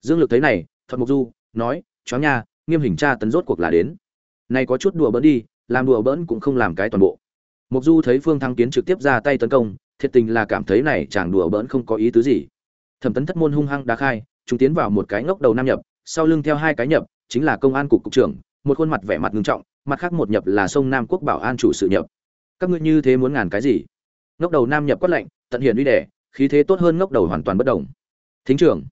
dương lực thấy này thuật mục du, nói choáng nha, nghiêm hình tra tấn rốt cuộc là đến. Này có chút đùa bỡn đi, làm đùa bỡn cũng không làm cái toàn bộ. Mục du thấy phương thăng kiến trực tiếp ra tay tấn công, thiệt tình là cảm thấy này chàng đùa bỡn không có ý tứ gì. Thẩm tấn thất môn hung hăng đá khai, chúng tiến vào một cái ngốc đầu nam nhập, sau lưng theo hai cái nhập, chính là công an cục cục trưởng, một khuôn mặt vẻ mặt ngưng trọng, mặt khác một nhập là sông nam quốc bảo an chủ sự nhập. Các ngươi như thế muốn ngàn cái gì? Ngốc đầu nam nhập quát lạnh, tận hiển uy đẻ khí thế tốt hơn ngốc đầu hoàn toàn bất động. Thính trưởng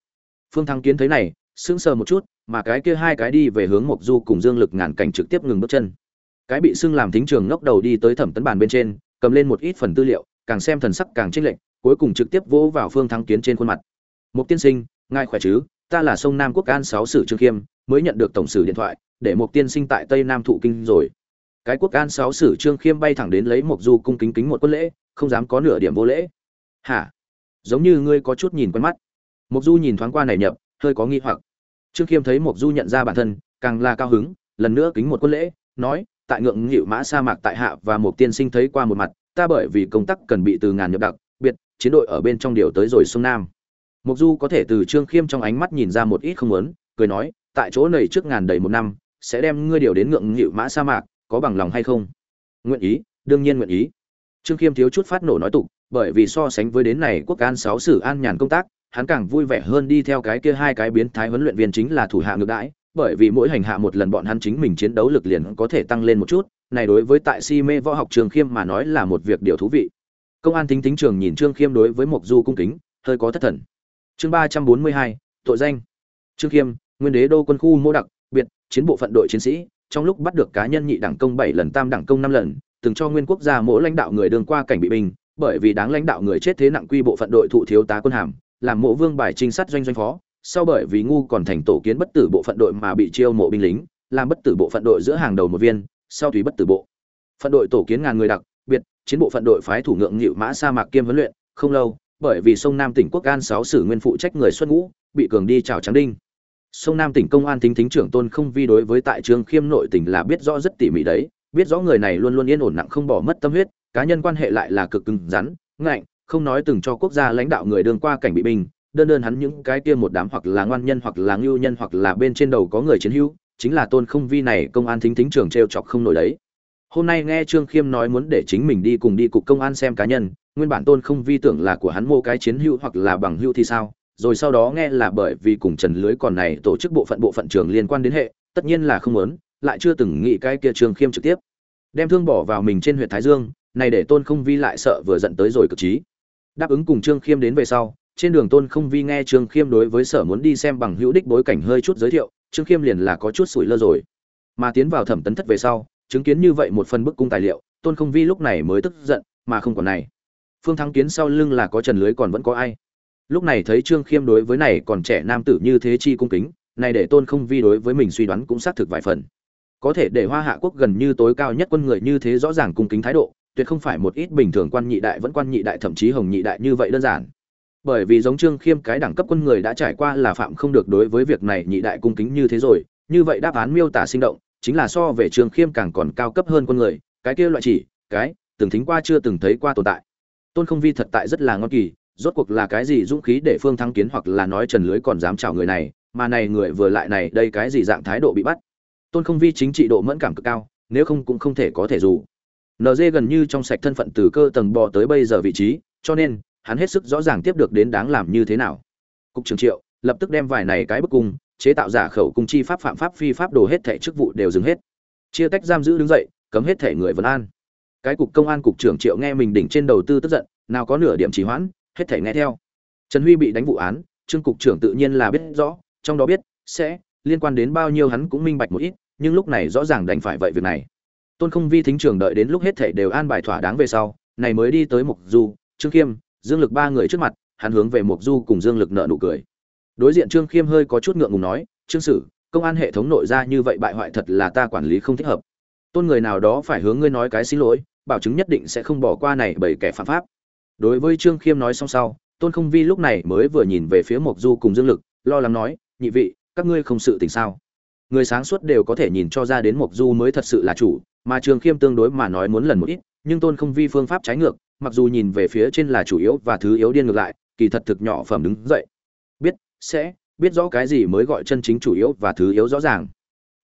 phương thăng kiến thấy này, sững sờ một chút, mà cái kia hai cái đi về hướng mộc du cùng dương lực ngàn cảnh trực tiếp ngừng bước chân. Cái bị xưng làm thính trường ngốc đầu đi tới thẩm tấn bàn bên trên, cầm lên một ít phần tư liệu, càng xem thần sắc càng chênh lệch, cuối cùng trực tiếp vỗ vào phương thăng kiến trên khuôn mặt. Mộc tiên sinh, ngài khỏe chứ? Ta là sông nam quốc an sáu sử trương khiêm, mới nhận được tổng sử điện thoại, để Mộc tiên sinh tại tây nam thụ kinh rồi. Cái quốc an sáu sử trương khiêm bay thẳng đến lấy Mộc du cung kính kính một quân lễ, không dám có nửa điểm vô lễ. Hả? Giống như ngươi có chút nhìn quen mắt mục du nhìn thoáng qua này nhập, hơi có nghi hoặc. Trương khiêm thấy mục du nhận ra bản thân, càng là cao hứng, lần nữa kính một quân lễ, nói, tại ngượng nghịu mã sa mạc tại hạ và một tiên sinh thấy qua một mặt, ta bởi vì công tác cần bị từ ngàn nhập đặc, biệt, chiến đội ở bên trong điều tới rồi sông nam. Mục du có thể từ trương khiêm trong ánh mắt nhìn ra một ít không muốn, cười nói, tại chỗ này trước ngàn đầy một năm, sẽ đem ngươi điều đến ngượng nghịu mã sa mạc, có bằng lòng hay không? Nguyện ý, đương nhiên nguyện ý. Trương khiêm thiếu chút phát nổ nói tục, bởi vì so sánh với đến này quốc an sáu sử an nhàn công tác hắn càng vui vẻ hơn đi theo cái kia hai cái biến thái huấn luyện viên chính là thủ hạ ngược đãi bởi vì mỗi hành hạ một lần bọn hắn chính mình chiến đấu lực liền có thể tăng lên một chút này đối với tại si mê võ học trường khiêm mà nói là một việc điều thú vị. Công an thính thính trường nhìn trương khiêm đối với mộc du cung kính hơi có thất thần. Chương ba trăm bốn mươi hai tội danh. Trương khiêm nguyên đế đô quân khu mô đặc biệt chiến bộ phận đội chiến sĩ trong lúc bắt được cá nhân nhị đẳng công bảy lần tam đẳng công năm lần từng cho nguyên quốc gia mỗi lãnh đạo người đường qua cảnh bị bình, bởi vì đáng lãnh đạo người chết thế nặng quy bộ phận đội thụ thiếu tá quân hàm làm mộ vương bài trinh sát doanh doanh phó, sau bởi vì ngu còn thành tổ kiến bất tử bộ phận đội mà bị chiêu mộ binh lính, làm bất tử bộ phận đội giữa hàng đầu một viên, sau tùy bất tử bộ. Phận đội tổ kiến ngàn người đặc, biệt, chiến bộ phận đội phái thủ ngượng nghịu mã sa mạc kiêm huấn luyện, không lâu, bởi vì sông nam tỉnh quốc an sáu sử nguyên phụ trách người xuất ngũ, bị cường đi chào trắng đinh. Sông nam tỉnh công an thính thính trưởng tôn không vi đối với tại trường khiêm nội tỉnh là biết rõ rất tỉ mỉ đấy, biết rõ người này luôn luôn yên ổn nặng không bỏ mất tâm huyết, cá nhân quan hệ lại là cực cứng rắn, ngạnh không nói từng cho quốc gia lãnh đạo người đường qua cảnh bị binh, đơn đơn hắn những cái kia một đám hoặc là ngoan nhân hoặc là ngưu nhân hoặc là bên trên đầu có người chiến hữu, chính là tôn không vi này công an thính thính trưởng trêu chọc không nổi đấy. Hôm nay nghe trương khiêm nói muốn để chính mình đi cùng đi cục công an xem cá nhân, nguyên bản tôn không vi tưởng là của hắn mô cái chiến hữu hoặc là bằng hữu thì sao, rồi sau đó nghe là bởi vì cùng trần lưới còn này tổ chức bộ phận bộ phận trường liên quan đến hệ, tất nhiên là không muốn, lại chưa từng nghĩ cái kia trương khiêm trực tiếp. Đem thương bỏ vào mình trên huyện thái dương, này để tôn không vi lại sợ vừa giận tới rồi cực trí đáp ứng cùng trương khiêm đến về sau, trên đường tôn không vi nghe trương khiêm đối với sở muốn đi xem bằng hữu đích bối cảnh hơi chút giới thiệu, trương khiêm liền là có chút sủi lơ rồi. Mà tiến vào thẩm tấn thất về sau, chứng kiến như vậy một phần bức cung tài liệu, tôn không vi lúc này mới tức giận, mà không còn này. Phương thắng kiến sau lưng là có trần lưới còn vẫn có ai? Lúc này thấy trương khiêm đối với này còn trẻ nam tử như thế chi cung kính, này để tôn không vi đối với mình suy đoán cũng xác thực vài phần. Có thể để hoa hạ quốc gần như tối cao nhất quân người như thế rõ ràng cung kính thái độ tuyệt không phải một ít bình thường quan nhị đại vẫn quan nhị đại, thậm chí hồng nhị đại như vậy đơn giản. Bởi vì giống trương khiêm cái đẳng cấp quân người đã trải qua là phạm không được đối với việc này nhị đại cung kính như thế rồi, như vậy đáp án miêu tả sinh động, chính là so về trương khiêm càng còn cao cấp hơn quân người, cái kia loại chỉ, cái, từng thính qua chưa từng thấy qua tồn tại. Tôn không vi thật tại rất là ngon kỳ, rốt cuộc là cái gì dũng khí để phương thăng kiến hoặc là nói trần lưới còn dám chào người này, mà này người vừa lại này, đây cái gì dạng thái độ bị bắt. Tôn không vi chính trị độ mẫn cảm cực cao, nếu không cũng không thể có thể dù. NG gần như trong sạch thân phận từ cơ tầng bò tới bây giờ vị trí, cho nên, hắn hết sức rõ ràng tiếp được đến đáng làm như thế nào. Cục trưởng triệu lập tức đem vài này cái bức cung, chế tạo giả khẩu cung chi pháp phạm pháp phi pháp đồ hết thảy chức vụ đều dừng hết. Chia tách giam giữ đứng dậy, cấm hết thảy người vấn an. Cái cục công an cục trưởng triệu nghe mình đỉnh trên đầu tư tức giận, nào có nửa điểm trì hoãn, hết thảy nghe theo. Trần huy bị đánh vụ án, trương cục trưởng tự nhiên là biết rõ, trong đó biết sẽ liên quan đến bao nhiêu hắn cũng minh bạch một ít, nhưng lúc này rõ ràng đành phải vậy việc này tôn không vi thính trường đợi đến lúc hết thảy đều an bài thỏa đáng về sau, này mới đi tới mục du, trương khiêm, dương lực ba người trước mặt, hắn hướng về mục du cùng dương lực nợ nụ cười. Đối diện trương khiêm hơi có chút ngượng ngùng nói, trương sử, công an hệ thống nội ra như vậy bại hoại thật là ta quản lý không thích hợp. Tôn người nào đó phải hướng ngươi nói cái xin lỗi, bảo chứng nhất định sẽ không bỏ qua này bởi kẻ phạm pháp. Đối với trương khiêm nói xong sau, tôn không vi lúc này mới vừa nhìn về phía mộc du cùng dương lực, lo lắng nói, nhị vị, các ngươi không sự tình sao? Người sáng suốt đều có thể nhìn cho ra đến mộc du mới thật sự là chủ mà trương khiêm tương đối mà nói muốn lần một ít, nhưng tôn không vi phương pháp trái ngược, mặc dù nhìn về phía trên là chủ yếu và thứ yếu điên ngược lại, kỳ thật thực nhỏ phẩm đứng dậy. Biết, sẽ, biết rõ cái gì mới gọi chân chính chủ yếu và thứ yếu rõ ràng.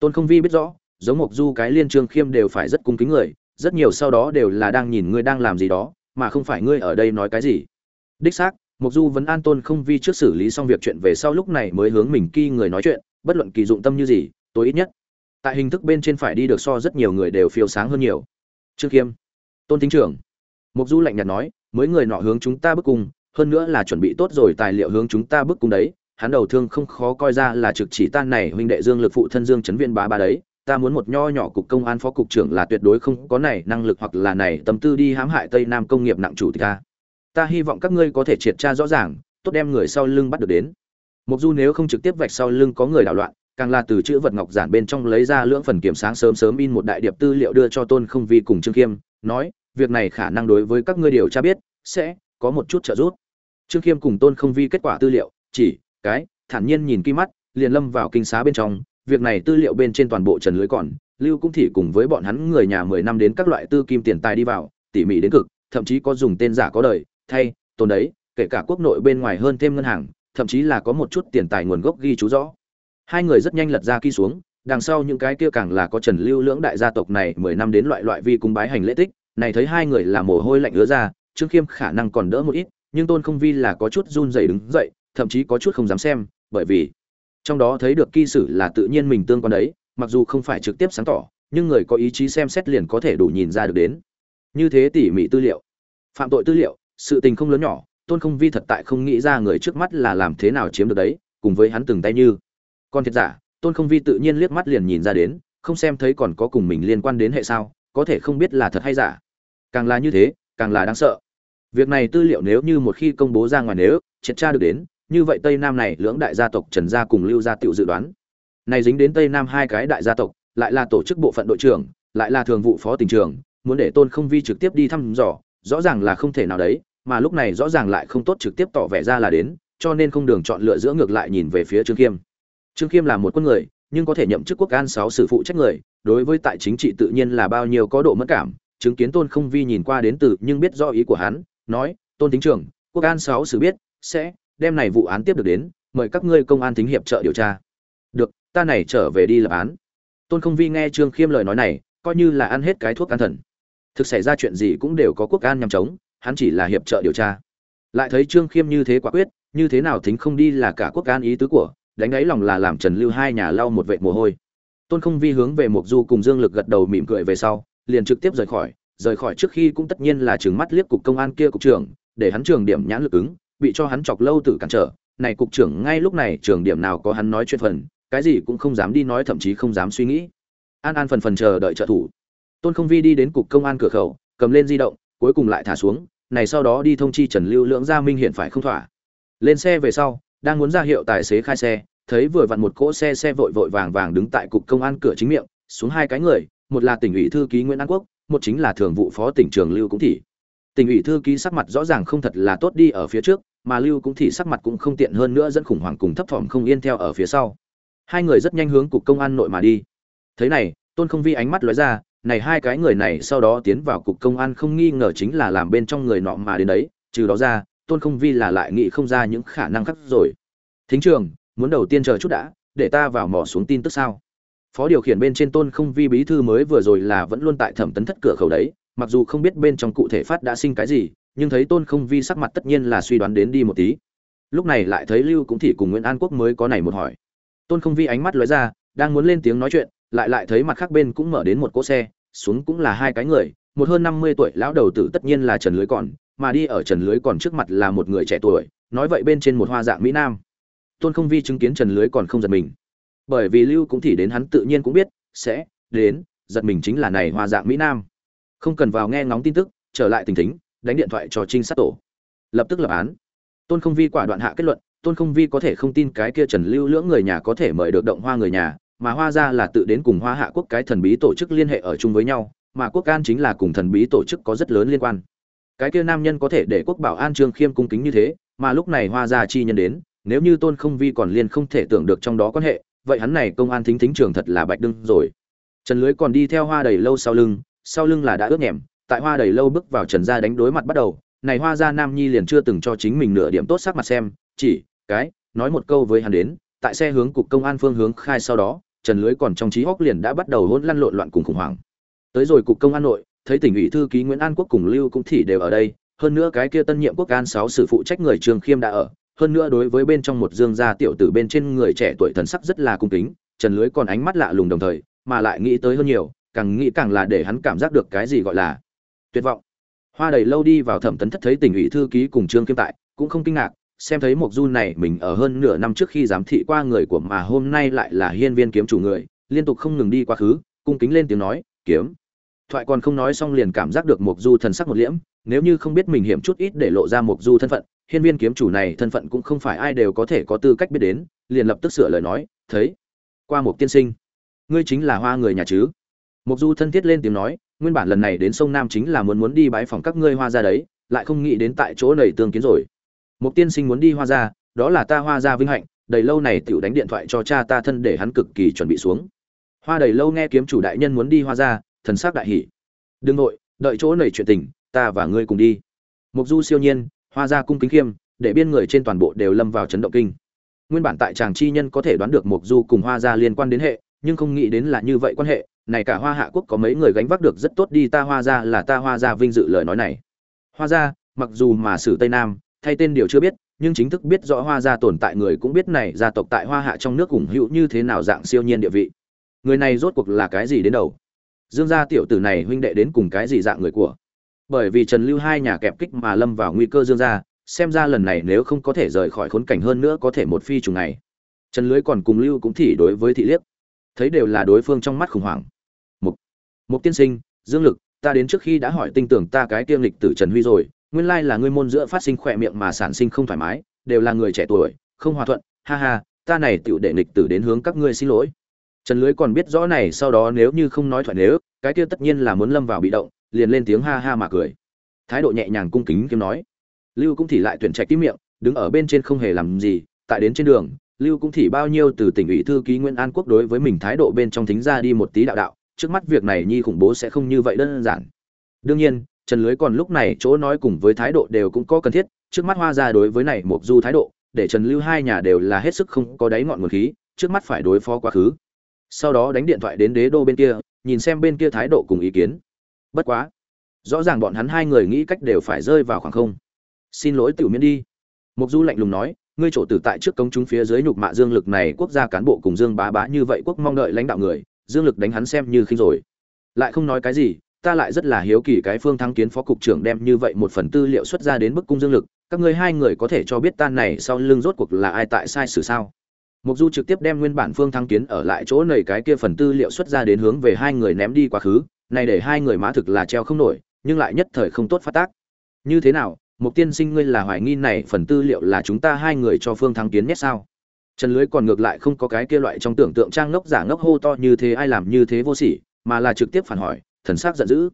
Tôn không vi biết rõ, giống mộc du cái liên trương khiêm đều phải rất cung kính người, rất nhiều sau đó đều là đang nhìn ngươi đang làm gì đó, mà không phải ngươi ở đây nói cái gì. Đích xác, mộc du vẫn an tôn không vi trước xử lý xong việc chuyện về sau lúc này mới hướng mình kỳ người nói chuyện, bất luận kỳ dụng tâm như gì, tối ít nhất tại hình thức bên trên phải đi được so rất nhiều người đều phiêu sáng hơn nhiều. Trương khiêm tôn thính trưởng, mục du lạnh nhạt nói mới người nọ hướng chúng ta bức cung hơn nữa là chuẩn bị tốt rồi tài liệu hướng chúng ta bức cung đấy. Hắn đầu thương không khó coi ra là trực chỉ tan này huynh đệ dương lực phụ thân dương chấn viên bá ba đấy. Ta muốn một nho nhỏ cục công an phó cục trưởng là tuyệt đối không có này năng lực hoặc là này tâm tư đi hãm hại tây nam công nghiệp nặng chủ tịch ta. Ta hy vọng các ngươi có thể triệt tra rõ ràng, tốt đem người sau lưng bắt được đến. Mục du nếu không trực tiếp vạch sau lưng có người đảo loạn càng là từ chữ vật ngọc giản bên trong lấy ra lưỡng phần kiểm sáng sớm sớm in một đại điệp tư liệu đưa cho tôn không vi cùng trương khiêm, nói, việc này khả năng đối với các ngươi điều tra biết, sẽ có một chút trợ giúp. Trương khiêm cùng tôn không vi kết quả tư liệu, chỉ, cái, thản nhiên nhìn kim mắt, liền lâm vào kinh xá bên trong, việc này tư liệu bên trên toàn bộ trần lưới còn, lưu cũng thị cùng với bọn hắn người nhà mười năm đến các loại tư kim tiền tài đi vào, tỉ mỉ đến cực, thậm chí có dùng tên giả có đời, thay, tồn đấy, kể cả quốc nội bên ngoài hơn thêm ngân hàng, thậm chí là có một chút tiền tài nguồn gốc ghi chú rõ hai người rất nhanh lật ra ký xuống, đằng sau những cái kia càng là có trần lưu lưỡng đại gia tộc này mười năm đến loại loại vi cung bái hành lễ tích, này thấy hai người là mồ hôi lạnh ứa ra, trương khiêm khả năng còn đỡ một ít, nhưng tôn không vi là có chút run rẩy đứng dậy, thậm chí có chút không dám xem, bởi vì trong đó thấy được kỳ sử là tự nhiên mình tương quan đấy, mặc dù không phải trực tiếp sáng tỏ, nhưng người có ý chí xem xét liền có thể đủ nhìn ra được đến. Như thế tỉ mỉ tư liệu, phạm tội tư liệu, sự tình không lớn nhỏ, tôn không vi thật tại không nghĩ ra người trước mắt là làm thế nào chiếm được đấy, cùng với hắn từng tay như còn thiệt giả, tôn không vi tự nhiên liếc mắt liền nhìn ra đến, không xem thấy còn có cùng mình liên quan đến hệ sao, có thể không biết là thật hay giả. Càng là như thế, càng là đáng sợ. Việc này tư liệu nếu như một khi công bố ra ngoài nếu, triệt tra được đến, như vậy tây nam này lưỡng đại gia tộc trần gia cùng lưu gia tiểu dự đoán. Này dính đến tây nam hai cái đại gia tộc, lại là tổ chức bộ phận đội trưởng, lại là thường vụ phó tỉnh trưởng, muốn để tôn không vi trực tiếp đi thăm dò, rõ ràng là không thể nào đấy, mà lúc này rõ ràng lại không tốt trực tiếp tỏ vẻ ra là đến, cho nên không đường chọn lựa giữa ngược lại nhìn về phía trương khiêm trương khiêm là một quân người, nhưng có thể nhậm chức quốc an sáu sử phụ trách người, đối với tại chính trị tự nhiên là bao nhiêu có độ mẫn cảm, chứng kiến tôn không vi nhìn qua đến từ nhưng biết do ý của hắn, nói, tôn tính trưởng, quốc an sáu sử biết, sẽ đem này vụ án tiếp được đến, mời các ngươi công an tính hiệp trợ điều tra. Được, ta này trở về đi lập án. Tôn không vi nghe trương khiêm lời nói này, coi như là ăn hết cái thuốc an thần. Thực xảy ra chuyện gì cũng đều có quốc an nhằm chống, hắn chỉ là hiệp trợ điều tra. Lại thấy trương khiêm như thế quả quyết, như thế nào thính không đi là cả quốc an ý tứ của đánh đáy lòng là làm trần lưu hai nhà lau một vệ mồ hôi. Tôn không vi hướng về mục du cùng dương lực gật đầu mỉm cười về sau, liền trực tiếp rời khỏi. Rời khỏi trước khi cũng tất nhiên là trừng mắt liếc cục công an kia cục trưởng, để hắn trường điểm nhãn lực ứng, bị cho hắn chọc lâu tử cản trở. Này cục trưởng ngay lúc này trường điểm nào có hắn nói chuyện phần, cái gì cũng không dám đi nói thậm chí không dám suy nghĩ. An an phần phần chờ đợi trợ thủ. Tôn không vi đi đến cục công an cửa khẩu, cầm lên di động, cuối cùng lại thả xuống. Này sau đó đi thông chi trần lưu lượng gia minh hiện phải không thỏa. Lên xe về sau đang muốn ra hiệu tài xế khai xe, thấy vừa vặn một cỗ xe xe vội vội vàng vàng đứng tại cục công an cửa chính miệng, xuống hai cái người, một là tỉnh ủy thư ký nguyễn an quốc, một chính là thường vụ phó tỉnh trường lưu cũng thị. Tỉnh ủy thư ký sắc mặt rõ ràng không thật là tốt đi ở phía trước, mà lưu cũng thị sắc mặt cũng không tiện hơn nữa dẫn khủng hoảng cùng thấp thỏm không yên theo ở phía sau. Hai người rất nhanh hướng cục công an nội mà đi. Thế này, tôn không vi ánh mắt lóe ra, này hai cái người này sau đó tiến vào cục công an không nghi ngờ chính là làm bên trong người nọ mà đến đấy, trừ đó ra tôn không vi là lại nghĩ không ra những khả năng khác rồi. Thính trường, muốn đầu tiên chờ chút đã, để ta vào mỏ xuống tin tức sao? Phó điều khiển bên trên tôn không vi bí thư mới vừa rồi là vẫn luôn tại thẩm tấn thất cửa khẩu đấy, mặc dù không biết bên trong cụ thể phát đã sinh cái gì, nhưng thấy tôn không vi sắc mặt tất nhiên là suy đoán đến đi một tí. Lúc này lại thấy lưu cũng thị cùng nguyễn an quốc mới có này một hỏi. Tôn không vi ánh mắt lóe ra, đang muốn lên tiếng nói chuyện, lại lại thấy mặt khác bên cũng mở đến một cỗ xe, xuống cũng là hai cái người, một hơn năm mươi tuổi lão đầu tử tất nhiên là trần lưới còn mà đi ở trần lưới còn trước mặt là một người trẻ tuổi, nói vậy bên trên một hoa dạng mỹ nam. Tôn không vi chứng kiến trần lưới còn không giật mình. Bởi vì lưu cũng thì đến hắn tự nhiên cũng biết, sẽ đến, giật mình chính là này hoa dạng mỹ nam. Không cần vào nghe ngóng tin tức, trở lại tình thính, đánh điện thoại cho trinh sát tổ. Lập tức lập án. Tôn không vi quả đoạn hạ kết luận, tôn không vi có thể không tin cái kia trần lưu lưỡng người nhà có thể mời được động hoa người nhà, mà hoa ra là tự đến cùng hoa hạ quốc cái thần bí tổ chức liên hệ ở chung với nhau, mà quốc can chính là cùng thần bí tổ chức có rất lớn liên quan cái kia nam nhân có thể để quốc bảo an trương khiêm cung kính như thế, mà lúc này hoa gia chi nhân đến, nếu như tôn không vi còn liên không thể tưởng được trong đó quan hệ, vậy hắn này công an thính thính trường thật là bạch đưng rồi. Trần lưới còn đi theo hoa đầy lâu sau lưng sau lưng là đã ướt nhẹm, tại hoa đầy lâu bước vào trần gia đánh đối mặt bắt đầu, này hoa gia nam nhi liền chưa từng cho chính mình nửa điểm tốt sắc mặt xem, chỉ, cái, nói một câu với hắn đến, tại xe hướng cục công an phương hướng khai sau đó, trần lưới còn trong trí hốc liền đã bắt đầu hỗn lăn lộn loạn cùng khủng hoảng. Tới rồi cục công an nội thấy tỉnh ủy thư ký nguyễn an quốc cùng lưu cũng thị đều ở đây, hơn nữa cái kia tân nhiệm quốc an sáu sử phụ trách người trường khiêm đã ở, hơn nữa đối với bên trong một dương gia tiểu tử bên trên người trẻ tuổi thần sắc rất là cung kính, trần lưới còn ánh mắt lạ lùng đồng thời, mà lại nghĩ tới hơn nhiều, càng nghĩ càng là để hắn cảm giác được cái gì gọi là tuyệt vọng. Hoa đầy lâu đi vào thẩm tấn thất thấy tỉnh ủy thư ký cùng trương khiêm tại, cũng không kinh ngạc, xem thấy một du này mình ở hơn nửa năm trước khi giám thị qua người của mà hôm nay lại là hiên viên kiếm chủ người, liên tục không ngừng đi quá khứ, cung kính lên tiếng nói, kiếm thoại còn không nói xong liền cảm giác được mục du thần sắc một liễm, nếu như không biết mình hiểm chút ít để lộ ra mục du thân phận, hiên viên kiếm chủ này thân phận cũng không phải ai đều có thể có tư cách biết đến, liền lập tức sửa lời nói, thấy, qua một tiên sinh, ngươi chính là hoa người nhà chứ? Mục du thân thiết lên tiếng nói, nguyên bản lần này đến sông nam chính là muốn muốn đi bãi phòng các ngươi hoa ra đấy, lại không nghĩ đến tại chỗ nầy tương kiến rồi. Một tiên sinh muốn đi hoa ra đó là ta hoa ra vinh hạnh, đầy lâu này tiểu đánh điện thoại cho cha ta thân để hắn cực kỳ chuẩn bị xuống. Hoa đầy lâu nghe kiếm chủ đại nhân muốn đi hoa ra thần sắc đại hỉ, đừng nội đợi chỗ nảy chuyện tình ta và ngươi cùng đi. Mục du siêu nhiên hoa gia cung kính khiêm để biên người trên toàn bộ đều lâm vào chấn động kinh. Nguyên bản tại chàng chi nhân có thể đoán được mục du cùng hoa gia liên quan đến hệ nhưng không nghĩ đến là như vậy quan hệ này cả hoa hạ quốc có mấy người gánh vác được rất tốt đi ta hoa gia là ta hoa gia vinh dự lời nói này. Hoa gia, mặc dù mà sử tây nam thay tên điều chưa biết nhưng chính thức biết rõ hoa gia tồn tại người cũng biết này gia tộc tại hoa hạ trong nước ủng hữu như thế nào dạng siêu nhiên địa vị. Người này rốt cuộc là cái gì đến đầu? Dương gia tiểu tử này huynh đệ đến cùng cái gì dạng người của? Bởi vì trần lưu hai nhà kẹp kích mà lâm vào nguy cơ dương gia, xem ra lần này nếu không có thể rời khỏi khốn cảnh hơn nữa có thể một phi trùng này trần lưới còn cùng lưu cũng thị đối với thị liếc. Thấy đều là đối phương trong mắt khủng hoảng. Mục mục tiên sinh, dương lực, ta đến trước khi đã hỏi tinh tưởng ta cái Tiêm lịch tử trần huy rồi, nguyên lai là ngươi môn giữa phát sinh khỏe miệng mà sản sinh không thoải mái, đều là người trẻ tuổi, không hòa thuận, ha ha, ta này tựu đệ lịch tử đến hướng các ngươi xin lỗi trần lưới còn biết rõ này, sau đó nếu như không nói thoại nếu, cái kia tất nhiên là muốn lâm vào bị động, liền lên tiếng ha ha mà cười. Thái độ nhẹ nhàng cung kính kiếm nói. Lưu cũng thì lại tuyển trạch tí miệng, đứng ở bên trên không hề làm gì, tại đến trên đường, lưu cũng thì bao nhiêu từ tỉnh ủy thư ký nguyễn an quốc đối với mình thái độ bên trong thính ra đi một tí đạo đạo, trước mắt việc này nhi khủng bố sẽ không như vậy đơn giản. Đương nhiên, trần lưới còn lúc này chỗ nói cùng với thái độ đều cũng có cần thiết, trước mắt hoa Gia đối với này một du thái độ, để trần lưu hai nhà đều là hết sức không có đáy ngọn nguồn khí, trước mắt phải đối phó quá khứ sau đó đánh điện thoại đến đế đô bên kia, nhìn xem bên kia thái độ cùng ý kiến. Bất quá, rõ ràng bọn hắn hai người nghĩ cách đều phải rơi vào khoảng không. Xin lỗi tiểu miễn đi. Mục du lạnh lùng nói, ngươi chỗ tử tại trước công chúng phía dưới nhục mạ dương lực này quốc gia cán bộ cùng dương bá bá như vậy quốc mong đợi lãnh đạo người, dương lực đánh hắn xem như khinh rồi. Lại không nói cái gì, ta lại rất là hiếu kỳ cái phương thăng kiến phó cục trưởng đem như vậy một phần tư liệu xuất ra đến bức cung dương lực, các ngươi hai người có thể cho biết tan này sau lưng rốt cuộc là ai tại sai sử sao? Mục du trực tiếp đem nguyên bản phương thăng kiến ở lại chỗ nầy cái kia phần tư liệu xuất ra đến hướng về hai người ném đi quá khứ này để hai người má thực là treo không nổi nhưng lại nhất thời không tốt phát tác như thế nào mục tiên sinh ngươi là hoài nghi này phần tư liệu là chúng ta hai người cho phương thăng kiến nhét sao trần lưới còn ngược lại không có cái kia loại trong tưởng tượng trang ngốc giả ngốc hô to như thế ai làm như thế vô sỉ mà là trực tiếp phản hỏi thần sắc giận dữ.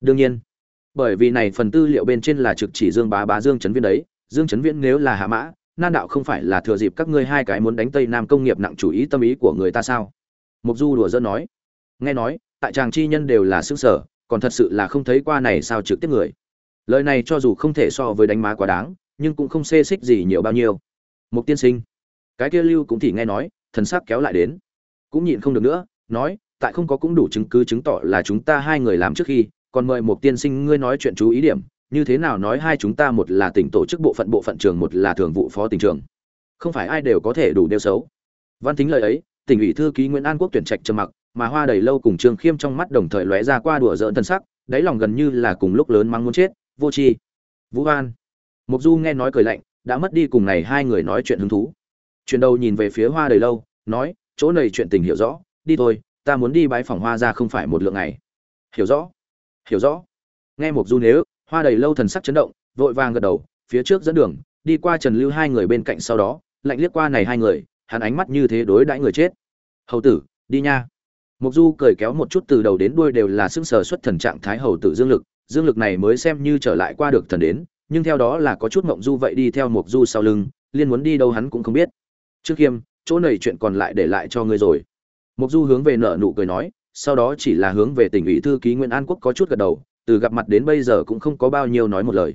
Đương nhiên, bởi vì này phần tư liệu bên trên là trực chỉ Dương Bá Bá Dương Chấn Viễn đấy, Dương Chấn Viễn nếu là hạ mã, nan đạo không phải là thừa dịp các ngươi hai cái muốn đánh Tây Nam công nghiệp nặng chủ ý tâm ý của người ta sao? Mục Du đùa giỡn nói. Nghe nói, tại chàng chi nhân đều là sức sở, còn thật sự là không thấy qua này sao trực tiếp người. Lời này cho dù không thể so với đánh má quá đáng, nhưng cũng không xê xích gì nhiều bao nhiêu. Mục tiên sinh, cái kia Lưu cũng thì nghe nói, thần sắc kéo lại đến, cũng nhịn không được nữa, nói, tại không có cũng đủ chứng cứ chứng tỏ là chúng ta hai người làm trước khi còn mời một tiên sinh ngươi nói chuyện chú ý điểm như thế nào nói hai chúng ta một là tỉnh tổ chức bộ phận bộ phận trường, một là thường vụ phó tỉnh trường. Không phải ai đều có thể đủ đeo xấu. Văn tính lời ấy, tỉnh ủy thư ký nguyễn an quốc tuyển trạch trầm mặc, mà hoa đầy lâu cùng trương khiêm trong mắt đồng thời lóe ra qua đùa dỡn thân sắc, đáy lòng gần như là cùng lúc lớn mắng muốn chết, vô tri. Vũ an mục du nghe nói cười lạnh, đã mất đi cùng này hai người nói chuyện hứng thú. Chuyển đầu nhìn về phía hoa đầy lâu, nói, chỗ này chuyện tình hiểu rõ, đi thôi, ta muốn đi bái phòng hoa ra không phải một lượng ngày. Hiểu rõ hiểu rõ. Nghe mục du nếu hoa đầy lâu thần sắc chấn động vội vàng gật đầu phía trước dẫn đường đi qua trần lưu hai người bên cạnh sau đó lạnh liếc qua này hai người hắn ánh mắt như thế đối đãi người chết. Hầu tử đi nha. Mục du cười kéo một chút từ đầu đến đuôi đều là sưng sờ xuất thần trạng thái hầu tử dương lực dương lực này mới xem như trở lại qua được thần đến nhưng theo đó là có chút mộng du vậy đi theo mục du sau lưng liên muốn đi đâu hắn cũng không biết. Trước khiêm chỗ này chuyện còn lại để lại cho ngươi rồi. Mục Du hướng về nợ nụ cười nói, sau đó chỉ là hướng về tỉnh ủy thư ký Nguyễn An Quốc có chút gật đầu, từ gặp mặt đến bây giờ cũng không có bao nhiêu nói một lời.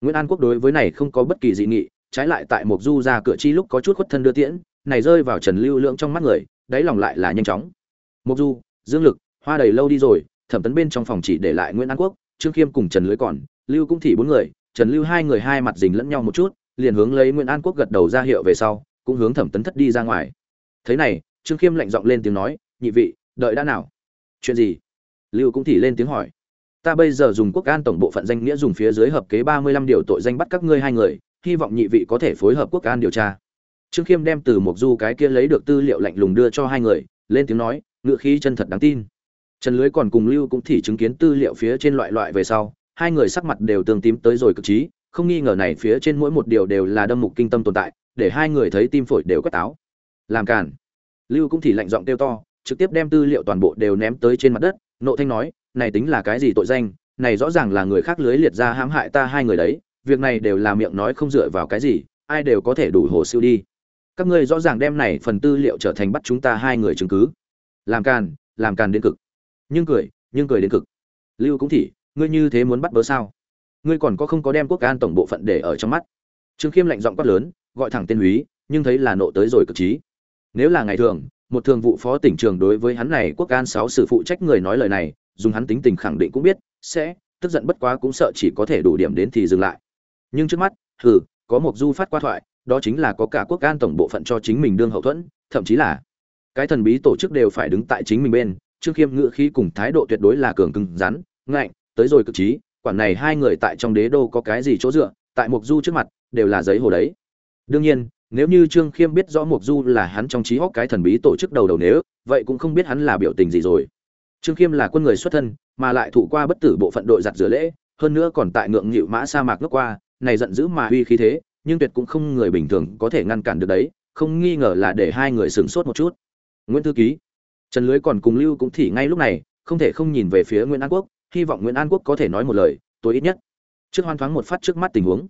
Nguyễn An Quốc đối với này không có bất kỳ dị nghị, trái lại tại Mục Du ra cửa chi lúc có chút khuất thân đưa tiễn, này rơi vào trần lưu lượng trong mắt người đáy lòng lại là nhanh chóng. Mục du dương lực hoa đầy lâu đi rồi thẩm tấn bên trong phòng chỉ để lại nguyễn an quốc trương khiêm cùng trần lưới còn lưu cũng thị bốn người trần lưu hai người hai mặt dình lẫn nhau một chút liền hướng lấy nguyễn an quốc gật đầu ra hiệu về sau cũng hướng thẩm tấn thất đi ra ngoài. Thế này trương khiêm lạnh giọng lên tiếng nói nhị vị đợi đã nào? Chuyện gì? Lưu cũng thị lên tiếng hỏi ta bây giờ dùng quốc an tổng bộ phận danh nghĩa dùng phía dưới hợp kế ba mươi lăm điều tội danh bắt các ngươi hai người, hy vọng nhị vị có thể phối hợp quốc an điều tra. Trương khiêm đem từ một du cái kia lấy được tư liệu lạnh lùng đưa cho hai người, lên tiếng nói, ngựa khí chân thật đáng tin. Trần lưới còn cùng lưu cũng thì chứng kiến tư liệu phía trên loại loại về sau, hai người sắc mặt đều tương tím tới rồi cực trí, không nghi ngờ này phía trên mỗi một điều đều là đâm mục kinh tâm tồn tại, để hai người thấy tim phổi đều quét táo. Làm cản lưu cũng thì lạnh giọng kêu to, trực tiếp đem tư liệu toàn bộ đều ném tới trên mặt đất, nộ thanh nói này tính là cái gì tội danh, này rõ ràng là người khác lưới liệt ra hãm hại ta hai người đấy, việc này đều là miệng nói không dựa vào cái gì, ai đều có thể đủ hồ siêu đi. Các ngươi rõ ràng đem này phần tư liệu trở thành bắt chúng ta hai người chứng cứ. Làm càn làm càn đến cực. Nhưng cười nhưng cười đến cực. Lưu cũng thị ngươi như thế muốn bắt bớ sao? Ngươi còn có không có đem quốc an tổng bộ phận để ở trong mắt? Trương khiêm lạnh giọng quát lớn, gọi thẳng tên húy, nhưng thấy là nộ tới rồi cực trí. Nếu là ngày thường, một thường vụ phó tỉnh trường đối với hắn này quốc an sáu sự phụ trách người nói lời này dùng hắn tính tình khẳng định cũng biết, sẽ, tức giận bất quá cũng sợ chỉ có thể đủ điểm đến thì dừng lại. Nhưng trước mắt, hừ, có một du phát qua thoại, đó chính là có cả quốc an tổng bộ phận cho chính mình đương hậu thuẫn, thậm chí là cái thần bí tổ chức đều phải đứng tại chính mình bên, trương khiêm ngự khí cùng thái độ tuyệt đối là cường cứng, rắn, ngạnh, tới rồi cực trí, quản này hai người tại trong đế đô có cái gì chỗ dựa, tại mục du trước mặt, đều là giấy hồ đấy. Đương nhiên, nếu như trương khiêm biết rõ mục du là hắn trong trí hóc cái thần bí tổ chức đầu đầu nếu, vậy cũng không biết hắn là biểu tình gì rồi trương khiêm là quân người xuất thân, mà lại thủ qua bất tử bộ phận đội giặt rửa lễ, hơn nữa còn tại ngượng nhịu mã sa mạc nước qua, này giận dữ mà uy khí thế, nhưng tuyệt cũng không người bình thường có thể ngăn cản được đấy, không nghi ngờ là để hai người sửng sốt một chút. Nguyễn thư ký, trần lưới còn cùng lưu cũng thì ngay lúc này, không thể không nhìn về phía nguyễn an quốc, hy vọng nguyễn an quốc có thể nói một lời tối ít nhất, trước hoan thoáng một phát trước mắt tình huống.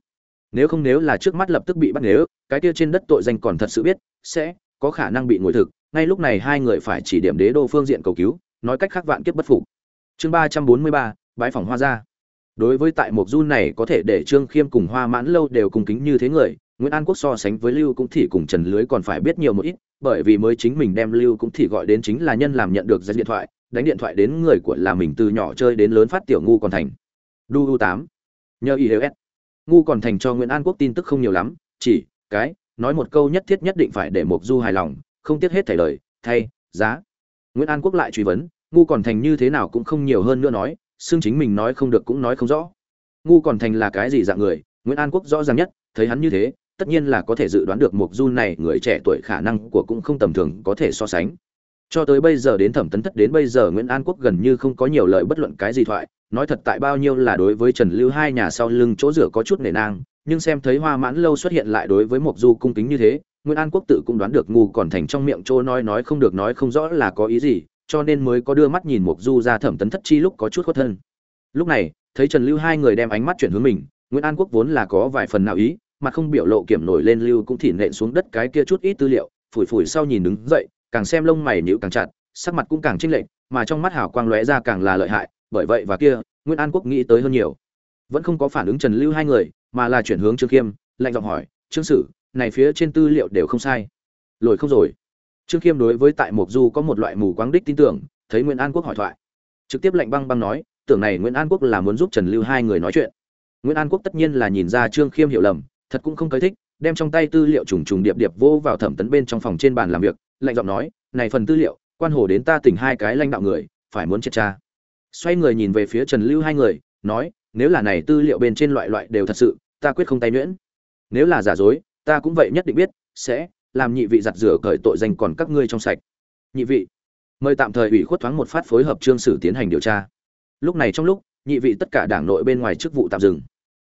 Nếu không nếu là trước mắt lập tức bị bắt nếu, cái kia trên đất tội danh còn thật sự biết, sẽ có khả năng bị ngồi thực, ngay lúc này hai người phải chỉ điểm đế đô phương diện cầu cứu nói cách khác vạn kiếp bất phục. Chương ba trăm bốn mươi ba, bái phòng hoa gia. Đối với tại mục du này có thể để trương khiêm cùng hoa mãn lâu đều cùng kính như thế người, nguyễn an quốc so sánh với lưu cũng thì cùng trần lưới còn phải biết nhiều một ít, bởi vì mới chính mình đem lưu cũng thì gọi đến chính là nhân làm nhận được danh điện thoại, đánh điện thoại đến người của là mình từ nhỏ chơi đến lớn phát tiểu ngu còn thành. Du u tám. Nhờ ý s. Ngu còn thành cho nguyễn an quốc tin tức không nhiều lắm, chỉ, cái, nói một câu nhất thiết nhất định phải để mục du hài lòng, không tiếc hết thảy lời, thay, giá nguyễn an quốc lại truy vấn, ngu còn thành như thế nào cũng không nhiều hơn nữa nói, xương chính mình nói không được cũng nói không rõ. Ngu còn thành là cái gì dạng người, nguyễn an quốc rõ ràng nhất, thấy hắn như thế, tất nhiên là có thể dự đoán được mục du này người trẻ tuổi khả năng của cũng không tầm thường có thể so sánh. Cho tới bây giờ đến thẩm tấn thất đến bây giờ nguyễn an quốc gần như không có nhiều lời bất luận cái gì thoại, nói thật tại bao nhiêu là đối với trần lưu hai nhà sau lưng chỗ rửa có chút nể nang, nhưng xem thấy hoa mãn lâu xuất hiện lại đối với mục du cung kính như thế Nguyên an quốc tự cũng đoán được ngu còn thành trong miệng chỗ nói nói không được nói không rõ là có ý gì, cho nên mới có đưa mắt nhìn mục du ra thẩm tấn thất chi lúc có chút khuất thân. Lúc này, thấy trần lưu hai người đem ánh mắt chuyển hướng mình nguyễn an quốc vốn là có vài phần nào ý, mà không biểu lộ kiểm nổi lên lưu cũng thỉ nện xuống đất cái kia chút ít tư liệu, phủi phủi sau nhìn đứng dậy, càng xem lông mày nhíu càng chặt, sắc mặt cũng càng chênh lệch, mà trong mắt hào quang lóe ra càng là lợi hại, bởi vậy và kia nguyễn an quốc nghĩ tới hơn nhiều. Vẫn không có phản ứng trần lưu hai người, mà là chuyển hướng trương khiêm, lạnh giọng hỏi, trương sử này phía trên tư liệu đều không sai. Lỗi không rồi. Trương khiêm đối với tại mộc du có một loại mù quáng đích tin tưởng, thấy nguyễn an quốc hỏi thoại. Trực tiếp lệnh băng băng nói, tưởng này nguyễn an quốc là muốn giúp trần lưu hai người nói chuyện. Nguyễn an quốc tất nhiên là nhìn ra trương khiêm hiểu lầm, thật cũng không cấy thích, đem trong tay tư liệu trùng trùng điệp điệp vô vào thẩm tấn bên trong phòng trên bàn làm việc, lạnh giọng nói, này phần tư liệu, quan hồ đến ta tỉnh hai cái lãnh đạo người, phải muốn triệt tra. Xoay người nhìn về phía trần lưu hai người, nói, nếu là này tư liệu bên trên loại loại đều thật sự, ta quyết không tay nhuyễn. Nếu là giả dối ta cũng vậy nhất định biết, sẽ làm nhị vị giặt rửa cởi tội danh còn các ngươi trong sạch. Nhị vị, mời tạm thời ủy khuất thoáng một phát phối hợp trương sử tiến hành điều tra. Lúc này trong lúc, nhị vị tất cả đảng nội bên ngoài chức vụ tạm dừng.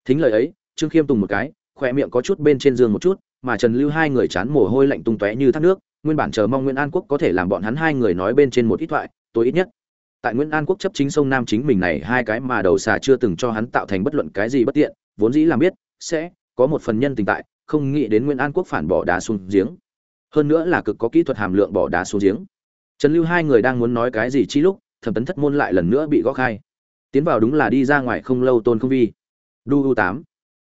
Thính lời ấy, trương khiêm tùng một cái khỏe miệng có chút bên trên giường một chút, mà trần lưu hai người chán mồ hôi lạnh tung tóe như thác nước, nguyên bản chờ mong nguyễn an quốc có thể làm bọn hắn hai người nói bên trên một ít thoại, tối ít nhất. Tại nguyễn an quốc chấp chính sông nam chính mình này hai cái mà đầu xà chưa từng cho hắn tạo thành bất luận cái gì bất tiện, vốn dĩ làm biết, sẽ có một phần nhân tình tại không nghĩ đến nguyễn an quốc phản bỏ đá xuống giếng. Hơn nữa là cực có kỹ thuật hàm lượng bỏ đá xuống giếng. Trần lưu hai người đang muốn nói cái gì chi lúc, thẩm tấn thất môn lại lần nữa bị gõ khai. Tiến vào đúng là đi ra ngoài không lâu tôn không vi. Đu Du tám.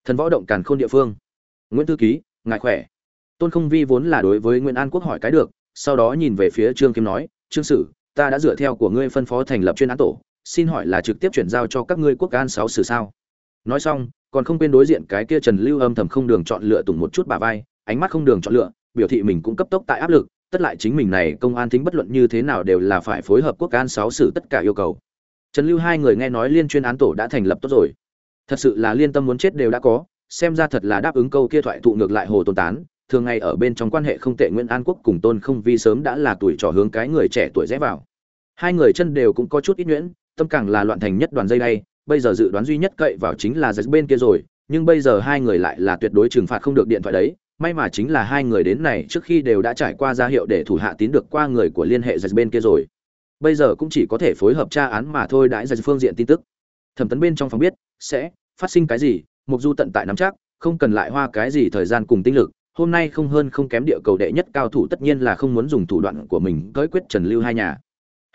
Thần võ động càn khôn địa phương. Nguyễn thư ký, ngài khỏe? Tôn không vi vốn là đối với nguyễn an quốc hỏi cái được, sau đó nhìn về phía trương kiếm nói, trương sử, ta đã dựa theo của ngươi phân phó thành lập chuyên án tổ, xin hỏi là trực tiếp chuyển giao cho các ngươi quốc an sáu sử sao? Nói xong còn không quên đối diện cái kia trần lưu âm thầm không đường chọn lựa tùng một chút bà vai, ánh mắt không đường chọn lựa, biểu thị mình cũng cấp tốc tại áp lực, tất lại chính mình này công an thính bất luận như thế nào đều là phải phối hợp quốc an sáu xử tất cả yêu cầu. Trần lưu hai người nghe nói liên chuyên án tổ đã thành lập tốt rồi. Thật sự là liên tâm muốn chết đều đã có, xem ra thật là đáp ứng câu kia thoại tụ ngược lại hồ tôn tán, thường ngày ở bên trong quan hệ không tệ nguyễn an quốc cùng tôn không vi sớm đã là tuổi trò hướng cái người trẻ tuổi rẽ vào. Hai người chân đều cũng có chút ít nhuyễn, tâm càng là loạn thành nhất đoàn dây đây bây giờ dự đoán duy nhất cậy vào chính là giật bên kia rồi, nhưng bây giờ hai người lại là tuyệt đối trừng phạt không được điện thoại đấy. May mà chính là hai người đến này trước khi đều đã trải qua ra hiệu để thủ hạ tín được qua người của liên hệ giật bên kia rồi. Bây giờ cũng chỉ có thể phối hợp tra án mà thôi, đãi giật phương diện tin tức. Thẩm tấn bên trong phòng biết, sẽ phát sinh cái gì, mục du tận tại nắm chắc, không cần lại hoa cái gì thời gian cùng tinh lực. Hôm nay không hơn không kém địa cầu đệ nhất cao thủ tất nhiên là không muốn dùng thủ đoạn của mình cưỡi quyết trần lưu hai nhà.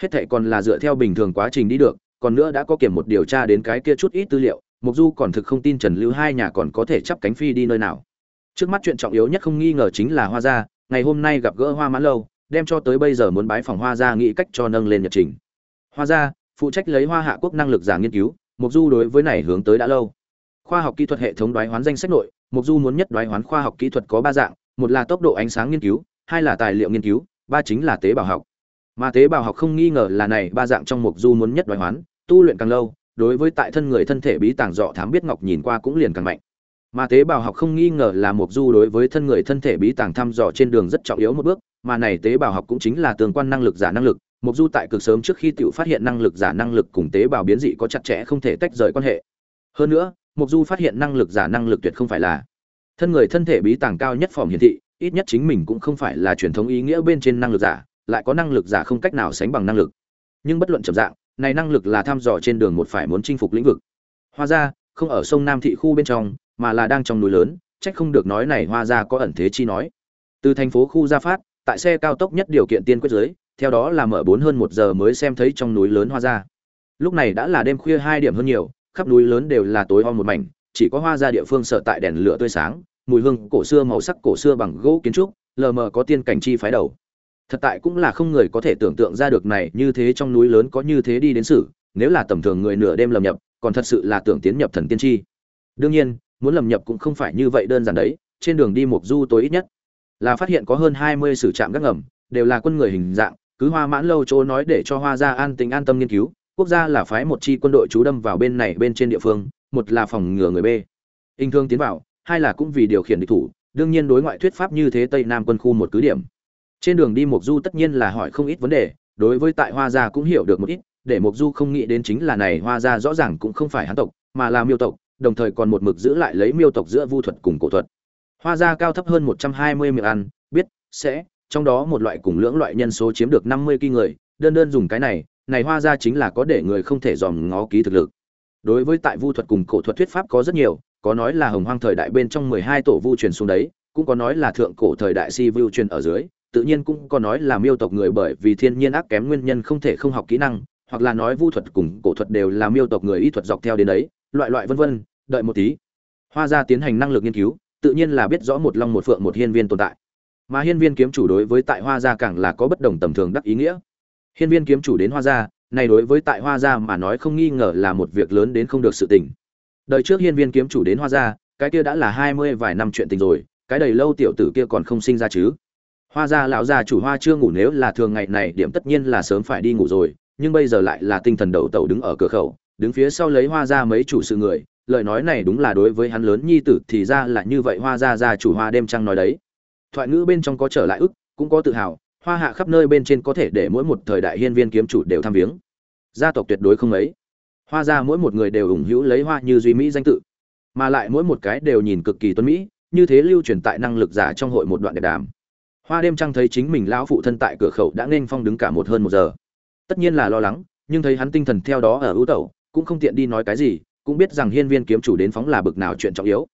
Hết thệ còn là dựa theo bình thường quá trình đi được còn nữa đã có kiểm một điều tra đến cái kia chút ít tư liệu, mục du còn thực không tin trần lưu hai nhà còn có thể chắp cánh phi đi nơi nào. Trước mắt chuyện trọng yếu nhất không nghi ngờ chính là hoa gia, ngày hôm nay gặp gỡ hoa mãn lâu, đem cho tới bây giờ muốn bái phòng hoa gia nghĩ cách cho nâng lên nhật trình. Hoa gia, phụ trách lấy hoa hạ quốc năng lực giả nghiên cứu, mục du đối với này hướng tới đã lâu. Khoa học kỹ thuật hệ thống đoái hoán danh sách nội, mục du muốn nhất đoái hoán khoa học kỹ thuật có ba dạng, một là tốc độ ánh sáng nghiên cứu, hai là tài liệu nghiên cứu, ba chính là tế bào học mà tế bào học không nghi ngờ là này, ba dạng trong mục du muốn nhất đoái hoán, tu luyện càng lâu, đối với tại thân người thân thể bí tàng dọ thám biết ngọc nhìn qua cũng liền càng mạnh. Mà tế bào học không nghi ngờ là mục du đối với thân người thân thể bí tàng thăm dò trên đường rất trọng yếu một bước, mà này tế bào học cũng chính là tương quan năng lực giả năng lực. Mục du tại cực sớm trước khi tự phát hiện năng lực giả năng lực cùng tế bào biến dị có chặt chẽ không thể tách rời quan hệ. Hơn nữa, mục du phát hiện năng lực giả năng lực tuyệt không phải là thân người thân thể bí tàng cao nhất phòng hiển thị, ít nhất chính mình cũng không phải là truyền thống ý nghĩa bên trên năng lực giả lại có năng lực giả không cách nào sánh bằng năng lực. Nhưng bất luận chậm dạng, này năng lực là thăm dò trên đường một phải muốn chinh phục lĩnh vực. Hoa ra không ở sông nam thị khu bên trong, mà là đang trong núi lớn, trách không được nói này hoa ra có ẩn thế chi nói. Từ thành phố khu ra phát, tại xe cao tốc nhất điều kiện tiên quyết giới, theo đó là mở bốn hơn một giờ mới xem thấy trong núi lớn hoa ra lúc này đã là đêm khuya hai điểm hơn nhiều, khắp núi lớn đều là tối om một mảnh, chỉ có hoa ra địa phương sợ tại đèn lửa tươi sáng, mùi hương cổ xưa màu sắc cổ xưa bằng gỗ kiến trúc, lờ mờ có tiên cảnh chi phái đầu thật tại cũng là không người có thể tưởng tượng ra được này, như thế trong núi lớn có như thế đi đến sử nếu là tầm thường người nửa đêm lầm nhập, còn thật sự là tưởng tiến nhập thần tiên tri đương nhiên, muốn lầm nhập cũng không phải như vậy đơn giản đấy, trên đường đi mục du tối ít nhất là phát hiện có hơn hai mươi sử trạm gác ngầm, đều là quân người hình dạng, cứ hoa mãn lâu chỗ nói để cho hoa gia an tình an tâm nghiên cứu, quốc gia là phái một chi quân đội trú đâm vào bên này bên trên địa phương, một là phòng ngừa người b. Hình thương tiến vào, hai là cũng vì điều khiển địch thủ, đương nhiên đối ngoại thuyết pháp như thế tây nam quân khu một cứ điểm trên đường đi mục du tất nhiên là hỏi không ít vấn đề, đối với tại hoa gia cũng hiểu được một ít, để mục du không nghĩ đến chính là này hoa gia rõ ràng cũng không phải hán tộc, mà là miêu tộc, đồng thời còn một mực giữ lại lấy miêu tộc giữa vu thuật cùng cổ thuật. Hoa gia cao thấp hơn một trăm hai mươi miệng ăn, biết, sẽ, trong đó một loại cùng lưỡng loại nhân số chiếm được năm mươi kỳ người, đơn đơn dùng cái này này hoa gia chính là có để người không thể dòm ngó ký thực lực. Đối với tại vu thuật cùng cổ thuật thuyết pháp có rất nhiều, có nói là hồng hoang thời đại bên trong mười hai tổ vu truyền xuống đấy, cũng có nói là thượng cổ thời đại si vu truyền ở dưới tự nhiên cũng có nói là miêu tộc người bởi vì thiên nhiên ác kém nguyên nhân không thể không học kỹ năng, hoặc là nói vu thuật cùng cổ thuật đều là miêu tộc người y thuật dọc theo đến đấy, loại loại vân vân, đợi một tí. Hoa gia tiến hành năng lực nghiên cứu, tự nhiên là biết rõ một long một phượng một hiên viên tồn tại. Mà hiên viên kiếm chủ đối với tại hoa gia càng là có bất đồng tầm thường đắc ý nghĩa. Hiên viên kiếm chủ đến hoa gia, này đối với tại hoa gia mà nói không nghi ngờ là một việc lớn đến không được sự tình. Đời trước hiên viên kiếm chủ đến hoa gia, cái kia đã là hai mươi vài năm chuyện tình rồi, cái đầy lâu tiểu tử kia còn không sinh ra chứ hoa gia lão gia chủ hoa chưa ngủ nếu là thường ngày này điểm tất nhiên là sớm phải đi ngủ rồi, nhưng bây giờ lại là tinh thần đầu tẩu đứng ở cửa khẩu, đứng phía sau lấy hoa gia mấy chủ sự người, lời nói này đúng là đối với hắn lớn nhi tử thì ra là như vậy hoa gia gia chủ hoa đêm trăng nói đấy. Thoại ngữ bên trong có trở lại ức, cũng có tự hào, hoa hạ khắp nơi bên trên có thể để mỗi một thời đại hiên viên kiếm chủ đều tham viếng. Gia tộc tuyệt đối không ấy hoa gia mỗi một người đều ủng hữu lấy hoa như duy mỹ danh tự, mà lại mỗi một cái đều nhìn cực kỳ tuấn mỹ, như thế lưu truyền tại năng lực giả trong hội một đoạn đẹp đàm hoa đêm trăng thấy chính mình lão phụ thân tại cửa khẩu đã nên phong đứng cả một hơn một giờ. Tất nhiên là lo lắng, nhưng thấy hắn tinh thần theo đó ở ưu tẩu, cũng không tiện đi nói cái gì, cũng biết rằng hiên viên kiếm chủ đến phóng là bực nào chuyện trọng yếu.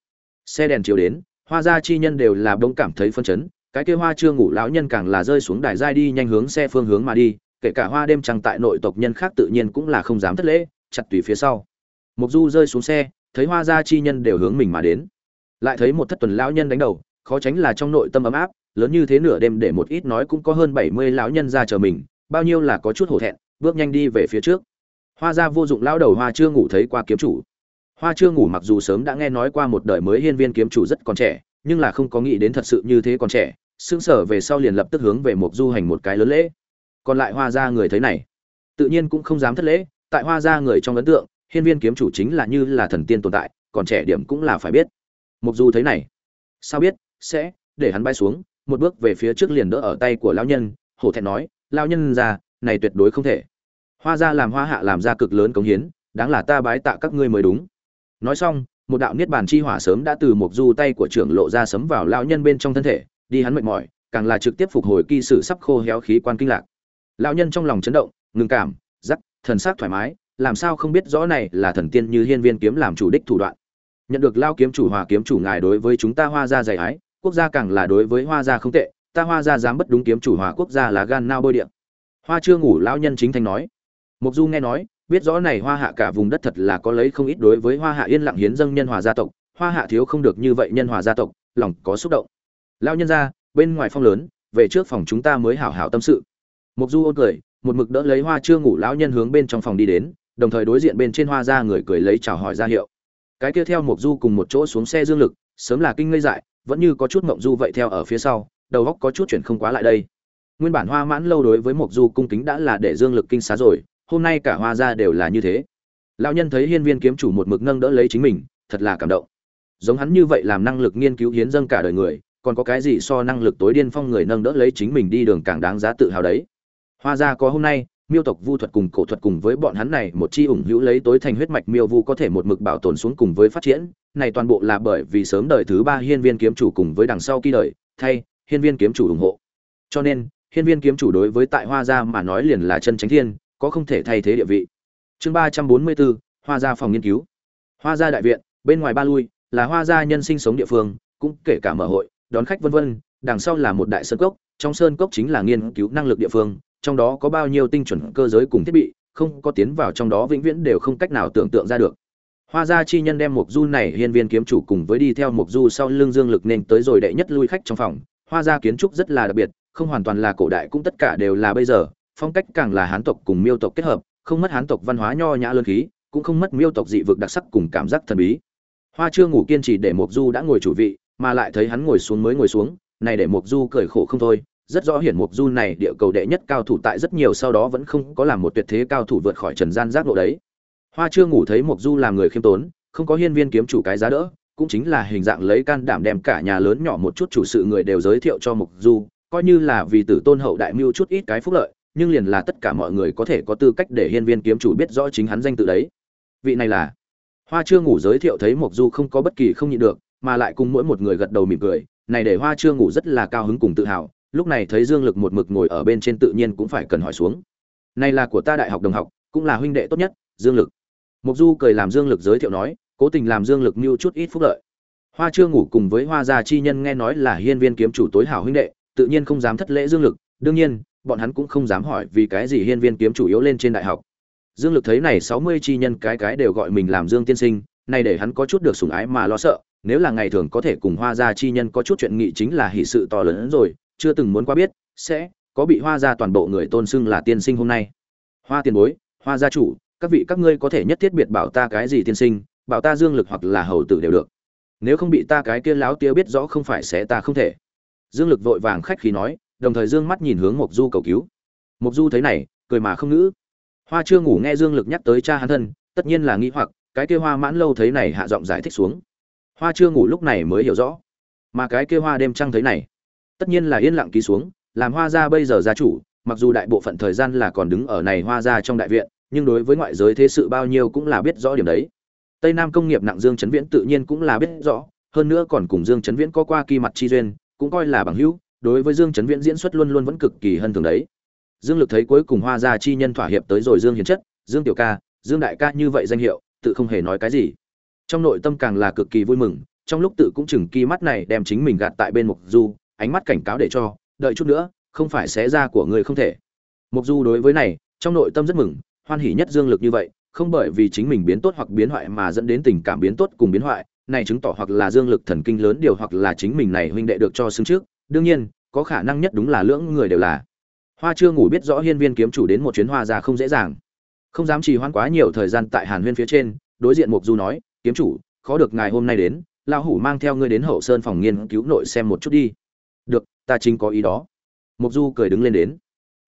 Xe đèn chiếu đến, hoa gia chi nhân đều là bỗng cảm thấy phân chấn, cái kia hoa chưa ngủ lão nhân càng là rơi xuống đài giai đi nhanh hướng xe phương hướng mà đi, kể cả hoa đêm trăng tại nội tộc nhân khác tự nhiên cũng là không dám thất lễ, chặt tùy phía sau. Mục du rơi xuống xe, thấy hoa gia chi nhân đều hướng mình mà đến. Lại thấy một thất tuần lão nhân đánh đầu, khó tránh là trong nội tâm ấm áp lớn như thế nửa đêm để một ít nói cũng có hơn bảy mươi lão nhân ra chờ mình, bao nhiêu là có chút hổ thẹn, bước nhanh đi về phía trước. Hoa gia vô dụng lão đầu hoa chưa ngủ thấy qua kiếm chủ. Hoa chưa ngủ mặc dù sớm đã nghe nói qua một đời mới hiên viên kiếm chủ rất còn trẻ, nhưng là không có nghĩ đến thật sự như thế còn trẻ, sững sở về sau liền lập tức hướng về một du hành một cái lớn lễ. Còn lại hoa gia người thấy này, tự nhiên cũng không dám thất lễ, tại hoa gia người trong ấn tượng, hiên viên kiếm chủ chính là như là thần tiên tồn tại, còn trẻ điểm cũng là phải biết. Mục du thấy này, sao biết, sẽ để hắn bay xuống một bước về phía trước liền đỡ ở tay của lão nhân hổ thẹn nói lão nhân già, này tuyệt đối không thể. Hoa gia làm hoa hạ làm ra cực lớn cống hiến đáng là ta bái tạ các ngươi mới đúng. Nói xong một đạo niết bàn chi hỏa sớm đã từ một du tay của trưởng lộ ra sấm vào lão nhân bên trong thân thể đi hắn mệt mỏi càng là trực tiếp phục hồi kỳ sử sắp khô héo khí quan kinh lạc. Lão nhân trong lòng chấn động ngừng cảm giắc thần sắc thoải mái làm sao không biết rõ này là thần tiên như hiên viên kiếm làm chủ đích thủ đoạn. Nhận được lao kiếm chủ hòa kiếm chủ ngài đối với chúng ta hoa gia dày ái quốc gia càng là đối với hoa gia không tệ, ta hoa gia dám bất đúng kiếm chủ hòa quốc gia là gan nao bôi điện. Hoa chưa ngủ, lão nhân chính thành nói. Mục du nghe nói, biết rõ này hoa hạ cả vùng đất thật là có lấy không ít đối với hoa hạ yên lặng hiến dâng nhân hòa gia tộc, hoa hạ thiếu không được như vậy nhân hòa gia tộc, lòng có xúc động. Lão nhân ra, bên ngoài phong lớn, về trước phòng chúng ta mới hảo hảo tâm sự. Mục du ôn cười, một mực đỡ lấy hoa chưa ngủ, lão nhân hướng bên trong phòng đi đến, đồng thời đối diện bên trên hoa ra người cười lấy chào hỏi ra hiệu. Cái kia theo mục du cùng một chỗ xuống xe dương lực, sớm là kinh ngây dại vẫn như có chút mộng du vậy theo ở phía sau, đầu góc có chút chuyển không quá lại đây. Nguyên bản hoa mãn lâu đối với mục du cung kính đã là để dương lực kinh xá rồi, hôm nay cả hoa ra đều là như thế. Lão nhân thấy hiên viên kiếm chủ một mực nâng đỡ lấy chính mình, thật là cảm động. Giống hắn như vậy làm năng lực nghiên cứu hiến dâng cả đời người, còn có cái gì so năng lực tối điên phong người nâng đỡ lấy chính mình đi đường càng đáng giá tự hào đấy. Hoa ra có hôm nay, miêu tộc vu thuật cùng cổ thuật cùng với bọn hắn này một chi ủng hữu lấy tối thành huyết mạch miêu vu có thể một mực bảo tồn xuống cùng với phát triển này toàn bộ là bởi vì sớm đời thứ ba hiên viên kiếm chủ cùng với đằng sau kỳ đời, thay, hiên viên kiếm chủ ủng hộ. Cho nên, hiên viên kiếm chủ đối với tại hoa gia mà nói liền là chân chánh thiên, có không thể thay thế địa vị. Chương ba trăm bốn mươi bốn, hoa gia phòng nghiên cứu. Hoa gia đại viện, bên ngoài ba lui, là hoa gia nhân sinh sống địa phương, cũng kể cả mở hội, đón khách vân vân, đằng sau là một đại sơn cốc, trong sơn cốc chính là nghiên cứu năng lực địa phương, trong đó có bao nhiêu tinh chuẩn cơ giới cùng thiết bị, không có tiến vào trong đó vĩnh viễn đều không cách nào tưởng tượng ra được hoa gia chi nhân đem mục du này hiên viên kiếm chủ cùng với đi theo mục du sau lưng dương lực nên tới rồi đệ nhất lui khách trong phòng. Hoa gia kiến trúc rất là đặc biệt, không hoàn toàn là cổ đại cũng tất cả đều là bây giờ. Phong cách càng là hán tộc cùng miêu tộc kết hợp, không mất hán tộc văn hóa nho nhã lớn khí, cũng không mất miêu tộc dị vực đặc sắc cùng cảm giác thần bí. Hoa chưa ngủ kiên trì để mục du đã ngồi chủ vị, mà lại thấy hắn ngồi xuống mới ngồi xuống, này để mục du cười khổ không thôi. Rất rõ hiển mục du này địa cầu đệ nhất cao thủ tại rất nhiều sau đó vẫn không có làm một tuyệt thế cao thủ vượt khỏi trần gian giác độ đấy hoa chưa ngủ thấy Mộc du làm người khiêm tốn, không có hiên viên kiếm chủ cái giá đỡ, cũng chính là hình dạng lấy can đảm đem cả nhà lớn nhỏ một chút chủ sự người đều giới thiệu cho Mộc du, coi như là vì tử tôn hậu đại mưu chút ít cái phúc lợi, nhưng liền là tất cả mọi người có thể có tư cách để hiên viên kiếm chủ biết rõ chính hắn danh tự đấy. Vị này là hoa chưa ngủ giới thiệu thấy Mộc du không có bất kỳ không nhịn được, mà lại cùng mỗi một người gật đầu mỉm cười, này để hoa chưa ngủ rất là cao hứng cùng tự hào, lúc này thấy dương lực một mực ngồi ở bên trên tự nhiên cũng phải cần hỏi xuống. Này là của ta đại học đồng học, cũng là huynh đệ tốt nhất, dương lực. Mộc du cười làm dương lực giới thiệu nói, cố tình làm dương lực mưu chút ít phúc lợi. Hoa chưa ngủ cùng với hoa gia chi nhân nghe nói là hiên viên kiếm chủ tối hảo huynh đệ, tự nhiên không dám thất lễ dương lực, đương nhiên, bọn hắn cũng không dám hỏi vì cái gì hiên viên kiếm chủ yếu lên trên đại học. Dương lực thấy này sáu mươi chi nhân cái cái đều gọi mình làm dương tiên sinh này để hắn có chút được sủng ái mà lo sợ, nếu là ngày thường có thể cùng hoa gia chi nhân có chút chuyện nghị chính là hỷ sự to lớn hơn rồi, chưa từng muốn qua biết, sẽ có bị hoa gia toàn bộ người tôn xưng là tiên sinh hôm nay. Hoa tiền bối, hoa gia chủ các vị các ngươi có thể nhất thiết biệt bảo ta cái gì tiên sinh, bảo ta dương lực hoặc là hầu tử đều được. Nếu không bị ta cái kia láo tia biết rõ không phải sẽ ta không thể. Dương lực vội vàng khách khí nói, đồng thời dương mắt nhìn hướng mộc du cầu cứu. Mộc du thấy này, cười mà không ngữ. Hoa chưa ngủ nghe dương lực nhắc tới cha hắn thân, tất nhiên là nghĩ hoặc, cái kia hoa mãn lâu thấy này hạ giọng giải thích xuống. Hoa chưa ngủ lúc này mới hiểu rõ. Mà cái kia hoa đêm trăng thấy này, tất nhiên là yên lặng ký xuống, làm hoa gia bây giờ gia chủ, mặc dù đại bộ phận thời gian là còn đứng ở này hoa gia trong đại viện nhưng đối với ngoại giới thế sự bao nhiêu cũng là biết rõ điểm đấy. Tây nam công nghiệp nặng dương chấn viễn tự nhiên cũng là biết rõ, hơn nữa còn cùng dương chấn viễn có qua kỳ mặt chi duyên, cũng coi là bằng hữu, đối với dương chấn viễn diễn xuất luôn luôn vẫn cực kỳ hân thường đấy. Dương lực thấy cuối cùng hoa gia chi nhân thỏa hiệp tới rồi dương hiền chất, dương tiểu ca, dương đại ca như vậy danh hiệu, tự không hề nói cái gì. Trong nội tâm càng là cực kỳ vui mừng, trong lúc tự cũng chừng kỳ mắt này đem chính mình gạt tại bên mục du, ánh mắt cảnh cáo để cho, đợi chút nữa, không phải xé ra của người không thể. Mục du đối với này, trong nội tâm rất mừng hoan hỉ nhất dương lực như vậy, không bởi vì chính mình biến tốt hoặc biến hoại mà dẫn đến tình cảm biến tốt cùng biến hoại, này chứng tỏ hoặc là dương lực thần kinh lớn điều hoặc là chính mình này huynh đệ được cho xứng trước. Đương nhiên, có khả năng nhất đúng là lưỡng người đều là. Hoa chưa ngủ biết rõ hiên viên kiếm chủ đến một chuyến hoa ra không dễ dàng. Không dám trì hoãn quá nhiều thời gian tại hàn huyên phía trên, đối diện mục du nói, kiếm chủ, khó được ngài hôm nay đến, lão hủ mang theo ngươi đến hậu sơn phòng nghiên cứu nội xem một chút đi. Được, ta chính có ý đó. Mục du cười đứng lên đến,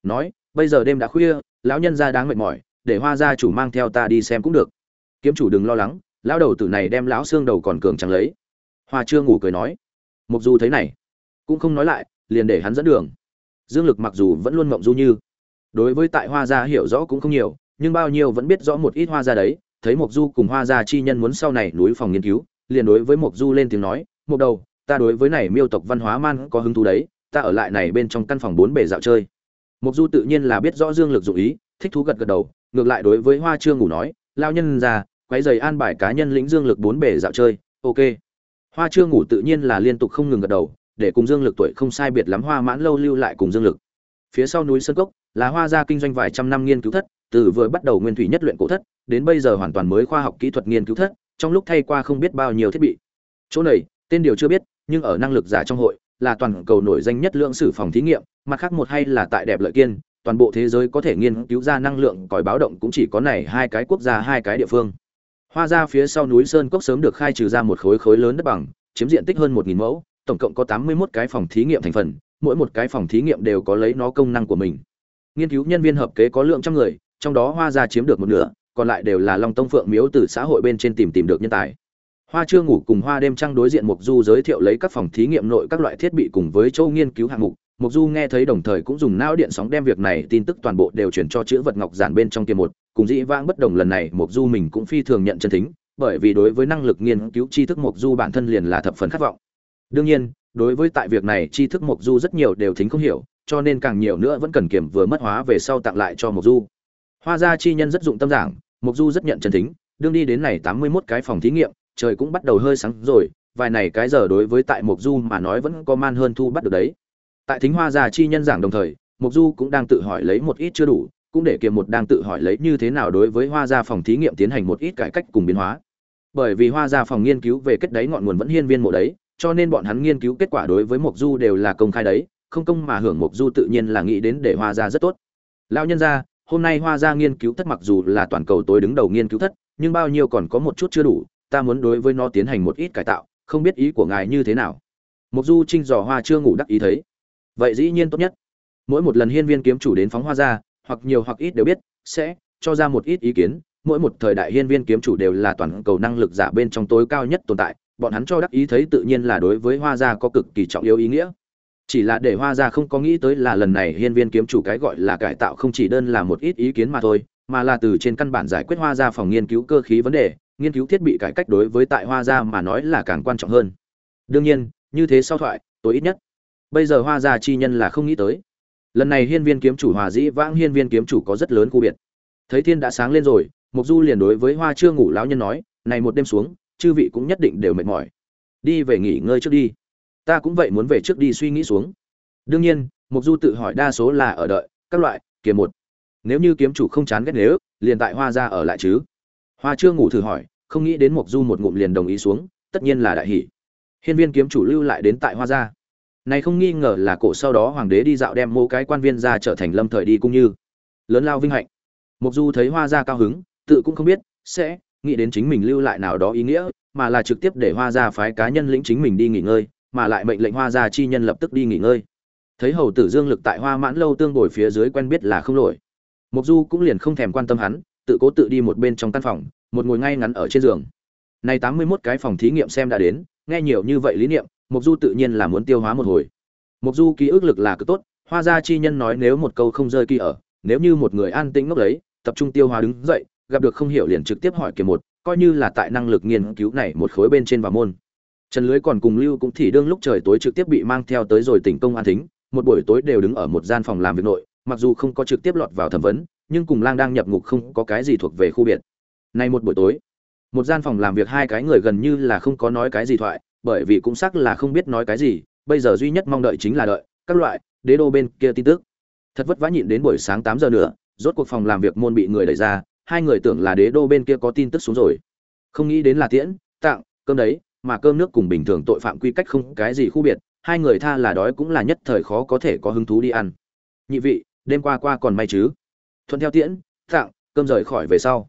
nói, bây giờ đêm đã khuya lão nhân gia đáng mệt mỏi, để hoa gia chủ mang theo ta đi xem cũng được. Kiếm chủ đừng lo lắng, lão đầu tử này đem lão xương đầu còn cường chẳng lấy. Hoa chưa ngủ cười nói. Mục du thấy này, cũng không nói lại, liền để hắn dẫn đường. Dương lực mặc dù vẫn luôn mộng du như, đối với tại hoa gia hiểu rõ cũng không nhiều, nhưng bao nhiêu vẫn biết rõ một ít hoa gia đấy. Thấy mục du cùng hoa gia chi nhân muốn sau này núi phòng nghiên cứu, liền đối với mục du lên tiếng nói, mục đầu, ta đối với này miêu tộc văn hóa man có hứng thú đấy, ta ở lại này bên trong căn phòng bốn bề dạo chơi mục du tự nhiên là biết rõ dương lực dụng ý, thích thú gật gật đầu, ngược lại đối với hoa trương ngủ nói lao nhân ra quấy giày an bài cá nhân lĩnh dương lực bốn bề dạo chơi, ok. Hoa trương ngủ tự nhiên là liên tục không ngừng gật đầu, để cùng dương lực tuổi không sai biệt lắm hoa mãn lâu lưu lại cùng dương lực. Phía sau núi sơn cốc, là hoa gia kinh doanh vài trăm năm nghiên cứu thất, từ vừa bắt đầu nguyên thủy nhất luyện cổ thất, đến bây giờ hoàn toàn mới khoa học kỹ thuật nghiên cứu thất, trong lúc thay qua không biết bao nhiêu thiết bị. Chỗ này, tên điều chưa biết, nhưng ở năng lực giả trong hội, là toàn cầu nổi danh nhất lượng sử phòng thí nghiệm mặt khác một hay là tại đẹp lợi kiên, toàn bộ thế giới có thể nghiên cứu ra năng lượng còi báo động cũng chỉ có này hai cái quốc gia, hai cái địa phương. Hoa ra phía sau núi sơn cốc sớm được khai trừ ra một khối khối lớn đất bằng, chiếm diện tích hơn một nghìn mẫu, tổng cộng có tám mươi một cái phòng thí nghiệm thành phần, mỗi một cái phòng thí nghiệm đều có lấy nó công năng của mình. Nghiên cứu nhân viên hợp kế có lượng trăm người, trong đó hoa ra chiếm được một nửa, còn lại đều là long tông phượng miếu từ xã hội bên trên tìm tìm được nhân tài. Hoa chưa ngủ cùng hoa đêm trăng đối diện mục du giới thiệu lấy các phòng thí nghiệm nội các loại thiết bị cùng với châu nghiên cứu hạng mục mục du nghe thấy đồng thời cũng dùng não điện sóng đem việc này tin tức toàn bộ đều chuyển cho chữ vật ngọc giản bên trong tiềm một, cùng dĩ vãng bất đồng lần này, mục du mình cũng phi thường nhận chân thính, bởi vì đối với năng lực nghiên cứu tri thức mục du bản thân liền là thập phần khát vọng. Đương nhiên, đối với tại việc này, tri thức mục du rất nhiều đều thính không hiểu, cho nên càng nhiều nữa vẫn cần kiểm vừa mất hóa về sau tặng lại cho mục du. Hoa gia chi nhân rất dụng tâm giảng, mục du rất nhận chân thính, đương đi đến này tám mươi 81 cái phòng thí nghiệm, trời cũng bắt đầu hơi sáng rồi, vài này cái giờ đối với tại mục du mà nói vẫn có man hơn thu bắt được đấy tại thính hoa gia chi nhân giảng đồng thời mục du cũng đang tự hỏi lấy một ít chưa đủ, cũng để kiềm một đang tự hỏi lấy như thế nào đối với hoa gia phòng thí nghiệm tiến hành một ít cải cách cùng biến hóa. Bởi vì hoa gia phòng nghiên cứu về kết đáy ngọn nguồn vẫn hiên viên mộ đấy, cho nên bọn hắn nghiên cứu kết quả đối với mục du đều là công khai đấy, không công mà hưởng mục du tự nhiên là nghĩ đến để hoa gia rất tốt. Lão nhân gia, hôm nay hoa gia nghiên cứu thất mặc dù là toàn cầu tối đứng đầu nghiên cứu thất, nhưng bao nhiêu còn có một chút chưa đủ, ta muốn đối với nó tiến hành một ít cải tạo, không biết ý của ngài như thế nào. Mục du trinh dò hoa chưa ngủ đắc ý thấy vậy dĩ nhiên tốt nhất. Mỗi một lần hiên viên kiếm chủ đến phóng hoa ra, hoặc nhiều hoặc ít đều biết, sẽ cho ra một ít ý kiến. Mỗi một thời đại hiên viên kiếm chủ đều là toàn cầu năng lực giả bên trong tối cao nhất tồn tại. Bọn hắn cho đắc ý thấy tự nhiên là đối với hoa gia có cực kỳ trọng yếu ý nghĩa. Chỉ là để hoa gia không có nghĩ tới là lần này hiên viên kiếm chủ cái gọi là cải tạo không chỉ đơn là một ít ý kiến mà thôi, mà là từ trên căn bản giải quyết hoa gia phòng nghiên cứu cơ khí vấn đề, nghiên cứu thiết bị cải cách đối với tại hoa gia mà nói là càng quan trọng hơn. Đương nhiên, như thế sau thoại, tối ít nhất bây giờ hoa gia chi nhân là không nghĩ tới. Lần này hiên viên kiếm chủ hòa dĩ vãng hiên viên kiếm chủ có rất lớn khu biệt. Thấy thiên đã sáng lên rồi, mục du liền đối với hoa chưa ngủ lão nhân nói, này một đêm xuống, chư vị cũng nhất định đều mệt mỏi. Đi về nghỉ ngơi trước đi. Ta cũng vậy muốn về trước đi suy nghĩ xuống. Đương nhiên, mục du tự hỏi đa số là ở đợi, các loại kiếm một. Nếu như kiếm chủ không chán ghét nếu, liền tại hoa ra ở lại chứ. Hoa chưa ngủ thử hỏi, không nghĩ đến mục du một ngụm liền đồng ý xuống, tất nhiên là đại hỷ hiên viên kiếm chủ lưu lại đến tại hoa gia này không nghi ngờ là cổ sau đó hoàng đế đi dạo đem mô cái quan viên ra trở thành lâm thời đi cũng như lớn lao vinh hạnh. Mục du thấy hoa gia cao hứng, tự cũng không biết sẽ nghĩ đến chính mình lưu lại nào đó ý nghĩa, mà là trực tiếp để hoa gia phái cá nhân lĩnh chính mình đi nghỉ ngơi, mà lại mệnh lệnh hoa gia chi nhân lập tức đi nghỉ ngơi. Thấy hầu tử dương lực tại hoa mãn lâu tương bồi phía dưới quen biết là không nổi. Mục du cũng liền không thèm quan tâm hắn, tự cố tự đi một bên trong căn phòng, một ngồi ngay ngắn ở trên giường. Này tám mươi 81 cái phòng thí nghiệm xem đã đến, nghe nhiều như vậy lý niệm mục du tự nhiên là muốn tiêu hóa một hồi. Mục du ký ức lực là cực tốt, hoa gia chi nhân nói nếu một câu không rơi kỳ ở, nếu như một người an tĩnh ngốc đấy, tập trung tiêu hóa đứng dậy, gặp được không hiểu liền trực tiếp hỏi kiểm một, coi như là tại năng lực nghiên cứu này một khối bên trên và môn. Trần lưới còn cùng lưu cũng thì đương lúc trời tối trực tiếp bị mang theo tới rồi tỉnh công an thính, một buổi tối đều đứng ở một gian phòng làm việc nội, mặc dù không có trực tiếp lọt vào thẩm vấn, nhưng cùng lang đang nhập ngục không có cái gì thuộc về khu biệt. Nay một buổi tối, một gian phòng làm việc hai cái người gần như là không có nói cái gì thoại bởi vì cũng xác là không biết nói cái gì, bây giờ duy nhất mong đợi chính là đợi các loại đế đô bên kia tin tức. Thật vất vả nhịn đến buổi sáng tám giờ nữa, rốt cuộc phòng làm việc môn bị người đẩy ra, hai người tưởng là đế đô bên kia có tin tức xuống rồi. Không nghĩ đến là tiễn, tặng, cơm đấy, mà cơm nước cùng bình thường tội phạm quy cách không cái gì khu biệt, hai người tha là đói cũng là nhất thời khó có thể có hứng thú đi ăn. Nhị vị, đêm qua qua còn may chứ? Thuận theo tiễn, tặng, cơm rời khỏi về sau.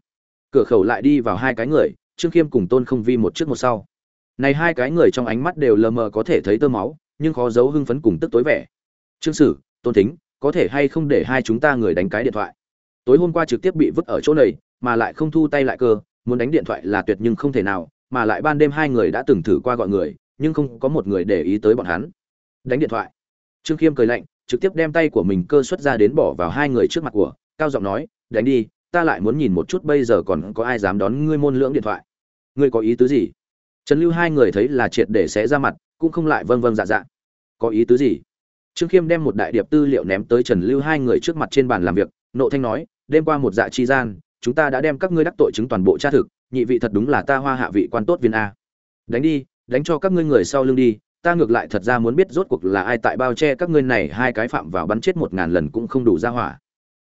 Cửa khẩu lại đi vào hai cái người, trương khiêm cùng tôn không vi một trước một sau này hai cái người trong ánh mắt đều lờ mờ có thể thấy tơ máu, nhưng khó giấu hưng phấn cùng tức tối vẻ. Trương sử, tôn thính, có thể hay không để hai chúng ta người đánh cái điện thoại? Tối hôm qua trực tiếp bị vứt ở chỗ này, mà lại không thu tay lại cơ, muốn đánh điện thoại là tuyệt nhưng không thể nào, mà lại ban đêm hai người đã từng thử qua gọi người, nhưng không có một người để ý tới bọn hắn. Đánh điện thoại. Trương khiêm cười lạnh, trực tiếp đem tay của mình cơ xuất ra đến bỏ vào hai người trước mặt của, cao giọng nói, đánh đi, ta lại muốn nhìn một chút bây giờ còn có ai dám đón ngươi môn lưỡng điện thoại. Ngươi có ý tứ gì? Trần lưu hai người thấy là triệt để sẽ ra mặt, cũng không lại vâng vâng dạ dạ. Có ý tứ gì? Trương khiêm đem một đại điệp tư liệu ném tới trần lưu hai người trước mặt trên bàn làm việc, nộ thanh nói, đêm qua một dạ chi gian, chúng ta đã đem các ngươi đắc tội chứng toàn bộ tra thực, nhị vị thật đúng là ta hoa hạ vị quan tốt viên a. Đánh đi, đánh cho các ngươi người sau lưng đi, ta ngược lại thật ra muốn biết rốt cuộc là ai tại bao che các ngươi này hai cái phạm vào bắn chết một ngàn lần cũng không đủ ra hỏa.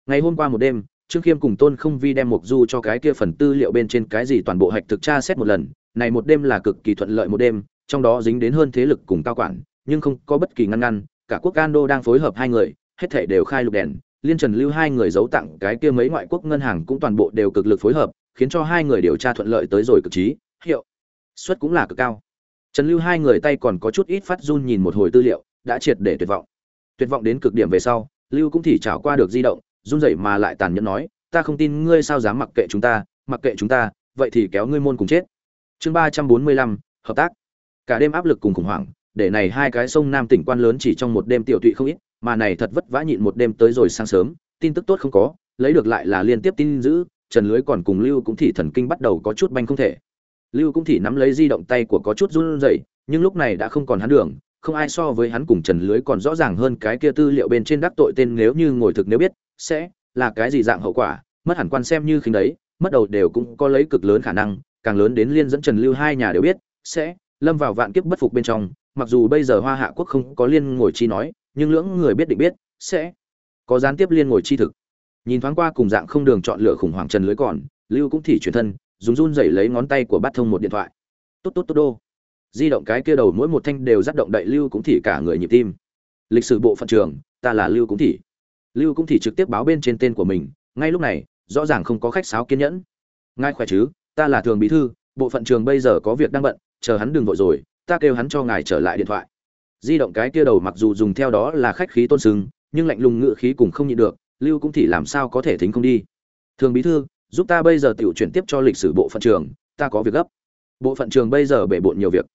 Ngày hôm qua một đêm, trương khiêm cùng tôn không vi đem mục du cho cái kia phần tư liệu bên trên cái gì toàn bộ hạch thực tra xét một lần này một đêm là cực kỳ thuận lợi một đêm, trong đó dính đến hơn thế lực cùng cao quản, nhưng không có bất kỳ ngăn ngăn, cả quốc can đô đang phối hợp hai người, hết thảy đều khai lục đèn, liên trần lưu hai người giấu tặng cái kia mấy ngoại quốc ngân hàng cũng toàn bộ đều cực lực phối hợp, khiến cho hai người điều tra thuận lợi tới rồi cực trí, hiệu suất cũng là cực cao. Trần lưu hai người tay còn có chút ít phát run nhìn một hồi tư liệu, đã triệt để tuyệt vọng. Tuyệt vọng đến cực điểm về sau, lưu cũng thì trảo qua được di động, run rẩy mà lại tàn nhẫn nói, ta không tin ngươi sao dám mặc kệ chúng ta, mặc kệ chúng ta, vậy thì kéo ngươi môn cùng chết chương ba trăm bốn mươi lăm, hợp tác. Cả đêm áp lực cùng khủng hoảng, để này hai cái sông nam tỉnh quan lớn chỉ trong một đêm tiểu tụy không ít, mà này thật vất vả nhịn một đêm tới rồi sáng sớm, tin tức tốt không có, lấy được lại là liên tiếp tin dữ trần lưới còn cùng lưu cũng thị thần kinh bắt đầu có chút banh không thể. Lưu cũng thị nắm lấy di động tay của có chút run rẩy, nhưng lúc này đã không còn hắn đường, không ai so với hắn cùng trần lưới còn rõ ràng hơn cái kia tư liệu bên trên đắc tội tên nếu như ngồi thực nếu biết, sẽ là cái gì dạng hậu quả, mất hẳn quan xem như khinh đấy, mất đầu đều cũng có lấy cực lớn khả năng càng lớn đến liên dẫn trần lưu hai nhà đều biết, sẽ lâm vào vạn kiếp bất phục bên trong, mặc dù bây giờ hoa hạ quốc không có liên ngồi chi nói, nhưng lưỡng người biết định biết, sẽ có gián tiếp liên ngồi chi thực. Nhìn thoáng qua cùng dạng không đường chọn lựa khủng hoảng trần lưới còn, lưu cũng thì chuyển thân dùng run dậy lấy ngón tay của bát thông một điện thoại. Tốt tốt tốt đô. Di động cái kia đầu mỗi một thanh đều dắt động đậy lưu cũng thì cả người nhịp tim. Lịch sử bộ phận trường, ta là lưu cũng thì. Lưu cũng thì trực tiếp báo bên trên tên của mình, ngay lúc này, rõ ràng không có khách sáo kiên nhẫn. Ngay khỏe chứ? Ta là thường bí thư, bộ phận trường bây giờ có việc đang bận, chờ hắn đừng vội rồi, ta kêu hắn cho ngài trở lại điện thoại. Di động cái kia đầu mặc dù dùng theo đó là khách khí tôn sưng, nhưng lạnh lùng ngự khí cùng không nhịn được, lưu cũng thì làm sao có thể thính không đi. Thường bí thư, giúp ta bây giờ tiểu chuyển tiếp cho lịch sử bộ phận trường, ta có việc gấp. Bộ phận trường bây giờ bể bộn nhiều việc.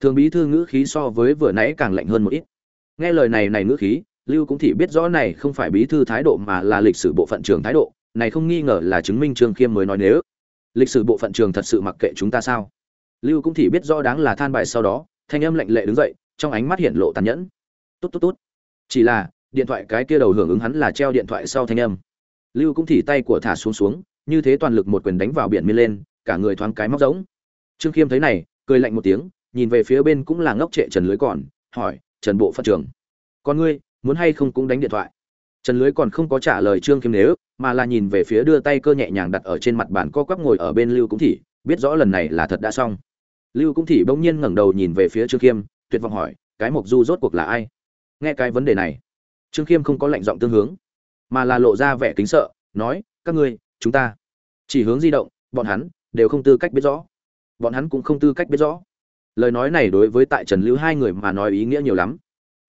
Thường bí thư ngữ khí so với vừa nãy càng lạnh hơn một ít. Nghe lời này này ngữ khí, lưu cũng thì biết rõ này không phải bí thư thái độ mà là lịch sử bộ phận trường thái độ, này không nghi ngờ là chứng minh trương khiêm mới nói nếu lịch sử bộ phận trường thật sự mặc kệ chúng ta sao? Lưu cũng thì biết rõ đáng là than bài sau đó thanh âm lạnh lệ đứng dậy trong ánh mắt hiện lộ tàn nhẫn. Tốt tốt tốt. Chỉ là điện thoại cái kia đầu hưởng ứng hắn là treo điện thoại sau thanh âm. Lưu cũng thì tay của thả xuống xuống như thế toàn lực một quyền đánh vào biển miên lên cả người thoáng cái móc giống trương khiêm thấy này cười lạnh một tiếng nhìn về phía bên cũng là ngốc trệ trần lưới còn hỏi trần bộ phận trường, con ngươi muốn hay không cũng đánh điện thoại? Trần lưới còn không có trả lời trương Kim nếu, mà là nhìn về phía đưa tay cơ nhẹ nhàng đặt ở trên mặt bàn co quắp ngồi ở bên lưu cũng thị, biết rõ lần này là thật đã xong. Lưu cũng thị bỗng nhiên ngẩng đầu nhìn về phía trương khiêm tuyệt vọng hỏi, cái mộc du rốt cuộc là ai? Nghe cái vấn đề này, trương khiêm không có lệnh giọng tương hướng, mà là lộ ra vẻ kính sợ, nói, các ngươi, chúng ta chỉ hướng di động, bọn hắn đều không tư cách biết rõ. Bọn hắn cũng không tư cách biết rõ. Lời nói này đối với tại trần lưu hai người mà nói ý nghĩa nhiều lắm.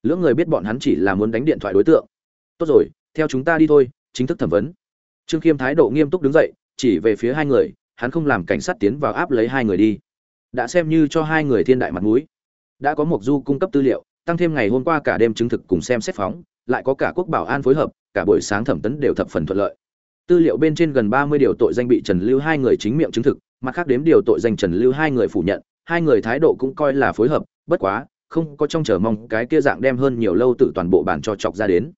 Lưỡng người biết bọn hắn chỉ là muốn đánh điện thoại đối tượng tốt rồi, theo chúng ta đi thôi, chính thức thẩm vấn. Trương khiêm thái độ nghiêm túc đứng dậy, chỉ về phía hai người, hắn không làm cảnh sát tiến vào áp lấy hai người đi. Đã xem như cho hai người thiên đại mặt mũi. Đã có một du cung cấp tư liệu, tăng thêm ngày hôm qua cả đêm chứng thực cùng xem xét phóng, lại có cả quốc bảo an phối hợp, cả buổi sáng thẩm tấn đều thập phần thuận lợi. Tư liệu bên trên gần ba mươi điều tội danh bị trần lưu hai người chính miệng chứng thực, mặt khác đếm điều tội danh trần lưu hai người phủ nhận, hai người thái độ cũng coi là phối hợp, bất quá, không có trong chờ mong cái kia dạng đem hơn nhiều lâu tự toàn bộ bản cho chọc ra đến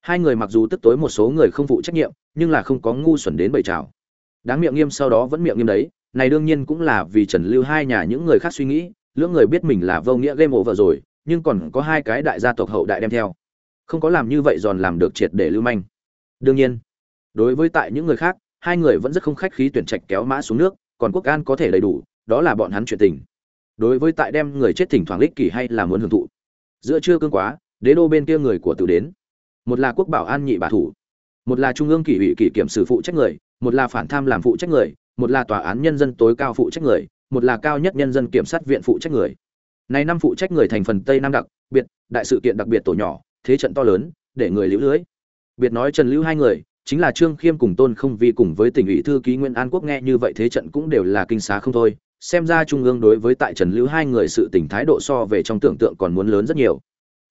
hai người mặc dù tức tối một số người không phụ trách nhiệm, nhưng là không có ngu xuẩn đến bầy trào đáng miệng nghiêm sau đó vẫn miệng nghiêm đấy, này đương nhiên cũng là vì trần lưu hai nhà những người khác suy nghĩ, lưỡng người biết mình là vô nghĩa game over rồi, nhưng còn có hai cái đại gia tộc hậu đại đem theo. Không có làm như vậy giòn làm được triệt để lưu manh. Đương nhiên, đối với tại những người khác, hai người vẫn rất không khách khí tuyển trạch kéo mã xuống nước, còn quốc an có thể đầy đủ, đó là bọn hắn chuyện tình. Đối với tại đem người chết thỉnh thoảng lích kỷ hay là muốn hưởng thụ. Giữa trưa cương quá, đế đô bên kia người của tự đến một là quốc bảo an nhị bà thủ, một là trung ương kỷ ủy kỷ kiểm sử phụ trách người, một là phản tham làm phụ trách người, một là tòa án nhân dân tối cao phụ trách người, một là cao nhất nhân dân kiểm sát viện phụ trách người. Này năm phụ trách người thành phần tây nam đặc, biệt, đại sự kiện đặc biệt tổ nhỏ, thế trận to lớn, để người liễu lưới. Biệt nói trần lưu hai người, chính là trương khiêm cùng tôn không vi cùng với tỉnh ủy thư ký nguyễn an quốc nghe như vậy thế trận cũng đều là kinh xá không thôi, xem ra trung ương đối với tại trần lưu hai người sự tỉnh thái độ so về trong tưởng tượng còn muốn lớn rất nhiều.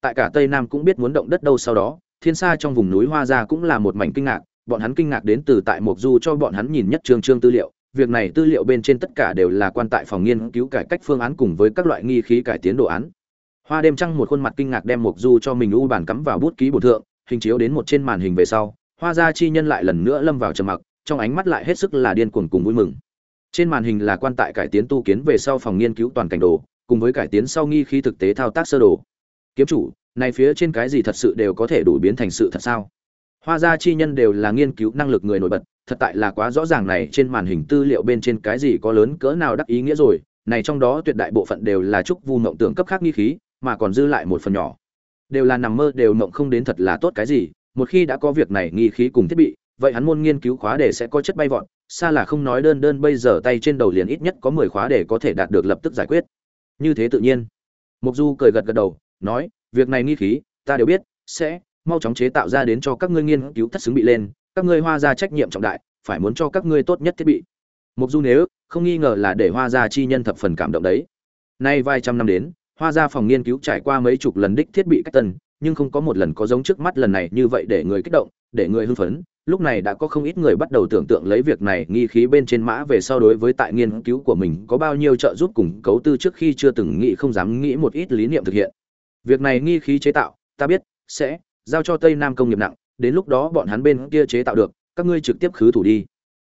Tại cả tây nam cũng biết muốn động đất đâu sau đó thiên sa trong vùng núi hoa gia cũng là một mảnh kinh ngạc, bọn hắn kinh ngạc đến từ tại mộc du cho bọn hắn nhìn nhất trương trương tư liệu, việc này tư liệu bên trên tất cả đều là quan tại phòng nghiên cứu cải cách phương án cùng với các loại nghi khí cải tiến đồ án. Hoa đêm trăng một khuôn mặt kinh ngạc đem mộc du cho mình u bản cắm vào bút ký bổ thượng, hình chiếu đến một trên màn hình về sau, hoa gia chi nhân lại lần nữa lâm vào trầm mặc, trong ánh mắt lại hết sức là điên cuồng cùng vui mừng. Trên màn hình là quan tại cải tiến tu kiến về sau phòng nghiên cứu toàn cảnh đồ, cùng với cải tiến sau nghi khí thực tế thao tác sơ đồ. Kiếm chủ này phía trên cái gì thật sự đều có thể đủ biến thành sự thật sao? Hoa gia chi nhân đều là nghiên cứu năng lực người nổi bật, thật tại là quá rõ ràng này trên màn hình tư liệu bên trên cái gì có lớn cỡ nào đắc ý nghĩa rồi, này trong đó tuyệt đại bộ phận đều là chúc vu mộng tưởng cấp khác nghi khí, mà còn dư lại một phần nhỏ. Đều là nằm mơ, đều mộng không đến thật là tốt cái gì, một khi đã có việc này nghi khí cùng thiết bị, vậy hắn môn nghiên cứu khóa để sẽ có chất bay vọt, xa là không nói đơn đơn bây giờ tay trên đầu liền ít nhất có mười khóa để có thể đạt được lập tức giải quyết. Như thế tự nhiên. Mục du cười gật gật đầu, nói việc này nghi khí, ta đều biết, sẽ mau chóng chế tạo ra đến cho các ngươi nghiên cứu thất xứng bị lên, các ngươi hoa ra trách nhiệm trọng đại, phải muốn cho các ngươi tốt nhất thiết bị. Mục du nếu không nghi ngờ là để hoa ra chi nhân thập phần cảm động đấy. Nay vài trăm năm đến, hoa ra phòng nghiên cứu trải qua mấy chục lần đích thiết bị cách tân, nhưng không có một lần có giống trước mắt lần này như vậy để người kích động, để người hưng phấn. Lúc này đã có không ít người bắt đầu tưởng tượng lấy việc này nghi khí bên trên mã về so đối với tại nghiên cứu của mình có bao nhiêu trợ giúp cùng cấu tư trước khi chưa từng nghĩ không dám nghĩ một ít lý niệm thực hiện việc này nghi khí chế tạo, ta biết, sẽ giao cho tây nam công nghiệp nặng, đến lúc đó bọn hắn bên kia chế tạo được, các ngươi trực tiếp khứ thủ đi.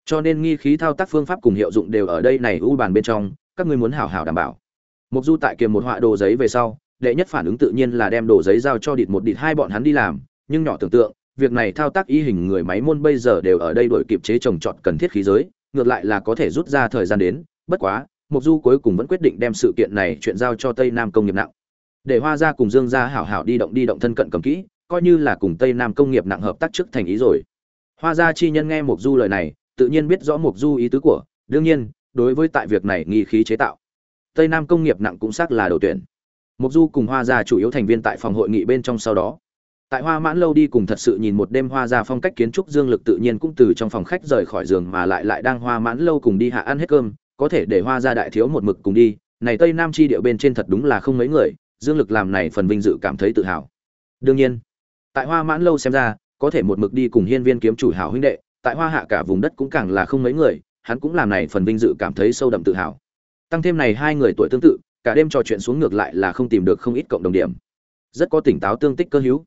Cho nên nghi khí thao tác phương pháp cùng hiệu dụng đều ở đây này u bàn bên trong, các ngươi muốn hảo hảo đảm bảo. Mục du tại kiềm một họa đồ giấy về sau, đệ nhất phản ứng tự nhiên là đem đồ giấy giao cho địt một địt hai bọn hắn đi làm, nhưng nhỏ tưởng tượng, việc này thao tác y hình người máy môn bây giờ đều ở đây đổi kịp chế trồng trọt cần thiết khí giới, ngược lại là có thể rút ra thời gian đến, bất quá, mục du cuối cùng vẫn quyết định đem sự kiện này chuyện giao cho tây nam công nghiệp nặng để hoa gia cùng dương gia hảo hảo đi động đi động thân cận cầm kỹ, coi như là cùng tây nam công nghiệp nặng hợp tác trước thành ý rồi. Hoa gia chi nhân nghe mục du lời này, tự nhiên biết rõ mục du ý tứ của, đương nhiên, đối với tại việc này nghi khí chế tạo, tây nam công nghiệp nặng cũng xác là đầu tuyển. Mục du cùng hoa gia chủ yếu thành viên tại phòng hội nghị bên trong sau đó. Tại hoa mãn lâu đi cùng thật sự nhìn một đêm hoa gia phong cách kiến trúc dương lực tự nhiên cũng từ trong phòng khách rời khỏi giường mà lại lại đang hoa mãn lâu cùng đi hạ ăn hết cơm, có thể để hoa gia đại thiếu một mực cùng đi, này tây nam chi địa bên trên thật đúng là không mấy người dương lực làm này phần vinh dự cảm thấy tự hào. Đương nhiên, tại hoa mãn lâu xem ra, có thể một mực đi cùng hiên viên kiếm chủ hảo huynh đệ, tại hoa hạ cả vùng đất cũng càng là không mấy người, hắn cũng làm này phần vinh dự cảm thấy sâu đậm tự hào. Tăng thêm này hai người tuổi tương tự, cả đêm trò chuyện xuống ngược lại là không tìm được không ít cộng đồng điểm. Rất có tỉnh táo tương tích cơ hữu.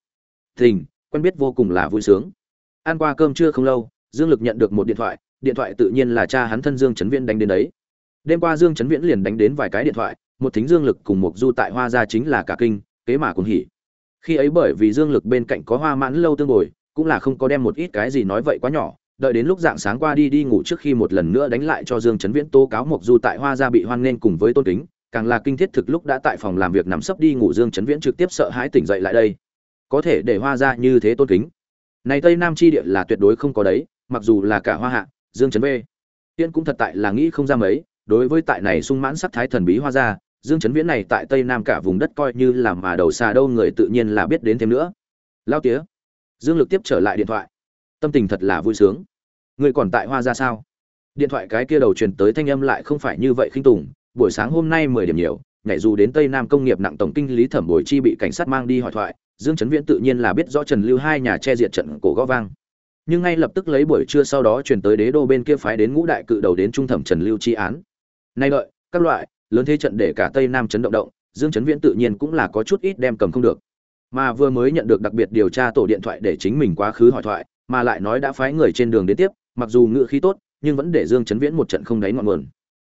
Tình, quen biết vô cùng là vui sướng. Ăn qua cơm trưa không lâu, dương lực nhận được một điện thoại điện thoại tự nhiên là cha hắn thân dương trấn viễn đánh đến đấy. Đêm qua dương trấn viễn liền đánh đến vài cái điện thoại một thính dương lực cùng một du tại hoa gia chính là cả kinh, kế mà cùng hỉ. Khi ấy bởi vì dương lực bên cạnh có hoa mãn lâu tương bồi, cũng là không có đem một ít cái gì nói vậy quá nhỏ, đợi đến lúc dạng sáng qua đi đi ngủ trước khi một lần nữa đánh lại cho dương trấn viễn tố cáo mộc du tại hoa gia bị hoan nghênh cùng với tôn kính, càng là kinh thiết thực lúc đã tại phòng làm việc nằm sấp đi ngủ dương trấn viễn trực tiếp sợ hãi tỉnh dậy lại đây. Có thể để hoa gia như thế tôn kính. Này tây nam chi địa là tuyệt đối không có đấy, mặc dù là cả hoa hạ, dương trấn v tiên cũng thật tại là nghĩ không ra mấy, đối với tại này sung mãn sắc thái thần bí hoa gia dương trấn viễn này tại tây nam cả vùng đất coi như là mà đầu xa đâu người tự nhiên là biết đến thêm nữa. Lao tía. Dương lực tiếp trở lại điện thoại. Tâm tình thật là vui sướng. Người còn tại hoa ra sao? Điện thoại cái kia đầu truyền tới thanh âm lại không phải như vậy khinh tùng. Buổi sáng hôm nay mười điểm nhiều, nhảy dù đến tây nam công nghiệp nặng tổng kinh lý thẩm bồi chi bị cảnh sát mang đi hỏi thoại, dương trấn viễn tự nhiên là biết rõ trần lưu hai nhà che diệt trận cổ gõ vang. Nhưng ngay lập tức lấy buổi trưa sau đó truyền tới đế đô bên kia phái đến ngũ đại cự đầu đến trung thẩm trần lưu chi án. Nay đợi, các loại lớn thế trận để cả tây nam chấn động động, dương chấn viễn tự nhiên cũng là có chút ít đem cầm không được. Mà vừa mới nhận được đặc biệt điều tra tổ điện thoại để chính mình quá khứ hỏi thoại, mà lại nói đã phái người trên đường đến tiếp, mặc dù ngựa khí tốt, nhưng vẫn để dương chấn viễn một trận không đáy ngọn nguồn.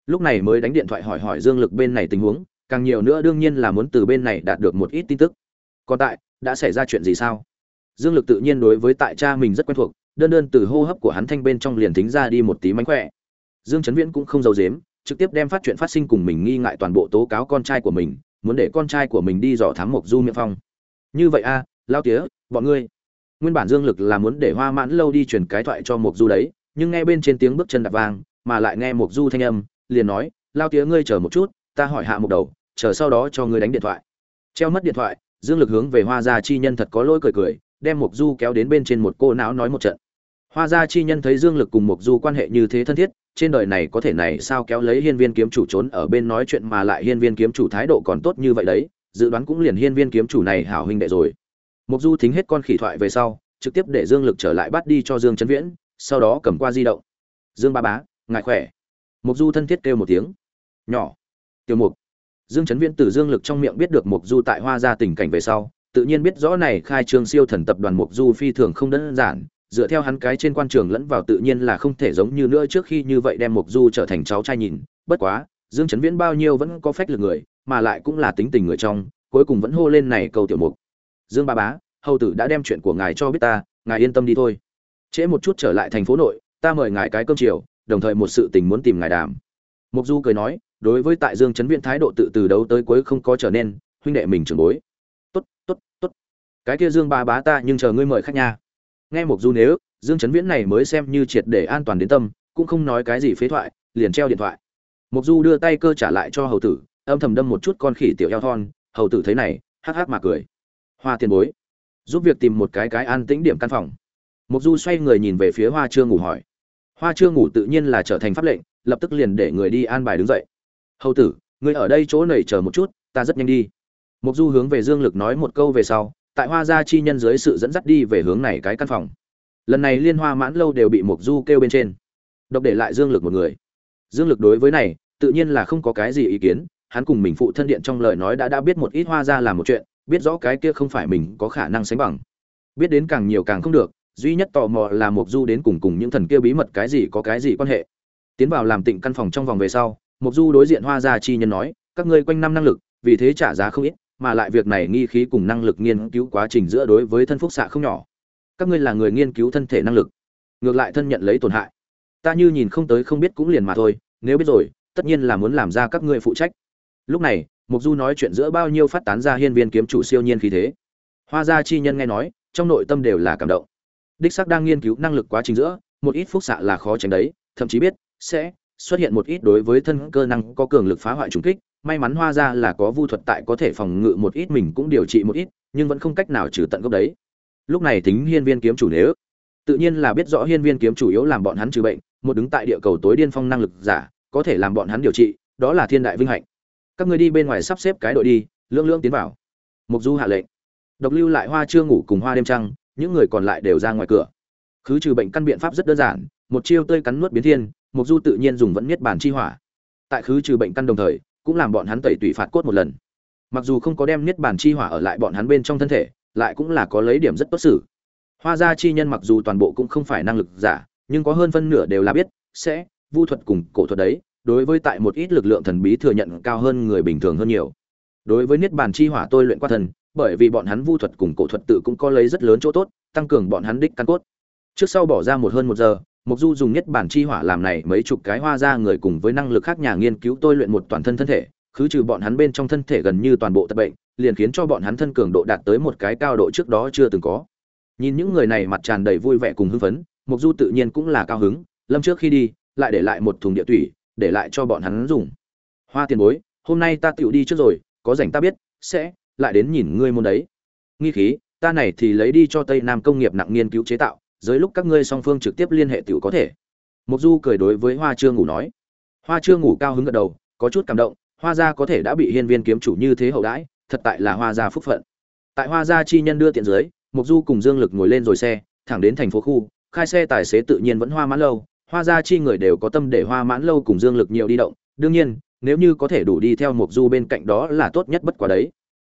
Lúc này mới đánh điện thoại hỏi hỏi dương lực bên này tình huống, càng nhiều nữa đương nhiên là muốn từ bên này đạt được một ít tin tức. Còn tại, đã xảy ra chuyện gì sao? Dương lực tự nhiên đối với tại cha mình rất quen thuộc, đơn đơn từ hô hấp của hắn thanh bên trong liền thính ra đi một tí mánh khỏe. Dương chấn viễn cũng không giấu dếm trực tiếp đem phát chuyện phát sinh cùng mình nghi ngại toàn bộ tố cáo con trai của mình, muốn để con trai của mình đi dò thám mộc du miệng phong. Như vậy a, lao tía, bọn ngươi. Nguyên bản dương lực là muốn để hoa mãn lâu đi truyền cái thoại cho mộc du đấy, nhưng nghe bên trên tiếng bước chân đạp vang, mà lại nghe mộc du thanh âm, liền nói, lao tía ngươi chờ một chút, ta hỏi hạ một đầu, chờ sau đó cho ngươi đánh điện thoại. Treo mất điện thoại, dương lực hướng về hoa gia chi nhân thật có lỗi cười cười, đem mộc du kéo đến bên trên một cô não nói một trận hoa gia chi nhân thấy dương lực cùng mộc du quan hệ như thế thân thiết, trên đời này có thể này sao kéo lấy hiên viên kiếm chủ trốn ở bên nói chuyện mà lại hiên viên kiếm chủ thái độ còn tốt như vậy đấy, dự đoán cũng liền hiên viên kiếm chủ này hảo huynh đệ rồi. Mộc du thính hết con khỉ thoại về sau, trực tiếp để dương lực trở lại bắt đi cho dương trấn viễn, sau đó cầm qua di động. Dương ba bá, ngài khỏe? Mộc du thân thiết kêu một tiếng. Nhỏ. Tiểu mục. Dương trấn viễn từ dương lực trong miệng biết được mộc du tại hoa gia tình cảnh về sau, tự nhiên biết rõ này khai trương siêu thần tập đoàn mộc du phi thường không đơn giản dựa theo hắn cái trên quan trường lẫn vào tự nhiên là không thể giống như nữa trước khi như vậy đem mộc du trở thành cháu trai nhìn. Bất quá, dương chấn viễn bao nhiêu vẫn có phách lực người, mà lại cũng là tính tình người trong, cuối cùng vẫn hô lên này câu tiểu mục. Dương ba bá, hầu tử đã đem chuyện của ngài cho biết ta, ngài yên tâm đi thôi. Trễ một chút trở lại thành phố nội, ta mời ngài cái cơm chiều, đồng thời một sự tình muốn tìm ngài đàm. Mục du cười nói, đối với tại dương chấn viện thái độ tự từ đấu tới cuối không có trở nên, huynh đệ mình trưởng bối. Tốt tốt tốt. Cái kia dương ba bá ta nhưng chờ ngươi mời khách nha nghe mục du nếu, dương chấn viễn này mới xem như triệt để an toàn đến tâm, cũng không nói cái gì phế thoại, liền treo điện thoại. Mục du đưa tay cơ trả lại cho hầu tử, âm thầm đâm một chút con khỉ tiểu eo thon. Hầu tử thấy này, hắc hắc mà cười. Hoa tiền bối. Giúp việc tìm một cái cái an tĩnh điểm căn phòng. Mục du xoay người nhìn về phía hoa trương ngủ hỏi. Hoa trương ngủ tự nhiên là trở thành pháp lệnh, lập tức liền để người đi an bài đứng dậy. Hầu tử, người ở đây chỗ này chờ một chút, ta rất nhanh đi. Mục du hướng về dương lực nói một câu về sau tại hoa gia chi nhân dưới sự dẫn dắt đi về hướng này cái căn phòng. Lần này liên hoa mãn lâu đều bị mục du kêu bên trên. Độc để lại dương lực một người. Dương lực đối với này, tự nhiên là không có cái gì ý kiến, hắn cùng mình phụ thân điện trong lời nói đã đã biết một ít hoa gia làm một chuyện, biết rõ cái kia không phải mình có khả năng sánh bằng. Biết đến càng nhiều càng không được, duy nhất tò mò là mục du đến cùng cùng những thần kia bí mật cái gì có cái gì quan hệ. Tiến vào làm tịnh căn phòng trong vòng về sau mục du đối diện hoa gia chi nhân nói, các ngươi quanh năm năng lực, vì thế trả giá không ít mà lại việc này nghi khí cùng năng lực nghiên cứu quá trình giữa đối với thân phúc xạ không nhỏ. Các ngươi là người nghiên cứu thân thể năng lực, ngược lại thân nhận lấy tổn hại. Ta như nhìn không tới không biết cũng liền mà thôi, nếu biết rồi, tất nhiên là muốn làm ra các ngươi phụ trách. Lúc này mục du nói chuyện giữa bao nhiêu phát tán ra hiên viên kiếm chủ siêu nhiên khí thế. Hoa gia chi nhân nghe nói, trong nội tâm đều là cảm động. Đích sắc đang nghiên cứu năng lực quá trình giữa, một ít phúc xạ là khó tránh đấy, thậm chí biết sẽ xuất hiện một ít đối với thân cơ năng có cường lực phá hoại trùng kích may mắn hoa ra là có vu thuật tại có thể phòng ngự một ít mình cũng điều trị một ít, nhưng vẫn không cách nào trừ tận gốc đấy. Lúc này tính hiên viên kiếm chủ nếu. Tự nhiên là biết rõ hiên viên kiếm chủ yếu làm bọn hắn trừ bệnh, một đứng tại địa cầu tối điên phong năng lực giả, có thể làm bọn hắn điều trị, đó là thiên đại vinh hạnh. Các người đi bên ngoài sắp xếp cái đội đi, lưỡng lưỡng tiến vào. Mục du hạ lệnh. Độc lưu lại hoa chưa ngủ cùng hoa đêm trăng, những người còn lại đều ra ngoài cửa. Khứ trừ bệnh căn biện pháp rất đơn giản, một chiêu tươi cắn nuốt biến thiên, mục du tự nhiên dùng vẫn niết bản chi hỏa. Tại khứ trừ bệnh căn đồng thời cũng làm bọn hắn tẩy tủy phạt cốt một lần. Mặc dù không có đem niết bàn chi hỏa ở lại bọn hắn bên trong thân thể, lại cũng là có lấy điểm rất tốt xử. Hoa gia chi nhân mặc dù toàn bộ cũng không phải năng lực giả, nhưng có hơn phân nửa đều là biết, sẽ, vu thuật cùng cổ thuật đấy, đối với tại một ít lực lượng thần bí thừa nhận cao hơn người bình thường hơn nhiều. Đối với niết bàn chi hỏa tôi luyện qua thần, bởi vì bọn hắn vu thuật cùng cổ thuật tự cũng có lấy rất lớn chỗ tốt, tăng cường bọn hắn đích căn cốt. Trước sau bỏ ra một hơn một giờ Mộc du dùng nhất bản chi hỏa làm này mấy chục cái hoa ra người cùng với năng lực khác nhà nghiên cứu tôi luyện một toàn thân thân thể, khứ trừ bọn hắn bên trong thân thể gần như toàn bộ tật bệnh, liền khiến cho bọn hắn thân cường độ đạt tới một cái cao độ trước đó chưa từng có. Nhìn những người này mặt tràn đầy vui vẻ cùng hưng phấn, Mộc du tự nhiên cũng là cao hứng, lâm trước khi đi, lại để lại một thùng địa thủy để lại cho bọn hắn dùng. Hoa tiền bối, hôm nay ta tiểu đi trước rồi, có rảnh ta biết, sẽ lại đến nhìn ngươi môn đấy. Nghi khí, ta này thì lấy đi cho tây nam công nghiệp nặng nghiên cứu chế tạo dưới lúc các ngươi song phương trực tiếp liên hệ tiểu có thể. Mục du cười đối với hoa trương ngủ nói. Hoa trương ngủ cao hứng gật đầu, có chút cảm động, hoa gia có thể đã bị hiên viên kiếm chủ như thế hậu đãi, thật tại là hoa gia phúc phận. Tại hoa gia chi nhân đưa tiện dưới mục du cùng dương lực ngồi lên rồi xe, thẳng đến thành phố khu, khai xe tài xế tự nhiên vẫn hoa mãn lâu, hoa gia chi người đều có tâm để hoa mãn lâu cùng dương lực nhiều đi động, đương nhiên, nếu như có thể đủ đi theo mục du bên cạnh đó là tốt nhất bất quá đấy.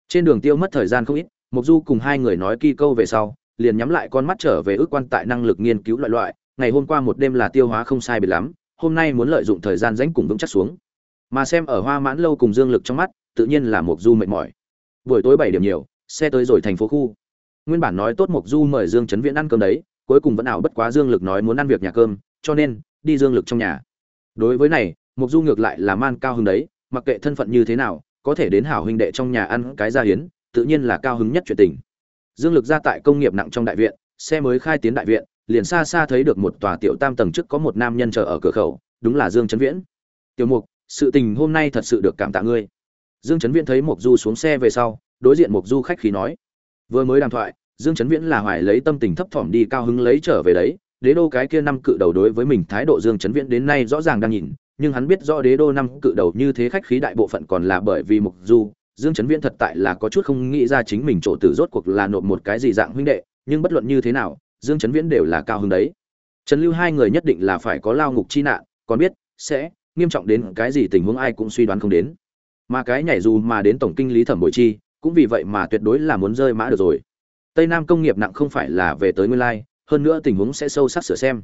Trên đường tiêu mất thời gian không ít mục du cùng hai người nói kỳ câu về sau liền nhắm lại con mắt trở về ước quan tại năng lực nghiên cứu loại loại, ngày hôm qua một đêm là tiêu hóa không sai biệt lắm, hôm nay muốn lợi dụng thời gian rãnh cùng vững chắc xuống. Mà xem ở hoa mãn lâu cùng dương lực trong mắt, tự nhiên là mục du mệt mỏi. Buổi tối bảy điểm nhiều, xe tới rồi thành phố khu. Nguyên bản nói tốt mục du mời dương trấn viễn ăn cơm đấy, cuối cùng vẫn ảo bất quá dương lực nói muốn ăn việc nhà cơm, cho nên, đi dương lực trong nhà. Đối với này mục du ngược lại là man cao hứng đấy, mặc kệ thân phận như thế nào, có thể đến hảo huynh đệ trong nhà ăn cái gia hiến, tự nhiên là cao hứng nhất chuyện tình dương lực ra tại công nghiệp nặng trong đại viện, xe mới khai tiến đại viện, liền xa xa thấy được một tòa tiểu tam tầng trước có một nam nhân chờ ở cửa khẩu, đúng là dương trấn viễn. Tiểu mục, sự tình hôm nay thật sự được cảm tạ ngươi. Dương trấn viễn thấy mục du xuống xe về sau, đối diện mục du khách khí nói, vừa mới đàm thoại, dương trấn viễn là hoài lấy tâm tình thấp thỏm đi cao hứng lấy trở về đấy, đế đô cái kia năm cự đầu đối với mình thái độ dương trấn viễn đến nay rõ ràng đang nhìn, nhưng hắn biết rõ đế đô năm cự đầu như thế khách khí đại bộ phận còn là bởi vì mục du dương Chấn viễn thật tại là có chút không nghĩ ra chính mình chỗ tử rốt cuộc là nộp một cái gì dạng huynh đệ, nhưng bất luận như thế nào, dương Chấn viễn đều là cao hứng đấy. Trần lưu hai người nhất định là phải có lao ngục chi nạn, còn biết, sẽ, nghiêm trọng đến cái gì tình huống ai cũng suy đoán không đến. Mà cái nhảy dù mà đến tổng kinh lý thẩm bội chi, cũng vì vậy mà tuyệt đối là muốn rơi mã được rồi. Tây nam công nghiệp nặng không phải là về tới nguyên lai, hơn nữa tình huống sẽ sâu sắc sửa xem.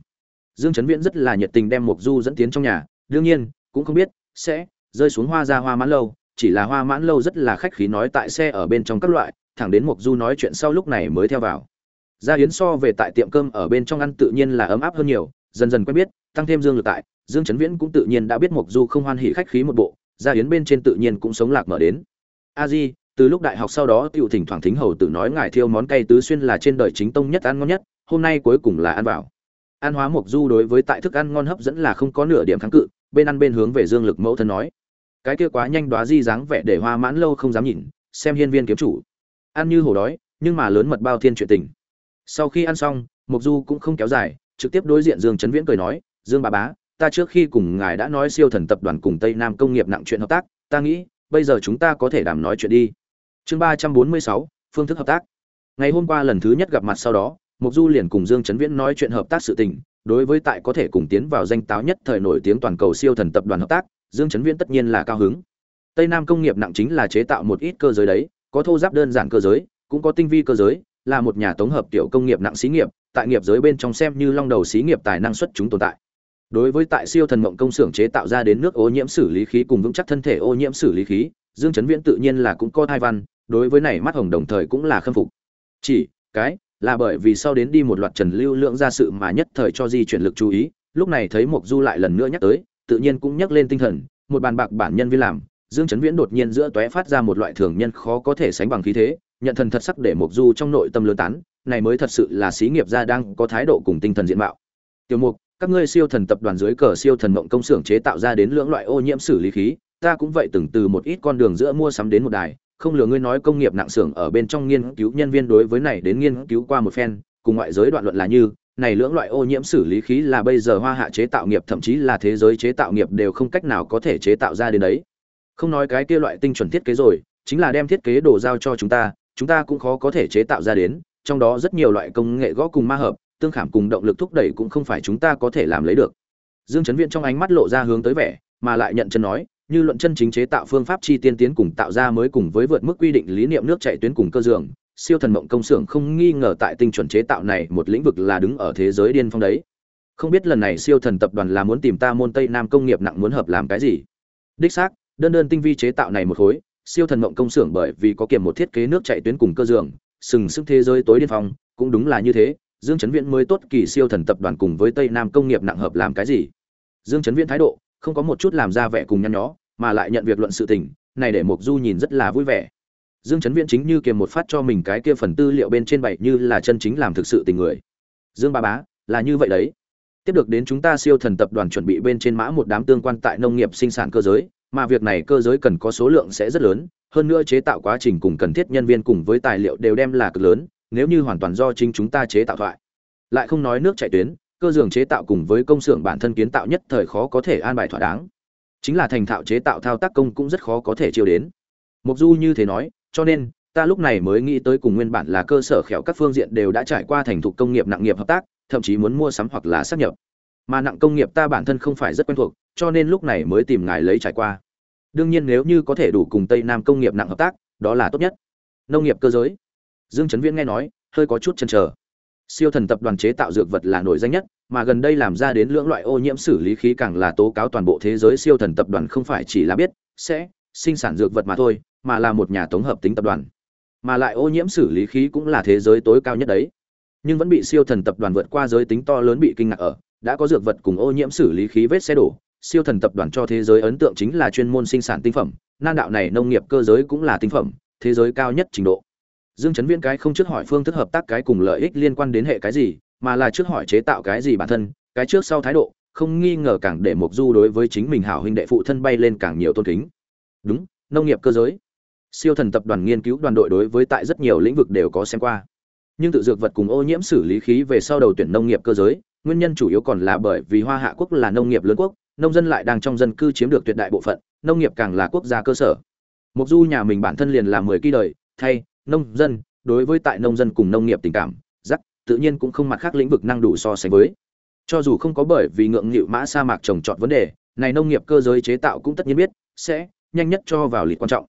Dương Chấn viễn rất là nhiệt tình đem mục du dẫn tiến trong nhà, đương nhiên, cũng không biết, sẽ, rơi xuống hoa ra hoa mãn lâu chỉ là hoa mãn lâu rất là khách khí nói tại xe ở bên trong các loại, thẳng đến Mộc du nói chuyện sau lúc này mới theo vào. Gia yến so về tại tiệm cơm ở bên trong ăn tự nhiên là ấm áp hơn nhiều, dần dần quen biết, tăng thêm dương lực tại, dương trấn viễn cũng tự nhiên đã biết Mộc du không hoan hỉ khách khí một bộ, gia yến bên trên tự nhiên cũng sống lạc mở đến. A di, từ lúc đại học sau đó tiểu thỉnh thoảng thính hầu tự nói ngài thiêu món cay tứ xuyên là trên đời chính tông nhất ăn ngon nhất, hôm nay cuối cùng là ăn vào. An hóa mộc du đối với tại thức ăn ngon hấp dẫn là không có nửa điểm kháng cự, bên ăn bên hướng về dương lực mẫu thân nói cái kia quá nhanh đoá di dáng vẻ để hoa mãn lâu không dám nhìn, xem hiên viên kiếm chủ. Ăn như hổ đói, nhưng mà lớn mật bao thiên chuyện tình. Sau khi ăn xong mục du cũng không kéo dài, trực tiếp đối diện dương trấn viễn cười nói, dương bà bá, ta trước khi cùng ngài đã nói siêu thần tập đoàn cùng tây nam công nghiệp nặng chuyện hợp tác, ta nghĩ, bây giờ chúng ta có thể đàm nói chuyện đi. Chương ba trăm bốn mươi sáu, phương thức hợp tác. Ngày hôm qua lần thứ nhất gặp mặt sau đó mục du liền cùng dương trấn viễn nói chuyện hợp tác sự tình, đối với tại có thể cùng tiến vào danh táo nhất thời nổi tiếng toàn cầu siêu thần tập đoàn hợp tác dương Chấn viễn tất nhiên là cao hứng. Tây nam công nghiệp nặng chính là chế tạo một ít cơ giới đấy, có thô giáp đơn giản cơ giới, cũng có tinh vi cơ giới, là một nhà tổng hợp tiểu công nghiệp nặng xí nghiệp, tại nghiệp giới bên trong xem như long đầu xí nghiệp tài năng xuất chúng tồn tại. Đối với tại siêu thần mộng công xưởng chế tạo ra đến nước ô nhiễm xử lý khí cùng vững chắc thân thể ô nhiễm xử lý khí, dương Chấn viễn tự nhiên là cũng có thai văn, đối với này mắt hồng đồng thời cũng là khâm phục. Chỉ, cái, là bởi vì sau đến đi một loạt trần lưu lượng ra sự mà nhất thời cho di chuyển lực chú ý, lúc này thấy mộc du lại lần nữa nhắc tới tự nhiên cũng nhắc lên tinh thần, một bàn bạc bản nhân vi làm, dương chấn viễn đột nhiên giữa tóe phát ra một loại thường nhân khó có thể sánh bằng khí thế, nhận thần thật sắc để mộc du trong nội tâm lơ tán, này mới thật sự là xí nghiệp gia đang có thái độ cùng tinh thần diện mạo. Tiểu mục, các ngươi siêu thần tập đoàn dưới cờ siêu thần mộng công xưởng chế tạo ra đến lưỡng loại ô nhiễm xử lý khí, ta cũng vậy từng từ một ít con đường giữa mua sắm đến một đài, không lừa ngươi nói công nghiệp nặng xưởng ở bên trong nghiên cứu nhân viên đối với này đến nghiên cứu qua một phen, cùng ngoại giới đoạn luận là như này lưỡng loại ô nhiễm xử lý khí là bây giờ hoa hạ chế tạo nghiệp, thậm chí là thế giới chế tạo nghiệp đều không cách nào có thể chế tạo ra đến đấy. Không nói cái kia loại tinh chuẩn thiết kế rồi, chính là đem thiết kế đồ giao cho chúng ta chúng ta cũng khó có thể chế tạo ra đến, trong đó rất nhiều loại công nghệ gõ cùng ma hợp, tương khảm cùng động lực thúc đẩy cũng không phải chúng ta có thể làm lấy được. Dương chấn viện trong ánh mắt lộ ra hướng tới vẻ, mà lại nhận chân nói, như luận chân chính chế tạo phương pháp chi tiên tiến cùng tạo ra mới cùng với vượt mức quy định lý niệm nước chạy tuyến cùng cơ dường siêu thần mộng công xưởng không nghi ngờ tại tinh chuẩn chế tạo này một lĩnh vực là đứng ở thế giới điên phong đấy. Không biết lần này siêu thần tập đoàn là muốn tìm ta môn tây nam công nghiệp nặng muốn hợp làm cái gì? Đích xác, đơn đơn tinh vi chế tạo này một khối, siêu thần mộng công xưởng bởi vì có kiểm một thiết kế nước chạy tuyến cùng cơ dường sừng sức thế giới tối điên phong, cũng đúng là như thế, dương chấn viễn mới tốt kỳ siêu thần tập đoàn cùng với tây nam công nghiệp nặng hợp làm cái gì? Dương chấn viễn thái độ, không có một chút làm ra vẻ cùng nhăn nhó, mà lại nhận việc luận sự tình, này để mục du nhìn rất là vui vẻ dương chấn viễn chính như kiềm một phát cho mình cái kia phần tư liệu bên trên bảy như là chân chính làm thực sự tình người. Dương ba bá, là như vậy đấy. Tiếp được đến chúng ta siêu thần tập đoàn chuẩn bị bên trên mã một đám tương quan tại nông nghiệp sinh sản cơ giới, mà việc này cơ giới cần có số lượng sẽ rất lớn, hơn nữa chế tạo quá trình cùng cần thiết nhân viên cùng với tài liệu đều đem là cực lớn, nếu như hoàn toàn do chính chúng ta chế tạo thoại. Lại không nói nước chạy tuyến, cơ dường chế tạo cùng với công xưởng bản thân kiến tạo nhất thời khó có thể an bài thỏa đáng. Chính là thành thạo chế tạo thao tác công cũng rất khó có thể chiêu đến. Mục du như thế nói cho nên, ta lúc này mới nghĩ tới cùng nguyên bản là cơ sở khéo các phương diện đều đã trải qua thành thục công nghiệp nặng nghiệp hợp tác, thậm chí muốn mua sắm hoặc là sát nhập. Mà nặng công nghiệp ta bản thân không phải rất quen thuộc, cho nên lúc này mới tìm ngài lấy trải qua. Đương nhiên nếu như có thể đủ cùng tây nam công nghiệp nặng hợp tác, đó là tốt nhất. Nông nghiệp cơ giới. Dương trấn viễn nghe nói, hơi có chút chần trở siêu thần tập đoàn chế tạo dược vật là nổi danh nhất, mà gần đây làm ra đến lưỡng loại ô nhiễm xử lý khí càng là tố cáo toàn bộ thế giới siêu thần tập đoàn không phải chỉ là biết, sẽ sinh sản dược vật mà thôi mà là một nhà tổng hợp tính tập đoàn. Mà lại ô nhiễm xử lý khí cũng là thế giới tối cao nhất đấy. Nhưng vẫn bị siêu thần tập đoàn vượt qua giới tính to lớn bị kinh ngạc ở, đã có dược vật cùng ô nhiễm xử lý khí vết xe đổ. Siêu thần tập đoàn cho thế giới ấn tượng chính là chuyên môn sinh sản tinh phẩm, nan đạo này nông nghiệp cơ giới cũng là tinh phẩm, thế giới cao nhất trình độ. Dương chấn viễn cái không trước hỏi phương thức hợp tác cái cùng lợi ích liên quan đến hệ cái gì, mà là trước hỏi chế tạo cái gì bản thân, cái trước sau thái độ, không nghi ngờ càng để mục du đối với chính mình hảo huynh đệ phụ thân bay lên càng nhiều tôn kính. Đúng, nông nghiệp cơ giới siêu thần tập đoàn nghiên cứu đoàn đội đối với tại rất nhiều lĩnh vực đều có xem qua. Nhưng tự dược vật cùng ô nhiễm xử lý khí về sau đầu tuyển nông nghiệp cơ giới, nguyên nhân chủ yếu còn là bởi vì hoa hạ quốc là nông nghiệp lớn quốc, nông dân lại đang trong dân cư chiếm được tuyệt đại bộ phận, nông nghiệp càng là quốc gia cơ sở. Mục du nhà mình bản thân liền là mười kỳ đời, thay, nông dân, đối với tại nông dân cùng nông nghiệp tình cảm rắc tự nhiên cũng không mặt khác lĩnh vực năng đủ so sánh với. Cho dù không có bởi vì ngượng nghịu mã sa mạc trồng trọt vấn đề, này nông nghiệp cơ giới chế tạo cũng tất nhiên biết, sẽ nhanh nhất cho vào lịch quan trọng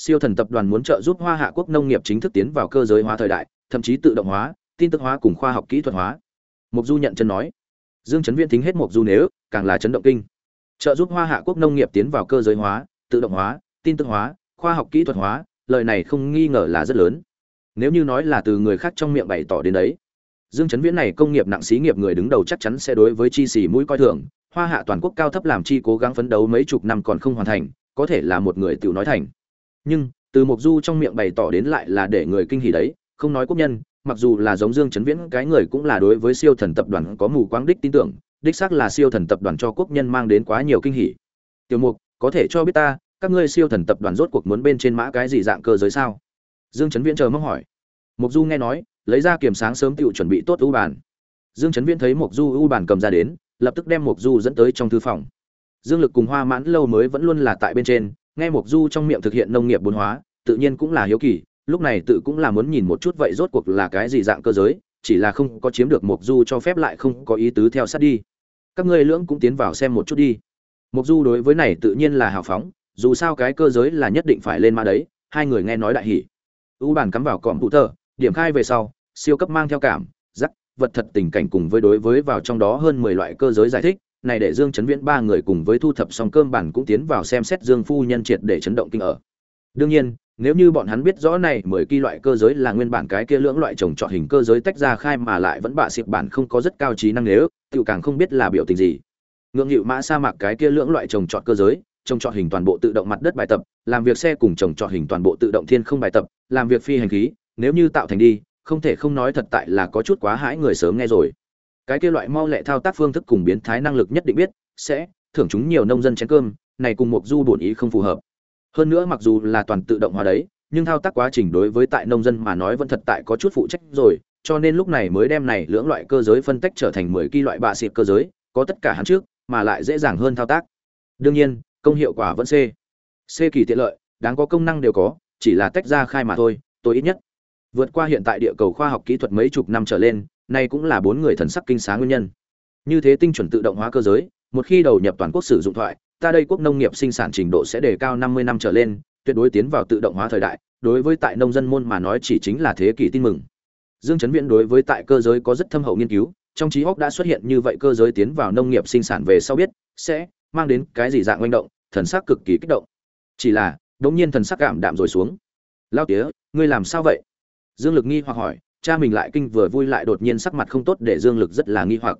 siêu thần tập đoàn muốn trợ giúp hoa hạ quốc nông nghiệp chính thức tiến vào cơ giới hóa thời đại, thậm chí tự động hóa, tin tức hóa cùng khoa học kỹ thuật hóa. Mục du nhận chân nói. Dương chấn viên thính hết mục du nếu, càng là chấn động kinh. Trợ giúp hoa hạ quốc nông nghiệp tiến vào cơ giới hóa, tự động hóa, tin tức hóa, khoa học kỹ thuật hóa, lời này không nghi ngờ là rất lớn. Nếu như nói là từ người khác trong miệng bày tỏ đến đấy, dương chấn viễn này công nghiệp nặng xí nghiệp người đứng đầu chắc chắn sẽ đối với chi xì mũi coi thường. Hoa hạ toàn quốc cao thấp làm chi cố gắng phấn đấu mấy chục năm còn không hoàn thành, có thể là một người tự nói thành nhưng, từ mục du trong miệng bày tỏ đến lại là để người kinh hỉ đấy, không nói quốc nhân, mặc dù là giống dương chấn viễn, cái người cũng là đối với siêu thần tập đoàn có mù quáng đích tin tưởng, đích xác là siêu thần tập đoàn cho quốc nhân mang đến quá nhiều kinh hỉ. Tiểu mục, có thể cho biết ta, các ngươi siêu thần tập đoàn rốt cuộc muốn bên trên mã cái gì dạng cơ giới sao? Dương chấn viễn chờ mong hỏi. Mục du nghe nói, lấy ra kiểm sáng sớm tựu chuẩn bị tốt u bàn. Dương chấn viễn thấy mục du u bàn cầm ra đến, lập tức đem mục du dẫn tới trong thư phòng. Dương lực cùng hoa mãn lâu mới vẫn luôn là tại bên trên nghe mục du trong miệng thực hiện nông nghiệp bốn hóa, tự nhiên cũng là hiếu kỳ, lúc này tự cũng là muốn nhìn một chút vậy rốt cuộc là cái gì dạng cơ giới, chỉ là không có chiếm được mục du cho phép lại không có ý tứ theo sát đi. Các ngươi lưỡng cũng tiến vào xem một chút đi. Mục du đối với này tự nhiên là hào phóng, dù sao cái cơ giới là nhất định phải lên ma đấy, hai người nghe nói đại hỉ. U bàn cắm vào cọm hụ tờ, điểm khai về sau, siêu cấp mang theo cảm giác vật thật tình cảnh cùng với đối với vào trong đó hơn mười loại cơ giới giải thích này để dương chấn viễn ba người cùng với thu thập xong cơm bản cũng tiến vào xem xét dương phu nhân triệt để chấn động kinh ở. Đương nhiên, nếu như bọn hắn biết rõ này mười kỳ loại cơ giới là nguyên bản cái kia lưỡng loại trồng trọt hình cơ giới tách ra khai mà lại vẫn bạ xịp bản không có rất cao trí năng nếu tự càng không biết là biểu tình gì. Ngưỡng hiệu mã sa mạc cái kia lưỡng loại trồng trọt cơ giới, trồng trọt hình toàn bộ tự động mặt đất bài tập, làm việc xe cùng trồng trọt hình toàn bộ tự động thiên không bài tập, làm việc phi hành khí, nếu như tạo thành đi, không thể không nói thật tại là có chút quá hãi người sớm nghe rồi cái kia loại mau lẹ thao tác phương thức cùng biến thái năng lực nhất định biết, sẽ thưởng chúng nhiều nông dân chén cơm, này cùng một du bổn ý không phù hợp. Hơn nữa mặc dù là toàn tự động hóa đấy, nhưng thao tác quá trình đối với tại nông dân mà nói vẫn thật tại có chút phụ trách rồi, cho nên lúc này mới đem này lưỡng loại cơ giới phân tách trở thành mười kỳ loại bạ xịt cơ giới, có tất cả hắn trước, mà lại dễ dàng hơn thao tác. Đương nhiên, công hiệu quả vẫn c. C kỳ tiện lợi, đáng có công năng đều có, chỉ là tách ra khai mà thôi, tôi ít nhất. Vượt qua hiện tại địa cầu khoa học kỹ thuật mấy chục năm trở lên nay cũng là bốn người thần sắc kinh sáng nguyên nhân. Như thế tinh chuẩn tự động hóa cơ giới, một khi đầu nhập toàn quốc sử dụng thoại, ta đây quốc nông nghiệp sinh sản trình độ sẽ đề cao 50 năm trở lên, tuyệt đối tiến vào tự động hóa thời đại, đối với tại nông dân môn mà nói chỉ chính là thế kỷ tin mừng. Dương chấn viễn đối với tại cơ giới có rất thâm hậu nghiên cứu, trong trí óc đã xuất hiện như vậy cơ giới tiến vào nông nghiệp sinh sản về sau biết, sẽ mang đến cái gì dạng manh động, thần sắc cực kỳ kích động. Chỉ là, đống nhiên thần sắc cảm đạm rồi xuống. Lao tía, ngươi làm sao vậy? Dương lực nghi hoặc hỏi cha mình lại kinh vừa vui lại đột nhiên sắc mặt không tốt để dương lực rất là nghi hoặc.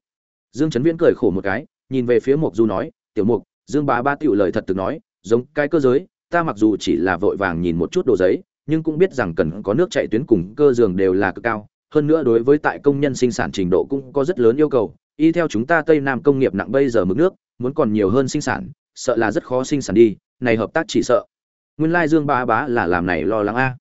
Dương trấn viễn cười khổ một cái, nhìn về phía mục du nói, tiểu mục dương bá ba tiểu lời thật từng nói, giống cái cơ giới, ta mặc dù chỉ là vội vàng nhìn một chút đồ giấy, nhưng cũng biết rằng cần có nước chạy tuyến cùng cơ giường đều là cực cao, hơn nữa đối với tại công nhân sinh sản trình độ cũng có rất lớn yêu cầu, y theo chúng ta tây nam công nghiệp nặng bây giờ mực nước, muốn còn nhiều hơn sinh sản, sợ là rất khó sinh sản đi, này hợp tác chỉ sợ. Nguyên lai dương ba bá là làm này lo lắng a.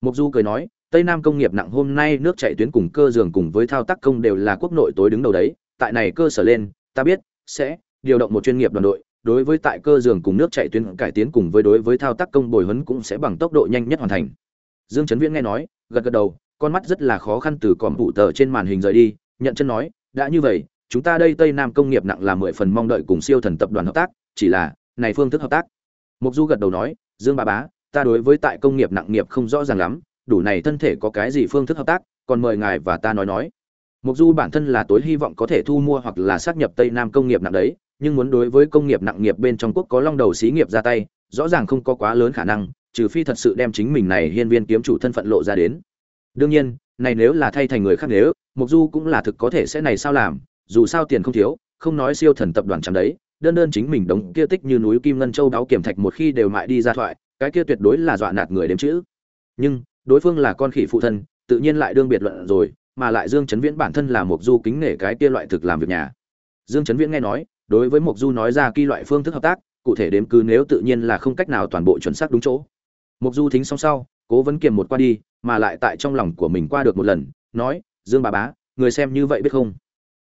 Mục du cười nói tây nam công nghiệp nặng hôm nay nước chạy tuyến cùng cơ giường cùng với thao tác công đều là quốc nội tối đứng đầu đấy. Tại này cơ sở lên, ta biết, sẽ điều động một chuyên nghiệp đoàn đội. Đối với tại cơ giường cùng nước chạy tuyến cải tiến cùng với đối với thao tác công bồi huấn cũng sẽ bằng tốc độ nhanh nhất hoàn thành. Dương trấn viễn nghe nói, gật gật đầu, con mắt rất là khó khăn từ còm phụ tờ trên màn hình rời đi, nhận chân nói, đã như vậy, chúng ta đây tây nam công nghiệp nặng là mười phần mong đợi cùng siêu thần tập đoàn hợp tác, chỉ là này phương thức hợp tác. Mục du gật đầu nói, dương ba bá, ta đối với tại công nghiệp nặng nghiệp không rõ ràng lắm đủ này thân thể có cái gì phương thức hợp tác, còn mời ngài và ta nói nói. Mục du bản thân là tối hy vọng có thể thu mua hoặc là sát nhập tây nam công nghiệp nặng đấy, nhưng muốn đối với công nghiệp nặng nghiệp bên trong quốc có long đầu xí nghiệp ra tay, rõ ràng không có quá lớn khả năng, trừ phi thật sự đem chính mình này hiên viên kiếm chủ thân phận lộ ra đến. Đương nhiên, này nếu là thay thành người khác nếu, mục du cũng là thực có thể sẽ này sao làm, dù sao tiền không thiếu, không nói siêu thần tập đoàn chẳng đấy, đơn đơn chính mình đống kia tích như núi kim ngân châu đáo kiểm thạch một khi đều mại đi ra thoại, cái kia tuyệt đối là dọa nạt người đếm chữ. Nhưng đối phương là con khỉ phụ thân, tự nhiên lại đương biệt luận rồi, mà lại dương chấn viễn bản thân là một du kính nể cái kia loại thực làm việc nhà. Dương chấn viễn nghe nói, đối với mộc du nói ra kỳ loại phương thức hợp tác, cụ thể đếm cứ nếu tự nhiên là không cách nào toàn bộ chuẩn xác đúng chỗ. Mộc du thính xong sau, cố vấn kiềm một qua đi, mà lại tại trong lòng của mình qua được một lần, nói, dương bà bá, người xem như vậy biết không?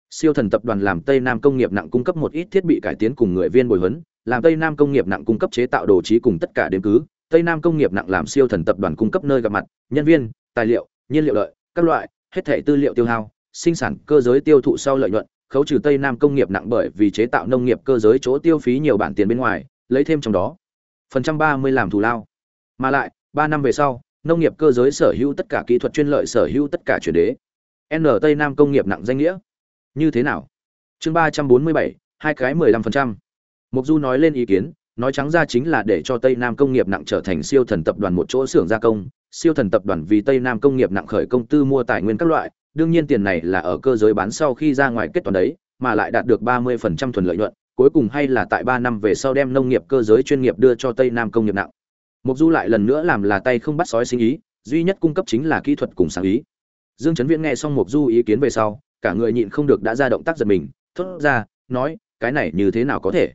Siêu thần tập đoàn làm tây nam công nghiệp nặng cung cấp một ít thiết bị cải tiến cùng người viên bồi huấn, làm tây nam công nghiệp nặng cung cấp chế tạo đồ trí cùng tất cả đếm cứ tây nam công nghiệp nặng làm siêu thần tập đoàn cung cấp nơi gặp mặt, nhân viên, tài liệu, nhiên liệu lợi, các loại, hết thảy tư liệu tiêu hao, sinh sản cơ giới tiêu thụ sau lợi nhuận, khấu trừ tây nam công nghiệp nặng bởi vì chế tạo nông nghiệp cơ giới chỗ tiêu phí nhiều bản tiền bên ngoài, lấy thêm trong đó phần trăm ba mươi làm thù lao. Mà lại, ba năm về sau, nông nghiệp cơ giới sở hữu tất cả kỹ thuật chuyên lợi sở hữu tất cả chuyển đế. N tây nam công nghiệp nặng danh nghĩa. Như thế nào? Chương ba trăm bốn mươi bảy, hai cái mười lăm phần trăm. Mục du nói lên ý kiến nói trắng ra chính là để cho tây nam công nghiệp nặng trở thành siêu thần tập đoàn một chỗ xưởng gia công. Siêu thần tập đoàn vì tây nam công nghiệp nặng khởi công tư mua tài nguyên các loại, đương nhiên tiền này là ở cơ giới bán sau khi ra ngoài kết toán đấy, mà lại đạt được ba mươi phần trăm thuần lợi nhuận, cuối cùng hay là tại ba năm về sau đem nông nghiệp cơ giới chuyên nghiệp đưa cho tây nam công nghiệp nặng. Mục du lại lần nữa làm là tay không bắt sói sinh ý, duy nhất cung cấp chính là kỹ thuật cùng sáng ý. Dương chấn viễn nghe xong mục du ý kiến về sau, cả người nhịn không được đã ra động tác giật mình, thốt ra, nói, cái này như thế nào có thể?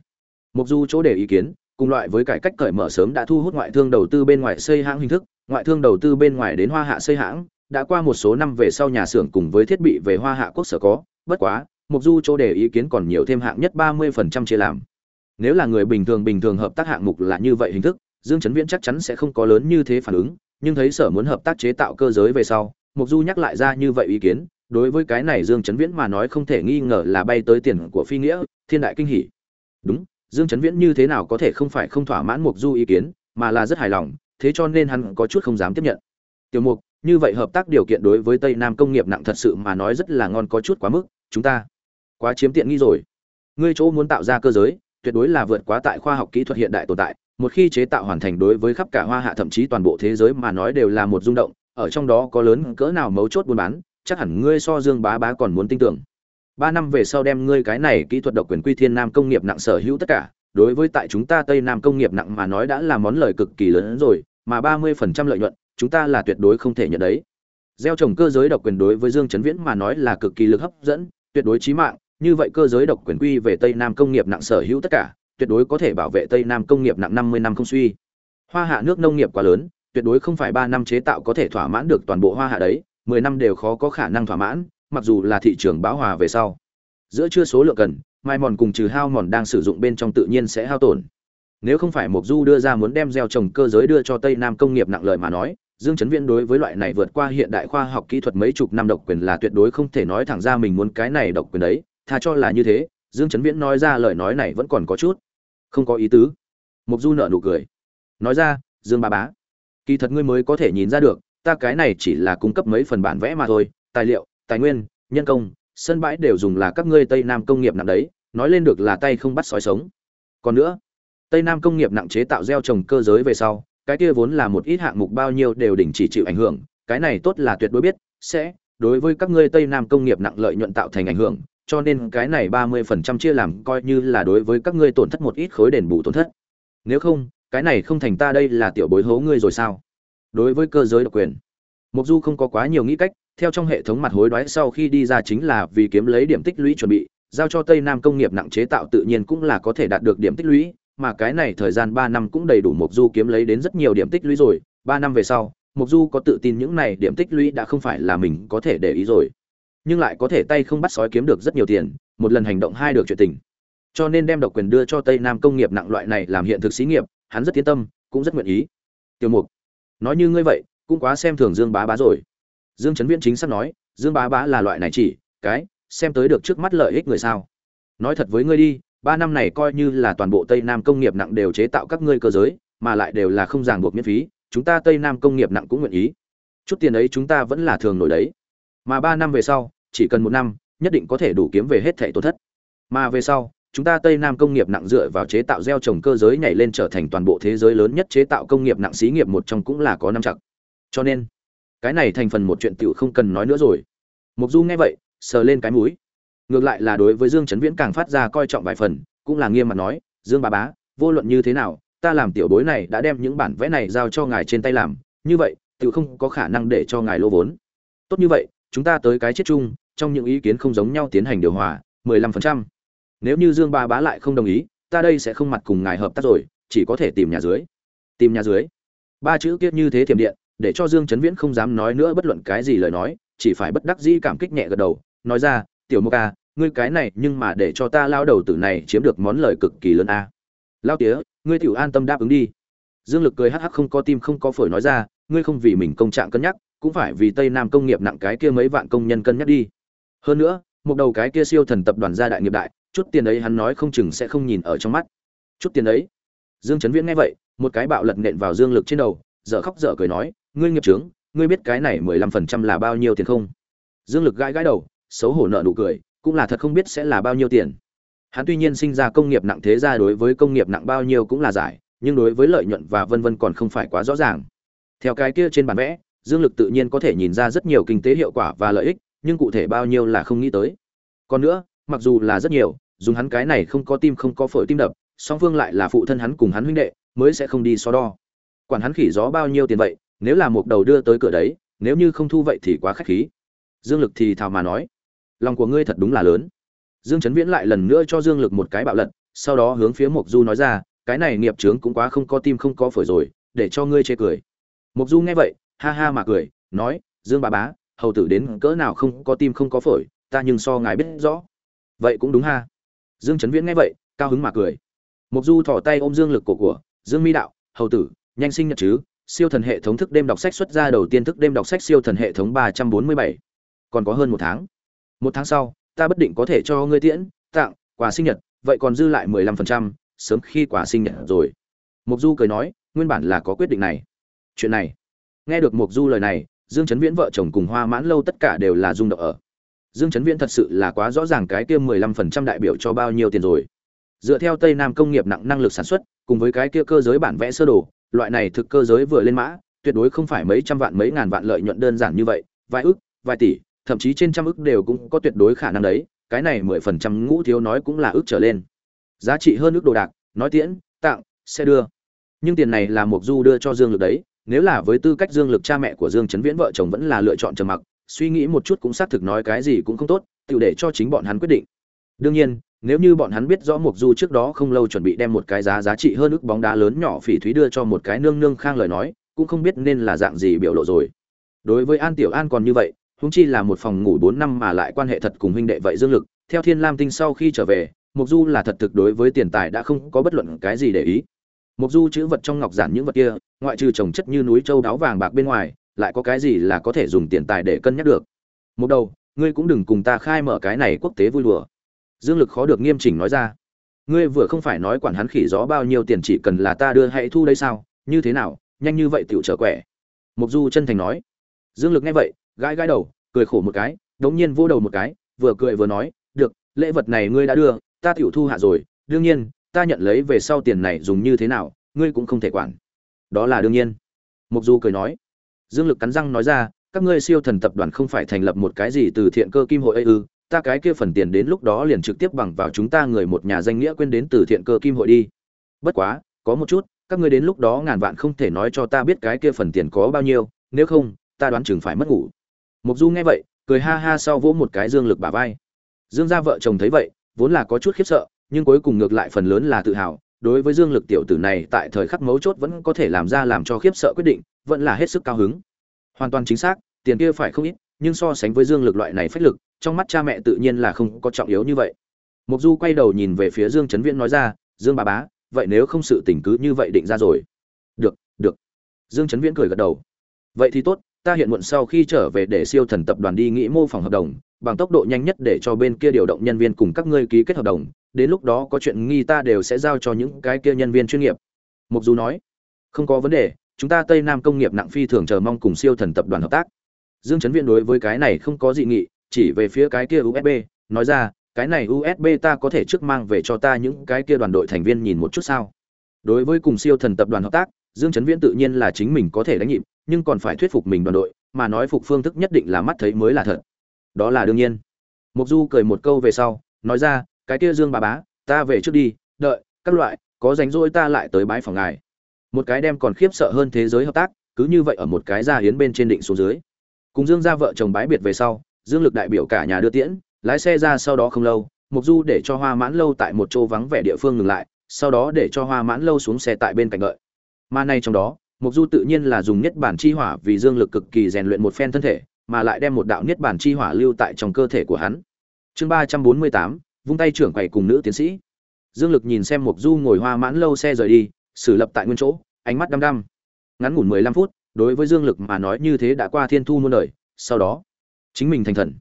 Mục du chỗ để ý kiến, cùng loại với cải cách cởi mở sớm đã thu hút ngoại thương đầu tư bên ngoài xây hãng hình thức, ngoại thương đầu tư bên ngoài đến hoa hạ xây hãng, đã qua một số năm về sau nhà xưởng cùng với thiết bị về hoa hạ quốc sở có, bất quá, mục du chỗ để ý kiến còn nhiều thêm hạng nhất ba mươi phần trăm chia làm nếu là người bình thường bình thường hợp tác hạng mục là như vậy hình thức, dương chấn viễn chắc chắn sẽ không có lớn như thế phản ứng, nhưng thấy sở muốn hợp tác chế tạo cơ giới về sau, mục du nhắc lại ra như vậy ý kiến, đối với cái này dương chấn viễn mà nói không thể nghi ngờ là bay tới tiền của phi nghĩa, thiên đại kinh hỉ. đúng dương chấn viễn như thế nào có thể không phải không thỏa mãn mục du ý kiến, mà là rất hài lòng, thế cho nên hắn có chút không dám tiếp nhận. Tiểu mục, như vậy hợp tác điều kiện đối với tây nam công nghiệp nặng thật sự mà nói rất là ngon có chút quá mức, chúng ta quá chiếm tiện nghi rồi. Ngươi chỗ muốn tạo ra cơ giới, tuyệt đối là vượt quá tại khoa học kỹ thuật hiện đại tồn tại, một khi chế tạo hoàn thành đối với khắp cả hoa hạ thậm chí toàn bộ thế giới mà nói đều là một rung động, ở trong đó có lớn cỡ nào mấu chốt buôn bán, chắc hẳn ngươi so dương bá bá còn muốn tin tưởng ba năm về sau đem ngươi cái này kỹ thuật độc quyền quy thiên nam công nghiệp nặng sở hữu tất cả, đối với tại chúng ta tây nam công nghiệp nặng mà nói đã là món lời cực kỳ lớn rồi, mà ba mươi phần trăm lợi nhuận, chúng ta là tuyệt đối không thể nhận đấy. Gieo trồng cơ giới độc quyền đối với dương chấn viễn mà nói là cực kỳ lực hấp dẫn, tuyệt đối chí mạng, như vậy cơ giới độc quyền quy về tây nam công nghiệp nặng sở hữu tất cả, tuyệt đối có thể bảo vệ tây nam công nghiệp nặng năm mươi năm không suy. Hoa hạ nước nông nghiệp quá lớn, tuyệt đối không phải ba năm chế tạo có thể thỏa mãn được toàn bộ hoa hạ đấy, mười năm đều khó có khả năng thỏa mãn mặc dù là thị trường bão hòa về sau, giữa chưa số lượng cần, mai mòn cùng trừ hao mòn đang sử dụng bên trong tự nhiên sẽ hao tổn. Nếu không phải mộc du đưa ra muốn đem gieo trồng cơ giới đưa cho tây nam công nghiệp nặng lời mà nói, dương chấn viễn đối với loại này vượt qua hiện đại khoa học kỹ thuật mấy chục năm độc quyền là tuyệt đối không thể nói thẳng ra mình muốn cái này độc quyền đấy, tha cho là như thế, dương chấn viễn nói ra lời nói này vẫn còn có chút không có ý tứ. Mộc du nở nụ cười. Nói ra, dương ba bá, kỳ thật ngươi mới có thể nhìn ra được, ta cái này chỉ là cung cấp mấy phần bản vẽ mà thôi, tài liệu tài nguyên, nhân công, sân bãi đều dùng là các ngươi tây nam công nghiệp nặng đấy, nói lên được là tay không bắt sói sống. Còn nữa, tây nam công nghiệp nặng chế tạo gieo trồng cơ giới về sau, cái kia vốn là một ít hạng mục bao nhiêu đều đình chỉ chịu ảnh hưởng, cái này tốt là tuyệt đối biết, sẽ, đối với các ngươi tây nam công nghiệp nặng lợi nhuận tạo thành ảnh hưởng, cho nên cái này ba mươi phần trăm chia làm coi như là đối với các ngươi tổn thất một ít khối đền bù tổn thất. Nếu không, cái này không thành ta đây là tiểu bối hố ngươi rồi sao? Đối với cơ giới độc quyền, Mộc du không có quá nhiều nghĩ cách theo trong hệ thống mặt hối đoái sau khi đi ra chính là vì kiếm lấy điểm tích lũy chuẩn bị, giao cho tây nam công nghiệp nặng chế tạo tự nhiên cũng là có thể đạt được điểm tích lũy, mà cái này thời gian ba năm cũng đầy đủ mục du kiếm lấy đến rất nhiều điểm tích lũy rồi, ba năm về sau mục du có tự tin những này điểm tích lũy đã không phải là mình có thể để ý rồi. Nhưng lại có thể tay không bắt sói kiếm được rất nhiều tiền, một lần hành động hai được chuyện tình. Cho nên đem độc quyền đưa cho tây nam công nghiệp nặng loại này làm hiện thực xí nghiệp, hắn rất yên tâm, cũng rất nguyện ý. Tiểu mục, nói như ngươi vậy, cũng quá xem thường dương bá bá rồi dương trấn viễn chính xác nói, dương bá bá là loại này chỉ, cái, xem tới được trước mắt lợi ích người sao. Nói thật với ngươi đi, ba năm này coi như là toàn bộ tây nam công nghiệp nặng đều chế tạo các ngươi cơ giới, mà lại đều là không ràng buộc miễn phí, chúng ta tây nam công nghiệp nặng cũng nguyện ý. Chút tiền ấy chúng ta vẫn là thường nổi đấy. Mà ba năm về sau, chỉ cần một năm, nhất định có thể đủ kiếm về hết thẻ tổn thất. Mà về sau, chúng ta tây nam công nghiệp nặng dựa vào chế tạo gieo trồng cơ giới nhảy lên trở thành toàn bộ thế giới lớn nhất chế tạo công nghiệp nặng xí nghiệp một trong cũng là có năm chặt cho nên cái này thành phần một chuyện tiểu không cần nói nữa rồi. Mục du nghe vậy, sờ lên cái mũi. Ngược lại là đối với dương chấn viễn càng phát ra coi trọng vài phần, cũng là nghiêm mặt nói, dương bà bá, vô luận như thế nào, ta làm tiểu bối này đã đem những bản vẽ này giao cho ngài trên tay làm. Như vậy tự không có khả năng để cho ngài lô vốn. Tốt như vậy, chúng ta tới cái chết chung, trong những ý kiến không giống nhau tiến hành điều hòa 15%. nếu như dương ba bá lại không đồng ý, ta đây sẽ không mặt cùng ngài hợp tác rồi, chỉ có thể tìm nhà dưới. Tìm nhà dưới? Ba chữ kiết như thế thiểm điện để cho dương chấn viễn không dám nói nữa bất luận cái gì lời nói, chỉ phải bất đắc dĩ cảm kích nhẹ gật đầu, nói ra, tiểu Mộc ca ngươi cái này nhưng mà để cho ta lao đầu tử này chiếm được món lời cực kỳ lớn a. Lao tía, ngươi tiểu an tâm đáp ứng đi. Dương lực cười hắc hắc không có tim không có phổi nói ra, ngươi không vì mình công trạng cân nhắc, cũng phải vì tây nam công nghiệp nặng cái kia mấy vạn công nhân cân nhắc đi. Hơn nữa, một đầu cái kia siêu thần tập đoàn gia đại nghiệp đại, chút tiền ấy hắn nói không chừng sẽ không nhìn ở trong mắt. Chút tiền ấy? Dương Chấn viễn nghe vậy, một cái bạo lật nện vào dương lực trên đầu, dở khóc dở cười nói ngươi nghiệp trướng ngươi biết cái này mười lăm phần trăm là bao nhiêu tiền không? Dương lực gãi gãi đầu, xấu hổ nợ nụ cười, cũng là thật không biết sẽ là bao nhiêu tiền. Hắn tuy nhiên sinh ra công nghiệp nặng thế ra đối với công nghiệp nặng bao nhiêu cũng là giải, nhưng đối với lợi nhuận và vân vân còn không phải quá rõ ràng. Theo cái kia trên bản vẽ, dương lực tự nhiên có thể nhìn ra rất nhiều kinh tế hiệu quả và lợi ích, nhưng cụ thể bao nhiêu là không nghĩ tới. Còn nữa, mặc dù là rất nhiều, dùng hắn cái này không có tim không có phổi tim đập, song phương lại là phụ thân hắn cùng hắn huynh đệ, mới sẽ không đi so đo. Quản hắn khỉ gió bao nhiêu tiền vậy nếu là một đầu đưa tới cửa đấy, nếu như không thu vậy thì quá khách khí. Dương lực thì thào mà nói, lòng của ngươi thật đúng là lớn. Dương trấn viễn lại lần nữa cho dương lực một cái bạo lật, sau đó hướng phía mộc du nói ra, cái này nghiệp trướng cũng quá không có tim không có phổi rồi, để cho ngươi chê cười. Mộc du nghe vậy, ha ha mà cười, nói, dương bà bá, hầu tử đến cỡ nào không có tim không có phổi, ta nhưng so ngài biết rõ. Vậy cũng đúng ha. Dương trấn viễn nghe vậy, cao hứng mà cười. Mộc du thỏ tay ôm dương lực cổ của, dương mi đạo, hầu tử, nhanh sinh nhật chứ siêu thần hệ thống thức đêm đọc sách xuất ra đầu tiên thức đêm đọc sách siêu thần hệ thống ba trăm bốn mươi bảy. Còn có hơn một tháng. Một tháng sau, ta bất định có thể cho ngươi tiễn, tặng, quà sinh nhật, vậy còn dư lại mười lăm phần trăm, sớm khi quà sinh nhật rồi. Mục du cười nói, nguyên bản là có quyết định này. Chuyện này. Nghe được mục du lời này, dương chấn viễn vợ chồng cùng hoa mãn lâu tất cả đều là rung động ở. Dương chấn viễn thật sự là quá rõ ràng cái kia mười lăm phần trăm đại biểu cho bao nhiêu tiền rồi. Dựa theo tây nam công nghiệp nặng năng lực sản xuất, cùng với cái kia cơ giới bản vẽ sơ đồ loại này thực cơ giới vừa lên mã tuyệt đối không phải mấy trăm vạn mấy ngàn vạn lợi nhuận đơn giản như vậy vài ức, vài tỷ thậm chí trên trăm ức đều cũng có tuyệt đối khả năng đấy cái này mười phần trăm ngũ thiếu nói cũng là ức trở lên. Giá trị hơn ước đồ đạc nói tiễn tặng sẽ đưa. Nhưng tiền này là mục du đưa cho dương lực đấy nếu là với tư cách dương lực cha mẹ của dương chấn viễn vợ chồng vẫn là lựa chọn trầm mặc suy nghĩ một chút cũng xác thực nói cái gì cũng không tốt tự để cho chính bọn hắn quyết định. Đương nhiên nếu như bọn hắn biết rõ mục du trước đó không lâu chuẩn bị đem một cái giá giá trị hơn ức bóng đá lớn nhỏ phỉ thúy đưa cho một cái nương nương khang lời nói, cũng không biết nên là dạng gì biểu lộ rồi. Đối với an tiểu an còn như vậy, huống chi là một phòng ngủ bốn năm mà lại quan hệ thật cùng huynh đệ vậy dương lực, theo thiên lam tinh sau khi trở về mục du là thật thực đối với tiền tài đã không có bất luận cái gì để ý. Mục du chữ vật trong ngọc giản những vật kia, ngoại trừ trồng chất như núi châu đáo vàng bạc bên ngoài, lại có cái gì là có thể dùng tiền tài để cân nhắc được? Một đầu, ngươi cũng đừng cùng ta khai mở cái này quốc tế vui đùa dương lực khó được nghiêm chỉnh nói ra. Ngươi vừa không phải nói quản hắn khỉ gió bao nhiêu tiền chỉ cần là ta đưa hãy thu đây sao? Như thế nào? Nhanh như vậy tiểu trở quẻ. Mục du chân thành nói. Dương lực nghe vậy, gãi gãi đầu, cười khổ một cái, đống nhiên vô đầu một cái, vừa cười vừa nói, được, lễ vật này ngươi đã đưa, ta tiểu thu hạ rồi. Đương nhiên, ta nhận lấy về sau tiền này dùng như thế nào, ngươi cũng không thể quản. Đó là đương nhiên. Mục du cười nói. Dương lực cắn răng nói ra, các ngươi siêu thần tập đoàn không phải thành lập một cái gì từ thiện cơ kim hội ấy ư? Ta cái kia phần tiền đến lúc đó liền trực tiếp bằng vào chúng ta người một nhà danh nghĩa quên đến từ thiện cơ kim hội đi bất quá có một chút các ngươi đến lúc đó ngàn vạn không thể nói cho ta biết cái kia phần tiền có bao nhiêu nếu không ta đoán chừng phải mất ngủ Mộc Du nghe vậy, cười ha ha sau vỗ một cái Dương Lực bả vai. Dương gia vợ chồng thấy vậy, vốn là có chút khiếp sợ, nhưng cuối cùng ngược lại phần lớn là tự hào, đối với Dương Lực tiểu tử này tại thời khắc mấu chốt vẫn có thể làm ra làm cho khiếp sợ quyết định, vẫn là hết sức cao hứng. Hoàn toàn chính xác, tiền kia phải không ít, nhưng so sánh với Dương Lực loại này phách lực, trong mắt cha mẹ tự nhiên là không có trọng yếu như vậy. Mộc Du quay đầu nhìn về phía Dương Chấn Viễn nói ra, "Dương bà bá, vậy nếu không sự tình cứ như vậy định ra rồi." "Được, được." Dương Chấn Viễn cười gật đầu. "Vậy thì tốt, ta hiện muộn sau khi trở về để siêu thần tập đoàn đi nghĩ mô phỏng hợp đồng bằng tốc độ nhanh nhất để cho bên kia điều động nhân viên cùng các ngươi ký kết hợp đồng đến lúc đó có chuyện nghi ta đều sẽ giao cho những cái kia nhân viên chuyên nghiệp mục du nói không có vấn đề chúng ta tây nam công nghiệp nặng phi thường chờ mong cùng siêu thần tập đoàn hợp tác dương chấn viễn đối với cái này không có dị nghị chỉ về phía cái kia usb nói ra, cái này usb ta có thể trước mang về cho ta những cái kia đoàn đội thành viên nhìn một chút sao? Đối với cùng siêu thần tập đoàn hợp tác, dương chấn viễn tự nhiên là chính mình có thể đánh nhịp, nhưng còn phải thuyết phục mình đoàn đội, mà nói phục phương thức nhất định là mắt thấy mới là thật. Đó là đương nhiên. Mục du cười một câu về sau, nói ra, cái kia dương bà bá, ta về trước đi, đợi, các loại, có rảnh rỗi ta lại tới bái phòng ngài. Một cái đem còn khiếp sợ hơn thế giới hợp tác, cứ như vậy ở một cái gia hiến bên trên định xuống dưới. Cùng dương gia vợ chồng bái biệt về sau dương lực đại biểu cả nhà đưa tiễn lái xe ra sau đó không lâu mục du để cho hoa mãn lâu tại một chỗ vắng vẻ địa phương ngừng lại sau đó để cho hoa mãn lâu xuống xe tại bên cạnh đợi mà nay trong đó mục du tự nhiên là dùng nhất bản chi hỏa vì dương lực cực kỳ rèn luyện một phen thân thể mà lại đem một đạo niết bản chi hỏa lưu tại trong cơ thể của hắn. Chương ba trăm bốn mươi tám vung tay trưởng quầy cùng nữ tiến sĩ. Dương Lực nhìn xem Mục Du ngồi hoa mãn lâu xe rời đi, xử lập tại nguyên chỗ, ánh mắt đăm đăm. Ngắn ngủn mười lăm phút, đối với Dương Lực mà nói như thế đã qua thiên thu muôn đời, sau đó, chính mình thành thần.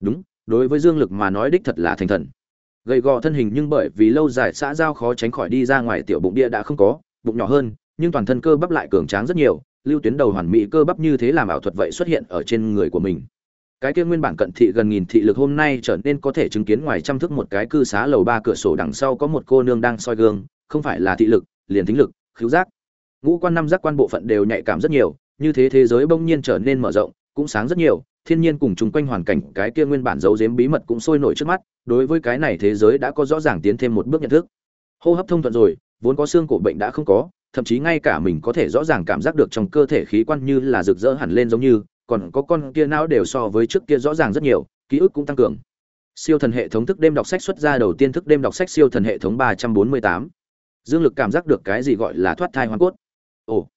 Đúng, đối với Dương Lực mà nói đích thật là thành thần. Gầy gò thân hình nhưng bởi vì lâu dài xã giao khó tránh khỏi đi ra ngoài tiểu bụng địa đã không có, bụng nhỏ hơn, nhưng toàn thân cơ bắp lại cường tráng rất nhiều, lưu tuyến đầu hoàn mỹ cơ bắp như thế làm ảo thuật vậy xuất hiện ở trên người của mình cái kia nguyên bản cận thị gần nghìn thị lực hôm nay trở nên có thể chứng kiến ngoài trăm thước một cái cư xá lầu ba cửa sổ đằng sau có một cô nương đang soi gương không phải là thị lực liền tính lực khứu giác ngũ quan năm giác quan bộ phận đều nhạy cảm rất nhiều như thế thế giới bỗng nhiên trở nên mở rộng cũng sáng rất nhiều thiên nhiên cùng chung quanh hoàn cảnh, cái kia nguyên bản giấu giếm bí mật cũng sôi nổi trước mắt, đối với cái này thế giới đã có rõ ràng tiến thêm một bước nhận thức. Hô hấp thông thuận rồi, vốn có xương cổ bệnh đã không có, thậm chí ngay cả mình có thể rõ ràng cảm giác được trong cơ thể khí quan như là rực rỡ hẳn lên giống như, còn có con kia não đều so với trước kia rõ ràng rất nhiều, ký ức cũng tăng cường. Siêu thần hệ thống thức đêm đọc sách xuất ra đầu tiên thức đêm đọc sách siêu thần hệ thống ba trăm bốn mươi tám. Dương lực cảm giác được cái gì gọi là thoát thai hoàn cốt? Ồ,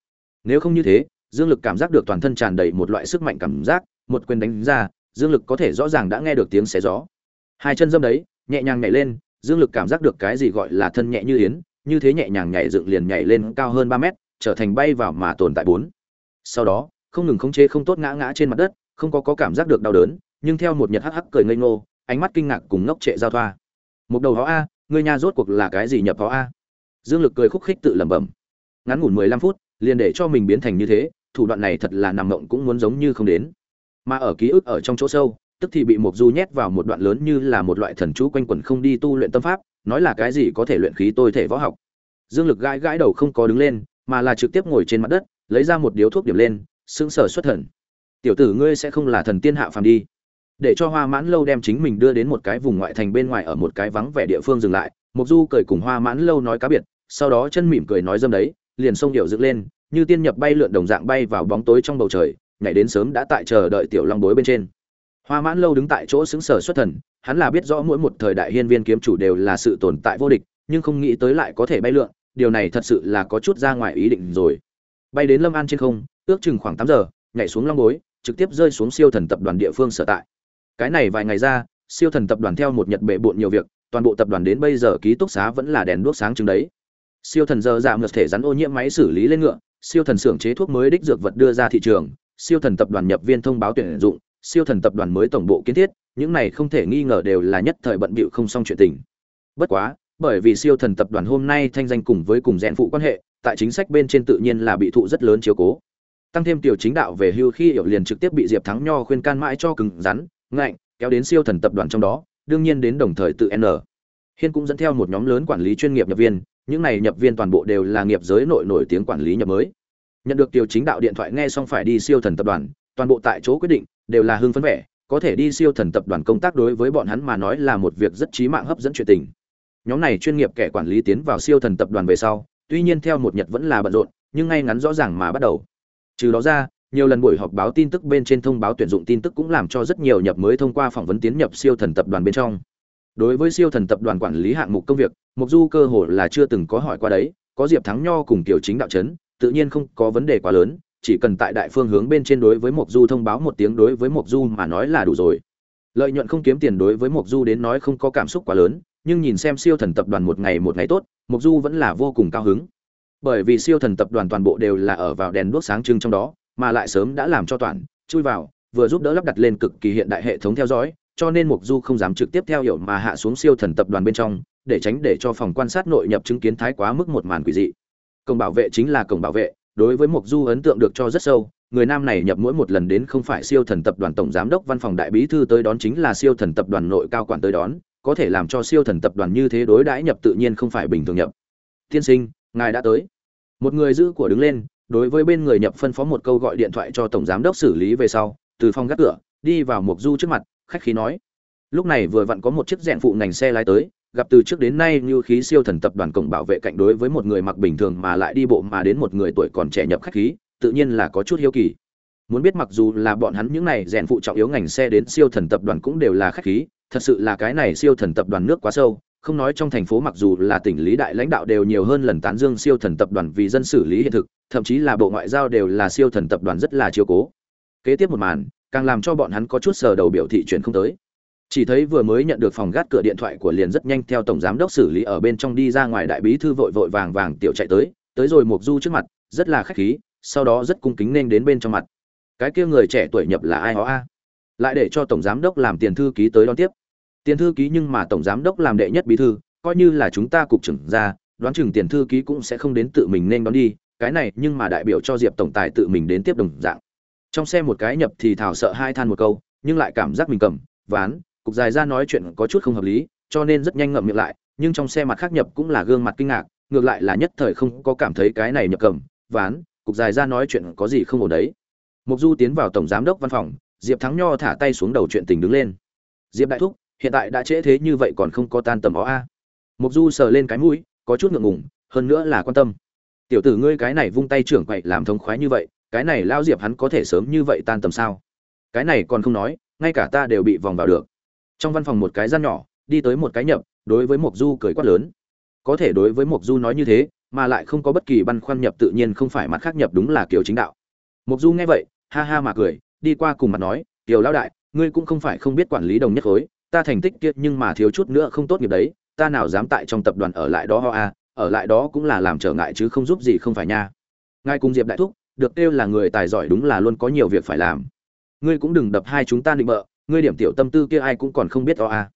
nếu không như thế, dương lực cảm giác được toàn thân tràn đầy một loại sức mạnh cảm giác một quyền đánh ra dương lực có thể rõ ràng đã nghe được tiếng xé gió. Hai chân dâm đấy nhẹ nhàng nhảy lên dương lực cảm giác được cái gì gọi là thân nhẹ như yến như thế nhẹ nhàng nhảy dựng liền nhảy lên cao hơn ba mét trở thành bay vào mà tồn tại bốn. Sau đó không ngừng khống chế không tốt ngã ngã trên mặt đất không có, có cảm giác được đau đớn nhưng theo một nhật hắc hắc cười ngây ngô ánh mắt kinh ngạc cùng ngốc trệ giao thoa. Một đầu họ a người nhà rốt cuộc là cái gì nhập họ a? Dương lực cười khúc khích tự lẩm bẩm. Ngắn ngủn mười lăm phút liền để cho mình biến thành như thế thủ đoạn này thật là nằm mộng cũng muốn giống như không đến mà ở ký ức ở trong chỗ sâu tức thì bị Mộc Du nhét vào một đoạn lớn như là một loại thần chú quanh quẩn không đi tu luyện tâm pháp, nói là cái gì có thể luyện khí tôi thể võ học. Dương Lực gãi gãi đầu không có đứng lên, mà là trực tiếp ngồi trên mặt đất, lấy ra một điếu thuốc điểm lên, sững sờ xuất thần. "Tiểu tử ngươi sẽ không là thần tiên hạ phàm đi?" Để cho Hoa Mãn Lâu đem chính mình đưa đến một cái vùng ngoại thành bên ngoài ở một cái vắng vẻ địa phương dừng lại, Mộc Du cười cùng Hoa Mãn Lâu nói cá biệt, sau đó chân mỉm cười nói dâm đấy, liền xông điệu dựng lên, như tiên nhập bay lượn đồng dạng bay vào bóng tối trong bầu trời, nhảy đến sớm đã tại chờ đợi tiểu long bối bên trên. Hoa mãn lâu đứng tại chỗ xứng sở xuất thần, hắn là biết rõ mỗi một thời đại hiên viên kiếm chủ đều là sự tồn tại vô địch, nhưng không nghĩ tới lại có thể bay lượn, điều này thật sự là có chút ra ngoài ý định rồi. Bay đến lâm an trên không, ước chừng khoảng tám giờ, nhảy xuống long bối, trực tiếp rơi xuống siêu thần tập đoàn địa phương sở tại. Cái này vài ngày ra, siêu thần tập đoàn theo một nhật bệ bộn nhiều việc, toàn bộ tập đoàn đến bây giờ ký túc xá vẫn là đèn đuốc sáng chừng đấy. Siêu thần giờ dạ ngược thể rắn ô nhiễm máy xử lý lên ngựa, siêu thần xưởng chế thuốc mới đích dược vật đưa ra thị trường siêu thần tập đoàn nhập viên thông báo tuyển dụng siêu thần tập đoàn mới tổng bộ kiến thiết, những này không thể nghi ngờ đều là nhất thời bận bịu không xong chuyện tình. Bất quá, bởi vì siêu thần tập đoàn hôm nay thanh danh cùng với cùng rèn phụ quan hệ, tại chính sách bên trên tự nhiên là bị thụ rất lớn chiếu cố. Tăng thêm tiểu chính đạo về hưu khi hiểu liền trực tiếp bị Diệp Thắng Nho khuyên can mãi cho cứng rắn, ngạnh, kéo đến siêu thần tập đoàn trong đó, đương nhiên đến đồng thời tự N. Hiên cũng dẫn theo một nhóm lớn quản lý chuyên nghiệp nhập viên, những này nhập viên toàn bộ đều là nghiệp giới nội nổi tiếng quản lý nhập mới. Nhận được tiểu chính đạo điện thoại nghe xong phải đi siêu thần tập đoàn, toàn bộ tại chỗ quyết định, đều là hưng phấn vẻ có thể đi siêu thần tập đoàn công tác đối với bọn hắn mà nói là một việc rất trí mạng hấp dẫn chuyện tình. Nhóm này chuyên nghiệp kẻ quản lý tiến vào siêu thần tập đoàn về sau tuy nhiên theo một nhật vẫn là bận rộn nhưng ngay ngắn rõ ràng mà bắt đầu. Trừ đó ra nhiều lần buổi họp báo tin tức bên trên thông báo tuyển dụng tin tức cũng làm cho rất nhiều nhập mới thông qua phỏng vấn tiến nhập siêu thần tập đoàn bên trong. Đối với siêu thần tập đoàn quản lý hạng mục công việc mục du cơ hồ là chưa từng có hỏi qua đấy có diệp thắng nho cùng tiểu chính đạo chấn tự nhiên không có vấn đề quá lớn chỉ cần tại đại phương hướng bên trên đối với Mộc Du thông báo một tiếng đối với Mộc Du mà nói là đủ rồi. Lợi nhuận không kiếm tiền đối với Mộc Du đến nói không có cảm xúc quá lớn, nhưng nhìn xem siêu thần tập đoàn một ngày một ngày tốt, Mộc Du vẫn là vô cùng cao hứng. Bởi vì siêu thần tập đoàn toàn bộ đều là ở vào đèn đuốc sáng trưng trong đó, mà lại sớm đã làm cho toàn chui vào, vừa giúp đỡ lắp đặt lên cực kỳ hiện đại hệ thống theo dõi, cho nên Mộc Du không dám trực tiếp theo hiểu mà hạ xuống siêu thần tập đoàn bên trong, để tránh để cho phòng quan sát nội nhập chứng kiến thái quá mức một màn quỷ dị. Cổng bảo vệ chính là cổng bảo vệ, đối với Mộc Du ấn tượng được cho rất sâu, người nam này nhập mỗi một lần đến không phải siêu thần tập đoàn tổng giám đốc văn phòng đại bí thư tới đón chính là siêu thần tập đoàn nội cao quản tới đón, có thể làm cho siêu thần tập đoàn như thế đối đãi nhập tự nhiên không phải bình thường nhập. Tiên sinh, ngài đã tới. Một người giữ của đứng lên, đối với bên người nhập phân phó một câu gọi điện thoại cho tổng giám đốc xử lý về sau, từ phòng gác cửa, đi vào Mộc Du trước mặt, khách khí nói. Lúc này vừa vặn có một chiếc rèn phụ ngành xe lái tới, gặp từ trước đến nay như khí siêu thần tập đoàn cổng bảo vệ cạnh đối với một người mặc bình thường mà lại đi bộ mà đến một người tuổi còn trẻ nhập khách khí, tự nhiên là có chút hiếu kỳ. Muốn biết mặc dù là bọn hắn những này rèn phụ trọng yếu ngành xe đến siêu thần tập đoàn cũng đều là khách khí, thật sự là cái này siêu thần tập đoàn nước quá sâu, không nói trong thành phố mặc dù là tỉnh lý đại lãnh đạo đều nhiều hơn lần tán dương siêu thần tập đoàn vì dân xử lý hiện thực, thậm chí là bộ ngoại giao đều là siêu thần tập đoàn rất là chiếu cố. Kế tiếp một màn, càng làm cho bọn hắn có chút sờ đầu biểu thị chuyện không tới chỉ thấy vừa mới nhận được phòng gác cửa điện thoại của liền rất nhanh theo tổng giám đốc xử lý ở bên trong đi ra ngoài đại bí thư vội vội vàng vàng tiểu chạy tới tới rồi mục du trước mặt, rất là khách khí, sau đó rất cung kính nên đến bên trong mặt. Cái kia người trẻ tuổi nhập là ai đó a lại để cho tổng giám đốc làm tiền thư ký tới đón tiếp. Tiền thư ký nhưng mà tổng giám đốc làm đệ nhất bí thư, coi như là chúng ta cục trưởng ra, đoán chừng tiền thư ký cũng sẽ không đến tự mình nên đón đi, cái này nhưng mà đại biểu cho diệp tổng tài tự mình đến tiếp đồng dạng. Trong xe một cái nhập thì thảo sợ hai than một câu, nhưng lại cảm giác mình cầm, ván cục dài ra nói chuyện có chút không hợp lý, cho nên rất nhanh ngậm miệng lại, nhưng trong xe mặt khác nhập cũng là gương mặt kinh ngạc, ngược lại là nhất thời không có cảm thấy cái này nhập cầm, ván, cục dài ra nói chuyện có gì không ổn đấy. Mục du tiến vào tổng giám đốc văn phòng, diệp thắng nho thả tay xuống đầu chuyện tình đứng lên. Diệp đại thúc, hiện tại đã trễ thế như vậy còn không có tan tầm ó a? Mục du sờ lên cái mũi, có chút ngượng ngùng, hơn nữa là quan tâm. Tiểu tử ngươi cái này vung tay trưởng quậy làm thống khoái như vậy, cái này lao diệp hắn có thể sớm như vậy tan tầm sao? Cái này còn không nói, ngay cả ta đều bị vòng vào được trong văn phòng một cái gian nhỏ, đi tới một cái nhập, đối với mộc du cười quát lớn. Có thể đối với mộc du nói như thế, mà lại không có bất kỳ băn khoăn nhập tự nhiên không phải mặt khác nhập đúng là kiểu chính đạo. Mộc du nghe vậy, ha ha mà cười, đi qua cùng mặt nói kiều lão đại, ngươi cũng không phải không biết quản lý đồng nhất khối, ta thành tích kia nhưng mà thiếu chút nữa không tốt nghiệp đấy, ta nào dám tại trong tập đoàn ở lại đó ho a, ở lại đó cũng là làm trở ngại chứ không giúp gì không phải nha. Ngay cùng diệp đại thúc, được kêu là người tài giỏi đúng là luôn có nhiều việc phải làm. Ngươi cũng đừng đập hai chúng ta định bợ ngươi điểm tiểu tâm tư kia ai cũng còn không biết đó a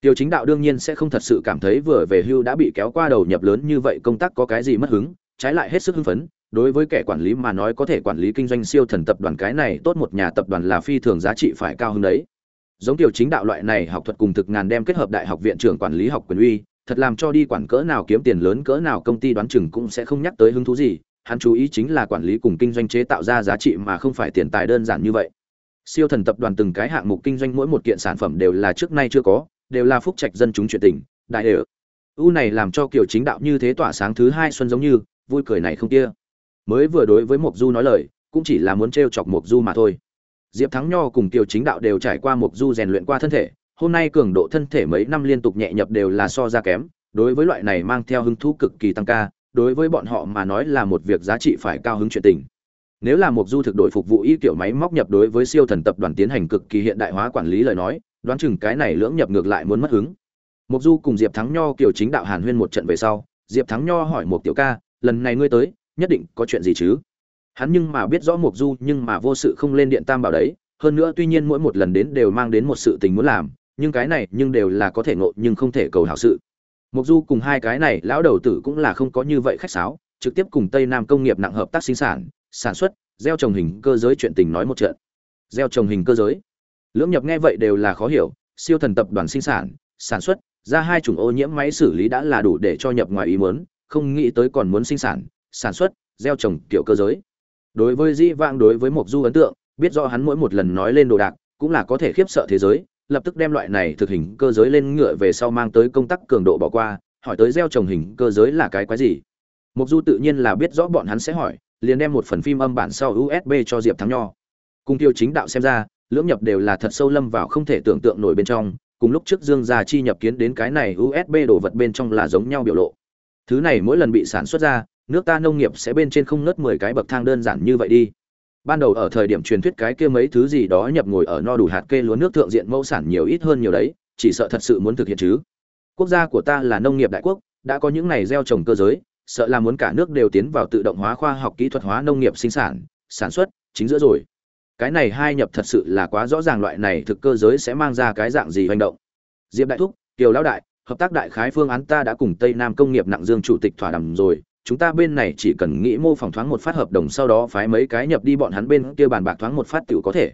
tiểu chính đạo đương nhiên sẽ không thật sự cảm thấy vừa về hưu đã bị kéo qua đầu nhập lớn như vậy công tác có cái gì mất hứng, trái lại hết sức hưng phấn. Đối với kẻ quản lý mà nói có thể quản lý kinh doanh siêu thần tập đoàn cái này, tốt một nhà tập đoàn là phi thường giá trị phải cao hơn đấy. Giống tiểu chính đạo loại này học thuật cùng thực ngàn đem kết hợp đại học viện trưởng quản lý học quyền uy, thật làm cho đi quản cỡ nào kiếm tiền lớn cỡ nào công ty đoán chừng cũng sẽ không nhắc tới hứng thú gì. Hắn chú ý chính là quản lý cùng kinh doanh chế tạo ra giá trị mà không phải tiền tài đơn giản như vậy siêu thần tập đoàn từng cái hạng mục kinh doanh mỗi một kiện sản phẩm đều là trước nay chưa có, đều là phúc trạch dân chúng chuyện tình, đại đều. U này làm cho kiểu chính đạo như thế tỏa sáng thứ hai xuân giống như, vui cười này không kia. Mới vừa đối với mộc du nói lời, cũng chỉ là muốn trêu chọc mộc du mà thôi. Diệp thắng nho cùng kiều chính đạo đều trải qua mộc du rèn luyện qua thân thể, hôm nay cường độ thân thể mấy năm liên tục nhẹ nhập đều là so ra kém, đối với loại này mang theo hứng thú cực kỳ tăng ca, đối với bọn họ mà nói là một việc giá trị phải cao hứng chuyện tình nếu là một du thực đội phục vụ y kiểu máy móc nhập đối với siêu thần tập đoàn tiến hành cực kỳ hiện đại hóa quản lý lời nói, đoán chừng cái này lưỡng nhập ngược lại muốn mất hứng. Mục du cùng diệp thắng nho kiểu chính đạo hàn huyên một trận về sau, diệp thắng nho hỏi một tiểu ca, lần này ngươi tới, nhất định có chuyện gì chứ? Hắn nhưng mà biết rõ mục du nhưng mà vô sự không lên điện tam bảo đấy, hơn nữa tuy nhiên mỗi một lần đến đều mang đến một sự tình muốn làm, nhưng cái này nhưng đều là có thể ngộ nhưng không thể cầu hảo sự. Mục du cùng hai cái này lão đầu tử cũng là không có như vậy khách sáo, trực tiếp cùng tây nam công nghiệp nặng hợp tác sinh sản sản xuất, gieo trồng hình cơ giới chuyện tình nói một trận. Gieo trồng hình cơ giới. Lưỡng nhập nghe vậy đều là khó hiểu, siêu thần tập đoàn sinh sản sản xuất, ra hai chủng ô nhiễm máy xử lý đã là đủ để cho nhập ngoài ý muốn, không nghĩ tới còn muốn sinh sản sản xuất, gieo trồng kiểu cơ giới. Đối với dĩ vãng đối với mộc du ấn tượng, biết rõ hắn mỗi một lần nói lên đồ đạc, cũng là có thể khiếp sợ thế giới, lập tức đem loại này thực hình cơ giới lên ngựa về sau mang tới công tác cường độ bỏ qua, hỏi tới gieo trồng hình cơ giới là cái quái gì? Mộc du tự nhiên là biết rõ bọn hắn sẽ hỏi liền đem một phần phim âm bản sau usb cho diệp thắng nho. Cùng tiêu chính đạo xem ra, lưỡng nhập đều là thật sâu lâm vào không thể tưởng tượng nổi bên trong, cùng lúc trước dương gia chi nhập kiến đến cái này usb đồ vật bên trong là giống nhau biểu lộ. Thứ này mỗi lần bị sản xuất ra, nước ta nông nghiệp sẽ bên trên không nớt mười cái bậc thang đơn giản như vậy đi. Ban đầu ở thời điểm truyền thuyết cái kia mấy thứ gì đó nhập ngồi ở no đủ hạt kê lúa nước thượng diện mẫu sản nhiều ít hơn nhiều đấy, chỉ sợ thật sự muốn thực hiện chứ. Quốc gia của ta là nông nghiệp đại quốc, đã có những này gieo trồng cơ giới sợ là muốn cả nước đều tiến vào tự động hóa khoa học kỹ thuật hóa nông nghiệp sinh sản sản xuất, chính giữa rồi. Cái này hai nhập thật sự là quá rõ ràng loại này thực cơ giới sẽ mang ra cái dạng gì hành động. Diệp đại thúc, kiều lão đại, hợp tác đại khái phương án ta đã cùng tây nam công nghiệp nặng dương chủ tịch thỏa đàm rồi. Chúng ta bên này chỉ cần nghĩ mô phỏng thoáng một phát hợp đồng sau đó phái mấy cái nhập đi bọn hắn bên kia bàn bạc thoáng một phát tiểu có thể.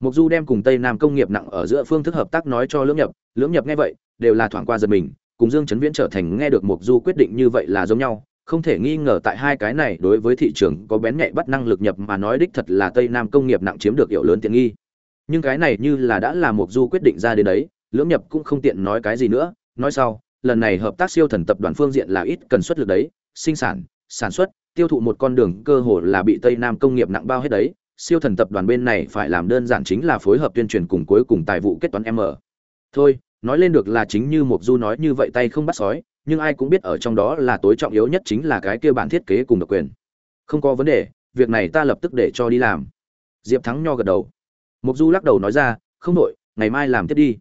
Mục du đem cùng tây nam công nghiệp nặng ở giữa phương thức hợp tác nói cho lưỡng nhập. Lưỡng nhập nghe vậy, đều là thoảng qua giật mình, cùng dương chấn viễn trở thành nghe được mục du quyết định như vậy là giống nhau không thể nghi ngờ tại hai cái này đối với thị trường có bén nhạy bắt năng lực nhập mà nói đích thật là tây nam công nghiệp nặng chiếm được hiệu lớn tiện nghi. Nhưng cái này như là đã là một du quyết định ra đến đấy, lưỡng nhập cũng không tiện nói cái gì nữa. Nói sau, lần này hợp tác siêu thần tập đoàn phương diện là ít cần xuất lực đấy, sinh sản sản xuất, tiêu thụ một con đường cơ hồ là bị tây nam công nghiệp nặng bao hết đấy. Siêu thần tập đoàn bên này phải làm đơn giản chính là phối hợp tuyên truyền cùng cuối cùng tài vụ kết toán m. Thôi nói lên được là chính như mục du nói như vậy tay không bắt sói, nhưng ai cũng biết ở trong đó là tối trọng yếu nhất chính là cái kia bản thiết kế cùng độc quyền. Không có vấn đề, việc này ta lập tức để cho đi làm. Diệp thắng nho gật đầu. Mục du lắc đầu nói ra, không đội ngày mai làm tiếp đi.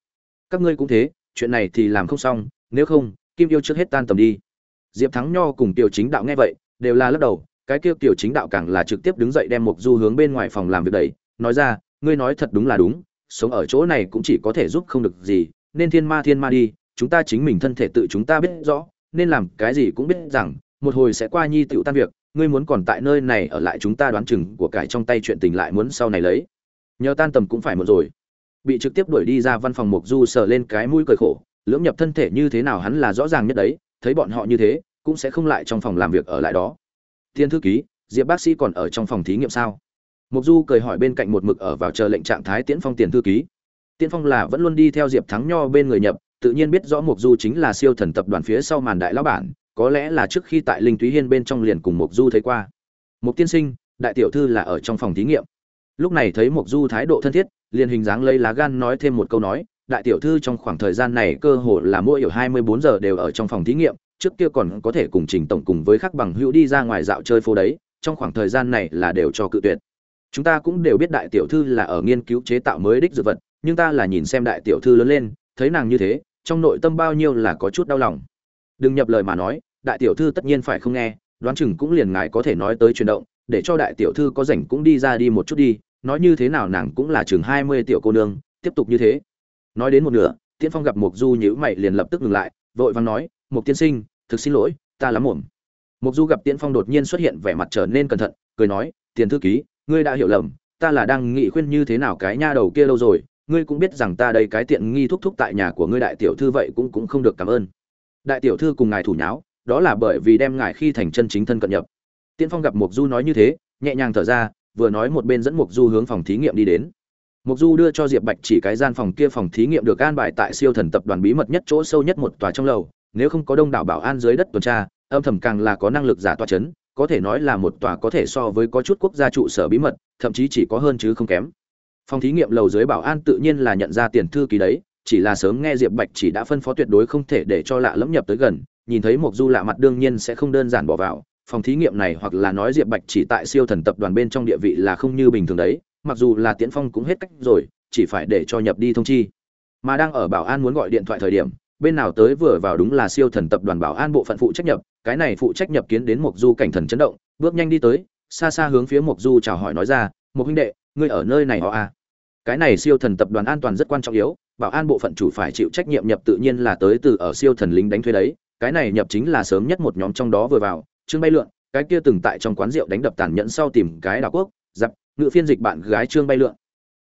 Các ngươi cũng thế, chuyện này thì làm không xong, nếu không, kim yêu trước hết tan tầm đi. Diệp thắng nho cùng tiểu chính đạo nghe vậy, đều là lắc đầu, cái kia tiểu chính đạo càng là trực tiếp đứng dậy đem mục du hướng bên ngoài phòng làm việc đẩy, nói ra, ngươi nói thật đúng là đúng, sống ở chỗ này cũng chỉ có thể giúp không được gì nên thiên ma thiên ma đi, chúng ta chính mình thân thể tự chúng ta biết rõ, nên làm cái gì cũng biết rằng, một hồi sẽ qua nhi tựu tan việc, ngươi muốn còn tại nơi này ở lại chúng ta đoán chừng của cải trong tay chuyện tình lại muốn sau này lấy. Nhờ tan tầm cũng phải một rồi. Bị trực tiếp đuổi đi ra văn phòng mục du sờ lên cái mũi cười khổ, lưỡng nhập thân thể như thế nào hắn là rõ ràng nhất đấy, thấy bọn họ như thế, cũng sẽ không lại trong phòng làm việc ở lại đó. Thiên thư ký, diệp bác sĩ còn ở trong phòng thí nghiệm sao? Mục du cười hỏi bên cạnh một mực ở vào chờ lệnh trạng thái tiễn phong tiền thư ký tiên phong là vẫn luôn đi theo diệp thắng nho bên người nhập, tự nhiên biết rõ mục du chính là siêu thần tập đoàn phía sau màn đại lão bản, có lẽ là trước khi tại linh túy hiên bên trong liền cùng mục du thấy qua. Mục tiên sinh, đại tiểu thư là ở trong phòng thí nghiệm. Lúc này thấy mục du thái độ thân thiết, liền hình dáng lấy lá gan nói thêm một câu nói, đại tiểu thư trong khoảng thời gian này cơ hồ là mỗi hiểu 24 giờ đều ở trong phòng thí nghiệm, trước kia còn có thể cùng trình tổng cùng với các bằng hữu đi ra ngoài dạo chơi phố đấy, trong khoảng thời gian này là đều cho cự tuyệt. Chúng ta cũng đều biết đại tiểu thư là ở nghiên cứu chế tạo mới đích dược vật nhưng ta là nhìn xem đại tiểu thư lớn lên, thấy nàng như thế, trong nội tâm bao nhiêu là có chút đau lòng đừng nhập lời mà nói, đại tiểu thư tất nhiên phải không nghe, đoán chừng cũng liền ngài có thể nói tới chuyển động, để cho đại tiểu thư có rảnh cũng đi ra đi một chút đi, nói như thế nào nàng cũng là chừng hai mươi tiểu cô nương, tiếp tục như thế nói đến một nửa, tiễn phong gặp mục du nhữ mày liền lập tức ngừng lại, vội vàng nói mục tiên sinh, thực xin lỗi, ta lắm muộn. mục du gặp tiễn phong đột nhiên xuất hiện vẻ mặt trở nên cẩn thận, cười nói, tiền thư ký, ngươi đã hiểu lầm, ta là đang nghị khuyên như thế nào cái nha đầu kia lâu rồi ngươi cũng biết rằng ta đây cái tiện nghi thúc thúc tại nhà của ngươi đại tiểu thư vậy cũng cũng không được cảm ơn. Đại tiểu thư cùng ngài thủ nháo, đó là bởi vì đem ngài khi thành chân chính thân cận nhập. Tiễn phong gặp mục du nói như thế, nhẹ nhàng thở ra, vừa nói một bên dẫn mục du hướng phòng thí nghiệm đi đến. Mục du đưa cho diệp bạch chỉ cái gian phòng kia phòng thí nghiệm được an bài tại siêu thần tập đoàn bí mật nhất chỗ sâu nhất một tòa trong lầu, nếu không có đông đảo bảo an dưới đất tuần tra, âm thầm càng là có năng lực giả tòa chấn, có thể nói là một tòa có thể so với có chút quốc gia trụ sở bí mật, thậm chí chỉ có hơn chứ không kém phòng thí nghiệm lầu dưới bảo an tự nhiên là nhận ra tiền thư ký đấy, chỉ là sớm nghe diệp bạch chỉ đã phân phó tuyệt đối không thể để cho lạ lẫm nhập tới gần, nhìn thấy mộc du lạ mặt đương nhiên sẽ không đơn giản bỏ vào, phòng thí nghiệm này hoặc là nói diệp bạch chỉ tại siêu thần tập đoàn bên trong địa vị là không như bình thường đấy, mặc dù là tiễn phong cũng hết cách rồi, chỉ phải để cho nhập đi thông chi mà đang ở bảo an muốn gọi điện thoại thời điểm, bên nào tới vừa vào đúng là siêu thần tập đoàn bảo an bộ phận phụ trách nhập, cái này phụ trách nhập kiến đến mộc du cảnh thần chấn động, bước nhanh đi tới, xa xa hướng phía mộc du chào hỏi nói ra một huynh đệ, ngươi ở nơi này họ a à? Cái này siêu thần tập đoàn an toàn rất quan trọng yếu, bảo an bộ phận chủ phải chịu trách nhiệm nhập tự nhiên là tới từ ở siêu thần lính đánh thuê đấy, cái này nhập chính là sớm nhất một nhóm trong đó vừa vào, trương bay lượn, cái kia từng tại trong quán rượu đánh đập tàn nhẫn sau tìm cái đảo quốc dập ngự phiên dịch bạn gái trương bay lượn.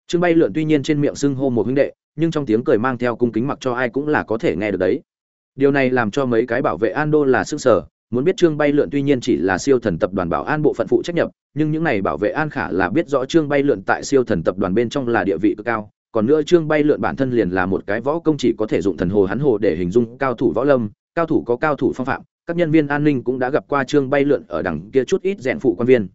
Trương bay lượn tuy nhiên trên miệng xưng hô một huynh đệ, nhưng trong tiếng cười mang theo cung kính mặc cho ai cũng là có thể nghe được đấy. Điều này làm cho mấy cái bảo vệ an đô là sức sở muốn biết trương bay lượn tuy nhiên chỉ là siêu thần tập đoàn bảo an bộ phận phụ trách nhập, nhưng những này bảo vệ an khả là biết rõ trương bay lượn tại siêu thần tập đoàn bên trong là địa vị cực cao. Còn nữa trương bay lượn bản thân liền là một cái võ công chỉ có thể dụng thần hồ hắn hồ để hình dung cao thủ võ lâm, cao thủ có cao thủ phong phạm, các nhân viên an ninh cũng đã gặp qua trương bay lượn ở đằng kia chút ít rèn phụ quan viên.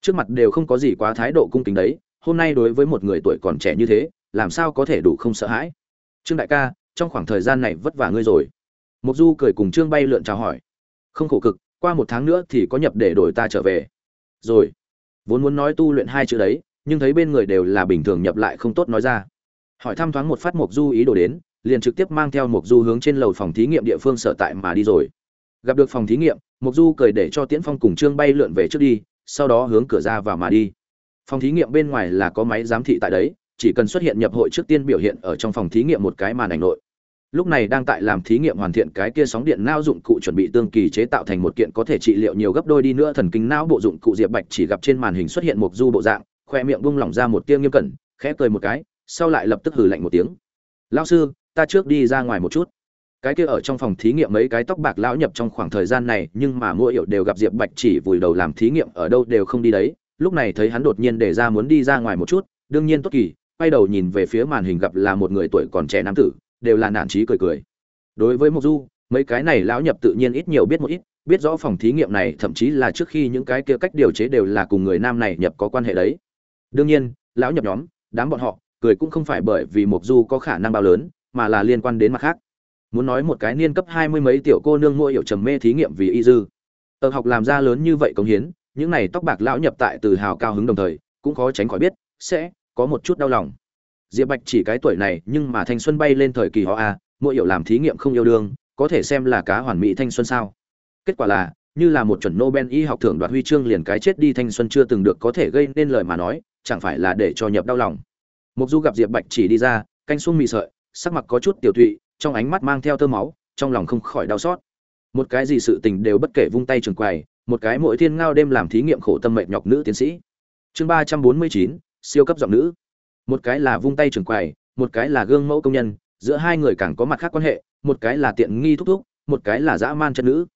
Trước mặt đều không có gì quá thái độ cung kính đấy, hôm nay đối với một người tuổi còn trẻ như thế, làm sao có thể đủ không sợ hãi? Trương đại ca, trong khoảng thời gian này vất vả ngươi rồi. Mục du cười cùng trương bay lượn chào hỏi không khổ cực, qua một tháng nữa thì có nhập để đổi ta trở về. Rồi. Vốn muốn nói tu luyện hai chữ đấy, nhưng thấy bên người đều là bình thường nhập lại không tốt nói ra. Hỏi thăm thoáng một phát mục du ý đồ đến, liền trực tiếp mang theo mục du hướng trên lầu phòng thí nghiệm địa phương sở tại mà đi rồi. Gặp được phòng thí nghiệm mục du cười để cho tiễn phong cùng trương bay lượn về trước đi, sau đó hướng cửa ra vào mà đi. Phòng thí nghiệm bên ngoài là có máy giám thị tại đấy, chỉ cần xuất hiện nhập hội trước tiên biểu hiện ở trong phòng thí nghiệm một cái màn ảnh nội lúc này đang tại làm thí nghiệm hoàn thiện cái kia sóng điện não dụng cụ chuẩn bị tương kỳ chế tạo thành một kiện có thể trị liệu nhiều gấp đôi đi nữa thần kinh não bộ dụng cụ diệp bạch chỉ gặp trên màn hình xuất hiện một du bộ dạng, khoe miệng bung lỏng ra một tia nghiêm cẩn, khẽ cười một cái, sau lại lập tức hử lạnh một tiếng. Lao sư, ta trước đi ra ngoài một chút. Cái kia ở trong phòng thí nghiệm mấy cái tóc bạc lão nhập trong khoảng thời gian này, nhưng mà mỗi hiệu đều gặp diệp bạch chỉ vùi đầu làm thí nghiệm, ở đâu đều không đi đấy. Lúc này thấy hắn đột nhiên để ra muốn đi ra ngoài một chút, đương nhiên tốt kỳ, quay đầu nhìn về phía màn hình gặp là một người tuổi còn trẻ nam tử đều là nản trí cười cười. Đối với mộc du, mấy cái này lão nhập tự nhiên ít nhiều biết một ít, biết rõ phòng thí nghiệm này thậm chí là trước khi những cái kia cách điều chế đều là cùng người nam này nhập có quan hệ đấy. Đương nhiên, lão nhập nhóm, đám bọn họ, cười cũng không phải bởi vì Mộc du có khả năng bao lớn, mà là liên quan đến mặt khác. Muốn nói một cái niên cấp hai mươi mấy tiểu cô nương mua hiệu trầm mê thí nghiệm vì y dư. Ở học làm ra lớn như vậy công hiến, những này tóc bạc lão nhập tại từ hào cao hứng đồng thời, cũng khó tránh khỏi biết, sẽ có một chút đau lòng diệp bạch chỉ cái tuổi này, nhưng mà thanh xuân bay lên thời kỳ họ a, mỗi hiểu làm thí nghiệm không yêu đương, có thể xem là cá hoàn mỹ thanh xuân sao. Kết quả là, như là một chuẩn nobel y học thưởng đoạt huy chương liền cái chết đi thanh xuân chưa từng được có thể gây nên lời mà nói, chẳng phải là để cho nhập đau lòng. Mục du gặp diệp bạch chỉ đi ra, canh xuông mị sợi, sắc mặt có chút tiểu thụy trong ánh mắt mang theo tơ máu, trong lòng không khỏi đau xót. Một cái gì sự tình đều bất kể vung tay trường quầy, một cái mỗi thiên ngao đêm làm thí nghiệm khổ tâm mệnh nhọc nữ tiến sĩ. Chương ba trăm bốn mươi chín, siêu cấp giọng nữ một cái là vung tay trưởng quầy, một cái là gương mẫu công nhân, giữa hai người càng có mặt khác quan hệ, một cái là tiện nghi thúc thúc, một cái là dã man chất nữ.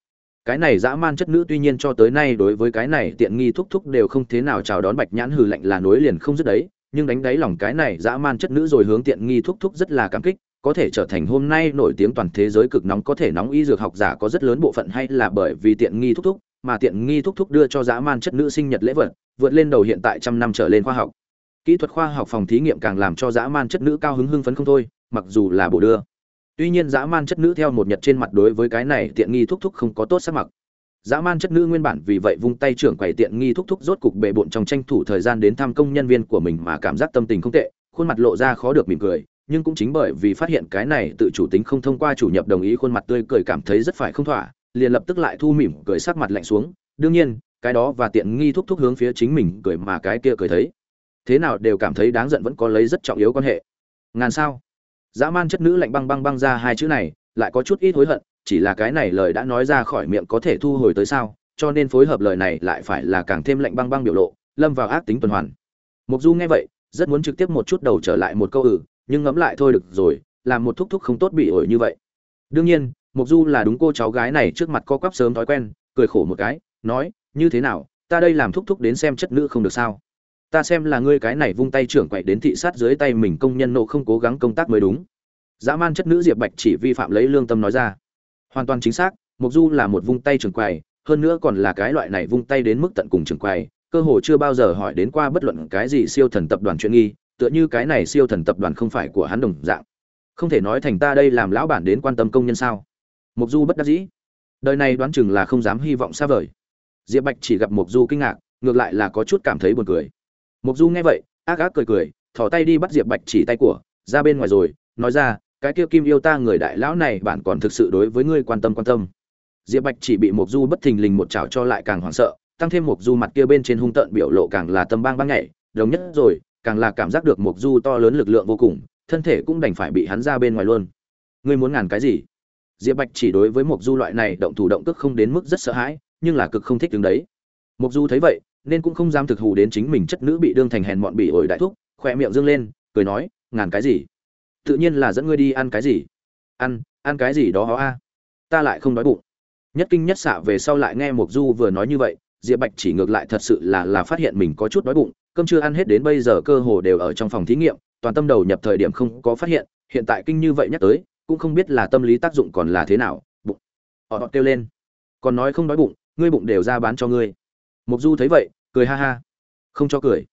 Cái này dã man chất nữ tuy nhiên cho tới nay đối với cái này tiện nghi thúc thúc đều không thế nào chào đón bạch nhãn hừ lạnh là nối liền không dứt đấy, nhưng đánh đáy lòng cái này dã man chất nữ rồi hướng tiện nghi thúc thúc rất là cảm kích, có thể trở thành hôm nay nổi tiếng toàn thế giới cực nóng, có thể nóng y dược học giả có rất lớn bộ phận hay là bởi vì tiện nghi thúc thúc, mà tiện nghi thúc thúc đưa cho dã man chất nữ sinh nhật lễ vật, vượt lên đầu hiện tại trăm năm trở lên khoa học kỹ thuật khoa học phòng thí nghiệm càng làm cho dã man chất nữ cao hứng hưng phấn không thôi, mặc dù là bổ đưa. Tuy nhiên dã man chất nữ theo một nhật trên mặt đối với cái này tiện nghi thúc thúc không có tốt sắc mặt. Dã man chất nữ nguyên bản vì vậy vung tay trưởng quầy tiện nghi thúc thúc rốt cục bề bộn trong tranh thủ thời gian đến thăm công nhân viên của mình mà cảm giác tâm tình không tệ, khuôn mặt lộ ra khó được mỉm cười, nhưng cũng chính bởi vì phát hiện cái này tự chủ tính không thông qua chủ nhập đồng ý khuôn mặt tươi cười cảm thấy rất phải không thỏa, liền lập tức lại thu mỉm cười sắc mặt lạnh xuống. Đương nhiên, cái đó và tiện nghi thúc thúc hướng phía chính mình cười mà cái kia cười thấy thế nào đều cảm thấy đáng giận vẫn có lấy rất trọng yếu quan hệ. Ngàn sao? Dã man chất nữ lạnh băng băng băng ra hai chữ này, lại có chút ít hối hận, chỉ là cái này lời đã nói ra khỏi miệng có thể thu hồi tới sao, cho nên phối hợp lời này lại phải là càng thêm lạnh băng băng biểu lộ, lâm vào ác tính tuần hoàn. Mục du nghe vậy, rất muốn trực tiếp một chút đầu trở lại một câu ừ nhưng ngẫm lại thôi được rồi, làm một thúc thúc không tốt bị ổi như vậy. Đương nhiên mục du là đúng cô cháu gái này trước mặt co quắp sớm thói quen, cười khổ một cái, nói, như thế nào, ta đây làm thúc thúc đến xem chất nữ không được sao? Ta xem là ngươi cái này vung tay trưởng quậy đến thị sát dưới tay mình công nhân nộ không cố gắng công tác mới đúng. Dã man chất nữ diệp bạch chỉ vi phạm lấy lương tâm nói ra. Hoàn toàn chính xác mục du là một vung tay trưởng quầy hơn nữa còn là cái loại này vung tay đến mức tận cùng trưởng quầy cơ hồ chưa bao giờ hỏi đến qua bất luận cái gì siêu thần tập đoàn chuyện nghi, tựa như cái này siêu thần tập đoàn không phải của hắn đồng dạng. Không thể nói thành ta đây làm lão bản đến quan tâm công nhân sao? Mục du bất đắc dĩ. Đời này đoán chừng là không dám hy vọng xa vời. Diệp bạch chỉ gặp mục du kinh ngạc, ngược lại là có chút cảm thấy buồn cười mục du nghe vậy, ác ác cười cười, thò tay đi bắt diệp bạch chỉ tay của, ra bên ngoài rồi, nói ra, cái kia kim yêu ta người đại lão này bạn còn thực sự đối với ngươi quan tâm quan tâm. Diệp bạch chỉ bị mục du bất thình lình một chảo cho lại càng hoảng sợ, tăng thêm mục du mặt kia bên trên hung tợn biểu lộ càng là tâm bang bang nhảy, đồng nhất rồi, càng là cảm giác được mục du to lớn lực lượng vô cùng, thân thể cũng đành phải bị hắn ra bên ngoài luôn. Ngươi muốn ngàn cái gì? Diệp bạch chỉ đối với mục du loại này động thủ động tức không đến mức rất sợ hãi, nhưng là cực không thích đứng đấy. Mục du thấy vậy nên cũng không dám thực hù đến chính mình chất nữ bị đương thành hèn mọn bị ổi đại thúc, khỏe miệng dương lên, cười nói, ngàn cái gì? Tự nhiên là dẫn ngươi đi ăn cái gì? Ăn ăn cái gì đó a ta lại không đói bụng. Nhất kinh nhất xạ về sau lại nghe mục du vừa nói như vậy, diệp bạch chỉ ngược lại thật sự là là phát hiện mình có chút đói bụng, cơm chưa ăn hết đến bây giờ cơ hồ đều ở trong phòng thí nghiệm, toàn tâm đầu nhập thời điểm không có phát hiện hiện tại kinh như vậy nhắc tới, cũng không biết là tâm lý tác dụng còn là thế nào, bụng họ kêu lên, còn nói không đói bụng, ngươi bụng đều ra bán cho ngươi mục du thấy vậy, cười ha ha. Không cho cười.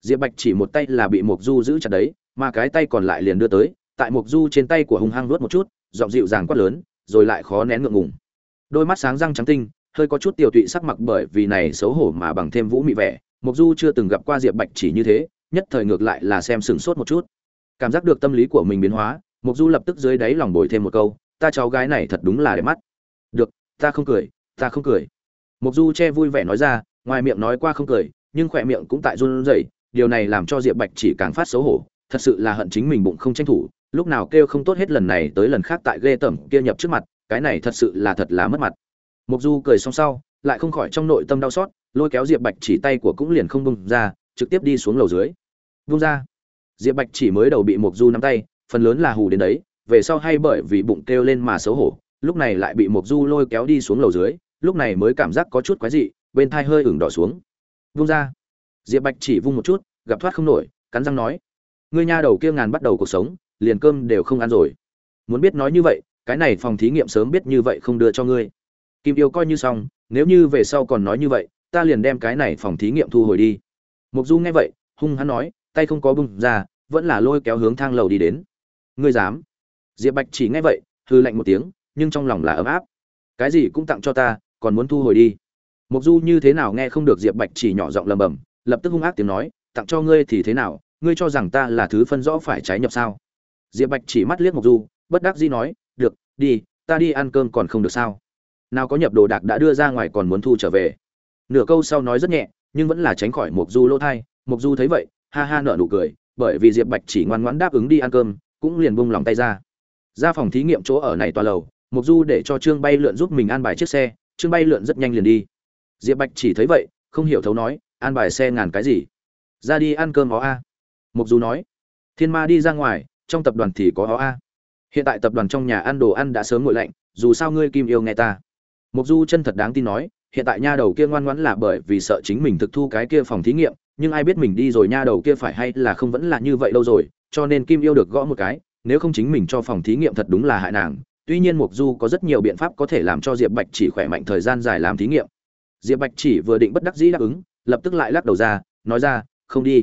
Diệp bạch chỉ một tay là bị mục du giữ chặt đấy, mà cái tay còn lại liền đưa tới, tại mục du trên tay của hùng hăng nuốt một chút, giọng dịu dàng quát lớn, rồi lại khó nén ngượng ngùng. Đôi mắt sáng răng trắng tinh, hơi có chút tiểu tụy sắc mặt bởi vì này xấu hổ mà bằng thêm vũ mị vẻ. Mục du chưa từng gặp qua diệp bạch chỉ như thế, nhất thời ngược lại là xem sừng sốt một chút. Cảm giác được tâm lý của mình biến hóa mục du lập tức dưới đáy lòng bồi thêm một câu, ta cháu gái này thật đúng là đẹp mắt. Được, ta không cười, ta không cười. Mục du che vui vẻ nói ra ngoài miệng nói qua không cười, nhưng khỏe miệng cũng tại run rẩy, điều này làm cho diệp bạch chỉ càng phát xấu hổ, thật sự là hận chính mình bụng không tranh thủ, lúc nào kêu không tốt hết lần này tới lần khác tại ghê tởm kia nhập trước mặt, cái này thật sự là thật là mất mặt. Mục du cười xong sau, lại không khỏi trong nội tâm đau xót, lôi kéo diệp bạch chỉ tay của cũng liền không bung ra, trực tiếp đi xuống lầu dưới. Bung ra. Diệp bạch chỉ mới đầu bị mục du nắm tay, phần lớn là hù đến đấy, về sau hay bởi vì bụng kêu lên mà xấu hổ, lúc này lại bị mục du lôi kéo đi xuống lầu dưới, lúc này mới cảm giác có chút quái dị bên thai hơi ửng đỏ xuống. Vung ra. Diệp bạch chỉ vung một chút, gặp thoát không nổi, cắn răng nói, ngươi nha đầu kia ngàn bắt đầu cuộc sống, liền cơm đều không ăn rồi. Muốn biết nói như vậy, cái này phòng thí nghiệm sớm biết như vậy không đưa cho ngươi. Kim yêu coi như xong, nếu như về sau còn nói như vậy, ta liền đem cái này phòng thí nghiệm thu hồi đi. Mục du nghe vậy, hung hắn nói, tay không có bung ra, vẫn là lôi kéo hướng thang lầu đi đến. Ngươi dám? Diệp bạch chỉ nghe vậy hư lạnh một tiếng, nhưng trong lòng là ấm áp. Cái gì cũng tặng cho ta, còn muốn thu hồi đi? Mục du như thế nào nghe không được diệp bạch chỉ nhỏ giọng lầm bầm, lập tức hung ác tiếng nói, tặng cho ngươi thì thế nào, ngươi cho rằng ta là thứ phân rõ phải trái nhập sao? Diệp bạch chỉ mắt liếc mục du, bất đắc dĩ nói, được, đi, ta đi ăn cơm còn không được sao? Nào có nhập đồ đạc đã đưa ra ngoài còn muốn thu trở về. Nửa câu sau nói rất nhẹ, nhưng vẫn là tránh khỏi mục du lỗ thai. Mục du thấy vậy, ha ha nở nụ cười, bởi vì diệp bạch chỉ ngoan ngoãn đáp ứng đi ăn cơm, cũng liền bung lòng tay ra. Ra phòng thí nghiệm chỗ ở này tòa lầu, mục du để cho trương bay lượn giúp mình an bài chiếc xe, trương bay lượn rất nhanh liền đi diệp bạch chỉ thấy vậy, không hiểu thấu nói, an bài xe ngàn cái gì? Ra đi ăn cơm ó a. Mục du nói, thiên ma đi ra ngoài, trong tập đoàn thì có ó a. Hiện tại tập đoàn trong nhà ăn đồ ăn đã sớm nguội lạnh, dù sao ngươi kim yêu nghe ta. Mục du chân thật đáng tin nói, hiện tại nha đầu kia ngoan ngoãn là bởi vì sợ chính mình thực thu cái kia phòng thí nghiệm, nhưng ai biết mình đi rồi nha đầu kia phải hay là không vẫn là như vậy đâu rồi, cho nên kim yêu được gõ một cái, nếu không chính mình cho phòng thí nghiệm thật đúng là hại nàng. Tuy nhiên mục du có rất nhiều biện pháp có thể làm cho diệp bạch chỉ khỏe mạnh thời gian dài làm thí nghiệm diệp bạch chỉ vừa định bất đắc dĩ đáp ứng, lập tức lại lắc đầu ra, nói ra, không đi.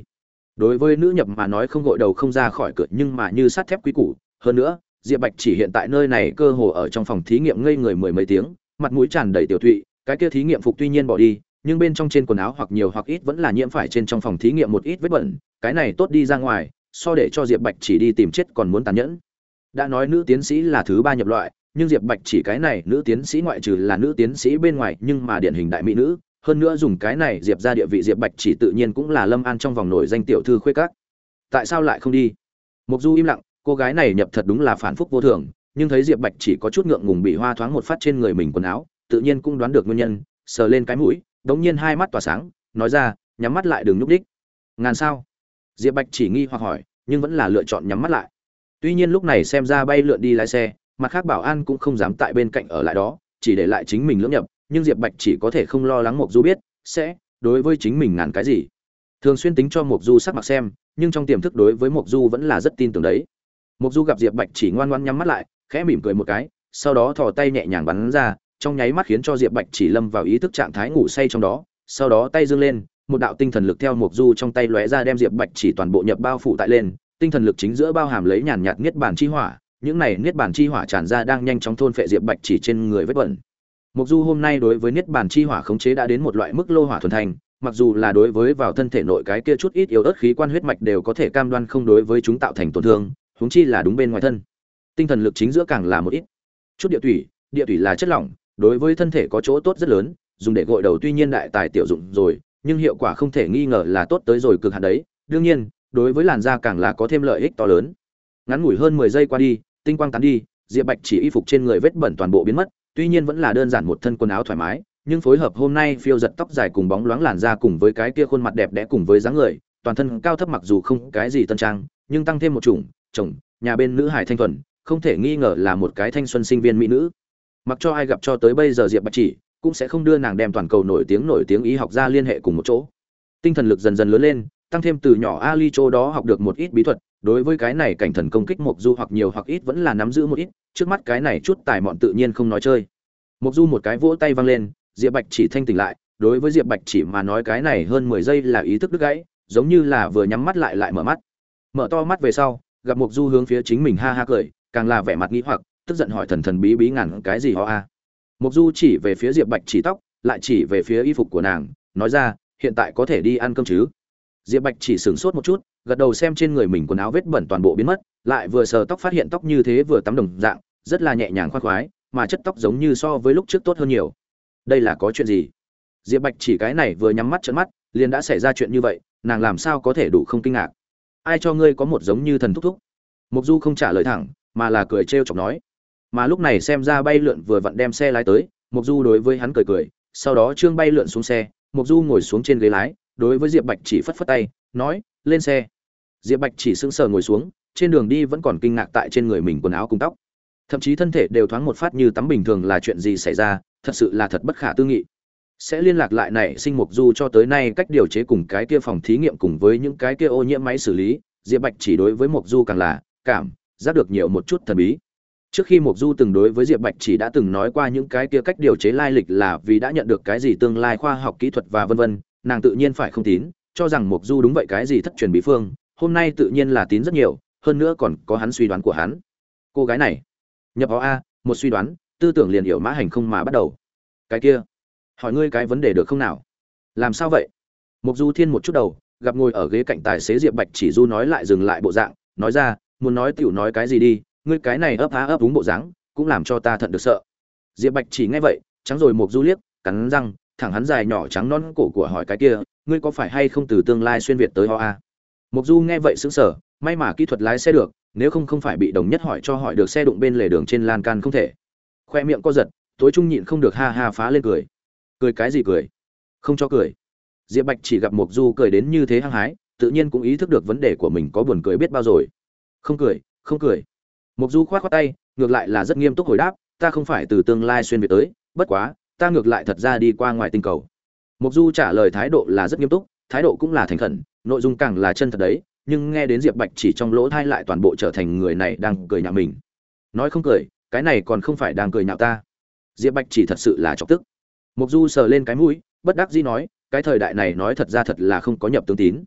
Đối với nữ nhập mà nói không gội đầu không ra khỏi cửa nhưng mà như sắt thép quý củ. Hơn nữa, diệp bạch chỉ hiện tại nơi này cơ hồ ở trong phòng thí nghiệm ngây người mười mấy tiếng, mặt mũi tràn đầy tiểu thụy, cái kia thí nghiệm phục tuy nhiên bỏ đi, nhưng bên trong trên quần áo hoặc nhiều hoặc ít vẫn là nhiễm phải trên trong phòng thí nghiệm một ít vết bẩn, cái này tốt đi ra ngoài, so để cho diệp bạch chỉ đi tìm chết còn muốn tàn nhẫn. Đã nói nữ tiến sĩ là thứ ba nhập loại nhưng diệp bạch chỉ cái này nữ tiến sĩ ngoại trừ là nữ tiến sĩ bên ngoài, nhưng mà điển hình đại mỹ nữ, hơn nữa dùng cái này diệp ra địa vị diệp bạch chỉ tự nhiên cũng là lâm an trong vòng nổi danh tiểu thư khuê các. Tại sao lại không đi? Mục du im lặng, cô gái này nhập thật đúng là phản phúc vô thường, nhưng thấy diệp bạch chỉ có chút ngượng ngùng bị hoa thoáng một phát trên người mình quần áo, tự nhiên cũng đoán được nguyên nhân, sờ lên cái mũi, đống nhiên hai mắt tỏa sáng, nói ra, nhắm mắt lại đừng nhúc đích ngàn sao? Diệp bạch chỉ nghi hoặc hỏi, nhưng vẫn là lựa chọn nhắm mắt lại. Tuy nhiên lúc này xem ra bay lượn đi lái xe mặt khác bảo an cũng không dám tại bên cạnh ở lại đó, chỉ để lại chính mình lưỡng nhập, nhưng diệp bạch chỉ có thể không lo lắng mộc du biết, sẽ đối với chính mình ngàn cái gì. Thường xuyên tính cho mộc du sắc mặt xem, nhưng trong tiềm thức đối với mộc du vẫn là rất tin tưởng đấy. Mộc du gặp diệp bạch chỉ ngoan ngoan nhắm mắt lại, khẽ mỉm cười một cái, sau đó thò tay nhẹ nhàng bắn ra, trong nháy mắt khiến cho diệp bạch chỉ lâm vào ý thức trạng thái ngủ say trong đó, sau đó tay dương lên, một đạo tinh thần lực theo mộc du trong tay lóe ra đem diệp bạch chỉ toàn bộ nhập bao phủ tại lên, tinh thần lực chính giữa bao hàm lấy nhàn nhạt niết bàn chi hỏa những này niết bàn chi hỏa tràn ra đang nhanh chóng thôn phệ diệp bạch chỉ trên người vết bẩn mục Du hôm nay đối với niết bàn chi hỏa khống chế đã đến một loại mức lô hỏa thuần thành, mặc dù là đối với vào thân thể nội cái kia chút ít yếu ớt khí quan huyết mạch đều có thể cam đoan không đối với chúng tạo thành tổn thương, huống chi là đúng bên ngoài thân. Tinh thần lực chính giữa càng là một ít. Chút địa thủy, địa thủy là chất lỏng, đối với thân thể có chỗ tốt rất lớn, dùng để gội đầu tuy nhiên đại tài tiểu dụng rồi, nhưng hiệu quả không thể nghi ngờ là tốt tới rồi cực hạn đấy. Đương nhiên, đối với làn da càng là có thêm lợi ích to lớn. Ngắn ngủi hơn 10 giây qua đi, tinh quang tán đi, Diệp Bạch chỉ y phục trên người vết bẩn toàn bộ biến mất, tuy nhiên vẫn là đơn giản một thân quần áo thoải mái nhưng phối hợp hôm nay phiêu giật tóc dài cùng bóng loáng làn da cùng với cái kia khuôn mặt đẹp đẽ cùng với dáng người toàn thân cao thấp mặc dù không cái gì tân trang nhưng tăng thêm một chủng chồng nhà bên nữ hải thanh thuần không thể nghi ngờ là một cái thanh xuân sinh viên mỹ nữ. Mặc cho ai gặp cho tới bây giờ diệp bạch chỉ cũng sẽ không đưa nàng đem toàn cầu nổi tiếng nổi tiếng y học ra liên hệ cùng một chỗ. Tinh thần lực dần dần lớn lên tăng thêm từ nhỏ ali chỗ đó học được một ít bí thuật, đối với cái này cảnh thần công kích mộc du hoặc nhiều hoặc ít vẫn là nắm giữ một ít, trước mắt cái này chút tài mọn tự nhiên không nói chơi. Mộc du một cái vỗ tay văng lên, diệp bạch chỉ thanh tỉnh lại, đối với diệp bạch chỉ mà nói cái này hơn mười giây là ý thức đứt gãy, giống như là vừa nhắm mắt lại lại mở mắt. Mở to mắt về sau, gặp mộc du hướng phía chính mình ha ha cười, càng là vẻ mặt nghĩ hoặc, tức giận hỏi thần thần bí bí ngàn cái gì họ a. Mộc du chỉ về phía diệp bạch chỉ tóc, lại chỉ về phía y phục của nàng, nói ra, hiện tại có thể đi ăn cơm chứ? Diệp bạch chỉ sửng sốt một chút, gật đầu xem trên người mình quần áo vết bẩn toàn bộ biến mất, lại vừa sờ tóc phát hiện tóc như thế vừa tắm đồng dạng, rất là nhẹ nhàng khoan khoái, mà chất tóc giống như so với lúc trước tốt hơn nhiều. Đây là có chuyện gì? Diệp bạch chỉ cái này vừa nhắm mắt trận mắt, liền đã xảy ra chuyện như vậy, nàng làm sao có thể đủ không kinh ngạc? Ai cho ngươi có một giống như thần thúc thúc? Mục du không trả lời thẳng, mà là cười trêu chọc nói. Mà lúc này xem ra bay lượn vừa vặn đem xe lái tới, mục du đối với hắn cười cười, sau đó trương bay lượn xuống xe, mục du ngồi xuống trên ghế lái đối với diệp bạch chỉ phất phất tay, nói, lên xe. Diệp bạch chỉ sững sờ ngồi xuống, trên đường đi vẫn còn kinh ngạc tại trên người mình quần áo cùng tóc. Thậm chí thân thể đều thoáng một phát như tắm bình thường là chuyện gì xảy ra, thật sự là thật bất khả tư nghị. Sẽ liên lạc lại này sinh mục du cho tới nay cách điều chế cùng cái kia phòng thí nghiệm cùng với những cái kia ô nhiễm máy xử lý, diệp bạch chỉ đối với mục du càng là cảm giác được nhiều một chút thần bí. Trước khi mục du từng đối với diệp bạch chỉ đã từng nói qua những cái kia cách điều chế lai lịch là vì đã nhận được cái gì tương lai khoa học kỹ thuật và vân vân nàng tự nhiên phải không tín, cho rằng mục du đúng vậy cái gì thất truyền bí phương, hôm nay tự nhiên là tín rất nhiều, hơn nữa còn có hắn suy đoán của hắn. Cô gái này, nhập vào a, một suy đoán, tư tưởng liền hiểu mã hành không mà bắt đầu. Cái kia, hỏi ngươi cái vấn đề được không nào? Làm sao vậy? Mục du thiên một chút đầu, gặp ngồi ở ghế cạnh tài xế diệp bạch chỉ du nói lại dừng lại bộ dạng, nói ra, muốn nói tiểu nói cái gì đi, ngươi cái này ấp há ấp đúng bộ dáng, cũng làm cho ta thận được sợ. Diệp bạch chỉ nghe vậy, trắng rồi mục du liếc, cắn răng thẳng hắn dài nhỏ trắng non cổ của hỏi cái kia, ngươi có phải hay không từ tương lai xuyên việt tới ho a? Mục du nghe vậy sững sờ, may mà kỹ thuật lái xe được, nếu không không phải bị đồng nhất hỏi cho hỏi được xe đụng bên lề đường trên lan can không thể. Khoe miệng co giật, tối trung nhịn không được ha ha phá lên cười. Cười cái gì cười? Không cho cười. Diệp bạch chỉ gặp mục du cười đến như thế hăng hái, tự nhiên cũng ý thức được vấn đề của mình có buồn cười biết bao rồi. Không cười không cười. Mục du khoát khoát tay, ngược lại là rất nghiêm túc hồi đáp, ta không phải từ tương lai xuyên việt tới, bất quá ta ngược lại thật ra đi qua ngoài tinh cầu. Mục du trả lời thái độ là rất nghiêm túc, thái độ cũng là thành khẩn, nội dung càng là chân thật đấy, nhưng nghe đến diệp bạch chỉ trong lỗ thai lại toàn bộ trở thành người này đang cười nhạo mình. Nói không cười, cái này còn không phải đang cười nhạo ta. Diệp bạch chỉ thật sự là chọc tức. Mục du sờ lên cái mũi, bất đắc dĩ nói, cái thời đại này nói thật ra thật là không có nhập tướng tín.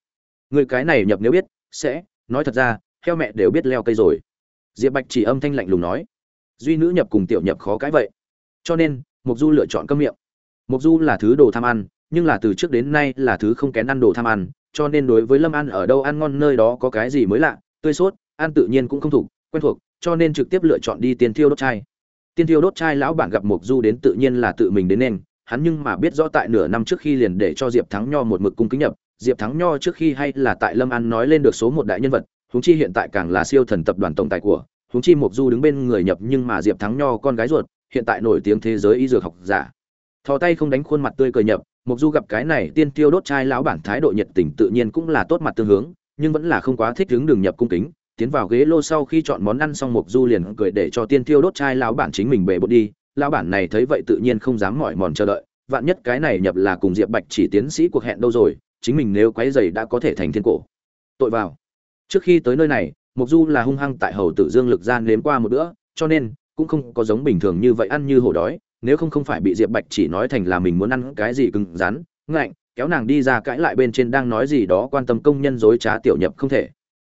Người cái này nhập nếu biết, sẽ, nói thật ra theo mẹ đều biết leo cây rồi. Diệp bạch chỉ âm thanh lạnh lùng nói, duy nữ nhập cùng tiểu nhập khó cái vậy. Cho nên mục du lựa chọn cơm miệng. Mục du là thứ đồ tham ăn, nhưng là từ trước đến nay là thứ không kén ăn đồ tham ăn, cho nên đối với lâm ăn ở đâu ăn ngon nơi đó có cái gì mới lạ, tươi sốt, ăn tự nhiên cũng không thuộc, quen thuộc, cho nên trực tiếp lựa chọn đi tiên thiêu đốt chai. Tiên thiêu đốt chai lão bản gặp mục du đến tự nhiên là tự mình đến nên, hắn nhưng mà biết rõ tại nửa năm trước khi liền để cho diệp thắng nho một mực cung kính nhập. Diệp thắng nho trước khi hay là tại lâm An nói lên được số một đại nhân vật, huống chi hiện tại càng là siêu thần tập đoàn tổng tài của, huống chi mục du đứng bên người nhập nhưng mà diệp thắng nho con gái ruột hiện tại nổi tiếng thế giới y dược học giả. Thò tay không đánh khuôn mặt tươi cười nhập mục du gặp cái này tiên tiêu đốt chai lão bản thái độ nhiệt tình tự nhiên cũng là tốt mặt tương hướng, nhưng vẫn là không quá thích hướng đường nhập cung kính, tiến vào ghế lô sau khi chọn món ăn xong mục du liền cười để cho tiên tiêu đốt chai lão bản chính mình bể bột đi, lão bản này thấy vậy tự nhiên không dám mỏi mòn chờ đợi, vạn nhất cái này nhập là cùng diệp bạch chỉ tiến sĩ cuộc hẹn đâu rồi, chính mình nếu quấy giày đã có thể thành thiên cổ. Tội vào. Trước khi tới nơi này mục du là hung hăng tại hầu tử dương lực gian nếm qua một bữa, cho nên cũng không có giống bình thường như vậy ăn như hổ đói, nếu không không phải bị diệp bạch chỉ nói thành là mình muốn ăn cái gì cứng rắn, ngạnh, kéo nàng đi ra cãi lại bên trên đang nói gì đó quan tâm công nhân dối trá tiểu nhập không thể.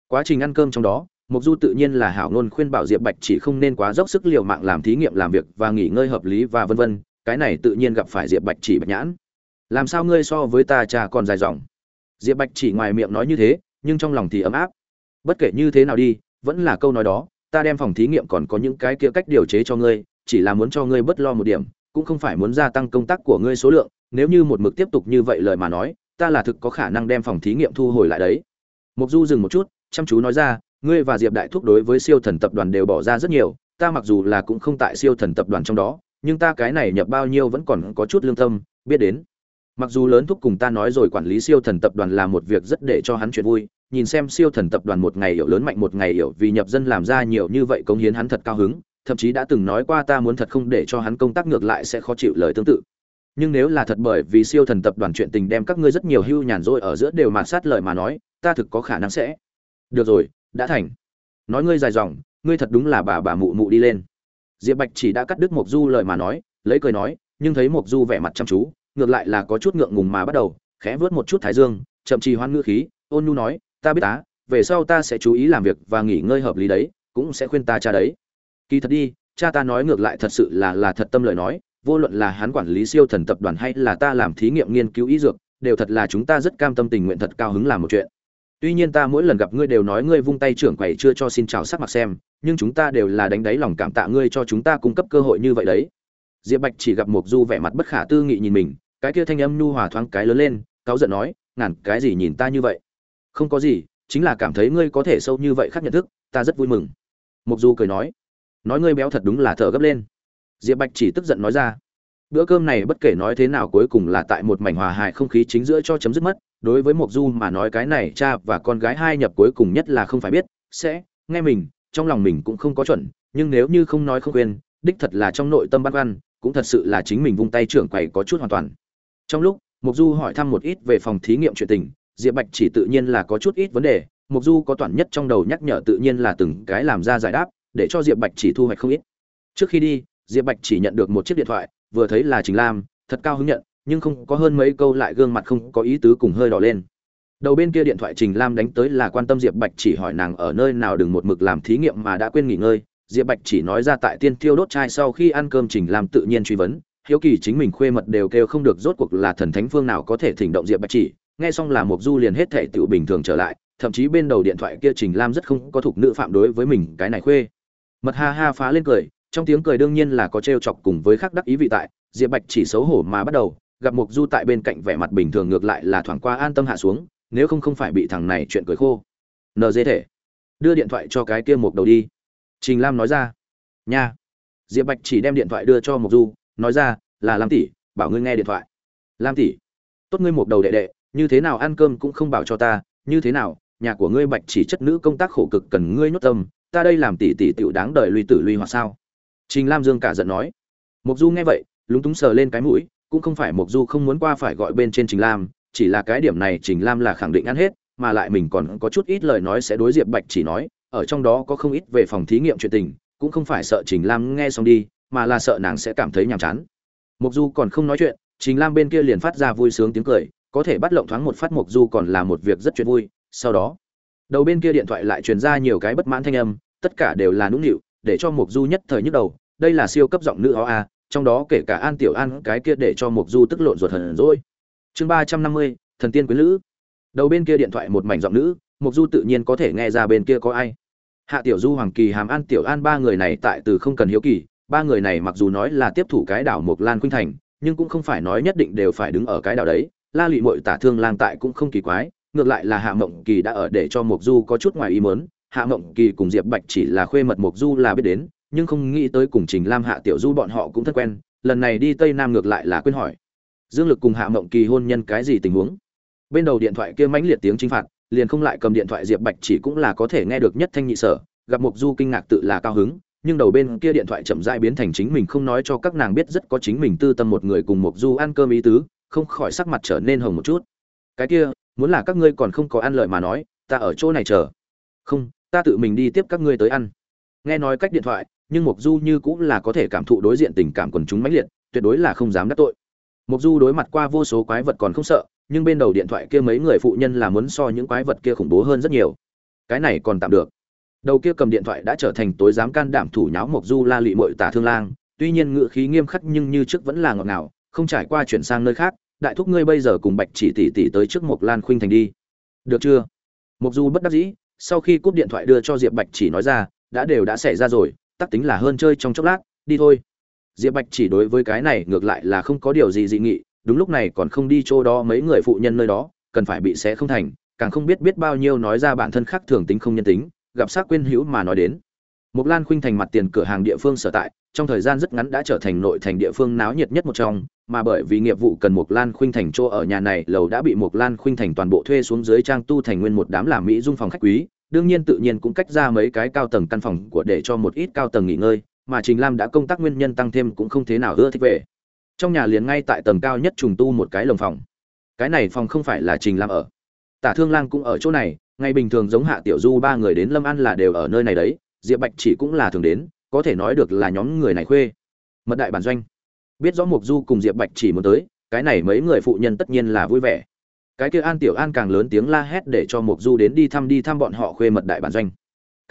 Quá trình ăn cơm trong đó mục du tự nhiên là hảo ngôn khuyên bảo diệp bạch chỉ không nên quá dốc sức liều mạng làm thí nghiệm làm việc và nghỉ ngơi hợp lý và vân vân, cái này tự nhiên gặp phải diệp bạch chỉ bạch nhãn. Làm sao ngươi so với ta cha còn dài dòng? Diệp bạch chỉ ngoài miệng nói như thế, nhưng trong lòng thì ấm áp. Bất kể như thế nào đi, vẫn là câu nói đó ta đem phòng thí nghiệm còn có những cái kia cách điều chế cho ngươi, chỉ là muốn cho ngươi bất lo một điểm, cũng không phải muốn gia tăng công tác của ngươi số lượng, nếu như một mực tiếp tục như vậy lời mà nói, ta là thực có khả năng đem phòng thí nghiệm thu hồi lại đấy. Mục du dừng một chút, chăm chú nói ra, ngươi và diệp đại thúc đối với siêu thần tập đoàn đều bỏ ra rất nhiều, ta mặc dù là cũng không tại siêu thần tập đoàn trong đó, nhưng ta cái này nhập bao nhiêu vẫn còn có chút lương tâm, biết đến mặc dù lớn thúc cùng ta nói rồi quản lý siêu thần tập đoàn là một việc rất để cho hắn chuyện vui, nhìn xem siêu thần tập đoàn một ngày hiểu lớn mạnh một ngày hiểu vì nhập dân làm ra nhiều như vậy công hiến hắn thật cao hứng, thậm chí đã từng nói qua ta muốn thật không để cho hắn công tác ngược lại sẽ khó chịu lời tương tự. Nhưng nếu là thật bởi vì siêu thần tập đoàn chuyện tình đem các ngươi rất nhiều hưu nhàn rỗi ở giữa đều mà sát lời mà nói, ta thực có khả năng sẽ. Được rồi, đã thành. Nói ngươi dài dòng, ngươi thật đúng là bà bà mụ mụ đi lên. Diệp bạch chỉ đã cắt đứt mộc du lời mà nói, lấy cười nói, nhưng thấy mộc du vẻ mặt chăm chú ngược lại là có chút ngượng ngùng mà bắt đầu, khẽ vớt một chút thái dương, chậm trì hoan ngữ khí, ôn nhu nói, ta biết tá về sau ta sẽ chú ý làm việc và nghỉ ngơi hợp lý đấy, cũng sẽ khuyên ta cha đấy. Kỳ thật đi, cha ta nói ngược lại thật sự là là thật tâm lời nói, vô luận là hắn quản lý siêu thần tập đoàn hay là ta làm thí nghiệm nghiên cứu y dược, đều thật là chúng ta rất cam tâm tình nguyện thật cao hứng làm một chuyện. Tuy nhiên ta mỗi lần gặp ngươi đều nói ngươi vung tay trưởng quầy chưa cho xin chào sắc mặt xem, nhưng chúng ta đều là đánh đáy lòng cảm tạ ngươi cho chúng ta cung cấp cơ hội như vậy đấy diệp bạch chỉ gặp mục du vẻ mặt bất khả tư nghị nhìn mình, cái kia thanh âm nhu hòa thoáng cái lớn lên, cáu giận nói, ngàn, cái gì nhìn ta như vậy? Không có gì, chính là cảm thấy ngươi có thể sâu như vậy khác nhận thức, ta rất vui mừng. Mục du cười nói nói ngươi béo thật đúng là thở gấp lên. Diệp bạch chỉ tức giận nói ra, bữa cơm này bất kể nói thế nào cuối cùng là tại một mảnh hòa hài không khí chính giữa cho chấm dứt mất, đối với mộc du mà nói cái này cha và con gái hai nhập cuối cùng nhất là không phải biết, sẽ, nghe mình, trong lòng mình cũng không có chuẩn, nhưng nếu như không nói không quên, đích thật là trong nội tâm băn khoăn cũng thật sự là chính mình vung tay trưởng quầy có chút hoàn toàn. Trong lúc mục du hỏi thăm một ít về phòng thí nghiệm chuyện tình, diệp bạch chỉ tự nhiên là có chút ít vấn đề mục du có toàn nhất trong đầu nhắc nhở tự nhiên là từng cái làm ra giải đáp, để cho diệp bạch chỉ thu hoạch không ít. Trước khi đi, diệp bạch chỉ nhận được một chiếc điện thoại, vừa thấy là trình lam, thật cao hứng nhận, nhưng không có hơn mấy câu lại gương mặt không có ý tứ cùng hơi đỏ lên. Đầu bên kia điện thoại trình lam đánh tới là quan tâm diệp bạch chỉ hỏi nàng ở nơi nào đừng một mực làm thí nghiệm mà đã quên nghỉ ngơi diệp bạch chỉ nói ra tại tiên tiêu đốt chai sau khi ăn cơm trình lam tự nhiên truy vấn, hiếu kỳ chính mình khuê mật đều kêu không được rốt cuộc là thần thánh phương nào có thể thỉnh động diệp bạch chỉ, nghe xong là Mộc du liền hết thể tựu bình thường trở lại, thậm chí bên đầu điện thoại kia trình lam rất không có thuộc nữ phạm đối với mình cái này khuê. Mật ha ha phá lên cười, trong tiếng cười đương nhiên là có trêu chọc cùng với khắc đắc ý vị tại, diệp bạch chỉ xấu hổ mà bắt đầu, gặp Mộc du tại bên cạnh vẻ mặt bình thường ngược lại là thoảng qua an tâm hạ xuống, nếu không không phải bị thằng này chuyện cười khô. Nd thể đưa điện thoại cho cái kia Mộc đầu đi trình lam nói ra. Nha. Diệp bạch chỉ đem điện thoại đưa cho Mộc du, nói ra, là lam tỷ, bảo ngươi nghe điện thoại. Lam tỷ, tốt ngươi một đầu đệ đệ, như thế nào ăn cơm cũng không bảo cho ta, như thế nào, nhà của ngươi bạch chỉ chất nữ công tác khổ cực cần ngươi nhốt tâm, ta đây làm tỷ tỷ tiểu đáng đời lui tử lui hoặc sao? Trình lam dương cả giận nói. Mộc du nghe vậy, lúng túng sờ lên cái mũi, cũng không phải Mộc du không muốn qua phải gọi bên trên trình lam, chỉ là cái điểm này trình lam là khẳng định ăn hết, mà lại mình còn có chút ít lời nói sẽ đối diệp bạch chỉ nói ở trong đó có không ít về phòng thí nghiệm chuyện tình, cũng không phải sợ trình lam nghe xong đi, mà là sợ nàng sẽ cảm thấy nhàm chán. Mục du còn không nói chuyện, trình lam bên kia liền phát ra vui sướng tiếng cười, có thể bắt lộng thoáng một phát mục du còn là một việc rất chuyện vui, sau đó, đầu bên kia điện thoại lại truyền ra nhiều cái bất mãn thanh âm, tất cả đều là nũng nịu, để cho mục du nhất thời nhức đầu, đây là siêu cấp giọng nữ ho a, trong đó kể cả an tiểu an cái kia để cho mục du tức lộn ruột hờn rồi. Chương ba trăm năm mươi, thần tiên quyến lữ. Đầu bên kia điện thoại một mảnh giọng nữ mục du tự nhiên có thể nghe ra bên kia có ai hạ tiểu du, hoàng kỳ, hàm an, tiểu an, ba người này tại từ không cần hiếu kỳ. Ba người này mặc dù nói là tiếp thủ cái đảo mộc lan khuynh thành, nhưng cũng không phải nói nhất định đều phải đứng ở cái đảo đấy. La lụy mội, tả thương lang tại cũng không kỳ quái, ngược lại là hạ mộng kỳ đã ở để cho mộc du có chút ngoài ý mớn hạ mộng kỳ cùng diệp bạch chỉ là khuê mật mộc du là biết đến, nhưng không nghĩ tới cùng trình lam, hạ tiểu du bọn họ cũng thân quen. Lần này đi tây nam ngược lại là quên hỏi. Dương lực cùng hạ mộng kỳ hôn nhân cái gì tình huống? Bên đầu điện thoại kia mãnh liệt tiếng chính phạt liền không lại cầm điện thoại diệp bạch chỉ cũng là có thể nghe được nhất thanh nhị sở, gặp mục du kinh ngạc tự là cao hứng, nhưng đầu bên kia điện thoại chậm rãi biến thành chính mình không nói cho các nàng biết rất có chính mình tư tâm một người cùng mục du ăn cơm ý tứ, không khỏi sắc mặt trở nên hồng một chút. Cái kia, muốn là các ngươi còn không có ăn lợi mà nói, ta ở chỗ này chờ. Không, ta tự mình đi tiếp các ngươi tới ăn. Nghe nói cách điện thoại, nhưng mục du như cũng là có thể cảm thụ đối diện tình cảm quần chúng mãnh liệt, tuyệt đối là không dám đắc tội mục du đối mặt qua vô số quái vật còn không sợ, nhưng bên đầu điện thoại kia mấy người phụ nhân là muốn so những quái vật kia khủng bố hơn rất nhiều. Cái này còn tạm được. Đầu kia cầm điện thoại đã trở thành tối dám can đảm thủ nháo mộc du la lị mội tả thương lang, tuy nhiên ngựa khí nghiêm khắc nhưng như trước vẫn là ngọt ngào, không trải qua chuyển sang nơi khác, đại thúc ngươi bây giờ cùng bạch chỉ tỷ tỷ tới trước mộc lan khuynh thành đi. Được chưa? Mộc du bất đắc dĩ, sau khi cúp điện thoại đưa cho diệp bạch chỉ nói ra, đã đều đã xảy ra rồi, tắc tính là hơn chơi trong chốc lát, đi thôi diệp bạch chỉ đối với cái này ngược lại là không có điều gì dị nghị đúng lúc này còn không đi chỗ đó mấy người phụ nhân nơi đó cần phải bị xé không thành càng không biết biết bao nhiêu nói ra bản thân khác thường tính không nhân tính gặp sát quên hữu mà nói đến. Mộc Lan Khuynh thành mặt tiền cửa hàng địa phương sở tại, trong thời gian rất ngắn đã trở thành nội thành địa phương náo nhiệt nhất một trong, mà bởi vì nghiệp vụ cần Mộc Lan Khuynh thành chỗ ở nhà này, lầu đã bị Mộc Lan Khuynh thành toàn bộ thuê xuống dưới trang tu thành nguyên một đám làm mỹ dung phòng khách quý, đương nhiên tự nhiên cũng cách ra mấy cái cao tầng căn phòng của để cho một ít cao tầng nghỉ ngơi, mà Trình Lam đã công tác nguyên nhân tăng thêm cũng không thế nào ưa thích về. Trong nhà liền ngay tại tầng cao nhất trùng tu một cái lồng phòng. Cái này phòng không phải là Trình Lam ở. Tả Thương Lang cũng ở chỗ này, ngày bình thường giống Hạ Tiểu Du ba người đến Lâm An là đều ở nơi này đấy, Diệp Bạch chỉ cũng là thường đến, có thể nói được là nhóm người này khuê. Mật đại bản doanh. Biết rõ Mục Du cùng Diệp Bạch chỉ muốn tới, cái này mấy người phụ nhân tất nhiên là vui vẻ. Cái kia An Tiểu An càng lớn tiếng la hét để cho Mục Du đến đi thăm đi thăm bọn họ khuê mật đại bản doanh.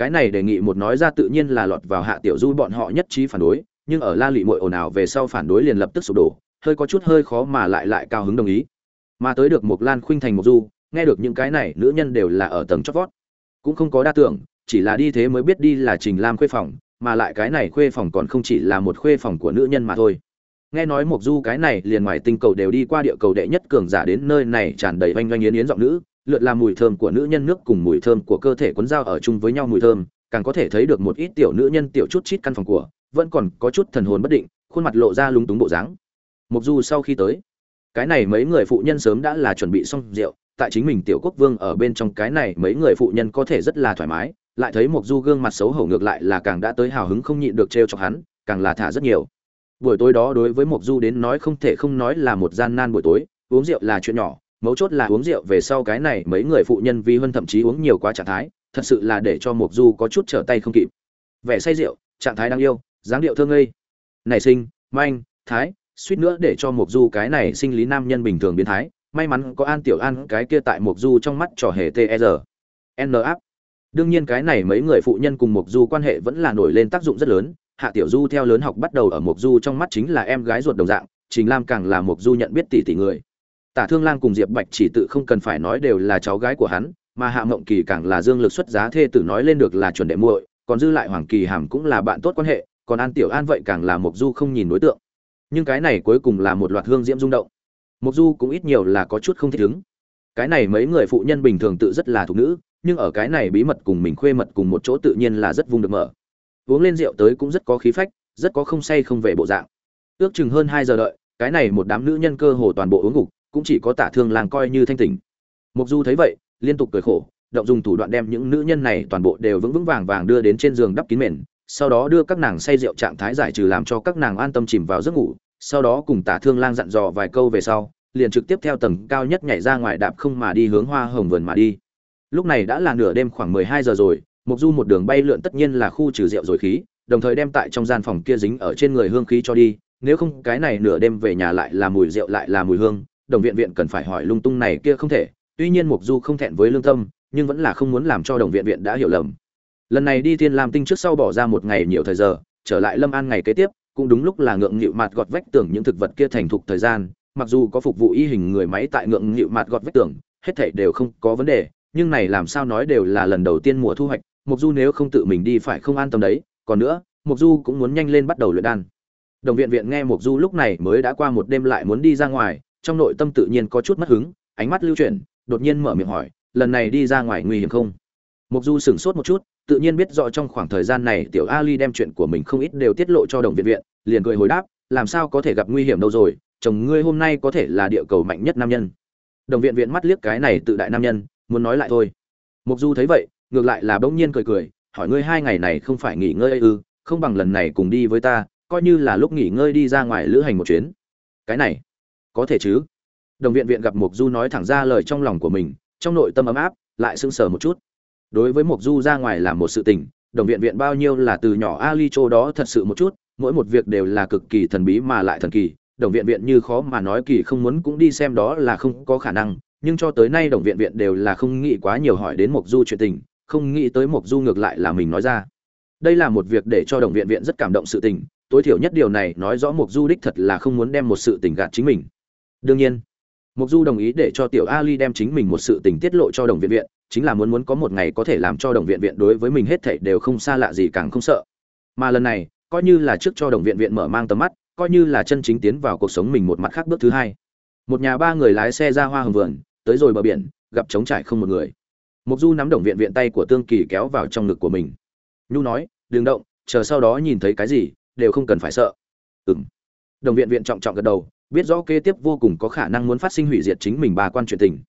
Cái này đề nghị một nói ra tự nhiên là lọt vào Hạ Tiểu Du bọn họ nhất trí phản đối, nhưng ở La lụy Muội ồn ào về sau phản đối liền lập tức sụp đổ, hơi có chút hơi khó mà lại lại cao hứng đồng ý. Mà tới được một Lan Khuynh thành một Du, nghe được những cái này nữ nhân đều là ở tầng chót vót cũng không có đa tưởng chỉ là đi thế mới biết đi là trình lam khuê phòng mà lại cái này khuê phòng còn không chỉ là một khuê phòng của nữ nhân mà thôi nghe nói mộc du cái này liền ngoài tinh cầu đều đi qua địa cầu đệ nhất cường giả đến nơi này tràn đầy oanh oanh yến yến giọng nữ lượt làm mùi thơm của nữ nhân nước cùng mùi thơm của cơ thể quấn dao ở chung với nhau mùi thơm, càng có thể thấy được một ít tiểu nữ nhân tiểu chút chít căn phòng của, vẫn còn có chút thần hồn bất định, khuôn mặt lộ ra lúng túng bộ dáng. Mục du sau khi tới, cái này mấy người phụ nhân sớm đã là chuẩn bị xong rượu, tại chính mình tiểu quốc vương ở bên trong cái này mấy người phụ nhân có thể rất là thoải mái, lại thấy một du gương mặt xấu hổ ngược lại là càng đã tới hào hứng không nhịn được trêu chọc hắn, càng là thả rất nhiều. Buổi tối đó đối với một du đến nói không thể không nói là một gian nan buổi tối, uống rượu là chuyện nhỏ mấu chốt là uống rượu về sau cái này mấy người phụ nhân vi hơn thậm chí uống nhiều quá trạng thái, thật sự là để cho Mộc du có chút trở tay không kịp. Vẻ say rượu, trạng thái đáng yêu, dáng điệu thương ngây. Nảy sinh, manh, thái, suýt nữa để cho mục du cái này sinh lý nam nhân bình thường biến thái. May mắn có an tiểu an cái kia tại mục du trong mắt trò hề tr e n áp. Đương nhiên cái này mấy người phụ nhân cùng mục du quan hệ vẫn là nổi lên tác dụng rất lớn. Hạ tiểu du theo lớn học bắt đầu ở mục du trong mắt chính là em gái ruột đồng dạng, trình lam càng là mục du nhận biết tỷ tỷ người tả thương lang cùng diệp bạch chỉ tự không cần phải nói đều là cháu gái của hắn, mà hạ mộng kỳ càng là dương lực xuất giá thê tử nói lên được là chuẩn đệ muội, còn dư lại hoàng kỳ hàm cũng là bạn tốt quan hệ, còn an tiểu an vậy càng là mục du không nhìn đối tượng. Nhưng cái này cuối cùng là một loạt hương diễm rung động. Mục du cũng ít nhiều là có chút không thích ứng. Cái này mấy người phụ nhân bình thường tự rất là thuộc nữ, nhưng ở cái này bí mật cùng mình khuê mật cùng một chỗ tự nhiên là rất vung được mở. Uống lên rượu tới cũng rất có khí phách, rất có không say không về bộ dạng. Ước chừng hơn hai giờ đợi, cái này một đám nữ nhân cơ hồ toàn bộ uống ngục cũng chỉ có tả thương làng coi như thanh tỉnh. Mục du thấy vậy, liên tục cười khổ, động dùng thủ đoạn đem những nữ nhân này toàn bộ đều vững vững vàng vàng đưa đến trên giường đắp kín mền, sau đó đưa các nàng say rượu trạng thái giải trừ làm cho các nàng an tâm chìm vào giấc ngủ, sau đó cùng tả thương lang dặn dò vài câu về sau, liền trực tiếp theo tầng cao nhất nhảy ra ngoài đạp không mà đi hướng hoa hồng vườn mà đi. Lúc này đã là nửa đêm khoảng mười hai giờ rồi, mục du một đường bay lượn tất nhiên là khu trừ rượu rồi khí, đồng thời đem tại trong gian phòng kia dính ở trên người hương khí cho đi, nếu không cái này nửa đêm về nhà lại là mùi rượu lại là mùi hương đồng viện viện cần phải hỏi lung tung này kia không thể, tuy nhiên mục du không thẹn với lương tâm, nhưng vẫn là không muốn làm cho đồng viện viện đã hiểu lầm. Lần này đi thiên lam tinh trước sau bỏ ra một ngày nhiều thời giờ, trở lại lâm an ngày kế tiếp, cũng đúng lúc là ngượng nghịu mạt gọt vách tường những thực vật kia thành thục thời gian, mặc dù có phục vụ y hình người máy tại ngượng nghịu mạt gọt vách tường, hết thảy đều không có vấn đề, nhưng này làm sao nói đều là lần đầu tiên mùa thu hoạch, mục du nếu không tự mình đi phải không an tâm đấy, còn nữa, mục du cũng muốn nhanh lên bắt đầu luyện đan. Đồng viện viện nghe mục du lúc này mới đã qua một đêm lại muốn đi ra ngoài trong nội tâm tự nhiên có chút mất hứng, ánh mắt lưu chuyển, đột nhiên mở miệng hỏi, lần này đi ra ngoài nguy hiểm không? Mục du sửng sốt một chút, tự nhiên biết rõ trong khoảng thời gian này tiểu ali đem chuyện của mình không ít đều tiết lộ cho đồng viện viện, liền cười hồi đáp, làm sao có thể gặp nguy hiểm đâu rồi, chồng ngươi hôm nay có thể là địa cầu mạnh nhất nam nhân. Đồng viện viện mắt liếc cái này tự đại nam nhân, muốn nói lại thôi. Mục du thấy vậy, ngược lại là bỗng nhiên cười cười, hỏi ngươi hai ngày này không phải nghỉ ngơi ư, không bằng lần này cùng đi với ta, coi như là lúc nghỉ ngơi đi ra ngoài lữ hành một chuyến. Cái này có thể chứ? Đồng viện viện gặp mục du nói thẳng ra lời trong lòng của mình, trong nội tâm ấm áp, lại sưng sờ một chút. Đối với mục du ra ngoài làm một sự tình, đồng viện viện bao nhiêu là từ nhỏ ali châu đó thật sự một chút, mỗi một việc đều là cực kỳ thần bí mà lại thần kỳ. Đồng viện viện như khó mà nói kỳ không muốn cũng đi xem đó là không có khả năng, nhưng cho tới nay đồng viện viện đều là không nghĩ quá nhiều hỏi đến mục du chuyện tình, không nghĩ tới mục du ngược lại là mình nói ra. Đây là một việc để cho đồng viện viện rất cảm động sự tình, tối thiểu nhất điều này nói rõ mục du đích thật là không muốn đem một sự tình gạt chính mình đương nhiên mục du đồng ý để cho tiểu ali đem chính mình một sự tình tiết lộ cho đồng viện viện, chính là muốn muốn có một ngày có thể làm cho đồng viện viện đối với mình hết thảy đều không xa lạ gì càng không sợ. Mà lần này, coi như là trước cho đồng viện viện mở mang tầm mắt, coi như là chân chính tiến vào cuộc sống mình một mặt khác bước thứ hai. Một nhà ba người lái xe ra hoa hồng vườn, tới rồi bờ biển, gặp trống trải không một người. Mục du nắm đồng viện viện tay của tương kỳ kéo vào trong ngực của mình. Nhu nói, đừng động, chờ sau đó nhìn thấy cái gì, đều không cần phải sợ. Ừm. Đồng viện viện trọng trọng gật đầu biết rõ kế tiếp vô cùng có khả năng muốn phát sinh hủy diệt chính mình bà quan chuyện tình.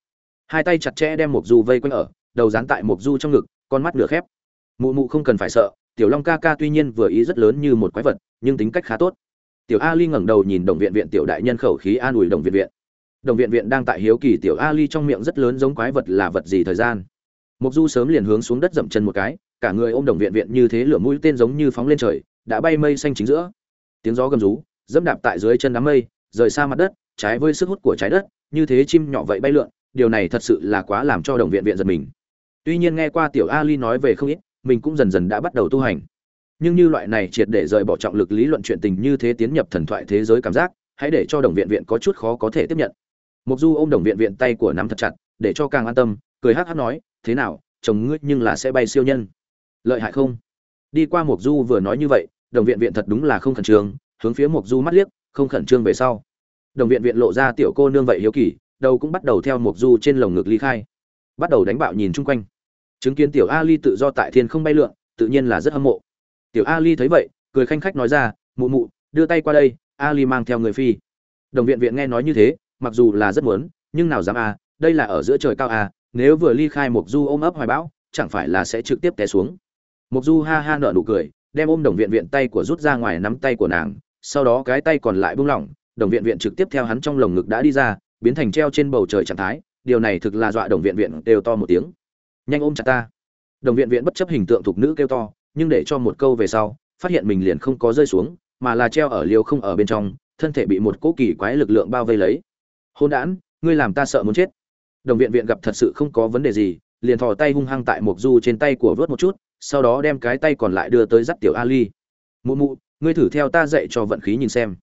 Hai tay chặt chẽ đem mục du vây quanh ở, đầu dán tại mục du trong ngực, con mắt nửa khép. Mụ mụ không cần phải sợ, tiểu long ca ca tuy nhiên vừa ý rất lớn như một quái vật, nhưng tính cách khá tốt. Tiểu ali ngẩng đầu nhìn đồng viện viện tiểu đại nhân khẩu khí an ủi đồng viện viện. Đồng viện viện đang tại hiếu kỳ tiểu ali trong miệng rất lớn giống quái vật là vật gì thời gian. Mục du sớm liền hướng xuống đất dậm chân một cái, cả người ôm đồng viện viện như thế lửa mũi tên giống như phóng lên trời, đã bay mây xanh chính giữa. Tiếng gió gầm rú, dẫm đạp tại dưới chân đám mây rời xa mặt đất, trái với sức hút của trái đất, như thế chim nhỏ vậy bay lượn, điều này thật sự là quá làm cho đồng viện viện giật mình. Tuy nhiên nghe qua tiểu ali nói về không ít, mình cũng dần dần đã bắt đầu tu hành. Nhưng như loại này triệt để rời bỏ trọng lực lý luận chuyện tình như thế tiến nhập thần thoại thế giới cảm giác, hãy để cho đồng viện viện có chút khó có thể tiếp nhận. Mục du ôm đồng viện viện tay của nắm thật chặt, để cho càng an tâm, cười hắc hắc nói, thế nào, chồng ngươi nhưng là sẽ bay siêu nhân? Lợi hại không? Đi qua mục du vừa nói như vậy, đồng viện viện thật đúng là không khẩn trương, hướng phía mục du mắt liếc không khẩn trương về sau đồng viện viện lộ ra tiểu cô nương vậy hiếu kỳ, đầu cũng bắt đầu theo mục du trên lồng ngực ly khai bắt đầu đánh bạo nhìn chung quanh chứng kiến tiểu ali tự do tại thiên không bay lượn, tự nhiên là rất hâm mộ tiểu ali thấy vậy, cười khanh khách nói ra, mụ mụ, đưa tay qua đây, ali mang theo người phi đồng viện viện nghe nói như thế, mặc dù là rất muốn, nhưng nào dám à? đây là ở giữa trời cao à? nếu vừa ly khai mục du ôm ấp hoài bão, chẳng phải là sẽ trực tiếp té xuống mục du ha ha nở nụ cười, đem ôm đồng viện viện tay của rút ra ngoài nắm tay của nàng sau đó cái tay còn lại buông lỏng, đồng viện viện trực tiếp theo hắn trong lồng ngực đã đi ra, biến thành treo trên bầu trời trạng thái, điều này thực là dọa đồng viện viện đều to một tiếng. Nhanh ôm chặt ta. Đồng viện viện bất chấp hình tượng thuộc nữ kêu to, nhưng để cho một câu về sau, phát hiện mình liền không có rơi xuống, mà là treo ở liều không ở bên trong, thân thể bị một cỗ kỳ quái lực lượng bao vây lấy. Hôn đản, ngươi làm ta sợ muốn chết. Đồng viện viện gặp thật sự không có vấn đề gì, liền thò tay hung hăng tại mộc du trên tay của vớt một chút, sau đó đem cái tay còn lại đưa tới dắt tiểu ali. Mụ mụ ngươi thử theo ta dạy cho vận khí nhìn xem.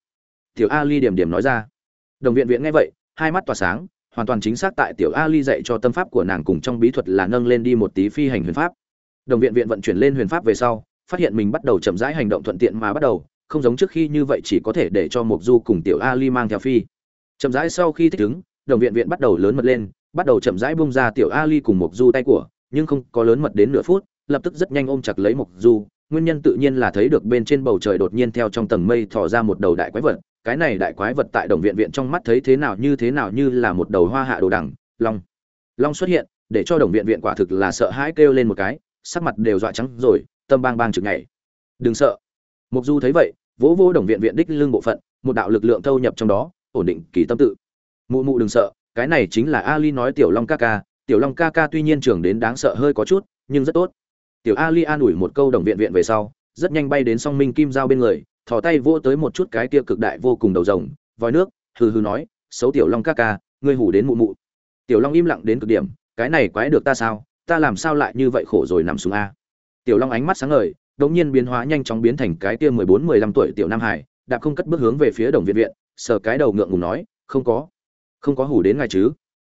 Tiểu ali điểm điểm nói ra. Đồng viện viện nghe vậy, hai mắt tỏa sáng, hoàn toàn chính xác tại tiểu ali dạy cho tâm pháp của nàng cùng trong bí thuật là nâng lên đi một tí phi hành huyền pháp. Đồng viện viện vận chuyển lên huyền pháp về sau, phát hiện mình bắt đầu chậm rãi hành động thuận tiện mà bắt đầu, không giống trước khi như vậy chỉ có thể để cho mục du cùng tiểu ali mang theo phi. Chậm rãi sau khi thích ứng, đồng viện viện bắt đầu lớn mật lên, bắt đầu chậm rãi bung ra tiểu ali cùng mục du tay của, nhưng không có lớn mật đến nửa phút, lập tức rất nhanh ôm chặt lấy mục du nguyên nhân tự nhiên là thấy được bên trên bầu trời đột nhiên theo trong tầng mây thò ra một đầu đại quái vật. Cái này đại quái vật tại đồng viện viện trong mắt thấy thế nào như thế nào như là một đầu hoa hạ đồ đẳng long. Long xuất hiện, để cho đồng viện viện quả thực là sợ hãi kêu lên một cái, sắc mặt đều dọa trắng rồi, tâm bang bang chực nhảy. Đừng sợ. Mục du thấy vậy, vỗ vỗ đồng viện viện đích lưng bộ phận, một đạo lực lượng thâu nhập trong đó, ổn định kỳ tâm tự. Mụ mụ đừng sợ, cái này chính là ali nói tiểu long ca ca, tiểu long ca ca tuy nhiên trưởng đến đáng sợ hơi có chút, nhưng rất tốt tiểu ali an ủi một câu đồng viện viện về sau, rất nhanh bay đến song minh kim giao bên người, thò tay vỗ tới một chút cái kia cực đại vô cùng đầu rồng, vòi nước, hừ hừ nói, xấu tiểu long ca ca, ngươi hủ đến mụ mụ. Tiểu long im lặng đến cực điểm, cái này quái được ta sao? Ta làm sao lại như vậy khổ rồi nằm xuống a? Tiểu long ánh mắt sáng ngời đống nhiên biến hóa nhanh chóng biến thành cái kia mười bốn, mười lăm tuổi tiểu nam hải đạp không cất bước hướng về phía đồng viện viện, sờ cái đầu ngượng ngùng nói, không có không có hủ đến ngài chứ.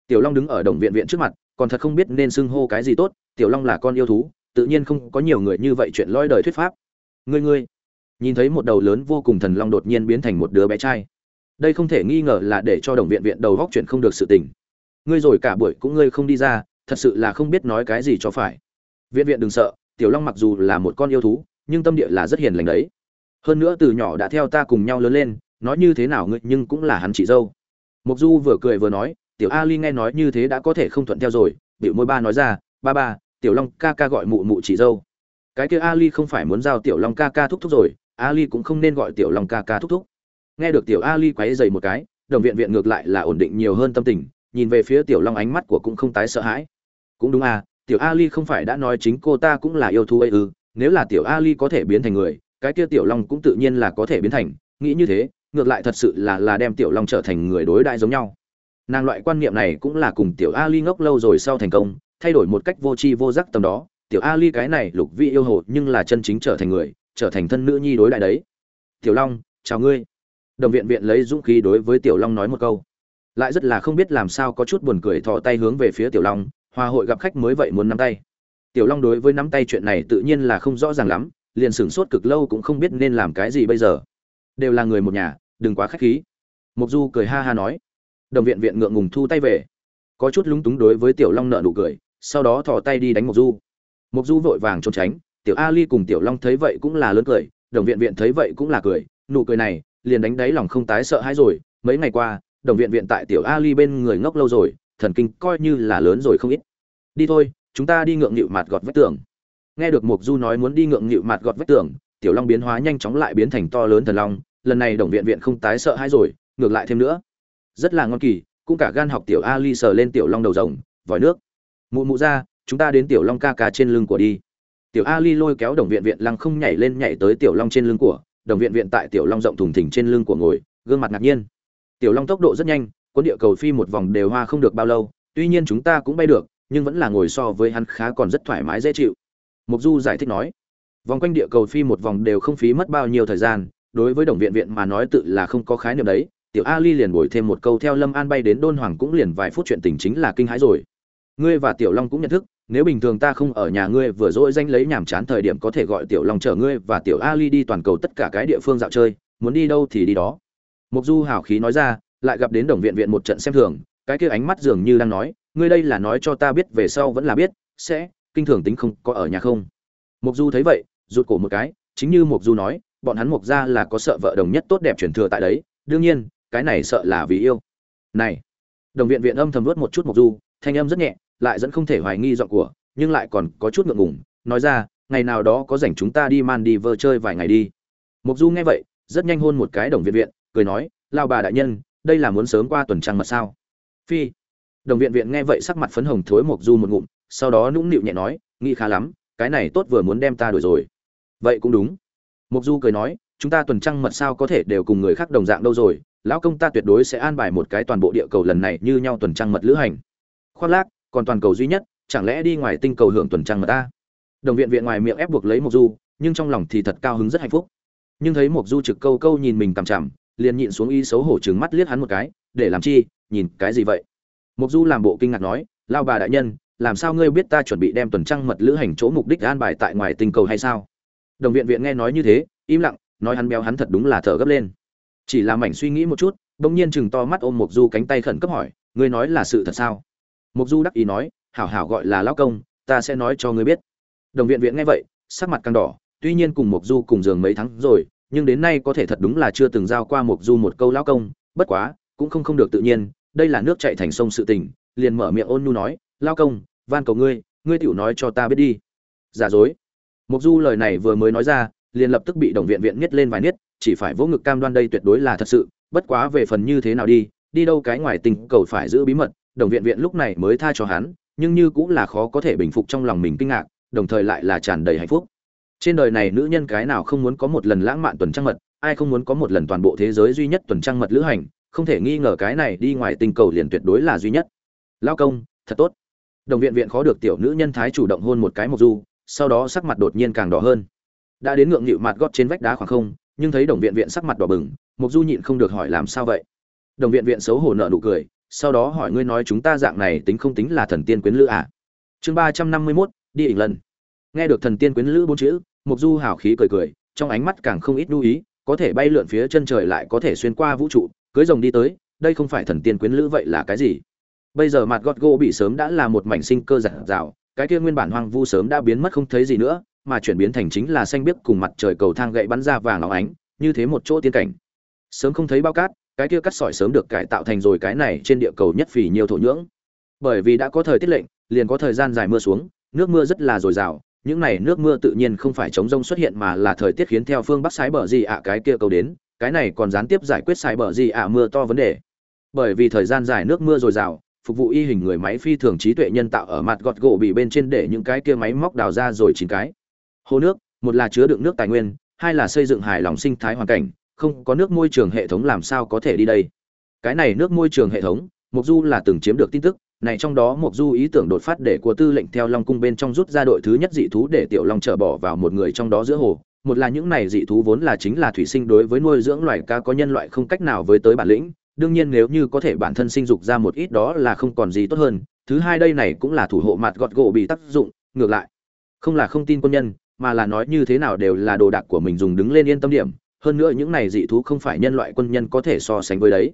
Tiểu long đứng ở đồng viện viện trước mặt, còn thật không biết nên xưng hô cái gì tốt, tiểu long là con yêu thú tự nhiên không có nhiều người như vậy chuyện lôi đời thuyết pháp. Ngươi ngươi. Nhìn thấy một đầu lớn vô cùng thần long đột nhiên biến thành một đứa bé trai. Đây không thể nghi ngờ là để cho đồng viện viện đầu góc chuyện không được sự tình. Ngươi rồi cả buổi cũng ngươi không đi ra, thật sự là không biết nói cái gì cho phải. Viện viện đừng sợ, tiểu long mặc dù là một con yêu thú, nhưng tâm địa là rất hiền lành đấy. Hơn nữa từ nhỏ đã theo ta cùng nhau lớn lên, nói như thế nào ngươi nhưng cũng là hắn chị dâu. Mục du vừa cười vừa nói, tiểu ali nghe nói như thế đã có thể không thuận theo rồi bịu môi ba nói ra, ba ba tiểu long ca ca gọi mụ mụ chị dâu. Cái kia ali không phải muốn giao tiểu long ca ca thúc thúc rồi, ali cũng không nên gọi tiểu long ca ca thúc thúc. Nghe được tiểu ali quấy dày một cái, đồng viện viện ngược lại là ổn định nhiều hơn tâm tình, nhìn về phía tiểu long ánh mắt của cũng không tái sợ hãi. Cũng đúng à tiểu ali không phải đã nói chính cô ta cũng là yêu thú ấy ư, nếu là tiểu ali có thể biến thành người, cái kia tiểu long cũng tự nhiên là có thể biến thành. Nghĩ như thế, ngược lại thật sự là là đem tiểu long trở thành người đối đại giống nhau. Nàng loại quan niệm này cũng là cùng tiểu ali ngốc lâu rồi sau thành công thay đổi một cách vô tri vô giác tầm đó, tiểu ali cái này lục vị yêu hồ nhưng là chân chính trở thành người, trở thành thân nữ nhi đối đại đấy. Tiểu long, chào ngươi. Đồng viện viện lấy dũng khí đối với tiểu long nói một câu. Lại rất là không biết làm sao có chút buồn cười thò tay hướng về phía tiểu long, hòa hội gặp khách mới vậy muốn nắm tay. Tiểu long đối với nắm tay chuyện này tự nhiên là không rõ ràng lắm, liền sửng sốt cực lâu cũng không biết nên làm cái gì bây giờ. Đều là người một nhà, đừng quá khách khí. Mục du cười ha ha nói. Đồng viện viện ngượng ngùng thu tay về. Có chút lúng túng đối với tiểu long nợ nụ cười sau đó thò tay đi đánh mục du. Mục du vội vàng trốn tránh, tiểu ali cùng tiểu long thấy vậy cũng là lớn cười, đồng viện viện thấy vậy cũng là cười, nụ cười này liền đánh đáy lòng không tái sợ hãi rồi. Mấy ngày qua, đồng viện viện tại tiểu ali bên người ngốc lâu rồi, thần kinh coi như là lớn rồi không ít. Đi thôi, chúng ta đi ngượng nghịu mặt gọt vách tường. Nghe được mục du nói muốn đi ngượng nghịu mặt gọt vách tường, tiểu long biến hóa nhanh chóng lại biến thành to lớn thần long, lần này đồng viện viện không tái sợ hãi rồi, ngược lại thêm nữa. Rất là ngon kỳ, cũng cả gan học tiểu ali sờ lên tiểu long đầu rồng, vòi nước mụ mụ ra, chúng ta đến tiểu long ca ca trên lưng của đi. Tiểu ali lôi kéo đồng viện viện lăng không nhảy lên nhảy tới tiểu long trên lưng của, đồng viện viện tại tiểu long rộng thùng thình trên lưng của ngồi, gương mặt ngạc nhiên. Tiểu long tốc độ rất nhanh quân địa cầu phi một vòng đều hoa không được bao lâu, tuy nhiên chúng ta cũng bay được, nhưng vẫn là ngồi so với hắn khá còn rất thoải mái dễ chịu. Mục du giải thích nói, vòng quanh địa cầu phi một vòng đều không phí mất bao nhiêu thời gian, đối với đồng viện viện mà nói tự là không có khái niệm đấy. Tiểu ali liền bồi thêm một câu theo lâm an bay đến đôn hoàng cũng liền vài phút chuyện tình chính là kinh hãi rồi ngươi và tiểu long cũng nhận thức, nếu bình thường ta không ở nhà ngươi vừa dỗi danh lấy nhàm chán thời điểm có thể gọi tiểu long chở ngươi và tiểu ali đi toàn cầu tất cả cái địa phương dạo chơi, muốn đi đâu thì đi đó. Mục du hào khí nói ra, lại gặp đến đồng viện viện một trận xem thường, cái kia ánh mắt dường như đang nói, ngươi đây là nói cho ta biết về sau vẫn là biết, sẽ, kinh thường tính không có ở nhà không. Mục du thấy vậy, rụt cổ một cái, chính như mục du nói, bọn hắn mục ra là có sợ vợ đồng nhất tốt đẹp truyền thừa tại đấy, đương nhiên, cái này sợ là vì yêu. Này, đồng viện viện âm thầm vớt một chút mục du, thanh âm rất nhẹ lại dẫn không thể hoài nghi giọng của, nhưng lại còn có chút ngượng ngùng, nói ra, ngày nào đó có rảnh chúng ta đi man đi vơ chơi vài ngày đi. Mục du nghe vậy, rất nhanh hôn một cái đồng viện viện, cười nói, lao bà đại nhân, đây là muốn sớm qua tuần trăng mật sao? Phi. Đồng viện viện nghe vậy sắc mặt phấn hồng thối mộc du một ngụm, sau đó nũng nịu nhẹ nói, nghĩ khá lắm, cái này tốt vừa muốn đem ta đuổi rồi. Vậy cũng đúng. Mục du cười nói, chúng ta tuần trăng mật sao có thể đều cùng người khác đồng dạng đâu rồi, lão công ta tuyệt đối sẽ an bài một cái toàn bộ địa cầu lần này như nhau tuần trăng mật lữ hành. Khoác lác còn toàn cầu duy nhất, chẳng lẽ đi ngoài tinh cầu hưởng tuần trăng mà ta? Đồng viện viện ngoài miệng ép buộc lấy mộc du, nhưng trong lòng thì thật cao hứng rất hạnh phúc. Nhưng thấy mộc du trực câu câu nhìn mình cằm chằm, liền nhịn xuống y xấu hổ trừng mắt liếc hắn một cái, để làm chi? Nhìn, cái gì vậy? Mộc du làm bộ kinh ngạc nói, lao bà đại nhân, làm sao ngươi biết ta chuẩn bị đem tuần trăng mật lữ hành chỗ mục đích an bài tại ngoài tinh cầu hay sao? Đồng viện viện nghe nói như thế, im lặng, nói hắn béo hắn thật đúng là thở gấp lên. Chỉ là mảnh suy nghĩ một chút, bỗng nhiên chừng to mắt ôm mộc du cánh tay khẩn cấp hỏi, ngươi nói là sự thật sao? Mục du đắc ý nói, hảo hảo gọi là lão công, ta sẽ nói cho ngươi biết. Đồng viện viện nghe vậy, sắc mặt càng đỏ, tuy nhiên cùng mục du cùng giường mấy tháng rồi, nhưng đến nay có thể thật đúng là chưa từng giao qua mục du một câu lão công, bất quá, cũng không không được tự nhiên, đây là nước chảy thành sông sự tình, liền mở miệng ôn nhu nói, lão công, van cầu ngươi ngươi tiểu nói cho ta biết đi. Giả dối. Mục du lời này vừa mới nói ra, liền lập tức bị đồng viện viện niết lên vài niết, chỉ phải vỗ ngực cam đoan đây tuyệt đối là thật sự, bất quá về phần như thế nào đi đi đâu cái ngoài tình cầu phải giữ bí mật đồng viện viện lúc này mới tha cho hắn, nhưng như cũng là khó có thể bình phục trong lòng mình kinh ngạc, đồng thời lại là tràn đầy hạnh phúc. Trên đời này nữ nhân cái nào không muốn có một lần lãng mạn tuần trăng mật, ai không muốn có một lần toàn bộ thế giới duy nhất tuần trăng mật lữ hành, không thể nghi ngờ cái này đi ngoài tình cầu liền tuyệt đối là duy nhất. Lao công, thật tốt. Đồng viện viện khó được tiểu nữ nhân thái chủ động hôn một cái mộc du, sau đó sắc mặt đột nhiên càng đỏ hơn. Đã đến ngượng nghịu mặt gót trên vách đá khoảng không, nhưng thấy đồng viện viện sắc mặt đỏ bừng, mộc du nhịn không được hỏi làm sao vậy? Đồng viện viện xấu hổ nợ nụ cười sau đó hỏi ngươi nói chúng ta dạng này tính không tính là thần tiên quyến lữ à? Chương ba trăm năm mươi mốt, đi ỉn lần. Nghe được thần tiên quyến lữ bốn chữ mục du hào khí cười cười, trong ánh mắt càng không ít lưu ý, có thể bay lượn phía chân trời lại có thể xuyên qua vũ trụ, cưới rồng đi tới, đây không phải thần tiên quyến lữ vậy là cái gì? Bây giờ mặt gót gỗ bị sớm đã là một mảnh sinh cơ giản rào cái kia nguyên bản hoang vu sớm đã biến mất không thấy gì nữa, mà chuyển biến thành chính là xanh biếc cùng mặt trời cầu thang gậy bắn ra vàng óng ánh, như thế một chỗ tiên cảnh. Sớm không thấy bao cát cái kia cắt sỏi sớm được cải tạo thành rồi cái này trên địa cầu nhất phỉ nhiều thổ nhưỡng. Bởi vì đã có thời tiết lệnh, liền có thời gian dài mưa xuống, nước mưa rất là dồi dào, những này nước mưa tự nhiên không phải chống rông xuất hiện mà là thời tiết khiến theo phương bắc sái bờ gì ạ cái kia cầu đến, cái này còn gián tiếp giải quyết sái bờ gì ạ mưa to vấn đề. Bởi vì thời gian dài nước mưa dồi dào, phục vụ y hình người máy phi thường trí tuệ nhân tạo ở mặt gọt gỗ bị bên trên để những cái kia máy móc đào ra rồi chín cái. Hồ nước, một là chứa đựng nước tài nguyên, hai là xây dựng hài lòng sinh thái hoàn cảnh không có nước môi trường hệ thống làm sao có thể đi đây? Cái này nước môi trường hệ thống mục du là từng chiếm được tin tức, này trong đó mục du ý tưởng đột phát để của tư lệnh theo long cung bên trong rút ra đội thứ nhất dị thú để tiểu long trở bỏ vào một người trong đó giữa hồ. Một là những này dị thú vốn là chính là thủy sinh đối với nuôi dưỡng loài cá có nhân loại không cách nào với tới bản lĩnh, đương nhiên nếu như có thể bản thân sinh dục ra một ít đó là không còn gì tốt hơn. Thứ hai đây này cũng là thủ hộ mặt gọt gỗ bị tác dụng, ngược lại, không là không tin quân nhân, mà là nói như thế nào đều là đồ đạc của mình dùng đứng lên yên tâm điểm hơn nữa những này dị thú không phải nhân loại quân nhân có thể so sánh với đấy.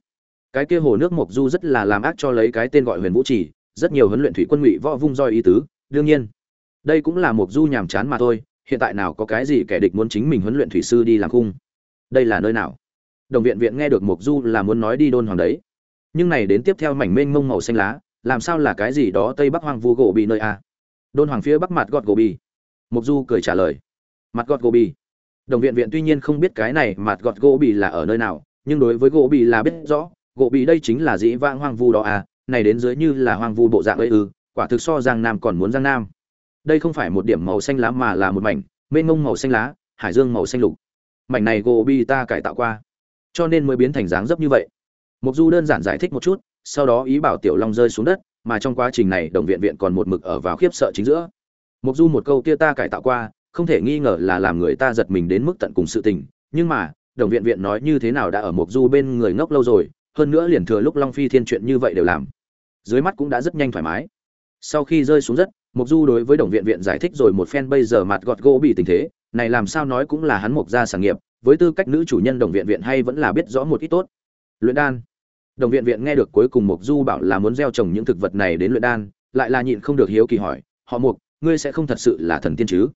Cái kia hồ nước mộc du rất là làm ác cho lấy cái tên gọi huyền vũ trì, rất nhiều huấn luyện thủy quân ngụy võ vung roi ý tứ. Đương nhiên, đây cũng là mộc du nhàm chán mà thôi, hiện tại nào có cái gì kẻ địch muốn chính mình huấn luyện thủy sư đi làm cung đây là nơi nào? Đồng viện viện nghe được mộc du là muốn nói đi đôn hoàng đấy. Nhưng này đến tiếp theo mảnh mênh mông màu xanh lá, làm sao là cái gì đó tây bắc hoang vu gỗ bị nơi a đôn hoàng phía bắc mặt gọt gỗ bị. Mộc du cười trả lời. Mặt gọt gỗ bị đồng viện viện tuy nhiên không biết cái này mặt gọt gỗ bị là ở nơi nào, nhưng đối với gỗ bị là biết rõ, gỗ bị đây chính là dĩ vãng hoang vu đó à này đến dưới như là hoang vu bộ dạng ấy ư, quả thực so giang nam còn muốn giang nam. Đây không phải một điểm màu xanh lá mà là một mảnh, mênh mông màu xanh lá, hải dương màu xanh lục. Mảnh này gỗ bị ta cải tạo qua, cho nên mới biến thành dáng dấp như vậy. Mục du đơn giản giải thích một chút, sau đó ý bảo tiểu long rơi xuống đất, mà trong quá trình này đồng viện viện còn một mực ở vào khiếp sợ chính giữa. Mục du một câu kia ta cải tạo qua không thể nghi ngờ là làm người ta giật mình đến mức tận cùng sự tình, nhưng mà, đồng viện viện nói như thế nào đã ở mộc du bên người ngốc lâu rồi, hơn nữa liền thừa lúc long phi thiên chuyện như vậy đều làm. Dưới mắt cũng đã rất nhanh thoải mái. Sau khi rơi xuống đất, mộc du đối với đồng viện viện giải thích rồi một phen bây giờ mặt gọt gỗ bị tình thế, này làm sao nói cũng là hắn mộc gia sản nghiệp, với tư cách nữ chủ nhân đồng viện viện hay vẫn là biết rõ một ít tốt. Luyện đan. Đồng viện viện nghe được cuối cùng mộc du bảo là muốn gieo trồng những thực vật này đến luyện đan, lại là nhịn không được hiếu kỳ hỏi, họ mộc, ngươi sẽ không thật sự là thần tiên chứ?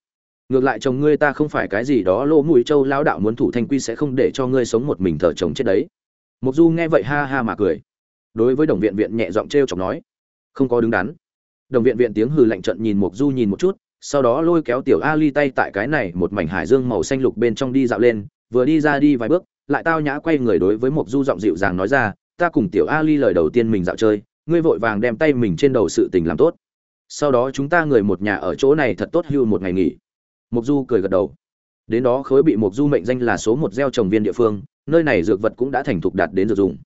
Ngược lại chồng ngươi ta không phải cái gì đó lỗ mũi châu lao đạo muốn thủ thanh quy sẽ không để cho ngươi sống một mình thờ chồng chết đấy. Mục du nghe vậy ha ha mà cười. Đối với đồng viện viện nhẹ giọng trêu chọc nói, không có đứng đắn. Đồng viện viện tiếng hừ lạnh trận nhìn mục du nhìn một chút, sau đó lôi kéo tiểu ali tay tại cái này một mảnh hải dương màu xanh lục bên trong đi dạo lên, vừa đi ra đi vài bước, lại tao nhã quay người đối với mục du giọng dịu dàng nói ra, ta cùng tiểu ali lời đầu tiên mình dạo chơi, ngươi vội vàng đem tay mình trên đầu sự tình làm tốt. Sau đó chúng ta người một nhà ở chỗ này thật tốt hưu một ngày nghỉ mục du cười gật đầu. Đến đó khối bị mục du mệnh danh là số một gieo trồng viên địa phương, nơi này dược vật cũng đã thành thục đạt đến dược dùng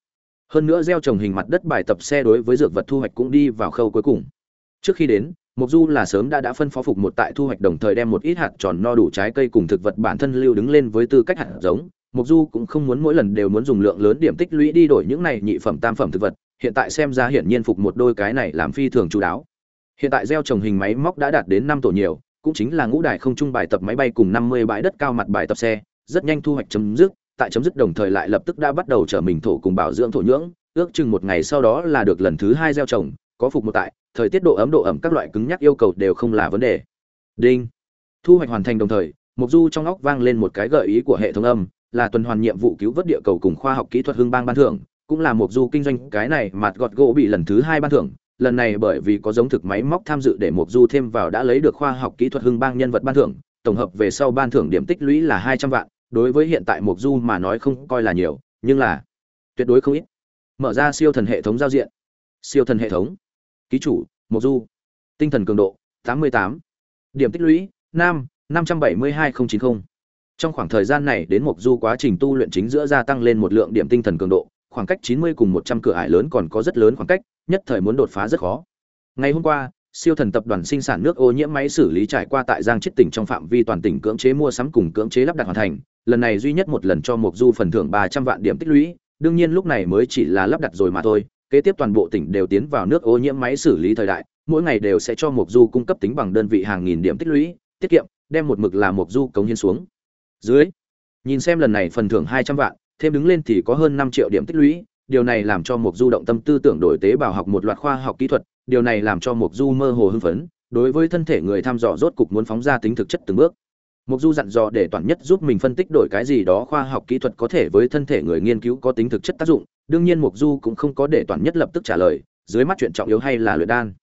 hơn nữa gieo trồng hình mặt đất bài tập xe đối với dược vật thu hoạch cũng đi vào khâu cuối cùng. Trước khi đến mục du là sớm đã đã phân phó phục một tại thu hoạch đồng thời đem một ít hạt tròn no đủ trái cây cùng thực vật bản thân lưu đứng lên với tư cách hạt giống. Mục du cũng không muốn mỗi lần đều muốn dùng lượng lớn điểm tích lũy đi đổi những này nhị phẩm, tam phẩm thực vật. Hiện tại xem ra hiển nhiên phục một đôi cái này làm phi thường chú đáo. Hiện tại gieo trồng hình máy móc đã đạt đến năm tổ nhiều cũng chính là ngũ đài không trung bài tập máy bay cùng năm mươi bãi đất cao mặt bài tập xe, rất nhanh thu hoạch chấm dứt, tại chấm dứt đồng thời lại lập tức đã bắt đầu trở mình thổ cùng bảo dưỡng thổ nhưỡng, ước chừng một ngày sau đó là được lần thứ hai gieo trồng, có phục một tại, thời tiết độ ấm độ ẩm các loại cứng nhắc yêu cầu đều không là vấn đề. Đinh. Thu hoạch hoàn thành đồng thời mục du trong óc vang lên một cái gợi ý của hệ thống âm, là tuần hoàn nhiệm vụ cứu vớt địa cầu cùng khoa học kỹ thuật hưng bang ban thưởng, cũng là mục du kinh doanh cái này mặt gọt gỗ bị lần thứ hai ban thưởng lần này bởi vì có giống thực máy móc tham dự để mục du thêm vào đã lấy được khoa học kỹ thuật hưng bang nhân vật ban thưởng, tổng hợp về sau ban thưởng điểm tích lũy là hai trăm vạn, đối với hiện tại mục du mà nói không coi là nhiều, nhưng là tuyệt đối không ít mở ra siêu thần hệ thống giao diện siêu thần hệ thống ký chủ mục du tinh thần cường độ 88. điểm tích lũy, nam 572090. trong khoảng thời gian này đến mục du quá trình tu luyện chính giữa gia tăng lên một lượng điểm tinh thần cường độ, khoảng cách 90 cùng 100 cửa ải lớn còn có rất lớn khoảng cách nhất thời muốn đột phá rất khó. Ngày hôm qua, siêu thần tập đoàn sinh sản nước ô nhiễm máy xử lý trải qua tại giang Chiết tỉnh trong phạm vi toàn tỉnh cưỡng chế mua sắm cùng cưỡng chế lắp đặt hoàn thành, lần này duy nhất một lần cho Mộc du phần thưởng 300 vạn điểm tích lũy, đương nhiên lúc này mới chỉ là lắp đặt rồi mà thôi, kế tiếp toàn bộ tỉnh đều tiến vào nước ô nhiễm máy xử lý thời đại, mỗi ngày đều sẽ cho Mộc du cung cấp tính bằng đơn vị hàng nghìn điểm tích lũy, tiết kiệm, đem một mực là Mộc du cống hiến xuống. Dưới, nhìn xem lần này phần thưởng 200 vạn, thêm đứng lên thì có hơn 5 triệu điểm tích lũy điều này làm cho mục du động tâm tư tưởng đổi tế bào học một loạt khoa học kỹ thuật điều này làm cho mục du mơ hồ hưng phấn đối với thân thể người tham dò rốt cục muốn phóng ra tính thực chất từng bước Mục Du dặn dò để toàn nhất giúp mình phân tích đổi cái gì đó khoa học kỹ thuật có thể với thân thể người nghiên cứu có tính thực chất tác dụng, đương nhiên Mục Du cũng không có để toàn nhất lập tức trả lời, dưới mắt chuyện trọng yếu hay là luyện đan.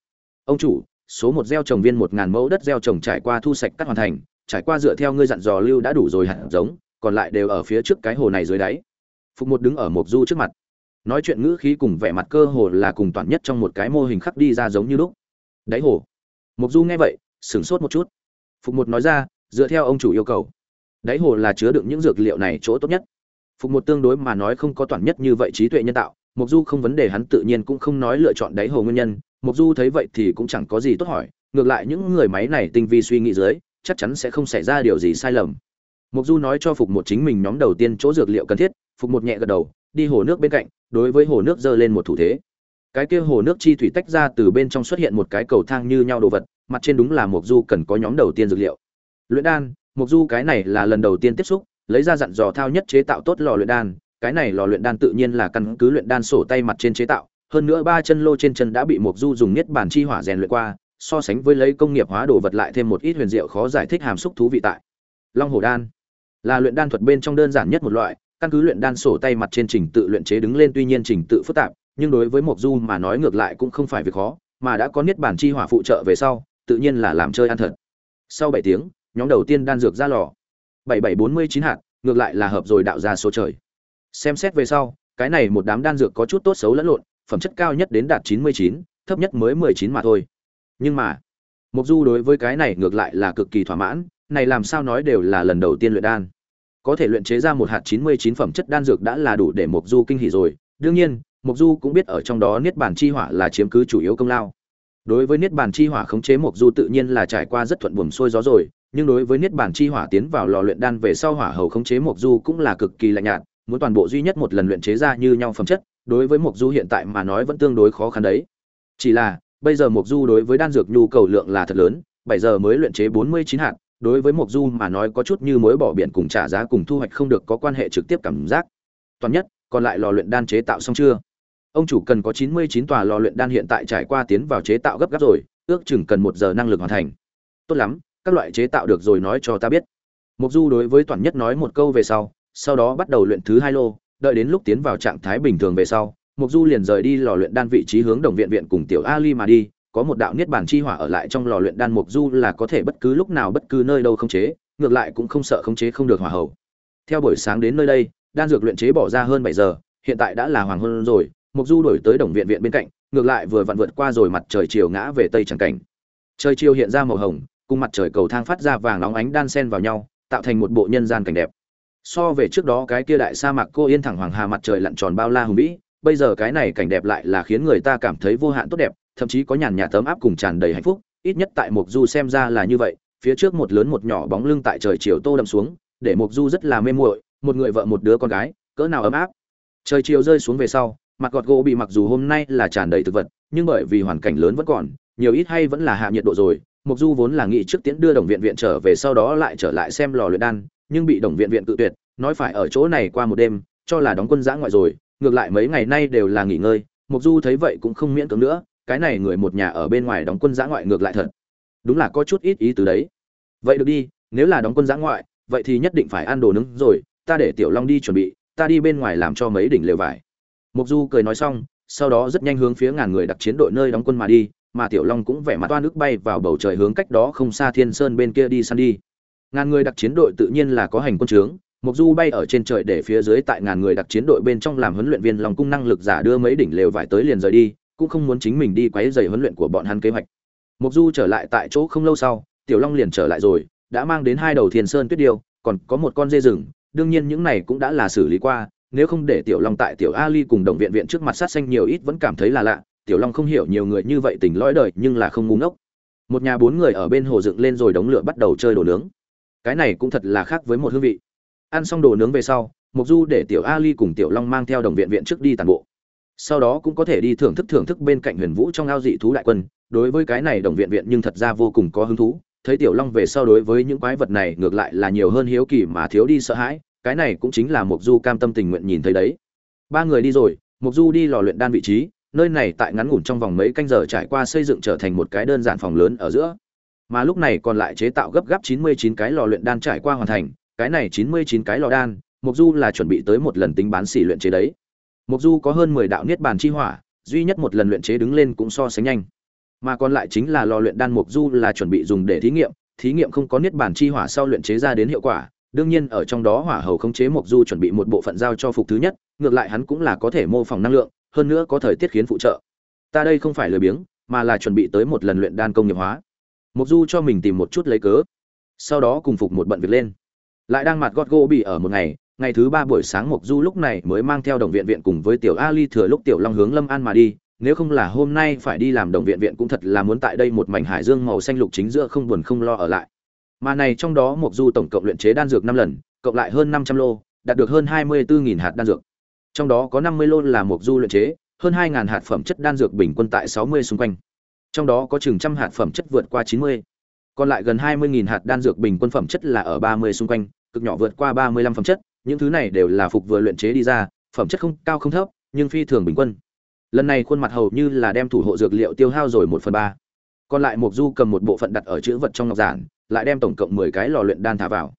Ông chủ, số một gieo trồng viên một ngàn mẫu đất gieo trồng trải qua thu sạch cắt hoàn thành, trải qua dựa theo ngươi dặn dò lưu đã đủ rồi hạt giống, còn lại đều ở phía trước cái hồ này dưới đáy. Phục một đứng ở Mục Du trước mặt, nói chuyện ngữ khí cùng vẻ mặt cơ hồ là cùng toàn nhất trong một cái mô hình khắc đi ra giống như lúc. Đáy hồ. Mục Du nghe vậy, sửng sốt một chút. Phục một nói ra, dựa theo ông chủ yêu cầu đáy hồ là chứa đựng những dược liệu này chỗ tốt nhất phục một tương đối mà nói không có toàn nhất như vậy trí tuệ nhân tạo mục du không vấn đề hắn tự nhiên cũng không nói lựa chọn đáy hồ nguyên nhân mục du thấy vậy thì cũng chẳng có gì tốt hỏi ngược lại những người máy này tinh vi suy nghĩ dưới chắc chắn sẽ không xảy ra điều gì sai lầm mục du nói cho phục một chính mình nhóm đầu tiên chỗ dược liệu cần thiết phục một nhẹ gật đầu đi hồ nước bên cạnh, đối với hồ nước giơ lên một thủ thế. Cái kia hồ nước chi thủy tách ra từ bên trong xuất hiện một cái cầu thang như nhau đồ vật, mặt trên đúng là mục du cần có nhóm đầu tiên dược liệu. Luyện đan mục du cái này là lần đầu tiên tiếp xúc, lấy ra dặn dò thao nhất chế tạo tốt lò luyện đan, cái này lò luyện đan tự nhiên là căn cứ luyện đan sổ tay mặt trên chế tạo, hơn nữa ba chân lô trên chân đã bị mục du dùng niết bản chi hỏa rèn luyện qua, so sánh với lấy công nghiệp hóa đồ vật lại thêm một ít huyền diệu khó giải thích hàm xúc thú vị tại. Long hồ đan là luyện đan thuật bên trong đơn giản nhất một loại căn cứ luyện đan sổ tay mặt trên trình tự luyện chế đứng lên tuy nhiên trình tự phức tạp, nhưng đối với mộc du mà nói ngược lại cũng không phải việc khó, mà đã có niết bản chi hỏa phụ trợ về sau, tự nhiên là làm chơi ăn thật. Sau bảy tiếng, nhóm đầu tiên đan dược ra lò. Bảy bảy bốn mươi chín hạt, ngược lại là hợp rồi đạo ra số trời. Xem xét về sau, cái này một đám đan dược có chút tốt xấu lẫn lộn, phẩm chất cao nhất đến đạt chín mươi chín, thấp nhất mới mười chín mà thôi. Nhưng mà, mộc du đối với cái này ngược lại là cực kỳ thỏa mãn, này làm sao nói đều là lần đầu tiên luyện đan có thể luyện chế ra một hạt chín mươi chín phẩm chất đan dược đã là đủ để Mộc du kinh hỉ rồi đương nhiên Mộc du cũng biết ở trong đó niết bàn chi hỏa là chiếm cứ chủ yếu công lao đối với niết bàn chi hỏa khống chế Mộc du tự nhiên là trải qua rất thuận buồm xuôi gió rồi nhưng đối với niết bàn chi hỏa tiến vào lò luyện đan về sau hỏa hầu khống chế mộc du cũng là cực kỳ lạnh nhạt, muốn toàn bộ duy nhất một lần luyện chế ra như nhau phẩm chất, đối với mộc du hiện tại mà nói vẫn tương đối khó khăn đấy. Chỉ là, bây giờ mộc du đối với đan dược nhu cầu lượng là thật lớn, 7 giờ mới luyện chế 49 hạt, đối với mộc du mà nói có chút như mối bỏ biển cùng trả giá cùng thu hoạch không được có quan hệ trực tiếp cảm giác. Toàn nhất, còn lại lò luyện đan chế tạo xong chưa? Ông chủ cần có 99 tòa lò luyện đan hiện tại trải qua tiến vào chế tạo gấp gáp rồi, ước chừng cần 1 giờ năng lực hoàn thành. Tốt lắm, các loại chế tạo được rồi nói cho ta biết Mộc du đối với toàn nhất nói một câu về sau sau đó bắt đầu luyện thứ hai lô đợi đến lúc tiến vào trạng thái bình thường về sau Mộc du liền rời đi lò luyện đan vị trí hướng đồng viện viện cùng tiểu ali mà đi có một đạo niết bàn chi hỏa ở lại trong lò luyện đan mục du là có thể bất cứ lúc nào bất cứ nơi đâu không chế, ngược lại cũng không sợ không chế không được hỏa hậu theo buổi sáng đến nơi đây, đan dược luyện chế bỏ ra hơn bảy giờ, hiện tại đã là hoàng hôn rồi, mục du đổi tới đồng viện viện bên cạnh, ngược lại vừa vặn vượt qua rồi mặt trời chiều ngã về tây chẳng cảnh. Trời chiều hiện ra màu hồng, cùng mặt trời cầu thang phát ra vàng óng ánh đan sen vào nhau, tạo thành một bộ nhân gian cảnh đẹp. So về trước đó cái kia đại sa mạc cô yên thẳng hoàng hà mặt trời lặn tròn bao la hùng vĩ, bây giờ cái này cảnh đẹp lại là khiến người ta cảm thấy vô hạn tốt đẹp thậm chí có nhàn nhạt tấm áp cùng tràn đầy hạnh phúc, ít nhất tại Mộc du xem ra là như vậy, phía trước một lớn một nhỏ bóng lưng tại trời chiều tô đậm xuống, để Mộc du rất là mê muội, một người vợ một đứa con gái, cỡ nào ấm áp. Trời chiều rơi xuống về sau, mặt gọt gỗ bị mặc dù hôm nay là tràn đầy thực vật, nhưng bởi vì hoàn cảnh lớn vẫn còn, nhiều ít hay vẫn là hạ nhiệt độ rồi, Mộc du vốn là nghĩ trước tiễn đưa đồng viện viện trở về sau đó lại trở lại xem lò luyện đan, nhưng bị đồng viện viện cự tuyệt, nói phải ở chỗ này qua một đêm, cho là đóng quân giã ngoại rồi, ngược lại mấy ngày nay đều là nghỉ ngơi, Mộc du thấy vậy cũng không miễn cưỡng nữa cái này người một nhà ở bên ngoài đóng quân giã ngoại ngược lại thật. Đúng là có chút ít ý từ đấy. Vậy được đi, nếu là đóng quân giã ngoại, vậy thì nhất định phải ăn đồ nướng rồi, ta để tiểu long đi chuẩn bị, ta đi bên ngoài làm cho mấy đỉnh lều vải. Mục du cười nói xong, sau đó rất nhanh hướng phía ngàn người đặc chiến đội nơi đóng quân mà đi, mà tiểu long cũng vẻ mặt toan nước bay vào bầu trời hướng cách đó không xa thiên sơn bên kia đi săn đi. Ngàn người đặc chiến đội tự nhiên là có hành quân trướng, mục du bay ở trên trời để phía dưới tại ngàn người đặc chiến đội bên trong làm huấn luyện viên lòng cung năng lực giả đưa mấy đỉnh lều vải tới liền rời đi cũng không muốn chính mình đi quấy rầy huấn luyện của bọn hắn kế hoạch. Mục du trở lại tại chỗ không lâu sau, tiểu long liền trở lại rồi, đã mang đến hai đầu thiên sơn tuyết điêu, còn có một con dê rừng, đương nhiên những này cũng đã là xử lý qua, nếu không để tiểu long tại tiểu ali cùng đồng viện viện trước mặt sát xanh nhiều ít vẫn cảm thấy là lạ, tiểu long không hiểu nhiều người như vậy tình lõi đời nhưng là không ngu ngốc. Một nhà bốn người ở bên hồ dựng lên rồi đống lửa bắt đầu chơi đồ nướng. Cái này cũng thật là khác với một hương vị. Ăn xong đồ nướng về sau mục du để tiểu ali cùng tiểu long mang theo đồng viện viện trước đi tản bộ sau đó cũng có thể đi thưởng thức thưởng thức bên cạnh huyền vũ trong ao dị thú đại quân. Đối với cái này đồng viện viện nhưng thật ra vô cùng có hứng thú. Thấy tiểu long về sau đối với những quái vật này ngược lại là nhiều hơn hiếu kỳ mà thiếu đi sợ hãi. Cái này cũng chính là mục du cam tâm tình nguyện nhìn thấy đấy. Ba người đi rồi mục du đi lò luyện đan vị trí. Nơi này tại ngắn ngủn trong vòng mấy canh giờ trải qua xây dựng trở thành một cái đơn giản phòng lớn ở giữa. Mà lúc này còn lại chế tạo gấp gáp 99 cái lò luyện đan trải qua hoàn thành. Cái này 99 cái lò đan mục du là chuẩn bị tới một lần tính bán xỉ luyện chế đấy. Mộc du có hơn 10 đạo niết bàn chi hỏa, duy nhất một lần luyện chế đứng lên cũng so sánh nhanh. Mà còn lại chính là lò luyện đan Mộc du là chuẩn bị dùng để thí nghiệm thí nghiệm không có niết bàn chi hỏa sau luyện chế ra đến hiệu quả. Đương nhiên ở trong đó hỏa hầu khống chế Mộc du chuẩn bị một bộ phận giao cho phục thứ nhất, ngược lại hắn cũng là có thể mô phỏng năng lượng, hơn nữa có thời tiết khiến phụ trợ. Ta đây không phải lười biếng, mà là chuẩn bị tới một lần luyện đan công nghiệp hóa. Mộc du cho mình tìm một chút lấy cớ, sau đó cùng phục một bận việc lên. Lại đang mặt gót gỗ bị ở một ngày ngày thứ ba buổi sáng Mộc du lúc này mới mang theo đồng viện viện cùng với tiểu ali thừa lúc tiểu long hướng lâm an mà đi, nếu không là hôm nay phải đi làm đồng viện viện cũng thật là muốn tại đây một mảnh hải dương màu xanh lục chính giữa không buồn không lo ở lại. Mà này trong đó Mộc du tổng cộng luyện chế đan dược năm lần, cộng lại hơn năm trăm lô, đạt được hơn hai mươi bốn hạt đan dược. Trong đó có năm mươi lô là Mộc du luyện chế, hơn hai hạt phẩm chất đan dược bình quân tại sáu mươi xung quanh. Trong đó có chừng trăm hạt phẩm chất vượt qua chín mươi, còn lại gần hai mươi hạt đan dược bình quân phẩm chất là ở ba mươi xung quanh, cực nhỏ vượt qua ba mươi lăm phẩm chất những thứ này đều là phục vừa luyện chế đi ra phẩm chất không cao không thấp nhưng phi thường bình quân. Lần này khuôn mặt hầu như là đem thủ hộ dược liệu tiêu hao rồi một phần ba. Còn lại mục du cầm một bộ phận đặt ở chữ vật trong ngọc giản lại đem tổng cộng mười cái lò luyện đan thả vào.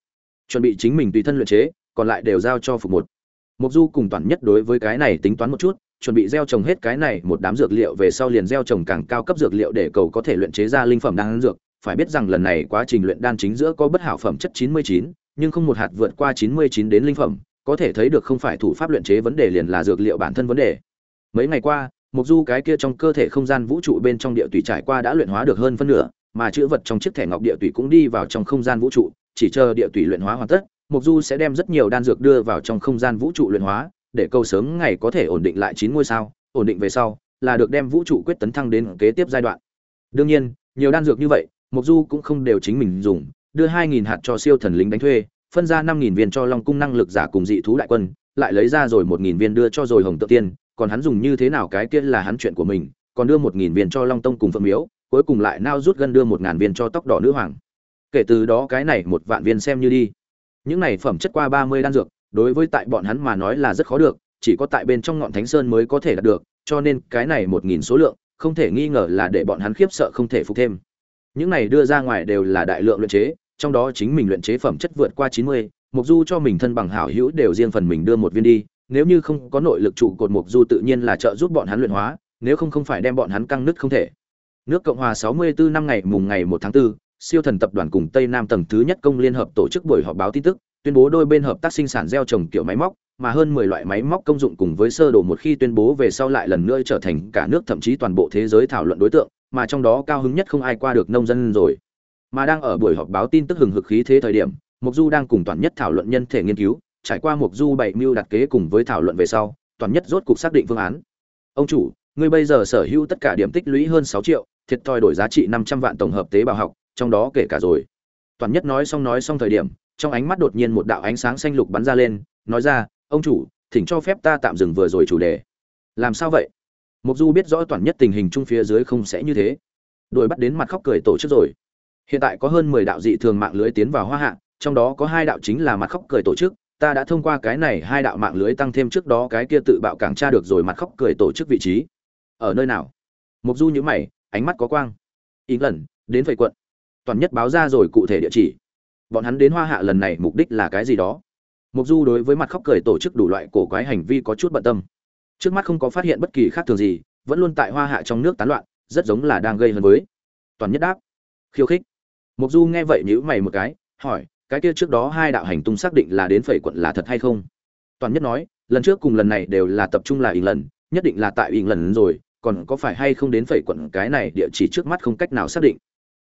Chuẩn bị chính mình tùy thân luyện chế còn lại đều giao cho phục một. Mục du cùng toàn nhất đối với cái này tính toán một chút chuẩn bị gieo trồng hết cái này một đám dược liệu về sau liền gieo trồng càng cao cấp dược liệu để cầu có thể luyện chế ra linh phẩm đan dược. Phải biết rằng lần này quá trình luyện đan chính giữa có bất hảo phẩm chất 99, nhưng không một hạt vượt qua 99 đến linh phẩm, có thể thấy được không phải thủ pháp luyện chế vấn đề liền là dược liệu bản thân vấn đề. Mấy ngày qua, Mục Du cái kia trong cơ thể không gian vũ trụ bên trong địa tùy trải qua đã luyện hóa được hơn phân nửa, mà chữ vật trong chiếc thẻ ngọc địa tùy cũng đi vào trong không gian vũ trụ, chỉ chờ địa tùy luyện hóa hoàn tất, Mục Du sẽ đem rất nhiều đan dược đưa vào trong không gian vũ trụ luyện hóa, để câu sớm ngày có thể ổn định lại chín ngôi sao, ổn định về sau, là được đem vũ trụ quyết tấn thăng đến kế tiếp giai đoạn. Đương nhiên, nhiều đan dược như vậy, Mộc Du cũng không đều chính mình dùng, đưa 2000 hạt cho siêu thần lính đánh thuê, phân ra 5000 viên cho Long cung năng lực giả cùng dị thú đại quân, lại lấy ra rồi 1000 viên đưa cho rồi Hồng Tự Tiên, còn hắn dùng như thế nào cái kia là hắn chuyện của mình, còn đưa 1000 viên cho Long Tông cùng Phượng Miếu, cuối cùng lại nao rút gần đưa 1000 viên cho tóc đỏ nữ hoàng. Kể từ đó cái này một vạn viên xem như đi. Những này phẩm chất qua 30 đan dược, đối với tại bọn hắn mà nói là rất khó được, chỉ có tại bên trong ngọn Thánh Sơn mới có thể đạt được, cho nên cái này 1000 số lượng, không thể nghi ngờ là để bọn hắn khiếp sợ không thể phục thêm. Những này đưa ra ngoài đều là đại lượng luyện chế, trong đó chính mình luyện chế phẩm chất vượt qua 90, Mục Du cho mình thân bằng hảo hữu đều riêng phần mình đưa một viên đi, nếu như không có nội lực trụ cột Mục Du tự nhiên là trợ giúp bọn hắn luyện hóa, nếu không không phải đem bọn hắn căng nứt không thể. Nước Cộng hòa 64 năm ngày mùng ngày 1 tháng 4, siêu thần tập đoàn cùng Tây Nam tầng thứ nhất công liên hợp tổ chức buổi họp báo tin tức, tuyên bố đôi bên hợp tác sinh sản gieo trồng kiểu máy móc, mà hơn 10 loại máy móc công dụng cùng với sơ đồ một khi tuyên bố về sau lại lần nữa trở thành cả nước thậm chí toàn bộ thế giới thảo luận đối tượng, mà trong đó cao hứng nhất không ai qua được nông dân rồi. Mà đang ở buổi họp báo tin tức hừng hực khí thế thời điểm, mục du đang cùng toàn nhất thảo luận nhân thể nghiên cứu trải qua mục du bảy mưu đặt kế cùng với thảo luận về sau toàn nhất rốt cục xác định phương án. Ông chủ ngươi bây giờ sở hữu tất cả điểm tích lũy hơn sáu triệu thiệt thòi đổi giá trị năm trăm vạn tổng hợp tế bào học trong đó kể cả rồi. Toàn nhất nói xong nói xong thời điểm trong ánh mắt đột nhiên một đạo ánh sáng xanh lục bắn ra lên nói ra ông chủ thỉnh cho phép ta tạm dừng vừa rồi chủ đề. Làm sao vậy? Mục du biết rõ toàn nhất tình hình chung phía dưới không sẽ như thế. Đuổi bắt đến mặt khóc cười tổ chức rồi hiện tại có hơn mười đạo dị thường mạng lưới tiến vào hoa hạ, trong đó có hai đạo chính là mặt khóc cười tổ chức. Ta đã thông qua cái này hai đạo mạng lưới tăng thêm trước đó cái kia tự bạo càng tra được rồi mặt khóc cười tổ chức vị trí. Ở nơi nào? Mục du nhíu mày, ánh mắt có quang. Ý lần, đến vậy quận. Toàn nhất báo ra rồi cụ thể địa chỉ. Bọn hắn đến hoa hạ lần này mục đích là cái gì đó? Mục du đối với mặt khóc cười tổ chức đủ loại cổ quái hành vi có chút bận tâm. Trước mắt không có phát hiện bất kỳ khác thường gì, vẫn luôn tại hoa hạ trong nước tán loạn, rất giống là đang gây hấn với. Toàn nhất đáp. Khiêu khích mục du nghe vậy nhíu mày một cái, hỏi, cái kia trước đó hai đạo hành tung xác định là đến phẩy quận là thật hay không? Toàn nhất nói, lần trước cùng lần này đều là tập trung là ỉn lần, nhất định là tại ỉn lần rồi, còn có phải hay không đến phẩy quận cái này địa chỉ trước mắt không cách nào xác định.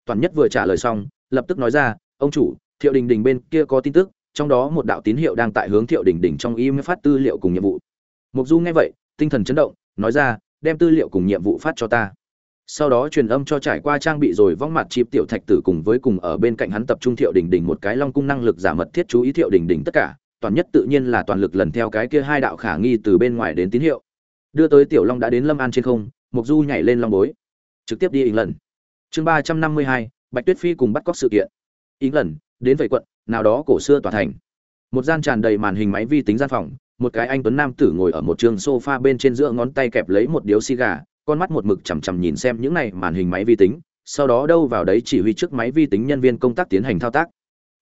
Toàn nhất vừa trả lời xong, lập tức nói ra, ông chủ, thiệu đình đình bên kia có tin tức, trong đó một đạo tín hiệu đang tại hướng thiệu đình đình trong im phát tư liệu cùng nhiệm vụ. Mục du nghe vậy, tinh thần chấn động, nói ra, đem tư liệu cùng nhiệm vụ phát cho ta sau đó truyền âm cho trải qua trang bị rồi vong mặt chịp tiểu thạch tử cùng với cùng ở bên cạnh hắn tập trung thiệu đình đình một cái long cung năng lực giả mật thiết chú ý thiệu đình đình tất cả, toàn nhất tự nhiên là toàn lực lần theo cái kia hai đạo khả nghi từ bên ngoài đến tín hiệu. Đưa tới tiểu long đã đến lâm an trên không mục du nhảy lên long bối. Trực tiếp đi ý lần chương ba trăm năm mươi hai, bạch tuyết phi cùng bắt cóc sự kiện. Ý lần đến vậy quận, nào đó cổ xưa tòa thành. Một gian tràn đầy màn hình máy vi tính gian phòng, một cái anh tuấn nam tử ngồi ở một trường sofa bên trên giữa ngón tay kẹp lấy một điếu xì gà con mắt một mực chằm chằm nhìn xem những này màn hình máy vi tính, sau đó đâu vào đấy chỉ huy trước máy vi tính nhân viên công tác tiến hành thao tác.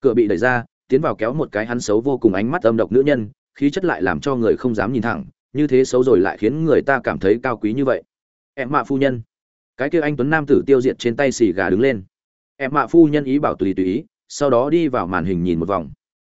Cửa bị đẩy ra, tiến vào kéo một cái hắn xấu vô cùng ánh mắt âm độc nữ nhân, khí chất lại làm cho người không dám nhìn thẳng, như thế xấu rồi lại khiến người ta cảm thấy cao quý như vậy. Em mạ phu nhân. Cái kia anh tuấn nam tử tiêu diệt trên tay xì gà đứng lên. Em mạ phu nhân ý bảo tùy tùy ý, sau đó đi vào màn hình nhìn một vòng.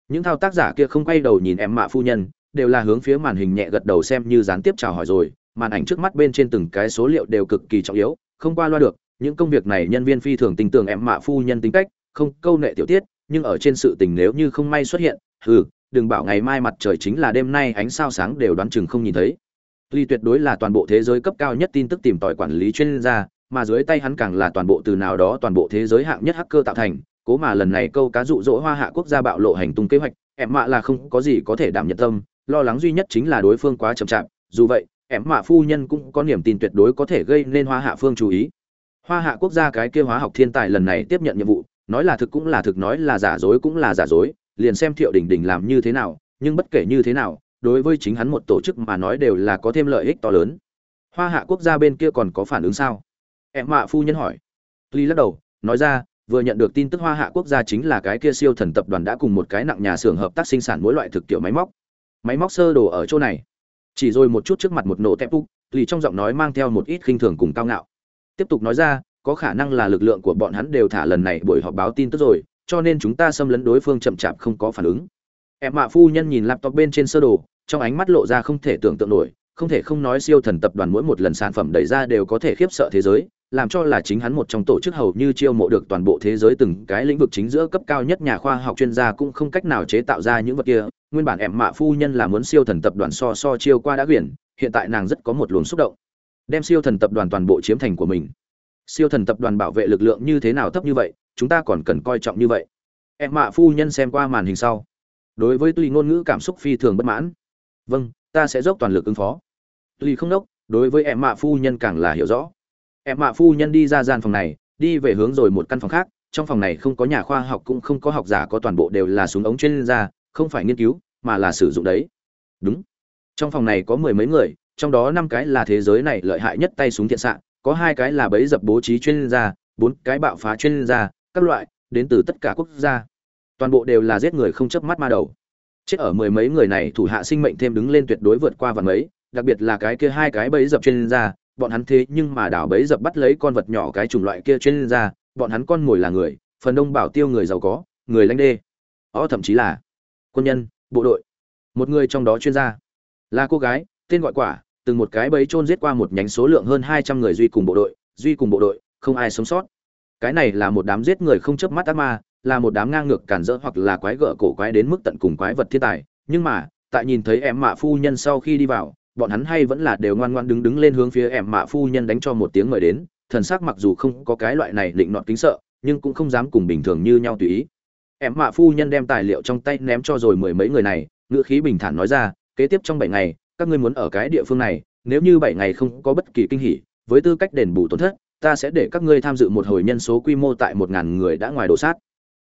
Những thao tác giả kia không quay đầu nhìn em mạ phu nhân, đều là hướng phía màn hình nhẹ gật đầu xem như gián tiếp chào hỏi rồi màn ảnh trước mắt bên trên từng cái số liệu đều cực kỳ trọng yếu không qua loa được những công việc này nhân viên phi thường tin tưởng em mạ phu nhân tính cách không câu nệ tiểu tiết nhưng ở trên sự tình nếu như không may xuất hiện hừ đừng bảo ngày mai mặt trời chính là đêm nay ánh sao sáng đều đoán chừng không nhìn thấy. Tuy tuyệt đối là toàn bộ thế giới cấp cao nhất tin tức tìm tòi quản lý chuyên gia, mà dưới tay hắn càng là toàn bộ từ nào đó toàn bộ thế giới hạng nhất hacker tạo thành, cố mà lần này câu cá dụ dỗ hoa hạ quốc gia bạo lộ hành tung kế hoạch, em mạ là không có gì có thể đảm nhận tâm, lo lắng duy nhất chính là đối phương quá chậm chạp, dù vậy, em mạ phu nhân cũng có niềm tin tuyệt đối có thể gây nên hoa hạ phương chú ý. Hoa hạ quốc gia cái kia hóa học thiên tài lần này tiếp nhận nhiệm vụ, nói là thực cũng là thực nói là giả dối cũng là giả dối, liền xem Thiệu Đình Đình làm như thế nào, nhưng bất kể như thế nào, đối với chính hắn một tổ chức mà nói đều là có thêm lợi ích to lớn. Hoa hạ quốc gia bên kia còn có phản ứng sao? Em mạ phu nhân hỏi. Ly lắc đầu nói ra vừa nhận được tin tức hoa hạ quốc gia chính là cái kia siêu thần tập đoàn đã cùng một cái nặng nhà xưởng hợp tác sinh sản mỗi loại thực kiểu máy móc. Máy móc sơ đồ ở chỗ này chỉ rồi một chút trước mặt một nổ tép úc, lì trong giọng nói mang theo một ít khinh thường cùng cao ngạo. Tiếp tục nói ra, có khả năng là lực lượng của bọn hắn đều thả lần này buổi họp báo tin tức rồi, cho nên chúng ta xâm lấn đối phương chậm chạp không có phản ứng. Em mạ phu nhân nhìn laptop bên trên sơ đồ, trong ánh mắt lộ ra không thể tưởng tượng nổi, không thể không nói siêu thần tập đoàn mỗi một lần sản phẩm đẩy ra đều có thể khiếp sợ thế giới làm cho là chính hắn một trong tổ chức hầu như chiêu mộ được toàn bộ thế giới từng cái lĩnh vực chính giữa cấp cao nhất nhà khoa học chuyên gia cũng không cách nào chế tạo ra những vật kia. Nguyên bản em mạ phu nhân là muốn siêu thần tập đoàn so so chiêu qua đã quyển, hiện tại nàng rất có một luồng xúc động. Đem siêu thần tập đoàn toàn bộ chiếm thành của mình. Siêu thần tập đoàn bảo vệ lực lượng như thế nào thấp như vậy, chúng ta còn cần coi trọng như vậy. Em mạ phu nhân xem qua màn hình sau. Đối với tùy ngôn ngữ cảm xúc phi thường bất mãn. Vâng ta sẽ dốc toàn lực ứng phó. Tùy không đốc, đối với em mạ phu nhân càng là hiểu rõ em mạ phu nhân đi ra gian phòng này, đi về hướng rồi một căn phòng khác. Trong phòng này không có nhà khoa học cũng không có học giả, có toàn bộ đều là súng ống chuyên gia, không phải nghiên cứu, mà là sử dụng đấy. Đúng. Trong phòng này có mười mấy người, trong đó năm cái là thế giới này lợi hại nhất tay súng thiện xạ, có hai cái là bẫy dập bố trí chuyên gia, bốn cái bạo phá chuyên gia, các loại, đến từ tất cả quốc gia. Toàn bộ đều là giết người không chớp mắt ma đầu. Chết ở mười mấy người này thủ hạ sinh mệnh thêm đứng lên tuyệt đối vượt qua vạn mấy, đặc biệt là cái kia hai cái bẫy dập chuyên gia bọn hắn thế nhưng mà đảo bấy dập bắt lấy con vật nhỏ cái chủng loại kia chuyên gia bọn hắn con mồi là người, phần đông bảo tiêu người giàu có, người lãnh đê. Ó, thậm chí là quân nhân, bộ đội. Một người trong đó chuyên gia. Là cô gái, tên gọi quả, từng một cái bấy chôn giết qua một nhánh số lượng hơn hai trăm người duy cùng bộ đội, duy cùng bộ đội, không ai sống sót. Cái này là một đám giết người không chớp mắt ác ma, là một đám ngang ngược cản rỡ hoặc là quái gở cổ quái đến mức tận cùng quái vật thiên tài. Nhưng mà, tại nhìn thấy em mạ phu nhân sau khi đi vào bọn hắn hay vẫn là đều ngoan ngoan đứng đứng lên hướng phía em mạ phu nhân đánh cho một tiếng mời đến, thần sắc mặc dù không có cái loại này định nọt kính sợ, nhưng cũng không dám cùng bình thường như nhau tùy ý. Em mạ phu nhân đem tài liệu trong tay ném cho rồi mười mấy người này, ngữ khí bình thản nói ra, kế tiếp trong bảy ngày, các ngươi muốn ở cái địa phương này, nếu như bảy ngày không có bất kỳ kinh hỉ, với tư cách đền bù tổn thất, ta sẽ để các ngươi tham dự một hồi nhân số quy mô tại một ngàn người đã ngoài đổ sát.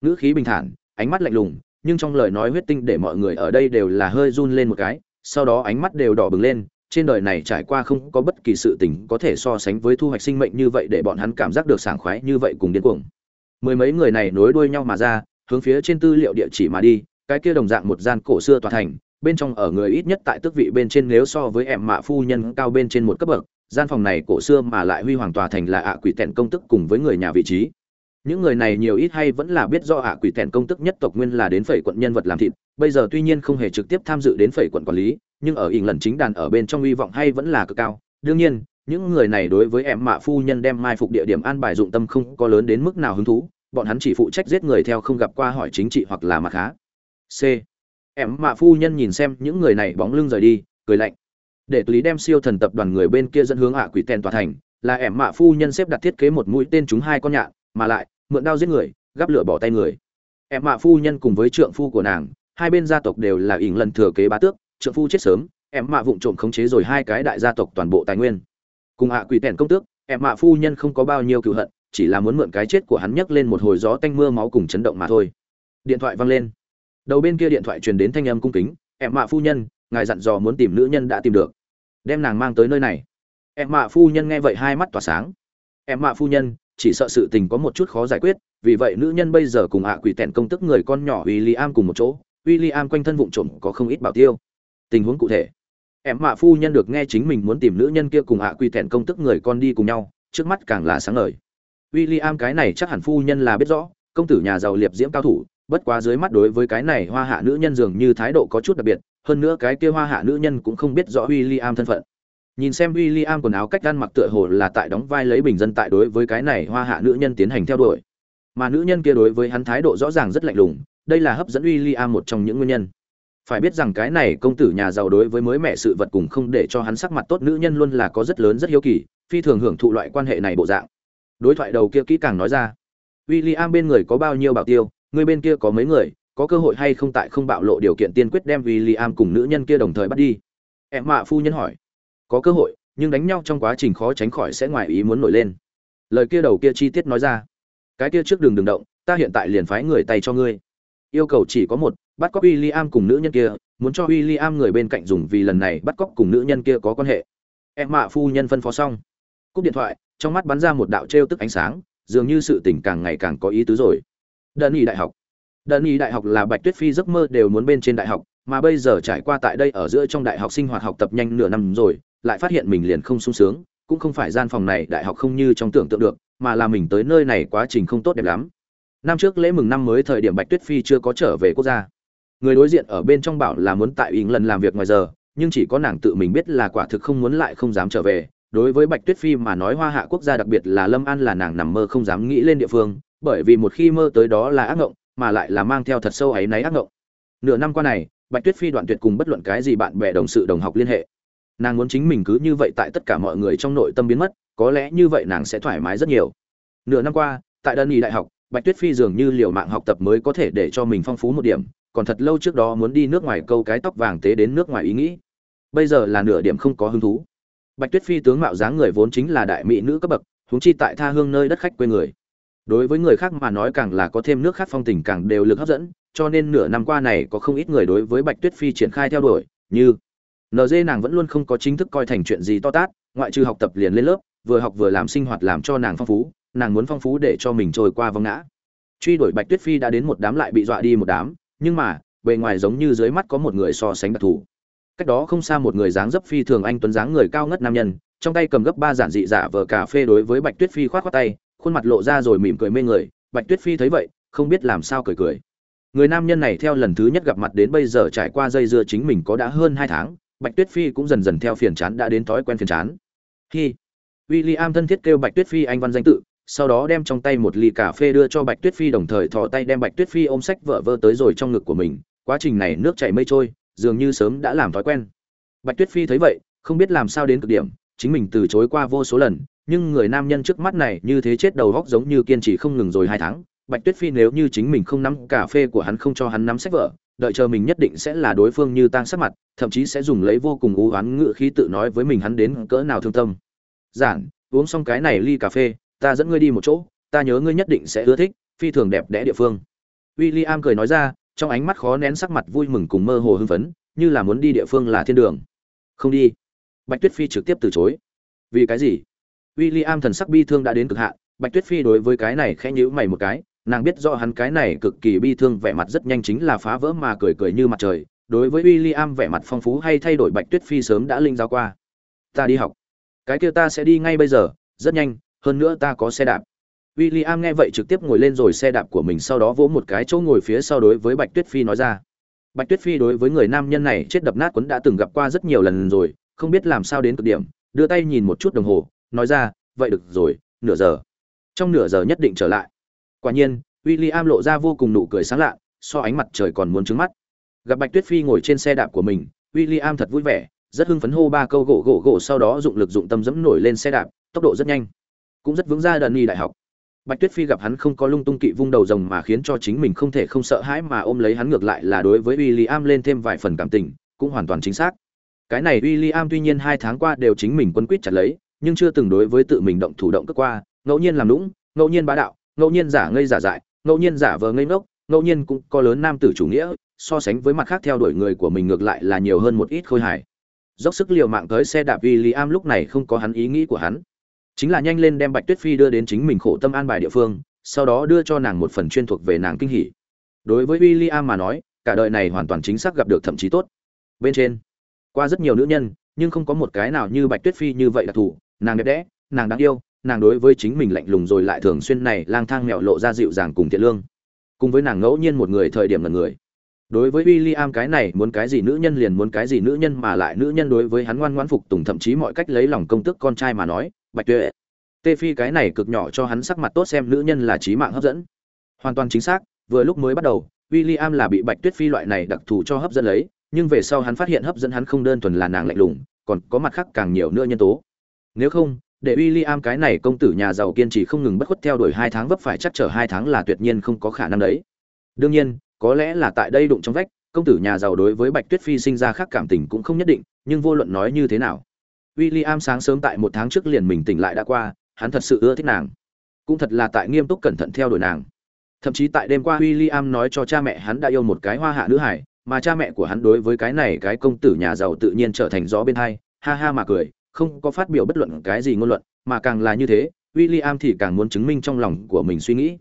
Ngữ khí bình thản, ánh mắt lạnh lùng, nhưng trong lời nói huyết tinh để mọi người ở đây đều là hơi run lên một cái sau đó ánh mắt đều đỏ bừng lên, trên đời này trải qua không có bất kỳ sự tình có thể so sánh với thu hoạch sinh mệnh như vậy để bọn hắn cảm giác được sảng khoái như vậy cùng điên cuồng. Mười mấy người này nối đuôi nhau mà ra, hướng phía trên tư liệu địa chỉ mà đi, cái kia đồng dạng một gian cổ xưa tòa thành, bên trong ở người ít nhất tại tước vị bên trên nếu so với em mạ phu nhân cao bên trên một cấp bậc, gian phòng này cổ xưa mà lại huy hoàng tòa thành là ạ quỷ tẹn công tức cùng với người nhà vị trí những người này nhiều ít hay vẫn là biết do ạ, quỷ tèn công tức nhất tộc nguyên là đến phẩy quận nhân vật làm thịt. Bây giờ tuy nhiên không hề trực tiếp tham dự đến phẩy quận quản lý, nhưng ở ỉn lần chính đàn ở bên trong hy vọng hay vẫn là cực cao. Đương nhiên, những người này đối với em mạ phu nhân đem mai phục địa điểm an bài dụng tâm không có lớn đến mức nào hứng thú. Bọn hắn chỉ phụ trách giết người theo không gặp qua hỏi chính trị hoặc là mặt khá. C. Em mạ phu nhân nhìn xem những người này bóng lưng rời đi, cười lạnh. Để lý đem siêu thần tập đoàn người bên kia dẫn hướng ạ, quỷ tèn tòa thành, là em mạ phu nhân xếp đặt thiết kế một mũi tên chúng hai con nhạn, mà lại mượn đao giết người, gắp lửa bỏ tay người. Em mạ phu nhân cùng với trượng phu của nàng, hai bên gia tộc đều là ỉn lần thừa kế bá tước, trượng phu chết sớm, em mạ vụng trộm khống chế rồi hai cái đại gia tộc toàn bộ tài nguyên. Cùng hạ quỷ tèn công tước, em mạ phu nhân không có bao nhiêu cựu hận, chỉ là muốn mượn cái chết của hắn nhấc lên một hồi gió tanh mưa máu cùng chấn động mà thôi. Điện thoại vang lên. Đầu bên kia điện thoại truyền đến thanh âm cung kính, em mạ phu nhân, ngài dặn dò muốn tìm nữ nhân đã tìm được. Đem nàng mang tới nơi này. Em mạ phu nhân nghe vậy hai mắt tỏa sáng. Em mạ phu nhân chỉ sợ sự tình có một chút khó giải quyết, vì vậy nữ nhân bây giờ cùng ạ quỷ tẹn công tức người con nhỏ William cùng một chỗ, William quanh thân vụng trộm có không ít bảo tiêu. Tình huống cụ thể. Em mạ phu nhân được nghe chính mình muốn tìm nữ nhân kia cùng ạ quỷ tẹn công tức người con đi cùng nhau, trước mắt càng là sáng ngời. William cái này chắc hẳn phu nhân là biết rõ, công tử nhà giàu liệp diễm cao thủ, bất quá dưới mắt đối với cái này hoa hạ nữ nhân dường như thái độ có chút đặc biệt, hơn nữa cái kia hoa hạ nữ nhân cũng không biết rõ William thân phận nhìn xem w i l l i am quần áo cách ăn mặc tựa hồ là tại đóng vai lấy bình dân tại đối với cái này hoa hạ nữ nhân tiến hành theo đuổi. Mà nữ nhân kia đối với hắn thái độ rõ ràng rất lạnh lùng, đây là hấp dẫn w i l l i am một trong những nguyên nhân. Phải biết rằng cái này công tử nhà giàu đối với mới mẹ sự vật cùng không để cho hắn sắc mặt tốt nữ nhân luôn là có rất lớn rất hiếu kỳ, phi thường hưởng thụ loại quan hệ này bộ dạng. Đối thoại đầu kia kỹ càng nói ra. W i l l i am bên người có bao nhiêu bảo tiêu, người bên kia có mấy người, có cơ hội hay không tại không bạo lộ điều kiện tiên quyết đem w i l l i am cùng nữ nhân kia đồng thời bắt đi. Em mạ phu nhân hỏi có cơ hội, nhưng đánh nhau trong quá trình khó tránh khỏi sẽ ngoài ý muốn nổi lên. Lời kia đầu kia chi tiết nói ra. Cái kia trước đường đừng động, ta hiện tại liền phái người tay cho ngươi. Yêu cầu chỉ có một, bắt cóc w i l l i am cùng nữ nhân kia, muốn cho w i l l i am người bên cạnh dùng vì lần này bắt cóc cùng nữ nhân kia có quan hệ. Em mạ phu nhân phân phó xong. Cúp điện thoại, trong mắt bắn ra một đạo t tức ánh sáng, dường như sự tình càng ngày càng có ý tứ rồi. Đơn y đại học. Đơn y đại học là bạch tuyết phi giấc mơ đều muốn bên trên đại học, mà bây giờ trải qua tại đây ở giữa trong đại học sinh hoạt học tập nhanh nửa năm rồi lại phát hiện mình liền không sung sướng, cũng không phải gian phòng này đại học không như trong tưởng tượng được, mà là mình tới nơi này quá trình không tốt đẹp lắm. Năm trước lễ mừng năm mới thời điểm bạch tuyết phi chưa có trở về quốc gia. Người đối diện ở bên trong bảo là muốn tại ý lần làm việc ngoài giờ, nhưng chỉ có nàng tự mình biết là quả thực không muốn lại không dám trở về. Đối với bạch tuyết phi mà nói hoa hạ quốc gia đặc biệt là lâm an là nàng nằm mơ không dám nghĩ lên địa phương, bởi vì một khi mơ tới đó là ác ngộng, mà lại là mang theo thật sâu ấy náy ác ngộng. Nửa năm qua này, bạch tuyết phi đoạn tuyệt cùng bất luận cái gì bạn bè, đồng sự, đồng học liên hệ nàng muốn chính mình cứ như vậy tại tất cả mọi người trong nội tâm biến mất, có lẽ như vậy nàng sẽ thoải mái rất nhiều. Nửa năm qua, tại đơn y đại học, bạch tuyết phi dường như liều mạng học tập mới có thể để cho mình phong phú một điểm, còn thật lâu trước đó muốn đi nước ngoài câu cái tóc vàng tế đến nước ngoài ý nghĩ. Bây giờ là nửa điểm không có hứng thú. Bạch tuyết phi tướng mạo dáng người vốn chính là đại mỹ nữ cấp bậc, huống chi tại tha hương nơi đất khách quê người. Đối với người khác mà nói càng là có thêm nước khác phong tình càng đều lực hấp dẫn, cho nên nửa năm qua này có không ít người đối với bạch tuyết phi triển khai theo đuổi, như NG nàng vẫn luôn không có chính thức coi thành chuyện gì to tát, ngoại trừ học tập liền lên lớp, vừa học vừa làm sinh hoạt làm cho nàng phong phú, nàng muốn phong phú để cho mình trôi qua vong ngã. Truy đuổi bạch tuyết phi đã đến một đám lại bị dọa đi một đám, nhưng mà, bề ngoài giống như dưới mắt có một người so sánh đặc thù. Cách đó không xa một người dáng dấp phi thường anh tuấn dáng người cao ngất nam nhân, trong tay cầm gấp ba giản dị giả vờ cà phê đối với bạch tuyết phi khoát khoát tay, khuôn mặt lộ ra rồi mỉm cười mê người, bạch tuyết phi thấy vậy, không biết làm sao cười cười. Người nam nhân này theo lần thứ nhất gặp mặt đến bây giờ trải qua dây dưa chính mình có đã hơn hai tháng bạch tuyết phi cũng dần dần theo phiền chán đã đến thói quen phiền chán. Khi William thân thiết kêu bạch tuyết phi anh văn danh tự, sau đó đem trong tay một ly cà phê đưa cho bạch tuyết phi đồng thời thò tay đem bạch tuyết phi ôm sách vợ vơ tới rồi trong ngực của mình. Quá trình này nước chảy mây trôi, dường như sớm đã làm thói quen. Bạch tuyết phi thấy vậy, không biết làm sao đến cực điểm, chính mình từ chối qua vô số lần, nhưng người nam nhân trước mắt này như thế chết đầu góc giống như kiên trì không ngừng rồi hai tháng. Bạch tuyết phi nếu như chính mình không nắm cà phê của hắn không cho hắn nắm sách vợ đợi chờ mình nhất định sẽ là đối phương như tang sắc mặt, thậm chí sẽ dùng lấy vô cùng u oán ngự khí tự nói với mình hắn đến cỡ nào thương tâm. Giản, uống xong cái này ly cà phê, ta dẫn ngươi đi một chỗ, ta nhớ ngươi nhất định sẽ ưa thích, phi thường đẹp đẽ địa phương. William cười nói ra, trong ánh mắt khó nén sắc mặt vui mừng cùng mơ hồ hưng phấn, như là muốn đi địa phương là thiên đường. Không đi. Bạch tuyết phi trực tiếp từ chối. Vì cái gì? William thần sắc bi thương đã đến cực hạn, bạch tuyết phi đối với cái này khẽ nhíu mày một cái nàng biết rõ hắn cái này cực kỳ bi thương vẻ mặt rất nhanh chính là phá vỡ mà cười cười như mặt trời đối với William vẻ mặt phong phú hay thay đổi bạch tuyết phi sớm đã linh giao qua ta đi học cái kia ta sẽ đi ngay bây giờ rất nhanh hơn nữa ta có xe đạp William nghe vậy trực tiếp ngồi lên rồi xe đạp của mình sau đó vỗ một cái chỗ ngồi phía sau đối với Bạch Tuyết Phi nói ra. Bạch Tuyết Phi đối với người nam nhân này chết đập nát quấn đã từng gặp qua rất nhiều lần rồi, không biết làm sao đến cực điểm, đưa tay nhìn một chút đồng hồ, nói ra, vậy được rồi, nửa giờ. Trong nửa giờ nhất định trở lại. Quả nhiên, William lộ ra vô cùng nụ cười sáng lạ, so ánh mặt trời còn muốn trứng mắt. Gặp Bạch Tuyết Phi ngồi trên xe đạp của mình, William thật vui vẻ, rất hưng phấn hô ba câu gỗ gỗ gỗ sau đó dụng lực dụng tâm dẫm nổi lên xe đạp, tốc độ rất nhanh, cũng rất vững ra đần nhì đại học. Bạch Tuyết Phi gặp hắn không có lung tung kỵ vung đầu rồng mà khiến cho chính mình không thể không sợ hãi mà ôm lấy hắn ngược lại là đối với William lên thêm vài phần cảm tình, cũng hoàn toàn chính xác. Cái này William tuy nhiên hai tháng qua đều chính mình quân quyết chặt lấy, nhưng chưa từng đối với tự mình động thủ động cước qua, ngẫu nhiên làm lũng, ngẫu nhiên bá đạo, ngẫu nhiên giả ngây giả dại, ngẫu nhiên giả vờ ngây ngốc, ngẫu nhiên cũng có lớn nam tử chủ nghĩa, so sánh với mặt khác theo đuổi người của mình ngược lại là nhiều hơn một ít khôi hài. Dốc sức liều mạng tới xe đạp William lúc này không có hắn ý nghĩ của hắn. Chính là nhanh lên đem bạch tuyết phi đưa đến chính mình khổ tâm an bài địa phương sau đó đưa cho nàng một phần chuyên thuộc về nàng kinh hỉ. Đối với w i l l i am mà nói cả đời này hoàn toàn chính xác gặp được thậm chí tốt. Bên trên qua rất nhiều nữ nhân nhưng không có một cái nào như bạch tuyết phi như vậy đặc thù nàng đẹp đẽ nàng đáng yêu nàng đối với chính mình lạnh lùng rồi lại thường xuyên này lang thang mẹo lộ ra dịu dàng cùng thiện lương. Cùng với nàng ngẫu nhiên một người thời điểm là người. Đối với w i l l i am cái này, muốn cái gì nữ nhân liền muốn cái gì nữ nhân mà lại nữ nhân đối với hắn ngoan ngoãn phục tùng thậm chí mọi cách lấy lòng công tức con trai mà nói, bạch tuệ. Tê phi cái này cực nhỏ cho hắn sắc mặt tốt xem nữ nhân là trí mạng hấp dẫn. Hoàn toàn chính xác, vừa lúc mới bắt đầu, William là bị bạch tuyết phi loại này đặc thù cho hấp dẫn lấy, nhưng về sau hắn phát hiện hấp dẫn hắn không đơn thuần là nàng lạnh lùng, còn có mặt khác càng nhiều nữa nhân tố. Nếu không để William cái này công tử nhà giàu kiên trì không ngừng bất khuất theo đuổi hai tháng vấp phải chắc trở hai tháng là tuyệt nhiên không có khả năng đấy đương nhiên có lẽ là tại đây đụng trong vách công tử nhà giàu đối với bạch tuyết phi sinh ra khác cảm tình cũng không nhất định nhưng vô luận nói như thế nào William sáng sớm tại một tháng trước liền mình tỉnh lại đã qua, hắn thật sự ưa thích nàng. Cũng thật là tại nghiêm túc cẩn thận theo đuổi nàng. Thậm chí tại đêm qua William nói cho cha mẹ hắn đã yêu một cái hoa hạ nữ hải, mà cha mẹ của hắn đối với cái này cái công tử nhà giàu tự nhiên trở thành gió bên hai, ha ha mà cười, không có phát biểu bất luận cái gì ngôn luận, mà càng là như thế, William thì càng muốn chứng minh trong lòng của mình suy nghĩ.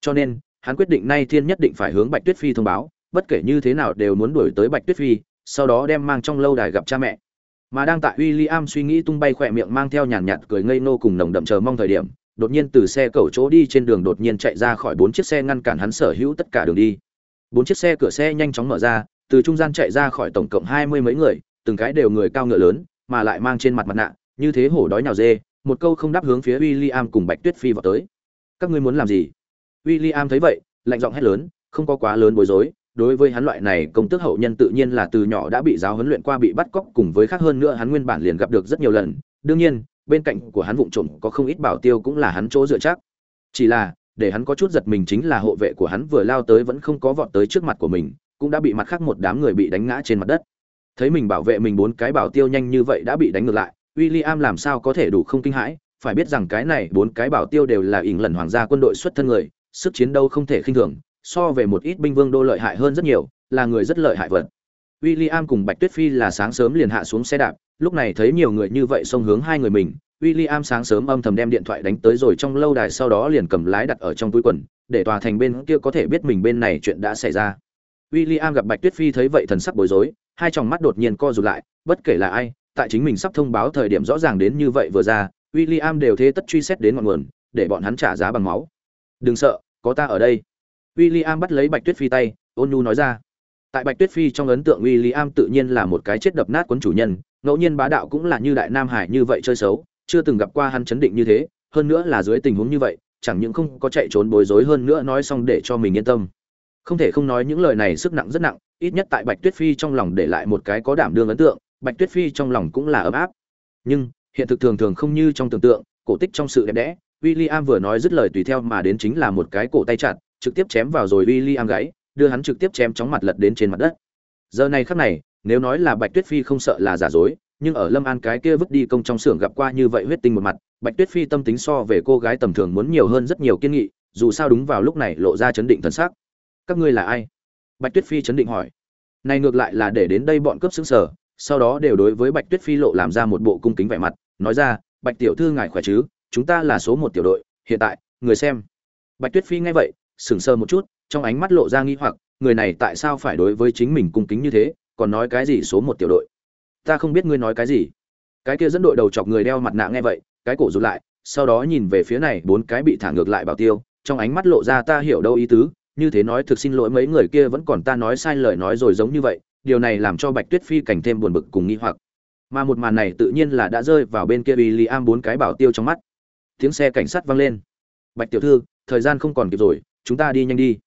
Cho nên, hắn quyết định nay thiên nhất định phải hướng Bạch Tuyết Phi thông báo, bất kể như thế nào đều muốn đuổi tới Bạch Tuyết Phi, sau đó đem mang trong lâu đài gặp cha mẹ. Mà đang tại William suy nghĩ tung bay khỏe miệng mang theo nhàn nhạt cười ngây ngô cùng nồng đậm chờ mong thời điểm, đột nhiên từ xe cẩu chỗ đi trên đường đột nhiên chạy ra khỏi bốn chiếc xe ngăn cản hắn sở hữu tất cả đường đi. Bốn chiếc xe cửa xe nhanh chóng mở ra, từ trung gian chạy ra khỏi tổng cộng hai mươi mấy người, từng cái đều người cao ngựa lớn, mà lại mang trên mặt mặt nạ, như thế hổ đói nhào dê, một câu không đáp hướng phía William cùng Bạch Tuyết Phi vào tới. Các ngươi muốn làm gì? William thấy vậy, lạnh giọng hét lớn, không có quá lớn bối rối, đối với hắn loại này công tước hậu nhân tự nhiên là từ nhỏ đã bị giáo huấn luyện qua bị bắt cóc cùng với khác hơn nữa hắn nguyên bản liền gặp được rất nhiều lần đương nhiên bên cạnh của hắn vụng trộm có không ít bảo tiêu cũng là hắn chỗ dựa chắc chỉ là để hắn có chút giật mình chính là hộ vệ của hắn vừa lao tới vẫn không có vọt tới trước mặt của mình cũng đã bị mặt khác một đám người bị đánh ngã trên mặt đất thấy mình bảo vệ mình bốn cái bảo tiêu nhanh như vậy đã bị đánh ngược lại William làm sao có thể đủ không kinh hãi phải biết rằng cái này bốn cái bảo tiêu đều là ỉn lần hoàng gia quân đội xuất thân người sức chiến đấu không thể khinh thường so về một ít binh vương đô lợi hại hơn rất nhiều, là người rất lợi hại vật. William cùng Bạch Tuyết Phi là sáng sớm liền hạ xuống xe đạp, lúc này thấy nhiều người như vậy xông hướng hai người mình, William sáng sớm âm thầm đem điện thoại đánh tới rồi trong lâu đài sau đó liền cầm lái đặt ở trong túi quần, để tòa thành bên kia có thể biết mình bên này chuyện đã xảy ra. William gặp Bạch Tuyết Phi thấy vậy thần sắc bối rối, hai tròng mắt đột nhiên co rụt lại, bất kể là ai, tại chính mình sắp thông báo thời điểm rõ ràng đến như vậy vừa ra, William đều thế tất truy xét đến ngọn nguồn, để bọn hắn trả giá bằng máu. Đừng sợ, có ta ở đây. William bắt lấy Bạch Tuyết Phi tay, ôn nhu nói ra. Tại Bạch Tuyết Phi trong ấn tượng William tự nhiên là một cái chết đập nát cuốn chủ nhân, ngẫu nhiên bá đạo cũng là như đại nam hải như vậy chơi xấu, chưa từng gặp qua hắn chấn định như thế, hơn nữa là dưới tình huống như vậy, chẳng những không có chạy trốn bối rối hơn nữa nói xong để cho mình yên tâm không thể không nói những lời này sức nặng rất nặng ít nhất tại bạch tuyết phi trong lòng để lại một cái có đảm đương ấn tượng, bạch tuyết phi trong lòng cũng là ấm áp. Nhưng, hiện thực thường thường không như trong tưởng tượng, cổ tích trong sự đẹp đẽ, William vừa nói dứt lời tùy theo mà đến chính là một cái cổ tay chặt, trực tiếp chém vào rồi William gáy đưa hắn trực tiếp chém chóng mặt lật đến trên mặt đất. Giờ này khắc này, nếu nói là bạch tuyết phi không sợ là giả dối, nhưng ở lâm an cái kia vứt đi công trong xưởng gặp qua như vậy huyết tinh một mặt, bạch tuyết phi tâm tính so về cô gái tầm thường muốn nhiều hơn rất nhiều kiên nghị, dù sao đúng vào lúc này lộ ra chấn định thần sắc. Các ngươi là ai? Bạch tuyết phi chấn định hỏi. Này ngược lại là để đến đây bọn cướp xứng sở, sau đó đều đối với bạch tuyết phi lộ làm ra một bộ cung kính vẻ mặt, nói ra, bạch tiểu thư ngài khỏe chứ? Chúng ta là số một tiểu đội, hiện tại, người xem. Bạch tuyết phi nghe vậy, sững sờ một chút, trong ánh mắt lộ ra nghi hoặc, người này tại sao phải đối với chính mình cung kính như thế, còn nói cái gì số một tiểu đội? Ta không biết ngươi nói cái gì. Cái kia dẫn đội đầu chọc người đeo mặt nạ nghe vậy, cái cổ rụt lại, sau đó nhìn về phía này, bốn cái bị thả ngược lại bảo tiêu, trong ánh mắt lộ ra ta hiểu đâu ý tứ như thế nói thực xin lỗi mấy người kia vẫn còn ta nói sai lời nói rồi giống như vậy, điều này làm cho bạch tuyết phi cảnh thêm buồn bực cùng nghi hoặc. Mà một màn này tự nhiên là đã rơi vào bên kia William bốn cái bảo tiêu trong mắt. Tiếng xe cảnh sát vang lên. Bạch tiểu thư, thời gian không còn kịp rồi, chúng ta đi nhanh đi.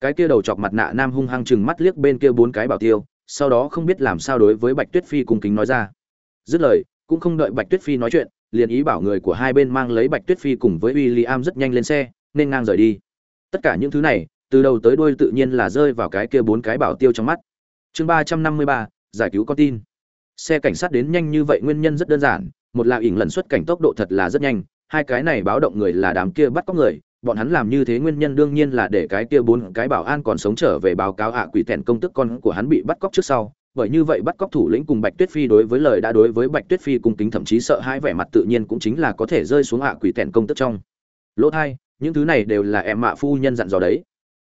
Cái kia đầu chọc mặt nạ nam hung hăng chừng mắt liếc bên kia bốn cái bảo tiêu, sau đó không biết làm sao đối với bạch tuyết phi cung kính nói ra. Dứt lời, cũng không đợi bạch tuyết phi nói chuyện, liền ý bảo người của hai bên mang lấy bạch tuyết phi cùng với w i l l i am rất nhanh lên xe, nên ngang rời đi. Tất cả những thứ này từ đầu tới đuôi tự nhiên là rơi vào cái kia bốn cái bảo tiêu trong mắt. Chương ba trăm năm mươi ba, giải cứu con tin. Xe cảnh sát đến nhanh như vậy nguyên nhân rất đơn giản, một là ỉn lần xuất cảnh tốc độ thật là rất nhanh, hai cái này báo động người là đám kia bắt cóc người, bọn hắn làm như thế nguyên nhân đương nhiên là để cái kia bốn cái bảo an còn sống trở về báo cáo hạ quỷ thẹn công tức con của hắn bị bắt cóc trước sau, bởi như vậy bắt cóc thủ lĩnh cùng bạch tuyết phi đối với lời đã đối với bạch tuyết phi cung kính thậm chí sợ hai vẻ mặt tự nhiên cũng chính là có thể rơi xuống hạ quỷ thẹn công tức trong. Lỗ thai, những thứ này đều là em mạ phu nhân dặn dò đấy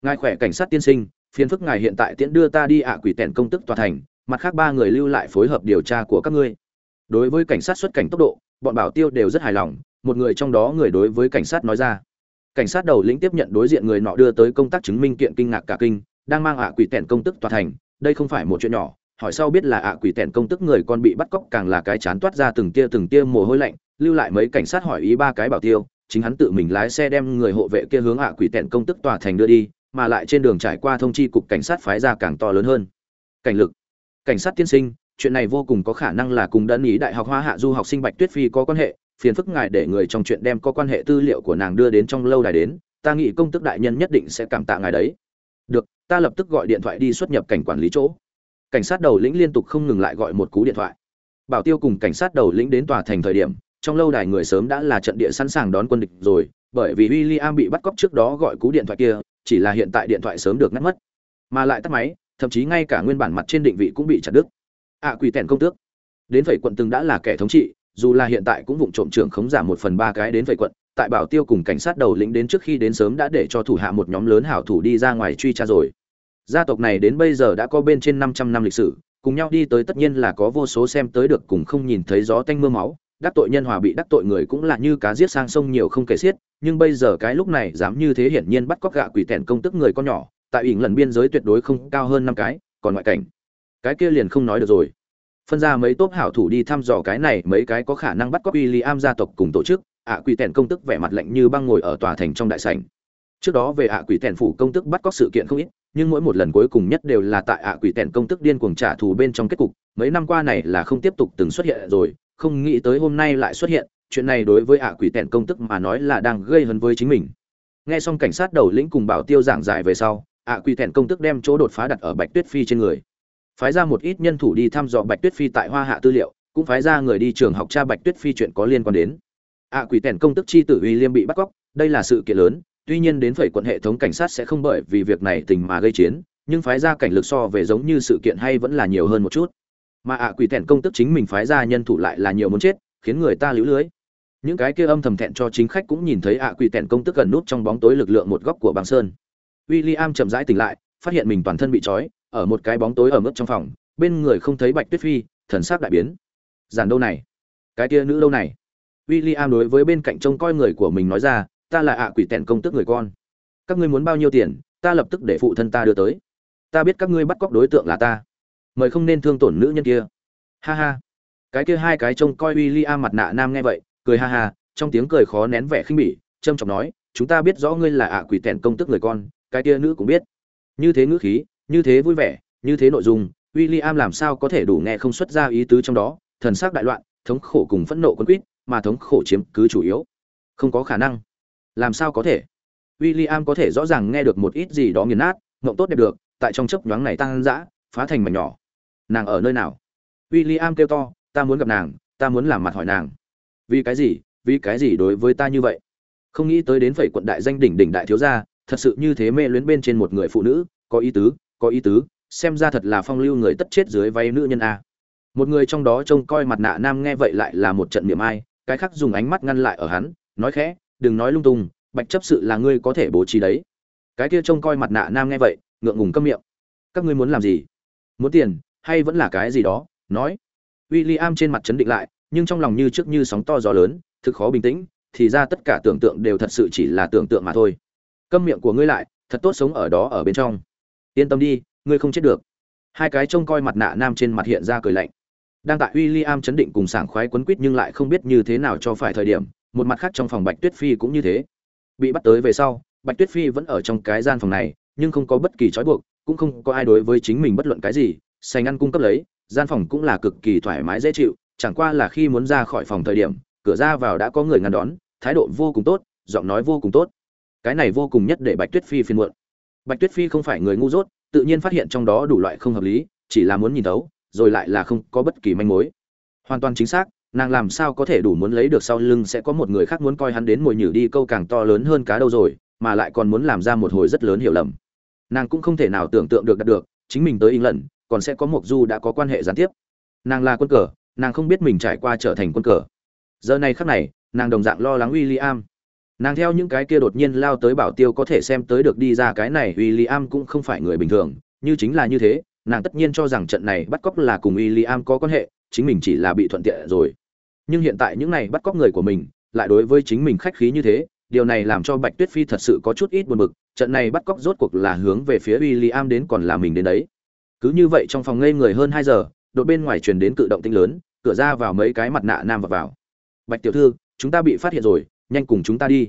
ngài khỏe cảnh sát tiên sinh, phiền phức ngài hiện tại tiễn đưa ta đi ạ quỷ tèn công tức tòa thành, mặt khác ba người lưu lại phối hợp điều tra của các ngươi. Đối với cảnh sát xuất cảnh tốc độ, bọn bảo tiêu đều rất hài lòng, một người trong đó người đối với cảnh sát nói ra. Cảnh sát đầu lĩnh tiếp nhận đối diện người nọ đưa tới công tác chứng minh kiện kinh ngạc cả kinh, đang mang ạ quỷ tẻn công tức tòa thành, đây không phải một chuyện nhỏ, hỏi sau biết là ạ quỷ tẻn công tức người con bị bắt cóc càng là cái chán toát ra từng tia từng tia mồ hôi lạnh, lưu lại mấy cảnh sát hỏi ý ba cái bảo tiêu, chính hắn tự mình lái xe đem người hộ vệ kia hướng ạ quỷ tẻn công tức tòa thành đưa đi mà lại trên đường trải qua thông chi cục cảnh sát phái ra càng to lớn hơn. Cảnh lực. Cảnh sát tiên sinh, chuyện này vô cùng có khả năng là cùng đơn ý đại học hoa hạ du học sinh bạch tuyết phi có quan hệ, phiền phức ngài để người trong chuyện đem có quan hệ tư liệu của nàng đưa đến trong lâu đài đến, ta nghĩ công tức đại nhân nhất định sẽ cảm tạ ngài đấy. Được, ta lập tức gọi điện thoại đi xuất nhập cảnh quản lý chỗ. Cảnh sát đầu lĩnh liên tục không ngừng lại gọi một cú điện thoại. Bảo tiêu cùng cảnh sát đầu lĩnh đến tòa thành thời điểm, trong lâu đài người sớm đã là trận địa sẵn sàng đón quân địch rồi bởi vì William bị bắt cóc trước đó gọi cú điện thoại kia chỉ là hiện tại điện thoại sớm được ngắt mất. Mà lại tắt máy thậm chí ngay cả nguyên bản mặt trên định vị cũng bị chặt đứt. Ạ à, quỷ tèn công tước. Đến vậy quận từng đã là kẻ thống trị dù là hiện tại cũng vụng trộm trưởng khống giảm một phần ba cái đến vậy quận tại bảo tiêu cùng cảnh sát đầu lĩnh đến trước khi đến sớm đã để cho thủ hạ một nhóm lớn hảo thủ đi ra ngoài truy tra rồi. Gia tộc này đến bây giờ đã có bên trên 500 năm lịch sử cùng nhau đi tới tất nhiên là có vô số xem tới được cùng không nhìn thấy gió tanh mưa máu đắc tội nhân hòa bị đắc tội người cũng là như cá giết sang sông nhiều không kể xiết, nhưng bây giờ cái lúc này dám như thế hiển nhiên bắt cóc gạ quỷ tèn công tức người con nhỏ, tại ỉn lần biên giới tuyệt đối không cao hơn năm cái, còn ngoại cảnh. Cái kia liền không nói được rồi. Phân ra mấy tốp hảo thủ đi thăm dò cái này, mấy cái có khả năng bắt cóc William gia tộc cùng tổ chức, ạ quỷ tèn công tức vẻ mặt lạnh như băng ngồi ở tòa thành trong đại sảnh. Trước đó về ạ quỷ tèn phủ công tức bắt cóc sự kiện không ít, nhưng mỗi một lần cuối cùng nhất đều là tại ạ quỷ tèn công tức điên cuồng trả thù bên trong kết cục, mấy năm qua này là không tiếp tục từng xuất hiện rồi không nghĩ tới hôm nay lại xuất hiện, chuyện này đối với ạ quỷ tèn công tức mà nói là đang gây hấn với chính mình. Nghe xong cảnh sát đầu lĩnh cùng bảo tiêu giảng giải về sau, ạ quỷ tèn công tức đem chỗ đột phá đặt ở bạch tuyết phi trên người. Phái ra một ít nhân thủ đi thăm dò bạch tuyết phi tại hoa hạ tư liệu, cũng phái ra người đi trường học tra bạch tuyết phi chuyện có liên quan đến. Ạ quỷ tèn công tức chi tử uy liêm bị bắt cóc, đây là sự kiện lớn, tuy nhiên đến phẩy quận hệ thống cảnh sát sẽ không bởi vì việc này tình mà gây chiến, nhưng phái ra cảnh lực so về giống như sự kiện hay vẫn là nhiều hơn một chút mà ạ quỷ thẹn công tức chính mình phái ra nhân thủ lại là nhiều muốn chết, khiến người ta lũ lưới. Những cái kia âm thầm thẹn cho chính khách cũng nhìn thấy ạ quỷ thẹn công tức gần nút trong bóng tối lực lượng một góc của băng sơn. William chậm rãi tỉnh lại, phát hiện mình toàn thân bị trói, ở một cái bóng tối ở mức trong phòng, bên người không thấy bạch tuyết phi, thần sắc đại biến. Giản đâu này? Cái kia nữ đâu này? William đối với bên cạnh trông coi người của mình nói ra, ta là ạ quỷ tẹn công tức người con. Các ngươi muốn bao nhiêu tiền, ta lập tức để phụ thân ta đưa tới. Ta biết các ngươi bắt cóc đối tượng là ta mời không nên thương tổn nữ nhân kia. Ha ha. Cái kia hai cái trông coi William mặt nạ nam nghe vậy, cười ha ha, trong tiếng cười khó nén vẻ khinh bỉ, trâm trọng nói, chúng ta biết rõ ngươi là ạ quỷ tèn công tức người con, cái kia nữ cũng biết. Như thế ngữ khí, như thế vui vẻ, như thế nội dung, William làm sao có thể đủ nghe không xuất ra ý tứ trong đó, thần sắc đại loạn, thống khổ cùng phẫn nộ quân quýt, mà thống khổ chiếm cứ chủ yếu. Không có khả năng. Làm sao có thể? William có thể rõ ràng nghe được một ít gì đó nghiền nát, ngộng tốt đẹp được, tại trong chớp nhoáng này tăng dã phá thành mảnh nhỏ nàng ở nơi nào? William kêu to, ta muốn gặp nàng, ta muốn làm mặt hỏi nàng. Vì cái gì? Vì cái gì đối với ta như vậy? Không nghĩ tới đến phẩy quận đại danh đỉnh đỉnh đại thiếu gia, thật sự như thế mê luyến bên trên một người phụ nữ, có ý tứ, có ý tứ, xem ra thật là phong lưu người tất chết dưới váy nữ nhân a. Một người trong đó trông coi mặt nạ nam nghe vậy lại là một trận miệng ai, cái khác dùng ánh mắt ngăn lại ở hắn, nói khẽ, đừng nói lung tung, bạch chấp sự là ngươi có thể bố trí đấy. Cái kia trông coi mặt nạ nam nghe vậy, ngượng ngùng câm miệng. Các ngươi muốn làm gì? Muốn tiền hay vẫn là cái gì đó, nói. William trên mặt chấn định lại, nhưng trong lòng như trước như sóng to gió lớn, thực khó bình tĩnh, thì ra tất cả tưởng tượng đều thật sự chỉ là tưởng tượng mà thôi. Câm miệng của ngươi lại, thật tốt sống ở đó ở bên trong. Yên tâm đi, ngươi không chết được. Hai cái trông coi mặt nạ nam trên mặt hiện ra cười lạnh. Đang tại William chấn định cùng sảng khoái quấn quýt nhưng lại không biết như thế nào cho phải thời điểm, một mặt khác trong phòng bạch tuyết phi cũng như thế. Bị bắt tới về sau, bạch tuyết phi vẫn ở trong cái gian phòng này, nhưng không có bất kỳ trói buộc, cũng không có ai đối với chính mình bất luận cái gì sành ăn cung cấp lấy, gian phòng cũng là cực kỳ thoải mái dễ chịu, chẳng qua là khi muốn ra khỏi phòng thời điểm, cửa ra vào đã có người ngăn đón, thái độ vô cùng tốt, giọng nói vô cùng tốt. Cái này vô cùng nhất để bạch tuyết phi phiền muộn. Bạch tuyết phi không phải người ngu dốt, tự nhiên phát hiện trong đó đủ loại không hợp lý, chỉ là muốn nhìn thấu, rồi lại là không có bất kỳ manh mối. Hoàn toàn chính xác, nàng làm sao có thể đủ muốn lấy được sau lưng sẽ có một người khác muốn coi hắn đến mồi nhử đi câu càng to lớn hơn cá đâu rồi, mà lại còn muốn làm ra một hồi rất lớn hiểu lầm. Nàng cũng không thể nào tưởng tượng được đạt được, chính mình tới in lần còn sẽ có một du đã có quan hệ gián tiếp. Nàng là quân cờ, nàng không biết mình trải qua trở thành quân cờ. Giờ này khắc này, nàng đồng dạng lo lắng William. Nàng theo những cái kia đột nhiên lao tới bảo tiêu có thể xem tới được đi ra cái này, William cũng không phải người bình thường. Như chính là như thế, nàng tất nhiên cho rằng trận này bắt cóc là cùng William có quan hệ, chính mình chỉ là bị thuận tiện rồi. Nhưng hiện tại những này bắt cóc người của mình, lại đối với chính mình khách khí như thế, điều này làm cho bạch tuyết phi thật sự có chút ít buồn bực. Trận này bắt cóc rốt cuộc là hướng về phía William đến còn là mình đến đấy cứ như vậy trong phòng ngây người hơn hai giờ, đột bên ngoài truyền đến cự động tinh lớn, cửa ra vào mấy cái mặt nạ nam và vào. Bạch tiểu thư, chúng ta bị phát hiện rồi, nhanh cùng chúng ta đi.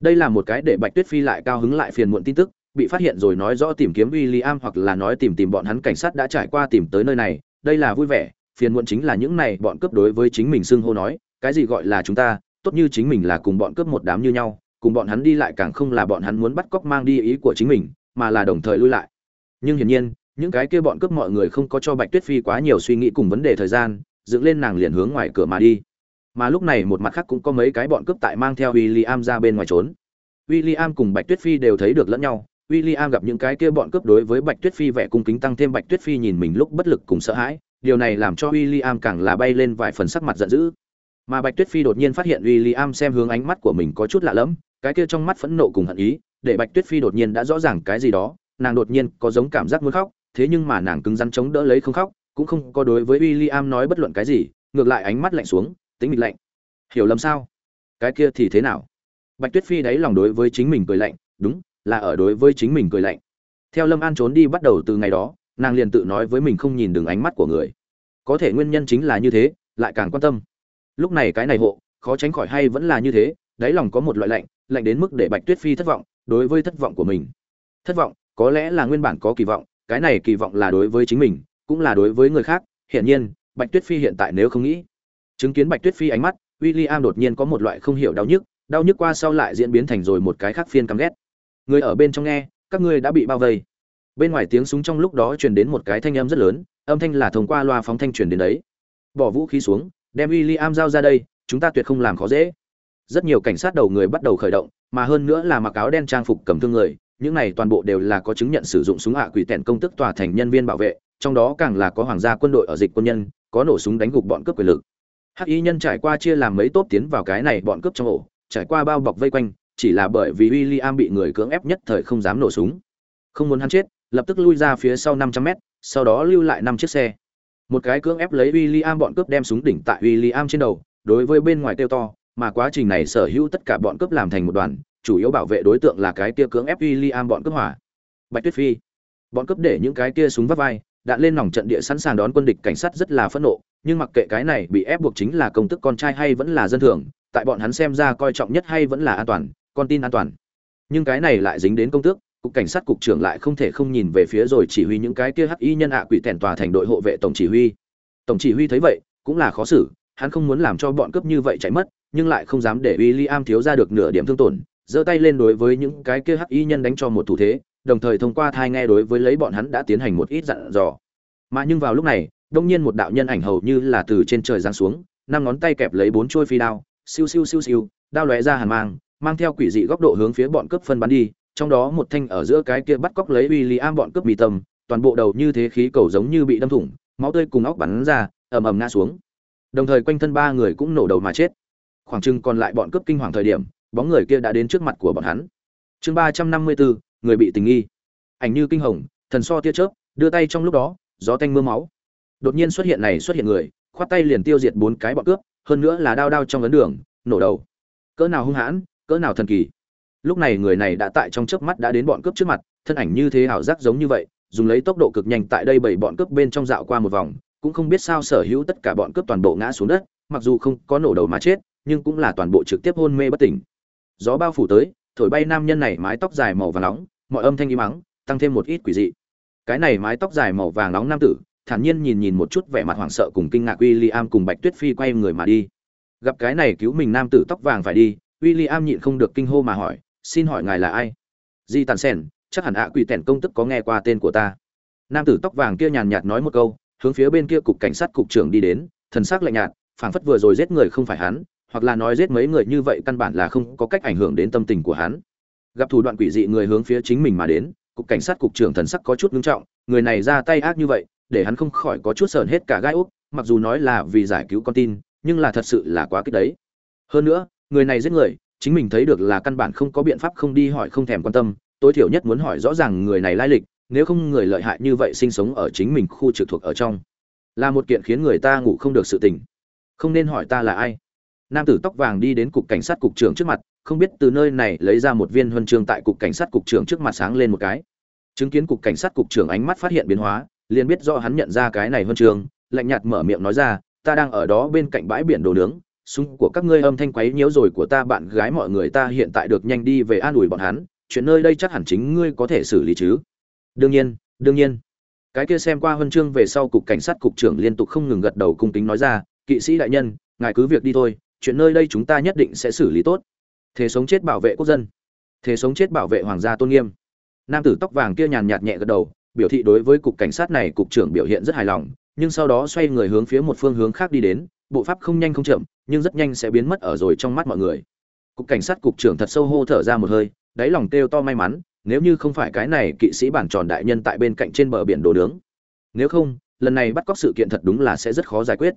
Đây là một cái để bạch tuyết phi lại cao hứng lại phiền muộn tin tức, bị phát hiện rồi nói rõ tìm kiếm w i l l i am hoặc là nói tìm tìm bọn hắn cảnh sát đã trải qua tìm tới nơi này, đây là vui vẻ, phiền muộn chính là những này bọn cướp đối với chính mình xưng hô nói, cái gì gọi là chúng ta, tốt như chính mình là cùng bọn cướp một đám như nhau, cùng bọn hắn đi lại càng không là bọn hắn muốn bắt cóc mang đi ý của chính mình, mà là đồng thời lui lại. Nhưng hiển nhiên những cái kia bọn cướp mọi người không có cho bạch tuyết phi quá nhiều suy nghĩ cùng vấn đề thời gian, dựng lên nàng liền hướng ngoài cửa mà đi. Mà lúc này một mặt khác cũng có mấy cái bọn cướp tại mang theo w i l l i am ra bên ngoài trốn. W i l l i am cùng bạch tuyết phi đều thấy được lẫn nhau. W i l l i am gặp những cái kia bọn cướp đối với bạch tuyết phi vẻ cung kính tăng thêm bạch tuyết phi nhìn mình lúc bất lực cùng sợ hãi, điều này làm cho w i l l i am càng là bay lên vài phần sắc mặt giận dữ. Mà bạch tuyết phi đột nhiên phát hiện w i l l i am xem hướng ánh mắt của mình có chút lạ lẫm, cái kia trong mắt phẫn nộ cùng hận ý, để bạch tuyết phi đột nhiên đã rõ ràng cái gì đó, nàng đột nhiên có giống cảm giác muốn khóc thế nhưng mà nàng cứng rắn chống đỡ lấy không khóc, cũng không có đối với William nói bất luận cái gì, ngược lại ánh mắt lạnh xuống, tính mịch lạnh. Hiểu lầm sao? Cái kia thì thế nào? Bạch tuyết phi đáy lòng đối với chính mình cười lạnh, đúng, là ở đối với chính mình cười lạnh. Theo lâm an trốn đi bắt đầu từ ngày đó, nàng liền tự nói với mình không nhìn đường ánh mắt của người. Có thể nguyên nhân chính là như thế, lại càng quan tâm. Lúc này cái này hộ, khó tránh khỏi hay vẫn là như thế, đáy lòng có một loại lạnh lạnh đến mức để bạch tuyết phi thất vọng, đối với thất vọng của mình. Thất vọng, có lẽ là nguyên bản có kỳ vọng cái này kỳ vọng là đối với chính mình, cũng là đối với người khác, hiển nhiên, bạch tuyết phi hiện tại nếu không nghĩ. Chứng kiến bạch tuyết phi ánh mắt, William đột nhiên có một loại không hiểu đau nhức đau nhức qua sau lại diễn biến thành rồi một cái khác phiên căm ghét. Người ở bên trong nghe, các ngươi đã bị bao vây. Bên ngoài tiếng súng trong lúc đó truyền đến một cái thanh âm rất lớn, âm thanh là thông qua loa phóng thanh truyền đến đấy. Bỏ vũ khí xuống, đem William giao ra đây, chúng ta tuyệt không làm khó dễ. Rất nhiều cảnh sát đầu người bắt đầu khởi động, mà hơn nữa là mặc áo đen trang phục cầm thương người những này toàn bộ đều là có chứng nhận sử dụng súng hạ quỷ tẹn công tức tòa thành nhân viên bảo vệ, trong đó càng là có hoàng gia quân đội ở dịch quân nhân, có nổ súng đánh gục bọn cướp quyền lực. Hắc y nhân trải qua chia làm mấy tốp tiến vào cái này bọn cướp trong ổ, trải qua bao bọc vây quanh, chỉ là bởi vì w i l l i am bị người cưỡng ép nhất thời không dám nổ súng. Không muốn hắn chết, lập tức lui ra phía sau năm trăm mét, sau đó lưu lại năm chiếc xe. Một cái cưỡng ép lấy w i l l i am bọn cướp đem súng đỉnh tại w i l l i am trên đầu, đối với bên ngoài tiêu to, mà quá trình này sở hữu tất cả bọn cướp làm thành một đoàn chủ yếu bảo vệ đối tượng là cái kia cưỡng ép William bọn cướp hỏa. Bạch tuyết phi. Bọn cướp để những cái kia súng vắt vai, đạn lên nòng trận địa sẵn sàng đón quân địch, cảnh sát rất là phẫn nộ, nhưng mặc kệ cái này bị ép buộc chính là công tức con trai hay vẫn là dân thường, tại bọn hắn xem ra coi trọng nhất hay vẫn là an toàn, con tin an toàn. Nhưng cái này lại dính đến công tước, cục cảnh sát cục trưởng lại không thể không nhìn về phía rồi chỉ huy những cái kia hắc y nhân ạ quỷ tèn tòa thành đội hộ vệ tổng chỉ huy. Tổng chỉ huy thấy vậy, cũng là khó xử, hắn không muốn làm cho bọn cướp như vậy chạy mất, nhưng lại không dám để William thiếu ra được nửa điểm thương tổn giơ tay lên đối với những cái kia hắc y nhân đánh cho một thủ thế, đồng thời thông qua thai nghe đối với lấy bọn hắn đã tiến hành một ít dặn dò. Mà nhưng vào lúc này, đông nhiên một đạo nhân ảnh hầu như là từ trên trời giáng xuống, năm ngón tay kẹp lấy bốn chuôi phi đao, siêu siêu siêu siêu, đao lóe ra hàn mang mang theo quỷ dị góc độ hướng phía bọn cướp phân bắn đi, trong đó một thanh ở giữa cái kia bắt cóc lấy William bọn cướp mì tầm, toàn bộ đầu như thế khí cầu giống như bị đâm thủng, máu tươi cùng óc bắn ra, ầm ầm ngã xuống. Đồng thời quanh thân ba người cũng nổ đầu mà chết. Khoảng chừng còn lại bọn cướp kinh hoàng thời điểm bóng người kia đã đến trước mặt của bọn hắn. Chương ba trăm năm mươi bốn, người bị tình nghi. Ảnh như kinh hồng, thần so tia chớp, đưa tay trong lúc đó, gió tanh mưa máu. Đột nhiên xuất hiện này xuất hiện người, khoát tay liền tiêu diệt bốn cái bọn cướp, hơn nữa là đao đao trong ấn đường, nổ đầu. Cỡ nào hung hãn, cỡ nào thần kỳ. Lúc này người này đã tại trong chớp mắt đã đến bọn cướp trước mặt, thân ảnh như thế ảo giác giống như vậy, dùng lấy tốc độ cực nhanh tại đây bảy bọn cướp bên trong dạo qua một vòng, cũng không biết sao sở hữu tất cả bọn cướp toàn bộ ngã xuống đất, mặc dù không có nổ đầu mà chết, nhưng cũng là toàn bộ trực tiếp hôn mê bất tỉnh gió bao phủ tới thổi bay nam nhân này mái tóc dài màu vàng nóng mọi âm thanh im mắng tăng thêm một ít quỷ dị cái này mái tóc dài màu vàng nóng nam tử thản nhiên nhìn nhìn một chút vẻ mặt hoảng sợ cùng kinh ngạc William cùng Bạch Tuyết Phi quay người mà đi. Gặp cái này cứu mình nam tử tóc vàng phải đi, William nhịn không được kinh hô mà hỏi, "Xin hỏi ngài là ai?" Di Tản Sen, chắc hẳn ạ quỷ tèn công tức có nghe qua tên của ta. Nam tử tóc vàng kia nhàn nhạt nói một câu, hướng phía bên kia cục cảnh sát cục trưởng đi đến, thần sắc lạnh nhạt, phảng phất vừa rồi giết người không phải hắn, hoặc là nói giết mấy người như vậy căn bản là không có cách ảnh hưởng đến tâm tình của hắn. Gặp thủ đoạn quỷ dị người hướng phía chính mình mà đến, cục cảnh sát cục trưởng thần sắc có chút nghiêm trọng, người này ra tay ác như vậy, để hắn không khỏi có chút sờn hết cả gai úc, mặc dù nói là vì giải cứu con tin, nhưng là thật sự là quá kích đấy. Hơn nữa, người này giết người, chính mình thấy được là căn bản không có biện pháp không đi hỏi không thèm quan tâm, tối thiểu nhất muốn hỏi rõ ràng người này lai lịch, nếu không người lợi hại như vậy sinh sống ở chính mình khu trực thuộc ở trong, là một kiện khiến người ta ngủ không được sự tình. Không nên hỏi ta là ai. Nam tử tóc vàng đi đến cục cảnh sát cục trưởng trước mặt, không biết từ nơi này lấy ra một viên huân chương tại cục cảnh sát cục trưởng trước mặt sáng lên một cái. Chứng kiến cục cảnh sát cục trưởng ánh mắt phát hiện biến hóa, liền biết rõ hắn nhận ra cái này huân chương, lạnh nhạt mở miệng nói ra, ta đang ở đó bên cạnh bãi biển đồ nướng, súng của các ngươi âm thanh quấy nhiễu rồi của ta bạn gái mọi người ta hiện tại được nhanh đi về an ủi bọn hắn, chuyện nơi đây chắc hẳn chính ngươi có thể xử lý chứ? Đương nhiên, đương nhiên. Cái kia xem qua huân chương về sau cục cảnh sát cục trưởng liên tục không ngừng gật đầu cung kính nói ra, kỵ sĩ đại nhân, ngài cứ việc đi thôi, chuyện nơi đây chúng ta nhất định sẽ xử lý tốt. Thế sống chết bảo vệ quốc dân, thế sống chết bảo vệ hoàng gia tôn nghiêm. Nam tử tóc vàng kia nhàn nhạt nhẹ gật đầu, biểu thị đối với cục cảnh sát này cục trưởng biểu hiện rất hài lòng, nhưng sau đó xoay người hướng phía một phương hướng khác đi đến, bộ pháp không nhanh không chậm, nhưng rất nhanh sẽ biến mất ở rồi trong mắt mọi người. Cục cảnh sát cục trưởng thật sâu hô thở ra một hơi, đáy lòng kêu to may mắn, nếu như không phải cái này kỵ sĩ bản tròn đại nhân tại bên cạnh trên bờ biển đồ nướng. Nếu không, lần này bắt cóc sự kiện thật đúng là sẽ rất khó giải quyết.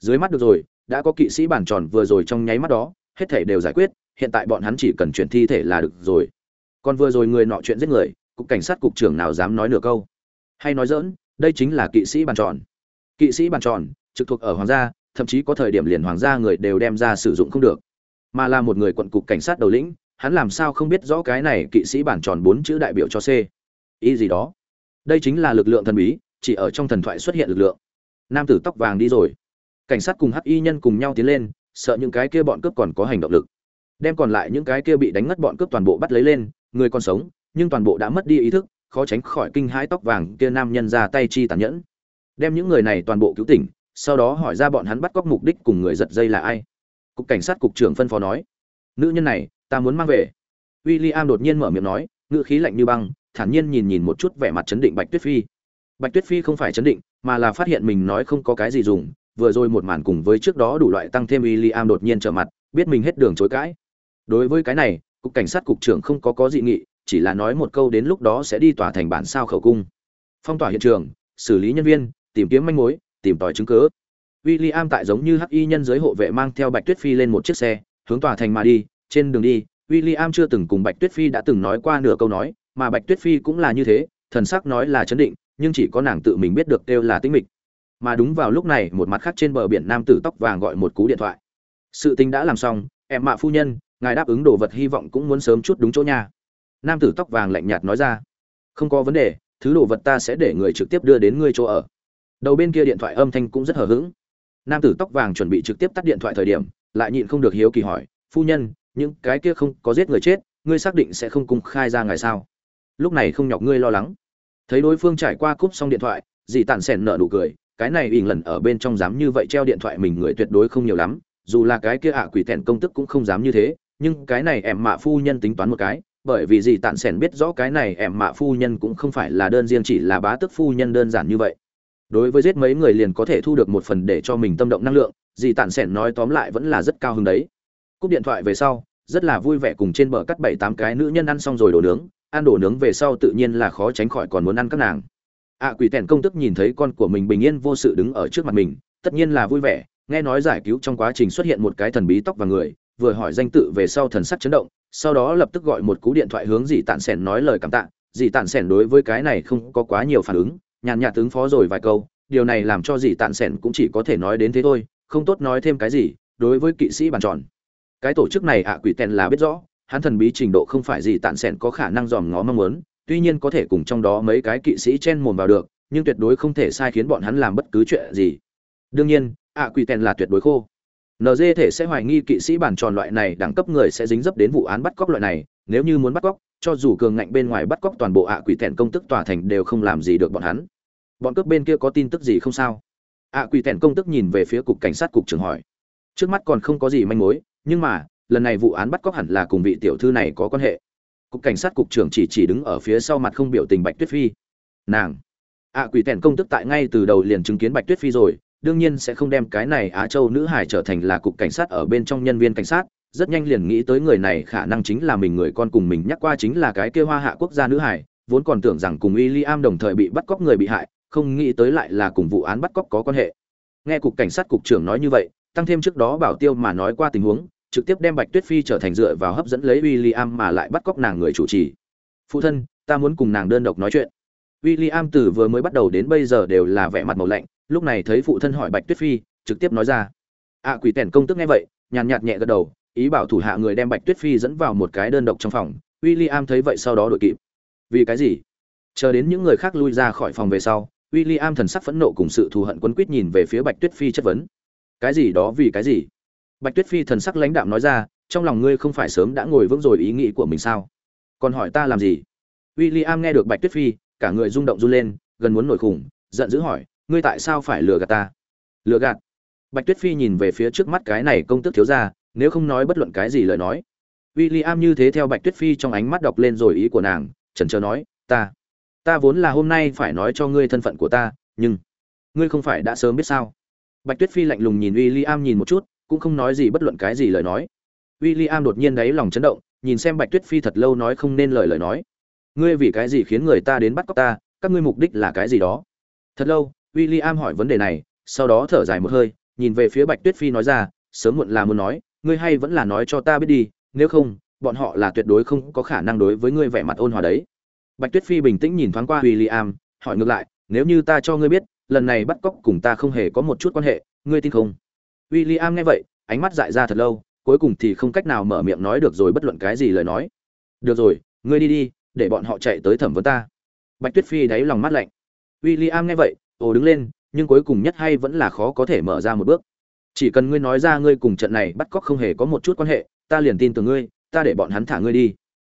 Dưới mắt được rồi, đã có kỵ sĩ bản tròn vừa rồi trong nháy mắt đó, hết thảy đều giải quyết, hiện tại bọn hắn chỉ cần chuyển thi thể là được rồi. Còn vừa rồi người nọ chuyện giết người, cục cảnh sát cục trưởng nào dám nói nửa câu? Hay nói dỡn đây chính là kỵ sĩ bàn tròn. Kỵ sĩ bàn tròn trực thuộc ở hoàng gia thậm chí có thời điểm liền hoàng gia người đều đem ra sử dụng không được. Mà là một người quận cục cảnh sát đầu lĩnh hắn làm sao không biết rõ cái này kỵ sĩ bản tròn bốn chữ đại biểu cho c? Ý gì đó? Đây chính là lực lượng thần bí chỉ ở trong thần thoại xuất hiện lực lượng. Nam tử tóc vàng đi rồi cảnh sát cùng hắc y nhân cùng nhau tiến lên, sợ những cái kia bọn cướp còn có hành động lực. Đem còn lại những cái kia bị đánh ngất bọn cướp toàn bộ bắt lấy lên, người còn sống, nhưng toàn bộ đã mất đi ý thức, khó tránh khỏi kinh hãi tóc vàng kia nam nhân ra tay chi tàn nhẫn. Đem những người này toàn bộ cứu tỉnh, sau đó hỏi ra bọn hắn bắt cóc mục đích cùng người giật dây là ai. Cục cảnh sát cục trưởng phân phó nói, nữ nhân này, ta muốn mang về. W i l l i am đột nhiên mở miệng nói, ngữ khí lạnh như băng, thản nhiên nhìn nhìn một chút vẻ mặt chấn định bạch tuyết phi. Bạch tuyết phi không phải chấn định, mà là phát hiện mình nói không có cái gì dùng vừa rồi một màn cùng với trước đó đủ loại tăng thêm William đột nhiên trở mặt biết mình hết đường chối cãi. Đối với cái này cục cảnh sát cục trưởng không có có dị nghị chỉ là nói một câu đến lúc đó sẽ đi tòa thành bản sao khẩu cung. Phong tỏa hiện trường xử lý nhân viên tìm kiếm manh mối tìm tòi chứng cứ. William tại giống như hắc y nhân giới hộ vệ mang theo Bạch Tuyết Phi lên một chiếc xe, hướng tòa thành mà đi, trên đường đi, William chưa từng cùng Bạch Tuyết Phi đã từng nói qua nửa câu nói, mà Bạch Tuyết Phi cũng là như thế, thần sắc nói là chấn định, nhưng chỉ có nàng tự mình biết được kêu là tĩnh mịch. Mà đúng vào lúc này, một mặt khác trên bờ biển nam tử tóc vàng gọi một cú điện thoại. Sự tình đã làm xong, em mạ phu nhân, ngài đáp ứng đồ vật hy vọng cũng muốn sớm chút đúng chỗ nha. Nam tử tóc vàng lạnh nhạt nói ra. Không có vấn đề thứ đồ vật ta sẽ để người trực tiếp đưa đến ngươi chỗ ở. Đầu bên kia điện thoại âm thanh cũng rất hờ hững. Nam tử tóc vàng chuẩn bị trực tiếp tắt điện thoại thời điểm lại nhịn không được hiếu kỳ hỏi phu nhân những cái kia không có giết người chết ngươi xác định sẽ không cung khai ra ngày sao? Lúc này không nhọc ngươi lo lắng. Thấy đối phương trải qua cúp xong điện thoại dì tàn sèn nở nụ cười cái này ỉn lần ở bên trong dám như vậy treo điện thoại mình người tuyệt đối không nhiều lắm, dù là cái kia ạ quỷ thẹn công tức cũng không dám như thế, nhưng cái này em mạ phu nhân tính toán một cái, bởi vì gì tàn sẻn biết rõ cái này em mạ phu nhân cũng không phải là đơn riêng chỉ là bá tức phu nhân đơn giản như vậy. Đối với giết mấy người liền có thể thu được một phần để cho mình tâm động năng lượng dì tàn sẻn nói tóm lại vẫn là rất cao hứng đấy. Cúp điện thoại về sau, rất là vui vẻ cùng trên bờ cắt bảy tám cái nữ nhân ăn xong rồi đồ nướng, ăn đồ nướng về sau tự nhiên là khó tránh khỏi còn muốn ăn các nàng ạ quỷ tèn công tức nhìn thấy con của mình bình yên vô sự đứng ở trước mặt mình, tất nhiên là vui vẻ, nghe nói giải cứu trong quá trình xuất hiện một cái thần bí tóc và người, vừa hỏi danh tự về sau thần sắc chấn động, sau đó lập tức gọi một cú điện thoại hướng dì tản sẻn nói lời cảm tạ dì tản sẻn đối với cái này không có quá nhiều phản ứng, nhàn nhạt tướng phó rồi vài câu, điều này làm cho dì tản sẻn cũng chỉ có thể nói đến thế thôi, không tốt nói thêm cái gì, đối với kỵ sĩ bàn tròn. Cái tổ chức này ạ quỷ tèn là biết rõ, hắn thần bí trình độ không phải dì tản sẻn có khả năng dòm ngó mong muốn tuy nhiên có thể cùng trong đó mấy cái kỵ sĩ chen mồm vào được, nhưng tuyệt đối không thể sai khiến bọn hắn làm bất cứ chuyện gì. Đương nhiên, ạ quỷ tèn là tuyệt đối khô. Nd thể sẽ hoài nghi kỵ sĩ bản tròn loại này đẳng cấp người sẽ dính dấp đến vụ án bắt cóc loại này, nếu như muốn bắt cóc, cho dù cường ngạnh bên ngoài bắt cóc toàn bộ ạ quỷ tèn công tức tòa thành đều không làm gì được bọn hắn. Bọn cướp bên kia có tin tức gì không sao? ạ quỷ tèn công tức nhìn về phía cục cảnh sát cục trưởng hỏi. Trước mắt còn không có gì manh mối, nhưng mà, lần này vụ án bắt cóc hẳn là cùng vị tiểu thư này có quan hệ cục cảnh sát cục trưởng chỉ chỉ đứng ở phía sau mặt không biểu tình bạch tuyết phi. Nàng. Ạ quỷ tèn công tức tại ngay từ đầu liền chứng kiến bạch tuyết phi rồi, đương nhiên sẽ không đem cái này á châu nữ hải trở thành là cục cảnh sát ở bên trong nhân viên cảnh sát, rất nhanh liền nghĩ tới người này khả năng chính là mình người con cùng mình nhắc qua chính là cái kêu hoa hạ quốc gia nữ hải vốn còn tưởng rằng cùng w i am đồng thời bị bắt cóc người bị hại, không nghĩ tới lại là cùng vụ án bắt cóc có quan hệ. Nghe cục cảnh sát cục trưởng nói như vậy, tăng thêm trước đó bảo tiêu mà nói qua tình huống trực tiếp đem bạch tuyết phi trở thành dựa vào hấp dẫn lấy William mà lại bắt cóc nàng người chủ trì. Phụ thân ta muốn cùng nàng đơn độc nói chuyện. William từ vừa mới bắt đầu đến bây giờ đều là vẻ mặt màu lạnh lúc này thấy phụ thân hỏi bạch tuyết phi trực tiếp nói ra. Ạ à, quỷ tèn công tức nghe vậy nhàn nhạt nhẹ gật đầu ý bảo thủ hạ người đem bạch tuyết phi dẫn vào một cái đơn độc trong phòng. William thấy vậy sau đó đội kịp. Vì cái gì? Chờ đến những người khác lui ra khỏi phòng về sau William thần sắc phẫn nộ cùng sự thù hận quấn quýt nhìn về phía bạch tuyết phi chất vấn. Cái gì đó vì cái gì? Bạch tuyết phi thần sắc lãnh đạm nói ra, trong lòng ngươi không phải sớm đã ngồi vững rồi ý nghĩ của mình sao? Còn hỏi ta làm gì? W i l l i am nghe được bạch tuyết phi, cả người rung động run lên, gần muốn nổi khủng, giận dữ hỏi, ngươi tại sao phải lừa gạt ta? Lừa gạt? Bạch tuyết phi nhìn về phía trước mắt cái này công tức thiếu ra nếu không nói bất luận cái gì lời nói. W i l l i am như thế theo bạch tuyết phi trong ánh mắt đọc lên rồi ý của nàng trần trờ nói, ta ta vốn là hôm nay phải nói cho ngươi thân phận của ta, nhưng ngươi không phải đã sớm biết sao? Bạch tuyết phi lạnh lùng nhìn w i l l i am nhìn một chút cũng không nói gì bất luận cái gì lời nói. William đột nhiên đáy lòng chấn động nhìn xem bạch tuyết phi thật lâu nói không nên lời lời nói. Ngươi vì cái gì khiến người ta đến bắt cóc ta các ngươi mục đích là cái gì đó? Thật lâu William hỏi vấn đề này sau đó thở dài một hơi nhìn về phía bạch tuyết phi nói ra sớm muộn là muốn nói ngươi hay vẫn là nói cho ta biết đi nếu không bọn họ là tuyệt đối không có khả năng đối với ngươi vẻ mặt ôn hòa đấy. Bạch tuyết phi bình tĩnh nhìn thoáng qua William, hỏi ngược lại nếu như ta cho ngươi biết lần này bắt cóc cùng ta không hề có một chút quan hệ ngươi tin không? W i l l i am nghe vậy, ánh mắt dại ra thật lâu, cuối cùng thì không cách nào mở miệng nói được rồi bất luận cái gì lời nói. Được rồi, ngươi đi đi, để bọn họ chạy tới thẩm vấn ta. Bạch tuyết phi đáy lòng mắt lạnh. W i l l i am nghe vậy, ồ đứng lên, nhưng cuối cùng nhất hay vẫn là khó có thể mở ra một bước. Chỉ cần ngươi nói ra ngươi cùng trận này bắt cóc không hề có một chút quan hệ, ta liền tin từ ngươi, ta để bọn hắn thả ngươi đi.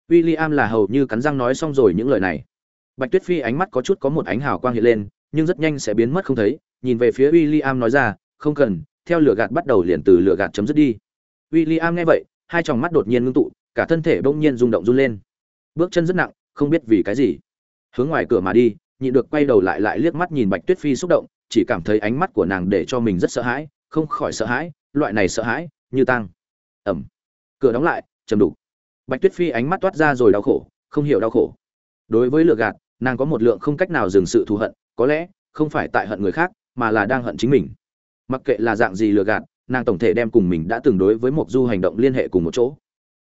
W i l l i am là hầu như cắn răng nói xong rồi những lời này. Bạch tuyết phi ánh mắt có chút có một ánh hào quang hiện lên, nhưng rất nhanh sẽ biến mất không thấy. Nhìn về phía w i l l i am nói ra, không cần theo lửa gạt bắt đầu liền từ lửa gạt chấm dứt đi. William nghe vậy, hai tròng mắt đột nhiên ngưng tụ, cả thân thể bỗng nhiên rung động run lên. Bước chân rất nặng, không biết vì cái gì. Hướng ngoài cửa mà đi, nhịn được quay đầu lại lại liếc mắt nhìn bạch tuyết phi xúc động, chỉ cảm thấy ánh mắt của nàng để cho mình rất sợ hãi, không khỏi sợ hãi, loại này sợ hãi, như tăng ẩm. Cửa đóng lại trầm đủ bạch tuyết phi ánh mắt toát ra rồi đau khổ, không hiểu đau khổ. Đối với lựa gạt, nàng có một lượng không cách nào dừng sự thù hận, có lẽ không phải tại hận người khác, mà là đang hận chính mình mặc kệ là dạng gì lừa gạt, nàng tổng thể đem cùng mình đã từng đối với một du hành động liên hệ cùng một chỗ.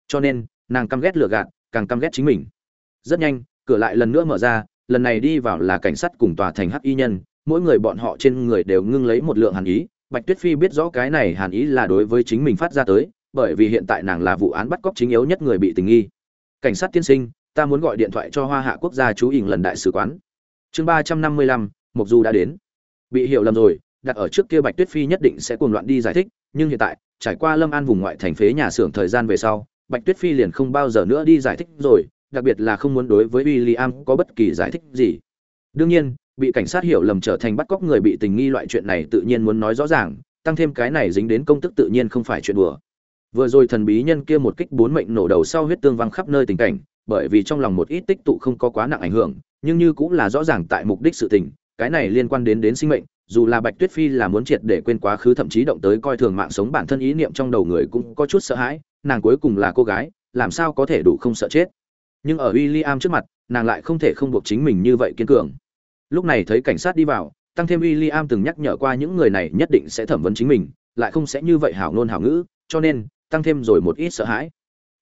Cho nên, nàng căm ghét lừa gạt, càng căm ghét chính mình. Rất nhanh, cửa lại lần nữa mở ra, lần này đi vào là cảnh sát cùng tòa thành hắc y nhân, mỗi người bọn họ trên người đều ngưng lấy một lượng hàn ý. Bạch tuyết phi biết rõ cái này hàn ý là đối với chính mình phát ra tới, bởi vì hiện tại nàng là vụ án bắt cóc chính yếu nhất người bị tình nghi. Cảnh sát tiên sinh, ta muốn gọi điện thoại cho hoa hạ quốc gia chú ỉng lần đại sứ quán. Chương ba trăm năm mươi lăm mục du đã đến. Bị hiểu lầm rồi đặt ở trước kia bạch tuyết phi nhất định sẽ cuồng loạn đi giải thích, nhưng hiện tại, trải qua lâm an vùng ngoại thành phế nhà xưởng thời gian về sau, bạch tuyết phi liền không bao giờ nữa đi giải thích rồi, đặc biệt là không muốn đối với william có bất kỳ giải thích gì. Đương nhiên, bị cảnh sát hiểu lầm trở thành bắt cóc người bị tình nghi loại chuyện này tự nhiên muốn nói rõ ràng, tăng thêm cái này dính đến công tức tự nhiên không phải chuyện đùa. Vừa rồi thần bí nhân kia một kích bốn mệnh nổ đầu sau huyết tương văng khắp nơi tình cảnh, bởi vì trong lòng một ít tích tụ không có quá nặng ảnh hưởng, nhưng như cũng là rõ ràng tại mục đích sự tình, cái này liên quan đến đến sinh mệnh dù là bạch tuyết phi là muốn triệt để quên quá khứ, thậm chí động tới coi thường mạng sống bản thân ý niệm trong đầu người cũng có chút sợ hãi, nàng cuối cùng là cô gái, làm sao có thể đủ không sợ chết? Nhưng ở w i l l i am trước mặt, nàng lại không thể không buộc chính mình như vậy kiên cường. Lúc này thấy cảnh sát đi vào, tăng thêm w i l l i am từng nhắc nhở qua những người này nhất định sẽ thẩm vấn chính mình, lại không sẽ như vậy hảo ngôn hảo ngữ, cho nên, tăng thêm rồi một ít sợ hãi.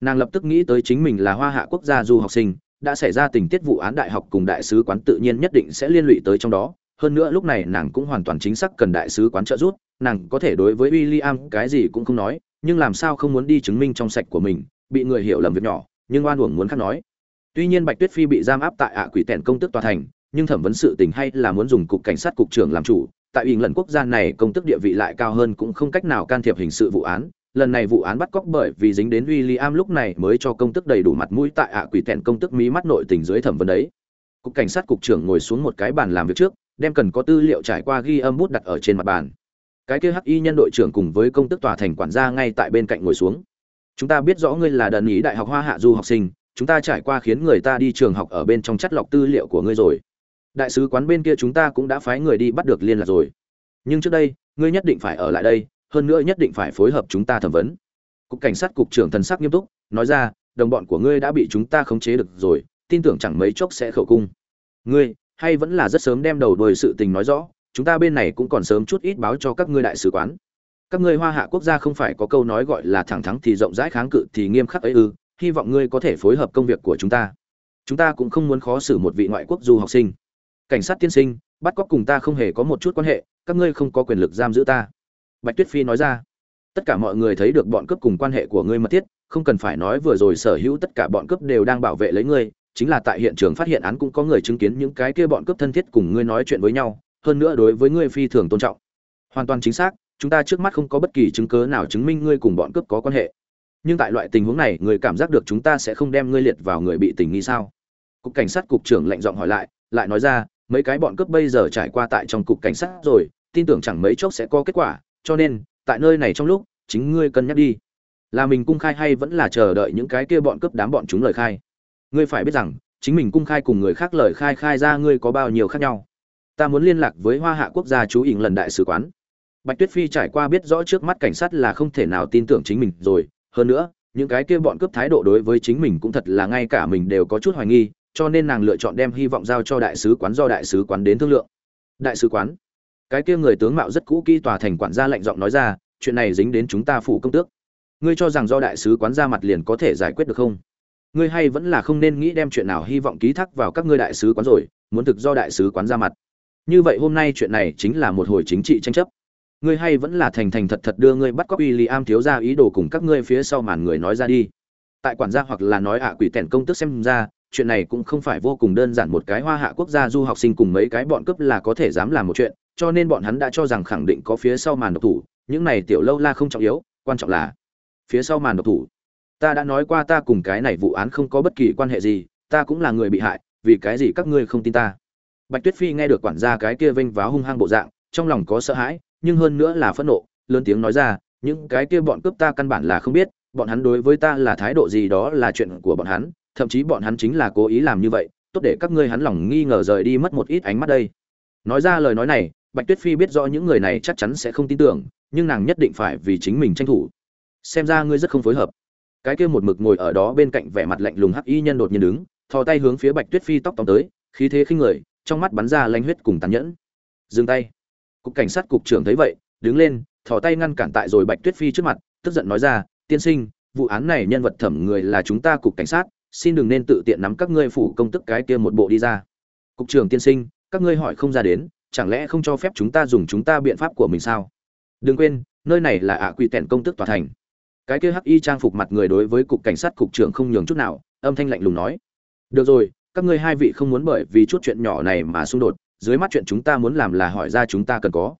Nàng lập tức nghĩ tới chính mình là hoa hạ quốc gia du học sinh, đã xảy ra tình tiết vụ án đại học cùng đại sứ quán tự nhiên nhất định sẽ liên lụy tới trong đó hơn nữa lúc này nàng cũng hoàn toàn chính xác cần đại sứ quán trợ giúp nàng có thể đối với William cái gì cũng không nói nhưng làm sao không muốn đi chứng minh trong sạch của mình bị người hiểu lầm việc nhỏ nhưng oan uổng muốn khác nói tuy nhiên bạch tuyết phi bị giam áp tại ạ quỷ tèn công tước tòa thành nhưng thẩm vấn sự tình hay là muốn dùng cục cảnh sát cục trưởng làm chủ tại ủy lần quốc gia này công tước địa vị lại cao hơn cũng không cách nào can thiệp hình sự vụ án lần này vụ án bắt cóc bởi vì dính đến William lúc này mới cho công tước đầy đủ mặt mũi tại ạ quỷ tèn công tước mí mắt nội tình dưới thẩm vấn đấy. Cục cảnh sát cục trưởng ngồi xuống một cái bàn làm việc trước, đem cần có tư liệu trải qua ghi âm bút đặt ở trên mặt bàn. Cái kia hắc y nhân đội trưởng cùng với công tức tòa thành quản gia ngay tại bên cạnh ngồi xuống. Chúng ta biết rõ ngươi là đần ý đại học Hoa Hạ du học sinh, chúng ta trải qua khiến người ta đi trường học ở bên trong chất lọc tư liệu của ngươi rồi. Đại sứ quán bên kia chúng ta cũng đã phái người đi bắt được liên lạc rồi. Nhưng trước đây, ngươi nhất định phải ở lại đây, hơn nữa nhất định phải phối hợp chúng ta thẩm vấn cục cảnh sát cục trưởng thần sắc nghiêm túc nói ra đồng bọn của ngươi đã bị chúng ta khống chế được rồi tin tưởng chẳng mấy chốc sẽ khẩu cung ngươi hay vẫn là rất sớm đem đầu đuôi sự tình nói rõ, chúng ta bên này cũng còn sớm chút ít báo cho các ngươi đại sứ quán. Các ngươi hoa hạ quốc gia không phải có câu nói gọi là thẳng thắn thì rộng rãi kháng cự thì nghiêm khắc ấy ư, hy vọng ngươi có thể phối hợp công việc của chúng ta. Chúng ta cũng không muốn khó xử một vị ngoại quốc du học sinh. Cảnh sát tiên sinh, bắt cóc cùng ta không hề có một chút quan hệ, các ngươi không có quyền lực giam giữ ta. Bạch tuyết phi nói ra. Tất cả mọi người thấy được bọn cướp cùng quan hệ của ngươi mật thiết, không cần phải nói vừa rồi sở hữu tất cả bọn cướp đều đang bảo vệ lấy ngươi chính là tại hiện trường phát hiện án cũng có người chứng kiến những cái kia bọn cướp thân thiết cùng ngươi nói chuyện với nhau, hơn nữa đối với ngươi phi thường tôn trọng. Hoàn toàn chính xác, chúng ta trước mắt không có bất kỳ chứng cứ nào chứng minh ngươi cùng bọn cướp có quan hệ. Nhưng tại loại tình huống này, người cảm giác được chúng ta sẽ không đem ngươi liệt vào người bị tình nghi sao? Cục cảnh sát cục trưởng lạnh giọng hỏi lại lại nói ra, mấy cái bọn cướp bây giờ trải qua tại trong cục cảnh sát rồi, tin tưởng chẳng mấy chốc sẽ có kết quả, cho nên, tại nơi này trong lúc, chính ngươi cân nhắc đi. Là mình cung khai hay vẫn là chờ đợi những cái kia bọn cướp đám bọn chúng lời khai? Ngươi phải biết rằng, chính mình cung khai cùng người khác lời khai khai ra ngươi có bao nhiêu khác nhau. Ta muốn liên lạc với hoa hạ quốc gia chú ỉng lần đại sứ quán. Bạch tuyết phi trải qua biết rõ trước mắt cảnh sát là không thể nào tin tưởng chính mình rồi. Hơn nữa, những cái kia bọn cướp thái độ đối với chính mình cũng thật là ngay cả mình đều có chút hoài nghi, cho nên nàng lựa chọn đem hy vọng giao cho đại sứ quán do đại sứ quán đến thương lượng. Đại sứ quán? Cái kia người tướng mạo rất cũ kỹ tòa thành quản gia lệnh giọng nói ra, chuyện này dính đến chúng ta phủ công tước. Ngươi cho rằng do đại sứ quán ra mặt liền có thể giải quyết được không? Ngươi hay vẫn là không nên nghĩ đem chuyện nào hy vọng ký thác vào các ngươi đại sứ quán rồi, muốn thực do đại sứ quán ra mặt. Như vậy hôm nay chuyện này chính là một hồi chính trị tranh chấp. Ngươi hay vẫn là thành thành thật thật đưa ngươi bắt cóc William thiếu ra ý đồ cùng các ngươi phía sau màn người nói ra đi. Tại quản gia hoặc là nói ạ quỷ tẻn công tức xem ra, chuyện này cũng không phải vô cùng đơn giản một cái hoa hạ quốc gia du học sinh cùng mấy cái bọn cướp là có thể dám làm một chuyện, cho nên bọn hắn đã cho rằng khẳng định có phía sau màn độc thủ, những này tiểu lâu la không trọng yếu, quan trọng là phía sau màn độc thủ ta đã nói qua ta cùng cái này vụ án không có bất kỳ quan hệ gì, ta cũng là người bị hại, vì cái gì các ngươi không tin ta? Bạch tuyết phi nghe được quản gia cái kia vênh váo hung hăng bộ dạng, trong lòng có sợ hãi, nhưng hơn nữa là phẫn nộ, lớn tiếng nói ra, những cái kia bọn cướp ta căn bản là không biết, bọn hắn đối với ta là thái độ gì đó là chuyện của bọn hắn, thậm chí bọn hắn chính là cố ý làm như vậy, tốt để các ngươi hắn lòng nghi ngờ rời đi mất một ít ánh mắt đây. Nói ra lời nói này, bạch tuyết phi biết rõ những người này chắc chắn sẽ không tin tưởng, nhưng nàng nhất định phải vì chính mình tranh thủ. Xem ra ngươi rất không phối hợp cái kia một mực ngồi ở đó bên cạnh vẻ mặt lạnh lùng hắc y nhân đột nhiên đứng, thò tay hướng phía bạch tuyết phi tóc tòng tới, khí thế khinh người, trong mắt bắn ra lanh huyết cùng tàn nhẫn. Dừng tay. Cục cảnh sát cục trưởng thấy vậy, đứng lên, thò tay ngăn cản tại rồi bạch tuyết phi trước mặt, tức giận nói ra, tiên sinh, vụ án này nhân vật thẩm người là chúng ta cục cảnh sát, xin đừng nên tự tiện nắm các ngươi phủ công tức cái kia một bộ đi ra. Cục trưởng tiên sinh, các ngươi hỏi không ra đến, chẳng lẽ không cho phép chúng ta dùng chúng ta biện pháp của mình sao? Đừng quên, nơi này là ạ quỷ tèn công tức tòa thành cái kia hắc y trang phục mặt người đối với cục cảnh sát cục trưởng không nhường chút nào, âm thanh lạnh lùng nói. Được rồi, các ngươi hai vị không muốn bởi vì chút chuyện nhỏ này mà xung đột, dưới mắt chuyện chúng ta muốn làm là hỏi ra chúng ta cần có.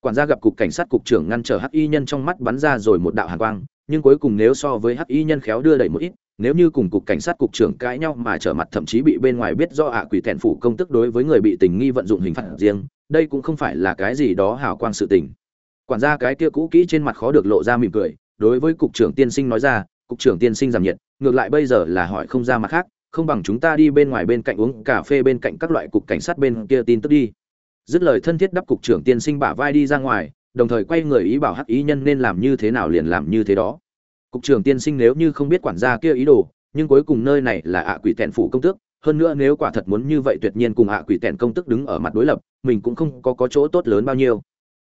Quản gia gặp cục cảnh sát cục trưởng ngăn trở hắc y nhân trong mắt bắn ra rồi một đạo hàn quang, nhưng cuối cùng nếu so với hắc y nhân khéo đưa đẩy một ít, nếu như cùng cục cảnh sát cục trưởng cãi nhau mà trở mặt thậm chí bị bên ngoài biết do ạ quỷ thẹn phủ công tức đối với người bị tình nghi vận dụng hình phạt riêng, đây cũng không phải là cái gì đó hào quang sự tình. Quản gia cái kia cũ kỹ trên mặt khó được lộ ra mỉm cười đối với cục trưởng tiên sinh nói ra cục trưởng tiên sinh giảm nhiệt ngược lại bây giờ là hỏi không ra mặt khác không bằng chúng ta đi bên ngoài bên cạnh uống cà phê bên cạnh các loại cục cảnh sát bên kia tin tức đi. Dứt lời thân thiết đắp cục trưởng tiên sinh bả vai đi ra ngoài đồng thời quay người ý bảo hắc ý nhân nên làm như thế nào liền làm như thế đó. Cục trưởng tiên sinh nếu như không biết quản gia kia ý đồ nhưng cuối cùng nơi này là ạ quỷ tẹn phủ công tước hơn nữa nếu quả thật muốn như vậy tuyệt nhiên cùng ạ quỷ tẹn công tức đứng ở mặt đối lập mình cũng không có, có chỗ tốt lớn bao nhiêu.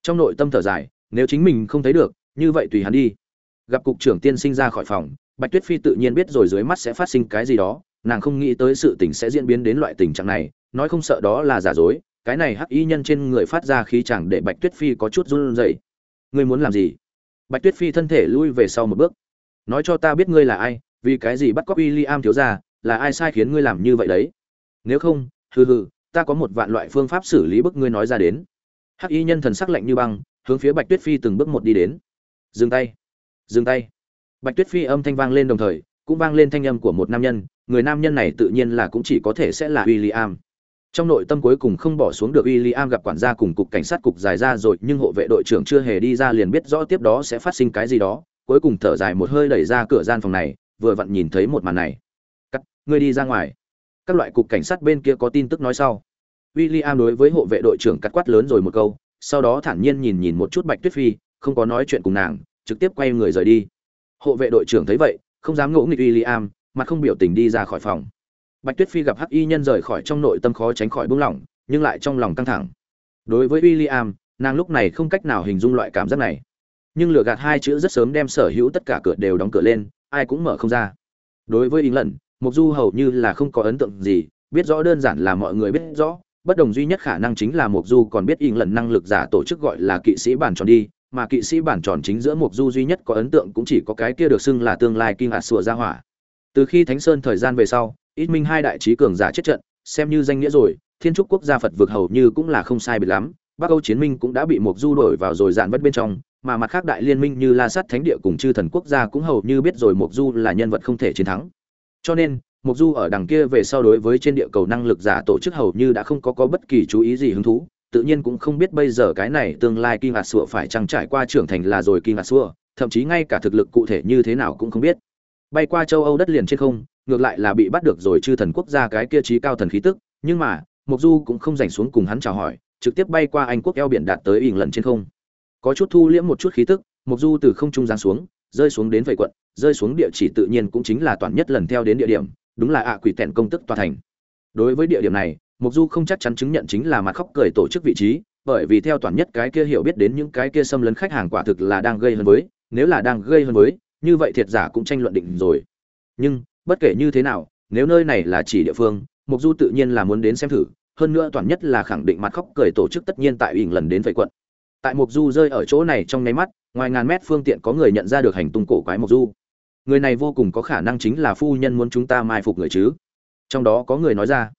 Trong nội tâm thở dài nếu chính mình không thấy được như vậy tùy hắn đi gặp cục trưởng tiên sinh ra khỏi phòng bạch tuyết phi tự nhiên biết rồi dưới mắt sẽ phát sinh cái gì đó nàng không nghĩ tới sự tình sẽ diễn biến đến loại tình trạng này nói không sợ đó là giả dối cái này hắc y nhân trên người phát ra khí chẳng để bạch tuyết phi có chút run rẩy ngươi muốn làm gì bạch tuyết phi thân thể lui về sau một bước nói cho ta biết ngươi là ai vì cái gì bắt cóc William thiếu gia, là ai sai khiến ngươi làm như vậy đấy? Nếu không, hừ hừ, ta có một vạn loại phương pháp xử lý bức ngươi nói ra đến. Hắc Y nhân thần sắc lạnh như băng, hướng phía Bạch Tuyết Phi từng bước một đi đến. Dừng tay, dừng tay. Bạch Tuyết Phi âm thanh vang lên đồng thời, cũng vang lên thanh âm của một nam nhân, người nam nhân này tự nhiên là cũng chỉ có thể sẽ là William. Trong nội tâm cuối cùng không bỏ xuống được William gặp quản gia cùng cục cảnh sát cục dài ra rồi, nhưng hộ vệ đội trưởng chưa hề đi ra liền biết rõ tiếp đó sẽ phát sinh cái gì đó, cuối cùng thở dài một hơi đẩy ra cửa gian phòng này, vừa vặn nhìn thấy một màn này cắt ngươi đi ra ngoài các loại cục cảnh sát bên kia có tin tức nói sau William đối với hộ vệ đội trưởng cắt quát lớn rồi một câu sau đó thản nhiên nhìn nhìn một chút bạch tuyết phi không có nói chuyện cùng nàng trực tiếp quay người rời đi. Hộ vệ đội trưởng thấy vậy, không dám ngỗ nghịch William, mà không biểu tình đi ra khỏi phòng. Bạch tuyết phi gặp hắc y nhân rời khỏi trong nội tâm khó tránh khỏi buông lỏng nhưng lại trong lòng căng thẳng. Đối với William, nàng lúc này không cách nào hình dung loại cảm giác này. Nhưng lừa gạt hai chữ rất sớm đem sở hữu tất cả cửa đều đóng cửa lên, ai cũng mở không ra. Đối với ý lần mục du hầu như là không có ấn tượng gì, biết rõ đơn giản là mọi người biết rõ, bất đồng duy nhất khả năng chính là mục du còn biết ý lần năng lực giả tổ chức gọi là kỵ sĩ bản tròn đi mà kỵ sĩ bản tròn chính giữa mục du duy nhất có ấn tượng cũng chỉ có cái kia được xưng là tương lai kinh hạt sủa ra hỏa từ khi thánh sơn thời gian về sau ít minh hai đại trí cường giả chết trận xem như danh nghĩa rồi thiên trúc quốc gia phật vực hầu như cũng là không sai biệt lắm bắc âu chiến minh cũng đã bị mục du đổi vào rồi dạn vất bên trong mà mặt khác đại liên minh như La Sát Thánh địa cùng chư thần quốc gia cũng hầu như biết rồi Mộc Du là nhân vật không thể chiến thắng. Cho nên, Mộc Du ở đằng kia về sau đối với trên địa cầu năng lực giả tổ chức hầu như đã không có có bất kỳ chú ý gì hứng thú, tự nhiên cũng không biết bây giờ cái này tương lai kinh ngạc Sụa phải chăng trải qua trưởng thành là rồi kinh ngạc Sụa, thậm chí ngay cả thực lực cụ thể như thế nào cũng không biết. Bay qua châu Âu đất liền trên không, ngược lại là bị bắt được rồi chư thần quốc gia cái kia trí cao thần khí tức, nhưng mà, Mộc Du cũng không rảnh xuống cùng hắn chào hỏi, trực tiếp bay qua Anh quốc eo biển đạt tới ỉn lần trên không có chút thu liễm một chút khí tức mục du từ không trung giáng xuống rơi xuống đến vậy quận rơi xuống địa chỉ tự nhiên cũng chính là toàn nhất lần theo đến địa điểm đúng là ạ quỷ tẹn công tức tòa thành đối với địa điểm này mục du không chắc chắn chứng nhận chính là mặt khóc cười tổ chức vị trí, bởi vì theo toàn nhất cái kia hiểu biết đến những cái kia xâm lấn khách hàng quả thực là đang gây hơn với, nếu là đang gây hơn với, như vậy thiệt giả cũng tranh luận định rồi. Nhưng, bất kể như thế nào, nếu nơi này là chỉ địa phương, mục du tự nhiên là muốn đến xem thử, hơn nữa toàn nhất là khẳng định mặt khóc cười tổ chức tất nhiên tại ỉn lần đến vậy quận. Tại mục du rơi ở chỗ này trong nháy mắt, ngoài ngàn mét phương tiện có người nhận ra được hành tung cổ quái mục du. Người này vô cùng có khả năng chính là phu nhân muốn chúng ta mai phục người chứ. Trong đó có người nói ra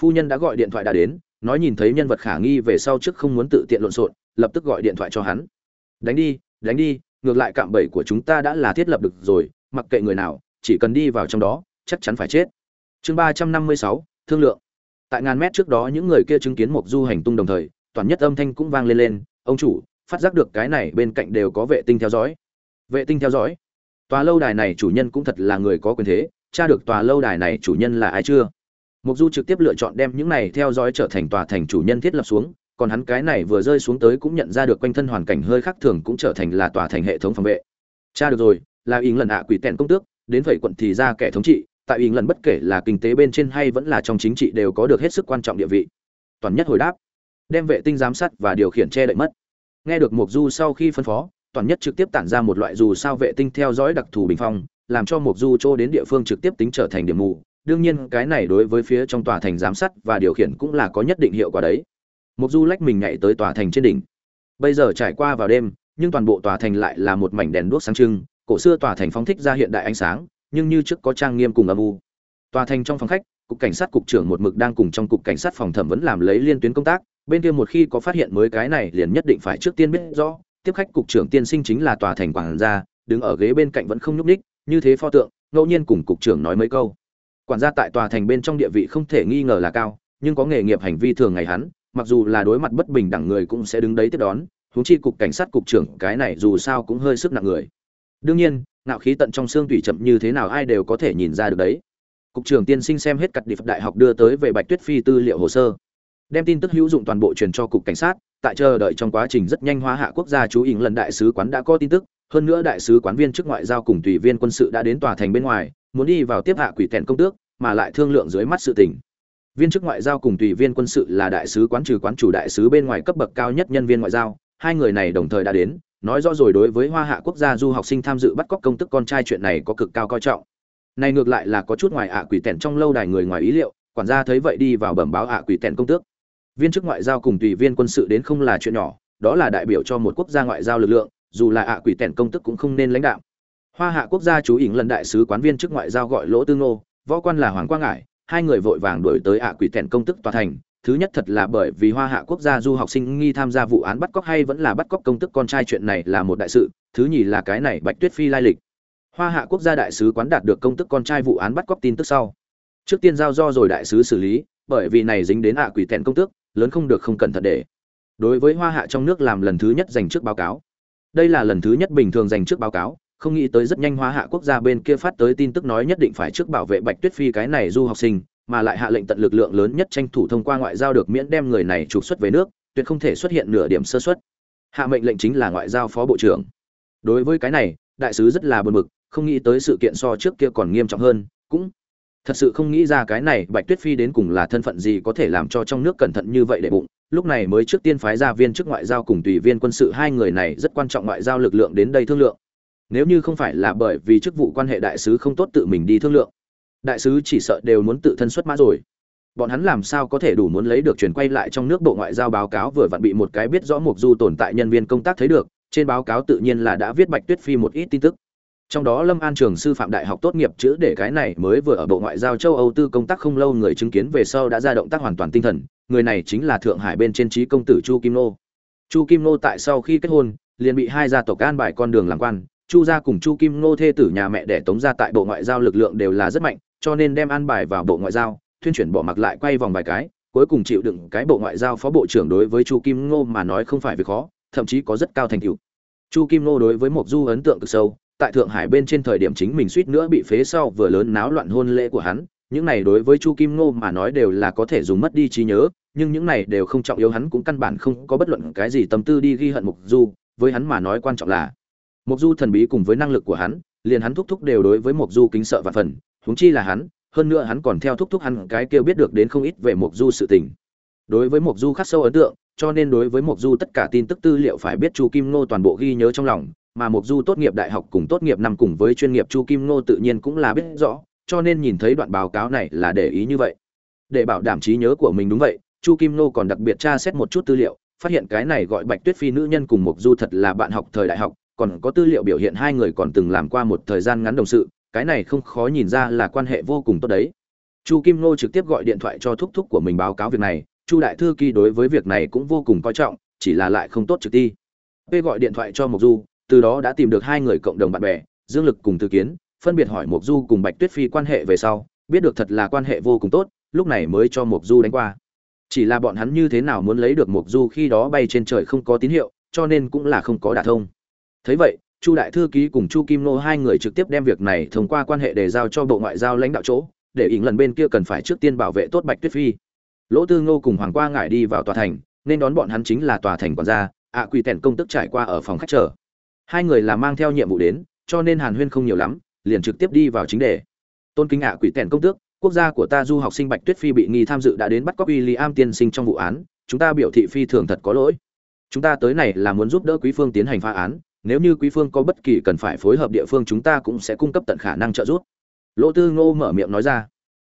phu nhân đã gọi điện thoại đã đến, nói nhìn thấy nhân vật khả nghi về sau trước không muốn tự tiện lộn xộn, lập tức gọi điện thoại cho hắn. Đánh đi đánh đi, ngược lại cạm bẫy của chúng ta đã là thiết lập được rồi, mặc kệ người nào, chỉ cần đi vào trong đó, chắc chắn phải chết. Chương ba trăm năm mươi sáu, thương lượng. Tại ngàn mét trước đó những người kia chứng kiến mục du hành tung đồng thời, toàn nhất âm thanh cũng vang lên lên, ông chủ, phát giác được cái này bên cạnh đều có vệ tinh theo dõi. Vệ tinh theo dõi? Tòa lâu đài này chủ nhân cũng thật là người có quyền thế, tra được tòa lâu đài này chủ nhân là ai chưa? Mục du trực tiếp lựa chọn đem những này theo dõi trở thành tòa thành chủ nhân thiết lập xuống, còn hắn cái này vừa rơi xuống tới cũng nhận ra được quanh thân hoàn cảnh hơi khác thường cũng trở thành là tòa thành hệ thống phòng vệ. Tra được rồi, là Ying lần ạ, quỷ tẹn công tước, đến vậy quận thì ra kẻ thống trị, tại Ying lần bất kể là kinh tế bên trên hay vẫn là trong chính trị đều có được hết sức quan trọng địa vị. Toàn nhất hồi đáp, đem vệ tinh giám sát và điều khiển che đậy mất. Nghe được mục du sau khi phân phó, toàn nhất trực tiếp tản ra một loại dù sao vệ tinh theo dõi đặc thù bình phong, làm cho mục du trô đến địa phương trực tiếp tính trở thành điểm mù đương nhiên cái này đối với phía trong tòa thành giám sát và điều khiển cũng là có nhất định hiệu quả đấy. Mục du lách mình nhảy tới tòa thành trên đỉnh. Bây giờ trải qua vào đêm nhưng toàn bộ tòa thành lại là một mảnh đèn đuốc sáng trưng cổ xưa tòa thành phóng thích ra hiện đại ánh sáng nhưng như trước có trang nghiêm cùng âm u. Tòa thành trong phòng khách cục cảnh sát cục trưởng một mực đang cùng trong cục cảnh sát phòng thẩm vấn làm lấy liên tuyến công tác bên kia một khi có phát hiện mới cái này liền nhất định phải trước tiên biết rõ tiếp khách cục trưởng tiên sinh chính là tòa thành quảng gia đứng ở ghế bên cạnh vẫn không nhúc nhích, như thế pho tượng ngẫu nhiên cùng cục trưởng nói mấy câu quản gia tại tòa thành bên trong địa vị không thể nghi ngờ là cao, nhưng có nghề nghiệp hành vi thường ngày hắn, mặc dù là đối mặt bất bình đẳng người cũng sẽ đứng đấy tiếp đón, huống chi cục cảnh sát cục trưởng, cái này dù sao cũng hơi sức nặng người. Đương nhiên, ngạo khí tận trong xương tủy chậm như thế nào ai đều có thể nhìn ra được đấy. Cục trưởng tiên sinh xem hết cặt đi phật đại học đưa tới về bạch tuyết phi tư liệu hồ sơ. Đem tin tức hữu dụng toàn bộ truyền cho cục cảnh sát, tại chờ đợi trong quá trình rất nhanh hóa hạ quốc gia chú ý lần đại sứ quán đã có tin tức, hơn nữa đại sứ quán viên chức ngoại giao cùng tùy viên quân sự đã đến tòa thành bên ngoài muốn đi vào tiếp hạ quỷ tèn công tước, mà lại thương lượng dưới mắt sự tình. Viên chức ngoại giao cùng tùy viên quân sự là đại sứ quán trừ quán chủ đại sứ bên ngoài cấp bậc cao nhất nhân viên ngoại giao, hai người này đồng thời đã đến, nói rõ rồi đối với hoa hạ quốc gia du học sinh tham dự bắt cóc công tức con trai chuyện này có cực cao coi trọng. Này ngược lại là có chút ngoài ạ quỷ tèn trong lâu đài người ngoài ý liệu, quản gia thấy vậy đi vào bẩm báo ạ quỷ tèn công tước. Viên chức ngoại giao cùng tùy viên quân sự đến không là chuyện nhỏ, đó là đại biểu cho một quốc gia ngoại giao lực lượng, dù là ạ quỷ tèn công tức cũng không nên lãnh đạo hoa hạ quốc gia chú ý lần đại sứ quán viên chức ngoại giao gọi lỗ tương nô võ quan là hoàng quang ngải, hai người vội vàng đuổi tới ạ quỷ thẹn công tức tòa thành. Thứ nhất thật là bởi vì hoa hạ quốc gia du học sinh nghi tham gia vụ án bắt cóc hay vẫn là bắt cóc công tức con trai chuyện này là một đại sự, thứ nhì là cái này bạch tuyết phi lai lịch. Hoa hạ quốc gia đại sứ quán đạt được công tức con trai vụ án bắt cóc tin tức sau. Trước tiên giao do rồi đại sứ xử lý, bởi vì này dính đến ạ quỷ thẹn công tước, lớn không được không cẩn thận để. Đối với hoa hạ trong nước làm lần thứ nhất dành trước báo cáo. Đây là lần thứ nhất bình thường dành trước báo cáo không nghĩ tới rất nhanh hoa hạ quốc gia bên kia phát tới tin tức nói nhất định phải trước bảo vệ bạch tuyết phi cái này du học sinh, mà lại hạ lệnh tận lực lượng lớn nhất tranh thủ thông qua ngoại giao được miễn đem người này trục xuất về nước, tuyệt không thể xuất hiện nửa điểm sơ xuất hạ mệnh lệnh chính là ngoại giao phó bộ trưởng. Đối với cái này, đại sứ rất là buồn bực, không nghĩ tới sự kiện so trước kia còn nghiêm trọng hơn, cũng thật sự không nghĩ ra cái này bạch tuyết phi đến cùng là thân phận gì có thể làm cho trong nước cẩn thận như vậy để bụng. Lúc này mới trước tiên phái ra viên chức ngoại giao cùng tùy viên quân sự, hai người này rất quan trọng ngoại giao lực lượng đến đây thương lượng nếu như không phải là bởi vì chức vụ quan hệ đại sứ không tốt tự mình đi thương lượng, đại sứ chỉ sợ đều muốn tự thân xuất mã rồi. Bọn hắn làm sao có thể đủ muốn lấy được chuyển quay lại trong nước bộ ngoại giao báo cáo vừa vặn bị một cái biết rõ mục du tồn tại nhân viên công tác thấy được, trên báo cáo tự nhiên là đã viết bạch tuyết phi một ít tin tức. Trong đó lâm an trường sư phạm đại học tốt nghiệp chữ để cái này mới vừa ở bộ ngoại giao châu âu tư công tác không lâu người chứng kiến về sau đã ra động tác hoàn toàn tinh thần, người này chính là thượng hải bên trên trí công tử chu kim nô. Chu kim nô tại sau khi kết hôn, liền bị hai gia tộc an bài con đường làm quan chu gia cùng chu kim Ngô thê tử nhà mẹ đẻ tống gia tại bộ ngoại giao lực lượng đều là rất mạnh, cho nên đem an bài vào bộ ngoại giao, thuyên chuyển bỏ mặc lại quay vòng vài cái, cuối cùng chịu đựng cái bộ ngoại giao phó bộ trưởng đối với chu kim ngô mà nói không phải việc khó, thậm chí có rất cao thành tựu. Chu kim ngô đối với mộc du ấn tượng cực sâu, tại thượng hải bên trên thời điểm chính mình suýt nữa bị phế sau vừa lớn náo loạn hôn lễ của hắn, những này đối với chu kim ngô mà nói đều là có thể dùng mất đi trí nhớ, nhưng những này đều không trọng yếu, hắn cũng căn bản không có bất luận cái gì tâm tư đi ghi hận mục du, với hắn mà nói quan trọng là Mộc du thần bí cùng với năng lực của hắn liền hắn thúc thúc đều đối với Mộc du kính sợ và phần huống chi là hắn hơn nữa hắn còn theo thúc thúc hắn cái kia biết được đến không ít về Mộc du sự tình đối với Mộc du khắc sâu ấn tượng cho nên đối với Mộc du tất cả tin tức tư liệu phải biết chu kim ngô toàn bộ ghi nhớ trong lòng mà Mộc Du tốt nghiệp đại học cùng tốt nghiệp năm cùng với chuyên nghiệp Chu Kim Ngô tự nhiên cũng là biết rõ, cho nên nhìn thấy đoạn báo cáo này là để ý như vậy. Để bảo đảm trí nhớ của mình đúng vậy, Chu Kim Ngô còn đặc biệt tra xét một chút tư liệu, phát hiện cái này gọi Bạch Tuyết Phi nữ nhân cùng Mộc Du thật là bạn học thời đại học, còn có tư liệu biểu hiện hai người còn từng làm qua một thời gian ngắn đồng sự, cái này không khó nhìn ra là quan hệ vô cùng tốt đấy. Chu Kim Ngô trực tiếp gọi điện thoại cho thúc thúc của mình báo cáo việc này, Chu đại thư ký đối với việc này cũng vô cùng coi trọng, chỉ là lại không tốt trực ti. P gọi điện thoại cho Mộc Du, từ đó đã tìm được hai người cộng đồng bạn bè dương lực cùng Thư kiến phân biệt hỏi mộc du cùng bạch tuyết phi quan hệ về sau biết được thật là quan hệ vô cùng tốt lúc này mới cho mộc du đánh qua chỉ là bọn hắn như thế nào muốn lấy được mộc du khi đó bay trên trời không có tín hiệu cho nên cũng là không có đả thông thấy vậy, chu đại thư ký cùng chu kim nô hai người trực tiếp đem việc này thông qua quan hệ để giao cho bộ ngoại giao lãnh đạo chỗ, để ỉng lần bên kia cần phải trước tiên bảo vệ tốt bạch tuyết phi. Lỗ tư ngô cùng hoàng qua ngải đi vào tòa thành, nên đón bọn hắn chính là tòa thành quản gia, ạ quỳ tèn công tức trải qua ở phòng khách chờ. Hai người là mang theo nhiệm vụ đến, cho nên hàn huyên không nhiều lắm, liền trực tiếp đi vào chính đề. Tôn kính ạ quỷ tèn công tước, quốc gia của ta du học sinh bạch tuyết phi bị nghi tham dự đã đến bắt cóc w i am tiên sinh trong vụ án, chúng ta biểu thị phi thường thật có lỗi. Chúng ta tới này là muốn giúp đỡ quý phương tiến hành phá án nếu như quý phương có bất kỳ cần phải phối hợp địa phương, chúng ta cũng sẽ cung cấp tận khả năng trợ giúp. Lỗ tư ngô mở miệng nói ra.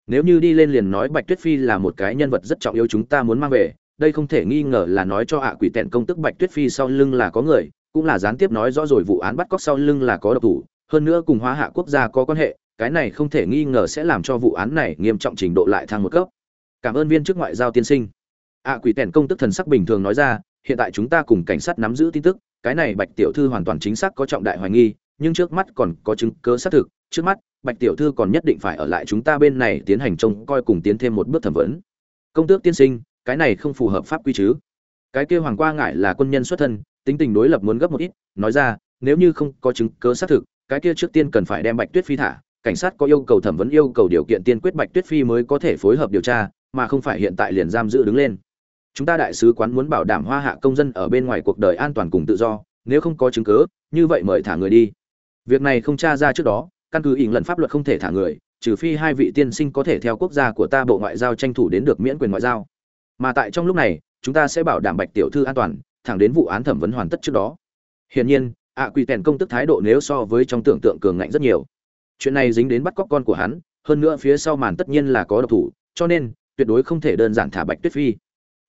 Nếu như đi lên liền nói bạch tuyết phi là một cái nhân vật rất trọng yếu chúng ta muốn mang về, đây không thể nghi ngờ là nói cho ạ quỷ tèn công tức bạch tuyết phi sau lưng là có người, cũng là gián tiếp nói rõ rồi vụ án bắt cóc sau lưng là có độc thủ, hơn nữa cùng hóa hạ quốc gia có quan hệ, cái này không thể nghi ngờ sẽ làm cho vụ án này nghiêm trọng trình độ lại thang một cấp. Cảm ơn viên chức ngoại giao tiên sinh. ạ quỷ tèn công tức thần sắc bình thường nói ra hiện tại chúng ta cùng cảnh sát nắm giữ tin tức, cái này bạch tiểu thư hoàn toàn chính xác có trọng đại hoài nghi, nhưng trước mắt còn có chứng cứ xác thực, trước mắt, bạch tiểu thư còn nhất định phải ở lại chúng ta bên này tiến hành trông coi cùng tiến thêm một bước thẩm vấn. Công tước tiên sinh, cái này không phù hợp pháp quy chứ? Cái kia hoàng qua ngại là quân nhân xuất thân, tính tình đối lập muốn gấp một ít, nói ra, nếu như không có chứng cứ xác thực, cái kia trước tiên cần phải đem bạch tuyết phi thả, cảnh sát có yêu cầu thẩm vấn yêu cầu điều kiện tiên quyết bạch tuyết phi mới có thể phối hợp điều tra, mà không phải hiện tại liền giam giữ đứng lên chúng ta đại sứ quán muốn bảo đảm hoa hạ công dân ở bên ngoài cuộc đời an toàn cùng tự do, nếu không có chứng cứ, như vậy mời thả người đi. Việc này không tra ra trước đó, căn cứ ỉn lần pháp luật không thể thả người, trừ phi hai vị tiên sinh có thể theo quốc gia của ta bộ ngoại giao tranh thủ đến được miễn quyền ngoại giao. Mà tại trong lúc này, chúng ta sẽ bảo đảm bạch tiểu thư an toàn, thẳng đến vụ án thẩm vấn hoàn tất trước đó. Hiển nhiên, ạ quỷ tèn công tức thái độ nếu so với trong tưởng tượng cường ngạnh rất nhiều. Chuyện này dính đến bắt cóc con của hắn, hơn nữa phía sau màn tất nhiên là có độc thủ, cho nên, tuyệt đối không thể đơn giản thả bạch tuyết phi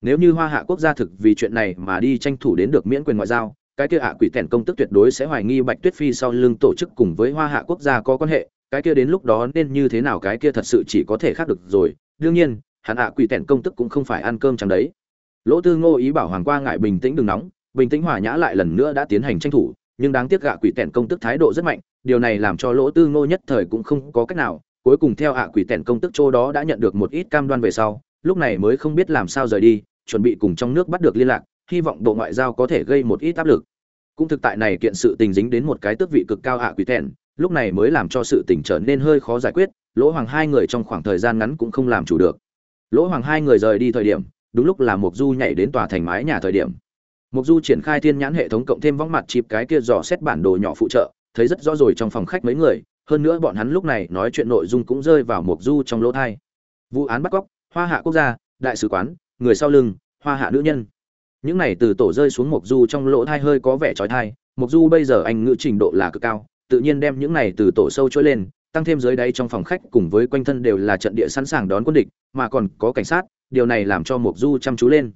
nếu như hoa hạ quốc gia thực vì chuyện này mà đi tranh thủ đến được miễn quyền ngoại giao, cái kia ạ quỷ tèn công tức tuyệt đối sẽ hoài nghi bạch tuyết phi sau lưng tổ chức cùng với hoa hạ quốc gia có quan hệ, cái kia đến lúc đó nên như thế nào cái kia thật sự chỉ có thể khác được rồi. Đương nhiên, hắn ạ quỷ tèn công tức cũng không phải ăn cơm chẳng đấy. Lỗ tư ngô ý bảo hoàng qua ngại bình tĩnh đừng nóng, bình tĩnh hòa nhã lại lần nữa đã tiến hành tranh thủ, nhưng đáng tiếc gạ quỷ tèn công tức thái độ rất mạnh, điều này làm cho lỗ tư ngô nhất thời cũng không có cách nào. Cuối cùng theo ạ quỷ tèn công tức chỗ đó đã nhận được một ít cam đoan về sau, lúc này mới không biết làm sao rời đi chuẩn bị cùng trong nước bắt được liên lạc, hy vọng bộ ngoại giao có thể gây một ít áp lực. Cũng thực tại này kiện sự tình dính đến một cái tước vị cực cao hạ quỷ tèn lúc này mới làm cho sự tình trở nên hơi khó giải quyết, lỗ hoàng hai người trong khoảng thời gian ngắn cũng không làm chủ được. Lỗ hoàng hai người rời đi thời điểm, đúng lúc là mục du nhảy đến tòa thành mái nhà thời điểm. Mục du triển khai thiên nhãn hệ thống cộng thêm võng mặt chịp cái kia dò xét bản đồ nhỏ phụ trợ, thấy rất rõ rồi trong phòng khách mấy người, hơn nữa bọn hắn lúc này nói chuyện nội dung cũng rơi vào mục du trong lỗ thai vụ án bắt cóc, hoa hạ quốc gia, đại sứ quán người sau lưng, hoa hạ nữ nhân. Những này từ tổ rơi xuống mục du trong lỗ thai hơi có vẻ trói thai mục du bây giờ anh ngữ trình độ là cực cao, tự nhiên đem những này từ tổ sâu trôi lên, tăng thêm dưới đáy trong phòng khách cùng với quanh thân đều là trận địa sẵn sàng đón quân địch, mà còn có cảnh sát, điều này làm cho mục du chăm chú lên.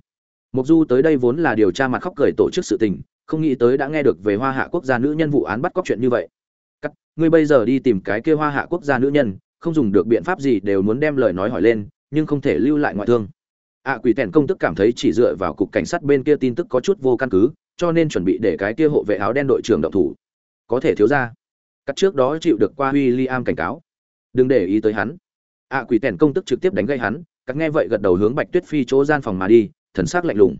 Mục du tới đây vốn là điều tra mặt khóc cười tổ chức sự tình, không nghĩ tới đã nghe được về hoa hạ quốc gia nữ nhân vụ án bắt cóc chuyện như vậy. Cắt, ngươi bây giờ đi tìm cái kia hoa hạ quốc gia nữ nhân, không dùng được biện pháp gì đều muốn đem lời nói hỏi lên, nhưng không thể lưu lại ngoại thương ạ quỷ tèn công tức cảm thấy chỉ dựa vào cục cảnh sát bên kia tin tức có chút vô căn cứ, cho nên chuẩn bị để cái kia hộ vệ áo đen đội trưởng động thủ. Có thể thiếu ra. Cắt trước đó chịu được qua William cảnh cáo. Đừng để ý tới hắn. Ạ quỷ tèn công tức trực tiếp đánh gây hắn, cắt nghe vậy gật đầu hướng bạch tuyết phi chỗ gian phòng mà đi, thần sắc lạnh lùng.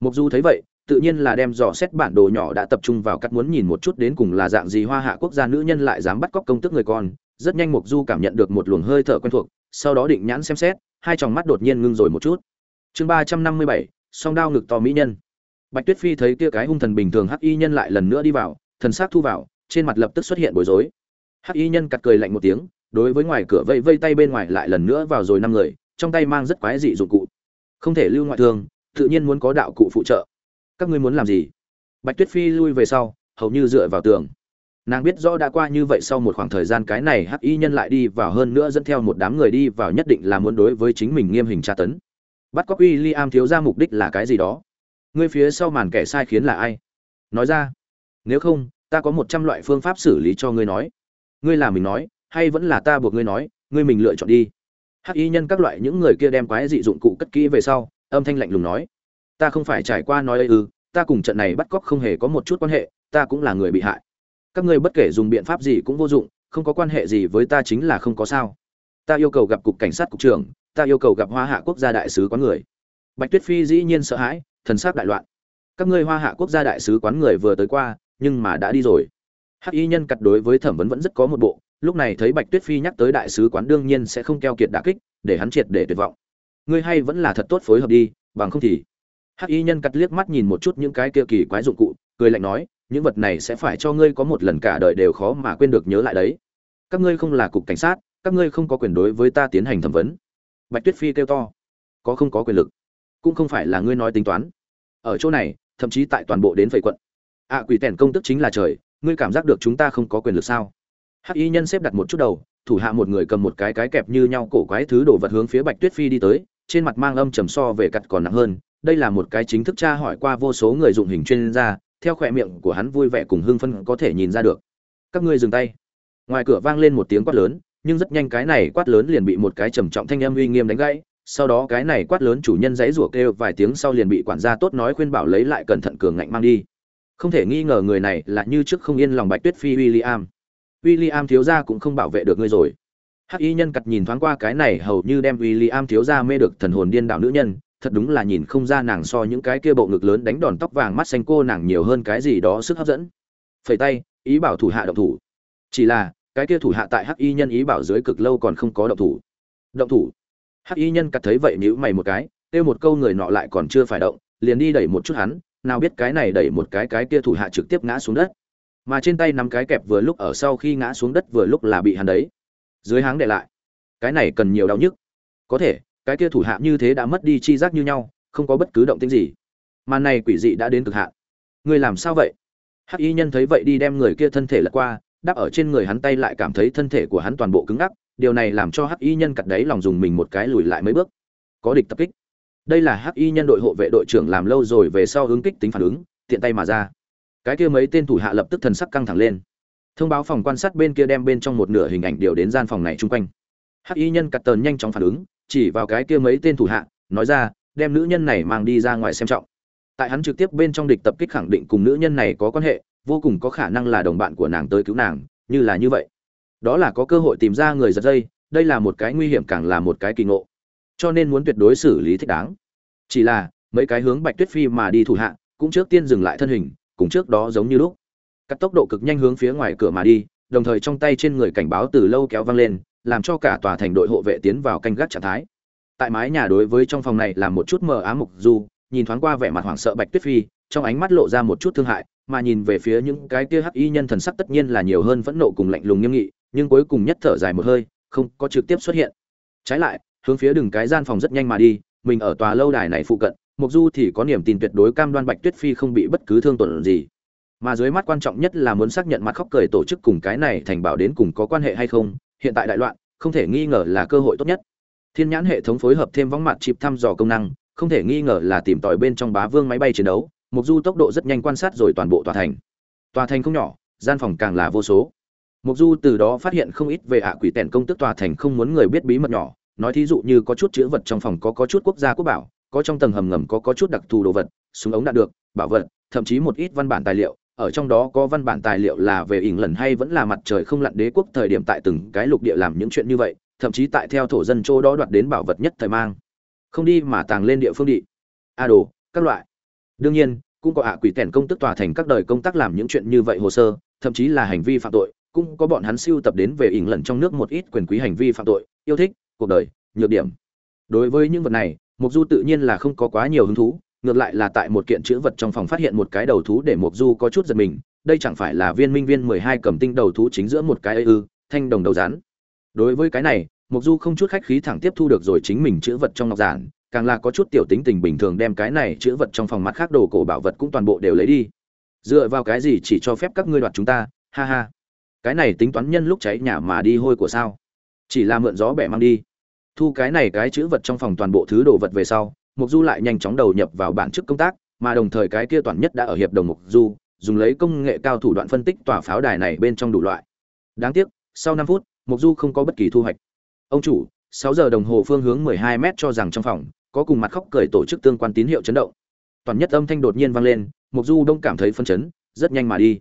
Mục du thấy vậy, tự nhiên là đem dò xét bản đồ nhỏ đã tập trung vào cắt muốn nhìn một chút đến cùng là dạng gì hoa hạ quốc gia nữ nhân lại dám bắt cóc công tức người con. Rất nhanh mục du cảm nhận được một luồng hơi thở quen thuộc, sau đó định nhãn xem xét, hai tròng mắt đột nhiên ngưng rồi một chút chương ba trăm năm mươi bảy, song đao ngực to mỹ nhân. Bạch tuyết phi thấy kia cái hung thần bình thường hắc y nhân lại lần nữa đi vào, thần sắc thu vào, trên mặt lập tức xuất hiện bối rối. Hắc y nhân cặt cười lạnh một tiếng, đối với ngoài cửa vây vây tay bên ngoài lại lần nữa vào rồi năm người, trong tay mang rất quái dị dụng cụ. Không thể lưu ngoại thương, tự nhiên muốn có đạo cụ phụ trợ. Các ngươi muốn làm gì? Bạch tuyết phi lui về sau, hầu như dựa vào tường. Nàng biết rõ đã qua như vậy sau một khoảng thời gian cái này hắc y nhân lại đi vào hơn nữa dẫn theo một đám người đi vào nhất định là muốn đối với chính mình nghiêm hình tra tấn bắt cóc uy li am thiếu ra mục đích là cái gì đó. Ngươi phía sau màn kẻ sai khiến là ai? Nói ra. Nếu không ta có một trăm loại phương pháp xử lý cho ngươi nói. Ngươi là mình nói hay vẫn là ta buộc ngươi nói ngươi mình lựa chọn đi. Hắc y nhân các loại những người kia đem quái dị dụng cụ cất kỹ về sau âm thanh lạnh lùng nói. Ta không phải trải qua nói ư ừ, ta cùng trận này bắt cóc không hề có một chút quan hệ ta cũng là người bị hại. Các ngươi bất kể dùng biện pháp gì cũng vô dụng không có quan hệ gì với ta chính là không có sao. Ta yêu cầu gặp cục cảnh sát cục trưởng ta yêu cầu gặp hoa hạ quốc gia đại sứ quán người. Bạch tuyết phi dĩ nhiên sợ hãi, thần sắc đại loạn. Các ngươi hoa hạ quốc gia đại sứ quán người vừa tới qua, nhưng mà đã đi rồi. Hắc y nhân cặt đối với thẩm vấn vẫn rất có một bộ, lúc này thấy bạch tuyết phi nhắc tới đại sứ quán đương nhiên sẽ không keo kiệt đả kích, để hắn triệt để tuyệt vọng. Ngươi hay vẫn là thật tốt phối hợp đi, bằng không thì. Hắc y nhân cặt liếc mắt nhìn một chút những cái kia kỳ quái dụng cụ, cười lạnh nói, những vật này sẽ phải cho ngươi có một lần cả đời đều khó mà quên được nhớ lại đấy. Các ngươi không là cục cảnh sát, các ngươi không có quyền đối với ta tiến hành thẩm vấn bạch tuyết phi kêu to. Có không có quyền lực? Cũng không phải là ngươi nói tính toán. Ở chỗ này thậm chí tại toàn bộ đến vây quận. Ạ à, quỷ tèn công tức chính là trời ngươi cảm giác được chúng ta không có quyền lực sao? Hắc y nhân xếp đặt một chút đầu thủ hạ một người cầm một cái cái kẹp như nhau cổ quái thứ đồ vật hướng phía bạch tuyết phi đi tới trên mặt mang âm trầm so về cặt còn nặng hơn. Đây là một cái chính thức tra hỏi qua vô số người dụng hình chuyên gia theo khỏe miệng của hắn vui vẻ cùng hưng phân có thể nhìn ra được. Các ngươi dừng tay. Ngoài cửa vang lên một tiếng quát lớn nhưng rất nhanh cái này quát lớn liền bị một cái trầm trọng thanh âm uy nghiêm đánh gãy sau đó cái này quát lớn chủ nhân giấy rủa kêu vài tiếng sau liền bị quản gia tốt nói khuyên bảo lấy lại cẩn thận cường ngạnh mang đi không thể nghi ngờ người này là như trước không yên lòng bạch tuyết phi William. William thiếu gia cũng không bảo vệ được ngươi rồi. Hắc y nhân cật nhìn thoáng qua cái này hầu như đem William thiếu gia mê được thần hồn điên đảo nữ nhân, thật đúng là nhìn không ra nàng so những cái kia bộ ngực lớn đánh đòn tóc vàng mắt xanh cô nàng nhiều hơn cái gì đó sức hấp dẫn. Phẩy tay, ý bảo thủ hạ động thủ. Chỉ là, cái kia thủ hạ tại Hắc y nhân ý bảo dưới cực lâu còn không có động thủ. Động thủ. Hắc y nhân cật thấy vậy nhíu mày một cái, kêu một câu người nọ lại còn chưa phải động, liền đi đẩy một chút hắn, nào biết cái này đẩy một cái cái kia thủ hạ trực tiếp ngã xuống đất. Mà trên tay nắm cái kẹp vừa lúc ở sau khi ngã xuống đất vừa lúc là bị hắn đấy. Dưới háng để lại. Cái này cần nhiều đau nhức. Có thể cái kia thủ hạ như thế đã mất đi chi giác như nhau không có bất cứ động tĩnh gì. Mà này quỷ dị đã đến cực hạn. Người làm sao vậy? Hắc y nhân thấy vậy đi đem người kia thân thể lật qua đáp ở trên người hắn tay lại cảm thấy thân thể của hắn toàn bộ cứng ngắc, điều này làm cho hắc y nhân cật đấy lòng dùng mình một cái lùi lại mấy bước. Có địch tập kích. Đây là hắc y nhân đội hộ vệ đội trưởng làm lâu rồi về sau hướng kích tính phản ứng, tiện tay mà ra. Cái kia mấy tên thủ hạ lập tức thần sắc căng thẳng lên. Thông báo phòng quan sát bên kia đem bên trong một nửa hình ảnh điều đến gian phòng này chung quanh. Hắc y nhân cật tờn nhanh chóng phản ứng, chỉ vào cái kia mấy tên thủ hạ, nói ra, đem nữ nhân này mang đi ra ngoài xem trọng. Tại hắn trực tiếp bên trong địch tập kích khẳng định cùng nữ nhân này có quan hệ vô cùng có khả năng là đồng bạn của nàng tới cứu nàng, như là như vậy. Đó là có cơ hội tìm ra người giật dây, đây là một cái nguy hiểm càng là một cái kỳ ngộ. Cho nên muốn tuyệt đối xử lý thích đáng. Chỉ là, mấy cái hướng bạch tuyết phi mà đi thủ hạ, cũng trước tiên dừng lại thân hình, cùng trước đó giống như lúc. Cắt tốc độ cực nhanh hướng phía ngoài cửa mà đi, đồng thời trong tay trên người cảnh báo từ lâu kéo văng lên, làm cho cả tòa thành đội hộ vệ tiến vào canh gác trạng thái. Tại mái nhà đối với trong phòng này là một chút mờ ám mục du, nhìn thoáng qua vẻ mặt hoảng sợ bạch tuyết phi, trong ánh mắt lộ ra một chút thương hại mà nhìn về phía những cái kia hắc y nhân thần sắc tất nhiên là nhiều hơn phẫn nộ cùng lạnh lùng nghiêm nghị, nhưng cuối cùng nhất thở dài một hơi, không có trực tiếp xuất hiện. Trái lại, hướng phía đường cái gian phòng rất nhanh mà đi, mình ở tòa lâu đài này phụ cận mục du thì có niềm tin tuyệt đối cam đoan bạch tuyết phi không bị bất cứ thương tổn gì. Mà dưới mắt quan trọng nhất là muốn xác nhận mặt khóc cười tổ chức cùng cái này thành bảo đến cùng có quan hệ hay không, hiện tại đại loạn, không thể nghi ngờ là cơ hội tốt nhất. Thiên nhãn hệ thống phối hợp thêm võng mặt chip thăm dò công năng, không thể nghi ngờ là tìm tòi bên trong bá vương máy bay chiến đấu mục du tốc độ rất nhanh quan sát rồi toàn bộ tòa thành. Tòa thành không nhỏ, gian phòng càng là vô số. Mục du từ đó phát hiện không ít về ạ quỷ tèn công tức tòa thành không muốn người biết bí mật nhỏ. Nói thí dụ như có chút chữ vật trong phòng có có chút quốc gia quốc bảo, có trong tầng hầm ngầm có có chút đặc thù đồ vật, súng ống đạn được, bảo vật, thậm chí một ít văn bản tài liệu. Ở trong đó có văn bản tài liệu là về ỉn lần hay vẫn là mặt trời không lặn đế quốc thời điểm tại từng cái lục địa làm những chuyện như vậy, thậm chí tại theo thổ dân châu đó đoạt đến bảo vật nhất thời mang. Không đi mà tàng lên địa phương địa a đồ, các loại đương nhiên, cũng có ạ quỷ tèn công tức tòa thành các đời công tác làm những chuyện như vậy hồ sơ, thậm chí là hành vi phạm tội, cũng có bọn hắn siêu tập đến về ỉn lần trong nước một ít quyền quý hành vi phạm tội, yêu thích, cuộc đời, nhược điểm. Đối với những vật này mục du tự nhiên là không có quá nhiều hứng thú, ngược lại là tại một kiện chữ vật trong phòng phát hiện một cái đầu thú để mục du có chút giật mình, đây chẳng phải là viên minh viên mười hai cầm tinh đầu thú chính giữa một cái ư, thanh đồng đầu rắn. Đối với cái này mục du không chút khách khí thẳng tiếp thu được rồi chính mình chữ vật trong ngọc giản càng là có chút tiểu tính tình bình thường đem cái này chữ vật trong phòng mặt khác đồ cổ bảo vật cũng toàn bộ đều lấy đi. Dựa vào cái gì chỉ cho phép các ngươi đoạt chúng ta? Ha ha. Cái này tính toán nhân lúc cháy nhà mà đi hôi của sao? Chỉ là mượn gió bẻ mang đi. Thu cái này cái chữ vật trong phòng toàn bộ thứ đồ vật về sau, mục du lại nhanh chóng đầu nhập vào bản chức công tác, mà đồng thời cái kia toàn nhất đã ở hiệp đồng mục du, dùng lấy công nghệ cao thủ đoạn phân tích tòa pháo đài này bên trong đủ loại. Đáng tiếc, sau năm phút, mục du không có bất kỳ thu hoạch. Ông chủ, sáu giờ đồng hồ phương hướng mười hai m cho rằng trong phòng có cùng mặt khóc cười tổ chức tương quan tín hiệu chấn động toàn nhất âm thanh đột nhiên vang lên mục du đông cảm thấy phân chấn rất nhanh mà đi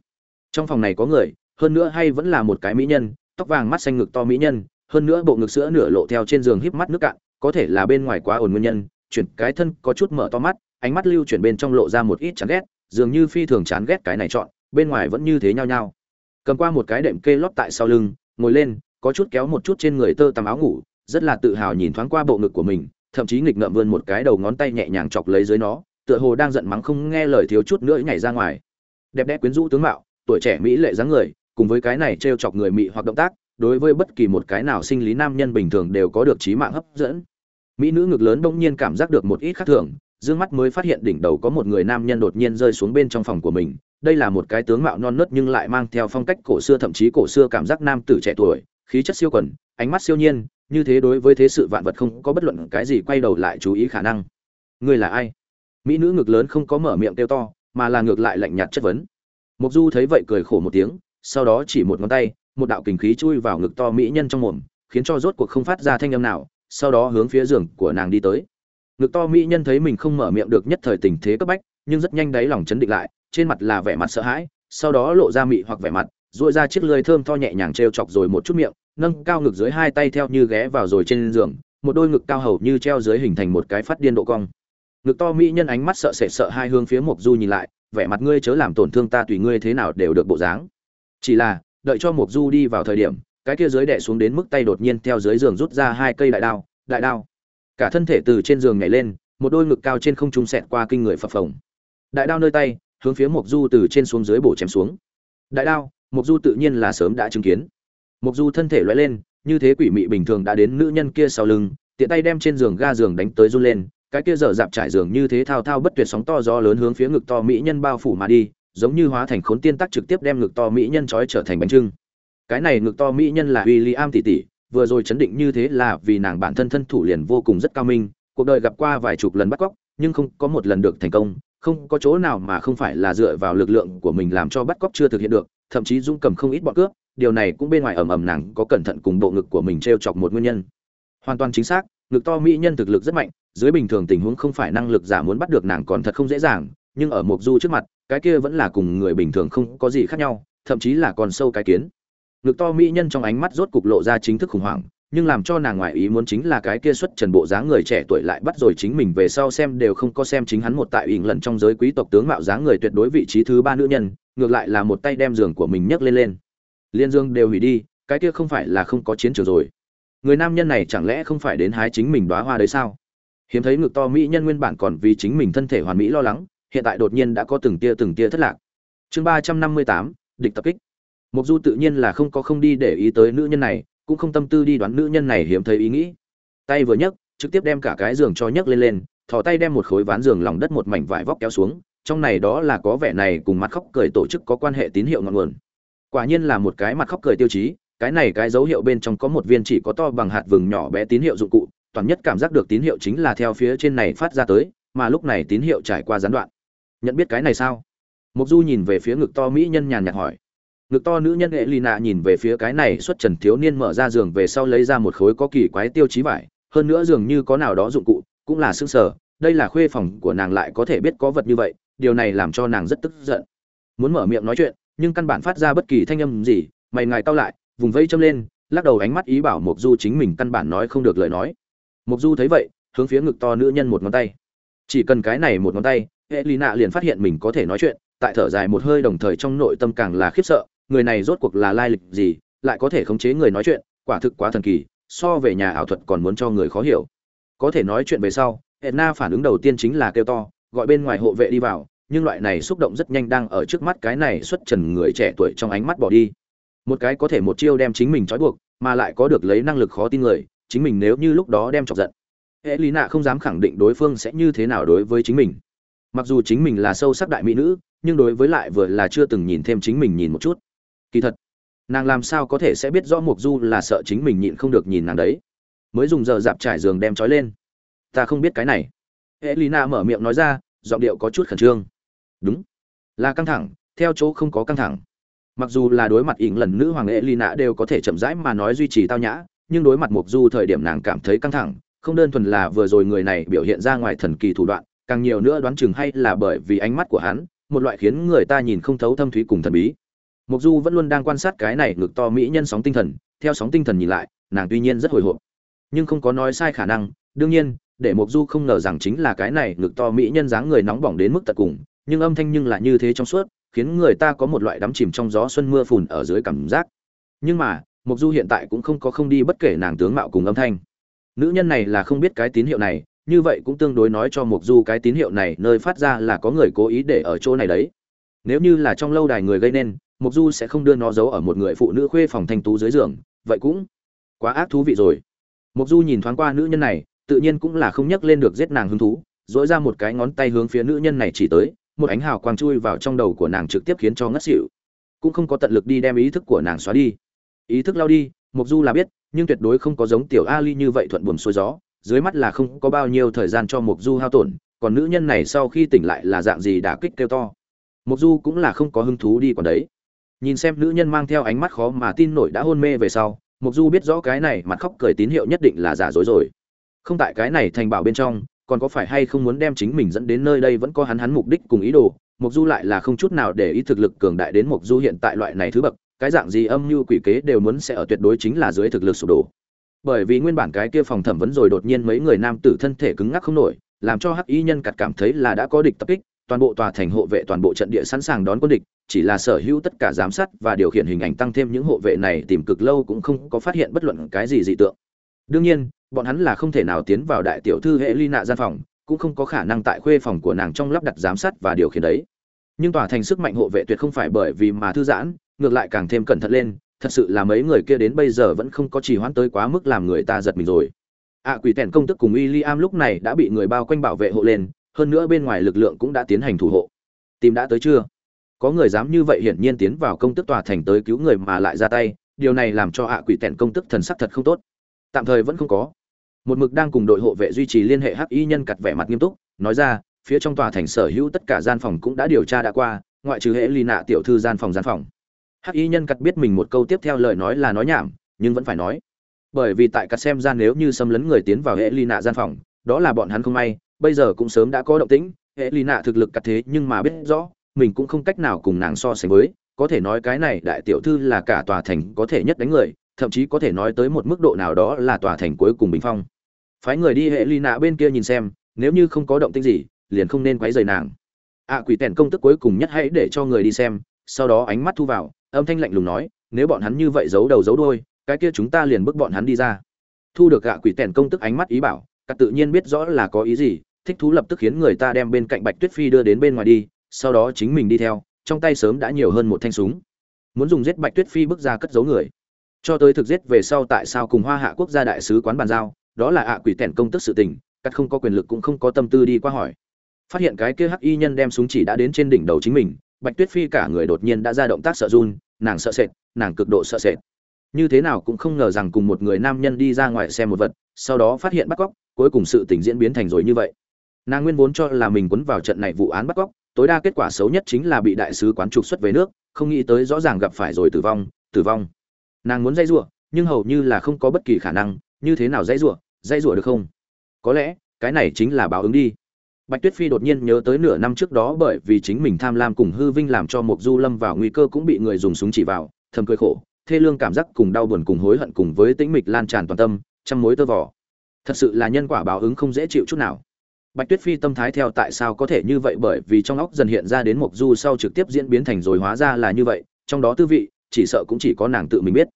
trong phòng này có người hơn nữa hay vẫn là một cái mỹ nhân tóc vàng mắt xanh ngực to mỹ nhân hơn nữa bộ ngực sữa nửa lộ theo trên giường híp mắt nước cạn, có thể là bên ngoài quá ổn nguyên nhân, chuyển cái thân có chút mở to mắt, ánh mắt lưu chuyển bên trong lộ ra một ít chán ghét, dường như phi thường chán ghét cái này chọn, bên ngoài vẫn như thế nhau nhau. Cầm qua một cái đệm kê lót tại sau lưng, ngồi lên, có chút kéo một chút trên người tơ tằm áo ngủ, rất là tự hào nhìn thoáng qua bộ ngực của mình, thậm chí nghịch ngợm vươn một cái đầu ngón tay nhẹ nhàng chọc lấy dưới nó, tựa hồ đang giận mắng không nghe lời thiếu chút nữa nhảy ra ngoài. Đẹp đẽ quyến rũ tướng mạo, tuổi trẻ mỹ lệ dáng người, cùng với cái này trêu chọc người mị hoặc động tác, đối với bất kỳ một cái nào sinh lý nam nhân bình thường đều có được trí mạng hấp dẫn mỹ nữ ngực lớn bỗng nhiên cảm giác được một ít khác thường dương mắt mới phát hiện đỉnh đầu có một người nam nhân đột nhiên rơi xuống bên trong phòng của mình đây là một cái tướng mạo non nớt nhưng lại mang theo phong cách cổ xưa thậm chí cổ xưa cảm giác nam tử trẻ tuổi khí chất siêu quần ánh mắt siêu nhiên như thế đối với thế sự vạn vật không có bất luận cái gì quay đầu lại chú ý khả năng. Người là ai? Mỹ nữ ngực lớn không có mở miệng kêu to, mà là ngược lại lạnh nhạt chất vấn. Mục du thấy vậy cười khổ một tiếng, sau đó chỉ một ngón tay, một đạo kình khí chui vào ngực to mỹ nhân trong mồm, khiến cho rốt cuộc không phát ra thanh âm nào, sau đó hướng phía giường của nàng đi tới. Ngực to mỹ nhân thấy mình không mở miệng được nhất thời tình thế cấp bách, nhưng rất nhanh đáy lòng chấn định lại, trên mặt là vẻ mặt sợ hãi, sau đó lộ ra mị hoặc vẻ mặt duỗi ra chiếc lưỡi thơm tho nhẹ nhàng treo chọc rồi một chút miệng, nâng cao ngực dưới hai tay theo như ghé vào rồi trên giường, một đôi ngực cao hầu như treo dưới hình thành một cái phát điên độ cong. Ngực to mỹ nhân ánh mắt sợ sệt sợ hai hướng phía mộc du nhìn lại, vẻ mặt ngươi chớ làm tổn thương ta tùy ngươi thế nào đều được bộ dáng. Chỉ là, đợi cho mộc du đi vào thời điểm, cái kia dưới đè xuống đến mức tay đột nhiên theo dưới giường rút ra hai cây đại đao đại đao. Cả thân thể từ trên giường nhảy lên, một đôi ngực cao trên không trung xẹt qua kinh người phập phồng. Đại đao nơi tay, hướng phía mộc du từ trên xuống dưới bổ chém xuống. Đại đao mộc du tự nhiên là sớm đã chứng kiến. Mộc du thân thể lóe lên, như thế quỷ mị bình thường đã đến nữ nhân kia sau lưng, tiện tay đem trên giường ga giường đánh tới run lên, cái kia dở dạp trải giường như thế thao thao bất tuyệt sóng to gió lớn hướng phía ngực to mỹ nhân bao phủ mà đi, giống như hóa thành khốn tiên tắc trực tiếp đem ngực to mỹ nhân trói trở thành bánh trưng. Cái này ngực to mỹ nhân là William tỷ tỷ, vừa rồi chấn định như thế là vì nàng bản thân thân thủ liền vô cùng rất cao minh, cuộc đời gặp qua vài chục lần bắt cóc, nhưng không có một lần được thành công, không có chỗ nào mà không phải là dựa vào lực lượng của mình làm cho bắt cóc chưa thực hiện được thậm chí dung cầm không ít bọn cướp, điều này cũng bên ngoài ầm ầm nàng có cẩn thận cùng bộ ngực của mình t r e o chọc một nguyên nhân. Hoàn toàn chính xác, ngực to mỹ nhân thực lực rất mạnh, dưới bình thường tình huống không phải năng lực giả muốn bắt được nàng còn thật không dễ dàng, nhưng ở Mộc du trước mặt, cái kia vẫn là cùng người bình thường không có gì khác nhau, thậm chí là còn sâu cái kiến. Ngực to mỹ nhân trong ánh mắt rốt cục lộ ra chính thức khủng hoảng, nhưng làm cho nàng ngoại ý muốn chính là cái kia xuất trần bộ dáng người trẻ tuổi lại bắt rồi chính mình về sau xem đều không có xem chính hắn một tại ỉn lần trong giới quý tộc tướng mạo dáng người tuyệt đối vị trí thứ ba nữ nhân ngược lại là một tay đem giường của mình nhấc lên lên. Liên dương đều hủy đi, cái kia không phải là không có chiến trường rồi. Người nam nhân này chẳng lẽ không phải đến hái chính mình đóa hoa đấy sao? Hiếm thấy ngực to mỹ nhân nguyên bản còn vì chính mình thân thể hoàn mỹ lo lắng, hiện tại đột nhiên đã có từng tia từng tia thất lạc. Chương ba trăm năm mươi tám, địch tập kích. Mục du tự nhiên là không có không đi để ý tới nữ nhân này, cũng không tâm tư đi đoán nữ nhân này hiếm thấy ý nghĩ. Tay vừa nhấc, trực tiếp đem cả cái giường cho nhấc lên lên, thò tay đem một khối ván giường lòng đất một mảnh vải vóc kéo xuống trong này đó là có vẻ này cùng mặt khóc cười tổ chức có quan hệ tín hiệu ngọn nguồn. Quả nhiên là một cái mặt khóc cười tiêu chí, cái này cái dấu hiệu bên trong có một viên chỉ có to bằng hạt vừng nhỏ bé tín hiệu dụng cụ, toàn nhất cảm giác được tín hiệu chính là theo phía trên này phát ra tới, mà lúc này tín hiệu trải qua gián đoạn. Nhận biết cái này sao? Mục du nhìn về phía ngực to mỹ nhân nhàn nhạt hỏi. Ngực to nữ nhân hệ nhìn về phía cái này xuất trần thiếu niên mở ra giường về sau lấy ra một khối có kỳ quái tiêu chí vải, hơn nữa dường như có nào đó dụng cụ, cũng là xương sở, đây là khuê phòng của nàng lại có thể biết có vật như vậy điều này làm cho nàng rất tức giận. Muốn mở miệng nói chuyện, nhưng căn bản phát ra bất kỳ thanh âm gì, mày ngài cau lại, vùng vây châm lên, lắc đầu ánh mắt ý bảo mục du chính mình căn bản nói không được lời nói. Mục du thấy vậy, hướng phía ngực to nữ nhân một ngón tay. Chỉ cần cái này một ngón tay hệ lì nạ liền phát hiện mình có thể nói chuyện, tại thở dài một hơi đồng thời trong nội tâm càng là khiếp sợ, người này rốt cuộc là lai lịch gì, lại có thể khống chế người nói chuyện, quả thực quá thần kỳ, so về nhà ảo thuật còn muốn cho người khó hiểu. Có thể nói chuyện về sau edna phản ứng đầu tiên chính là kêu to, gọi bên ngoài hộ vệ đi vào nhưng loại này xúc động rất nhanh đang ở trước mắt cái này xuất trần người trẻ tuổi trong ánh mắt bỏ đi. Một cái có thể một chiêu đem chính mình trói buộc, mà lại có được lấy năng lực khó tin người, chính mình nếu như lúc đó đem chọc giận, hệ lý nạ không dám khẳng định đối phương sẽ như thế nào đối với chính mình. Mặc dù chính mình là sâu sắc đại mỹ nữ, nhưng đối với lại vừa là chưa từng nhìn thêm chính mình nhìn một chút. Kỳ thật, nàng làm sao có thể sẽ biết rõ mục du là sợ chính mình nhịn không được nhìn nàng đấy. Mới dùng giờ dạp trải giường đem trói lên. Ta không biết cái này. Hệ lý mở miệng nói ra, giọng điệu có chút khẩn trương đúng. Là căng thẳng, theo chỗ không có căng thẳng. Mặc dù là đối mặt ỉn lần nữ hoàng hệ ly nạ đều có thể chậm rãi mà nói duy trì tao nhã, nhưng đối mặt mục du thời điểm nàng cảm thấy căng thẳng, không đơn thuần là vừa rồi người này biểu hiện ra ngoài thần kỳ thủ đoạn, càng nhiều nữa đoán chừng hay là bởi vì ánh mắt của hắn, một loại khiến người ta nhìn không thấu thâm thúy cùng thần bí. Mục du vẫn luôn đang quan sát cái này ngực to mỹ nhân sóng tinh thần, theo sóng tinh thần nhìn lại, nàng tuy nhiên rất hồi hộp, nhưng không có nói sai khả năng. Đương nhiên, để mục du không ngờ rằng chính là cái này ngực to mỹ nhân dáng người nóng bỏng đến mức tận cùng nhưng âm thanh nhưng lại như thế trong suốt, khiến người ta có một loại đắm chìm trong gió xuân mưa phùn ở dưới cảm giác. Nhưng mà mục du hiện tại cũng không có không đi bất kể nàng tướng mạo cùng âm thanh. Nữ nhân này là không biết cái tín hiệu này, như vậy cũng tương đối nói cho mục du cái tín hiệu này nơi phát ra là có người cố ý để ở chỗ này đấy. Nếu như là trong lâu đài người gây nên mục du sẽ không đưa nó giấu ở một người phụ nữ khuê phòng thanh tú dưới giường, vậy cũng quá ác thú vị rồi. Mục du nhìn thoáng qua nữ nhân này, tự nhiên cũng là không nhắc lên được giết nàng hứng thú, dỗi ra một cái ngón tay hướng phía nữ nhân này chỉ tới một ánh hào quang chui vào trong đầu của nàng trực tiếp khiến cho ngất xỉu. Cũng không có tận lực đi đem ý thức của nàng xóa đi. Ý thức lao đi mục du là biết, nhưng tuyệt đối không có giống tiểu ali như vậy thuận buồm xuôi gió, dưới mắt là không có bao nhiêu thời gian cho mục du hao tổn, còn nữ nhân này sau khi tỉnh lại là dạng gì đã kích kêu to. Mục du cũng là không có hứng thú đi còn đấy. Nhìn xem nữ nhân mang theo ánh mắt khó mà tin nổi đã hôn mê về sau mục du biết rõ cái này mặt khóc cười tín hiệu nhất định là giả dối rồi. Không tại cái này thành bảo bên trong còn có phải hay không muốn đem chính mình dẫn đến nơi đây vẫn có hắn hắn mục đích cùng ý đồ mục du lại là không chút nào để ý thực lực cường đại đến mục du hiện tại loại này thứ bậc, cái dạng gì âm mưu quỷ kế đều muốn sẽ ở tuyệt đối chính là dưới thực lực sụp đổ. Bởi vì nguyên bản cái kia phòng thẩm vấn rồi đột nhiên mấy người nam tử thân thể cứng ngắc không nổi, làm cho hắc y nhân cặt cảm thấy là đã có địch tập kích, toàn bộ tòa thành hộ vệ toàn bộ trận địa sẵn sàng đón quân địch, chỉ là sở hữu tất cả giám sát và điều khiển hình ảnh tăng thêm những hộ vệ này tìm cực lâu cũng không có phát hiện bất luận cái gì dị tượng. Đương nhiên bọn hắn là không thể nào tiến vào đại tiểu thư hệ ly nạ gian phòng, cũng không có khả năng tại khuê phòng của nàng trong lắp đặt giám sát và điều khiển đấy. Nhưng tòa thành sức mạnh hộ vệ tuyệt không phải bởi vì mà thư giãn, ngược lại càng thêm cẩn thận lên, thật sự là mấy người kia đến bây giờ vẫn không có trì hoãn tới quá mức làm người ta giật mình rồi. Ạ quỷ tèn công tức cùng w i am lúc này đã bị người bao quanh bảo vệ hộ lên, hơn nữa bên ngoài lực lượng cũng đã tiến hành thủ hộ. Tìm đã tới chưa? Có người dám như vậy hiển nhiên tiến vào công tức tòa thành tới cứu người mà lại ra tay, điều này làm cho ạ quỷ tèn công tức thần sắc thật không tốt. Tạm thời vẫn không có một mực đang cùng đội hộ vệ duy trì liên hệ hắc y nhân cặt vẻ mặt nghiêm túc, nói ra, phía trong tòa thành sở hữu tất cả gian phòng cũng đã điều tra đã qua, ngoại trừ hệ ly nạ tiểu thư gian phòng gian phòng. Hắc y nhân cặt biết mình một câu tiếp theo lời nói là nói nhảm, nhưng vẫn phải nói. Bởi vì tại cặt xem ra nếu như xâm lấn người tiến vào hệ ly nạ gian phòng, đó là bọn hắn không may, bây giờ cũng sớm đã có động tĩnh, hệ ly nạ thực lực cặt thế nhưng mà biết rõ, mình cũng không cách nào cùng nàng so sánh với, có thể nói cái này đại tiểu thư là cả tòa thành có thể nhất đánh người thậm chí có thể nói tới một mức độ nào đó là tòa thành cuối cùng bình phong. Phái người đi hệ ly nạ bên kia nhìn xem nếu như không có động tĩnh gì liền không nên quấy rầy nàng. Ạ quỷ tèn công tức cuối cùng nhất hãy để cho người đi xem sau đó ánh mắt thu vào âm thanh lạnh lùng nói nếu bọn hắn như vậy giấu đầu giấu đôi, cái kia chúng ta liền bức bọn hắn đi ra. Thu được ạ quỷ tèn công tức ánh mắt ý bảo các tự nhiên biết rõ là có ý gì thích thú lập tức khiến người ta đem bên cạnh bạch tuyết phi đưa đến bên ngoài đi sau đó chính mình đi theo trong tay sớm đã nhiều hơn một thanh súng. Muốn dùng giết bạch tuyết phi bước ra cất giấu người cho tới thực giết về sau tại sao cùng hoa hạ quốc gia đại sứ quán bàn giao, đó là ạ quỷ tẻn công tức sự tình, cắt không có quyền lực cũng không có tâm tư đi qua hỏi. Phát hiện cái kia hắc y nhân đem súng chỉ đã đến trên đỉnh đầu chính mình, bạch tuyết phi cả người đột nhiên đã ra động tác sợ run, nàng sợ sệt, nàng cực độ sợ sệt. Như thế nào cũng không ngờ rằng cùng một người nam nhân đi ra ngoài xem một vật, sau đó phát hiện bắt cóc, cuối cùng sự tình diễn biến thành rồi như vậy. Nàng nguyên vốn cho là mình quấn vào trận này vụ án bắt cóc, tối đa kết quả xấu nhất chính là bị đại sứ quán trục xuất về nước, không nghĩ tới rõ ràng gặp phải rồi tử vong tử vong nàng muốn dây rủa, nhưng hầu như là không có bất kỳ khả năng, như thế nào dây rủa dây rủa được không? Có lẽ, cái này chính là báo ứng đi. Bạch tuyết phi đột nhiên nhớ tới nửa năm trước đó bởi vì chính mình tham lam cùng hư vinh làm cho mục du lâm vào nguy cơ cũng bị người dùng súng chỉ vào, thầm cười khổ, thê lương cảm giác cùng đau buồn cùng hối hận cùng với tĩnh mịch lan tràn toàn tâm, trăm mối tơ vỏ thật sự là nhân quả báo ứng không dễ chịu chút nào. Bạch tuyết phi tâm thái theo tại sao có thể như vậy bởi vì trong óc dần hiện ra đến Mộc du sau trực tiếp diễn biến thành rồi hóa ra là như vậy, trong đó tư vị chỉ sợ cũng chỉ có nàng tự mình biết.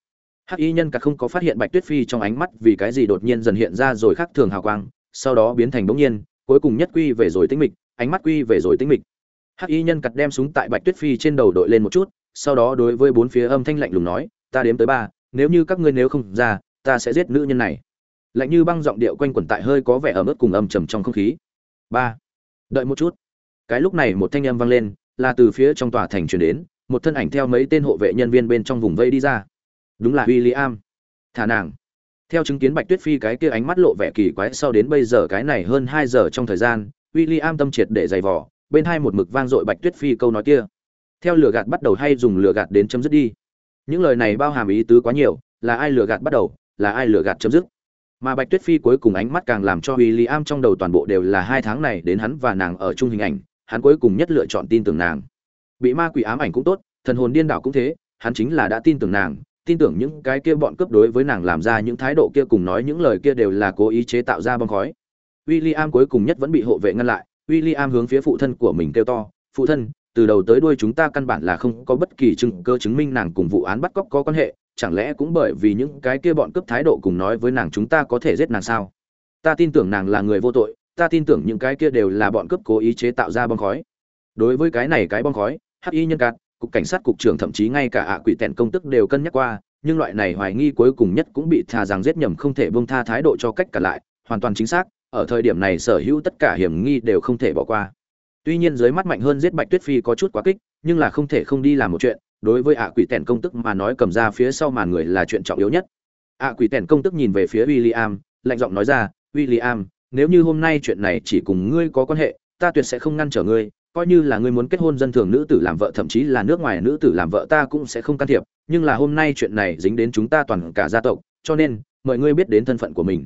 Hắc y nhân cả không có phát hiện bạch tuyết phi trong ánh mắt vì cái gì đột nhiên dần hiện ra rồi khác thường hào quang, sau đó biến thành bỗng nhiên, cuối cùng nhất quy về rồi tĩnh mịch, ánh mắt quy về rồi tĩnh mịch. Hắc y nhân cặt đem súng tại bạch tuyết phi trên đầu đội lên một chút, sau đó đối với bốn phía âm thanh lạnh lùng nói, ta đếm tới ba, nếu như các ngươi nếu không ra, ta sẽ giết nữ nhân này. Lạnh như băng giọng điệu quanh quẩn tại hơi có vẻ ở mức cùng âm trầm trong không khí. Ba. Đợi một chút. Cái lúc này một thanh âm vang lên, là từ phía trong tòa thành truyền đến một thân ảnh theo mấy tên hộ vệ nhân viên bên trong vùng vây đi ra đúng là William. Thả nàng. Theo chứng kiến Bạch Tuyết Phi cái kia ánh mắt lộ vẻ kỳ quái sau đến bây giờ cái này hơn hai giờ trong thời gian, William tâm triệt để dày vò, bên hai một mực vang dội Bạch Tuyết Phi câu nói kia. Theo lửa gạt bắt đầu hay dùng lửa gạt đến chấm dứt đi. Những lời này bao hàm ý tứ quá nhiều, là ai lửa gạt bắt đầu, là ai lửa gạt chấm dứt. Mà Bạch Tuyết Phi cuối cùng ánh mắt càng làm cho William trong đầu toàn bộ đều là hai tháng này đến hắn và nàng ở chung hình ảnh, hắn cuối cùng nhất lựa chọn tin tưởng nàng. Bị ma quỷ ám ảnh cũng tốt, thần hồn điên đảo cũng thế, hắn chính là đã tin tưởng nàng, tin tưởng những cái kia bọn cướp đối với nàng làm ra những thái độ kia cùng nói những lời kia đều là cố ý chế tạo ra bom khói. William cuối cùng nhất vẫn bị hộ vệ ngăn lại, William hướng phía phụ thân của mình kêu to, "Phụ thân, từ đầu tới đuôi chúng ta căn bản là không có bất kỳ chứng cơ chứng minh nàng cùng vụ án bắt cóc có quan hệ, chẳng lẽ cũng bởi vì những cái kia bọn cướp thái độ cùng nói với nàng chúng ta có thể giết nàng sao? Ta tin tưởng nàng là người vô tội, ta tin tưởng những cái kia đều là bọn cướp cố ý chế tạo ra bom khói." Đối với cái này cái bom khói, Hắc Y nhân cát, cục cảnh sát cục trưởng thậm chí ngay cả ạ quỷ tèn công tức đều cân nhắc qua nhưng loại này hoài nghi cuối cùng nhất cũng bị thà rằng giết nhầm không thể bông tha thái độ cho cách cả lại hoàn toàn chính xác ở thời điểm này sở hữu tất cả hiểm nghi đều không thể bỏ qua. Tuy nhiên dưới mắt mạnh hơn giết bạch tuyết phi có chút quá kích nhưng là không thể không đi làm một chuyện đối với ạ quỷ tèn công tức mà nói cầm ra phía sau màn người là chuyện trọng yếu nhất. Ạ quỷ tèn công tức nhìn về phía w i l l i am lạnh giọng nói ra w i l l i am nếu như hôm nay chuyện này chỉ cùng ngươi có quan hệ ta tuyệt sẽ không ngăn trở ngươi coi như là ngươi muốn kết hôn dân thường nữ tử làm vợ, thậm chí là nước ngoài nữ tử làm vợ ta cũng sẽ không can thiệp, nhưng là hôm nay chuyện này dính đến chúng ta toàn cả gia tộc, cho nên, mời ngươi biết đến thân phận của mình.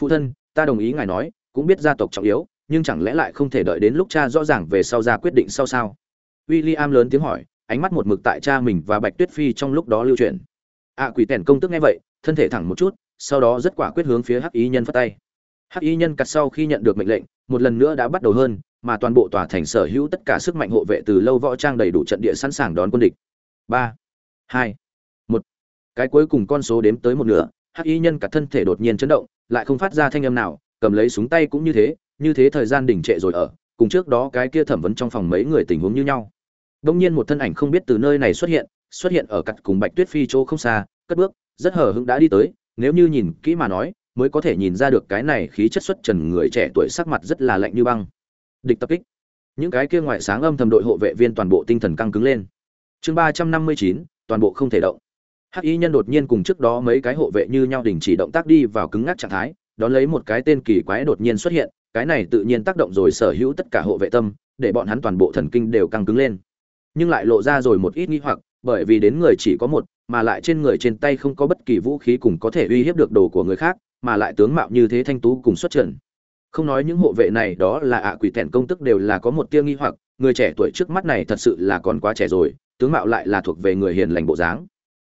Phụ thân, ta đồng ý ngài nói, cũng biết gia tộc trọng yếu, nhưng chẳng lẽ lại không thể đợi đến lúc cha rõ ràng về sau ra quyết định sau sao? William lớn tiếng hỏi, ánh mắt một mực tại cha mình và bạch tuyết phi trong lúc đó lưu truyền ạ à, quỷ tèn công tức nghe vậy, thân thể thẳng một chút, sau đó rất quả quyết hướng phía hắc y nhân phát tay. Hắc y nhân cặt sau khi nhận được mệnh lệnh, một lần nữa đã bắt đầu hơn mà toàn bộ tòa thành sở hữu tất cả sức mạnh hộ vệ từ lâu võ trang đầy đủ trận địa sẵn sàng đón quân địch. Ba, hai, một. Cái cuối cùng con số đếm tới một nửa, hắc y nhân cả thân thể đột nhiên chấn động, lại không phát ra thanh âm nào, cầm lấy súng tay cũng như thế như thế thời gian đỉnh trệ rồi ở, cùng trước đó cái kia thẩm vấn trong phòng mấy người tình huống như nhau. Đông nhiên một thân ảnh không biết từ nơi này xuất hiện xuất hiện ở cặt cùng bạch tuyết phi chỗ không xa, cất bước, rất hờ hững đã đi tới, nếu như nhìn kỹ mà nói, mới có thể nhìn ra được cái này khí chất xuất trần người trẻ tuổi sắc mặt rất là lạnh như băng địch tập kích. Những cái kia ngoại sáng âm thầm đội hộ vệ viên toàn bộ tinh thần căng cứng lên. Chương ba trăm năm mươi chín, toàn bộ không thể động. Hắc y nhân đột nhiên cùng trước đó mấy cái hộ vệ như nhau đình chỉ động tác đi vào cứng ngắc trạng thái, đón lấy một cái tên kỳ quái đột nhiên xuất hiện, cái này tự nhiên tác động rồi sở hữu tất cả hộ vệ tâm, để bọn hắn toàn bộ thần kinh đều căng cứng lên. Nhưng lại lộ ra rồi một ít nghi hoặc, bởi vì đến người chỉ có một, mà lại trên người trên tay không có bất kỳ vũ khí cùng có thể uy hiếp được đồ của người khác, mà lại tướng mạo như thế thanh tú cùng xuất trận không nói những hộ vệ này đó là ạ quỷ thẹn công tức đều là có một tia nghi hoặc, người trẻ tuổi trước mắt này thật sự là còn quá trẻ rồi, tướng mạo lại là thuộc về người hiền lành bộ dáng.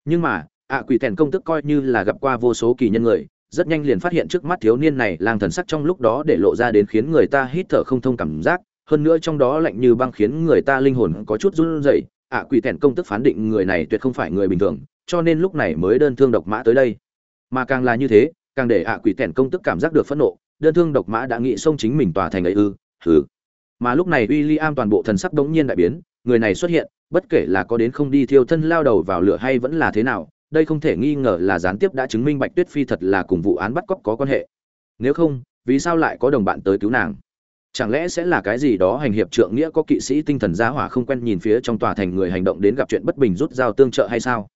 Nhưng mà, ạ quỷ thẹn công tức coi như là gặp qua vô số kỳ nhân người, rất nhanh liền phát hiện trước mắt thiếu niên này lang thần sắc trong lúc đó để lộ ra đến khiến người ta hít thở không thông cảm giác, hơn nữa trong đó lạnh như băng khiến người ta linh hồn có chút run rẩy, ạ quỷ thẹn công tức phán định người này tuyệt không phải người bình thường, cho nên lúc này mới đơn thương độc mã tới đây. Mà càng là như thế, càng để ạ quỷ thẹn công tức cảm giác được phẫn nộ đơn thương độc mã đã nghĩ xông chính mình tòa thành ấy ư, hừ. Mà lúc này William toàn bộ thần sắc đống nhiên đại biến, người này xuất hiện, bất kể là có đến không đi thiêu thân lao đầu vào lửa hay vẫn là thế nào, đây không thể nghi ngờ là gián tiếp đã chứng minh bạch tuyết phi thật là cùng vụ án bắt cóc có quan hệ. Nếu không, vì sao lại có đồng bạn tới cứu nàng? Chẳng lẽ sẽ là cái gì đó hành hiệp trượng nghĩa có kỵ sĩ tinh thần gia hỏa không quen nhìn phía trong tòa thành người hành động đến gặp chuyện bất bình rút dao tương trợ hay sao?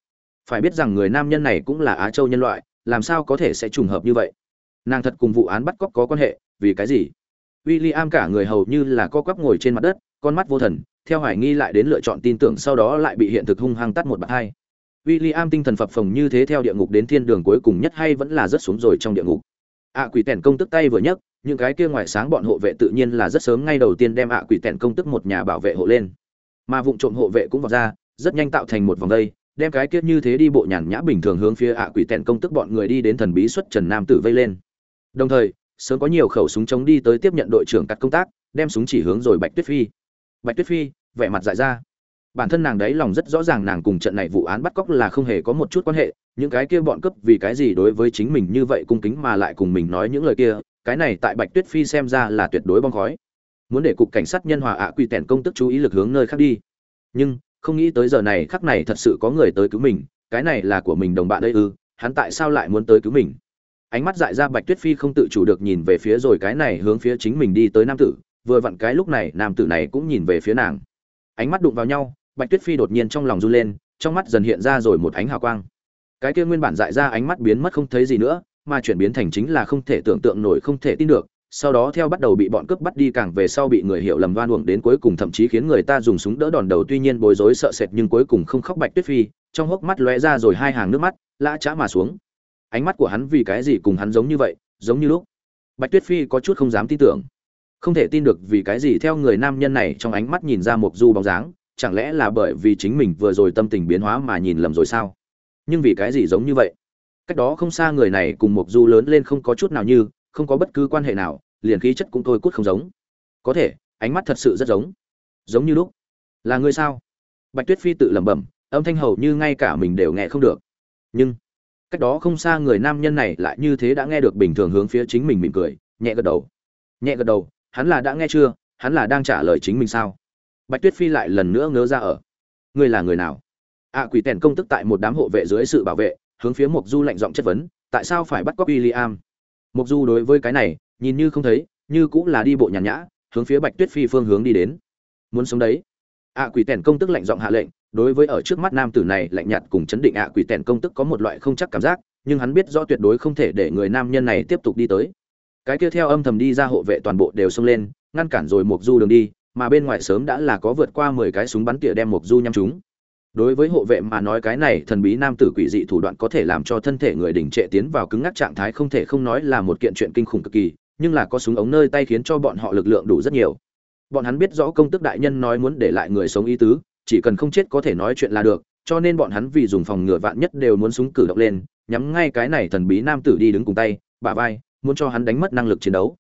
Phải biết rằng người nam nhân này cũng là á châu nhân loại, làm sao có thể sẽ trùng hợp như vậy? Nàng thật cùng vụ án bắt cóc có quan hệ, vì cái gì? W i l l i am cả người hầu như là co quắp ngồi trên mặt đất, con mắt vô thần, theo hoài nghi lại đến lựa chọn tin tưởng sau đó lại bị hiện thực hung hăng tắt một bạt hai. W i l l i am tinh thần phập phồng như thế theo địa ngục đến thiên đường cuối cùng nhất hay vẫn là rất xuống rồi trong địa ngục. Ạ quỷ tẻn công tức tay vừa nhấc, những cái kia ngoài sáng bọn hộ vệ tự nhiên là rất sớm ngay đầu tiên đem ạ quỷ tẻn công tức một nhà bảo vệ hộ lên. Mà vụ trộm hộ vệ cũng vào ra, rất nhanh tạo thành một vòng đây, đem cái kia như thế đi bộ nhàn nhã bình thường hướng phía ạ quỷ tẻn công tức bọn người đi đến thần bí xuất trần nam tử vây lên đồng thời, sớm có nhiều khẩu súng chống đi tới tiếp nhận đội trưởng cắt công tác, đem súng chỉ hướng rồi bạch tuyết phi. Bạch tuyết phi, vẻ mặt dại ra. Bản thân nàng đấy lòng rất rõ ràng nàng cùng trận này vụ án bắt cóc là không hề có một chút quan hệ, những cái kia bọn cướp vì cái gì đối với chính mình như vậy cung kính mà lại cùng mình nói những lời kia, cái này tại bạch tuyết phi xem ra là tuyệt đối bong khói. Muốn để cục cảnh sát nhân hòa ạ quy tẻn công tức chú ý lực hướng nơi khác đi. Nhưng, không nghĩ tới giờ này khắc này thật sự có người tới cứu mình, cái này là của mình đồng bạn đây ư, hắn tại sao lại muốn tới cứu mình? Ánh mắt dại ra bạch tuyết phi không tự chủ được nhìn về phía rồi cái này hướng phía chính mình đi tới nam tử, vừa vặn cái lúc này nam tử này cũng nhìn về phía nàng. Ánh mắt đụng vào nhau, bạch tuyết phi đột nhiên trong lòng run lên, trong mắt dần hiện ra rồi một ánh hào quang. Cái kia nguyên bản dại ra ánh mắt biến mất không thấy gì nữa, mà chuyển biến thành chính là không thể tưởng tượng nổi không thể tin được, sau đó theo bắt đầu bị bọn cướp bắt đi càng về sau bị người hiểu lầm đoan uổng đến cuối cùng thậm chí khiến người ta dùng súng đỡ đòn đầu tuy nhiên bối rối sợ sệt nhưng cuối cùng không khóc bạch tuyết phi, trong hốc mắt lóe ra rồi hai hàng nước mắt, lã chã mà xuống ánh mắt của hắn vì cái gì cùng hắn giống như vậy, giống như lúc. Bạch tuyết phi có chút không dám tin tưởng. Không thể tin được vì cái gì theo người nam nhân này trong ánh mắt nhìn ra một du bóng dáng, chẳng lẽ là bởi vì chính mình vừa rồi tâm tình biến hóa mà nhìn lầm rồi sao? Nhưng vì cái gì giống như vậy? Cách đó không xa người này cùng một du lớn lên không có chút nào như, không có bất cứ quan hệ nào, liền khí chất cũng thôi cút không giống. Có thể, ánh mắt thật sự rất giống. Giống như lúc. Là người sao? Bạch tuyết phi tự lẩm bẩm, âm thanh hầu như ngay cả mình đều nghe không được. Nhưng cách đó không xa người nam nhân này lại như thế đã nghe được bình thường hướng phía chính mình mỉm cười, nhẹ gật đầu. Nhẹ gật đầu, hắn là đã nghe chưa? Hắn là đang trả lời chính mình sao? Bạch tuyết phi lại lần nữa ngớ ra ở. Ngươi là người nào? Ạ quỷ tèn công tức tại một đám hộ vệ dưới sự bảo vệ, hướng phía mộc du lạnh giọng chất vấn, tại sao phải bắt cóc w i mộc du đối với cái này, nhìn như không thấy, như cũng là đi bộ nhàn nhã, hướng phía bạch tuyết phi phương hướng đi đến. Muốn sống đấy. Ạ quỷ tèn công tức lạnh giọng hạ lệnh đối với ở trước mắt nam tử này, lạnh nhạt cùng chấn định ạ quỷ tèn công tức có một loại không chắc cảm giác, nhưng hắn biết rõ tuyệt đối không thể để người nam nhân này tiếp tục đi tới. Cái kia theo âm thầm đi ra hộ vệ toàn bộ đều xông lên, ngăn cản rồi mục du đường đi, mà bên ngoài sớm đã là có vượt qua mười cái súng bắn tỉa đem mục du nhắm chúng đối với hộ vệ mà nói cái này thần bí nam tử quỷ dị thủ đoạn có thể làm cho thân thể người đỉnh trệ tiến vào cứng ngắc trạng thái không thể không nói là một kiện chuyện kinh khủng cực kỳ, nhưng là có súng ống nơi tay khiến cho bọn họ lực lượng đủ rất nhiều. Bọn hắn biết rõ công tức đại nhân nói muốn để lại người sống ý tứ chỉ cần không chết có thể nói chuyện là được, cho nên bọn hắn vì dùng phòng ngừa vạn nhất đều muốn súng cử động lên, nhắm ngay cái này thần bí nam tử đi đứng cùng tay, bả vai, muốn cho hắn đánh mất năng lực chiến đấu.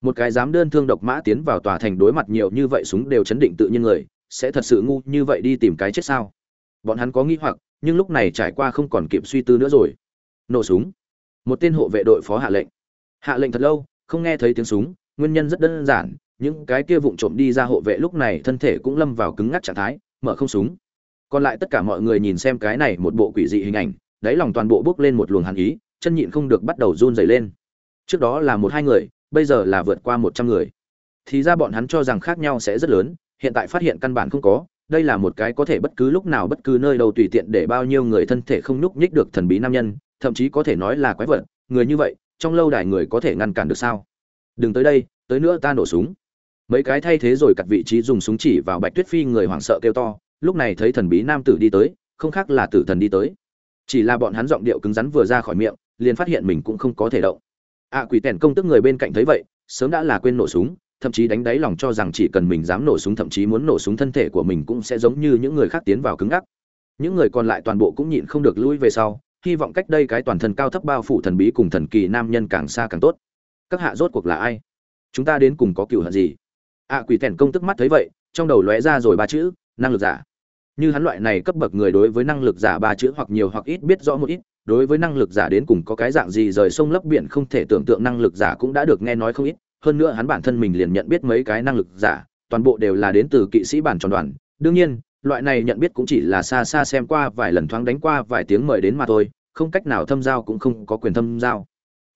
Một cái dám đơn thương độc mã tiến vào tòa thành đối mặt nhiều như vậy súng đều chấn định tự nhiên người, sẽ thật sự ngu như vậy đi tìm cái chết sao? Bọn hắn có nghi hoặc, nhưng lúc này trải qua không còn kịp suy tư nữa rồi. Nổ súng. Một tên hộ vệ đội phó hạ lệnh. Hạ lệnh thật lâu, không nghe thấy tiếng súng, nguyên nhân rất đơn giản, những cái kia vụng trộm đi ra hộ vệ lúc này thân thể cũng lâm vào cứng ngắc trạng thái mở không súng. Còn lại tất cả mọi người nhìn xem cái này một bộ quỷ dị hình ảnh, đáy lòng toàn bộ bước lên một luồng hàn ý, chân nhịn không được bắt đầu run rẩy lên. Trước đó là một hai người, bây giờ là vượt qua một trăm người. Thì ra bọn hắn cho rằng khác nhau sẽ rất lớn, hiện tại phát hiện căn bản không có, đây là một cái có thể bất cứ lúc nào bất cứ nơi đâu tùy tiện để bao nhiêu người thân thể không nhúc nhích được thần bí nam nhân, thậm chí có thể nói là quái vật, người như vậy, trong lâu đài người có thể ngăn cản được sao? Đừng tới đây, tới nữa ta nổ súng mấy cái thay thế rồi cặt vị trí dùng súng chỉ vào bạch tuyết phi người hoảng sợ kêu to, lúc này thấy thần bí nam tử đi tới, không khác là tử thần đi tới. Chỉ là bọn hắn giọng điệu cứng rắn vừa ra khỏi miệng, liền phát hiện mình cũng không có thể động. Ạ quỷ tèn công tức người bên cạnh thấy vậy, sớm đã là quên nổ súng, thậm chí đánh đáy lòng cho rằng chỉ cần mình dám nổ súng thậm chí muốn nổ súng thân thể của mình cũng sẽ giống như những người khác tiến vào cứng ngắc. Những người còn lại toàn bộ cũng nhịn không được lui về sau, hy vọng cách đây cái toàn thân cao thấp bao phủ thần bí cùng thần kỳ nam nhân càng xa càng tốt. Các hạ rốt cuộc là ai? Chúng ta đến cùng có cựu hận gì? Ạ à, quỷ tèn công tức mắt thấy vậy trong đầu lóe ra rồi ba chữ năng lực giả. Như hắn loại này cấp bậc người đối với năng lực giả ba chữ hoặc nhiều hoặc ít biết rõ một ít đối với năng lực giả đến cùng có cái dạng gì rời sông lấp biển không thể tưởng tượng năng lực giả cũng đã được nghe nói không ít. Hơn nữa hắn bản thân mình liền nhận biết mấy cái năng lực giả toàn bộ đều là đến từ kỵ sĩ bản tròn đoàn. Đương nhiên loại này nhận biết cũng chỉ là xa xa xem qua vài lần thoáng đánh qua vài tiếng mời đến mà thôi không cách nào thâm giao cũng không có quyền thâm giao.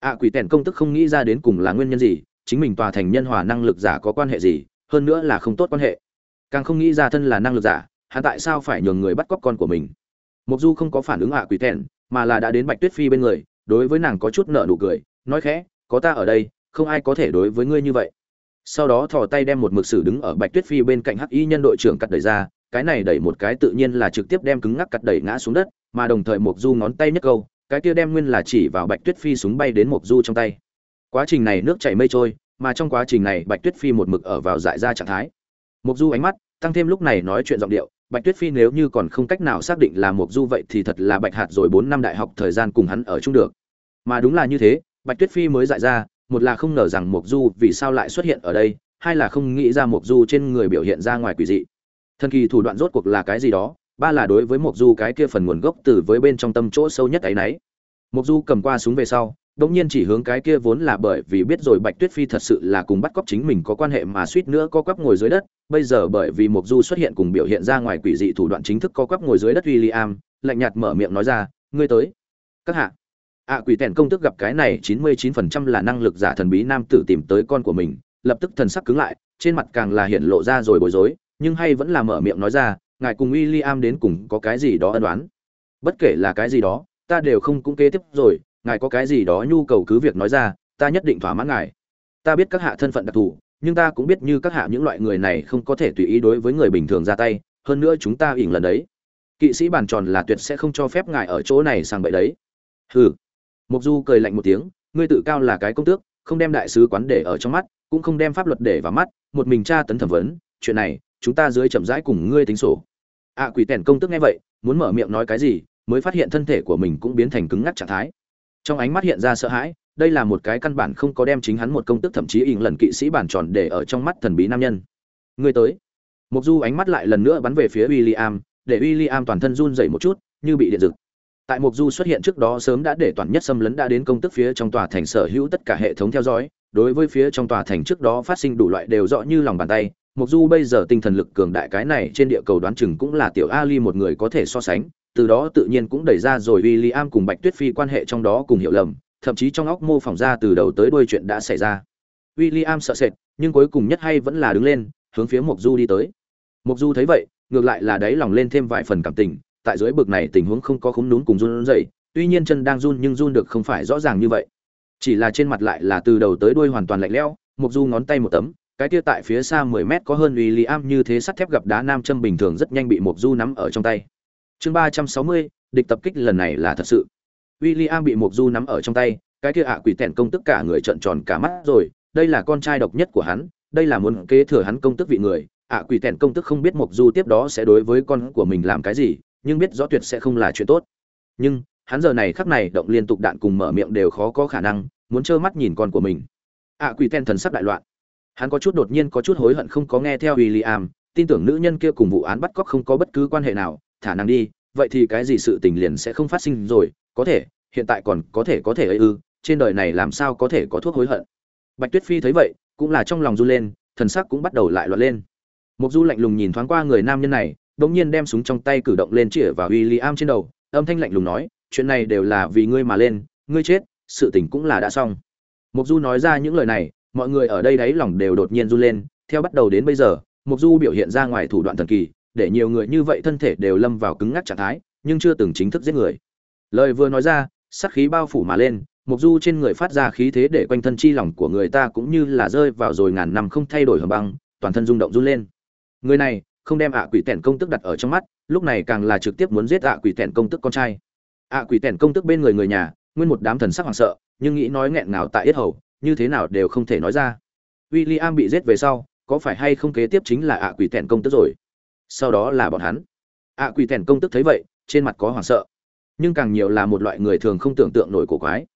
Ạ à, quỷ tèn công tức không nghĩ ra đến cùng là nguyên nhân gì chính mình tòa thành nhân hòa năng lực giả có quan hệ gì, hơn nữa là không tốt quan hệ. Càng không nghĩ ra thân là năng lực giả, hắn tại sao phải nhường người bắt cóc con của mình? Mục du không có phản ứng ạ à quỷ thẹn, mà là đã đến bạch tuyết phi bên người, đối với nàng có chút nợ nụ cười, nói khẽ, có ta ở đây, không ai có thể đối với ngươi như vậy. Sau đó thò tay đem một mực sử đứng ở bạch tuyết phi bên cạnh hắc y nhân đội trưởng cắt đẩy ra, cái này đẩy một cái tự nhiên là trực tiếp đem cứng ngắc cắt đẩy ngã xuống đất, mà đồng thời mục du ngón tay nhất câu, cái kia đem nguyên là chỉ vào bạch tuyết phi súng bay đến mục du trong tay quá trình này nước chảy mây trôi, mà trong quá trình này bạch tuyết phi một mực ở vào dại ra trạng thái. Mục du ánh mắt, tăng thêm lúc này nói chuyện giọng điệu, bạch tuyết phi nếu như còn không cách nào xác định là mục du vậy thì thật là bạch hạt rồi bốn năm đại học thời gian cùng hắn ở chung được. Mà đúng là như thế, bạch tuyết phi mới dại ra, một là không ngờ rằng mục du vì sao lại xuất hiện ở đây, hai là không nghĩ ra mục du trên người biểu hiện ra ngoài quỷ dị. Thần kỳ thủ đoạn rốt cuộc là cái gì đó, ba là đối với mục du cái kia phần nguồn gốc từ với bên trong tâm chỗ sâu nhất ấy nấy. Mục du cầm qua súng về sau đống nhiên chỉ hướng cái kia vốn là bởi vì biết rồi Bạch Tuyết Phi thật sự là cùng bắt cóc chính mình có quan hệ mà suýt nữa có quắp ngồi dưới đất, bây giờ bởi vì Mộc Du xuất hiện cùng biểu hiện ra ngoài quỷ dị thủ đoạn chính thức có quắp ngồi dưới đất William, lạnh nhạt mở miệng nói ra, ngươi tới. Các hạ. À quỷ tèn công tước gặp cái này 99% là năng lực giả thần bí nam tử tìm tới con của mình, lập tức thần sắc cứng lại, trên mặt càng là hiện lộ ra rồi bối rối, nhưng hay vẫn là mở miệng nói ra, ngài cùng William đến cùng có cái gì đó ân đoán. Bất kể là cái gì đó, ta đều không cũng kế tiếp rồi, ngài có cái gì đó nhu cầu cứ việc nói ra ta nhất định thỏa mãn ngài. Ta biết các hạ thân phận đặc thù nhưng ta cũng biết như các hạ những loại người này không có thể tùy ý đối với người bình thường ra tay hơn nữa chúng ta ỉn lần đấy. Kỵ sĩ bàn tròn là tuyệt sẽ không cho phép ngài ở chỗ này sang bậy đấy. Hừ. Mục du cười lạnh một tiếng ngươi tự cao là cái công tước không đem đại sứ quán để ở trong mắt cũng không đem pháp luật để vào mắt một mình tra tấn thẩm vấn chuyện này chúng ta dưới chậm rãi cùng ngươi tính sổ. Ạ à, quỷ tèn công tước nghe vậy muốn mở miệng nói cái gì mới phát hiện thân thể của mình cũng biến thành cứng ngắc trạng thái trong ánh mắt hiện ra sợ hãi, đây là một cái căn bản không có đem chính hắn một công tức thậm chí ỉn lần kỵ sĩ bản tròn để ở trong mắt thần bí nam nhân. Người tới. Mục du ánh mắt lại lần nữa bắn về phía w i l l i am để w i l l i am toàn thân run dậy một chút, như bị điện rực tại mục du xuất hiện trước đó sớm đã để toàn nhất xâm lấn đã đến công tức phía trong tòa thành sở hữu tất cả hệ thống theo dõi, đối với phía trong tòa thành trước đó phát sinh đủ loại đều rõ như lòng bàn tay mục du bây giờ tinh thần lực cường đại cái này trên địa cầu đoán chừng cũng là tiểu ali một người có thể so sánh từ đó tự nhiên cũng đẩy ra rồi William cùng Bạch Tuyết Phi quan hệ trong đó cùng hiểu lầm, thậm chí trong óc mô phỏng ra từ đầu tới đuôi chuyện đã xảy ra. William sợ sệt, nhưng cuối cùng nhất hay vẫn là đứng lên, hướng phía Mộc Du đi tới. Mộc Du thấy vậy, ngược lại là đáy lòng lên thêm vài phần cảm tình, tại dưới bực này tình huống không có khúm núm cùng run rẩy, tuy nhiên chân đang run nhưng run được không phải rõ ràng như vậy. Chỉ là trên mặt lại là từ đầu tới đuôi hoàn toàn lạnh lẽo, Mộc Du ngón tay một tấm, cái kia tại phía xa 10 mét có hơn William như thế sắt thép gặp đá nam châm bình thường rất nhanh bị Mộc Du nắm ở trong tay chương ba trăm sáu mươi địch tập kích lần này là thật sự. William bị Mộc Du nắm ở trong tay, cái kia ạ quỷ tèn công tức cả người trợn tròn cả mắt rồi, đây là con trai độc nhất của hắn đây là muốn kế thừa hắn công tức vị người. Ạ quỷ tèn công tức không biết mộc du tiếp đó sẽ đối với con của mình làm cái gì nhưng biết rõ tuyệt sẽ không là chuyện tốt. Nhưng hắn giờ này khắc này động liên tục đạn cùng mở miệng đều khó có khả năng muốn trơ mắt nhìn con của mình. Ạ quỷ tèn thần sắc đại loạn. Hắn có chút đột nhiên có chút hối hận không có nghe theo William, tin tưởng nữ nhân kia cùng vụ án bắt cóc không có bất cứ quan hệ nào thả nàng đi, vậy thì cái gì sự tình liền sẽ không phát sinh rồi, có thể, hiện tại còn có thể có thể ấy ư, trên đời này làm sao có thể có thuốc hối hận. Bạch tuyết phi thấy vậy, cũng là trong lòng run lên, thần sắc cũng bắt đầu lại loạn lên. Mục du lạnh lùng nhìn thoáng qua người nam nhân này đống nhiên đem súng trong tay cử động lên chĩa vào William trên đầu, âm thanh lạnh lùng nói, chuyện này đều là vì ngươi mà lên, ngươi chết, sự tình cũng là đã xong. Mục du nói ra những lời này, mọi người ở đây đáy lòng đều đột nhiên run lên, theo bắt đầu đến bây giờ, mục du biểu hiện ra ngoài thủ đoạn thần kỳ để nhiều người như vậy thân thể đều lâm vào cứng ngắc trạng thái, nhưng chưa từng chính thức giết người. Lời vừa nói ra, sát khí bao phủ mà lên mục du trên người phát ra khí thế để quanh thân chi lòng của người ta cũng như là rơi vào rồi ngàn năm không thay đổi hầm băng, toàn thân rung động run lên. Người này không đem ạ quỷ tẻn công tức đặt ở trong mắt, lúc này càng là trực tiếp muốn giết ạ quỷ tẻn công tức con trai. Ạ quỷ tẻn công tức bên người người nhà, nguyên một đám thần sắc hoảng sợ, nhưng nghĩ nói nghẹn ngào tại yết hầu, như thế nào đều không thể nói ra. William bị giết về sau, có phải hay không kế tiếp chính là ạ quỷ tẻn công tức rồi? Sau đó là bọn hắn. Ạ quỷ thèn công tức thấy vậy, trên mặt có hoảng sợ. Nhưng càng nhiều là một loại người thường không tưởng tượng nổi cổ quái.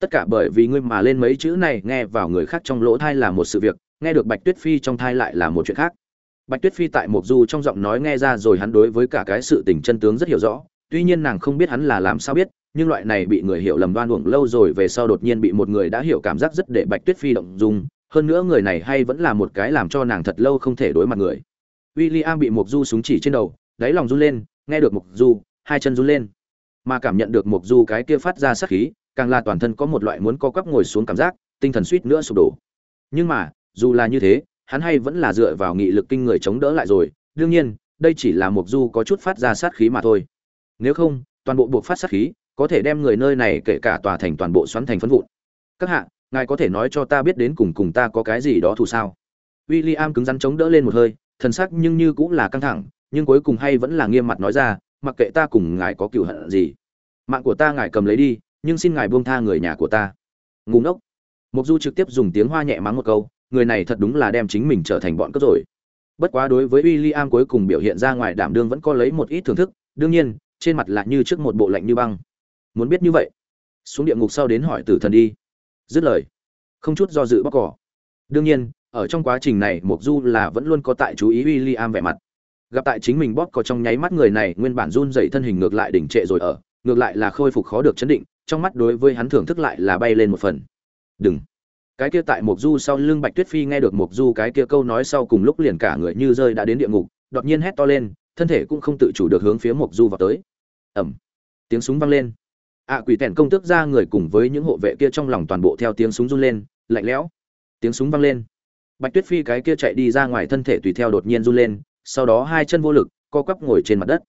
Tất cả bởi vì ngươi mà lên mấy chữ này nghe vào người khác trong lỗ thai là một sự việc, nghe được bạch tuyết phi trong thai lại là một chuyện khác. Bạch tuyết phi tại mộc du trong giọng nói nghe ra rồi hắn đối với cả cái sự tình chân tướng rất hiểu rõ, tuy nhiên nàng không biết hắn là làm sao biết, nhưng loại này bị người hiểu lầm đoan uổng lâu rồi về sau đột nhiên bị một người đã hiểu cảm giác rất để bạch tuyết phi động dung, hơn nữa người này hay vẫn là một cái làm cho nàng thật lâu không thể đối mặt người. William bị mộc du súng chỉ trên đầu, đáy lòng run lên, nghe được mộc du, hai chân run lên. Mà cảm nhận được mộc du cái kia phát ra sát khí, càng là toàn thân có một loại muốn co quắp ngồi xuống cảm giác, tinh thần suýt nữa sụp đổ. Nhưng mà, dù là như thế, hắn hay vẫn là dựa vào nghị lực kinh người chống đỡ lại rồi. Đương nhiên, đây chỉ là mộc du có chút phát ra sát khí mà thôi. Nếu không, toàn bộ buộc phát sát khí, có thể đem người nơi này kể cả tòa thành toàn bộ xoắn thành phân vụn. Các hạ, ngài có thể nói cho ta biết đến cùng cùng ta có cái gì đó thù sao? William cứng rắn chống đỡ lên một hơi thần sắc nhưng như cũng là căng thẳng, nhưng cuối cùng hay vẫn là nghiêm mặt nói ra, mặc kệ ta cùng ngài có cựu hận gì. Mạng của ta ngài cầm lấy đi, nhưng xin ngài buông tha người nhà của ta. Ngu ngốc. Mục du trực tiếp dùng tiếng hoa nhẹ mắng một câu, người này thật đúng là đem chính mình trở thành bọn cướp rồi. Bất quá đối với William cuối cùng biểu hiện ra ngoài đảm đương vẫn có lấy một ít thưởng thức, đương nhiên, trên mặt lại như trước một bộ lạnh như băng. Muốn biết như vậy? Xuống địa ngục sau đến hỏi tử thần đi. Dứt lời. Không chút do dự bóc cỏ. Đương nhiên ở trong quá trình này mục du là vẫn luôn có tại chú ý William vẻ mặt. Gặp tại chính mình bóp có trong nháy mắt người này, nguyên bản run dậy thân hình ngược lại đỉnh trệ rồi ở, ngược lại là khôi phục khó được chấn định, trong mắt đối với hắn thưởng thức lại là bay lên một phần. Đừng. Cái kia tại mục du sau lưng bạch tuyết phi nghe được mục du cái kia câu nói sau cùng lúc liền cả người như rơi đã đến địa ngục, đột nhiên hét to lên, thân thể cũng không tự chủ được hướng phía mục du vào tới. Ẩm tiếng súng vang lên. Ạ quỷ tèn công tước ra người cùng với những hộ vệ kia trong lòng toàn bộ theo tiếng súng run lên, lạnh lẽo. Tiếng súng vang lên bạch tuyết phi cái kia chạy đi ra ngoài thân thể tùy theo đột nhiên run lên, sau đó hai chân vô lực, co quắp ngồi trên mặt đất.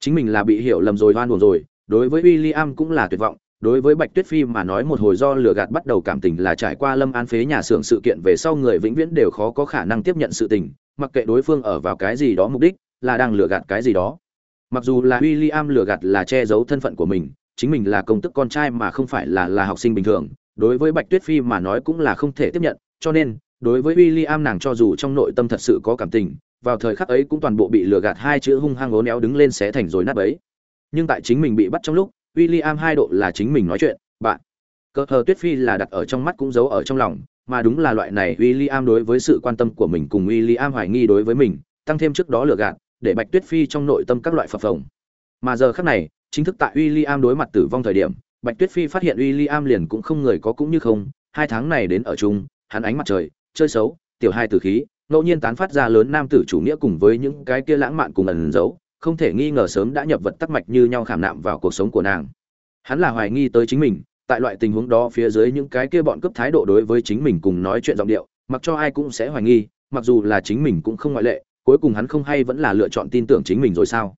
Chính mình là bị hiểu lầm rồi, oan buồn rồi, đối với William cũng là tuyệt vọng, đối với bạch tuyết phi mà nói một hồi do lừa gạt bắt đầu cảm tình là trải qua lâm an phế nhà xưởng sự kiện về sau người vĩnh viễn đều khó có khả năng tiếp nhận sự tình, mặc kệ đối phương ở vào cái gì đó mục đích, là đang lừa gạt cái gì đó. Mặc dù là William lừa gạt là che giấu thân phận của mình, chính mình là công tức con trai mà không phải là là học sinh bình thường, đối với bạch tuyết phi mà nói cũng là không thể tiếp nhận, cho nên đối với William nàng cho dù trong nội tâm thật sự có cảm tình, vào thời khắc ấy cũng toàn bộ bị lừa gạt hai chữ hung hăng ố néo đứng lên xé thành rồi nát bấy. Nhưng tại chính mình bị bắt trong lúc, William hai độ là chính mình nói chuyện bạn cơ hờ tuyết phi là đặt ở trong mắt cũng giấu ở trong lòng, mà đúng là loại này William đối với sự quan tâm của mình cùng William hoài nghi đối với mình, tăng thêm trước đó lừa gạt, để bạch tuyết phi trong nội tâm các loại phập phồng. Mà giờ khắc này, chính thức tại William đối mặt tử vong thời điểm, bạch tuyết phi phát hiện William liền cũng không người có cũng như không, hai tháng này đến ở chung, hắn ánh mặt trời chơi xấu, tiểu hai tử khí, ngẫu nhiên tán phát ra lớn nam tử chủ nghĩa cùng với những cái kia lãng mạn cùng ẩn giấu, không thể nghi ngờ sớm đã nhập vật tắc mạch như nhau khảm nạm vào cuộc sống của nàng. Hắn là hoài nghi tới chính mình, tại loại tình huống đó phía dưới những cái kia bọn cướp thái độ đối với chính mình cùng nói chuyện giọng điệu, mặc cho ai cũng sẽ hoài nghi, mặc dù là chính mình cũng không ngoại lệ, cuối cùng hắn không hay vẫn là lựa chọn tin tưởng chính mình rồi sao?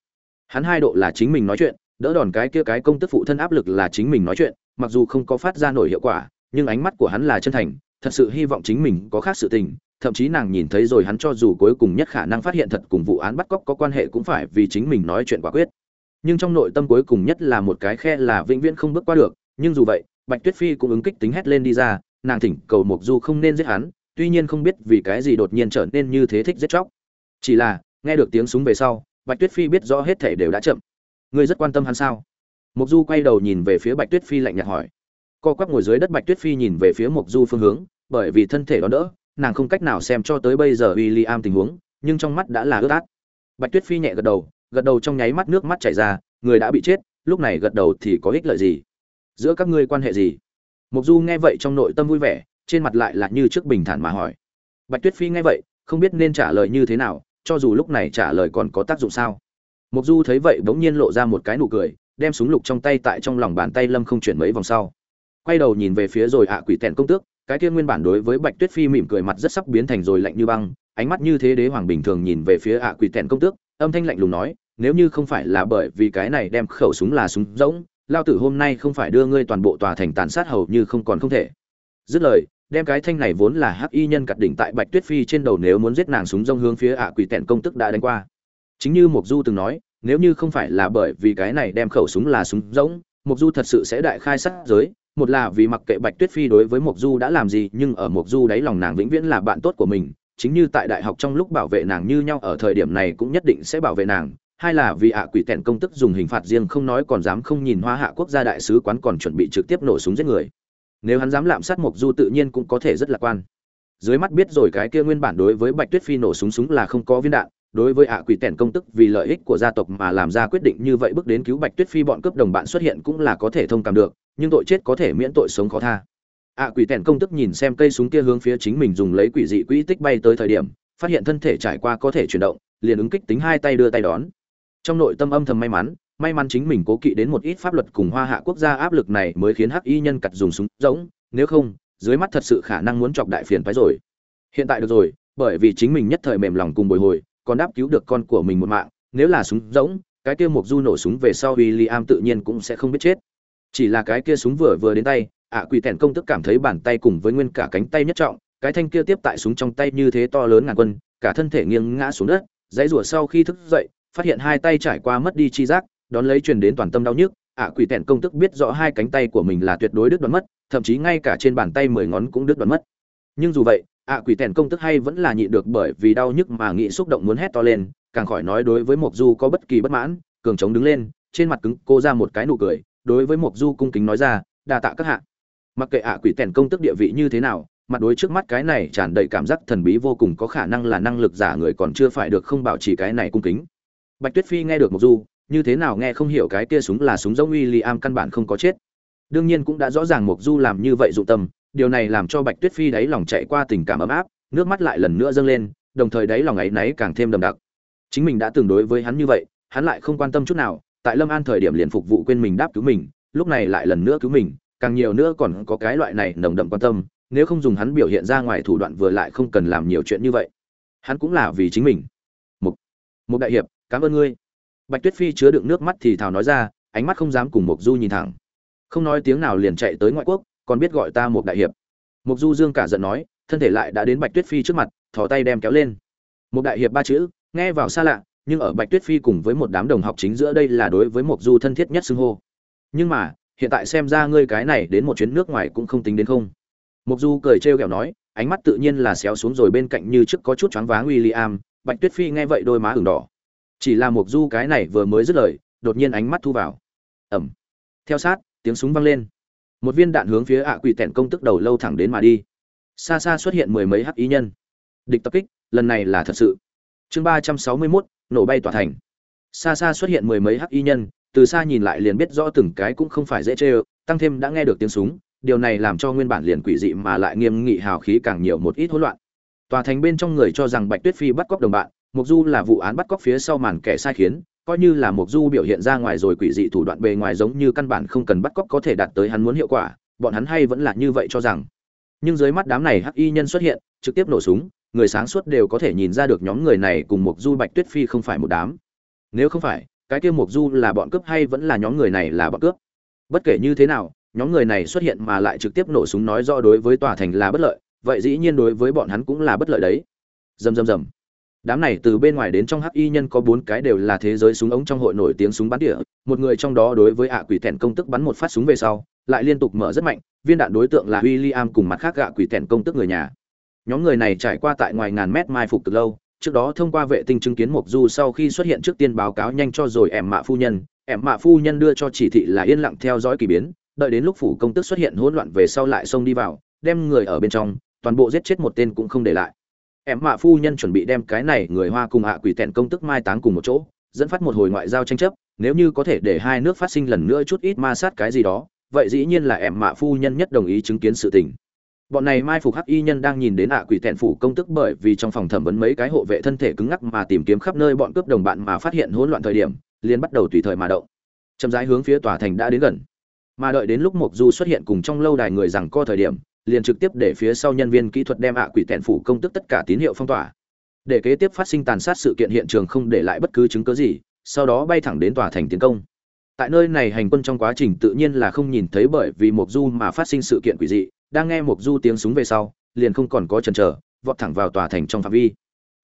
Hắn hai độ là chính mình nói chuyện, đỡ đòn cái kia cái công tức phụ thân áp lực là chính mình nói chuyện, mặc dù không có phát ra nổi hiệu quả, nhưng ánh mắt của hắn là chân thành thật sự hy vọng chính mình có khác sự tình, thậm chí nàng nhìn thấy rồi hắn cho dù cuối cùng nhất khả năng phát hiện thật cùng vụ án bắt cóc có quan hệ cũng phải vì chính mình nói chuyện quả quyết. Nhưng trong nội tâm cuối cùng nhất là một cái khe là vĩnh viễn không bước qua được, nhưng dù vậy, bạch tuyết phi cũng ứng kích tính hét lên đi ra, nàng thỉnh cầu mộc du không nên giết hắn, tuy nhiên không biết vì cái gì đột nhiên trở nên như thế thích giết chóc. Chỉ là, nghe được tiếng súng về sau, bạch tuyết phi biết rõ hết thể đều đã chậm. Ngươi rất quan tâm hắn sao? Mộc du quay đầu nhìn về phía bạch tuyết phi lạnh nhạt hỏi co quắp ngồi dưới đất bạch tuyết phi nhìn về phía mộc du phương hướng, bởi vì thân thể đó đỡ, nàng không cách nào xem cho tới bây giờ w i l l i am tình huống, nhưng trong mắt đã là ướt át. Bạch tuyết phi nhẹ gật đầu gật đầu trong nháy mắt nước mắt chảy ra, người đã bị chết, lúc này gật đầu thì có ích lợi gì? Giữa các ngươi quan hệ gì? Mộc du nghe vậy trong nội tâm vui vẻ, trên mặt lại là như trước bình thản mà hỏi. Bạch tuyết phi nghe vậy, không biết nên trả lời như thế nào, cho dù lúc này trả lời còn có tác dụng sao? Mộc du thấy vậy bỗng nhiên lộ ra một cái nụ cười, đem súng lục trong tay tại trong lòng bàn tay lâm không chuyển mấy vòng sau quay đầu nhìn về phía rồi ạ quỷ tèn công tước, cái kia nguyên bản đối với bạch tuyết phi mỉm cười mặt rất sắp biến thành rồi lạnh như băng, ánh mắt như thế đế hoàng bình thường nhìn về phía ạ quỷ tèn công tước, âm thanh lạnh lùng nói, nếu như không phải là bởi vì cái này đem khẩu súng là súng rỗng, lao tử hôm nay không phải đưa ngươi toàn bộ tòa thành tàn sát hầu như không còn không thể. Dứt lời, đem cái thanh này vốn là hắc y nhân cặt đỉnh tại bạch tuyết phi trên đầu nếu muốn giết nàng súng rông hướng phía ạ quỷ tẹn công tức đã đánh qua. Chính như mục du từng nói, nếu như không phải là bởi vì cái này đem khẩu súng là súng rỗng mục du thật sự sẽ đại khai sát giới một là vì mặc kệ bạch tuyết phi đối với mục du đã làm gì, nhưng ở mục du đáy lòng nàng vĩnh viễn là bạn tốt của mình. Chính như tại đại học trong lúc bảo vệ nàng như nhau, ở thời điểm này cũng nhất định sẽ bảo vệ nàng. Hai là vì ạ quỷ tẹn công tức dùng hình phạt riêng không nói còn dám không nhìn hoa hạ quốc gia đại sứ quán còn chuẩn bị trực tiếp nổ súng giết người. Nếu hắn dám lạm sát mộc du tự nhiên cũng có thể rất lạc quan. Dưới mắt biết rồi cái kia nguyên bản đối với bạch tuyết phi nổ súng súng là không có viên đạn, đối với ạ quỷ tẻn công tức vì lợi ích của gia tộc mà làm ra quyết định như vậy bước đến cứu bạch tuyết phi bọn cướp đồng bạn xuất hiện cũng là có thể thông cảm được nhưng tội chết có thể miễn tội sống khó tha. Ạ quỷ tèn công tức nhìn xem cây súng kia hướng phía chính mình dùng lấy quỷ dị quỹ tích bay tới thời điểm, phát hiện thân thể trải qua có thể chuyển động, liền ứng kích tính hai tay đưa tay đón. Trong nội tâm âm thầm may mắn may mắn chính mình cố kỵ đến một ít pháp luật cùng hoa hạ quốc gia áp lực này mới khiến hắc y nhân cặt dùng súng rỗng, nếu không, dưới mắt thật sự khả năng muốn chọc đại phiền phái rồi. Hiện tại được rồi, bởi vì chính mình nhất thời mềm lòng cùng bồi hồi, còn đáp cứu được con của mình một mạng, nếu là súng rỗng, cái kia mục du nổ súng về sau William tự nhiên cũng sẽ không biết chết chỉ là cái kia súng vừa vừa đến tay, ạ quỷ tẻn công tức cảm thấy bàn tay cùng với nguyên cả cánh tay nhất trọng, cái thanh kia tiếp tại súng trong tay như thế to lớn ngàn quân, cả thân thể nghiêng ngã xuống đất, dãy rủa sau khi thức dậy, phát hiện hai tay trải qua mất đi chi giác, đón lấy truyền đến toàn tâm đau nhức, ạ quỷ tẻn công tức biết rõ hai cánh tay của mình là tuyệt đối đứt đoạn mất, thậm chí ngay cả trên bàn tay mười ngón cũng đứt đoạn mất. Nhưng dù vậy, ạ quỷ tẻn công tức hay vẫn là nhịn được bởi vì đau nhức mà nghĩ xúc động muốn hét to lên, càng khỏi nói đối với mộc du có bất kỳ bất mãn, cường chống đứng lên, trên mặt cứng, cô ra một cái nụ cười đối với mộc du cung kính nói ra đa tạ các hạ mặc kệ ạ quỷ tèn công tức địa vị như thế nào mặt đối trước mắt cái này tràn đầy cảm giác thần bí vô cùng có khả năng là năng lực giả người còn chưa phải được không bảo trì cái này cung kính bạch tuyết phi nghe được mộc du như thế nào nghe không hiểu cái kia súng là súng giống William căn bản không có chết. Đương nhiên cũng đã rõ ràng Mộc Du làm như vậy dụng tâm, điều này làm cho Bạch Tuyết Phi đáy lòng chạy qua tình cảm ấm áp, nước mắt lại lần nữa dâng lên, đồng thời đáy lòng ấy náy càng thêm đậm đặc. Chính mình đã từng đối với hắn như vậy, hắn lại không quan tâm chút nào, tại Lâm An thời điểm liền phục vụ quên mình đáp cứu mình, lúc này lại lần nữa cứu mình, càng nhiều nữa còn có cái loại này nồng đậm quan tâm, nếu không dùng hắn biểu hiện ra ngoài thủ đoạn vừa lại không cần làm nhiều chuyện như vậy. Hắn cũng là vì chính mình. Một, một đại hiệp, cảm ơn ngươi bạch tuyết phi chứa đựng nước mắt thì thào nói ra ánh mắt không dám cùng Mục du nhìn thẳng không nói tiếng nào liền chạy tới ngoại quốc còn biết gọi ta một đại hiệp Mục du dương cả giận nói thân thể lại đã đến bạch tuyết phi trước mặt thò tay đem kéo lên một đại hiệp ba chữ nghe vào xa lạ nhưng ở bạch tuyết phi cùng với một đám đồng học chính giữa đây là đối với mộc du thân thiết nhất xưng hô nhưng mà hiện tại xem ra ngươi cái này đến một chuyến nước ngoài cũng không tính đến không mộc du cười trêu ghẹo nói ánh mắt tự nhiên là xéo xuống rồi bên cạnh như trước có chút choáng váng William, Bạch Tuyết Phi nghe vậy đôi má ửng đỏ. Chỉ là Mộc Du cái này vừa mới dứt lời, đột nhiên ánh mắt thu vào. Ẩm. Theo sát, tiếng súng vang lên. Một viên đạn hướng phía ạ quỷ tẹn công tức đầu lâu thẳng đến mà đi. Xa xa xuất hiện mười mấy hắc ý nhân. Địch tập kích, lần này là thật sự. Chương 361, nổ bay tỏa thành xa xa xuất hiện mười mấy hắc y nhân từ xa nhìn lại liền biết rõ từng cái cũng không phải dễ chê ơ tăng thêm đã nghe được tiếng súng điều này làm cho nguyên bản liền quỷ dị mà lại nghiêm nghị hào khí càng nhiều một ít hỗn loạn tòa thành bên trong người cho rằng bạch tuyết phi bắt cóc đồng bạn mục Du là vụ án bắt cóc phía sau màn kẻ sai khiến, coi như là mục Du biểu hiện ra ngoài rồi quỷ dị thủ đoạn bề ngoài giống như căn bản không cần bắt cóc có thể đạt tới hắn muốn hiệu quả, bọn hắn hay vẫn là như vậy cho rằng. Nhưng dưới mắt đám này hắc y nhân xuất hiện, trực tiếp nổ súng, người sáng suốt đều có thể nhìn ra được nhóm người này cùng Mộc Du Bạch Tuyết Phi không phải một đám. Nếu không phải, cái kia Mộc Du là bọn cướp hay vẫn là nhóm người này là bọn cướp? Bất kể như thế nào, nhóm người này xuất hiện mà lại trực tiếp nổ súng nói rõ đối với tòa thành là bất lợi, vậy dĩ nhiên đối với bọn hắn cũng là bất lợi đấy. Rầm rầm rầm đám này từ bên ngoài đến trong hắc y nhân có bốn cái đều là thế giới súng ống trong hội nổi tiếng súng bắn địa một người trong đó đối với ạ quỷ thẹn công tức bắn một phát súng về sau lại liên tục mở rất mạnh viên đạn đối tượng là William cùng mặt khác gạ quỷ tèn công tức người nhà. Nhóm người này trải qua tại ngoài ngàn mét mai phục từ lâu, trước đó thông qua vệ tinh chứng kiến Mộc Du sau khi xuất hiện trước tiên báo cáo nhanh cho rồi em mạ phu nhân, em mạ phu nhân đưa cho chỉ thị là yên lặng theo dõi kỳ biến, đợi đến lúc phủ công tức xuất hiện hỗn loạn về sau lại xông đi vào, đem người ở bên trong, toàn bộ giết chết một tên cũng không để lại. Em mạ phu nhân chuẩn bị đem cái này người Hoa cùng hạ quỷ tẹn công tức mai táng cùng một chỗ, dẫn phát một hồi ngoại giao tranh chấp, nếu như có thể để hai nước phát sinh lần nữa chút ít ma sát cái gì đó, vậy dĩ nhiên là em mạ phu nhân nhất đồng ý chứng kiến sự tình bọn này mai phục hắc y nhân đang nhìn đến ạ quỷ thẹn phủ công tức bởi vì trong phòng thẩm vấn mấy cái hộ vệ thân thể cứng ngắc mà tìm kiếm khắp nơi bọn cướp đồng bạn mà phát hiện hỗn loạn thời điểm, liền bắt đầu tùy thời mà động. Chậm rãi hướng phía tòa thành đã đến gần. Mà đợi đến lúc mộc du xuất hiện cùng trong lâu đài người rằng co thời điểm, liền trực tiếp để phía sau nhân viên kỹ thuật đem ạ quỷ thẹn phủ công tức tất cả tín hiệu phong tỏa. Để kế tiếp phát sinh tàn sát sự kiện hiện trường không để lại bất cứ chứng cứ gì, sau đó bay thẳng đến tòa thành tiến công. Tại nơi này hành quân trong quá trình tự nhiên là không nhìn thấy bởi vì mộc du mà phát sinh sự kiện quỷ dị đang nghe mộc du tiếng súng về sau, liền không còn có chần chờ, vọt thẳng vào tòa thành trong phạm vi.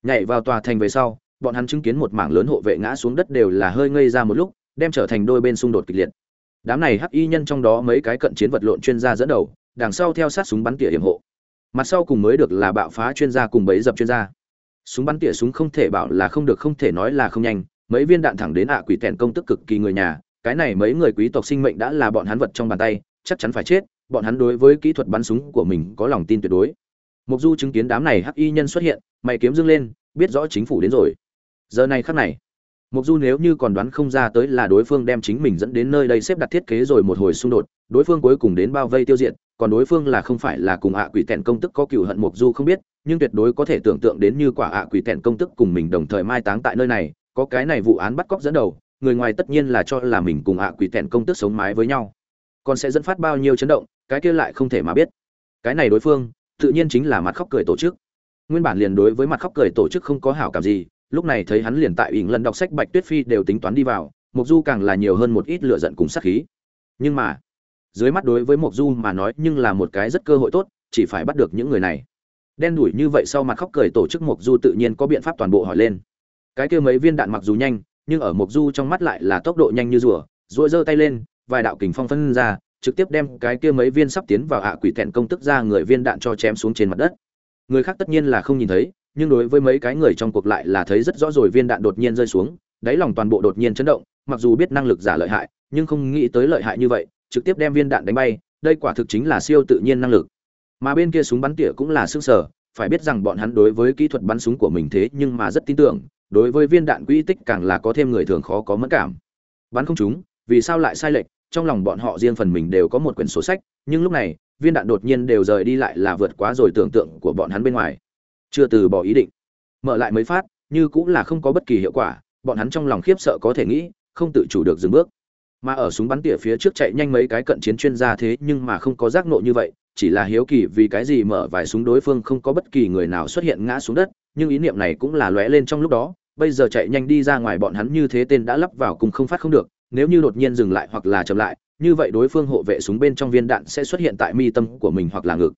Nhảy vào tòa thành về sau, bọn hắn chứng kiến một mảng lớn hộ vệ ngã xuống đất đều là hơi ngây ra một lúc, đem trở thành đôi bên xung đột kịch liệt. Đám này hắc y nhân trong đó mấy cái cận chiến vật lộn chuyên gia dẫn đầu, đằng sau theo sát súng bắn tỉa hiểm hộ. Mặt sau cùng mới được là bạo phá chuyên gia cùng bấy dập chuyên gia. Súng bắn tỉa súng không thể bảo là không được, không thể nói là không nhanh, mấy viên đạn thẳng đến ạ quỷ tèn công tức cực kỳ người nhà, cái này mấy người quý tộc sinh mệnh đã là bọn hắn vật trong bàn tay, chắc chắn phải chết bọn hắn đối với kỹ thuật bắn súng của mình có lòng tin tuyệt đối. Mục du chứng kiến đám này hắc y nhân xuất hiện, mày kiếm dương lên, biết rõ chính phủ đến rồi. Giờ này khắc này mục du nếu như còn đoán không ra tới là đối phương đem chính mình dẫn đến nơi đây xếp đặt thiết kế rồi một hồi xung đột, đối phương cuối cùng đến bao vây tiêu diệt, còn đối phương là không phải là cùng ạ quỷ tẹn công tức có cựu hận mục du không biết, nhưng tuyệt đối có thể tưởng tượng đến như quả ạ quỷ tẹn công tức cùng mình đồng thời mai táng tại nơi này, có cái này vụ án bắt cóc dẫn đầu, người ngoài tất nhiên là cho là mình cùng ạ quỷ tẹn công tức sống mái với nhau còn sẽ dẫn phát bao nhiêu chấn động, cái kia lại không thể mà biết. Cái này đối phương, tự nhiên chính là mặt khóc cười tổ chức. Nguyên bản liền đối với mặt khóc cười tổ chức không có hảo cảm gì, lúc này thấy hắn liền tại ỉn lần đọc sách bạch tuyết phi đều tính toán đi vào mục du càng là nhiều hơn một ít lựa giận cùng sát khí. Nhưng mà, dưới mắt đối với mục du mà nói nhưng là một cái rất cơ hội tốt, chỉ phải bắt được những người này. Đen đuổi như vậy sau mặt khóc cười tổ chức mục du tự nhiên có biện pháp toàn bộ hỏi lên. Cái kia mấy viên đạn mặc dù nhanh, nhưng ở mục du trong mắt lại là tốc độ nhanh như rùa rồi giơ tay lên vài đạo kình phong phân ra, trực tiếp đem cái kia mấy viên sắp tiến vào hạ quỷ tẹn công tức ra người viên đạn cho chém xuống trên mặt đất người khác tất nhiên là không nhìn thấy, nhưng đối với mấy cái người trong cuộc lại là thấy rất rõ rồi viên đạn đột nhiên rơi xuống, đáy lòng toàn bộ đột nhiên chấn động, mặc dù biết năng lực giả lợi hại, nhưng không nghĩ tới lợi hại như vậy, trực tiếp đem viên đạn đánh bay, đây quả thực chính là siêu tự nhiên năng lực mà bên kia súng bắn tỉa cũng là sức sở, phải biết rằng bọn hắn đối với kỹ thuật bắn súng của mình thế nhưng mà rất tin tưởng, đối với viên đạn quỹ tích càng là có thêm người thường khó có mẫn cảm bắn không trúng vì sao lại sai lệch, trong lòng bọn họ riêng phần mình đều có một quyển sổ sách, nhưng lúc này, viên đạn đột nhiên đều rời đi lại là vượt quá rồi tưởng tượng của bọn hắn bên ngoài. Chưa từ bỏ ý định. Mở lại mới phát, như cũng là không có bất kỳ hiệu quả, bọn hắn trong lòng khiếp sợ có thể nghĩ, không tự chủ được dừng bước. Mà ở súng bắn tỉa phía trước chạy nhanh mấy cái cận chiến chuyên gia thế nhưng mà không có giác nộ như vậy, chỉ là hiếu kỳ vì cái gì mở vài súng đối phương không có bất kỳ người nào xuất hiện ngã xuống đất, nhưng ý niệm này cũng là lóe lên trong lúc đó, bây giờ chạy nhanh đi ra ngoài bọn hắn như thế tên đã lắp vào cùng không phát không được nếu như đột nhiên dừng lại hoặc là chậm lại, như vậy đối phương hộ vệ súng bên trong viên đạn sẽ xuất hiện tại mi tâm của mình hoặc là ngực.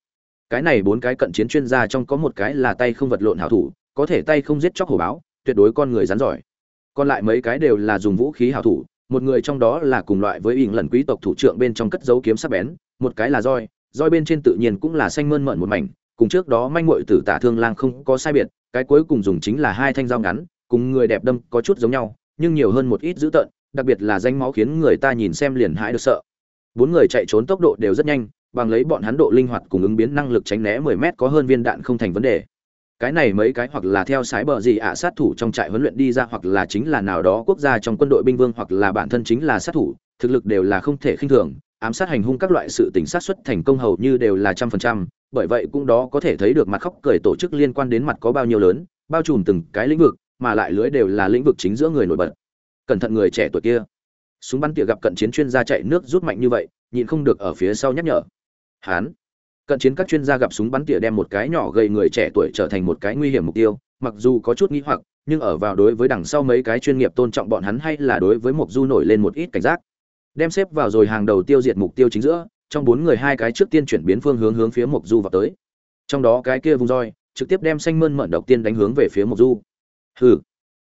Cái này bốn cái cận chiến chuyên gia trong có một cái là tay không vật lộn hảo thủ, có thể tay không giết chóc hổ báo, tuyệt đối con người rắn giỏi. Còn lại mấy cái đều là dùng vũ khí hảo thủ, một người trong đó là cùng loại với ỉn lần quý tộc thủ trưởng bên trong cất dấu kiếm sắc bén, một cái là roi roi bên trên tự nhiên cũng là xanh mơn mởn một mảnh, cùng trước đó manh muội tử tả thương lang không có sai biệt, cái cuối cùng dùng chính là hai thanh dao ngắn, cùng người đẹp đâm có chút giống nhau, nhưng nhiều hơn một ít dữ tợn đặc biệt là danh máu khiến người ta nhìn xem liền hãi được sợ. Bốn người chạy trốn tốc độ đều rất nhanh, bằng lấy bọn hắn độ linh hoạt cùng ứng biến năng lực tránh né 10 mét có hơn viên đạn không thành vấn đề. Cái này mấy cái hoặc là theo sái bờ gì ạ, sát thủ trong trại huấn luyện đi ra hoặc là chính là nào đó quốc gia trong quân đội binh vương hoặc là bản thân chính là sát thủ, thực lực đều là không thể khinh thường, ám sát hành hung các loại sự tình sát xuất thành công hầu như đều là trăm phần trăm, bởi vậy cũng đó có thể thấy được mặt khóc cười tổ chức liên quan đến mặt có bao nhiêu lớn, bao trùm từng cái lĩnh vực, mà lại lưới đều là lĩnh vực chính giữa người nổi bật cẩn thận người trẻ tuổi kia. Súng bắn tỉa gặp cận chiến chuyên gia chạy nước rút mạnh như vậy, nhịn không được ở phía sau nhắc nhở. Hán. Cận chiến các chuyên gia gặp súng bắn tỉa đem một cái nhỏ gầy người trẻ tuổi trở thành một cái nguy hiểm mục tiêu, mặc dù có chút nghĩ hoặc, nhưng ở vào đối với đằng sau mấy cái chuyên nghiệp tôn trọng bọn hắn hay là đối với mục du nổi lên một ít cảnh giác. Đem xếp vào rồi hàng đầu tiêu diệt mục tiêu chính giữa, trong bốn người hai cái trước tiên chuyển biến phương hướng hướng phía mục du vào tới. Trong đó cái kia vùng roi, trực tiếp đem xanh mơn mận độc tiên đánh hướng về phía mục du. Hừ.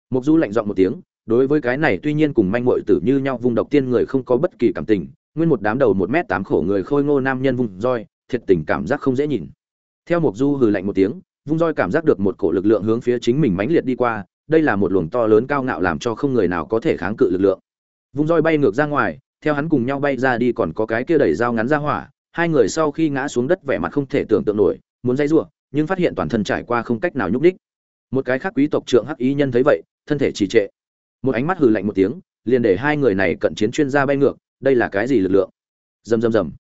Mục du lạnh giọng một tiếng đối với cái này tuy nhiên cùng manh muội tử như nhau, vùng độc tiên người không có bất kỳ cảm tình, nguyên một đám đầu một m tám khổ người khôi ngô nam nhân vung roi, thiệt tình cảm giác không dễ nhìn. Theo mục du hừ lạnh một tiếng vung roi cảm giác được một cổ lực lượng hướng phía chính mình mãnh liệt đi qua, đây là một luồng to lớn cao ngạo làm cho không người nào có thể kháng cự lực lượng. Vung roi bay ngược ra ngoài, theo hắn cùng nhau bay ra đi còn có cái kia đẩy dao ngắn ra hỏa, hai người sau khi ngã xuống đất vẻ mặt không thể tưởng tượng nổi, muốn dây rủa, nhưng phát hiện toàn thân trải qua không cách nào nhúc đích một cái khác quý tộc trượng hắc ý nhân thấy vậy, thân thể trì trệ một ánh mắt hừ lạnh một tiếng, liền để hai người này cận chiến chuyên gia bay ngược, đây là cái gì lực lượng? Rầm rầm rầm.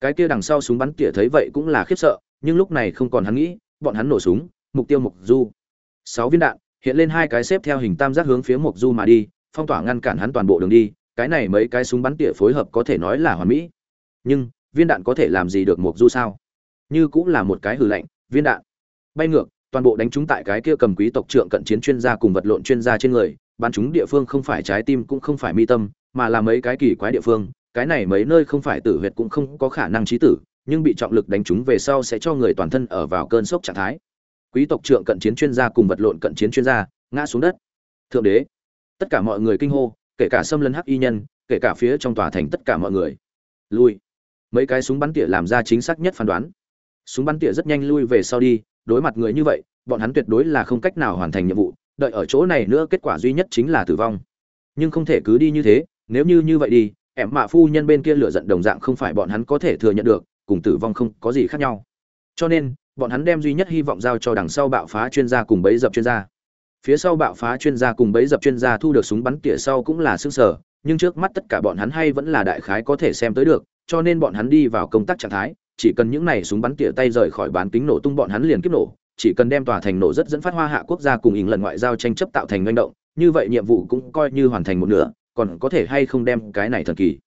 Cái kia đằng sau súng bắn tỉa thấy vậy cũng là khiếp sợ, nhưng lúc này không còn hắn nghĩ, bọn hắn nổ súng, mục tiêu mục du. Sáu viên đạn, hiện lên hai cái xếp theo hình tam giác hướng phía mục du mà đi, phong tỏa ngăn cản hắn toàn bộ đường đi, cái này mấy cái súng bắn tỉa phối hợp có thể nói là hoàn mỹ. Nhưng, viên đạn có thể làm gì được mục du sao? Như cũng là một cái hư lạnh, viên đạn. Bay ngược, toàn bộ đánh trúng tại cái kia cầm quý tộc trượng cận chiến chuyên gia cùng vật lộn chuyên gia trên người bắn chúng địa phương không phải trái tim cũng không phải mi tâm, mà là mấy cái kỳ quái địa phương, cái này mấy nơi không phải tử huyệt cũng không có khả năng trí tử, nhưng bị trọng lực đánh trúng về sau sẽ cho người toàn thân ở vào cơn sốc trạng thái. Quý tộc trưởng cận chiến chuyên gia cùng vật lộn cận chiến chuyên gia, ngã xuống đất. Thượng đế. Tất cả mọi người kinh hô, kể cả xâm lấn hắc y nhân, kể cả phía trong tòa thành tất cả mọi người. Lui. Mấy cái súng bắn tỉa làm ra chính xác nhất phán đoán. Súng bắn tỉa rất nhanh lui về sau đi, đối mặt người như vậy, bọn hắn tuyệt đối là không cách nào hoàn thành nhiệm vụ đợi ở chỗ này nữa kết quả duy nhất chính là tử vong. Nhưng không thể cứ đi như thế, nếu như như vậy đi, em mạ phu nhân bên kia lựa giận đồng dạng không phải bọn hắn có thể thừa nhận được, cùng tử vong không có gì khác nhau. Cho nên, bọn hắn đem duy nhất hy vọng giao cho đằng sau bạo phá chuyên gia cùng bấy dập chuyên gia. Phía sau bạo phá chuyên gia cùng bấy dập chuyên gia thu được súng bắn tỉa sau cũng là xương sở, nhưng trước mắt tất cả bọn hắn hay vẫn là đại khái có thể xem tới được, cho nên bọn hắn đi vào công tác trạng thái, chỉ cần những này súng bắn tỉa tay rời khỏi bán kính nổ tung bọn hắn liền kiếp nổ chỉ cần đem tòa thành nổ rất dẫn phát hoa hạ quốc gia cùng ỉn lần ngoại giao tranh chấp tạo thành manh động, như vậy nhiệm vụ cũng coi như hoàn thành một nửa, còn có thể hay không đem cái này thần kỳ.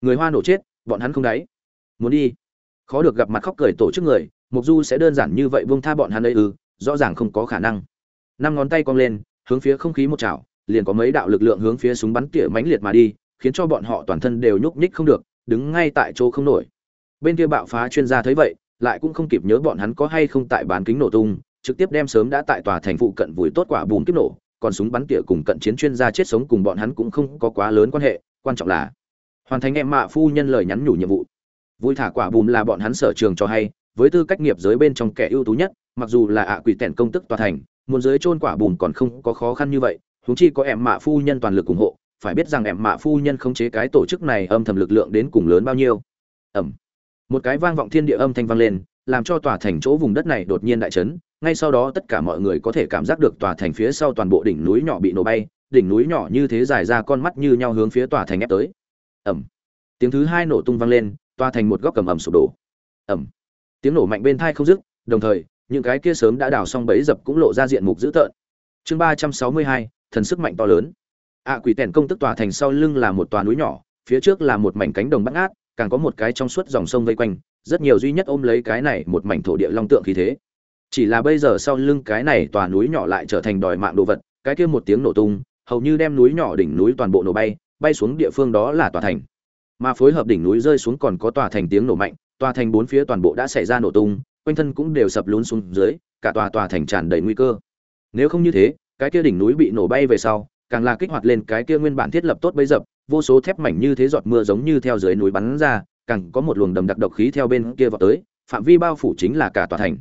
Người hoa nổ chết, bọn hắn không đáy. Muốn đi. Khó được gặp mặt khóc cười tổ chức người, mục du sẽ đơn giản như vậy buông tha bọn hắn ấy ư, rõ ràng không có khả năng. Năm ngón tay cong lên, hướng phía không khí một chảo, liền có mấy đạo lực lượng hướng phía súng bắn tỉa mãnh liệt mà đi, khiến cho bọn họ toàn thân đều nhúc nhích không được, đứng ngay tại chỗ không nổi. Bên kia bạo phá chuyên gia thấy vậy lại cũng không kịp nhớ bọn hắn có hay không tại bán kính nổ tung, trực tiếp đem sớm đã tại tòa thành phụ cận vùi tốt quả bùm kiếp nổ, còn súng bắn tỉa cùng cận chiến chuyên gia chết sống cùng bọn hắn cũng không có quá lớn quan hệ, quan trọng là hoàn thành em mạ phu nhân lời nhắn nhủ nhiệm vụ. Vui thả quả bùm là bọn hắn sở trường cho hay, với tư cách nghiệp giới bên trong kẻ ưu tú nhất, mặc dù là ạ quỷ tèn công tức tòa thành, muốn giới chôn quả bùm còn không có khó khăn như vậy, huống chi có em mạ phu nhân toàn lực ủng hộ, phải biết rằng em mạ phu nhân khống chế cái tổ chức này âm thầm lực lượng đến cùng lớn bao nhiêu. Ẩm một cái vang vọng thiên địa âm thanh vang lên, làm cho tòa thành chỗ vùng đất này đột nhiên đại chấn. Ngay sau đó tất cả mọi người có thể cảm giác được tòa thành phía sau toàn bộ đỉnh núi nhỏ bị nổ bay. Đỉnh núi nhỏ như thế dài ra con mắt như nhau hướng phía tòa thành ép tới. Ẩm tiếng thứ hai nổ tung vang lên, tòa thành một góc cầm ẩm sụp đổ. Ẩm tiếng nổ mạnh bên thai không dứt, đồng thời, những cái kia sớm đã đào xong bẫy dập cũng lộ ra diện mục dữ tợn. Chương ba trăm sáu mươi hai, thần sức mạnh to lớn. Ạ quỷ tèn công tức tòa thành sau lưng là một tòa núi nhỏ, phía trước là một mảnh cánh đồng bắt ngát càng có một cái trong suốt dòng sông vây quanh, rất nhiều duy nhất ôm lấy cái này một mảnh thổ địa long tượng khí thế. Chỉ là bây giờ sau lưng cái này tòa núi nhỏ lại trở thành đòi mạng đồ vật, cái kia một tiếng nổ tung, hầu như đem núi nhỏ đỉnh núi toàn bộ nổ bay bay xuống địa phương đó là tòa thành. Mà phối hợp đỉnh núi rơi xuống còn có tòa thành tiếng nổ mạnh, tòa thành bốn phía toàn bộ đã xảy ra nổ tung, quanh thân cũng đều sập lún xuống dưới, cả tòa tòa thành tràn đầy nguy cơ. Nếu không như thế, cái kia đỉnh núi bị nổ bay về sau, càng là kích hoạt lên cái kia nguyên bản thiết lập tốt bấy dập vô số thép mảnh như thế giọt mưa giống như theo dưới núi bắn ra, càng có một luồng đầm đặc độc khí theo bên kia vào tới, phạm vi bao phủ chính là cả tòa thành.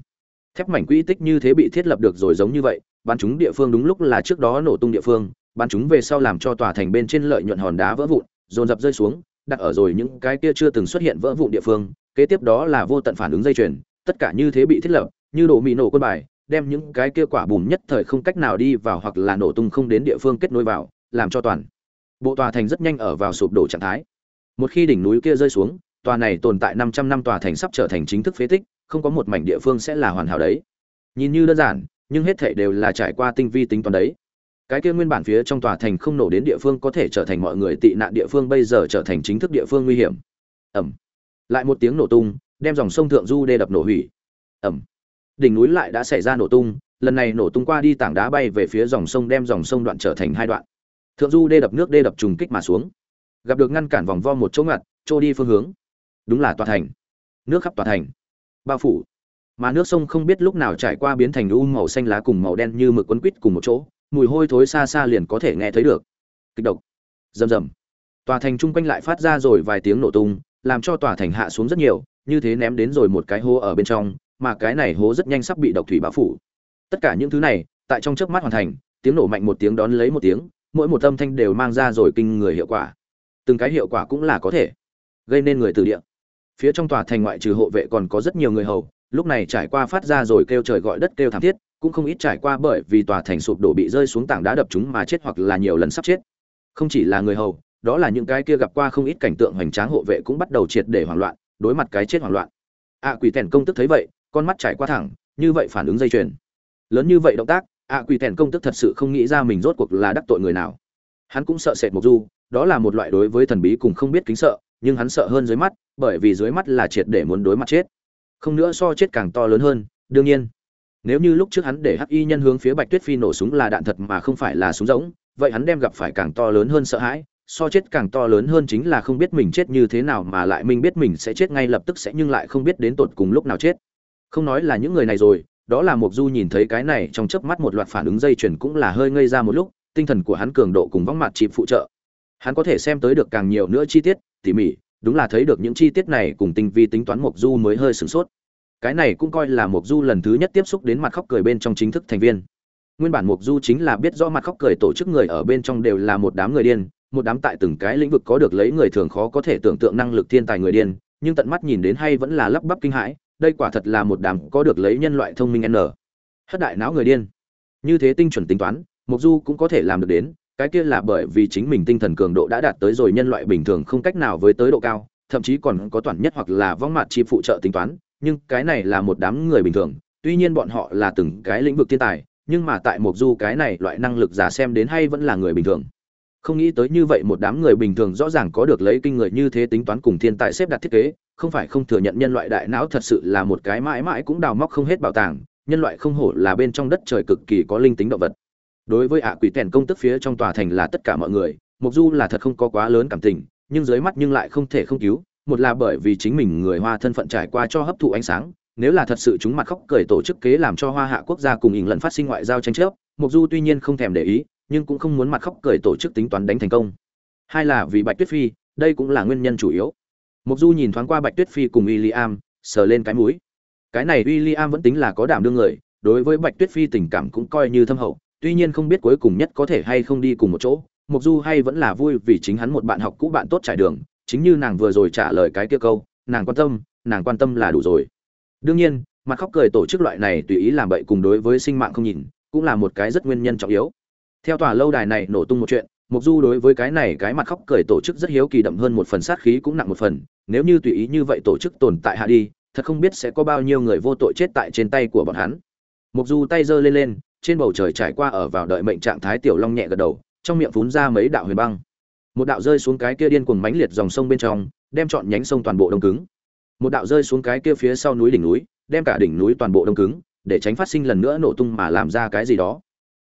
Thép mảnh quỹ tích như thế bị thiết lập được rồi giống như vậy, bắn chúng địa phương đúng lúc là trước đó nổ tung địa phương, bắn chúng về sau làm cho tòa thành bên trên lợi nhuận hòn đá vỡ vụn, dồn dập rơi xuống, đặt ở rồi những cái kia chưa từng xuất hiện vỡ vụn địa phương, kế tiếp đó là vô tận phản ứng dây chuyền, tất cả như thế bị thiết lập, như đổ mì nổ quân bài, đem những cái kia quả bùm nhất thời không cách nào đi vào hoặc là nổ tung không đến địa phương kết nối vào, làm cho toàn bộ tòa thành rất nhanh ở vào sụp đổ trạng thái. Một khi đỉnh núi kia rơi xuống, tòa này tồn tại 500 năm tòa thành sắp trở thành chính thức phế tích, không có một mảnh địa phương sẽ là hoàn hảo đấy. Nhìn như đơn giản, nhưng hết thảy đều là trải qua tinh vi tính toán đấy. Cái kia nguyên bản phía trong tòa thành không nổ đến địa phương có thể trở thành mọi người tị nạn địa phương bây giờ trở thành chính thức địa phương nguy hiểm. Ẩm. Lại một tiếng nổ tung, đem dòng sông thượng du đê đập nổ hủy. Ẩm. Đỉnh núi lại đã xảy ra nổ tung, lần này nổ tung qua đi tảng đá bay về phía dòng sông, đem dòng sông đoạn trở thành hai đoạn thượng du đê đập nước đê đập trùng kích mà xuống. Gặp được ngăn cản vòng vo một chỗ ngặt trôi đi phương hướng. Đúng là tòa thành. Nước khắp tòa thành. Bao phủ. Mà nước sông không biết lúc nào trải qua biến thành u màu xanh lá cùng màu đen như mực quấn quít cùng một chỗ, mùi hôi thối xa xa liền có thể nghe thấy được. Kịch độc. Rầm rầm. Tòa thành chung quanh lại phát ra rồi vài tiếng nổ tung, làm cho tòa thành hạ xuống rất nhiều, như thế ném đến rồi một cái hố ở bên trong, mà cái này hố rất nhanh sắp bị độc thủy bao phủ. Tất cả những thứ này, tại trong chớp mắt hoàn thành, tiếng nổ mạnh một tiếng đón lấy một tiếng mỗi một âm thanh đều mang ra rồi kinh người hiệu quả. Từng cái hiệu quả cũng là có thể gây nên người từ địa. Phía trong tòa thành ngoại trừ hộ vệ còn có rất nhiều người hầu, lúc này trải qua phát ra rồi kêu trời gọi đất kêu thảm thiết, cũng không ít trải qua bởi vì tòa thành sụp đổ bị rơi xuống tảng đá đập chúng mà chết hoặc là nhiều lần sắp chết. Không chỉ là người hầu, đó là những cái kia gặp qua không ít cảnh tượng hoành tráng hộ vệ cũng bắt đầu triệt để hoảng loạn, đối mặt cái chết hoảng loạn. Ạ quỷ tèn công tức thấy vậy, con mắt trải qua thẳng, như vậy phản ứng dây chuyền. Lớn như vậy động tác ạ quỷ tèn công tức thật sự không nghĩ ra mình rốt cuộc là đắc tội người nào. Hắn cũng sợ sệt mộc du, đó là một loại đối với thần bí cùng không biết kính sợ, nhưng hắn sợ hơn dưới mắt, bởi vì dưới mắt là triệt để muốn đối mặt chết. Không nữa so chết càng to lớn hơn, đương nhiên. Nếu như lúc trước hắn để hắc y nhân hướng phía bạch tuyết phi nổ súng là đạn thật mà không phải là súng rỗng, vậy hắn đem gặp phải càng to lớn hơn sợ hãi, so chết càng to lớn hơn chính là không biết mình chết như thế nào mà lại mình biết mình sẽ chết ngay lập tức sẽ nhưng lại không biết đến tột cùng lúc nào chết. Không nói là những người này rồi đó là mục du nhìn thấy cái này trong chớp mắt một loạt phản ứng dây chuyền cũng là hơi ngây ra một lúc, tinh thần của hắn cường độ cùng vắng mặt chịp phụ trợ. Hắn có thể xem tới được càng nhiều nữa chi tiết, tỉ mỉ, đúng là thấy được những chi tiết này cùng tinh vi tính toán mục du mới hơi sửng sốt. Cái này cũng coi là mục du lần thứ nhất tiếp xúc đến mặt khóc cười bên trong chính thức thành viên. Nguyên bản mục du chính là biết rõ mặt khóc cười tổ chức người ở bên trong đều là một đám người điên, một đám tại từng cái lĩnh vực có được lấy người thường khó có thể tưởng tượng năng lực thiên tài người điên, nhưng tận mắt nhìn đến hay vẫn là lắp bắp kinh hãi đây quả thật là một đám có được lấy nhân loại thông minh n. Hất đại não người điên. Như thế tinh chuẩn tính toán mục du cũng có thể làm được đến, cái kia là bởi vì chính mình tinh thần cường độ đã đạt tới rồi nhân loại bình thường không cách nào với tới độ cao, thậm chí còn có toàn nhất hoặc là vong mặt chi phụ trợ tính toán, nhưng cái này là một đám người bình thường, tuy nhiên bọn họ là từng cái lĩnh vực thiên tài, nhưng mà tại mục du cái này loại năng lực giả xem đến hay vẫn là người bình thường không nghĩ tới như vậy một đám người bình thường rõ ràng có được lấy kinh người như thế tính toán cùng thiên tài xếp đặt thiết kế, không phải không thừa nhận nhân loại đại não thật sự là một cái mãi mãi cũng đào móc không hết bảo tàng, nhân loại không hổ là bên trong đất trời cực kỳ có linh tính động vật. Đối với ạ quỷ tèn công tức phía trong tòa thành là tất cả mọi người mục du là thật không có quá lớn cảm tình, nhưng dưới mắt nhưng lại không thể không cứu, một là bởi vì chính mình người hoa thân phận trải qua cho hấp thụ ánh sáng, nếu là thật sự chúng mặt khóc cười tổ chức kế làm cho hoa hạ quốc gia cùng ỉn lần phát sinh ngoại giao tranh chấp mục du tuy nhiên không thèm để ý nhưng cũng không muốn mặt khóc cười tổ chức tính toán đánh thành công. Hai là vì bạch tuyết phi, đây cũng là nguyên nhân chủ yếu. Mục du nhìn thoáng qua bạch tuyết phi cùng w i l l i am sờ lên cái mũi. Cái này w i l l i am vẫn tính là có đảm đương người, đối với bạch tuyết phi tình cảm cũng coi như thâm hậu, tuy nhiên không biết cuối cùng nhất có thể hay không đi cùng một chỗ. Mục du hay vẫn là vui vì chính hắn một bạn học cũ bạn tốt trải đường, chính như nàng vừa rồi trả lời cái kia câu, nàng quan tâm, nàng quan tâm là đủ rồi. Đương nhiên, mặt khóc cười tổ chức loại này tùy ý làm bậy cùng đối với sinh mạng không nhìn, cũng là một cái rất nguyên nhân trọng yếu theo tòa lâu đài này nổ tung một chuyện, mục du đối với cái này cái mặt khóc cười tổ chức rất hiếu kỳ đậm hơn một phần sát khí cũng nặng một phần, nếu như tùy ý như vậy tổ chức tồn tại hạ đi, thật không biết sẽ có bao nhiêu người vô tội chết tại trên tay của bọn hắn. Mục du tay giơ lên lên, trên bầu trời trải qua ở vào đợi mệnh trạng thái tiểu long nhẹ gật đầu, trong miệng phún ra mấy đạo huyền băng. Một đạo rơi xuống cái kia điên cuồng mãnh liệt dòng sông bên trong, đem chọn nhánh sông toàn bộ đông cứng. Một đạo rơi xuống cái kia phía sau núi đỉnh núi, đem cả đỉnh núi toàn bộ đông cứng, để tránh phát sinh lần nữa nổ tung mà làm ra cái gì đó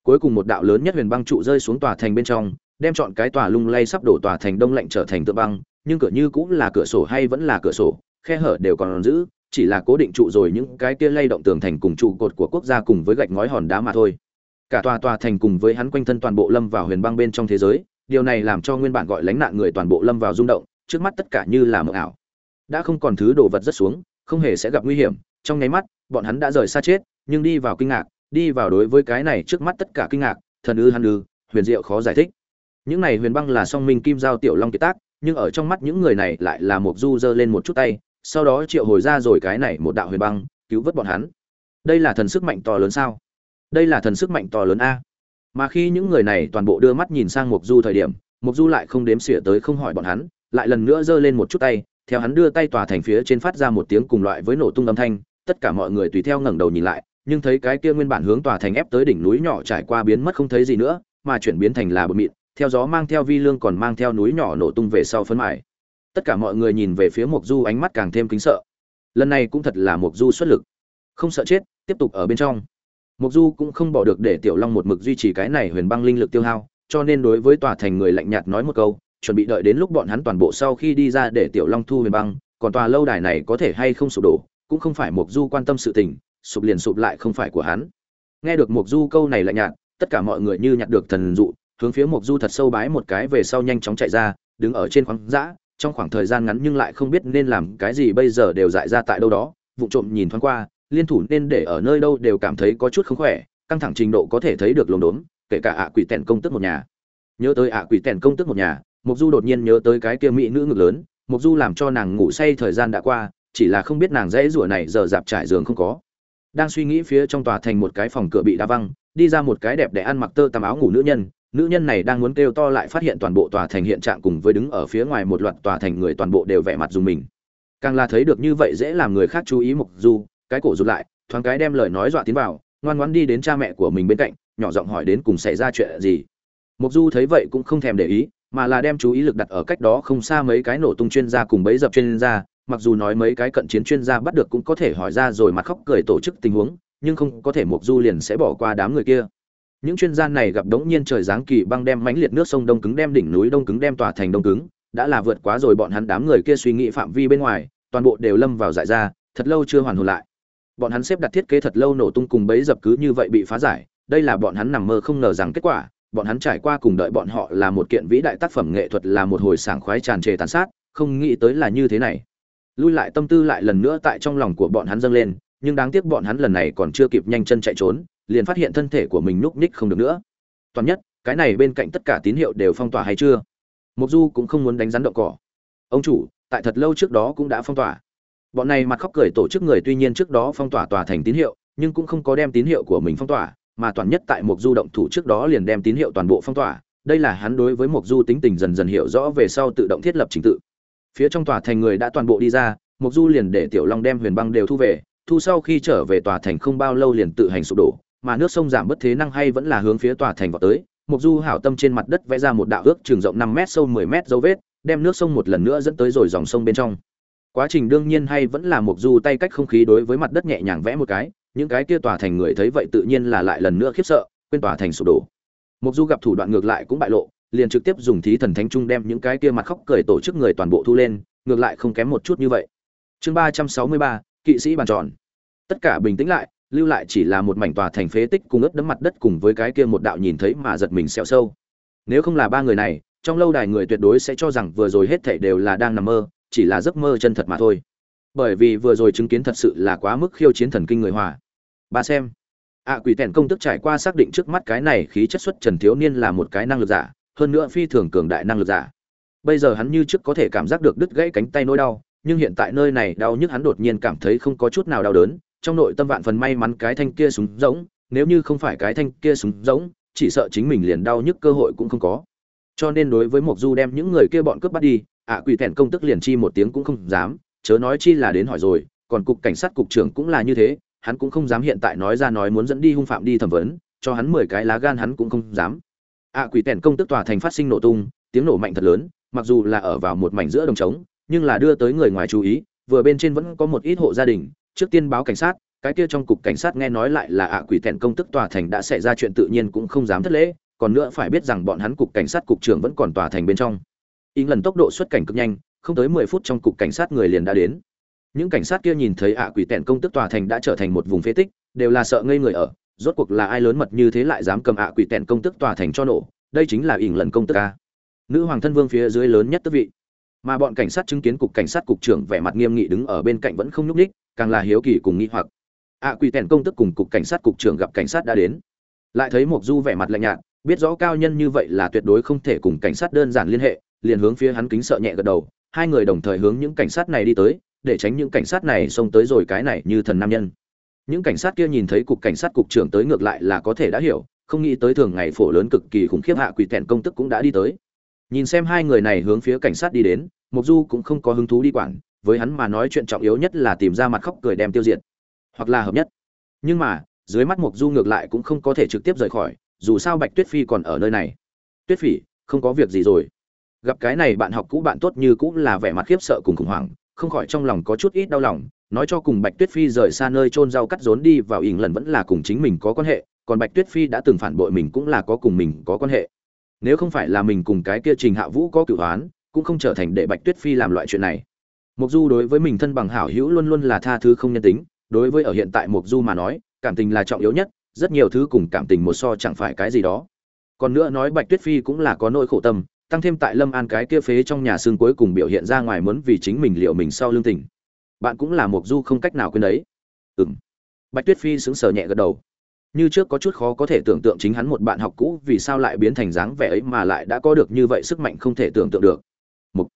cuối cùng một đạo lớn nhất huyền băng trụ rơi xuống tòa thành bên trong, đem chọn cái tòa lung lay sắp đổ tòa thành đông lạnh trở thành tượng băng, nhưng cửa như cũng là cửa sổ hay vẫn là cửa sổ, khe hở đều còn giữ, chỉ là cố định trụ rồi những cái kia lay động tường thành cùng trụ cột của quốc gia cùng với gạch ngói hòn đá mà thôi. Cả tòa tòa thành cùng với hắn quanh thân toàn bộ lâm vào huyền băng bên trong thế giới, điều này làm cho nguyên bản gọi lánh nạn người toàn bộ lâm vào rung động, trước mắt tất cả như là mờ ảo. Đã không còn thứ đồ vật rất xuống, không hề sẽ gặp nguy hiểm, trong nháy mắt, bọn hắn đã rời xa chết, nhưng đi vào kinh ngạc đi vào đối với cái này trước mắt tất cả kinh ngạc, thần ư hàn ư, huyền diệu khó giải thích. Những này huyền băng là song minh kim giao tiểu long kiệt tác, nhưng ở trong mắt những người này lại là một du giơ lên một chút tay, sau đó triệu hồi ra rồi cái này một đạo huyền băng, cứu vớt bọn hắn. Đây là thần sức mạnh to lớn sao? Đây là thần sức mạnh to lớn a. Mà khi những người này toàn bộ đưa mắt nhìn sang mục du thời điểm mục du lại không đếm xỉa tới không hỏi bọn hắn, lại lần nữa giơ lên một chút tay, theo hắn đưa tay tòa thành phía trên phát ra một tiếng cùng loại với nổ tung âm thanh, tất cả mọi người tùy theo ngẩng đầu nhìn lại nhưng thấy cái kia nguyên bản hướng tòa thành ép tới đỉnh núi nhỏ trải qua biến mất không thấy gì nữa, mà chuyển biến thành là bụi mịn theo gió mang theo vi lương còn mang theo núi nhỏ nổ tung về sau phấn mải. Tất cả mọi người nhìn về phía mục du ánh mắt càng thêm kính sợ. Lần này cũng thật là mục du xuất lực. Không sợ chết, tiếp tục ở bên trong. Mục du cũng không bỏ được để tiểu long một mực duy trì cái này huyền băng linh lực tiêu hao, cho nên đối với tòa thành người lạnh nhạt nói một câu, chuẩn bị đợi đến lúc bọn hắn toàn bộ sau khi đi ra để tiểu long thu huyền băng, còn tòa lâu đài này có thể hay không sụp đổ, cũng không phải mục du quan tâm sự tình sụp liền sụp lại không phải của hắn. Nghe được mục du câu này lạnh nhạt, tất cả mọi người như nhặt được thần dụ, hướng phía mục du thật sâu bái một cái về sau nhanh chóng chạy ra, đứng ở trên khoáng dã, trong khoảng thời gian ngắn nhưng lại không biết nên làm cái gì bây giờ đều dại ra tại đâu đó vụ trộm nhìn thoáng qua, liên thủ nên để ở nơi đâu đều cảm thấy có chút không khỏe, căng thẳng trình độ có thể thấy được lồn đốn kể cả ạ quỷ tèn công tức một nhà. Nhớ tới ạ quỷ tèn công tức một nhà mục du đột nhiên nhớ tới cái kia mỹ nữ ngực lớn mục du làm cho nàng ngủ say thời gian đã qua, chỉ là không biết nàng dễ rủa này giờ dạp trải giường không có đang suy nghĩ phía trong tòa thành một cái phòng cửa bị đa văng, đi ra một cái đẹp để ăn mặc tơ tằm áo ngủ nữ nhân. Nữ nhân này đang muốn kêu to lại phát hiện toàn bộ tòa thành hiện trạng cùng với đứng ở phía ngoài một loạt tòa thành người toàn bộ đều vẻ mặt dùng mình. Càng là thấy được như vậy dễ làm người khác chú ý mục du, cái cổ rụt lại, thoáng cái đem lời nói dọa tiến vào, ngoan ngoãn đi đến cha mẹ của mình bên cạnh, nhỏ giọng hỏi đến cùng xảy ra chuyện gì. Mục du thấy vậy cũng không thèm để ý, mà là đem chú ý lực đặt ở cách đó không xa mấy cái nổ tung chuyên gia cùng bấy dập chuyên gia mặc dù nói mấy cái cận chiến chuyên gia bắt được cũng có thể hỏi ra rồi mặt khóc cười tổ chức tình huống, nhưng không có thể mục du liền sẽ bỏ qua đám người kia. Những chuyên gia này gặp đống nhiên trời giáng kỳ băng đem mãnh liệt nước sông đông cứng đem đỉnh núi đông cứng đem tòa thành đông cứng, đã là vượt quá rồi bọn hắn đám người kia suy nghĩ phạm vi bên ngoài, toàn bộ đều lâm vào giải ra, thật lâu chưa hoàn hồn lại. Bọn hắn xếp đặt thiết kế thật lâu nổ tung cùng bấy dập cứ như vậy bị phá giải, đây là bọn hắn nằm mơ không ngờ rằng kết quả, bọn hắn trải qua cùng đợi bọn họ là một kiện vĩ đại tác phẩm nghệ thuật là một hồi sảng khoái tràn trề tàn sát, không nghĩ tới là như thế này lui lại tâm tư lại lần nữa tại trong lòng của bọn hắn dâng lên, nhưng đáng tiếc bọn hắn lần này còn chưa kịp nhanh chân chạy trốn, liền phát hiện thân thể của mình núp ních không được nữa. Toàn nhất, cái này bên cạnh tất cả tín hiệu đều phong tỏa hay chưa? Mục du cũng không muốn đánh rắn động cỏ. Ông chủ, tại thật lâu trước đó cũng đã phong tỏa. Bọn này mặt khóc cười tổ chức người tuy nhiên trước đó phong tỏa tòa thành tín hiệu, nhưng cũng không có đem tín hiệu của mình phong tỏa, mà toàn nhất tại mục du động thủ trước đó liền đem tín hiệu toàn bộ phong tỏa. Đây là hắn đối với mục du tính tình dần dần hiểu rõ về sau tự động thiết lập trình tự phía trong tòa thành người đã toàn bộ đi ra mục du liền để tiểu long đem huyền băng đều thu về, thu sau khi trở về tòa thành không bao lâu liền tự hành sụp đổ, mà nước sông giảm bất thế năng hay vẫn là hướng phía tòa thành vào tới. Mục du hảo tâm trên mặt đất vẽ ra một đạo ước trường rộng năm mét sâu 10 mét dấu vết, đem nước sông một lần nữa dẫn tới rồi dòng sông bên trong. Quá trình đương nhiên hay vẫn là mục du tay cách không khí đối với mặt đất nhẹ nhàng vẽ một cái, những cái kia tòa thành người thấy vậy tự nhiên là lại lần nữa khiếp sợ, quên tòa thành sụp đổ. Mục du gặp thủ đoạn ngược lại cũng bại lộ liền trực tiếp dùng thí thần thánh trung đem những cái kia mặt khóc cười tổ chức người toàn bộ thu lên, ngược lại không kém một chút như vậy. Chương ba trăm sáu mươi ba, kỵ sĩ bàn tròn. Tất cả bình tĩnh lại, lưu lại chỉ là một mảnh tòa thành phế tích cùng ướt đẫm mặt đất cùng với cái kia một đạo nhìn thấy mà giật mình sẹo sâu. Nếu không là ba người này, trong lâu đài người tuyệt đối sẽ cho rằng vừa rồi hết thảy đều là đang nằm mơ, chỉ là giấc mơ chân thật mà thôi. Bởi vì vừa rồi chứng kiến thật sự là quá mức khiêu chiến thần kinh người hòa. Ba xem. Ạ quỷ tèn công tức trải qua xác định trước mắt cái này khí chất xuất trần thiếu niên là một cái năng lực giả hơn nữa phi thường cường đại năng lực giả. Bây giờ hắn như trước có thể cảm giác được đứt gãy cánh tay nỗi đau, nhưng hiện tại nơi này đau nhức hắn đột nhiên cảm thấy không có chút nào đau đớn, trong nội tâm vạn phần may mắn cái thanh kia súng rỗng, nếu như không phải cái thanh kia súng rỗng, chỉ sợ chính mình liền đau nhức cơ hội cũng không có. Cho nên đối với mộc du đem những người kia bọn cướp bắt đi, ạ quỷ thẹn công tức liền chi một tiếng cũng không dám, chớ nói chi là đến hỏi rồi, còn cục cảnh sát cục trưởng cũng là như thế, hắn cũng không dám hiện tại nói ra nói muốn dẫn đi hung phạm đi thẩm vấn, cho hắn mười cái lá gan hắn cũng không dám ạ quỷ tèn công tức tòa thành phát sinh nổ tung, tiếng nổ mạnh thật lớn, mặc dù là ở vào một mảnh giữa đồng trống, nhưng là đưa tới người ngoài chú ý, vừa bên trên vẫn có một ít hộ gia đình. Trước tiên báo cảnh sát, cái kia trong cục cảnh sát nghe nói lại là ạ quỷ tèn công tức tòa thành đã xảy ra chuyện tự nhiên cũng không dám thất lễ, còn nữa phải biết rằng bọn hắn cục cảnh sát cục trưởng vẫn còn tòa thành bên trong. Ý lần tốc độ xuất cảnh cực nhanh, không tới mười phút trong cục cảnh sát người liền đã đến. Những cảnh sát kia nhìn thấy ạ quỷ tèn công tức tòa thành đã trở thành một vùng phế tích, đều là sợ ngây người ở rốt cuộc là ai lớn mật như thế lại dám cầm ạ quỷ tèn công tức tòa thành cho nổ? Đây chính là ỉn lần công tức a. Nữ hoàng thân vương phía dưới lớn nhất tước vị. Mà bọn cảnh sát chứng kiến cục cảnh sát cục trưởng vẻ mặt nghiêm nghị đứng ở bên cạnh vẫn không nhúc ních càng là hiếu kỳ cùng nghi hoặc. Ạ quỷ tèn công tức cùng cục cảnh sát cục trưởng gặp cảnh sát đã đến. Lại thấy mộc du vẻ mặt lạnh nhạt, biết rõ cao nhân như vậy là tuyệt đối không thể cùng cảnh sát đơn giản liên hệ, liền hướng phía hắn kính sợ nhẹ gật đầu. Hai người đồng thời hướng những cảnh sát này đi tới, để tránh những cảnh sát này xông tới rồi cái này như thần nam nhân những cảnh sát kia nhìn thấy cục cảnh sát cục trưởng tới ngược lại là có thể đã hiểu, không nghĩ tới thường ngày phổ lớn cực kỳ khủng khiếp hạ quỷ tèn công tức cũng đã đi tới. Nhìn xem hai người này hướng phía cảnh sát đi đến mục du cũng không có hứng thú đi quản, với hắn mà nói chuyện trọng yếu nhất là tìm ra mặt khóc cười đem tiêu diệt, hoặc là hợp nhất. Nhưng mà, dưới mắt mục du ngược lại cũng không có thể trực tiếp rời khỏi, dù sao bạch tuyết phi còn ở nơi này. Tuyết phỉ không có việc gì rồi. Gặp cái này bạn học cũ bạn tốt như cũng là vẻ mặt khiếp sợ cùng khủng hoảng, không khỏi trong lòng có chút ít đau lòng nói cho cùng bạch tuyết phi rời xa nơi trôn rau cắt rốn đi vào ỉng lần vẫn là cùng chính mình có quan hệ, còn bạch tuyết phi đã từng phản bội mình cũng là có cùng mình có quan hệ. Nếu không phải là mình cùng cái kia trình hạ vũ có cửu hoán, cũng không trở thành để bạch tuyết phi làm loại chuyện này. Mục du đối với mình thân bằng hảo hữu luôn luôn là tha thứ không nhân tính, đối với ở hiện tại mục du mà nói, cảm tình là trọng yếu nhất, rất nhiều thứ cùng cảm tình một so chẳng phải cái gì đó. Còn nữa nói bạch tuyết phi cũng là có nỗi khổ tâm, tăng thêm tại lâm an cái kia phế trong nhà xương cuối cùng biểu hiện ra ngoài muốn vì chính mình liệu mình sau lương tình bạn cũng là một du không cách nào quên đấy. Ừm. bạch tuyết phi sững sờ nhẹ gật đầu. Như trước có chút khó có thể tưởng tượng chính hắn một bạn học cũ vì sao lại biến thành dáng vẻ ấy mà lại đã có được như vậy sức mạnh không thể tưởng tượng được. Một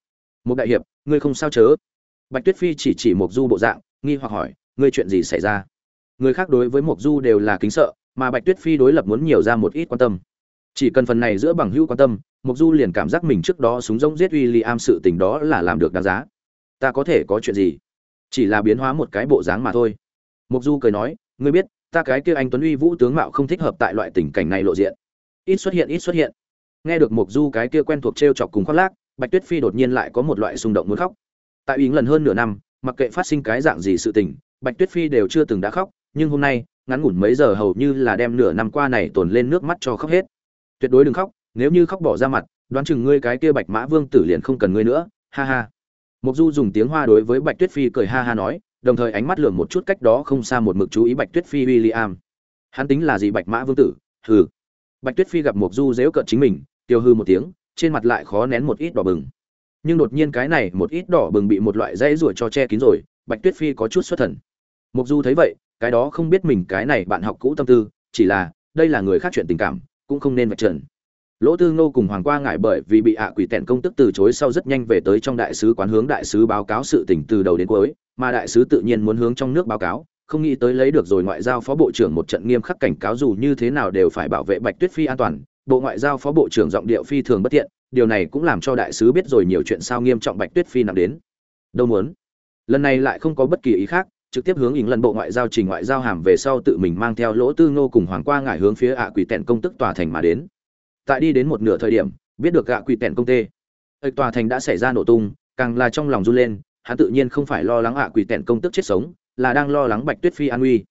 một đại hiệp, ngươi không sao chớ? Bạch tuyết phi chỉ chỉ một du bộ dạng, nghi hoặc hỏi, ngươi chuyện gì xảy ra? Người khác đối với mục du đều là kính sợ, mà bạch tuyết phi đối lập muốn nhiều ra một ít quan tâm. Chỉ cần phần này giữa bằng hữu quan tâm mục du liền cảm giác mình trước đó súng rông giết uy li am sự tình đó là làm được đáng giá. Ta có thể có chuyện gì? Chỉ là biến hóa một cái bộ dáng mà thôi. Mộc du cười nói, ngươi biết, ta cái kia anh tuấn uy vũ tướng mạo không thích hợp tại loại tình cảnh này lộ diện. Ít xuất hiện, ít xuất hiện. Nghe được mộc du cái kia quen thuộc treo chọc cùng khoác lác, bạch tuyết phi đột nhiên lại có một loại xung động muốn khóc. Tại ý lần hơn nửa năm, mặc kệ phát sinh cái dạng gì sự tình, bạch tuyết phi đều chưa từng đã khóc, nhưng hôm nay, ngắn ngủn mấy giờ hầu như là đem nửa năm qua này tồn lên nước mắt cho khóc hết. Tuyệt đối đừng khóc, nếu như khóc bỏ ra mặt, đoán chừng ngươi cái kia bạch mã vương tử liền không cần ngươi nữa. Ha ha mục du dùng tiếng hoa đối với bạch tuyết phi cười ha ha nói, đồng thời ánh mắt lườm một chút cách đó không xa một mực chú ý bạch tuyết phi William. hắn tính là gì bạch mã vương tử? Hừ. Bạch tuyết phi gặp mục du dễu cợt chính mình, tiêu hư một tiếng, trên mặt lại khó nén một ít đỏ bừng. Nhưng đột nhiên cái này một ít đỏ bừng bị một loại dãy ruột cho che kín rồi, bạch tuyết phi có chút xuất thần. Mục du thấy vậy, cái đó không biết mình cái này bạn học cũ tâm tư, chỉ là, đây là người khác chuyện tình cảm, cũng không nên vạch trần lỗ tư ngô cùng hoàng qua ngại bởi vì bị ạ quỷ tẹn công tức từ chối sau rất nhanh về tới trong đại sứ quán hướng đại sứ báo cáo sự tình từ đầu đến cuối, mà đại sứ tự nhiên muốn hướng trong nước báo cáo, không nghĩ tới lấy được rồi ngoại giao phó bộ trưởng một trận nghiêm khắc cảnh cáo dù như thế nào đều phải bảo vệ bạch tuyết phi an toàn, bộ ngoại giao phó bộ trưởng giọng điệu phi thường bất tiện, điều này cũng làm cho đại sứ biết rồi nhiều chuyện sao nghiêm trọng bạch tuyết phi nặng đến. Đâu muốn? Lần này lại không có bất kỳ ý khác, trực tiếp hướng ỉng lần bộ ngoại giao trình ngoại giao hàm về sau tự mình mang theo lỗ tư ngô cùng hoàng qua ngải hướng phía ạ quỷ tẹn công tức tòa thành mà đến tại đi đến một nửa thời điểm, biết được gạ quỷ tẹn công tê. Ịch tòa thành đã xảy ra nổ tung, càng là trong lòng run lên, hắn tự nhiên không phải lo lắng ạ quỷ tẹn công tức chết sống, là đang lo lắng bạch tuyết phi an uy.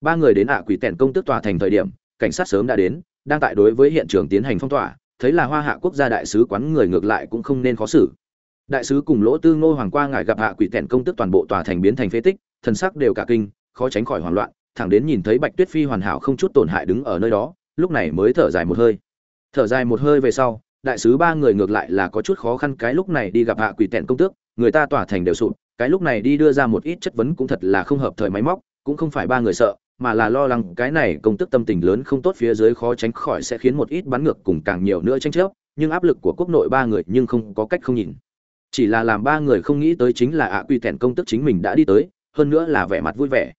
Ba người đến ạ quỷ tẹn công tức tòa thành thời điểm, cảnh sát sớm đã đến, đang tại đối với hiện trường tiến hành phong tỏa, thấy là hoa hạ quốc gia đại sứ quán người ngược lại cũng không nên khó xử. Đại sứ cùng lỗ tư ngô hoàng qua ngài gặp hạ quỷ tẹn công tức toàn bộ tòa thành biến thành phế tích, thần sắc đều cả kinh, khó tránh khỏi hoảng loạn, thẳng đến nhìn thấy bạch tuyết phi hoàn hảo không chút tổn hại đứng ở nơi đó, lúc này mới thở dài một hơi thở dài một hơi về sau, đại sứ ba người ngược lại là có chút khó khăn, cái lúc này đi gặp hạ quỷ tẹn công tước, người ta tỏa thành đều sụp, cái lúc này đi đưa ra một ít chất vấn cũng thật là không hợp thời máy móc, cũng không phải ba người sợ, mà là lo lắng cái này công tức tâm tình lớn không tốt phía dưới khó tránh khỏi sẽ khiến một ít bắn ngược cùng càng nhiều nữa tranh chấp, nhưng áp lực của quốc nội ba người nhưng không có cách không nhìn. Chỉ là làm ba người không nghĩ tới chính là ạ quy tèn công tức chính mình đã đi tới, hơn nữa là vẻ mặt vui vẻ.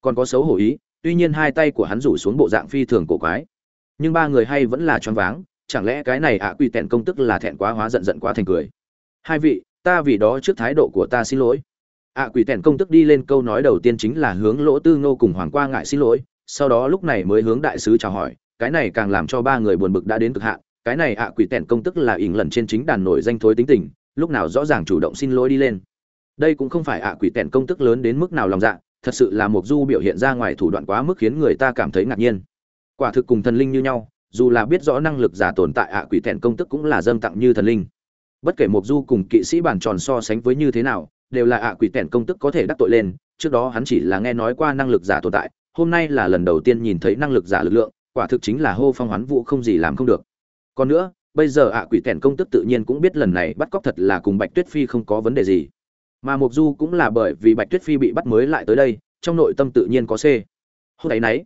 Còn có xấu hổ ý, tuy nhiên hai tay của hắn rủ xuống bộ dạng phi thường cổ quái nhưng ba người hay vẫn là choáng váng, chẳng lẽ cái này ạ quỷ tẹn công tức là thẹn quá hóa giận giận quá thành cười. Hai vị, ta vì đó trước thái độ của ta xin lỗi. Ạ quỷ tẹn công tức đi lên câu nói đầu tiên chính là hướng lỗ tư ngô cùng hoàng qua ngại xin lỗi, sau đó lúc này mới hướng đại sứ chào hỏi, cái này càng làm cho ba người buồn bực đã đến cực hạn, cái này ạ quỷ tẹn công tức là ỉn lần trên chính đàn nổi danh thối tính tình, lúc nào rõ ràng chủ động xin lỗi đi lên. Đây cũng không phải ạ quỷ tẹn công tức lớn đến mức nào lòng dạ thật sự là một du biểu hiện ra ngoài thủ đoạn quá mức khiến người ta cảm thấy ngạc nhiên quả thực cùng thần linh như nhau, dù là biết rõ năng lực giả tồn tại ạ quỷ thẹn công tức cũng là dâng tặng như thần linh. Bất kể một du cùng kỵ sĩ bản tròn so sánh với như thế nào, đều là ạ quỷ thẹn công tức có thể đắc tội lên, trước đó hắn chỉ là nghe nói qua năng lực giả tồn tại, hôm nay là lần đầu tiên nhìn thấy năng lực giả lực lượng, quả thực chính là hô phong hoán vũ không gì làm không được. Còn nữa, bây giờ ạ quỷ thẹn công tức tự nhiên cũng biết lần này bắt cóc thật là cùng bạch tuyết phi không có vấn đề gì. Mà mục du cũng là bởi vì bạch tuyết phi bị bắt mới lại tới đây, trong nội tâm tự nhiên có c hôm ấy nấy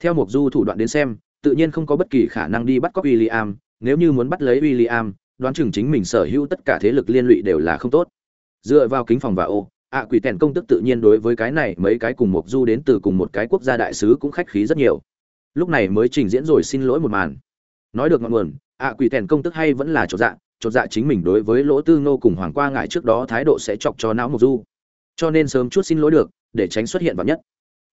theo Mộc du thủ đoạn đến xem tự nhiên không có bất kỳ khả năng đi bắt cóc William, nếu như muốn bắt lấy William, đoán chừng chính mình sở hữu tất cả thế lực liên lụy đều là không tốt. Dựa vào kính phòng và ô ạ quỷ tèn công tức tự nhiên đối với cái này mấy cái cùng Mộc du đến từ cùng một cái quốc gia đại sứ cũng khách khí rất nhiều. Lúc này mới trình diễn rồi xin lỗi một màn. Nói được ngọn nguồn ạ quỷ tèn công tức hay vẫn là chỗ dạ chột dạ chính mình đối với lỗ tư ngô cùng hoàng qua ngại trước đó thái độ sẽ chọc cho não Mộc du. Cho nên sớm chút xin lỗi được để tránh xuất hiện vào nhất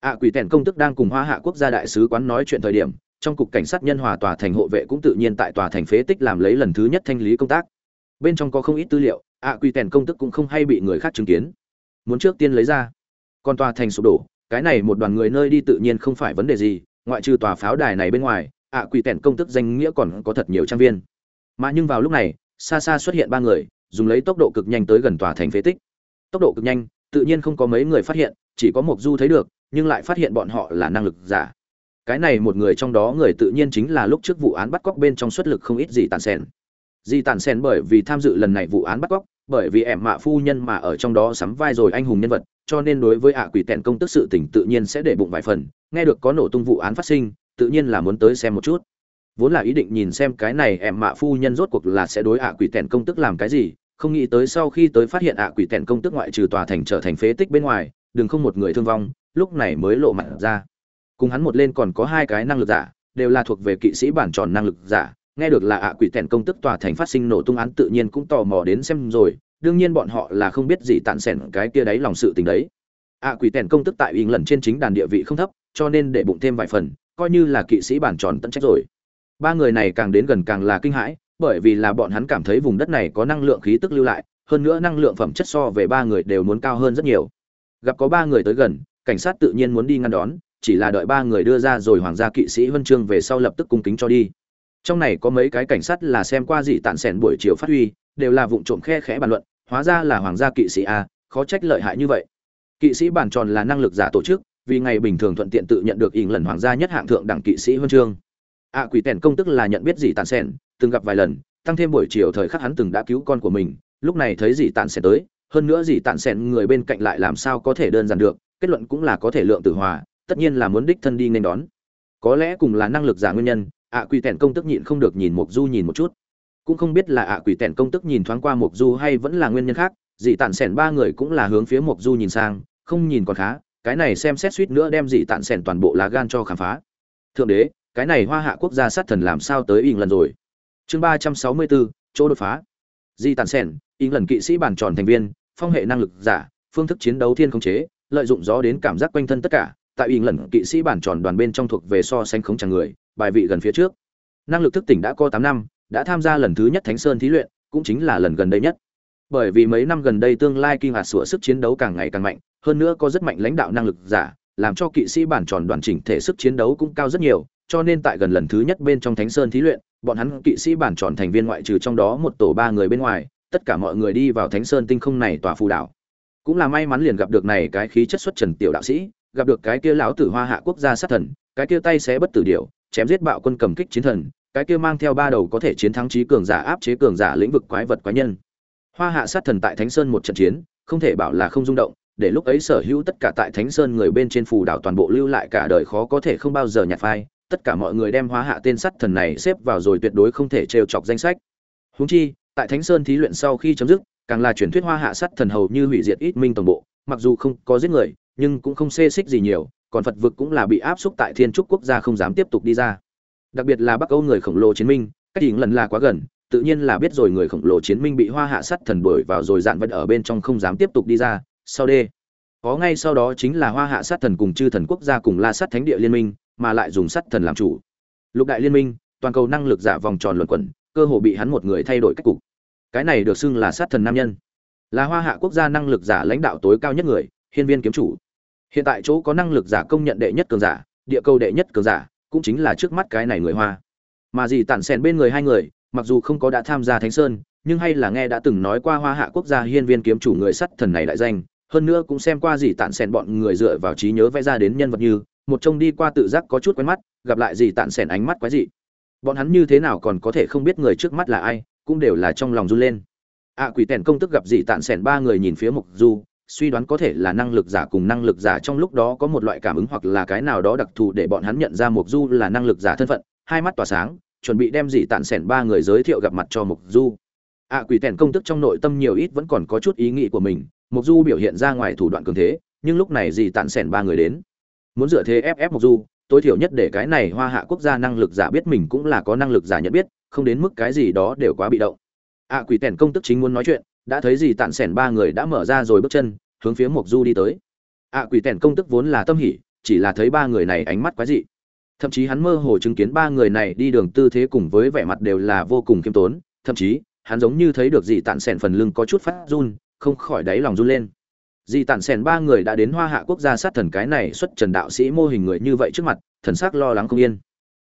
ạ quỷ tèn công tức đang cùng hoa hạ quốc gia đại sứ quán nói chuyện thời điểm, trong cục cảnh sát nhân hòa tòa thành hộ vệ cũng tự nhiên tại tòa thành phế tích làm lấy lần thứ nhất thanh lý công tác. Bên trong có không ít tư liệu, ạ quỷ tèn công tức cũng không hay bị người khác chứng kiến. Muốn trước tiên lấy ra. Còn tòa thành sụp đổ, cái này một đoàn người nơi đi tự nhiên không phải vấn đề gì, ngoại trừ tòa pháo đài này bên ngoài, ạ quỷ tèn công tức danh nghĩa còn có thật nhiều trang viên. Mà nhưng vào lúc này, xa xa xuất hiện ba người, dùng lấy tốc độ cực nhanh tới gần tòa thành phế tích. Tốc độ cực nhanh, tự nhiên không có mấy người phát hiện, chỉ có một du thấy được nhưng lại phát hiện bọn họ là năng lực giả. Cái này một người trong đó người tự nhiên chính là lúc trước vụ án bắt cóc bên trong xuất lực không ít gì tàn sen di tàn sen bởi vì tham dự lần này vụ án bắt cóc, bởi vì ẻm mạ phu nhân mà ở trong đó sắm vai rồi anh hùng nhân vật, cho nên đối với ạ quỷ tẹn công tức sự tỉnh tự nhiên sẽ để bụng vài phần, nghe được có nổ tung vụ án phát sinh, tự nhiên là muốn tới xem một chút. Vốn là ý định nhìn xem cái này ẻm mạ phu nhân rốt cuộc là sẽ đối ạ quỷ tẹn công tức làm cái gì, không nghĩ tới sau khi tới phát hiện ạ quỷ tẹn công tức ngoại trừ tòa thành trở thành phế tích bên ngoài, đừng không một người thương vong lúc này mới lộ mặt ra. Cùng hắn một lên còn có hai cái năng lực giả, đều là thuộc về kỵ sĩ bản tròn năng lực giả. Nghe được là ạ quỷ tèn công tức tòa thành phát sinh nổ tung án tự nhiên cũng tò mò đến xem rồi. Đương nhiên bọn họ là không biết gì tàn sẻn cái kia đấy lòng sự tình đấy. Ạ quỷ tèn công tức tại ỉng lần trên chính đàn địa vị không thấp, cho nên để bụng thêm vài phần, coi như là kỵ sĩ bản tròn tận trách rồi. Ba người này càng đến gần càng là kinh hãi, bởi vì là bọn hắn cảm thấy vùng đất này có năng lượng khí tức lưu lại, hơn nữa năng lượng phẩm chất so về ba người đều muốn cao hơn rất nhiều. Gặp có ba người tới gần cảnh sát tự nhiên muốn đi ngăn đón, chỉ là đợi ba người đưa ra rồi hoàng gia kỵ sĩ huân chương về sau lập tức cung kính cho đi. Trong này có mấy cái cảnh sát là xem qua dị tản sẻn buổi chiều phát huy, đều là vụ trộm khe khẽ bàn luận, hóa ra là hoàng gia kỵ sĩ a, khó trách lợi hại như vậy. Kỵ sĩ bản tròn là năng lực giả tổ chức, vì ngày bình thường thuận tiện tự nhận được ỉn lần hoàng gia nhất hạng thượng đẳng kỵ sĩ huân chương. A quỷ tèn công tức là nhận biết dị tản sẻn, từng gặp vài lần, tăng thêm buổi chiều thời khắc hắn từng đã cứu con của mình, lúc này thấy dị tản sẻn tới, hơn nữa dị tản sẻn người bên cạnh lại làm sao có thể đơn giản được kết luận cũng là có thể lượng tử hòa, tất nhiên là muốn đích thân đi nên đón. Có lẽ cùng là năng lực giả nguyên nhân, ạ quỷ tèn công tức nhịn không được nhìn mục du nhìn một chút. Cũng không biết là ạ quỷ tèn công tức nhìn thoáng qua mục du hay vẫn là nguyên nhân khác, dị tản sẻn ba người cũng là hướng phía mục du nhìn sang, không nhìn còn khá, cái này xem xét suýt nữa đem dị tản sẻn toàn bộ lá gan cho khám phá. Thượng đế, cái này hoa hạ quốc gia sát thần làm sao tới ỉng lần rồi? Chương ba trăm sáu mươi bốn, chỗ đột phá. Di tàn sen ỉng lần kỵ sĩ bản tròn thành viên, phong hệ năng lực giả, phương thức chiến đấu thiên không chế lợi dụng gió đến cảm giác quanh thân tất cả, tại ỉng lần kỵ sĩ bản tròn đoàn bên trong thuộc về so sánh không chẳng người, bài vị gần phía trước. Năng lực thức tỉnh đã có tám năm, đã tham gia lần thứ nhất thánh sơn thí luyện, cũng chính là lần gần đây nhất. Bởi vì mấy năm gần đây tương lai kinh hạt sửa sức chiến đấu càng ngày càng mạnh, hơn nữa có rất mạnh lãnh đạo năng lực giả, làm cho kỵ sĩ bản tròn đoàn chỉnh thể sức chiến đấu cũng cao rất nhiều, cho nên tại gần lần thứ nhất bên trong thánh sơn thí luyện, bọn hắn kỵ sĩ bản tròn thành viên ngoại trừ trong đó một tổ ba người bên ngoài, tất cả mọi người đi vào thánh sơn tinh không này tòa phù đảo cũng là may mắn liền gặp được này cái khí chất xuất trần tiểu đạo sĩ, gặp được cái kia lão tử hoa hạ quốc gia sát thần, cái kia tay xé bất tử điểu, chém giết bạo quân cầm kích chiến thần, cái kia mang theo ba đầu có thể chiến thắng trí cường giả áp chế cường giả lĩnh vực quái vật quái nhân. Hoa hạ sát thần tại thánh sơn một trận chiến, không thể bảo là không rung động, để lúc ấy sở hữu tất cả tại thánh sơn người bên trên phù đảo toàn bộ lưu lại cả đời khó có thể không bao giờ nhạt phai, tất cả mọi người đem hóa hạ tên sắt thần này xếp vào rồi tuyệt đối không thể trêu chọc danh sách. Húng chi, tại thánh sơn thí luyện sau khi chấm dứt càng là truyền thuyết hoa hạ sắt thần hầu như hủy diệt ít minh toàn bộ, mặc dù không có giết người, nhưng cũng không xê xích gì nhiều, còn phật vực cũng là bị áp xúc tại thiên trúc quốc gia không dám tiếp tục đi ra. Đặc biệt là bắc âu người khổng lồ chiến minh, cách hình lần là quá gần, tự nhiên là biết rồi người khổng lồ chiến minh bị hoa hạ sắt thần đuổi vào rồi dạn vật ở bên trong không dám tiếp tục đi ra, sau đê. Có ngay sau đó chính là hoa hạ sát thần cùng chư thần quốc gia cùng la sát thánh địa liên minh, mà lại dùng sát thần làm chủ. Lục đại liên minh, toàn cầu năng lực giả vòng tròn luẩn quẩn, cơ hồ bị hắn một người thay đổi cách cục cái này được xưng là sát thần nam nhân. Là hoa hạ quốc gia năng lực giả lãnh đạo tối cao nhất người, hiên viên kiếm chủ. Hiện tại chỗ có năng lực giả công nhận đệ nhất cường giả, địa cầu đệ nhất cường giả, cũng chính là trước mắt cái này người hoa. Mà gì tản xèn bên người hai người, mặc dù không có đã tham gia thánh sơn, nhưng hay là nghe đã từng nói qua hoa hạ quốc gia hiên viên kiếm chủ người sắt thần này đại danh. Hơn nữa cũng xem qua gì tản xèn bọn người dựa vào trí nhớ vẽ ra đến nhân vật như, một trông đi qua tự giác có chút quen mắt, gặp lại gì tản xèn ánh mắt quái dị. Bọn hắn như thế nào còn có thể không biết người trước mắt là ai cũng đều là trong lòng run lên. Ạ quỷ tèn công tức gặp gì tản xẻn ba người nhìn phía mục du, suy đoán có thể là năng lực giả cùng năng lực giả trong lúc đó có một loại cảm ứng hoặc là cái nào đó đặc thù để bọn hắn nhận ra mục du là năng lực giả thân phận, hai mắt tỏa sáng, chuẩn bị đem gì tản xẻn ba người giới thiệu gặp mặt cho mục du. Ạ quỷ tèn công tức trong nội tâm nhiều ít vẫn còn có chút ý nghĩ của mình, mục du biểu hiện ra ngoài thủ đoạn cường thế, nhưng lúc này gì tản xẻn ba người đến. Muốn dựa thế ép ép mục du, tối thiểu nhất để cái này hoa hạ quốc gia năng lực giả biết mình cũng là có năng lực giả nhận biết không đến mức cái gì đó đều quá bị động. Ạ quỷ tèn công tức chính muốn nói chuyện, đã thấy gì tản xẻn ba người đã mở ra rồi bước chân, hướng phía mộc du đi tới. Ạ quỷ tèn công tức vốn là tâm hỉ, chỉ là thấy ba người này ánh mắt quái dị. Thậm chí hắn mơ hồ chứng kiến ba người này đi đường tư thế cùng với vẻ mặt đều là vô cùng khiêm tốn, thậm chí, hắn giống như thấy được dị tản sẻn phần lưng có chút phát run, không khỏi đáy lòng run lên. Dị tản sẻn ba người đã đến hoa hạ quốc gia sát thần cái này xuất trần đạo sĩ mô hình người như vậy trước mặt, thần sắc lo lắng không yên.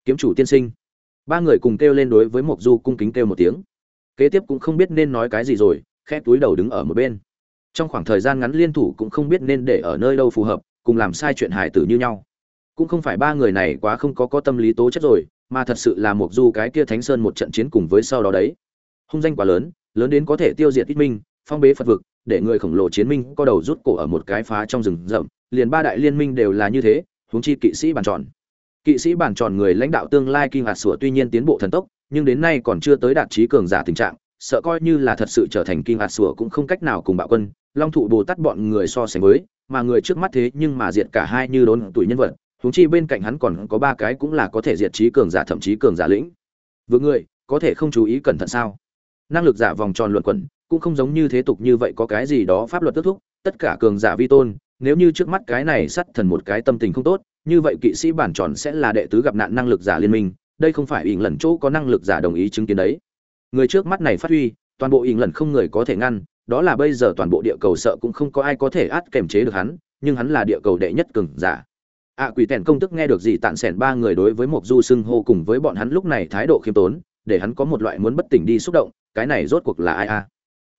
Kiếm chủ tiên sinh ba người cùng kêu lên đối với mộc du cung kính kêu một tiếng. Kế tiếp cũng không biết nên nói cái gì rồi, khẽ túi đầu đứng ở một bên. Trong khoảng thời gian ngắn liên thủ cũng không biết nên để ở nơi đâu phù hợp, cùng làm sai chuyện hài tử như nhau. Cũng không phải ba người này quá không có có tâm lý tố chất rồi, mà thật sự là Mộc du cái kia thánh sơn một trận chiến cùng với sau đó đấy. Hung danh quá lớn lớn đến có thể tiêu diệt ít minh, phong bế phật vực, để người khổng lồ chiến minh có đầu rút cổ ở một cái phá trong rừng rậm. Liền ba đại liên minh đều là như thế, huống chi kỵ sĩ bàn tròn kỵ sĩ bản tròn người lãnh đạo tương lai kinh hạt sủa tuy nhiên tiến bộ thần tốc, nhưng đến nay còn chưa tới đạt trí cường giả tình trạng, sợ coi như là thật sự trở thành kinh hạt sủa cũng không cách nào cùng bạo quân, long thụ bồ tát bọn người so sánh với, mà người trước mắt thế nhưng mà diệt cả hai như đốn tuổi nhân vật, huống chi bên cạnh hắn còn có ba cái cũng là có thể diệt trí cường giả thậm chí cường giả lĩnh. Vừa người, có thể không chú ý cẩn thận sao? Năng lực giả vòng tròn luận quẩn, cũng không giống như thế tục như vậy có cái gì đó pháp luật kết thúc, tất cả cường giả vi tôn, nếu như trước mắt cái này sắt thần một cái tâm tình không tốt như vậy kỵ sĩ bản tròn sẽ là đệ tứ gặp nạn năng lực giả liên minh, đây không phải ỉn lần chỗ có năng lực giả đồng ý chứng kiến đấy người trước mắt này phát huy, toàn bộ ỉn lần không người có thể ngăn, đó là bây giờ toàn bộ địa cầu sợ cũng không có ai có thể át kềm chế được hắn, nhưng hắn là địa cầu đệ nhất cường giả ạ quỷ tèn công tức nghe được gì tạn sẻn ba người đối với một du xưng hô cùng với bọn hắn lúc này thái độ khiêm tốn, để hắn có một loại muốn bất tỉnh đi xúc động, cái này rốt cuộc là ai a à?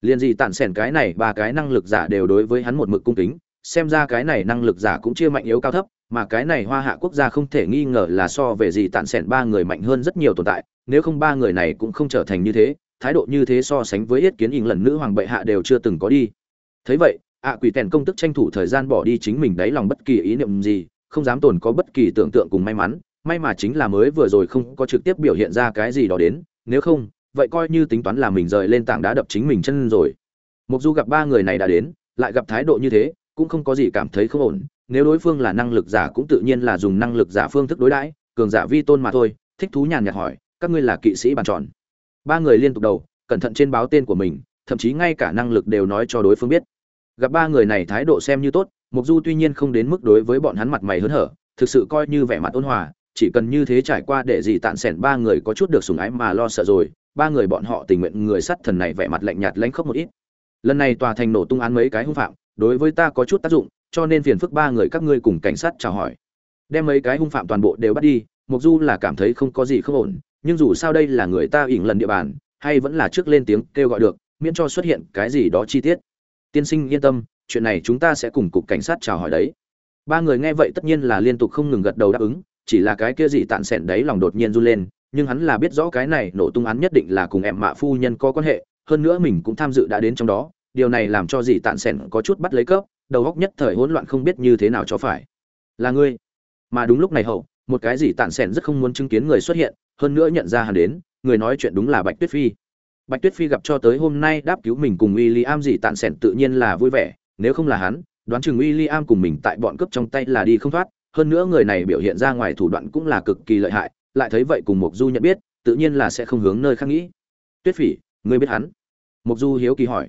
liền gì tạn sẻn cái này ba cái năng lực giả đều đối với hắn một mực cung kính, xem ra cái này năng lực giả cũng chia mạnh yếu cao thấp mà cái này hoa hạ quốc gia không thể nghi ngờ là so về gì tản sẻn ba người mạnh hơn rất nhiều tồn tại, nếu không ba người này cũng không trở thành như thế, thái độ như thế so sánh với yết kiến ỉn lần nữ hoàng bệ hạ đều chưa từng có đi. Thấy vậy, ạ quỷ tèn công tức tranh thủ thời gian bỏ đi chính mình đáy lòng bất kỳ ý niệm gì, không dám tồn có bất kỳ tưởng tượng cùng may mắn, may mà chính là mới vừa rồi không có trực tiếp biểu hiện ra cái gì đó đến, nếu không, vậy coi như tính toán là mình rời lên tảng đá đập chính mình chân rồi. Mục du gặp ba người này đã đến, lại gặp thái độ như thế, cũng không có gì cảm thấy không ổn nếu đối phương là năng lực giả cũng tự nhiên là dùng năng lực giả phương thức đối đãi, cường giả vi tôn mà thôi, thích thú nhàn nhạt hỏi, các ngươi là kỵ sĩ bàn tròn. Ba người liên tục đầu, cẩn thận trên báo tên của mình, thậm chí ngay cả năng lực đều nói cho đối phương biết. Gặp ba người này thái độ xem như tốt, mục du tuy nhiên không đến mức đối với bọn hắn mặt mày hớn hở, thực sự coi như vẻ mặt ôn hòa, chỉ cần như thế trải qua để gì tạn sẻn ba người có chút được sùng ái mà lo sợ rồi, ba người bọn họ tình nguyện người sắt thần này vẻ mặt lạnh nhạt lãnh khốc một ít. Lần này tòa thành nổ tung án mấy cái hung phạm, đối với ta có chút tác dụng cho nên phiền phức ba người các ngươi cùng cảnh sát chào hỏi. Đem mấy cái hung phạm toàn bộ đều bắt đi mục du là cảm thấy không có gì không ổn, nhưng dù sao đây là người ta ỉn lần địa bàn, hay vẫn là trước lên tiếng kêu gọi được, miễn cho xuất hiện cái gì đó chi tiết. Tiên sinh yên tâm, chuyện này chúng ta sẽ cùng cục cảnh sát chào hỏi đấy. Ba người nghe vậy tất nhiên là liên tục không ngừng gật đầu đáp ứng, chỉ là cái kia gì tạn sẹn đấy lòng đột nhiên run lên, nhưng hắn là biết rõ cái này nổ tung án nhất định là cùng em mạ phu nhân có quan hệ, hơn nữa mình cũng tham dự đã đến trong đó điều này làm cho dì tạn sẻn có chút bắt lấy cớp, đầu góc nhất thời hỗn loạn không biết như thế nào cho phải. Là ngươi? Mà đúng lúc này hậu, một cái gì tạn sẻn rất không muốn chứng kiến người xuất hiện, hơn nữa nhận ra hắn đến, người nói chuyện đúng là bạch tuyết phi. Bạch tuyết phi gặp cho tới hôm nay đáp cứu mình cùng w i l l i am dì tạn sẻn tự nhiên là vui vẻ, nếu không là hắn, đoán chừng w i l l i am cùng mình tại bọn cướp trong tay là đi không thoát, hơn nữa người này biểu hiện ra ngoài thủ đoạn cũng là cực kỳ lợi hại, lại thấy vậy cùng mục du nhận biết, tự nhiên là sẽ không hướng nơi khác nghĩ. Tuyết phỉ ngươi biết hắn? Mục du hiếu kỳ hỏi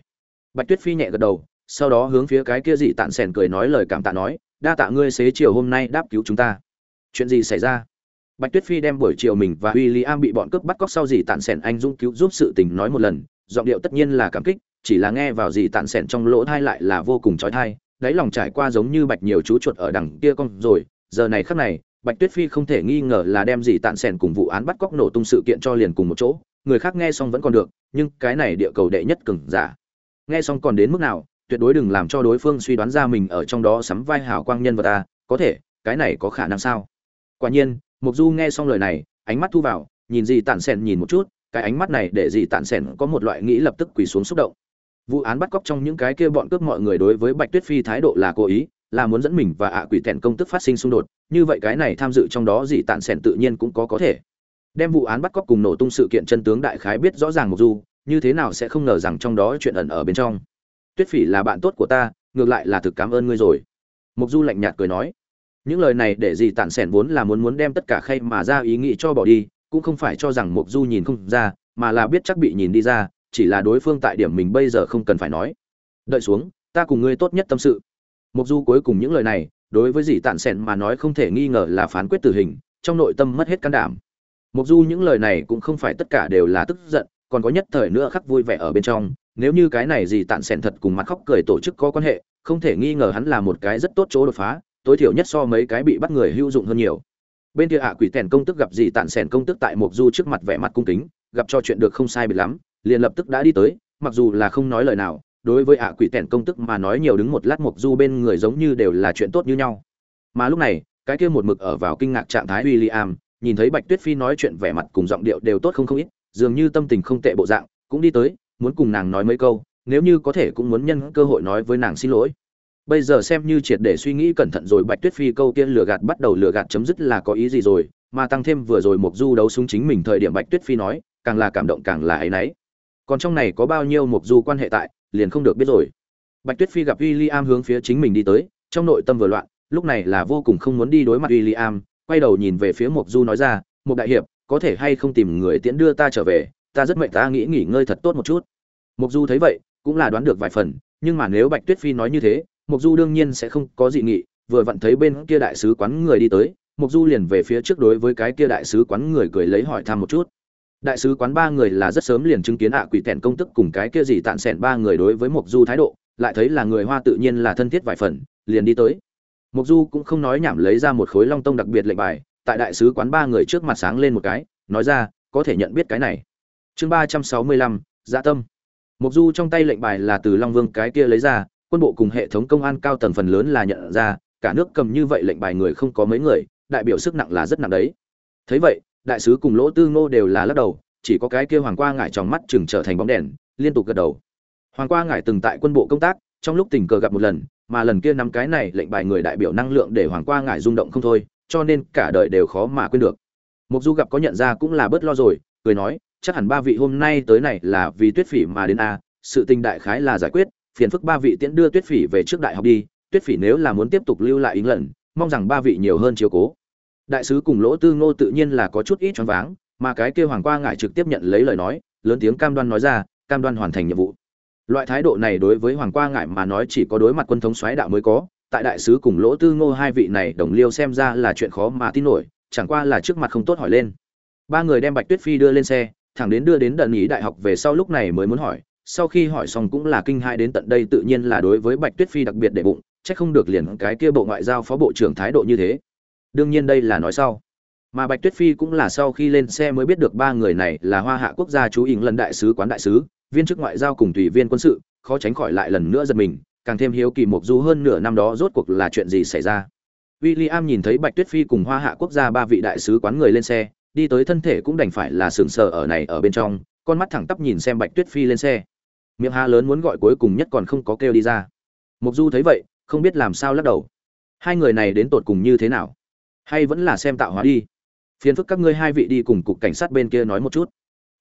bạch tuyết phi nhẹ gật đầu, sau đó hướng phía cái kia dị tản sèn cười nói lời cảm tạ nói, đa tạ ngươi xế chiều hôm nay đáp cứu chúng ta. Chuyện gì xảy ra? Bạch tuyết phi đem buổi chiều mình và w i l l i am bị bọn cướp bắt cóc sau dị tản sèn anh dũng cứu giúp sự tình nói một lần, giọng điệu tất nhiên là cảm kích, chỉ là nghe vào dị tản sèn trong lỗ thai lại là vô cùng trói thai đáy lòng trải qua giống như bạch nhiều chú chuột ở đằng kia con rồi. Giờ này khắc này, bạch tuyết phi không thể nghi ngờ là đem dị tạn sèn cùng vụ án bắt cóc nổ tung sự kiện cho liền cùng một chỗ, người khác nghe xong vẫn còn được, nhưng cái này địa cầu đệ nhất cừng giả nghe xong còn đến mức nào, tuyệt đối đừng làm cho đối phương suy đoán ra mình ở trong đó sắm vai hảo quang nhân vật ta có thể, cái này có khả năng sao? Quả nhiên mục du nghe xong lời này, ánh mắt thu vào, nhìn gì tản sèn nhìn một chút, cái ánh mắt này để gì tản sèn có một loại nghĩ lập tức quỳ xuống xúc động. Vụ án bắt cóc trong những cái kia bọn cướp mọi người đối với bạch tuyết phi thái độ là cố ý, là muốn dẫn mình và ạ quỷ tèn công tức phát sinh xung đột, như vậy cái này tham dự trong đó Dì tản sèn tự nhiên cũng có có thể. Đem vụ án bắt cóc cùng nổ tung sự kiện chân tướng đại khái biết rõ ràng mục du như thế nào sẽ không ngờ rằng trong đó chuyện ẩn ở bên trong. Tuyết phỉ là bạn tốt của ta, ngược lại là thực cảm ơn ngươi rồi. Mục du lạnh nhạt cười nói. Những lời này để gì tản sẻn vốn là muốn muốn đem tất cả khay mà ra ý nghĩ cho bỏ đi, cũng không phải cho rằng mục du nhìn không ra, mà là biết chắc bị nhìn đi ra, chỉ là đối phương tại điểm mình bây giờ không cần phải nói. Đợi xuống, ta cùng ngươi tốt nhất tâm sự. Mục du cuối cùng những lời này, đối với dì tản sẻn mà nói không thể nghi ngờ là phán quyết tử hình, trong nội tâm mất hết can đảm. Mục du những lời này cũng không phải tất cả đều là tức giận còn có nhất thời nữa khắc vui vẻ ở bên trong nếu như cái này gì tạn sẻn thật cùng mặt khóc cười tổ chức có quan hệ không thể nghi ngờ hắn là một cái rất tốt chỗ đột phá tối thiểu nhất so mấy cái bị bắt người hữu dụng hơn nhiều. Bên kia ạ quỷ tèn công tức gặp gì tạn sẻn công tức tại một du trước mặt vẻ mặt cung kính gặp cho chuyện được không sai biệt lắm liền lập tức đã đi tới mặc dù là không nói lời nào đối với ạ quỷ tèn công tức mà nói nhiều đứng một lát một du bên người giống như đều là chuyện tốt như nhau. Mà lúc này cái kia một mực ở vào kinh ngạc trạng thái William nhìn thấy Bạch Tuyết Phi nói chuyện vẻ mặt cùng giọng điệu đều tốt không không ít, dường như tâm tình không tệ bộ dạng, cũng đi tới muốn cùng nàng nói mấy câu nếu như có thể cũng muốn nhân cơ hội nói với nàng xin lỗi. Bây giờ xem như triệt để suy nghĩ cẩn thận rồi bạch tuyết phi câu kia lừa gạt bắt đầu lừa gạt chấm dứt là có ý gì rồi mà tăng thêm vừa rồi mục du đấu súng chính mình thời điểm bạch tuyết phi nói càng là cảm động càng là ấy nấy còn trong này có bao nhiêu mục du quan hệ tại liền không được biết rồi. Bạch tuyết phi gặp w i l l i am hướng phía chính mình đi tới trong nội tâm vừa loạn lúc này là vô cùng không muốn đi đối mặt w i l l i am quay đầu nhìn về phía mục du nói ra một đại hiệp có thể hay không tìm người tiễn đưa ta trở về, ta rất mệnh ta nghĩ nghỉ ngơi thật tốt một chút. Mục du thấy vậy, cũng là đoán được vài phần, nhưng mà nếu bạch tuyết phi nói như thế mục du đương nhiên sẽ không có dị nghị, vừa vặn thấy bên kia đại sứ quán người đi tới mục du liền về phía trước đối với cái kia đại sứ quán người cười lấy hỏi thăm một chút. Đại sứ quán ba người là rất sớm liền chứng kiến ạ quỷ tèn công tức cùng cái kia gì tạn sẻn ba người đối với mục du thái độ, lại thấy là người hoa tự nhiên là thân thiết vài phần, liền đi tới. Mục du cũng không nói nhảm lấy ra một khối long tông đặc biệt lệnh bài tại đại sứ quán ba người trước mặt sáng lên một cái, nói ra, có thể nhận biết cái này. Chương ba trăm sáu mươi lăm dạ tâm. Mục du trong tay lệnh bài là từ long vương cái kia lấy ra, quân bộ cùng hệ thống công an cao tầng phần lớn là nhận ra, cả nước cầm như vậy lệnh bài người không có mấy người, đại biểu sức nặng là rất nặng đấy. Thấy vậy, đại sứ cùng lỗ tư ngô đều là lắc đầu, chỉ có cái kia hoàng qua ngải tròng mắt chừng trở thành bóng đèn, liên tục gật đầu. Hoàng qua ngải từng tại quân bộ công tác, trong lúc tình cờ gặp một lần, mà lần kia nắm cái này lệnh bài người đại biểu năng lượng để hoàng qua ngải rung động không thôi cho nên cả đời đều khó mà quên được. Mục du gặp có nhận ra cũng là bớt lo rồi, cười nói, chắc hẳn ba vị hôm nay tới này là vì tuyết phỉ mà đến a, sự tình đại khái là giải quyết, phiền phức ba vị tiễn đưa tuyết phỉ về trước đại học đi, tuyết phỉ nếu là muốn tiếp tục lưu lại ý lần mong rằng ba vị nhiều hơn chiếu cố. Đại sứ cùng lỗ tư ngô tự nhiên là có chút ít choáng váng, mà cái kia hoàng qua ngại trực tiếp nhận lấy lời nói, lớn tiếng cam đoan nói ra, cam đoan hoàn thành nhiệm vụ. Loại thái độ này đối với hoàng qua ngại mà nói chỉ có đối mặt quân thống xoáy đạo mới có tại đại sứ cùng lỗ tư ngô hai vị này đồng liêu xem ra là chuyện khó mà tin nổi, chẳng qua là trước mặt không tốt hỏi lên. Ba người đem bạch tuyết phi đưa lên xe, thẳng đến đưa đến đợt ý đại học về sau lúc này mới muốn hỏi, sau khi hỏi xong cũng là kinh hãi đến tận đây tự nhiên là đối với bạch tuyết phi đặc biệt để bụng, chắc không được liền cái kia bộ ngoại giao phó bộ trưởng thái độ như thế. Đương nhiên đây là nói sau. Mà bạch tuyết phi cũng là sau khi lên xe mới biết được ba người này là hoa hạ quốc gia chú ý lần đại sứ, quán đại sứ, viên chức ngoại giao cùng tùy viên quân sự, khó tránh khỏi lại lần nữa giật mình càng thêm hiếu kỳ mục du hơn nửa năm đó rốt cuộc là chuyện gì xảy ra William nhìn thấy Bạch Tuyết Phi cùng Hoa Hạ quốc gia ba vị đại sứ quán người lên xe, đi tới thân thể cũng đành phải là sững sờ ở này ở bên trong, con mắt thẳng tắp nhìn xem Bạch Tuyết Phi lên xe. Miệng há lớn muốn gọi cuối cùng nhất còn không có kêu đi ra. Mục Du thấy vậy, không biết làm sao lắc đầu. Hai người này đến tột cùng như thế nào? Hay vẫn là xem tạo hóa đi? Phiền phức các ngươi hai vị đi cùng cục cảnh sát bên kia nói một chút.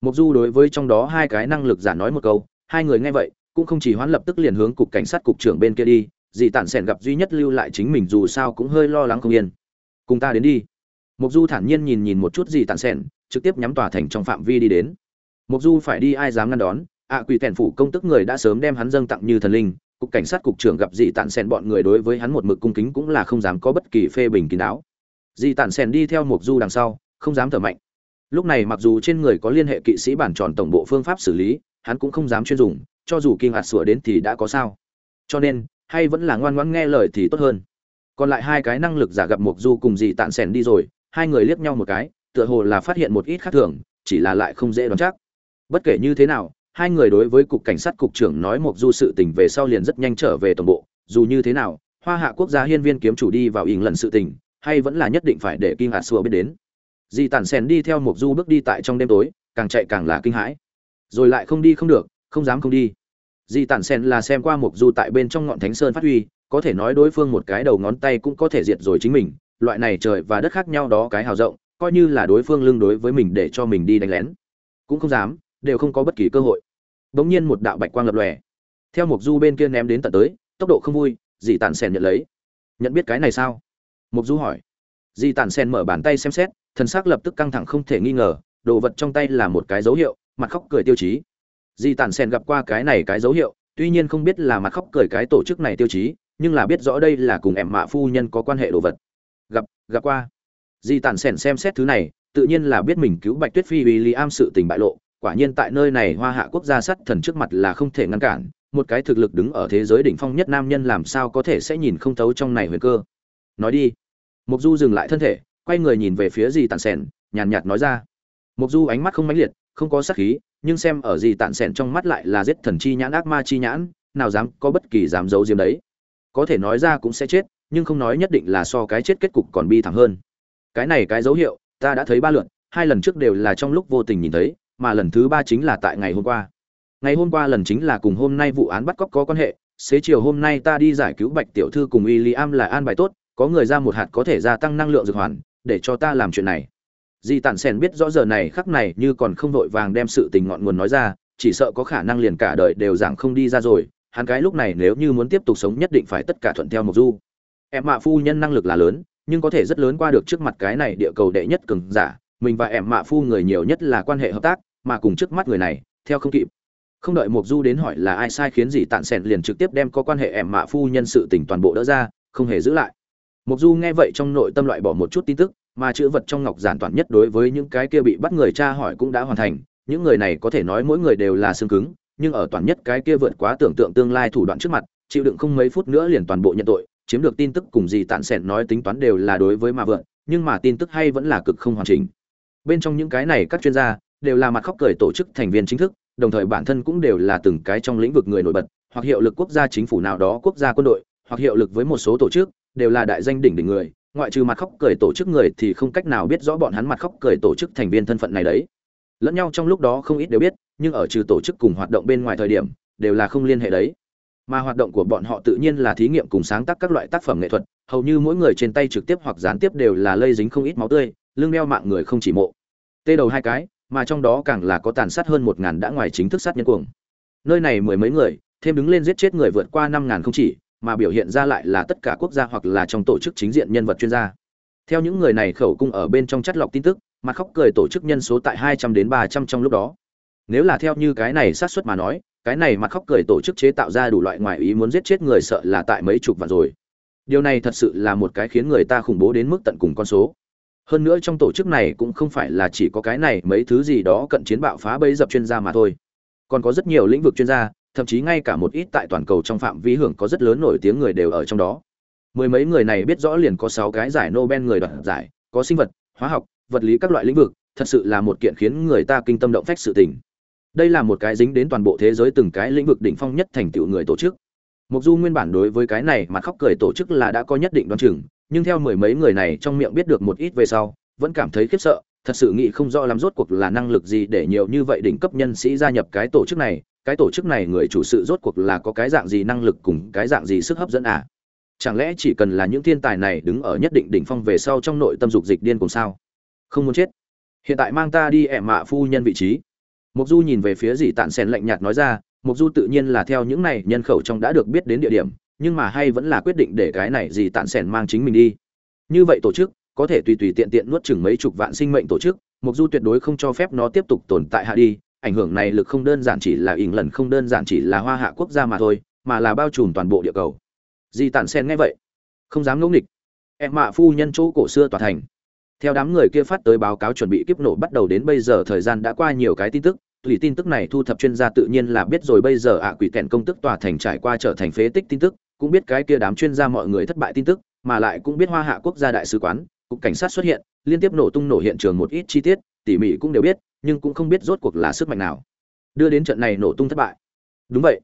Mục Du đối với trong đó hai cái năng lực giả nói một câu, hai người nghe vậy, cũng không chỉ hoán lập tức liền hướng cục cảnh sát cục trưởng bên kia đi, dì tản sẻn gặp duy nhất lưu lại chính mình dù sao cũng hơi lo lắng không yên. Cùng ta đến đi. Mục du thản nhiên nhìn nhìn một chút dì tản sẻn trực tiếp nhắm tòa thành trong phạm vi đi đến. Mục du phải đi ai dám ngăn đón? Ạ quỷ tẻn phủ công tức người đã sớm đem hắn dâng tặng như thần linh cục cảnh sát cục trưởng gặp dì tản sẻn bọn người đối với hắn một mực cung kính cũng là không dám có bất kỳ phê bình kín đáo. Dì tản sẻn đi theo mục du đằng sau không dám thở mạnh. Lúc này mặc dù trên người có liên hệ kỵ sĩ bản tròn tổng bộ phương pháp xử lý hắn cũng không dám chuyên dùng cho dù kinh hạt sủa đến thì đã có sao. Cho nên, hay vẫn là ngoan ngoãn nghe lời thì tốt hơn. Còn lại hai cái năng lực giả gặp mục du cùng dì tạn sẻn đi rồi, hai người liếc nhau một cái, tựa hồ là phát hiện một ít khác thường, chỉ là lại không dễ đoán chắc. Bất kể như thế nào, hai người đối với cục cảnh sát cục trưởng nói mục du sự tình về sau liền rất nhanh trở về tổng bộ. Dù như thế nào, hoa hạ quốc gia hiên viên kiếm chủ đi vào ỉng lần sự tình, hay vẫn là nhất định phải để kinh hạt sủa biết đến. Dì tản sèn đi theo mục du bước đi tại trong đêm tối, càng chạy càng là kinh hãi. Rồi lại không đi không được, không dám không đi. Di Tản Sen là xem qua Mục Du tại bên trong ngọn Thánh Sơn phát huy, có thể nói đối phương một cái đầu ngón tay cũng có thể diệt rồi chính mình, loại này trời và đất khác nhau đó cái hào rộng, coi như là đối phương lưng đối với mình để cho mình đi đánh lén, cũng không dám, đều không có bất kỳ cơ hội. Đống nhiên một đạo bạch quang lập lòe, theo Mục Du bên kia ném đến tận tới, tốc độ không vui, Di Tản Sen nhận lấy. Nhận biết cái này sao? Mục Du hỏi. Di Tản Sen mở bàn tay xem xét, thần sắc lập tức căng thẳng không thể nghi ngờ, đồ vật trong tay là một cái dấu hiệu, mặt khóc cười tiêu chí di tản sen gặp qua cái này cái dấu hiệu, tuy nhiên không biết là mặt khóc cười cái tổ chức này tiêu chí, nhưng là biết rõ đây là cùng em mạ phu nhân có quan hệ đồ vật. Gặp gặp qua. Di tản sen xem xét thứ này, tự nhiên là biết mình cứu bạch tuyết phi vì lý am sự tình bại lộ, quả nhiên tại nơi này hoa hạ quốc gia sắt thần trước mặt là không thể ngăn cản, một cái thực lực đứng ở thế giới đỉnh phong nhất nam nhân làm sao có thể sẽ nhìn không thấu trong này huyền cơ. Nói đi. Mục du dừng lại thân thể, quay người nhìn về phía di tản sen, nhàn nhạt nói ra. Mục du ánh mắt không mãnh liệt không có sát khí, nhưng xem ở gì tạn sẹn trong mắt lại là giết thần chi nhãn, ác ma chi nhãn, nào dám có bất kỳ dám giấu diếm đấy. Có thể nói ra cũng sẽ chết, nhưng không nói nhất định là so cái chết kết cục còn bi thảm hơn. Cái này cái dấu hiệu, ta đã thấy ba lượt, hai lần trước đều là trong lúc vô tình nhìn thấy, mà lần thứ ba chính là tại ngày hôm qua. Ngày hôm qua lần chính là cùng hôm nay vụ án bắt cóc có quan hệ, xế chiều hôm nay ta đi giải cứu bạch tiểu thư cùng y i am là an bài tốt, có người ra một hạt có thể gia tăng năng lượng dược hoàn, để cho ta làm chuyện này di tản sen biết rõ giờ này khắc này như còn không vội vàng đem sự tình ngọn nguồn nói ra, chỉ sợ có khả năng liền cả đời đều giảng không đi ra rồi, hắn cái lúc này nếu như muốn tiếp tục sống nhất định phải tất cả thuận theo mộc du. Em mạ phu nhân năng lực là lớn, nhưng có thể rất lớn qua được trước mặt cái này địa cầu đệ nhất cường giả, mình và em mạ phu người nhiều nhất là quan hệ hợp tác, mà cùng trước mắt người này, theo không kịp. Không đợi mộc du đến hỏi là ai sai khiến gì, Tản Sen liền trực tiếp đem có quan hệ em mạ phu nhân sự tình toàn bộ đỡ ra, không hề giữ lại. Mộc du nghe vậy trong nội tâm loại bỏ một chút tin tức mà chữ vật trong ngọc giản toàn nhất đối với những cái kia bị bắt người tra hỏi cũng đã hoàn thành. Những người này có thể nói mỗi người đều là xương cứng, nhưng ở toàn nhất cái kia vượt quá tưởng tượng tương lai thủ đoạn trước mặt, chịu đựng không mấy phút nữa liền toàn bộ nhận tội, chiếm được tin tức cùng gì tạn sẹn nói tính toán đều là đối với mà vượn, nhưng mà tin tức hay vẫn là cực không hoàn chỉnh. Bên trong những cái này các chuyên gia đều là mặt khóc cười tổ chức thành viên chính thức, đồng thời bản thân cũng đều là từng cái trong lĩnh vực người nổi bật, hoặc hiệu lực quốc gia chính phủ nào đó quốc gia quân đội, hoặc hiệu lực với một số tổ chức, đều là đại danh đỉnh đỉnh người ngoại trừ mặt khóc cười tổ chức người thì không cách nào biết rõ bọn hắn mặt khóc cười tổ chức thành viên thân phận này đấy. Lẫn nhau trong lúc đó không ít đều biết, nhưng ở trừ tổ chức cùng hoạt động bên ngoài thời điểm, đều là không liên hệ đấy. Mà hoạt động của bọn họ tự nhiên là thí nghiệm cùng sáng tác các loại tác phẩm nghệ thuật, hầu như mỗi người trên tay trực tiếp hoặc gián tiếp đều là lây dính không ít máu tươi lương đeo mạng người không chỉ mộ. Tê đầu hai cái, mà trong đó càng là có tàn sát hơn một ngàn đã ngoài chính thức sát nhân cuồng. Nơi này mười mấy người, thêm đứng lên giết chết người vượt qua năm ngàn không chỉ mà biểu hiện ra lại là tất cả quốc gia hoặc là trong tổ chức chính diện nhân vật chuyên gia. Theo những người này khẩu cung ở bên trong chất lọc tin tức mặt khóc cười tổ chức nhân số tại hai trăm đến ba trăm trong lúc đó. Nếu là theo như cái này sát suất mà nói, cái này mặt khóc cười tổ chức chế tạo ra đủ loại ngoại ý muốn giết chết người sợ là tại mấy chục vạn rồi. Điều này thật sự là một cái khiến người ta khủng bố đến mức tận cùng con số. Hơn nữa trong tổ chức này cũng không phải là chỉ có cái này mấy thứ gì đó cận chiến bạo phá bấy dập chuyên gia mà thôi. Còn có rất nhiều lĩnh vực chuyên gia thậm chí ngay cả một ít tại toàn cầu trong phạm vi hưởng có rất lớn nổi tiếng người đều ở trong đó. Mười mấy người này biết rõ liền có sáu cái giải nobel người đoạt giải có sinh vật hóa học vật lý các loại lĩnh vực thật sự là một kiện khiến người ta kinh tâm động phách sự tình. Đây là một cái dính đến toàn bộ thế giới từng cái lĩnh vực đỉnh phong nhất thành tựu người tổ chức. Mục Du nguyên bản đối với cái này mặt khóc cười tổ chức là đã có nhất định đoán chừng, nhưng theo mười mấy người này trong miệng biết được một ít về sau, vẫn cảm thấy khiếp sợ, thật sự nghĩ không rõ lắm rốt cuộc là năng lực gì để nhiều như vậy đỉnh cấp nhân sĩ gia nhập cái tổ chức này, cái tổ chức này người chủ sự rốt cuộc là có cái dạng gì năng lực cùng cái dạng gì sức hấp dẫn à? Chẳng lẽ chỉ cần là những thiên tài này đứng ở nhất định đỉnh phong về sau trong nội tâm dục dịch điên cùng sao? Không muốn chết. Hiện tại mang ta đi ẻm mạ phu nhân vị trí. Mục Du nhìn về phía dì tản Sen lạnh nhạt nói ra, Mục Du tự nhiên là theo những này nhân khẩu trong đã được biết đến địa điểm, nhưng mà hay vẫn là quyết định để cái này dì tản Sen mang chính mình đi. Như vậy tổ chức có thể tùy tùy tiện tiện nuốt chửng mấy chục vạn sinh mệnh tổ chức, Mục Du tuyệt đối không cho phép nó tiếp tục tồn tại hạ đi, ảnh hưởng này lực không đơn giản chỉ là ỉn lần không đơn giản chỉ là hoa hạ quốc gia mà thôi, mà là bao trùm toàn bộ địa cầu. di tản Sen nghe vậy, không dám ngẫu nghịch. Em mạ phu nhân chỗ cổ xưa tòa thành theo đám người kia phát tới báo cáo chuẩn bị kiếp nổ bắt đầu đến bây giờ thời gian đã qua nhiều cái tin tức tùy tin tức này thu thập chuyên gia tự nhiên là biết rồi bây giờ ạ quỷ kèn công tức tòa thành trải qua trở thành phế tích tin tức cũng biết cái kia đám chuyên gia mọi người thất bại tin tức mà lại cũng biết hoa hạ quốc gia đại sứ quán cục cảnh sát xuất hiện, liên tiếp nổ tung nổ hiện trường một ít chi tiết, tỉ mỉ cũng đều biết, nhưng cũng không biết rốt cuộc là sức mạnh nào. Đưa đến trận này nổ tung thất bại. Đúng vậy.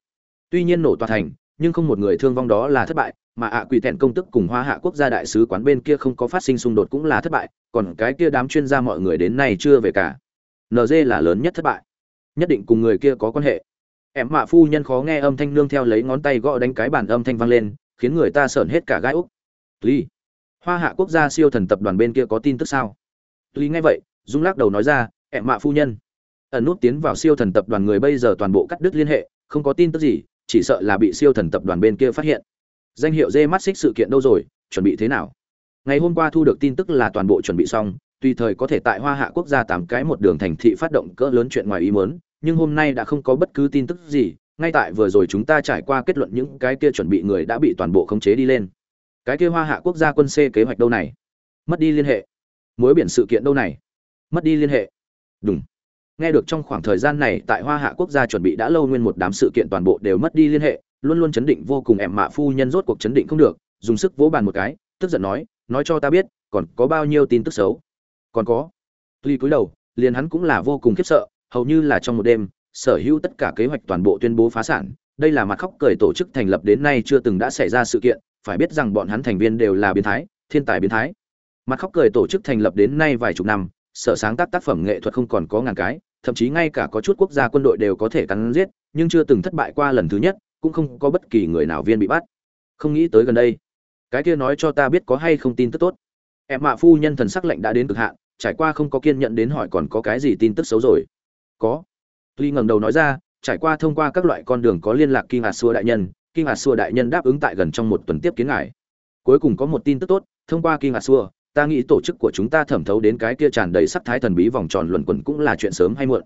Tuy nhiên nổ tòa thành, nhưng không một người thương vong đó là thất bại, mà ạ quỷ thẹn công tức cùng hoa hạ quốc gia đại sứ quán bên kia không có phát sinh xung đột cũng là thất bại, còn cái kia đám chuyên gia mọi người đến nay chưa về cả. Nd là lớn nhất thất bại. Nhất định cùng người kia có quan hệ. Em mạ phu nhân khó nghe âm thanh nương theo lấy ngón tay gõ đánh cái bản âm thanh vang lên, khiến người ta sởn hết cả gai úc. Ly hoa hạ quốc gia siêu thần tập đoàn bên kia có tin tức sao? Tuy nghe vậy, dung lắc đầu nói ra em mạ phu nhân. Ẩn nút tiến vào siêu thần tập đoàn người bây giờ toàn bộ cắt đứt liên hệ, không có tin tức gì, chỉ sợ là bị siêu thần tập đoàn bên kia phát hiện. Danh hiệu dê mắt xích sự kiện đâu rồi, chuẩn bị thế nào? Ngày hôm qua thu được tin tức là toàn bộ chuẩn bị xong tùy thời có thể tại hoa hạ quốc gia tám cái một đường thành thị phát động cỡ lớn chuyện ngoài ý muốn, nhưng hôm nay đã không có bất cứ tin tức gì, ngay tại vừa rồi chúng ta trải qua kết luận những cái kia chuẩn bị người đã bị toàn bộ khống chế đi lên cái kia hoa hạ quốc gia quân c kế hoạch đâu này? Mất đi liên hệ. Mối biển sự kiện đâu này? Mất đi liên hệ. Đúng. Nghe được trong khoảng thời gian này tại hoa hạ quốc gia chuẩn bị đã lâu nguyên một đám sự kiện toàn bộ đều mất đi liên hệ, luôn luôn chấn định vô cùng em mạ phu nhân rốt cuộc chấn định không được, dùng sức vỗ bàn một cái, tức giận nói nói cho ta biết, còn có bao nhiêu tin tức xấu? Còn có. Ly cúi đầu, liền hắn cũng là vô cùng khiếp sợ, hầu như là trong một đêm, sở hữu tất cả kế hoạch toàn bộ tuyên bố phá sản đây là mặt khóc cười tổ chức thành lập đến nay chưa từng đã xảy ra sự kiện, phải biết rằng bọn hắn thành viên đều là biến thái, thiên tài biến thái. Mặt khóc cười tổ chức thành lập đến nay vài chục năm, sở sáng tác tác phẩm nghệ thuật không còn có ngàn cái, thậm chí ngay cả có chút quốc gia quân đội đều có thể cắn giết, nhưng chưa từng thất bại qua lần thứ nhất, cũng không có bất kỳ người nào viên bị bắt. Không nghĩ tới gần đây, cái kia nói cho ta biết có hay không tin tức tốt. Em mạ phu nhân thần sắc lệnh đã đến cực hạn, trải qua không có kiên nhẫn đến hỏi còn có cái gì tin tức xấu rồi. Có. Tuy ngẩng đầu nói ra trải qua thông qua các loại con đường có liên lạc kinh hạt xua đại nhân, kinh hạt xua đại nhân đáp ứng tại gần trong một tuần tiếp kiến ngài. Cuối cùng có một tin tức tốt, thông qua kinh hạt xua, ta nghĩ tổ chức của chúng ta thẩm thấu đến cái kia tràn đầy sắc thái thần bí vòng tròn luẩn quẩn cũng là chuyện sớm hay muộn.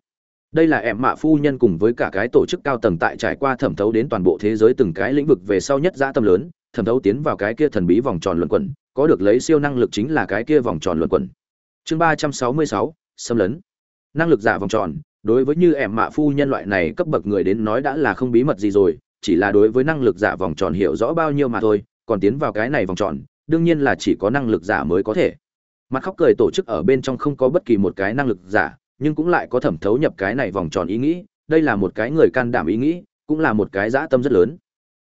Đây là em mạ phu nhân cùng với cả cái tổ chức cao tầng tại trải qua thẩm thấu đến toàn bộ thế giới từng cái lĩnh vực về sau nhất dã tâm lớn, thẩm thấu tiến vào cái kia thần bí vòng tròn luẩn quẩn, có được lấy siêu năng lực chính là cái kia vòng tròn luẩn quẩn. Chương ba trăm sáu mươi sáu, xâm lấn. Năng lực giả vòng tròn đối với như em mạ phu nhân loại này cấp bậc người đến nói đã là không bí mật gì rồi, chỉ là đối với năng lực giả vòng tròn hiểu rõ bao nhiêu mà thôi, còn tiến vào cái này vòng tròn, đương nhiên là chỉ có năng lực giả mới có thể. Mặt khóc cười tổ chức ở bên trong không có bất kỳ một cái năng lực giả, nhưng cũng lại có thẩm thấu nhập cái này vòng tròn ý nghĩ, đây là một cái người can đảm ý nghĩ, cũng là một cái dã tâm rất lớn.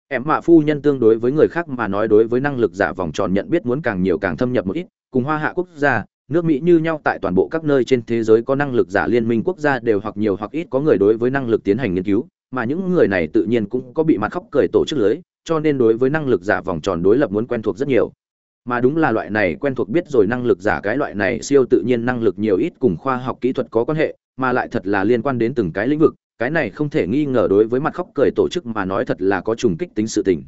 Em mạ phu nhân tương đối với người khác mà nói đối với năng lực giả vòng tròn nhận biết muốn càng nhiều càng thâm nhập một ít, cùng hoa hạ quốc gia nước mỹ như nhau tại toàn bộ các nơi trên thế giới có năng lực giả liên minh quốc gia đều hoặc nhiều hoặc ít có người đối với năng lực tiến hành nghiên cứu, mà những người này tự nhiên cũng có bị mặt khóc cười tổ chức lưới, cho nên đối với năng lực giả vòng tròn đối lập muốn quen thuộc rất nhiều. Mà đúng là loại này quen thuộc biết rồi năng lực giả cái loại này siêu tự nhiên năng lực nhiều ít cùng khoa học kỹ thuật có quan hệ, mà lại thật là liên quan đến từng cái lĩnh vực, cái này không thể nghi ngờ đối với mặt khóc cười tổ chức mà nói thật là có trùng kích tính sự tình.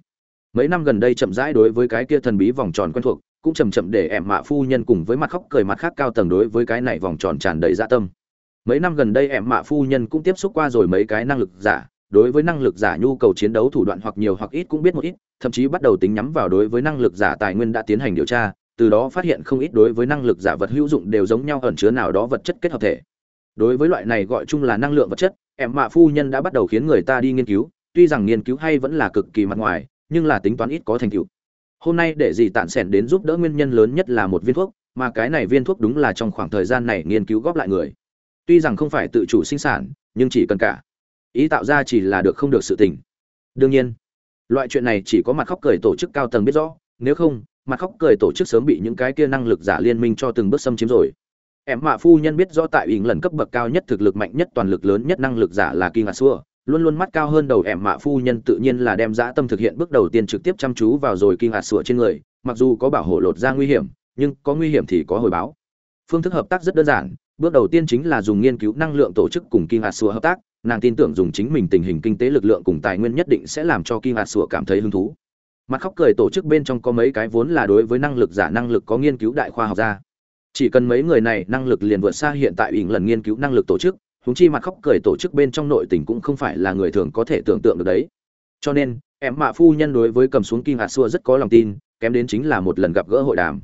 Mấy năm gần đây chậm rãi đối với cái kia thần bí vòng tròn quen thuộc cũng chầm chậm để ẻm mạ phu nhân cùng với mặt khóc cười mặt khác cao tầng đối với cái này vòng tròn tràn đầy dạ tâm. Mấy năm gần đây ẻm mạ phu nhân cũng tiếp xúc qua rồi mấy cái năng lực giả, đối với năng lực giả nhu cầu chiến đấu thủ đoạn hoặc nhiều hoặc ít cũng biết một ít, thậm chí bắt đầu tính nhắm vào đối với năng lực giả tài nguyên đã tiến hành điều tra, từ đó phát hiện không ít đối với năng lực giả vật hữu dụng đều giống nhau ẩn chứa nào đó vật chất kết hợp thể. Đối với loại này gọi chung là năng lượng vật chất em mạ phu nhân đã bắt đầu khiến người ta đi nghiên cứu, tuy rằng nghiên cứu hay vẫn là cực kỳ mặt ngoài, nhưng là tính toán ít có thành tựu hôm nay để gì tản sẻn đến giúp đỡ nguyên nhân lớn nhất là một viên thuốc, mà cái này viên thuốc đúng là trong khoảng thời gian này nghiên cứu góp lại người. Tuy rằng không phải tự chủ sinh sản, nhưng chỉ cần cả. Ý tạo ra chỉ là được không được sự tình. Đương nhiên, loại chuyện này chỉ có mặt khóc cười tổ chức cao tầng biết rõ, nếu không, mặt khóc cười tổ chức sớm bị những cái kia năng lực giả liên minh cho từng bước xâm chiếm rồi. Em mạ phu nhân biết rõ tại ỉng lần cấp bậc cao nhất thực lực mạnh nhất toàn lực lớn nhất năng lực giả là kinh ngạc xua luôn luôn mắt cao hơn đầu em mạ phu nhân tự nhiên là đem dã tâm thực hiện bước đầu tiên trực tiếp chăm chú vào rồi kinh ngạc sủa trên người, mặc dù có bảo hộ lột ra nguy hiểm, nhưng có nguy hiểm thì có hồi báo. Phương thức hợp tác rất đơn giản, bước đầu tiên chính là dùng nghiên cứu năng lượng tổ chức cùng kinh ngạc sủa hợp tác, nàng tin tưởng dùng chính mình tình hình kinh tế lực lượng cùng tài nguyên nhất định sẽ làm cho kinh ngạc sủa cảm thấy hứng thú. Mặt khóc cười tổ chức bên trong có mấy cái vốn là đối với năng lực giả năng lực có nghiên cứu đại khoa học gia chỉ cần mấy người này năng lực liền vượt xa hiện tại ỉng lần nghiên cứu năng lực tổ chức húng chi mặt khóc cười tổ chức bên trong nội tình cũng không phải là người thường có thể tưởng tượng được đấy. Cho nên, em mạ phu nhân đối với cầm xuống kinh hạt xua rất có lòng tin, kém đến chính là một lần gặp gỡ hội đàm.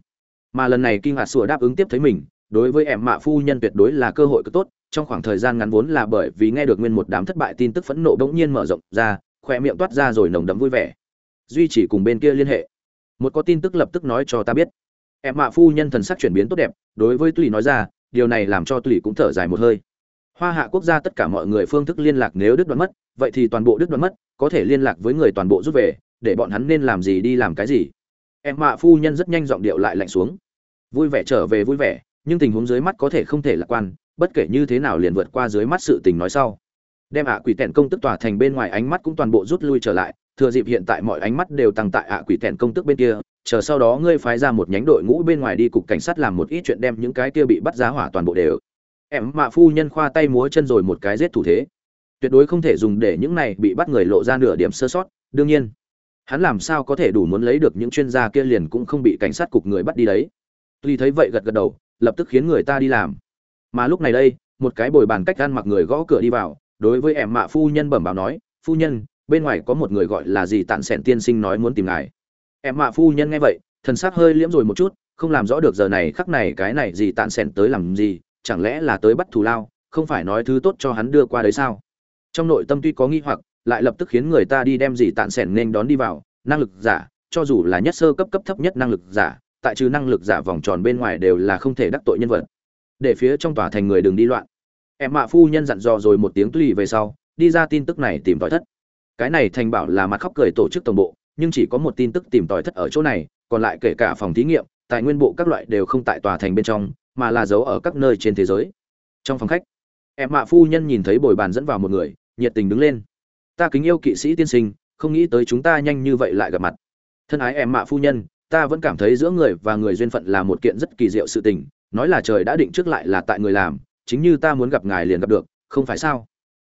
Mà lần này kinh hạt xua đáp ứng tiếp thấy mình, đối với em mạ phu nhân tuyệt đối là cơ hội cực tốt, trong khoảng thời gian ngắn vốn là bởi vì nghe được nguyên một đám thất bại tin tức phẫn nộ bỗng nhiên mở rộng ra khoe miệng toát ra rồi nồng đấm vui vẻ. Duy chỉ cùng bên kia liên hệ. Một có tin tức lập tức nói cho ta biết. Em mạ phu nhân thần sắc chuyển biến tốt đẹp, đối với tùy nói ra, điều này làm cho tùy cũng thở dài một hơi hoa hạ quốc gia tất cả mọi người phương thức liên lạc nếu đứt đoạn mất, vậy thì toàn bộ đứt đoạn mất, có thể liên lạc với người toàn bộ rút về, để bọn hắn nên làm gì đi làm cái gì? Em mạ phu nhân rất nhanh giọng điệu lại lạnh xuống. Vui vẻ trở về vui vẻ, nhưng tình huống dưới mắt có thể không thể lạc quan, bất kể như thế nào liền vượt qua dưới mắt sự tình nói sau. Đem ạ quỷ tẹn công tức tòa thành bên ngoài ánh mắt cũng toàn bộ rút lui trở lại, thừa dịp hiện tại mọi ánh mắt đều tăng tại ạ quỷ tẹn công tức bên kia, chờ sau đó ngươi phái ra một nhánh đội ngũ bên ngoài đi cục cảnh sát làm một ít chuyện đem những cái kia bị bắt giá hỏa toàn bộ đều em mạ phu nhân khoa tay múa chân rồi một cái giết thủ thế. Tuyệt đối không thể dùng để những này bị bắt người lộ ra nửa điểm sơ sót, đương nhiên. Hắn làm sao có thể đủ muốn lấy được những chuyên gia kia liền cũng không bị cảnh sát cục người bắt đi đấy. Tuy thấy vậy gật gật đầu, lập tức khiến người ta đi làm. Mà lúc này đây, một cái bồi bàn cách ăn mặc người gõ cửa đi vào, đối với em mạ phu nhân bẩm báo nói, phu nhân, bên ngoài có một người gọi là gì tản sẹn tiên sinh nói muốn tìm ngài. Em mạ phu nhân nghe vậy, thần sắc hơi liễm rồi một chút, không làm rõ được giờ này khắc này cái này gì tản sẹn tới làm gì chẳng lẽ là tới bắt thù lao, không phải nói thứ tốt cho hắn đưa qua đấy sao? Trong nội tâm tuy có nghi hoặc, lại lập tức khiến người ta đi đem gì tạn sẻn nên đón đi vào, năng lực giả, cho dù là nhất sơ cấp cấp thấp nhất năng lực giả, tại trừ năng lực giả vòng tròn bên ngoài đều là không thể đắc tội nhân vật. Để phía trong tòa thành người đừng đi loạn. Em mạ phu nhân dặn dò rồi một tiếng tùy về sau, đi ra tin tức này tìm tòi thất. Cái này thành bảo là mặt khóc cười tổ chức tổng bộ, nhưng chỉ có một tin tức tìm tòi thất ở chỗ này, còn lại kể cả phòng thí nghiệm, tài nguyên bộ các loại đều không tại tòa thành bên trong mà là giấu ở các nơi trên thế giới. Trong phòng khách, em mạ phu nhân nhìn thấy bồi bàn dẫn vào một người, nhiệt tình đứng lên. Ta kính yêu kỵ sĩ tiên sinh, không nghĩ tới chúng ta nhanh như vậy lại gặp mặt. Thân ái em mạ phu nhân, ta vẫn cảm thấy giữa người và người duyên phận là một kiện rất kỳ diệu sự tình, nói là trời đã định trước lại là tại người làm, chính như ta muốn gặp ngài liền gặp được, không phải sao?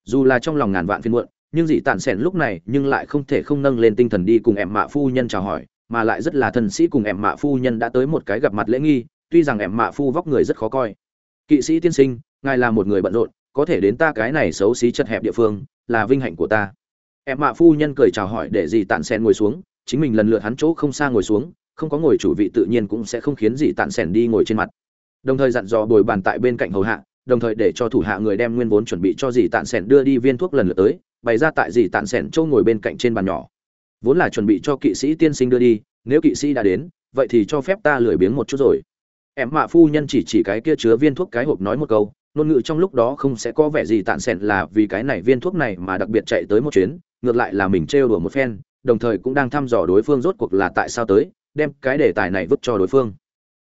Dù là trong lòng ngàn vạn phiên muộn, nhưng dị tản sẻn lúc này nhưng lại không thể không nâng lên tinh thần đi cùng em mạ phu nhân chào hỏi, mà lại rất là thần sĩ cùng em mạ phu nhân đã tới một cái gặp mặt lễ nghi tuy rằng em mạ phu vóc người rất khó coi. Kỵ sĩ tiên sinh, ngài là một người bận rộn, có thể đến ta cái này xấu xí chật hẹp địa phương, là vinh hạnh của ta. Em mạ phu nhân cười chào hỏi để dì tản sen ngồi xuống, chính mình lần lượt hắn chỗ không xa ngồi xuống, không có ngồi chủ vị tự nhiên cũng sẽ không khiến dì tản sen đi ngồi trên mặt. Đồng thời dặn dò bồi bàn tại bên cạnh hầu hạ, đồng thời để cho thủ hạ người đem nguyên vốn chuẩn bị cho dì tản sen đưa đi viên thuốc lần lượt tới, bày ra tại dì tản sen chỗ ngồi bên cạnh trên bàn nhỏ. Vốn là chuẩn bị cho kỵ sĩ tiên sinh đưa đi, nếu kỵ sĩ đã đến, vậy thì cho phép ta lười biếng một chút rồi em mạ phu nhân chỉ chỉ cái kia chứa viên thuốc cái hộp nói một câu, ngôn ngữ trong lúc đó không sẽ có vẻ gì tạn sẹn là vì cái này viên thuốc này mà đặc biệt chạy tới một chuyến, ngược lại là mình trêu đùa một phen, đồng thời cũng đang thăm dò đối phương rốt cuộc là tại sao tới, đem cái đề tài này vứt cho đối phương.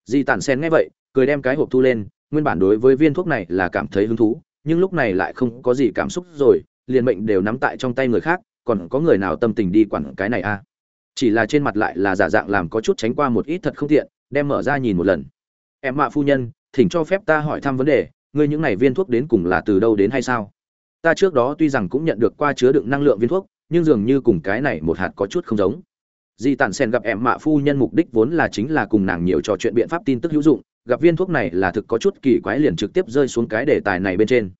Di tản sen nghe vậy, cười đem cái hộp thu lên, nguyên bản đối với viên thuốc này là cảm thấy hứng thú, nhưng lúc này lại không có gì cảm xúc rồi, liền mệnh đều nắm tại trong tay người khác, còn có người nào tâm tình đi quản cái này à? Chỉ là trên mặt lại là giả dạng làm có chút tránh qua một ít thật không tiện, đem mở ra nhìn một lần em mạ phu nhân, thỉnh cho phép ta hỏi thăm vấn đề, ngươi những này viên thuốc đến cùng là từ đâu đến hay sao? Ta trước đó tuy rằng cũng nhận được qua chứa đựng năng lượng viên thuốc, nhưng dường như cùng cái này một hạt có chút không giống. Di tản sen gặp em mạ phu nhân mục đích vốn là chính là cùng nàng nhiều trò chuyện biện pháp tin tức hữu dụng, gặp viên thuốc này là thực có chút kỳ quái liền trực tiếp rơi xuống cái đề tài này bên trên.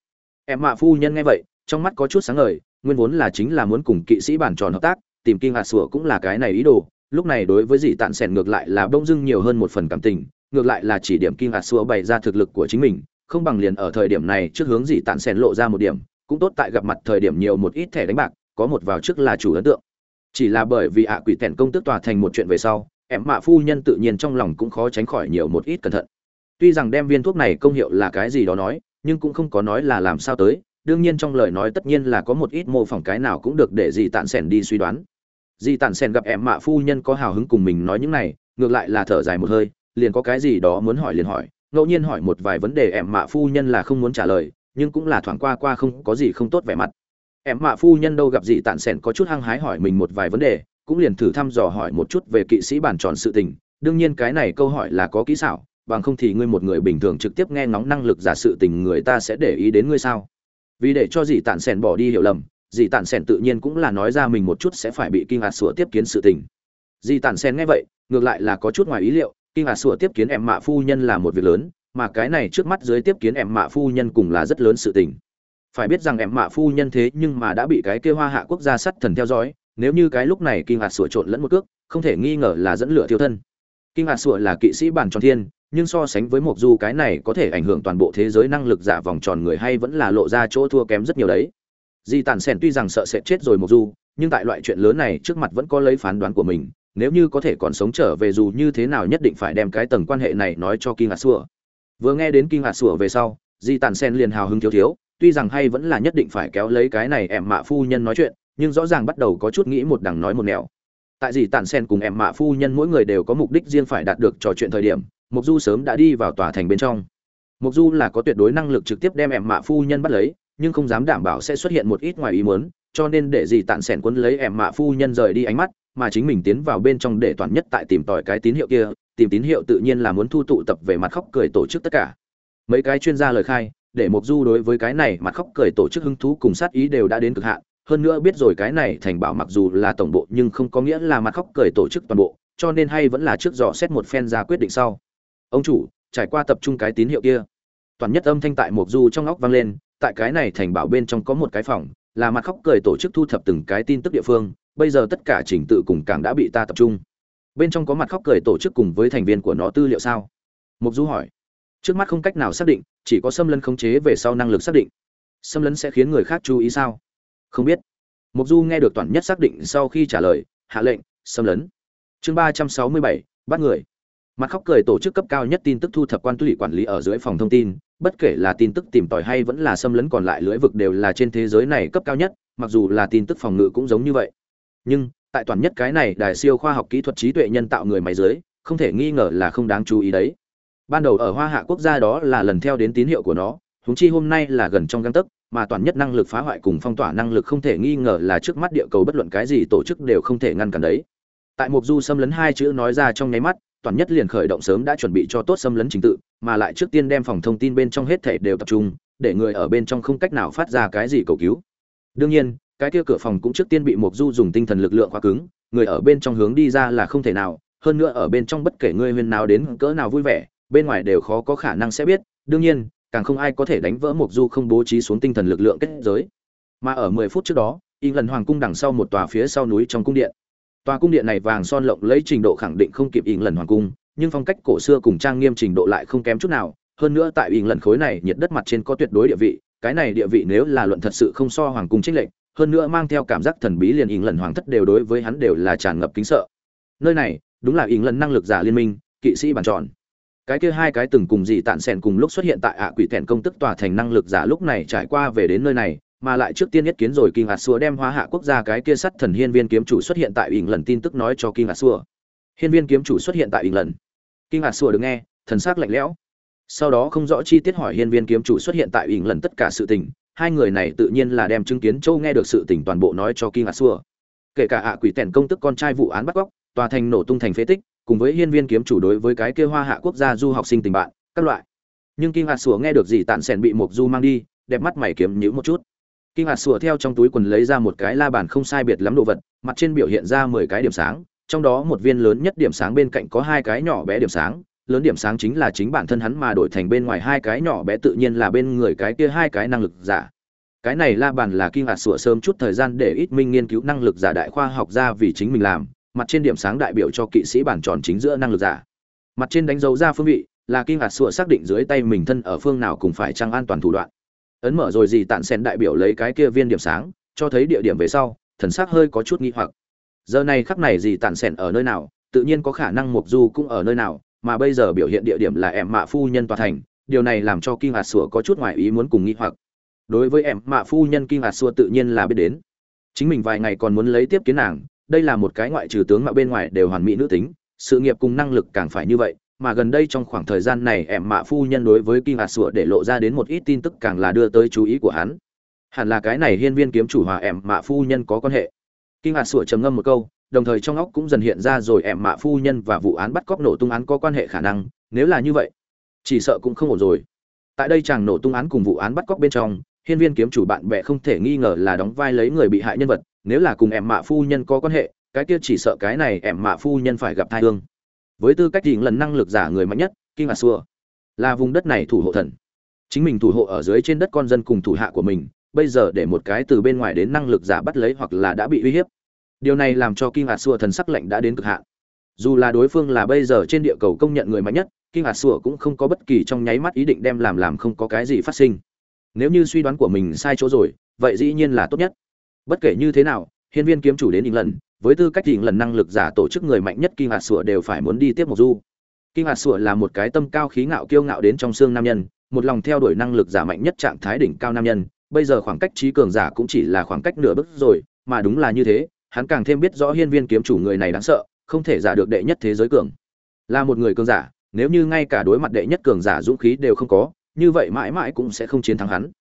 Em mạ phu nhân nghe vậy, trong mắt có chút sáng ngời, nguyên vốn là chính là muốn cùng kỵ sĩ bản tròn hợp tác, tìm kinh hạt sủa cũng là cái này ý đồ, lúc này đối với Dì tản sẻn ngược lại là bông dưng nhiều hơn một phần cảm tình ngược lại là chỉ điểm kim hạt xua bày ra thực lực của chính mình, không bằng liền ở thời điểm này trước hướng gì tản sẻn lộ ra một điểm, cũng tốt tại gặp mặt thời điểm nhiều một ít thẻ đánh bạc, có một vào trước là chủ ấn tượng. Chỉ là bởi vì ạ quỷ tèn công tức tòa thành một chuyện về sau, em mạ phu nhân tự nhiên trong lòng cũng khó tránh khỏi nhiều một ít cẩn thận. Tuy rằng đem viên thuốc này công hiệu là cái gì đó nói, nhưng cũng không có nói là làm sao tới, đương nhiên trong lời nói tất nhiên là có một ít mô phỏng cái nào cũng được để dì tản sẻn đi suy đoán. Dì tản sẻn gặp em mạ phu nhân có hào hứng cùng mình nói những này, ngược lại là thở dài một hơi liền có cái gì đó muốn hỏi liền hỏi, ngẫu nhiên hỏi một vài vấn đề em mạ phu nhân là không muốn trả lời, nhưng cũng là thoảng qua qua không có gì không tốt vẻ mặt. Em mạ phu nhân đâu gặp gì tản sẻn có chút hăng hái hỏi mình một vài vấn đề, cũng liền thử thăm dò hỏi một chút về kỵ sĩ bản tròn sự tình, đương nhiên cái này câu hỏi là có kỹ xảo, bằng không thì ngươi một người bình thường trực tiếp nghe ngóng năng lực giả sự tình người ta sẽ để ý đến ngươi sao? Vì để cho dì tản sẻn bỏ đi hiểu lầm, dì tản sẻn tự nhiên cũng là nói ra mình một chút sẽ phải bị kinh ngạc sủa tiếp kiến sự tình. Dì tản sẻn nghe vậy, ngược lại là có chút ngoài ý liệu kinh Hà sủa tiếp kiến em mạ phu nhân là một việc lớn, mà cái này trước mắt dưới tiếp kiến em mạ phu nhân cùng là rất lớn sự tình. Phải biết rằng em mạ phu nhân thế nhưng mà đã bị cái kêu hoa hạ quốc gia sắt thần theo dõi, nếu như cái lúc này kinh hạt sủa trộn lẫn một cước, không thể nghi ngờ là dẫn lửa thiêu thân. Kinh hạt sủa là kỵ sĩ bản tròn thiên, nhưng so sánh với mộc du cái này có thể ảnh hưởng toàn bộ thế giới năng lực giả vòng tròn người hay vẫn là lộ ra chỗ thua kém rất nhiều đấy. Di tản sèn tuy rằng sợ sẽ chết rồi mộc du, nhưng tại loại chuyện lớn này trước mặt vẫn có lấy phán đoán của mình nếu như có thể còn sống trở về dù như thế nào nhất định phải đem cái tầng quan hệ này nói cho kinh hạt sủa vừa nghe đến kinh hạt sủa về sau, di tản sen liền hào hứng thiếu thiếu, tuy rằng hay vẫn là nhất định phải kéo lấy cái này em mạ phu nhân nói chuyện, nhưng rõ ràng bắt đầu có chút nghĩ một đằng nói một nẻo. Tại di tản sen cùng em mạ phu nhân mỗi người đều có mục đích riêng phải đạt được trò chuyện thời điểm mục du sớm đã đi vào tòa thành bên trong. Mục du là có tuyệt đối năng lực trực tiếp đem em mạ phu nhân bắt lấy, nhưng không dám đảm bảo sẽ xuất hiện một ít ngoài ý muốn, cho nên để gì tản sẻn quấn lấy em mạ phu nhân rời đi ánh mắt mà chính mình tiến vào bên trong để toàn nhất tại tìm tòi cái tín hiệu kia, tìm tín hiệu tự nhiên là muốn thu tụ tập về mặt khóc cười tổ chức tất cả. Mấy cái chuyên gia lời khai, để mục du đối với cái này mặt khóc cười tổ chức hứng thú cùng sát ý đều đã đến cực hạn. Hơn nữa biết rồi cái này thành bảo mặc dù là tổng bộ nhưng không có nghĩa là mặt khóc cười tổ chức toàn bộ, cho nên hay vẫn là trước dò xét một phen ra quyết định sau. Ông chủ, trải qua tập trung cái tín hiệu kia. Toàn nhất âm thanh tại mộc du trong óc vang lên, tại cái này thành bảo bên trong có một cái phòng, là mặt khóc cười tổ chức thu thập từng cái tin tức địa phương bây giờ tất cả trình tự cùng cảng đã bị ta tập trung. Bên trong có mặt khóc cười tổ chức cùng với thành viên của nó tư liệu sao? Mục du hỏi. Trước mắt không cách nào xác định, chỉ có xâm lấn khống chế về sau năng lực xác định. Xâm lấn sẽ khiến người khác chú ý sao? Không biết. Mục du nghe được toàn nhất xác định sau khi trả lời, hạ lệnh xâm lấn. Chương ba trăm sáu mươi bảy, bắt người. Mặt khóc cười tổ chức cấp cao nhất tin tức thu thập quan tụy quản lý ở dưới phòng thông tin, bất kể là tin tức tìm tòi hay vẫn là xâm lấn còn lại lưỡi vực đều là trên thế giới này cấp cao nhất, mặc dù là tin tức phòng ngự cũng giống như vậy nhưng, tại toàn nhất cái này đài siêu khoa học kỹ thuật trí tuệ nhân tạo người máy dưới, không thể nghi ngờ là không đáng chú ý đấy. Ban đầu ở hoa hạ quốc gia đó là lần theo đến tín hiệu của nó húng chi hôm nay là gần trong găng tấc, mà toàn nhất năng lực phá hoại cùng phong tỏa năng lực không thể nghi ngờ là trước mắt địa cầu bất luận cái gì tổ chức đều không thể ngăn cản đấy. Tại mục du xâm lấn hai chữ nói ra trong nháy mắt, toàn nhất liền khởi động sớm đã chuẩn bị cho tốt xâm lấn trình tự, mà lại trước tiên đem phòng thông tin bên trong hết thể đều tập trung, để người ở bên trong không cách nào phát ra cái gì cầu cứu. Đương nhiên cái kia cửa phòng cũng trước tiên bị Mộc du dùng tinh thần lực lượng khóa cứng, người ở bên trong hướng đi ra là không thể nào, hơn nữa ở bên trong bất kể ngươi huyên nào đến cỡ nào vui vẻ, bên ngoài đều khó có khả năng sẽ biết, đương nhiên, càng không ai có thể đánh vỡ Mộc du không bố trí xuống tinh thần lực lượng kết giới. Mà ở 10 phút trước đó y lần hoàng cung đằng sau một tòa phía sau núi trong cung điện. Tòa cung điện này vàng son lộng lấy trình độ khẳng định không kịp y lần hoàng cung, nhưng phong cách cổ xưa cùng trang nghiêm trình độ lại không kém chút nào. Hơn nữa tại y lần khối này, nhiệt đất mặt trên có tuyệt đối địa vị, cái này địa vị nếu là luận thật sự không so hoàng cung trích lệnh hơn nữa mang theo cảm giác thần bí liền y lần hoàng thất đều đối với hắn đều là tràn ngập kính sợ. Nơi này, đúng là y lần năng lực giả liên minh, kỵ sĩ bàn tròn cái kia hai cái từng cùng dị tạn sẻn cùng lúc xuất hiện tại ạ quỷ thẹn công tức tòa thành năng lực giả lúc này trải qua về đến nơi này, mà lại trước tiên nhất kiến rồi kinh hạt xua đem hóa hạ quốc gia cái kia sắt thần hiên viên kiếm chủ xuất hiện tại ỉng lần tin tức nói cho kinh hạt xua. Hiên viên kiếm chủ xuất hiện tại ỉng lần. Kinh hạt xua được nghe, thần sắc lạnh lẽo. Sau đó không rõ chi tiết hỏi hiên viên kiếm chủ xuất hiện tại ỉng lần tất cả sự tình hai người này tự nhiên là đem chứng kiến châu nghe được sự tình toàn bộ nói cho kinh hạt xua. Kể cả ạ quỷ tèn công tức con trai vụ án bắt cóc, tòa thành nổ tung thành phế tích, cùng với hiên viên kiếm chủ đối với cái kia hoa hạ quốc gia du học sinh tình bạn, các loại. Nhưng kinh hạt Xua nghe được gì tạn sèn bị mộc du mang đi, đẹp mắt mày kiếm nhữ một chút. Kinh hạt Xua theo trong túi quần lấy ra một cái la bàn không sai biệt lắm đồ vật, mặt trên biểu hiện ra mười cái điểm sáng, trong đó một viên lớn nhất điểm sáng bên cạnh có hai cái nhỏ bé điểm sáng lớn điểm sáng chính là chính bản thân hắn mà đổi thành bên ngoài hai cái nhỏ bé tự nhiên là bên người cái kia hai cái năng lực giả. Cái này la bàn là kinh hạt sủa sớm chút thời gian để ít minh nghiên cứu năng lực giả đại khoa học ra vì chính mình làm, mặt trên điểm sáng đại biểu cho kỵ sĩ bản tròn chính giữa năng lực giả. Mặt trên đánh dấu ra phương vị, là kinh hạt sụa xác định dưới tay mình thân ở phương nào cùng phải trăng an toàn thủ đoạn. Ấn mở rồi gì tạn sen đại biểu lấy cái kia viên điểm sáng, cho thấy địa điểm về sau, thần sắc hơi có chút nghi hoặc. Giờ này khắc này gì tạn sen ở nơi nào, tự nhiên có khả năng mục du cũng ở nơi nào mà bây giờ biểu hiện địa điểm là em mạ phu nhân tòa thành, điều này làm cho kinh hạt sủa có chút ngoài ý muốn cùng nghĩ hoặc. Đối với em mạ phu nhân kinh hạt sủa tự nhiên là biết đến. Chính mình vài ngày còn muốn lấy tiếp kiến nàng, đây là một cái ngoại trừ tướng mạo bên ngoài đều hoàn mỹ nữ tính, sự nghiệp cùng năng lực càng phải như vậy, mà gần đây trong khoảng thời gian này em mạ phu nhân đối với kinh hạt sủa để lộ ra đến một ít tin tức càng là đưa tới chú ý của hắn. Hẳn là cái này hiên viên kiếm chủ hòa em mạ phu nhân có quan hệ. Kinh hạt sủa trầm ngâm một câu đồng thời trong óc cũng dần hiện ra rồi em mạ phu nhân và vụ án bắt cóc nổ tung án có quan hệ khả năng, nếu là như vậy, chỉ sợ cũng không ổn rồi. Tại đây chàng nổ tung án cùng vụ án bắt cóc bên trong, hiên viên kiếm chủ bạn bè không thể nghi ngờ là đóng vai lấy người bị hại nhân vật, nếu là cùng em mạ phu nhân có quan hệ, cái kia chỉ sợ cái này em mạ phu nhân phải gặp thai hương. Với tư cách tìm lần năng lực giả người mạnh nhất kinh ngạc xua, là vùng đất này thủ hộ thần. Chính mình thủ hộ ở dưới trên đất con dân cùng thủ hạ của mình, bây giờ để một cái từ bên ngoài đến năng lực giả bắt lấy hoặc là đã bị uy hiếp điều này làm cho kinh hạt xua thần sắc lệnh đã đến cực hạn. Dù là đối phương là bây giờ trên địa cầu công nhận người mạnh nhất kinh hạt xua cũng không có bất kỳ trong nháy mắt ý định đem làm làm không có cái gì phát sinh. Nếu như suy đoán của mình sai chỗ rồi, vậy dĩ nhiên là tốt nhất. Bất kể như thế nào, hiên viên kiếm chủ đến lần với tư cách định lần năng lực giả tổ chức người mạnh nhất kinh hạt sủa đều phải muốn đi tiếp một du. Kinh hạt sủa là một cái tâm cao khí ngạo kiêu ngạo đến trong xương nam nhân, một lòng theo đuổi năng lực giả mạnh nhất trạng thái đỉnh cao nam nhân. Bây giờ khoảng cách trí cường giả cũng chỉ là khoảng cách nửa bước rồi, mà đúng là như thế hắn càng thêm biết rõ hiên viên kiếm chủ người này đáng sợ, không thể giả được đệ nhất thế giới cường. Là một người cường giả, nếu như ngay cả đối mặt đệ nhất cường giả dũng khí đều không có, như vậy mãi mãi cũng sẽ không chiến thắng hắn.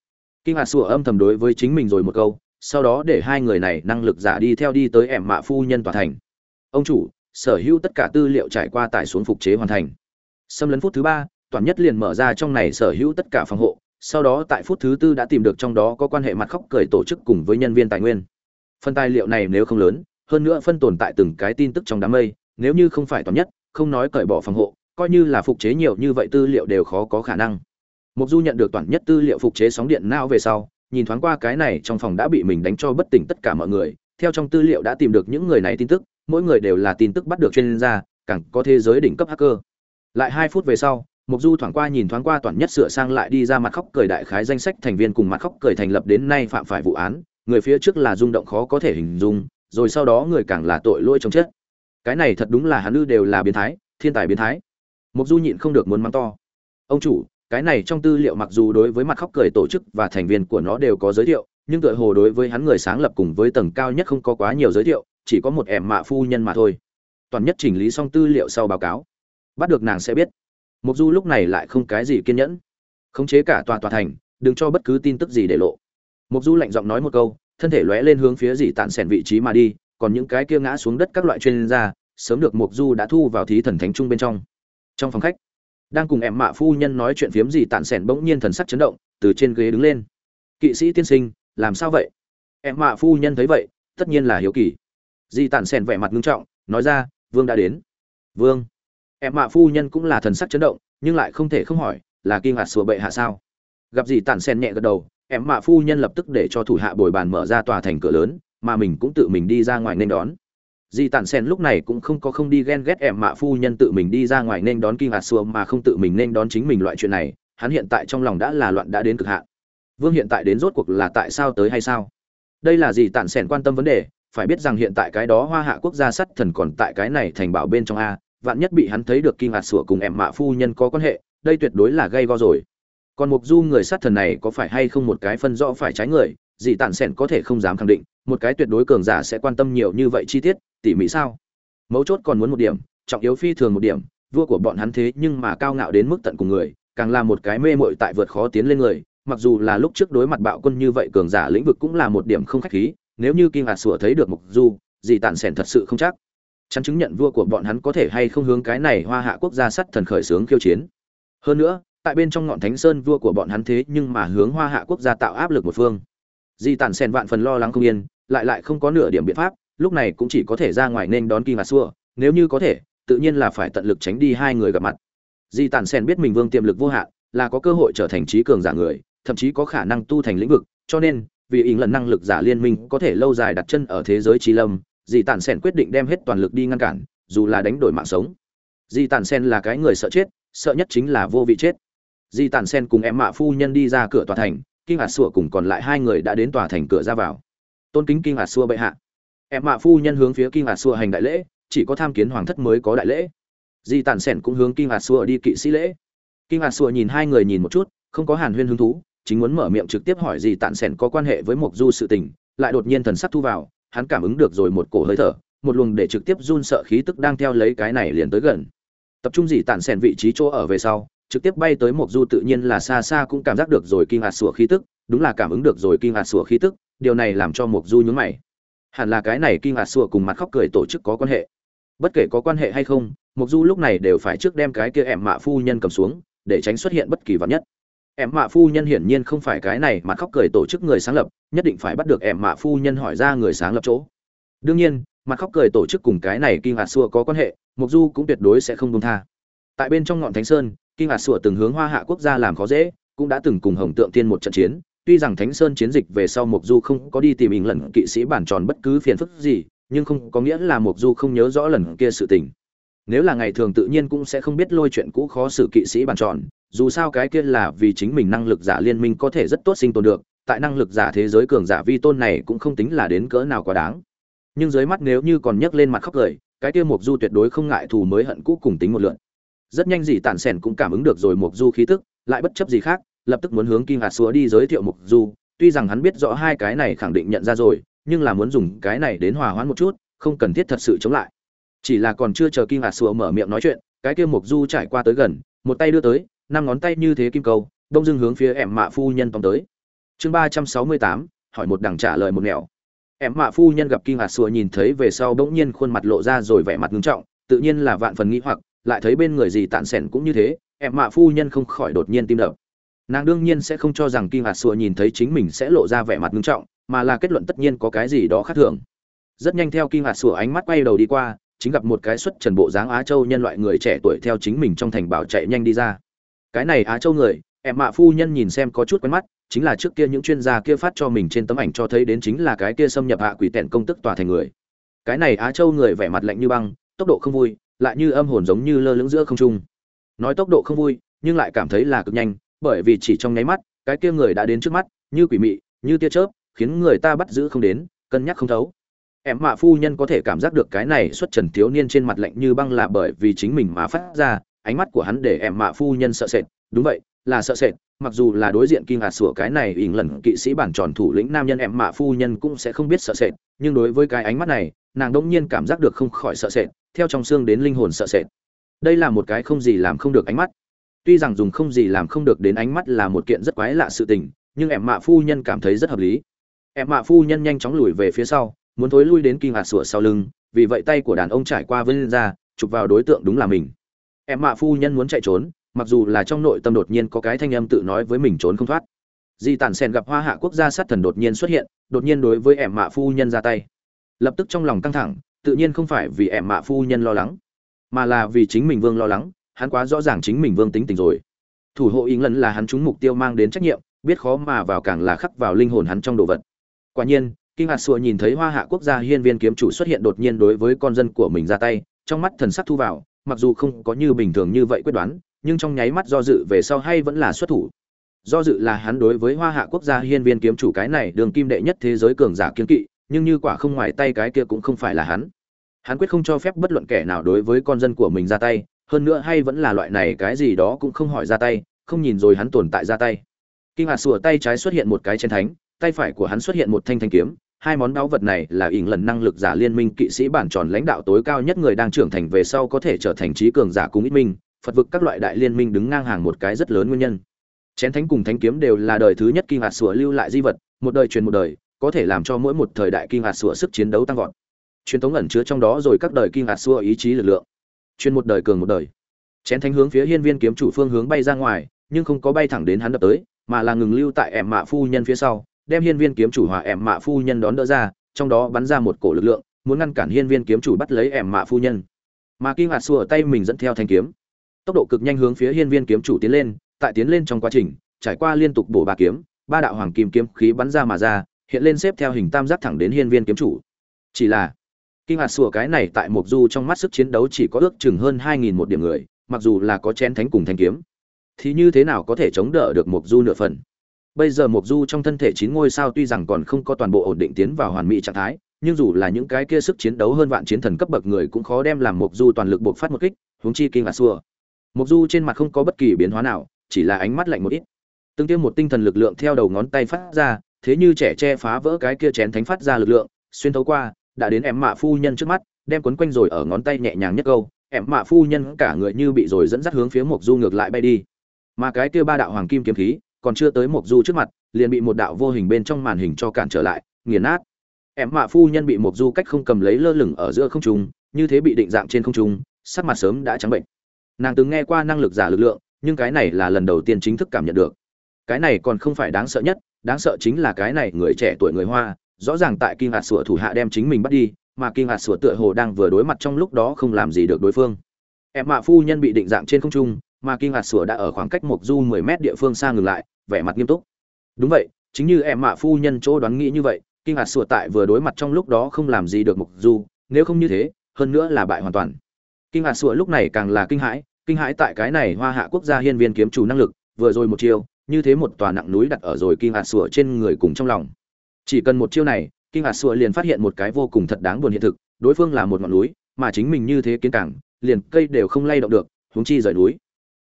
Kinh hạt sủa âm thầm đối với chính mình rồi một câu, sau đó để hai người này năng lực giả đi theo đi tới ẻm mạ phu nhân tòa thành. Ông chủ, sở hữu tất cả tư liệu trải qua tải xuống phục chế hoàn thành. Xâm lấn phút thứ ba, toàn nhất liền mở ra trong này sở hữu tất cả phòng hộ, sau đó tại phút thứ tư đã tìm được trong đó có quan hệ mặt khóc cười tổ chức cùng với nhân viên tài nguyên phần tài liệu này nếu không lớn, hơn nữa phân tồn tại từng cái tin tức trong đám mây, nếu như không phải toàn nhất, không nói cởi bỏ phòng hộ, coi như là phục chế nhiều như vậy tư liệu đều khó có khả năng. Mục du nhận được toàn nhất tư liệu phục chế sóng điện não về sau, nhìn thoáng qua cái này trong phòng đã bị mình đánh cho bất tỉnh tất cả mọi người. Theo trong tư liệu đã tìm được những người này tin tức, mỗi người đều là tin tức bắt được chuyên gia, càng có thế giới đỉnh cấp hacker. Lại hai phút về sau mục du thoáng qua nhìn thoáng qua toàn nhất sửa sang lại đi ra mặt khóc cười đại khái danh sách thành viên cùng mặt khóc cười thành lập đến nay phạm phải vụ án người phía trước là rung động khó có thể hình dung, rồi sau đó người càng là tội lỗi trong chết. Cái này thật đúng là hắn ư đều là biến thái, thiên tài biến thái. Mục du nhịn không được muốn mắng to. Ông chủ, cái này trong tư liệu mặc dù đối với mặt khóc cười tổ chức và thành viên của nó đều có giới thiệu, nhưng tựa hồ đối với hắn người sáng lập cùng với tầng cao nhất không có quá nhiều giới thiệu, chỉ có một ẻm mạ phu nhân mà thôi. Toàn nhất chỉnh lý xong tư liệu sau báo cáo. Bắt được nàng sẽ biết. Mục du lúc này lại không cái gì kiên nhẫn. Khống chế cả tòa tòa thành, đừng cho bất cứ tin tức gì để lộ mục du lạnh giọng nói một câu, thân thể lóe lên hướng phía Dị tản sẻn vị trí mà đi, còn những cái kia ngã xuống đất các loại chuyên gia, sớm được mục du đã thu vào thí thần thánh trung bên trong. Trong phòng khách, đang cùng em mạ phu nhân nói chuyện phiếm gì tản sẻn bỗng nhiên thần sắc chấn động, từ trên ghế đứng lên. Kỵ sĩ tiên sinh, làm sao vậy? Em mạ phu nhân thấy vậy, tất nhiên là hiếu kỳ. Di tản sẻn vẻ mặt nghiêm trọng, nói ra, vương đã đến. Vương? Em mạ phu nhân cũng là thần sắc chấn động, nhưng lại không thể không hỏi, là kinh ngạc sùa bệ hạ sao? Gặp gì tản sẻn nhẹ gật đầu em mạ phu nhân lập tức để cho thủ hạ bồi bàn mở ra tòa thành cửa lớn, mà mình cũng tự mình đi ra ngoài nên đón. Di tản sen lúc này cũng không có không đi ghen ghét em mạ phu nhân tự mình đi ra ngoài nên đón kinh hạt xua mà không tự mình nên đón chính mình loại chuyện này, hắn hiện tại trong lòng đã là loạn đã đến cực hạn. Vương hiện tại đến rốt cuộc là tại sao tới hay sao? Đây là gì tản sen quan tâm vấn đề, phải biết rằng hiện tại cái đó hoa hạ quốc gia sắt thần còn tại cái này thành bảo bên trong a, vạn nhất bị hắn thấy được kinh hạt sủa cùng em mạ phu nhân có quan hệ, đây tuyệt đối là gây go rồi còn mục du người sát thần này có phải hay không một cái phân rõ phải trái người, dị tản sẻn có thể không dám khẳng định, một cái tuyệt đối cường giả sẽ quan tâm nhiều như vậy chi tiết, tỉ mỉ sao? Mấu chốt còn muốn một điểm, trọng yếu phi thường một điểm, vua của bọn hắn thế nhưng mà cao ngạo đến mức tận cùng người, càng là một cái mê mội tại vượt khó tiến lên người, mặc dù là lúc trước đối mặt bạo quân như vậy cường giả lĩnh vực cũng là một điểm không khách khí, nếu như kim hạt sủa thấy được mục du, dị tản sẻn thật sự không chắc. Chắn chứng nhận vua của bọn hắn có thể hay không hướng cái này hoa hạ quốc gia sắt thần khởi sướng khiêu chiến. Hơn nữa tại bên trong ngọn thánh sơn vua của bọn hắn thế nhưng mà hướng hoa hạ quốc gia tạo áp lực một phương. Di tản sen vạn phần lo lắng không yên, lại lại không có nửa điểm biện pháp, lúc này cũng chỉ có thể ra ngoài nên đón kim ngạc xua, nếu như có thể, tự nhiên là phải tận lực tránh đi hai người gặp mặt. Di tản sen biết mình vương tiềm lực vô hạn, là có cơ hội trở thành trí cường giả người, thậm chí có khả năng tu thành lĩnh vực, cho nên, vì ý lần năng lực giả liên minh có thể lâu dài đặt chân ở thế giới trí lâm, di tản sen quyết định đem hết toàn lực đi ngăn cản, dù là đánh đổi mạng sống. Di tản sen là cái người sợ chết, sợ nhất chính là vô vị chết di tản sen cùng em mạ phu nhân đi ra cửa tòa thành, kinh hạt sủa cùng còn lại hai người đã đến tòa thành cửa ra vào. Tôn kính kinh hạt sủa bệ hạ. Em mạ phu nhân hướng phía kinh hạt sủa hành đại lễ, chỉ có tham kiến hoàng thất mới có đại lễ. Di tản sen cũng hướng kinh hạt sủa đi kỵ sĩ lễ. Kinh hạt sủa nhìn hai người nhìn một chút, không có hàn huyên hứng thú, chính muốn mở miệng trực tiếp hỏi gì tản sen có quan hệ với mộc du sự tình, lại đột nhiên thần sắc thu vào, hắn cảm ứng được rồi một cổ hơi thở, một luồng để trực tiếp run sợ khí tức đang theo lấy cái này liền tới gần. Tập trung dị tản sen vị trí chỗ ở về sau trực tiếp bay tới một du tự nhiên là xa xa cũng cảm giác được rồi kinh hạt sủa khí tức, đúng là cảm ứng được rồi kinh hạt sủa khí tức, điều này làm cho một du nhướng mày. Hẳn là cái này kinh hạt sủa cùng mặt khóc cười tổ chức có quan hệ. Bất kể có quan hệ hay không một du lúc này đều phải trước đem cái kia em mạ phu nhân cầm xuống, để tránh xuất hiện bất kỳ vật nhất. Em mạ phu nhân hiển nhiên không phải cái này mà khóc cười tổ chức người sáng lập, nhất định phải bắt được em mạ phu nhân hỏi ra người sáng lập chỗ. Đương nhiên, mặt khóc cười tổ chức cùng cái này kinh hạt xua có quan hệ mục du cũng tuyệt đối sẽ không buông tha. Tại bên trong ngọn thánh sơn Kinh Hạt Sủa từng hướng Hoa Hạ quốc gia làm khó dễ, cũng đã từng cùng Hồng Tượng Tiên một trận chiến, tuy rằng Thánh Sơn chiến dịch về sau Mộc Du không có đi tìm mình lần kỵ sĩ bản tròn bất cứ phiền phức gì, nhưng không có nghĩa là Mộc Du không nhớ rõ lần kia sự tình. Nếu là ngày thường tự nhiên cũng sẽ không biết lôi chuyện cũ khó xử kỵ sĩ bản tròn, dù sao cái kia là vì chính mình năng lực giả liên minh có thể rất tốt sinh tồn được, tại năng lực giả thế giới cường giả vi tôn này cũng không tính là đến cỡ nào quá đáng. Nhưng dưới mắt nếu như còn nhấc lên mặt khóc cười, cái kia Mộc Du tuyệt đối không ngại thù mới hận cũ cùng tính một lượt rất nhanh dì tản sẻn cũng cảm ứng được rồi mục du khí tức, lại bất chấp gì khác, lập tức muốn hướng kim hạt xúa đi giới thiệu mục du. Tuy rằng hắn biết rõ hai cái này khẳng định nhận ra rồi, nhưng là muốn dùng cái này đến hòa hoãn một chút, không cần thiết thật sự chống lại. Chỉ là còn chưa chờ kim hạt xúa mở miệng nói chuyện, cái kia mục du trải qua tới gần, một tay đưa tới, năm ngón tay như thế kim câu, đông dưng hướng phía em mạ phu nhân tóm tới. Chương ba trăm sáu mươi tám, hỏi một đằng trả lời một nẻo. Em mạ phu nhân gặp kim hạt xúa nhìn thấy về sau bỗng nhiên khuôn mặt lộ ra rồi vẻ mặt ngưng trọng, tự nhiên là vạn phần nghĩ hoặc lại thấy bên người gì tạn sẻn cũng như thế, em mạ phu nhân không khỏi đột nhiên tim đập. Nàng đương nhiên sẽ không cho rằng kim hạt sùa nhìn thấy chính mình sẽ lộ ra vẻ mặt nghiêm trọng, mà là kết luận tất nhiên có cái gì đó khác thường. Rất nhanh theo kim hạt sùa ánh mắt quay đầu đi qua, chính gặp một cái xuất trần bộ dáng á châu nhân loại người trẻ tuổi theo chính mình trong thành bảo chạy nhanh đi ra. Cái này á châu người, em mạ phu nhân nhìn xem có chút quen mắt, chính là trước kia những chuyên gia kia phát cho mình trên tấm ảnh cho thấy đến chính là cái kia xâm nhập hạ quỷ tẹn công tức tòa thành người. Cái này á châu người vẻ mặt lạnh như băng, tốc độ không vui lại như âm hồn giống như lơ lửng giữa không trung. Nói tốc độ không vui, nhưng lại cảm thấy là cực nhanh, bởi vì chỉ trong nháy mắt, cái kia người đã đến trước mắt, như quỷ mị, như tia chớp, khiến người ta bắt giữ không đến, cân nhắc không thấu. Em mạ phu nhân có thể cảm giác được cái này xuất trần thiếu niên trên mặt lạnh như băng là bởi vì chính mình mà phát ra, ánh mắt của hắn để em mạ phu nhân sợ sệt. Đúng vậy, là sợ sệt, mặc dù là đối diện kinh hạt sủa cái này ỉn lần kỵ sĩ bản tròn thủ lĩnh nam nhân, em mạ phu nhân cũng sẽ không biết sợ sệt nhưng đối với cái ánh mắt này, nàng đông nhiên cảm giác được không khỏi sợ sệt, theo trong xương đến linh hồn sợ sệt. Đây là một cái không gì làm không được ánh mắt. Tuy rằng dùng không gì làm không được đến ánh mắt là một kiện rất quái lạ sự tình, nhưng em mạ phu nhân cảm thấy rất hợp lý. Em mạ phu nhân nhanh chóng lùi về phía sau, muốn thối lui đến kinh hạt sủa sau lưng, vì vậy tay của đàn ông trải qua vân ra, chụp vào đối tượng đúng là mình. Em mạ phu nhân muốn chạy trốn, mặc dù là trong nội tâm đột nhiên có cái thanh âm tự nói với mình trốn không thoát di tản sen gặp hoa hạ quốc gia sát thần đột nhiên xuất hiện, đột nhiên đối với ẻm mạ phu nhân ra tay. Lập tức trong lòng căng thẳng, tự nhiên không phải vì ẻm mạ phu nhân lo lắng, mà là vì chính mình vương lo lắng, hắn quá rõ ràng chính mình vương tính tình rồi. Thủ hộ ý lần là hắn trúng mục tiêu mang đến trách nhiệm, biết khó mà vào càng là khắc vào linh hồn hắn trong đồ vật. Quả nhiên, kinh hạt sùa nhìn thấy hoa hạ quốc gia hiên viên kiếm chủ xuất hiện đột nhiên đối với con dân của mình ra tay, trong mắt thần sắc thu vào, mặc dù không có như bình thường như vậy quyết đoán, nhưng trong nháy mắt do dự về sau hay vẫn là xuất thủ do dự là hắn đối với hoa hạ quốc gia hiên viên kiếm chủ cái này đường kim đệ nhất thế giới cường giả kiên kỵ, nhưng như quả không ngoài tay cái kia cũng không phải là hắn. Hắn quyết không cho phép bất luận kẻ nào đối với con dân của mình ra tay, hơn nữa hay vẫn là loại này cái gì đó cũng không hỏi ra tay, không nhìn rồi hắn tồn tại ra tay. Kinh hạt sủa tay trái xuất hiện một cái chén thánh, tay phải của hắn xuất hiện một thanh thanh kiếm, hai món báu vật này là ỉn lần năng lực giả liên minh kỵ sĩ bản tròn lãnh đạo tối cao nhất người đang trưởng thành về sau có thể trở thành trí cường giả cùng ít minh, phật vực các loại đại liên minh đứng ngang hàng một cái rất lớn nguyên nhân chén thánh cùng thánh kiếm đều là đời thứ nhất kinh hạt sủa lưu lại di vật, một đời truyền một đời, có thể làm cho mỗi một thời đại kinh hạt sủa sức chiến đấu tăng vọt. Truyền thống ẩn chứa trong đó rồi các đời kinh hạt sủa ý chí lực lượng. Truyền một đời cường một đời. Chén thánh hướng phía hiên viên kiếm chủ phương hướng bay ra ngoài, nhưng không có bay thẳng đến hắn đập tới, mà là ngừng lưu tại ẻm mạ phu nhân phía sau, đem hiên viên kiếm chủ hòa ẻm mạ phu nhân đón đỡ ra, trong đó bắn ra một cổ lực lượng, muốn ngăn cản hiên viên kiếm chủ bắt lấy ẻm mạ phu nhân. Mà kinh hạt sủa tay mình dẫn theo thanh kiếm. Tốc độ cực nhanh hướng phía hiên viên kiếm chủ tiến lên tại tiến lên trong quá trình, trải qua liên tục bổ ba kiếm, ba đạo hoàng kim kiếm khí bắn ra mà ra, hiện lên xếp theo hình tam giác thẳng đến hiên viên kiếm chủ. Chỉ là, kinh hạt sủa cái này tại mục du trong mắt sức chiến đấu chỉ có ước chừng hơn hai nghìn một điểm người, mặc dù là có chén thánh cùng thanh kiếm, thì như thế nào có thể chống đỡ được mục du nửa phần? Bây giờ mục du trong thân thể chín ngôi sao tuy rằng còn không có toàn bộ ổn định tiến vào hoàn mỹ trạng thái, nhưng dù là những cái kia sức chiến đấu hơn vạn chiến thần cấp bậc người cũng khó đem làm mục du toàn lực buộc phát một kích, huống chi kinh hạt sủa. Mục du trên mặt không có bất kỳ biến hóa nào chỉ là ánh mắt lạnh một ít. Từng tiêm một tinh thần lực lượng theo đầu ngón tay phát ra, thế như trẻ che phá vỡ cái kia chén thánh phát ra lực lượng, xuyên thấu qua, đã đến em mạ phu nhân trước mắt, đem quấn quanh rồi ở ngón tay nhẹ nhàng nhất câu, em mạ phu nhân cả người như bị rồi dẫn dắt hướng phía mộc du ngược lại bay đi. Mà cái kia ba đạo hoàng kim kiếm khí, còn chưa tới mộc du trước mặt, liền bị một đạo vô hình bên trong màn hình cho cản trở lại, nghiền nát. Em mạ phu nhân bị mộc du cách không cầm lấy lơ lửng ở giữa không trung, như thế bị định dạng trên không trung, sắc mặt sớm đã trắng bệnh. Nàng từng nghe qua năng lực giả lực lượng nhưng cái này là lần đầu tiên chính thức cảm nhận được. Cái này còn không phải đáng sợ nhất, đáng sợ chính là cái này người trẻ tuổi người hoa, rõ ràng tại kinh hạt sủa thủ hạ đem chính mình bắt đi, mà kinh hạt sủa tựa hồ đang vừa đối mặt trong lúc đó không làm gì được đối phương. Em mạ phu nhân bị định dạng trên không trung, mà kinh hạt sủa đã ở khoảng cách một du mười mét địa phương xa ngừng lại, vẻ mặt nghiêm túc. Đúng vậy, chính như em mạ phu nhân chỗ đoán nghĩ như vậy, kinh hạt sủa tại vừa đối mặt trong lúc đó không làm gì được mục du, nếu không như thế, hơn nữa là bại hoàn toàn. Kinh hạt sủa lúc này càng là kinh hãi kinh hãi tại cái này hoa hạ quốc gia hiên viên kiếm chủ năng lực, vừa rồi một chiêu, như thế một tòa nặng núi đặt ở rồi kinh hạt sủa trên người cùng trong lòng. Chỉ cần một chiêu này, kinh hạt sủa liền phát hiện một cái vô cùng thật đáng buồn hiện thực, đối phương là một ngọn núi, mà chính mình như thế kiến cảng, liền cây đều không lay động được, huống chi rời núi.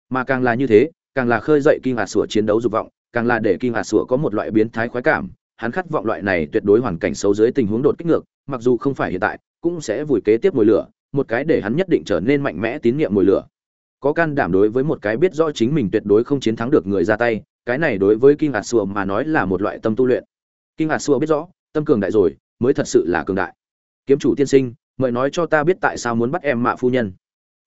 Mà càng là như thế, càng là khơi dậy kinh hạt sủa chiến đấu dục vọng, càng là để kinh hạt sủa có một loại biến thái khoái cảm, hắn khát vọng loại này tuyệt đối hoàn cảnh xấu dưới tình huống đột kích ngược, mặc dù không phải hiện tại, cũng sẽ vùi kế tiếp mùi lửa, một cái để hắn nhất định trở nên mạnh mẽ tín nhiệm mùi lửa có can đảm đối với một cái biết rõ chính mình tuyệt đối không chiến thắng được người ra tay, cái này đối với kinh hạt sùa mà nói là một loại tâm tu luyện. Kinh hạt sùa biết rõ, tâm cường đại rồi, mới thật sự là cường đại. Kiếm chủ tiên sinh, mời nói cho ta biết tại sao muốn bắt em mạ phu nhân.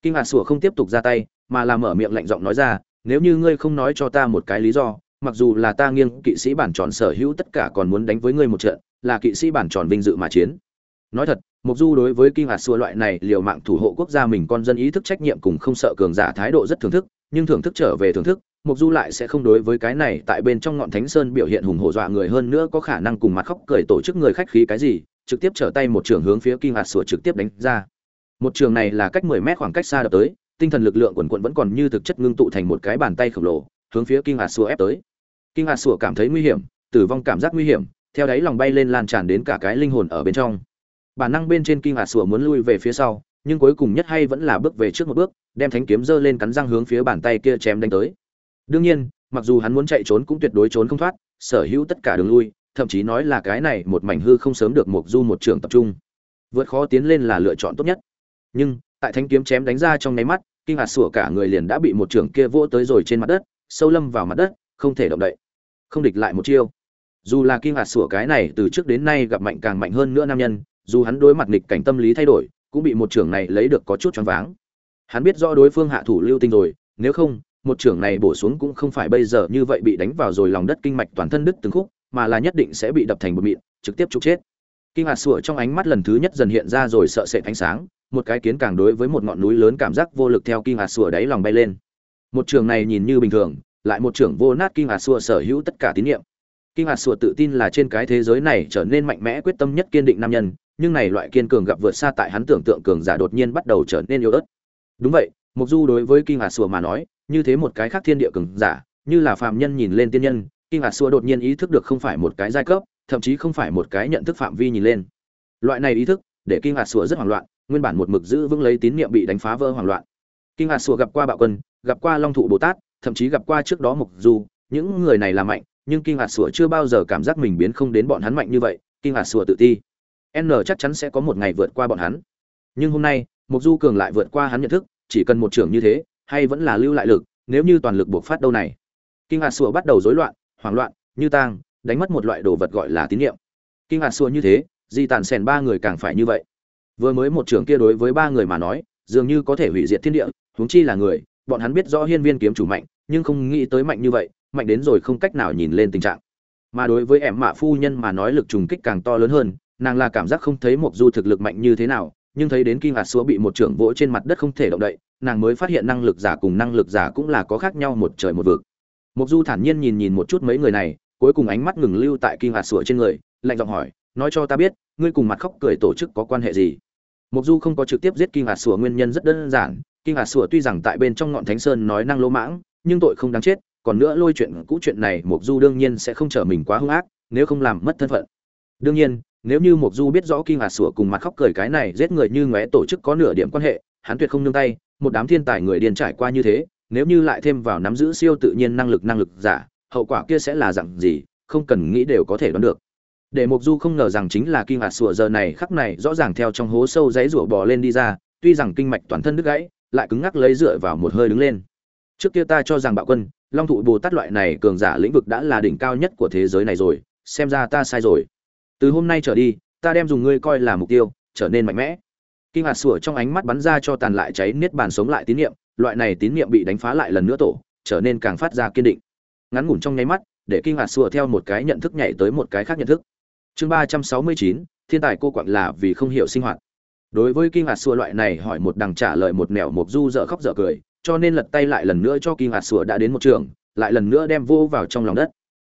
Kinh hạt sùa không tiếp tục ra tay, mà làm mở miệng lạnh giọng nói ra, nếu như ngươi không nói cho ta một cái lý do, mặc dù là ta nghiêng kỵ sĩ bản tròn sở hữu tất cả còn muốn đánh với ngươi một trận, là kỵ sĩ bản tròn vinh dự mà chiến nói thật mục du đối với kinh hạt xua loại này liều mạng thủ hộ quốc gia mình con dân ý thức trách nhiệm cùng không sợ cường giả thái độ rất thưởng thức, nhưng thưởng thức trở về thưởng thức mục du lại sẽ không đối với cái này tại bên trong ngọn thánh sơn biểu hiện hùng hổ dọa người hơn nữa có khả năng cùng mặt khóc cười tổ chức người khách khí cái gì, trực tiếp trở tay một trường hướng phía kinh hạt xua trực tiếp đánh ra. Một trường này là cách 10 mét khoảng cách xa đập tới, tinh thần lực lượng quần quận vẫn còn như thực chất ngưng tụ thành một cái bàn tay khổng lồ, hướng phía kinh hạt xua ép tới. Kinh hạt xua cảm thấy nguy hiểm, tử vong cảm giác nguy hiểm, theo đáy lòng bay lên lan tràn đến cả cái linh hồn ở bên trong bản năng bên trên kinh hạt sủa muốn lui về phía sau, nhưng cuối cùng nhất hay vẫn là bước về trước một bước, đem thánh kiếm giơ lên cắn răng hướng phía bàn tay kia chém đánh tới. Đương nhiên, mặc dù hắn muốn chạy trốn cũng tuyệt đối trốn không thoát, sở hữu tất cả đường lui, thậm chí nói là cái này một mảnh hư không sớm được một du một trường tập trung. Vượt khó tiến lên là lựa chọn tốt nhất. Nhưng, tại thánh kiếm chém đánh ra trong nháy mắt, kinh hạt sủa cả người liền đã bị một trưởng kia vỗ tới rồi trên mặt đất, sâu lâm vào mặt đất, không thể động đậy. Không địch lại một chiêu. Dù là kinh hạt sủa cái này từ trước đến nay gặp mạnh càng mạnh hơn nữa nam nhân dù hắn đối mặt nghịch cảnh tâm lý thay đổi, cũng bị một trưởng này lấy được có chút choáng váng. Hắn biết rõ đối phương hạ thủ lưu tinh rồi, nếu không, một trưởng này bổ xuống cũng không phải bây giờ như vậy bị đánh vào rồi lòng đất kinh mạch toàn thân đứt từng khúc, mà là nhất định sẽ bị đập thành bột mịn, trực tiếp trục chết. Kinh hạt sủa trong ánh mắt lần thứ nhất dần hiện ra rồi sợ sệt ánh sáng, một cái kiến càng đối với một ngọn núi lớn cảm giác vô lực theo kinh hạt sủa đáy lòng bay lên. Một trường này nhìn như bình thường, lại một trưởng vô nát kinh hạt sủa sở hữu tất cả tín nhiệm kinh hạt sủa tự tin là trên cái thế giới này trở nên mạnh mẽ quyết tâm nhất kiên định nam nhân nhưng này loại kiên cường gặp vượt xa tại hắn tưởng tượng cường giả đột nhiên bắt đầu trở nên yếu ớt. Đúng vậy mục du đối với kinh hạt sùa mà nói, như thế một cái khác thiên địa cường giả, như là phàm nhân nhìn lên tiên nhân, kinh hạt sùa đột nhiên ý thức được không phải một cái giai cấp, thậm chí không phải một cái nhận thức phạm vi nhìn lên. Loại này ý thức, để kinh hạt sùa rất hoảng loạn, nguyên bản một mực giữ vững lấy tín niệm bị đánh phá vỡ hoảng loạn. Kinh hạt sùa gặp qua bạo quân, gặp qua long thụ bồ tát, thậm chí gặp qua trước đó mục du, những người này là mạnh, nhưng kinh hạt sủa chưa bao giờ cảm giác mình biến không đến bọn hắn mạnh như vậy, kinh hạt sủa tự ti n chắc chắn sẽ có một ngày vượt qua bọn hắn. Nhưng hôm nay mục du cường lại vượt qua hắn nhận thức, chỉ cần một trưởng như thế, hay vẫn là lưu lại lực, nếu như toàn lực buộc phát đâu này. Kinh hạt sủa bắt đầu rối loạn, hoảng loạn, như tang, đánh mất một loại đồ vật gọi là tín niệm. kinh hạt sủa như thế, di tàn Sen ba người càng phải như vậy. Vừa mới một trưởng kia đối với ba người mà nói, dường như có thể hủy diệt thiên địa, huống chi là người, bọn hắn biết rõ hiên viên kiếm chủ mạnh, nhưng không nghĩ tới mạnh như vậy, mạnh đến rồi không cách nào nhìn lên tình trạng. Mà đối với em mạ phu nhân mà nói lực trùng kích càng to lớn hơn nàng là cảm giác không thấy một du thực lực mạnh như thế nào, nhưng thấy đến kinh hạt xúa bị một trưởng vỗ trên mặt đất không thể động đậy, nàng mới phát hiện năng lực giả cùng năng lực giả cũng là có khác nhau một trời một vực. Mục du thản nhiên nhìn nhìn một chút mấy người này, cuối cùng ánh mắt ngừng lưu tại kinh hạt sủa trên người, lạnh giọng hỏi, nói cho ta biết, ngươi cùng mặt khóc cười tổ chức có quan hệ gì? Mục du không có trực tiếp giết kinh hạt sủa nguyên nhân rất đơn giản kinh hạt sủa tuy rằng tại bên trong ngọn thánh sơn nói năng lỗ mãng, nhưng tội không đáng chết, còn nữa lôi chuyện cũ chuyện này mục du đương nhiên sẽ không trở mình quá hung ác, nếu không làm mất thân phận. Đương nhiên nếu như Mộc du biết rõ kinh hạt sủa cùng mặt khóc cười cái này giết người như ngóe tổ chức có nửa điểm quan hệ, hắn tuyệt không nương tay, một đám thiên tài người điên trải qua như thế, nếu như lại thêm vào nắm giữ siêu tự nhiên năng lực năng lực giả, hậu quả kia sẽ là dạng gì, không cần nghĩ đều có thể đoán được. Để Mộc du không ngờ rằng chính là kinh hạt sủa giờ này khắc này rõ ràng theo trong hố sâu giấy rủa bò lên đi ra, tuy rằng kinh mạch toàn thân đứt gãy, lại cứng ngắc lấy dựa vào một hơi đứng lên. Trước kia ta cho rằng bạo quân, long thụ bồ tát loại này cường giả lĩnh vực đã là đỉnh cao nhất của thế giới này rồi, xem ra ta sai rồi từ hôm nay trở đi, ta đem dùng ngươi coi là mục tiêu, trở nên mạnh mẽ. Kinh hạt sủa trong ánh mắt bắn ra cho tàn lại cháy niết bàn sống lại tín niệm, loại này tín niệm bị đánh phá lại lần nữa tổ, trở nên càng phát ra kiên định. Ngắn ngủn trong nháy mắt, để kinh hạt sủa theo một cái nhận thức nhảy tới một cái khác nhận thức. Chương ba trăm sáu mươi chín, thiên tài cô quặng là vì không hiểu sinh hoạt. Đối với kinh hạt sủa loại này hỏi một đằng trả lời một nẻo một du dở khóc dở cười, cho nên lật tay lại lần nữa cho kinh hạt sủa đã đến một trường, lại lần nữa đem vô vào trong lòng đất.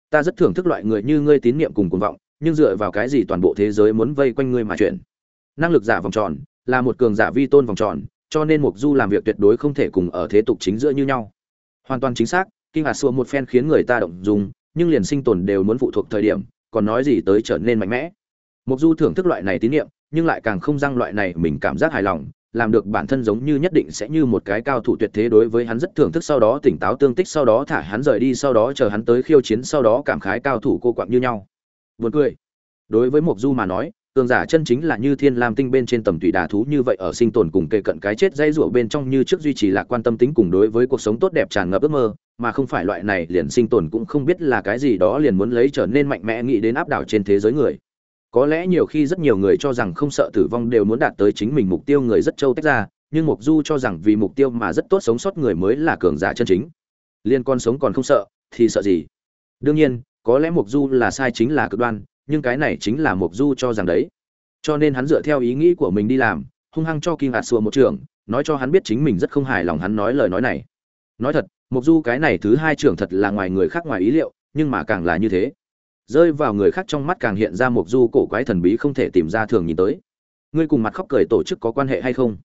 Ta rất thưởng thức loại người như ngươi tín niệm cùng cuồng vọng nhưng dựa vào cái gì toàn bộ thế giới muốn vây quanh ngươi mà chuyện năng lực giả vòng tròn là một cường giả vi tôn vòng tròn, cho nên mục du làm việc tuyệt đối không thể cùng ở thế tục chính giữa như nhau. Hoàn toàn chính xác, kinh hạt xua một phen khiến người ta động dùng nhưng liền sinh tồn đều muốn phụ thuộc thời điểm, còn nói gì tới trở nên mạnh mẽ. Mục du thưởng thức loại này tín nhiệm nhưng lại càng không răng loại này mình cảm giác hài lòng, làm được bản thân giống như nhất định sẽ như một cái cao thủ tuyệt thế đối với hắn rất thưởng thức sau đó tỉnh táo tương tích sau đó thả hắn rời đi sau đó chờ hắn tới khiêu chiến sau đó cảm khái cao thủ cô quạng như nhau buồn cười. Đối với Mộc du mà nói, cường giả chân chính là như thiên lam tinh bên trên tầm thủy đà thú như vậy ở sinh tồn cùng kề cận cái chết dây rủa bên trong như trước duy trì lạc quan tâm tính cùng đối với cuộc sống tốt đẹp tràn ngập ước mơ, mà không phải loại này liền sinh tồn cũng không biết là cái gì đó liền muốn lấy trở nên mạnh mẽ nghĩ đến áp đảo trên thế giới người. Có lẽ nhiều khi rất nhiều người cho rằng không sợ tử vong đều muốn đạt tới chính mình mục tiêu người rất châu tách ra, nhưng Mộc du cho rằng vì mục tiêu mà rất tốt sống sót người mới là cường giả chân chính. Liên con sống còn không sợ thì sợ gì? Đương nhiên có lẽ mục du là sai chính là cực đoan, nhưng cái này chính là mục du cho rằng đấy. Cho nên hắn dựa theo ý nghĩ của mình đi làm, hung hăng cho kim hạt xua một trưởng nói cho hắn biết chính mình rất không hài lòng hắn nói lời nói này. Nói thật mục du cái này thứ hai trưởng thật là ngoài người khác ngoài ý liệu, nhưng mà càng là như thế. Rơi vào người khác trong mắt càng hiện ra mục du cổ quái thần bí không thể tìm ra thường nhìn tới. Ngươi cùng mặt khóc cười tổ chức có quan hệ hay không?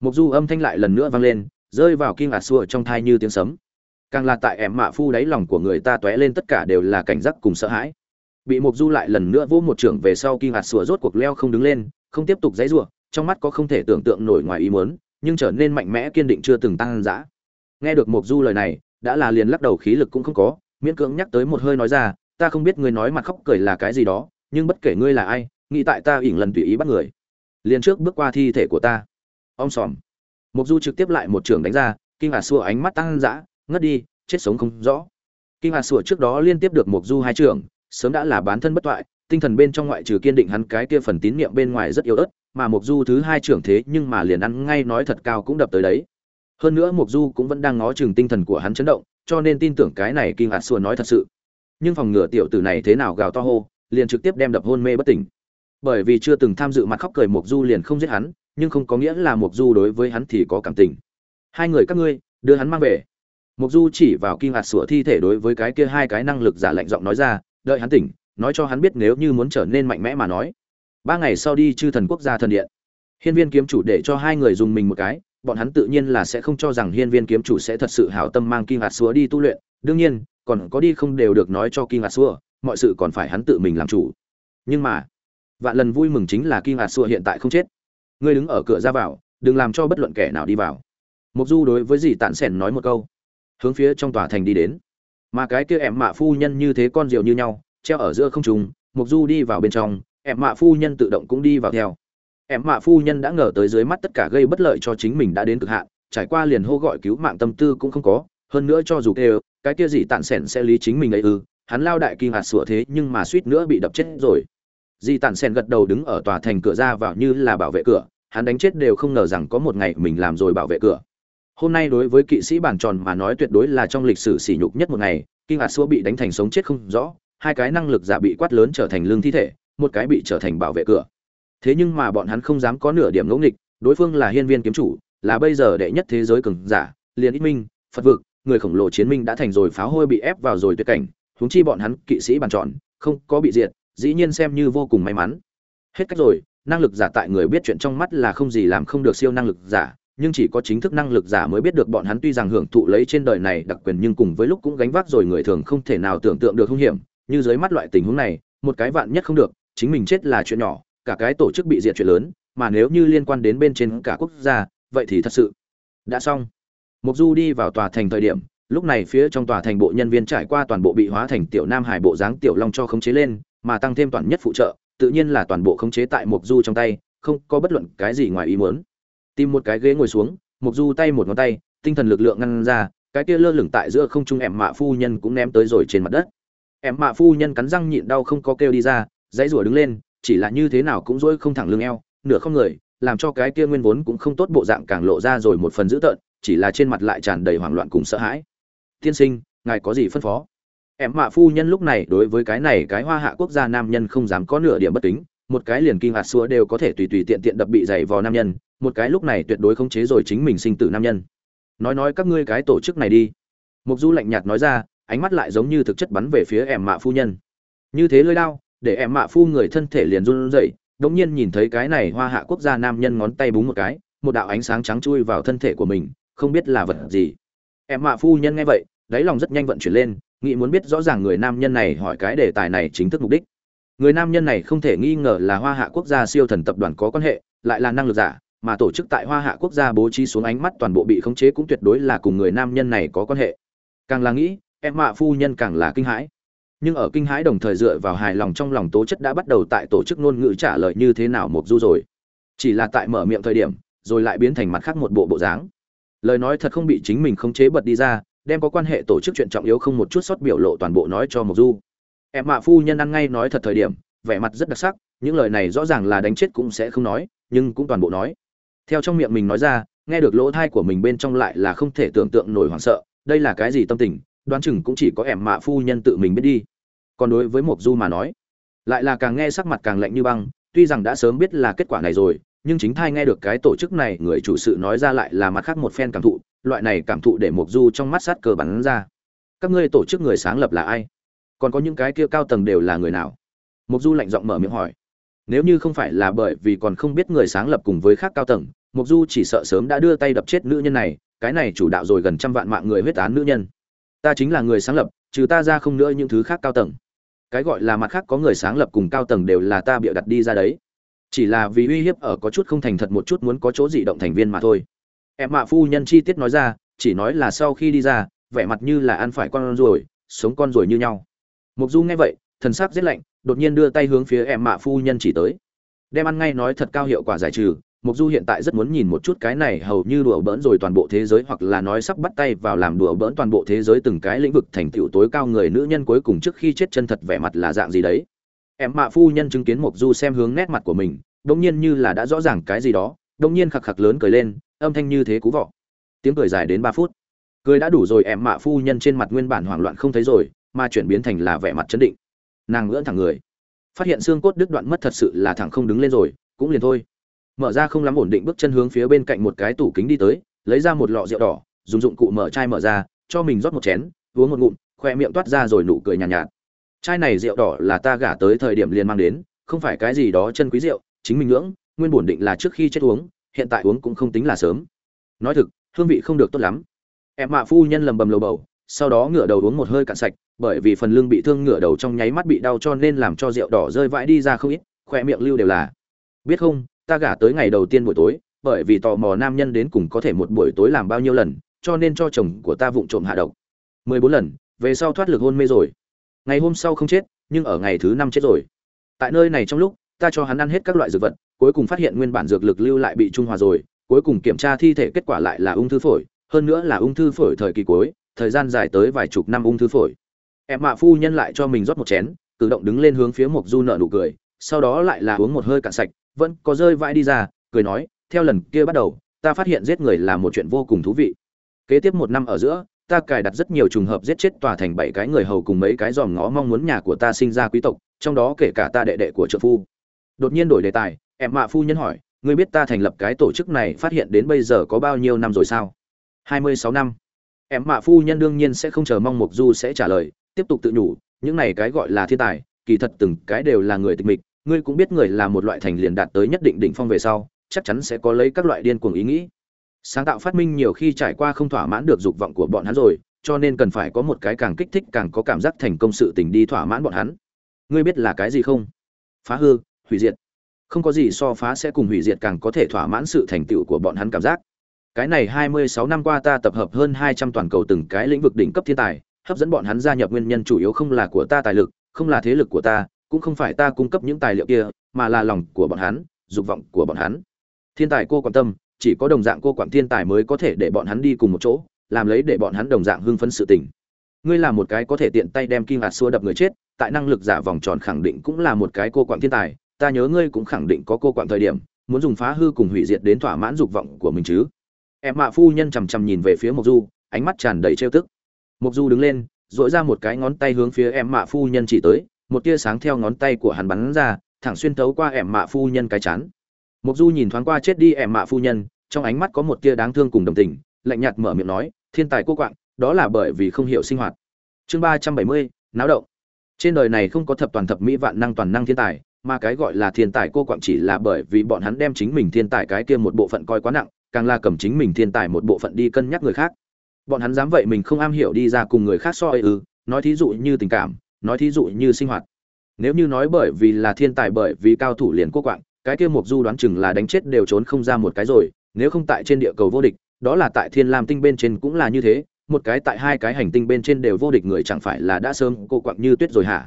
Mục du âm thanh lại lần nữa vang lên, rơi vào kim hạt xua trong thai như tiếng sấm càng là tại ẻm mạ phu đáy lòng của người ta tóe lên tất cả đều là cảnh giác cùng sợ hãi. Bị mục du lại lần nữa vỗ một trưởng về sau kinh hạt sủa rốt cuộc leo không đứng lên, không tiếp tục dãy rủa, trong mắt có không thể tưởng tượng nổi ngoài ý muốn, nhưng trở nên mạnh mẽ kiên định chưa từng tăng dã. Nghe được mục du lời này, đã là liền lắc đầu khí lực cũng không có, miễn cưỡng nhắc tới một hơi nói ra, ta không biết ngươi nói mặt khóc cười là cái gì đó, nhưng bất kể ngươi là ai, nghĩ tại ta ỉn lần tùy ý bắt người, liền trước bước qua thi thể của ta. Om sòm. Mục du trực tiếp lại một trưởng đánh ra, kinh hạt xua ánh mắt tăng dã ngất đi, chết sống không rõ. Kinh hạt sủa trước đó liên tiếp được mục du hai trường sớm đã là bán thân bất toại, tinh thần bên trong ngoại trừ kiên định hắn cái kia phần tín niệm bên ngoài rất yếu ớt, mà mục du thứ hai trưởng thế nhưng mà liền ăn ngay nói thật cao cũng đập tới đấy. Hơn nữa mục du cũng vẫn đang ngó chừng tinh thần của hắn chấn động, cho nên tin tưởng cái này kinh hạt sủa nói thật sự. Nhưng phòng ngừa tiểu tử này thế nào gào to hô, liền trực tiếp đem đập hôn mê bất tỉnh. Bởi vì chưa từng tham dự mặt khóc cười mục du liền không giết hắn, nhưng không có nghĩa là mục du đối với hắn thì có cảm tình. Hai người các ngươi, đưa hắn mang về mục du chỉ vào kinh hạt sủa thi thể đối với cái kia hai cái năng lực giả lạnh giọng nói ra, đợi hắn tỉnh, nói cho hắn biết nếu như muốn trở nên mạnh mẽ mà nói. Ba ngày sau đi chư thần quốc gia thần điện. Hiên viên kiếm chủ để cho hai người dùng mình một cái, bọn hắn tự nhiên là sẽ không cho rằng hiên viên kiếm chủ sẽ thật sự hảo tâm mang kinh hạt sủa đi tu luyện. Đương nhiên, còn có đi không đều được nói cho kinh hạt sủa, mọi sự còn phải hắn tự mình làm chủ. Nhưng mà, vạn lần vui mừng chính là kinh hạt sủa hiện tại không chết. Ngươi đứng ở cửa ra vào, đừng làm cho bất luận kẻ nào đi vào. Mục du đối với dì tản sẻn nói một câu hướng phía trong tòa thành đi đến. Mà cái kia em mạ phu nhân như thế con rượu như nhau, treo ở giữa không trùng mục du đi vào bên trong em mạ phu nhân tự động cũng đi vào theo. Em mạ phu nhân đã ngờ tới dưới mắt tất cả gây bất lợi cho chính mình đã đến cực hạn, trải qua liền hô gọi cứu mạng tâm tư cũng không có, hơn nữa cho dù kêu, cái kia gì tản sẻn sẽ lý chính mình ấy ư, hắn lao đại kinh hạt sủa thế nhưng mà suýt nữa bị đập chết rồi. Di tản sen gật đầu đứng ở tòa thành cửa ra vào như là bảo vệ cửa, hắn đánh chết đều không ngờ rằng có một ngày mình làm rồi bảo vệ cửa hôm nay đối với kỵ sĩ bản tròn mà nói tuyệt đối là trong lịch sử sỉ nhục nhất một ngày kinh hạt xua bị đánh thành sống chết không rõ, hai cái năng lực giả bị quát lớn trở thành lương thi thể, một cái bị trở thành bảo vệ cửa. Thế nhưng mà bọn hắn không dám có nửa điểm ngẫu nghịch, đối phương là hiên viên kiếm chủ, là bây giờ đệ nhất thế giới cường giả, liền ít minh, phật vực, người khổng lồ chiến minh đã thành rồi pháo hôi bị ép vào rồi tuyệt cảnh, huống chi bọn hắn kỵ sĩ bàn tròn, không có bị diệt, dĩ nhiên xem như vô cùng may mắn. Hết cách rồi, năng lực giả tại người biết chuyện trong mắt là không gì làm không được siêu năng lực giả nhưng chỉ có chính thức năng lực giả mới biết được bọn hắn tuy rằng hưởng thụ lấy trên đời này đặc quyền nhưng cùng với lúc cũng gánh vác rồi người thường không thể nào tưởng tượng được hung hiểm. Như dưới mắt loại tình huống này, một cái vạn nhất không được, chính mình chết là chuyện nhỏ, cả cái tổ chức bị diệt chuyện lớn, mà nếu như liên quan đến bên trên cả quốc gia, vậy thì thật sự đã xong. Mục du đi vào tòa thành thời điểm, lúc này phía trong tòa thành bộ nhân viên trải qua toàn bộ bị hóa thành tiểu nam hải bộ dáng tiểu long cho khống chế lên, mà tăng thêm toàn nhất phụ trợ, tự nhiên là toàn bộ khống chế tại mục du trong tay, không có bất luận cái gì ngoài ý muốn tìm một cái ghế ngồi xuống mục du tay một ngón tay, tinh thần lực lượng ngăn ra, cái kia lơ lửng tại giữa không trung em mạ phu nhân cũng ném tới rồi trên mặt đất. Em mạ phu nhân cắn răng nhịn đau không có kêu đi ra, dãy rủa đứng lên, chỉ là như thế nào cũng dỗi không thẳng lưng eo, nửa không người, làm cho cái kia nguyên vốn cũng không tốt bộ dạng càng lộ ra rồi một phần dữ tợn, chỉ là trên mặt lại tràn đầy hoảng loạn cùng sợ hãi. Tiên sinh, ngài có gì phân phó? Em mạ phu nhân lúc này đối với cái này cái hoa hạ quốc gia nam nhân không dám có nửa điểm bất kính một cái liền kinh hạt xua đều có thể tùy tùy tiện tiện đập bị dày vò nam nhân, một cái lúc này tuyệt đối không chế rồi chính mình sinh tử nam nhân. Nói nói các ngươi cái tổ chức này đi. Mục du lạnh nhạt nói ra, ánh mắt lại giống như thực chất bắn về phía em mạ phu nhân. Như thế lơi đao để em mạ phu người thân thể liền run rẩy, đống nhiên nhìn thấy cái này hoa hạ quốc gia nam nhân ngón tay búng một cái, một đạo ánh sáng trắng chui vào thân thể của mình, không biết là vật gì. Em mạ phu nhân nghe vậy, đáy lòng rất nhanh vận chuyển lên, nghĩ muốn biết rõ ràng người nam nhân này hỏi cái đề tài này chính thức mục đích người nam nhân này không thể nghi ngờ là hoa hạ quốc gia siêu thần tập đoàn có quan hệ, lại là năng lực giả, mà tổ chức tại hoa hạ quốc gia bố trí xuống ánh mắt toàn bộ bị khống chế cũng tuyệt đối là cùng người nam nhân này có quan hệ. Càng là nghĩ, em mạ phu nhân càng là kinh hãi. Nhưng ở kinh hãi đồng thời dựa vào hài lòng trong lòng tố chất đã bắt đầu tại tổ chức ngôn ngữ trả lời như thế nào mục du rồi. Chỉ là tại mở miệng thời điểm, rồi lại biến thành mặt khác một bộ bộ dáng. Lời nói thật không bị chính mình khống chế bật đi ra, đem có quan hệ tổ chức chuyện trọng yếu không một chút sót biểu lộ toàn bộ nói cho mộc du em mạ phu nhân ăn ngay nói thật thời điểm, vẻ mặt rất đặc sắc, những lời này rõ ràng là đánh chết cũng sẽ không nói, nhưng cũng toàn bộ nói. Theo trong miệng mình nói ra, nghe được lỗ thai của mình bên trong lại là không thể tưởng tượng nổi hoảng sợ, đây là cái gì tâm tình, đoán chừng cũng chỉ có em mạ phu nhân tự mình biết đi. Còn đối với mộc du mà nói, lại là càng nghe sắc mặt càng lạnh như băng, tuy rằng đã sớm biết là kết quả này rồi, nhưng chính thai nghe được cái tổ chức này người chủ sự nói ra lại là mặt khác một phen cảm thụ, loại này cảm thụ để Mộc du trong mắt sát cờ bắn ra. Các ngươi tổ chức người sáng lập là ai? Còn có những cái kia cao tầng đều là người nào? Mục du lạnh giọng mở miệng hỏi. Nếu như không phải là bởi vì còn không biết người sáng lập cùng với khác cao tầng, mục du chỉ sợ sớm đã đưa tay đập chết nữ nhân này, cái này chủ đạo rồi gần trăm vạn mạng người huyết án nữ nhân. Ta chính là người sáng lập, trừ ta ra không nữa những thứ khác cao tầng. Cái gọi là mặt khác có người sáng lập cùng cao tầng đều là ta bịa đặt đi ra đấy. Chỉ là vì uy hiếp ở có chút không thành thật một chút muốn có chỗ dị động thành viên mà thôi. Em mạ phu nhân chi tiết nói ra, chỉ nói là sau khi đi ra, vẻ mặt như là ăn phải con ruồi, sống con ruồi như nhau mục du nghe vậy thần sắc rất lạnh đột nhiên đưa tay hướng phía em mạ phu nhân chỉ tới đem ăn ngay nói thật cao hiệu quả giải trừ Mục Du hiện tại rất muốn nhìn một chút cái này hầu như đùa bỡn rồi toàn bộ thế giới hoặc là nói sắp bắt tay vào làm đùa bỡn toàn bộ thế giới từng cái lĩnh vực thành tựu tối cao người nữ nhân cuối cùng trước khi chết chân thật vẻ mặt là dạng gì đấy. Em mạ phu nhân chứng kiến Mục Du xem hướng nét mặt của mình, đống nhiên như là đã rõ ràng cái gì đó, đống nhiên khặc khặc lớn cười lên, âm thanh như thế cú vọ. Tiếng cười dài đến 3 phút. Cười đã đủ rồi em mạ phu nhân trên mặt nguyên bản hoảng loạn không thấy rồi, mà chuyển biến thành là vẻ mặt chấn định. Nàng ngưỡng thẳng người. Phát hiện xương cốt đứt đoạn mất thật sự là thẳng không đứng lên rồi, cũng liền thôi mở ra không lắm ổn định bước chân hướng phía bên cạnh một cái tủ kính đi tới lấy ra một lọ rượu đỏ dùng dụng cụ mở chai mở ra cho mình rót một chén uống một ngụm khoe miệng toát ra rồi nụ cười nhàn nhạt, nhạt chai này rượu đỏ là ta gả tới thời điểm liền mang đến không phải cái gì đó chân quý rượu chính mình ngưỡng nguyên bổn định là trước khi chết uống hiện tại uống cũng không tính là sớm nói thực hương vị không được tốt lắm em mạ phu nhân lầm bầm lầu bầu sau đó ngửa đầu uống một hơi cạn sạch, bởi vì phần lưng bị thương ngửa đầu trong nháy mắt bị đau cho nên làm cho rượu đỏ rơi vãi đi ra không ít, khoe miệng lưu đều là. Biết không, ta gả tới ngày đầu tiên buổi tối, bởi vì tò mò nam nhân đến cùng có thể một buổi tối làm bao nhiêu lần, cho nên cho chồng của ta vụng trộm hạ độc. Mười bốn lần, về sau thoát lực hôn mê rồi. Ngày hôm sau không chết, nhưng ở ngày thứ năm chết rồi. Tại nơi này trong lúc, ta cho hắn ăn hết các loại dược vật, cuối cùng phát hiện nguyên bản dược lực lưu lại bị trung hòa rồi, cuối cùng kiểm tra thi thể kết quả lại là ung thư phổi, hơn nữa là ung thư phổi thời kỳ cuối thời gian dài tới vài chục năm ung thư phổi. Em mạ phu nhân lại cho mình rót một chén tự động đứng lên hướng phía mộc du nợ nụ cười, sau đó lại là uống một hơi cạn sạch, vẫn có rơi vãi đi ra, cười nói, theo lần kia bắt đầu, ta phát hiện giết người là một chuyện vô cùng thú vị. Kế tiếp một năm ở giữa, ta cài đặt rất nhiều trùng hợp giết chết tòa thành bảy cái người hầu cùng mấy cái dòm ngó mong muốn nhà của ta sinh ra quý tộc, trong đó kể cả ta đệ đệ của trợ phu. Đột nhiên đổi đề tài, em mạ phu nhân hỏi, ngươi biết ta thành lập cái tổ chức này phát hiện đến bây giờ có bao nhiêu năm rồi sao? Hai mươi sáu năm em mạ phu nhân đương nhiên sẽ không chờ mong mục du sẽ trả lời tiếp tục tự nhủ những này cái gọi là thiên tài kỳ thật từng cái đều là người tịch mịch ngươi cũng biết người là một loại thành liền đạt tới nhất định đỉnh phong về sau, chắc chắn sẽ có lấy các loại điên cuồng ý nghĩ. Sáng tạo phát minh nhiều khi trải qua không thỏa mãn được dục vọng của bọn hắn rồi, cho nên cần phải có một cái càng kích thích càng có cảm giác thành công sự tình đi thỏa mãn bọn hắn. Ngươi biết là cái gì không? Phá hư, hủy diệt. Không có gì so phá sẽ cùng hủy diệt càng có thể thỏa mãn sự thành tựu của bọn hắn cảm giác. Cái này 26 năm qua ta tập hợp hơn 200 toàn cầu từng cái lĩnh vực đỉnh cấp thiên tài, hấp dẫn bọn hắn gia nhập nguyên nhân chủ yếu không là của ta tài lực, không là thế lực của ta, cũng không phải ta cung cấp những tài liệu kia mà là lòng của bọn hắn dục vọng của bọn hắn. Thiên tài cô quan tâm chỉ có đồng dạng cô quản thiên tài mới có thể để bọn hắn đi cùng một chỗ làm lấy để bọn hắn đồng dạng hưng phấn sự tình. Ngươi là một cái có thể tiện tay đem kim hạt xua đập người chết tại năng lực giả vòng tròn khẳng định cũng là một cái cô quản thiên tài ta nhớ ngươi cũng khẳng định có cô quản thời điểm muốn dùng phá hư cùng hủy diệt đến thỏa mãn dục vọng của mình chứ em mạ phu nhân chằm chằm nhìn về phía mộc du, ánh mắt tràn đầy trêu tức. Mộc du đứng lên dội ra một cái ngón tay hướng phía em mạ phu nhân chỉ tới, một tia sáng theo ngón tay của hắn bắn ra, thẳng xuyên thấu qua em mạ phu nhân cái chán. Mộc du nhìn thoáng qua chết đi em mạ phu nhân, trong ánh mắt có một tia đáng thương cùng đồng tình, lạnh nhạt mở miệng nói, thiên tài cô quạng, đó là bởi vì không hiểu sinh hoạt. Chương ba trăm bảy mươi, náo động. Trên đời này không có thập toàn thập mỹ vạn năng toàn năng thiên tài, mà cái gọi là thiên tài cô quạng chỉ là bởi vì bọn hắn đem chính mình thiên tài cái kia một bộ phận coi quá nặng càng là cầm chính mình thiên tài một bộ phận đi cân nhắc người khác. Bọn hắn dám vậy mình không am hiểu đi ra cùng người khác so ư ừ, nói thí dụ như tình cảm, nói thí dụ như sinh hoạt. Nếu như nói bởi vì là thiên tài bởi vì cao thủ liền quốc quạng, cái kia mục du đoán chừng là đánh chết đều trốn không ra một cái rồi, nếu không tại trên địa cầu vô địch, đó là tại thiên lam tinh bên trên cũng là như thế, một cái tại hai cái hành tinh bên trên đều vô địch người chẳng phải là đã sớm cô quặng như tuyết rồi hả?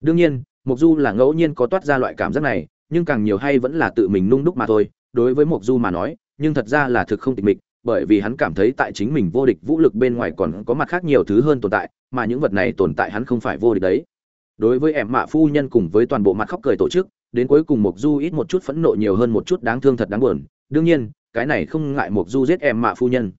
Đương nhiên mục du là ngẫu nhiên có toát ra loại cảm giác này, nhưng càng nhiều hay vẫn là tự mình nung đúc mà thôi, đối với mục du mà nói nhưng thật ra là thực không tịch mịch, bởi vì hắn cảm thấy tại chính mình vô địch vũ lực bên ngoài còn có mặt khác nhiều thứ hơn tồn tại, mà những vật này tồn tại hắn không phải vô địch đấy. Đối với em mạ phu nhân cùng với toàn bộ mặt khóc cười tổ chức, đến cuối cùng mục du ít một chút phẫn nộ nhiều hơn một chút đáng thương thật đáng buồn. Đương nhiên, cái này không ngại mục du giết em mạ phu nhân.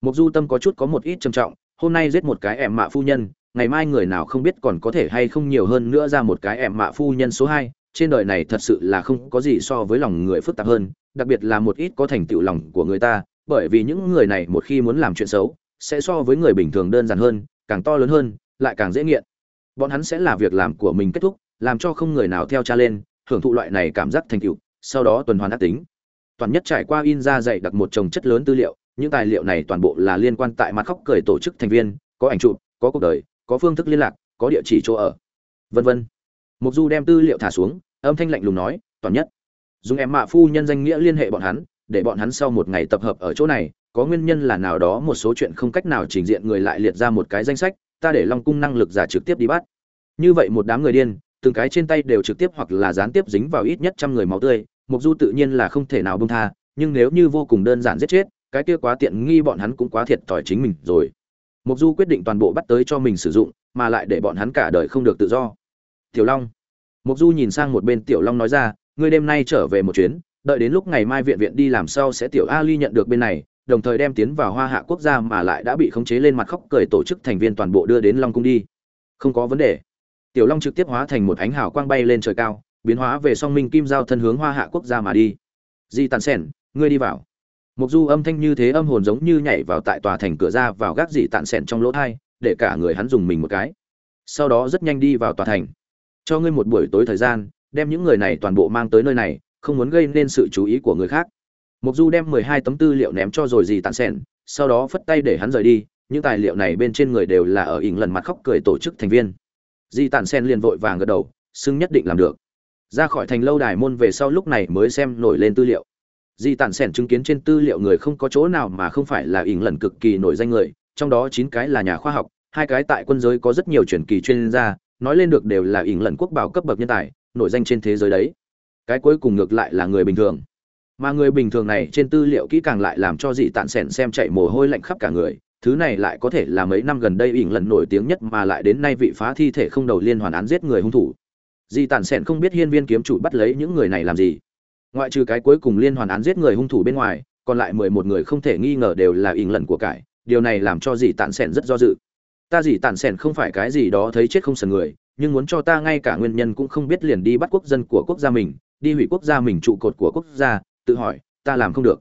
Mục du tâm có chút có một ít trầm trọng, hôm nay giết một cái em mạ phu nhân, ngày mai người nào không biết còn có thể hay không nhiều hơn nữa ra một cái em mạ phu nhân số hai trên đời này thật sự là không có gì so với lòng người phức tạp hơn, đặc biệt là một ít có thành tựu lòng của người ta, bởi vì những người này một khi muốn làm chuyện xấu, sẽ so với người bình thường đơn giản hơn, càng to lớn hơn, lại càng dễ nghiện. Bọn hắn sẽ là việc làm của mình kết thúc, làm cho không người nào theo cha lên, hưởng thụ loại này cảm giác thành tựu, sau đó tuần hoàn ác tính. Toàn nhất trải qua in ra dạy đặt một chồng chất lớn tư liệu, những tài liệu này toàn bộ là liên quan tại mặt khóc cười tổ chức thành viên, có ảnh chụp, có cuộc đời, có phương thức liên lạc, có địa chỉ chỗ ở. Vân vân mục du đem tư liệu thả xuống, âm thanh lạnh lùng nói, toàn nhất. Dùng em mạ phu nhân danh nghĩa liên hệ bọn hắn, để bọn hắn sau một ngày tập hợp ở chỗ này, có nguyên nhân là nào đó một số chuyện không cách nào trình diện người lại liệt ra một cái danh sách, ta để long cung năng lực giả trực tiếp đi bắt. Như vậy một đám người điên, từng cái trên tay đều trực tiếp hoặc là gián tiếp dính vào ít nhất trăm người máu tươi mục du tự nhiên là không thể nào bông tha, nhưng nếu như vô cùng đơn giản giết chết, cái kia quá tiện nghi bọn hắn cũng quá thiệt thòi chính mình rồi. Mục du quyết định toàn bộ bắt tới cho mình sử dụng, mà lại để bọn hắn cả đời không được tự do tiểu long. Mục du nhìn sang một bên tiểu long nói ra, ngươi đêm nay trở về một chuyến, đợi đến lúc ngày mai viện viện đi làm sao sẽ tiểu ali nhận được bên này, đồng thời đem tiến vào hoa hạ quốc gia mà lại đã bị khống chế lên mặt khóc cười tổ chức thành viên toàn bộ đưa đến long cung đi. Không có vấn đề. Tiểu long trực tiếp hóa thành một ánh hào quang bay lên trời cao, biến hóa về song minh kim giao thân hướng hoa hạ quốc gia mà đi. Di tàn sẻn, ngươi đi vào. Mục du âm thanh như thế âm hồn giống như nhảy vào tại tòa thành cửa ra vào gác dị tàn sẻn trong lỗ thai, để cả người hắn dùng mình một cái. Sau đó rất nhanh đi vào tòa thành cho ngươi một buổi tối thời gian, đem những người này toàn bộ mang tới nơi này, không muốn gây nên sự chú ý của người khác. Mục du đem mười hai tấm tư liệu ném cho rồi gì tàn sẻn sau đó phất tay để hắn rời đi, những tài liệu này bên trên người đều là ở ỉng lần mặt khóc cười tổ chức thành viên. Di Tản sen liền vội vàng gật đầu, xưng nhất định làm được. Ra khỏi thành lâu đài môn về sau lúc này mới xem nổi lên tư liệu. Di Tản sen chứng kiến trên tư liệu người không có chỗ nào mà không phải là ỉng lần cực kỳ nổi danh người, trong đó chín cái là nhà khoa học, hai cái tại quân giới có rất nhiều truyền kỳ chuyên gia nói lên được đều là ỉn lần quốc bảo cấp bậc nhân tài, nổi danh trên thế giới đấy. Cái cuối cùng ngược lại là người bình thường. Mà người bình thường này trên tư liệu kỹ càng lại làm cho dị tạn sẻn xem chạy mồ hôi lạnh khắp cả người, thứ này lại có thể là mấy năm gần đây ỉn lần nổi tiếng nhất mà lại đến nay vị phá thi thể không đầu liên hoàn án giết người hung thủ. Dị tản sẻn không biết hiên viên kiếm chủ bắt lấy những người này làm gì. Ngoại trừ cái cuối cùng liên hoàn án giết người hung thủ bên ngoài, còn lại mười một người không thể nghi ngờ đều là ỉn lần của cải, điều này làm cho dị tản sẻn rất do dự ta gì tàn sẻn không phải cái gì đó thấy chết không sờn người, nhưng muốn cho ta ngay cả nguyên nhân cũng không biết liền đi bắt quốc dân của quốc gia mình, đi hủy quốc gia mình trụ cột của quốc gia, tự hỏi, ta làm không được.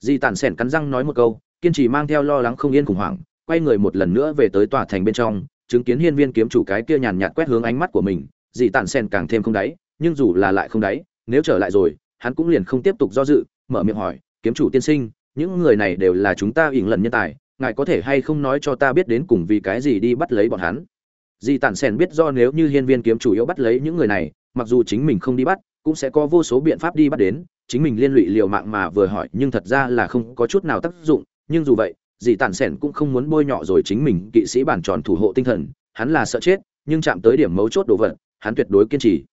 Di tản sẻn cắn răng nói một câu, kiên trì mang theo lo lắng không yên khủng hoảng, quay người một lần nữa về tới tòa thành bên trong, chứng kiến hiên viên kiếm chủ cái kia nhàn nhạt quét hướng ánh mắt của mình, Dì tản sẻn càng thêm không đáy, nhưng dù là lại không đáy, nếu trở lại rồi, hắn cũng liền không tiếp tục do dự, mở miệng hỏi, kiếm chủ tiên sinh, những người này đều là chúng ta ỉn lần nhân tài ngài có thể hay không nói cho ta biết đến cùng vì cái gì đi bắt lấy bọn hắn Di Tản Sen biết do nếu như Hiên Viên kiếm chủ yếu bắt lấy những người này, mặc dù chính mình không đi bắt, cũng sẽ có vô số biện pháp đi bắt đến, chính mình liên lụy liều mạng mà vừa hỏi, nhưng thật ra là không có chút nào tác dụng, nhưng dù vậy, Di Tản Sen cũng không muốn bôi nhọ rồi chính mình, kỵ sĩ bản tròn thủ hộ tinh thần, hắn là sợ chết, nhưng chạm tới điểm mấu chốt đồ vật, hắn tuyệt đối kiên trì.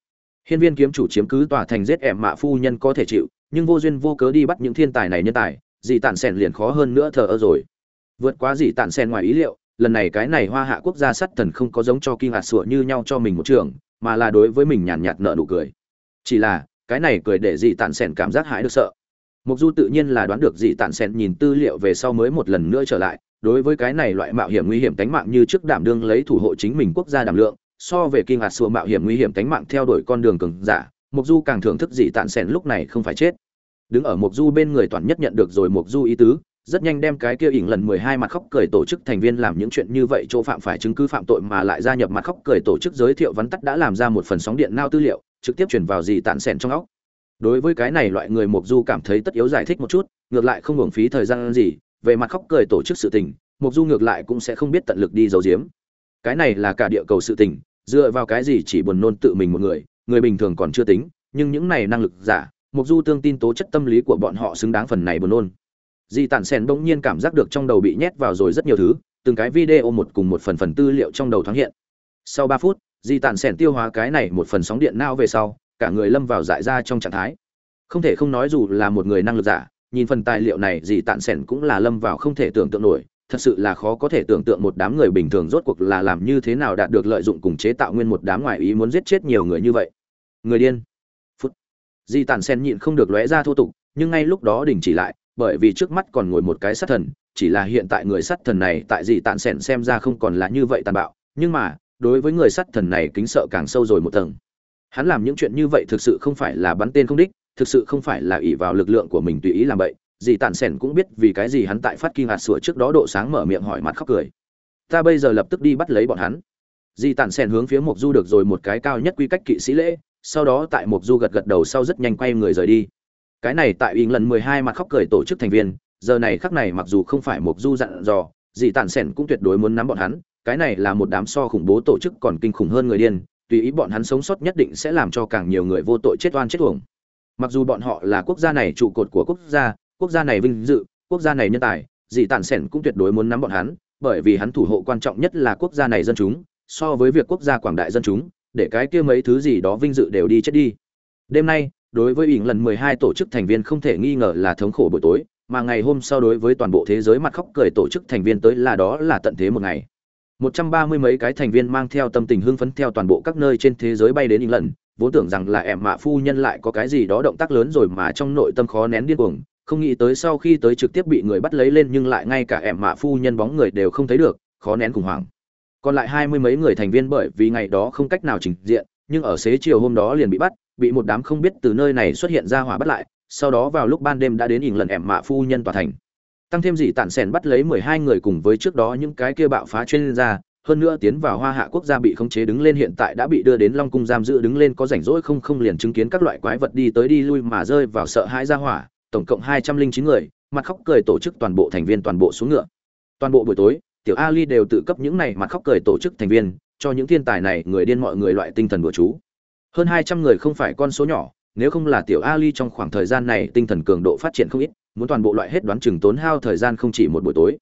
Hiên Viên kiếm chủ chiếm cứ tòa thành giết ẻm mạ phu nhân có thể chịu, nhưng vô duyên vô cớ đi bắt những thiên tài này nhân tài, Di Tản Sen liền khó hơn nữa thờ ơ rồi. Vượt quá dị Tản Sen ngoài ý liệu, lần này cái này hoa hạ quốc gia sắt thần không có giống cho kinh hạt sủa như nhau cho mình một trường mà là đối với mình nhàn nhạt nợ nụ cười. Chỉ là cái này cười để dị tản sen cảm giác hãi được sợ. Mục du tự nhiên là đoán được dị tản sen nhìn tư liệu về sau mới một lần nữa trở lại đối với cái này loại mạo hiểm nguy hiểm tánh mạng như trước đảm đương lấy thủ hộ chính mình quốc gia đảm lượng so về kinh hạt sủa mạo hiểm nguy hiểm tánh mạng theo đuổi con đường cường giả mục du càng thưởng thức dị tản sen lúc này không phải chết. Đứng ở mục du bên người toàn nhất nhận được rồi mục du ý tứ rất nhanh đem cái kia ỉn lần mười hai mặt khóc cười tổ chức thành viên làm những chuyện như vậy, chỗ phạm phải chứng cứ phạm tội mà lại gia nhập mặt khóc cười tổ chức giới thiệu vắn tắt đã làm ra một phần sóng điện nao tư liệu, trực tiếp chuyển vào gì tản sẻn trong óc. Đối với cái này loại người mục du cảm thấy tất yếu giải thích một chút, ngược lại không hưởng phí thời gian gì, về mặt khóc cười tổ chức sự tình mục du ngược lại cũng sẽ không biết tận lực đi giấu giếm. Cái này là cả địa cầu sự tình, dựa vào cái gì chỉ buồn nôn tự mình một người người bình thường còn chưa tính, nhưng những này năng lực giả mục du tương tin tố chất tâm lý của bọn họ xứng đáng phần này buồn nôn. Di Tản Sen bỗng nhiên cảm giác được trong đầu bị nhét vào rồi rất nhiều thứ, từng cái video một cùng một phần phần tư liệu trong đầu thoáng hiện. Sau 3 phút, Di Tản Sen tiêu hóa cái này một phần sóng điện não về sau, cả người lâm vào dại ra trong trạng thái. Không thể không nói dù là một người năng lực giả, nhìn phần tài liệu này Di Tản Sen cũng là lâm vào không thể tưởng tượng nổi, thật sự là khó có thể tưởng tượng một đám người bình thường rốt cuộc là làm như thế nào đạt được lợi dụng cùng chế tạo nguyên một đám ngoại ý muốn giết chết nhiều người như vậy. Người điên. Phút. Di Tản Sen nhịn không được lóe ra thô tục, nhưng ngay lúc đó đình chỉ lại, bởi vì trước mắt còn ngồi một cái sát thần, chỉ là hiện tại người sát thần này tại dị tạn sẻn xem ra không còn là như vậy tàn bạo, nhưng mà, đối với người sát thần này kính sợ càng sâu rồi một tầng. Hắn làm những chuyện như vậy thực sự không phải là bắn tên không đích, thực sự không phải là ỷ vào lực lượng của mình tùy ý làm vậy Dì tản sẻn cũng biết vì cái gì hắn tại phát kinh hạt sủa trước đó độ sáng mở miệng hỏi mặt khóc cười. Ta bây giờ lập tức đi bắt lấy bọn hắn. Dì tản sẻn hướng phía mộc du được rồi một cái cao nhất quy cách kỵ sĩ lễ, sau đó tại mộc du gật gật đầu sau rất nhanh quay người rời đi cái này tại ý lần mười hai mặt khóc cười tổ chức thành viên, giờ này khắc này mặc dù không phải một du dặn dò, dị tản sẻn cũng tuyệt đối muốn nắm bọn hắn, cái này là một đám so khủng bố tổ chức còn kinh khủng hơn người điên, tùy ý bọn hắn sống sót nhất định sẽ làm cho càng nhiều người vô tội chết oan chết uổng. Mặc dù bọn họ là quốc gia này trụ cột của quốc gia quốc gia này vinh dự, quốc gia này nhân tài, dị tản sẻn cũng tuyệt đối muốn nắm bọn hắn, bởi vì hắn thủ hộ quan trọng nhất là quốc gia này dân chúng, so với việc quốc gia quảng đại dân chúng, để cái kia mấy thứ gì đó vinh dự đều đi chết đi. Đêm nay đối với ỉng lần mười hai tổ chức thành viên không thể nghi ngờ là thống khổ buổi tối, mà ngày hôm sau đối với toàn bộ thế giới mặt khóc cười tổ chức thành viên tới là đó là tận thế một ngày. Một trăm ba mươi mấy cái thành viên mang theo tâm tình hưng phấn theo toàn bộ các nơi trên thế giới bay đến ỉng lần, vốn tưởng rằng là ẻm mạ phu nhân lại có cái gì đó động tác lớn rồi mà trong nội tâm khó nén điên cuồng, không nghĩ tới sau khi tới trực tiếp bị người bắt lấy lên nhưng lại ngay cả ẻm mạ phu nhân bóng người đều không thấy được, khó nén khủng hoảng. Còn lại hai mươi mấy người thành viên bởi vì ngày đó không cách nào trình diện, nhưng ở xế chiều hôm đó liền bị bắt bị một đám không biết từ nơi này xuất hiện ra hỏa bắt lại, sau đó vào lúc ban đêm đã đến ỉn lần ẻm mạ phu nhân tòa thành. Tăng thêm dị tản sèn bắt lấy mười hai người cùng với trước đó những cái kia bạo phá chuyên gia, hơn nữa tiến vào hoa hạ quốc gia bị khống chế đứng lên hiện tại đã bị đưa đến long cung giam giữ đứng lên có rảnh rỗi không không liền chứng kiến các loại quái vật đi tới đi lui mà rơi vào sợ hãi ra hỏa, tổng cộng hai trăm linh chín người, mặt khóc cười tổ chức toàn bộ thành viên toàn bộ xuống ngựa. Toàn bộ buổi tối, tiểu ali đều tự cấp những này mặt khóc cười tổ chức thành viên, cho những thiên tài này, người điên mọi người loại tinh thần bữa chú hơn hai trăm người không phải con số nhỏ, nếu không là tiểu ali trong khoảng thời gian này tinh thần cường độ phát triển không ít, muốn toàn bộ loại hết đoán chừng tốn hao thời gian không chỉ một buổi tối.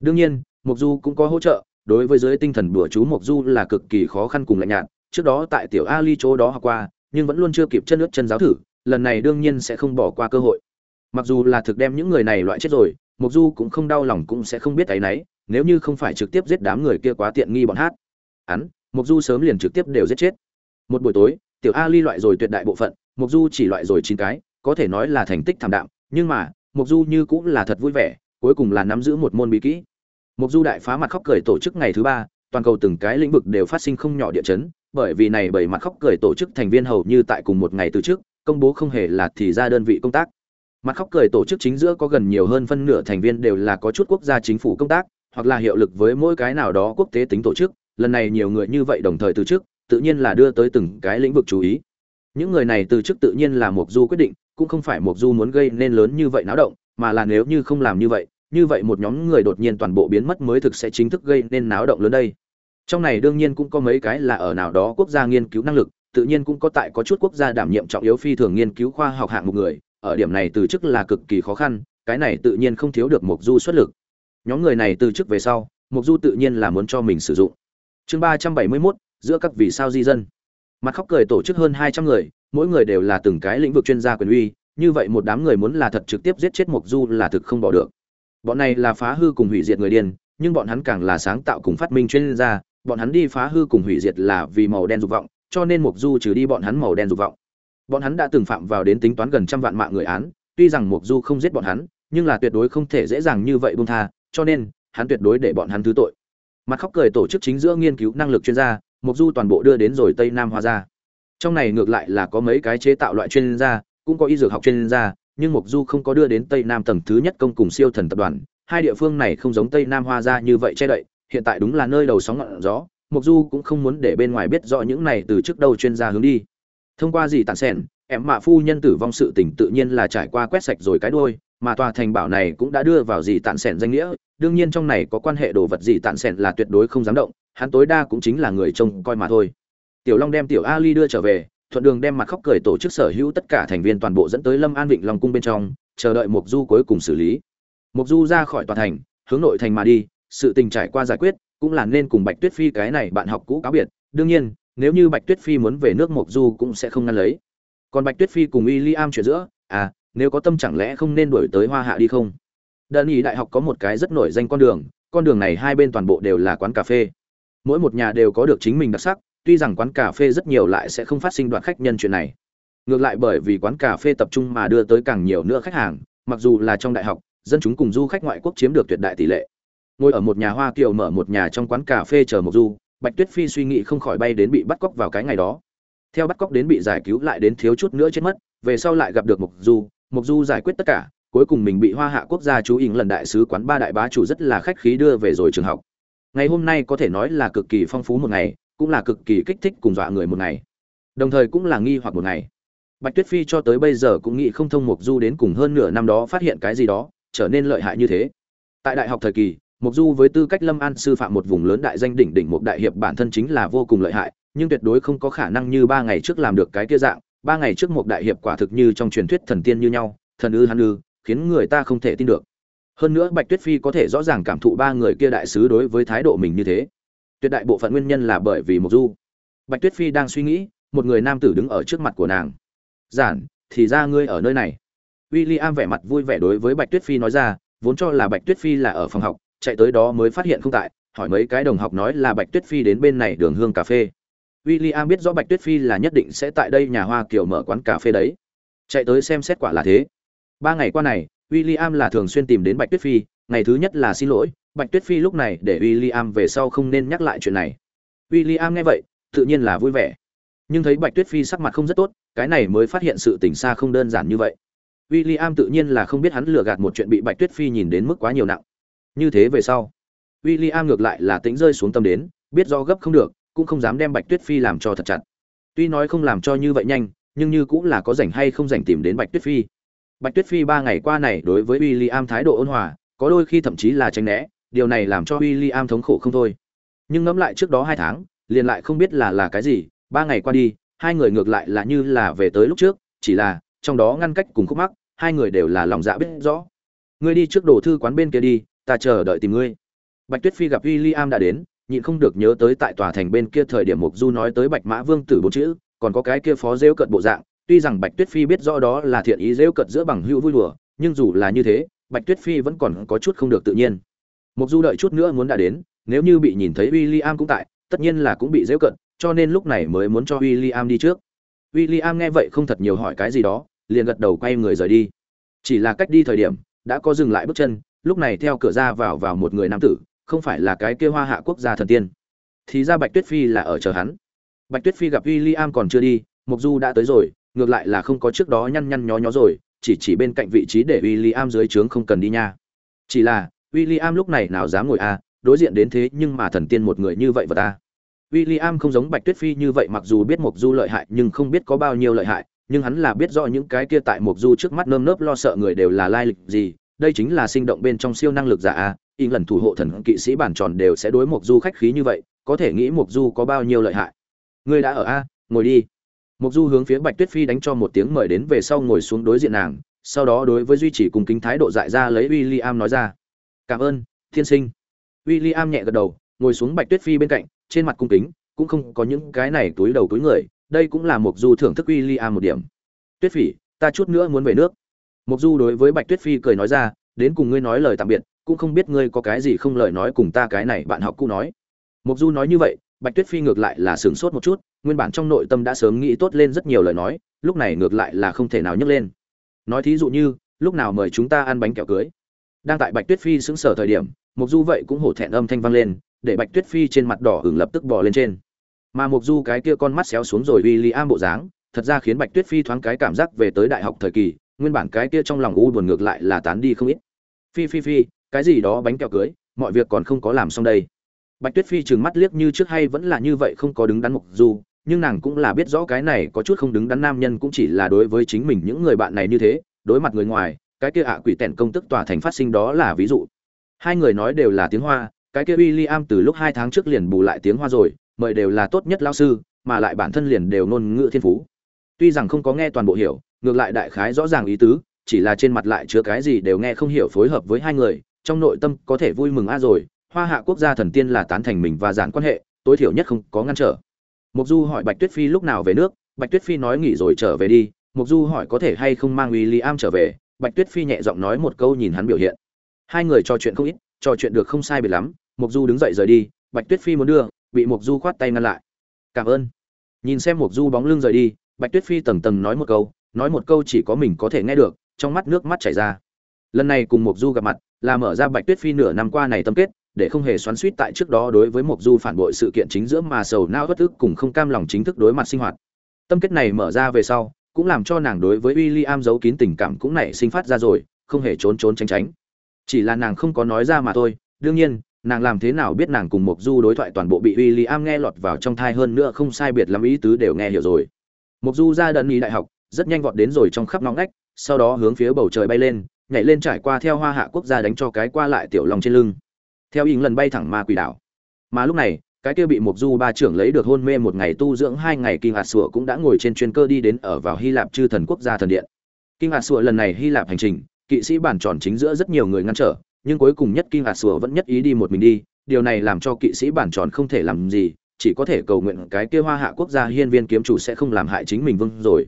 Đương nhiên mục du cũng có hỗ trợ, đối với giới tinh thần bùa chú mục du là cực kỳ khó khăn cùng lạnh nhạt, trước đó tại tiểu ali chỗ đó học qua, nhưng vẫn luôn chưa kịp chân nước chân giáo thử, lần này đương nhiên sẽ không bỏ qua cơ hội. Mặc dù là thực đem những người này loại chết rồi mục du cũng không đau lòng cũng sẽ không biết ấy nấy, nếu như không phải trực tiếp giết đám người kia quá tiện nghi bọn hát, hắn mục du sớm liền trực tiếp đều giết chết. Một buổi tối tiểu ali loại rồi tuyệt đại bộ phận mục du chỉ loại rồi chín cái, có thể nói là thành tích thảm đạm, nhưng mà mục du như cũng là thật vui vẻ, cuối cùng là nắm giữ một môn bí kỹ. Mục du đại phá mặt khóc cười tổ chức ngày thứ ba, toàn cầu từng cái lĩnh vực đều phát sinh không nhỏ địa chấn, bởi vì này bảy mặt khóc cười tổ chức thành viên hầu như tại cùng một ngày từ trước, công bố không hề là thì ra đơn vị công tác. Mặt khóc cười tổ chức chính giữa có gần nhiều hơn phân nửa thành viên đều là có chút quốc gia chính phủ công tác, hoặc là hiệu lực với mỗi cái nào đó quốc tế tính tổ chức, lần này nhiều người như vậy đồng thời từ chức tự nhiên là đưa tới từng cái lĩnh vực chú ý. Những người này từ chức tự nhiên là mục du quyết định cũng không phải mục du muốn gây nên lớn như vậy náo động mà là nếu như không làm như vậy như vậy một nhóm người đột nhiên toàn bộ biến mất mới thực sẽ chính thức gây nên náo động lớn đây. Trong này đương nhiên cũng có mấy cái là ở nào đó quốc gia nghiên cứu năng lực tự nhiên cũng có tại có chút quốc gia đảm nhiệm trọng yếu phi thường nghiên cứu khoa học hạng một người ở điểm này từ chức là cực kỳ khó khăn cái này tự nhiên không thiếu được mục du xuất lực. Nhóm người này từ chức về sau mục du tự nhiên là muốn cho mình sử dụng. Chương ba trăm bảy mươi 371, giữa các vì sao di dân. Mặt khóc cười tổ chức hơn hai trăm người, mỗi người đều là từng cái lĩnh vực chuyên gia quyền uy, như vậy một đám người muốn là thật trực tiếp giết chết Mộc du là thực không bỏ được. Bọn này là phá hư cùng hủy diệt người điên, nhưng bọn hắn càng là sáng tạo cùng phát minh chuyên gia, bọn hắn đi phá hư cùng hủy diệt là vì màu đen dục vọng, cho nên Mộc du trừ đi bọn hắn màu đen dục vọng. Bọn hắn đã từng phạm vào đến tính toán gần trăm vạn mạng người án, tuy rằng Mộc du không giết bọn hắn, nhưng là tuyệt đối không thể dễ dàng như vậy buông tha, cho nên, hắn tuyệt đối để bọn hắn thứ tội. Mặt khóc cười tổ chức chính giữa nghiên cứu năng lực chuyên gia mục du toàn bộ đưa đến rồi tây nam hoa gia. Trong này ngược lại là có mấy cái chế tạo loại chuyên gia, cũng có y dược học chuyên gia, nhưng mục du không có đưa đến tây nam tầng thứ nhất công cùng siêu thần tập đoàn. Hai địa phương này không giống tây nam hoa gia như vậy che đậy, hiện tại đúng là nơi đầu sóng ngọn gió. Mục du cũng không muốn để bên ngoài biết rõ những này từ trước đầu chuyên gia hướng đi. Thông qua gì tàn sẻn, em mạ phu nhân tử vong sự tình tự nhiên là trải qua quét sạch rồi cái đuôi, mà tòa thành bảo này cũng đã đưa vào gì tàn sẻn danh nghĩa. Đương nhiên trong này có quan hệ đồ vật gì tàn sẻn là tuyệt đối không dám động hắn tối đa cũng chính là người trông coi mà thôi. Tiểu long đem tiểu ali đưa trở về, thuận đường đem mặt khóc cười tổ chức sở hữu tất cả thành viên toàn bộ dẫn tới lâm an vịnh long cung bên trong, chờ đợi mục du cuối cùng xử lý. Mục du ra khỏi tòa thành, hướng nội thành mà đi, sự tình trải qua giải quyết, cũng là nên cùng bạch tuyết phi cái này bạn học cũ cáo biệt. Đương nhiên, nếu như bạch tuyết phi muốn về nước mục du cũng sẽ không ngăn lấy. Còn bạch tuyết phi cùng William chuyển am chuyện giữa à nếu có tâm chẳng lẽ không nên đuổi tới hoa hạ đi không? Đơn ý đại học có một cái rất nổi danh con đường con đường này hai bên toàn bộ đều là quán cà phê mỗi một nhà đều có được chính mình đặc sắc, tuy rằng quán cà phê rất nhiều lại sẽ không phát sinh đoạn khách nhân chuyện này. Ngược lại bởi vì quán cà phê tập trung mà đưa tới càng nhiều nữa khách hàng, mặc dù là trong đại học, dân chúng cùng du khách ngoại quốc chiếm được tuyệt đại tỷ lệ. Ngồi ở một nhà hoa kiều mở một nhà trong quán cà phê chờ một du, bạch tuyết phi suy nghĩ không khỏi bay đến bị bắt cóc vào cái ngày đó. Theo bắt cóc đến bị giải cứu lại đến thiếu chút nữa chết mất, về sau lại gặp được mục du mục du giải quyết tất cả, cuối cùng mình bị hoa hạ quốc gia chú ý lần đại sứ quán ba đại bá chủ rất là khách khí đưa về rồi trường học ngày hôm nay có thể nói là cực kỳ phong phú một ngày, cũng là cực kỳ kích thích cùng dọa người một ngày. Đồng thời cũng là nghi hoặc một ngày. Bạch tuyết phi cho tới bây giờ cũng nghĩ không thông mục du đến cùng hơn nửa năm đó phát hiện cái gì đó, trở nên lợi hại như thế. Tại đại học thời kỳ mục du với tư cách lâm an sư phạm một vùng lớn đại danh đỉnh đỉnh một đại hiệp bản thân chính là vô cùng lợi hại, nhưng tuyệt đối không có khả năng như ba ngày trước làm được cái kia dạng. Ba ngày trước một đại hiệp quả thực như trong truyền thuyết thần tiên như nhau, thần ư hắn ư, khiến người ta không thể tin được hơn nữa bạch tuyết phi có thể rõ ràng cảm thụ ba người kia đại sứ đối với thái độ mình như thế tuyệt đại bộ phận nguyên nhân là bởi vì mục du bạch tuyết phi đang suy nghĩ một người nam tử đứng ở trước mặt của nàng giản thì ra ngươi ở nơi này William vẻ mặt vui vẻ đối với Bạch Tuyết Phi nói ra, vốn cho là Bạch Tuyết Phi là ở phòng học, chạy tới đó mới phát hiện không tại, hỏi mấy cái đồng học nói là Bạch Tuyết Phi đến bên này đường hương cà phê. William biết rõ Bạch Tuyết Phi là nhất định sẽ tại đây nhà hoa kiều mở quán cà phê đấy. Chạy tới xem xét quả là thế. Ba ngày qua này, William là thường xuyên tìm đến Bạch Tuyết Phi, ngày thứ nhất là xin lỗi, Bạch Tuyết Phi lúc này để William về sau không nên nhắc lại chuyện này. William nghe vậy, tự nhiên là vui vẻ. Nhưng thấy Bạch Tuyết Phi sắc mặt không rất tốt, cái này mới phát hiện sự tình xa không đơn giản như vậy. William tự nhiên là không biết hắn lừa gạt một chuyện bị Bạch Tuyết Phi nhìn đến mức quá nhiều nặng. Như thế về sau, William ngược lại là tính rơi xuống tâm đến, biết do gấp không được, cũng không dám đem Bạch Tuyết Phi làm cho thật chặt. Tuy nói không làm cho như vậy nhanh, nhưng như cũng là có rảnh hay không rảnh tìm đến Bạch Tuyết Phi. Bạch Tuyết Phi ba ngày qua này đối với William thái độ ôn hòa, có đôi khi thậm chí là tránh né, điều này làm cho William thống khổ không thôi. Nhưng ngẫm lại trước đó hai tháng, liền lại không biết là là cái gì, ba ngày qua đi, hai người ngược lại là như là về tới lúc trước, chỉ là trong đó ngăn cách cùng khúc mắc, hai người đều là lòng dạ biết rõ. Ngươi đi trước đồ thư quán bên kia đi, ta chờ đợi tìm ngươi. Bạch Tuyết Phi gặp William đã đến, nhịn không được nhớ tới tại tòa thành bên kia thời điểm Mục Du nói tới Bạch Mã Vương tử bốn chữ, còn có cái kia phó rêu cận bộ dạng, tuy rằng Bạch Tuyết Phi biết rõ đó là thiện ý rêu cợt giữa bằng hữu vui đùa, nhưng dù là như thế, Bạch Tuyết Phi vẫn còn có chút không được tự nhiên. Mục Du đợi chút nữa muốn đã đến, nếu như bị nhìn thấy William cũng tại, tất nhiên là cũng bị rêu cợt, cho nên lúc này mới muốn cho William đi trước. William nghe vậy không thật nhiều hỏi cái gì đó, liền gật đầu quay người rời đi. Chỉ là cách đi thời điểm, đã có dừng lại bước chân, lúc này theo cửa ra vào vào một người nam tử, không phải là cái kia Hoa Hạ quốc gia thần tiên. Thì ra Bạch Tuyết Phi là ở chờ hắn. Bạch Tuyết Phi gặp William còn chưa đi, Mục Du đã tới rồi, ngược lại là không có trước đó nhăn nhăn nhó nhó rồi, chỉ chỉ bên cạnh vị trí để William dưới trướng không cần đi nha. Chỉ là, William lúc này nào dám ngồi a, à, đối diện đến thế nhưng mà thần tiên một người như vậy và ta. William không giống Bạch Tuyết Phi như vậy mặc dù biết Mộc Du lợi hại nhưng không biết có bao nhiêu lợi hại, nhưng hắn là biết rõ những cái kia tại Mộc Du trước mắt nơm nớp lo sợ người đều là lai lịch gì, đây chính là sinh động bên trong siêu năng lực giả à, a, in lần thủ hộ thần kỵ sĩ bản tròn đều sẽ đối Mộc Du khách khí như vậy, có thể nghĩ Mộc Du có bao nhiêu lợi hại. Ngươi đã ở a, ngồi đi. Mộc Du hướng phía Bạch Tuyết Phi đánh cho một tiếng mời đến về sau ngồi xuống đối diện nàng, sau đó đối với duy trì cùng kính thái độ dại ra lấy William nói ra: "Cảm ơn, thiên sinh." William nhẹ gật đầu, ngồi xuống Bạch Tuyết Phi bên cạnh, trên mặt cung kính, cũng không có những cái này túi đầu túi người, đây cũng là Mộc Du thưởng thức William một điểm. "Tuyết Phỉ, ta chút nữa muốn về nước." Mộc Du đối với Bạch Tuyết Phi cười nói ra, "Đến cùng ngươi nói lời tạm biệt, cũng không biết ngươi có cái gì không lời nói cùng ta cái này bạn học cũ nói." Mộc Du nói như vậy, Bạch Tuyết Phi ngược lại là sửng sốt một chút, nguyên bản trong nội tâm đã sớm nghĩ tốt lên rất nhiều lời nói, lúc này ngược lại là không thể nào nhấc lên. Nói thí dụ như, lúc nào mời chúng ta ăn bánh kẹo cưới. Đang tại Bạch Tuyết Phi xứng sở thời điểm, Mộc Du vậy cũng hổ thẹn âm thanh vang lên, để Bạch Tuyết Phi trên mặt đỏ ửng lập tức bò lên trên. Mà Mộc Du cái kia con mắt xéo xuống rồi William bộ dáng, thật ra khiến Bạch Tuyết Phi thoáng cái cảm giác về tới đại học thời kỳ, nguyên bản cái kia trong lòng u buồn ngược lại là tán đi không ít. Phi phi phi, cái gì đó bánh kẹo cưới, mọi việc còn không có làm xong đây. Bạch Tuyết Phi trừng mắt liếc như trước hay vẫn là như vậy không có đứng đắn Mộc Du, nhưng nàng cũng là biết rõ cái này có chút không đứng đắn nam nhân cũng chỉ là đối với chính mình những người bạn này như thế, đối mặt người ngoài, cái kia ạ quỷ tèn công tức tòa thành phát sinh đó là ví dụ. Hai người nói đều là tiếng Hoa, cái kia William từ lúc hai tháng trước liền bù lại tiếng Hoa rồi, mời đều là tốt nhất lao sư, mà lại bản thân liền đều ngôn ngữ thiên phú. Tuy rằng không có nghe toàn bộ hiểu, ngược lại đại khái rõ ràng ý tứ, chỉ là trên mặt lại chứa cái gì đều nghe không hiểu phối hợp với hai người, trong nội tâm có thể vui mừng a rồi, Hoa Hạ quốc gia thần tiên là tán thành mình và giản quan hệ, tối thiểu nhất không có ngăn trở. Mục Du hỏi Bạch Tuyết Phi lúc nào về nước, Bạch Tuyết Phi nói nghỉ rồi trở về đi, Mục Du hỏi có thể hay không mang William trở về, Bạch Tuyết Phi nhẹ giọng nói một câu nhìn hắn biểu hiện. Hai người trò chuyện không ít, trò chuyện được không sai biệt lắm, Mục Du đứng dậy rời đi, Bạch Tuyết Phi muốn đưa, bị Mục Du khoát tay ngăn lại. "Cảm ơn." Nhìn xem Mục Du bóng lưng rời đi, Bạch Tuyết Phi tầng tầng nói một câu, nói một câu chỉ có mình có thể nghe được, trong mắt nước mắt chảy ra. Lần này cùng Mục Du gặp mặt, là mở ra Bạch Tuyết Phi nửa năm qua này tâm kết, để không hề xoắn xuýt tại trước đó đối với Mộc Du phản bội sự kiện chính giữa mà sầu não bất ức cùng không cam lòng chính thức đối mặt sinh hoạt. Tâm kết này mở ra về sau, cũng làm cho nàng đối với William giấu kín tình cảm cũng nảy sinh phát ra rồi, không hề trốn trốn tránh tránh. Chỉ là nàng không có nói ra mà thôi, đương nhiên, nàng làm thế nào biết nàng cùng Mộc Du đối thoại toàn bộ bị William nghe lọt vào trong thai hơn nữa không sai biệt lắm ý tứ đều nghe hiểu rồi. Mộc Du ra đần ý đại học, rất nhanh vọt đến rồi trong khắp ngóc ngách, sau đó hướng phía bầu trời bay lên, nhảy lên trải qua theo hoa hạ quốc gia đánh cho cái qua lại tiểu long trên lưng theo ý lần bay thẳng ma quỷ đảo. Mà lúc này, cái kia bị mục du ba trưởng lấy được hôn mê một ngày tu dưỡng hai ngày kinh hạt sủa cũng đã ngồi trên chuyên cơ đi đến ở vào hy lạp chư thần quốc gia thần điện. Kinh hạt sủa lần này hy lạp hành trình, kỵ sĩ bản tròn chính giữa rất nhiều người ngăn trở, nhưng cuối cùng nhất kinh hạt sủa vẫn nhất ý đi một mình đi, điều này làm cho kỵ sĩ bản tròn không thể làm gì, chỉ có thể cầu nguyện cái kia hoa hạ quốc gia hiên viên kiếm chủ sẽ không làm hại chính mình vương rồi.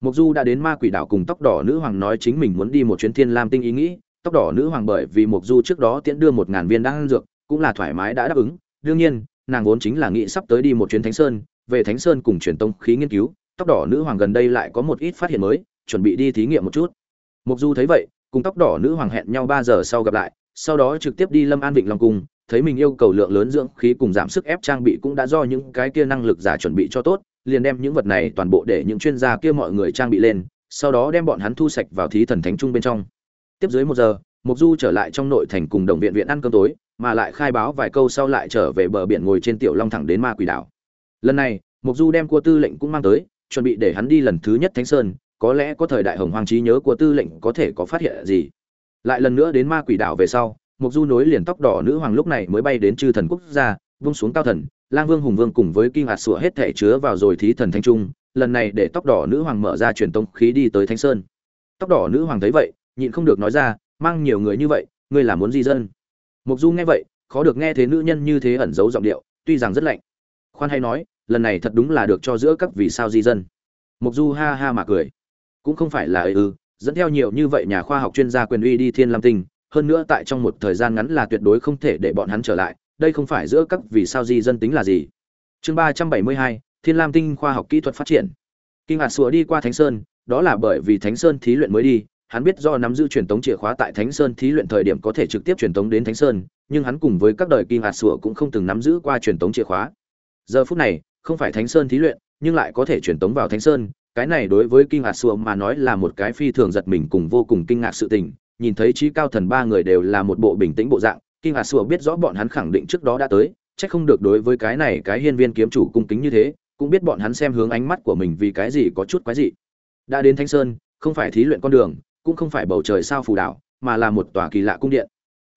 Mục du đã đến ma quỷ đảo cùng tóc đỏ nữ hoàng nói chính mình muốn đi một chuyến thiên lam tinh ý nghĩ tóc đỏ nữ hoàng bởi vì mục du trước đó tiễn đưa một ngàn viên đan dược, cũng là thoải mái đã đáp ứng. Đương nhiên, nàng vốn chính là nghĩ sắp tới đi một chuyến thánh sơn, về thánh sơn cùng truyền tông khí nghiên cứu. Tóc đỏ nữ hoàng gần đây lại có một ít phát hiện mới, chuẩn bị đi thí nghiệm một chút. Mục du thấy vậy, cùng tóc đỏ nữ hoàng hẹn nhau ba giờ sau gặp lại, sau đó trực tiếp đi lâm an vịnh long cung, thấy mình yêu cầu lượng lớn dưỡng khí cùng giảm sức ép trang bị cũng đã do những cái kia năng lực giả chuẩn bị cho tốt, liền đem những vật này toàn bộ để những chuyên gia kia mọi người trang bị lên, sau đó đem bọn hắn thu sạch vào thí thần thánh trung bên trong tiếp dưới một giờ mục du trở lại trong nội thành cùng đồng viện viện ăn cơm tối, mà lại khai báo vài câu sau lại trở về bờ biển ngồi trên tiểu long thẳng đến ma quỷ đảo. Lần này mục du đem cua tư lệnh cũng mang tới, chuẩn bị để hắn đi lần thứ nhất thánh sơn, có lẽ có thời đại hồng hoàng trí nhớ của tư lệnh có thể có phát hiện gì. Lại lần nữa đến ma quỷ đảo về sau mục du nối liền tóc đỏ nữ hoàng lúc này mới bay đến chư thần quốc gia, vung xuống cao thần, lang vương hùng vương cùng với kinh hạt sủa hết thể chứa vào rồi thí thần thanh trung, lần này để tóc đỏ nữ hoàng mở ra truyền tông khí đi tới thánh sơn. Tóc đỏ nữ hoàng thấy vậy nhịn không được nói ra, mang nhiều người như vậy, ngươi là muốn di dân? Mục du nghe vậy, khó được nghe thế nữ nhân như thế ẩn giấu giọng điệu, tuy rằng rất lạnh. Khoan hay nói, lần này thật đúng là được cho giữa các vì sao di dân. Mục du ha ha mà cười. Cũng không phải là ư ư, dẫn theo nhiều như vậy nhà khoa học chuyên gia quyền uy đi thiên lam tinh, hơn nữa tại trong một thời gian ngắn là tuyệt đối không thể để bọn hắn trở lại, đây không phải giữa các vì sao di dân tính là gì. Chương ba trăm bảy mươi hai, thiên lam tinh khoa học kỹ thuật phát triển. Kinh hạt sùa đi qua thánh sơn, đó là bởi vì thánh sơn thí luyện mới đi hắn biết do nắm giữ truyền tống chìa khóa tại thánh sơn thí luyện thời điểm có thể trực tiếp truyền tống đến thánh sơn, nhưng hắn cùng với các đời kinh hạt sủa cũng không từng nắm giữ qua truyền tống chìa khóa. Giờ phút này, không phải thánh sơn thí luyện, nhưng lại có thể truyền tống vào thánh sơn. Cái này đối với kinh hạt sủa mà nói là một cái phi thường giật mình cùng vô cùng kinh ngạc sự tình. Nhìn thấy trí cao thần ba người đều là một bộ bình tĩnh bộ dạng kinh hạt sủa biết rõ bọn hắn khẳng định trước đó đã tới, chắc không được đối với cái này cái hiên viên kiếm chủ cung kính như thế, cũng biết bọn hắn xem hướng ánh mắt của mình vì cái gì có chút quái dị. Đã đến thánh sơn, không phải thí luyện con đường cũng không phải bầu trời sao phù đảo, mà là một tòa kỳ lạ cung điện.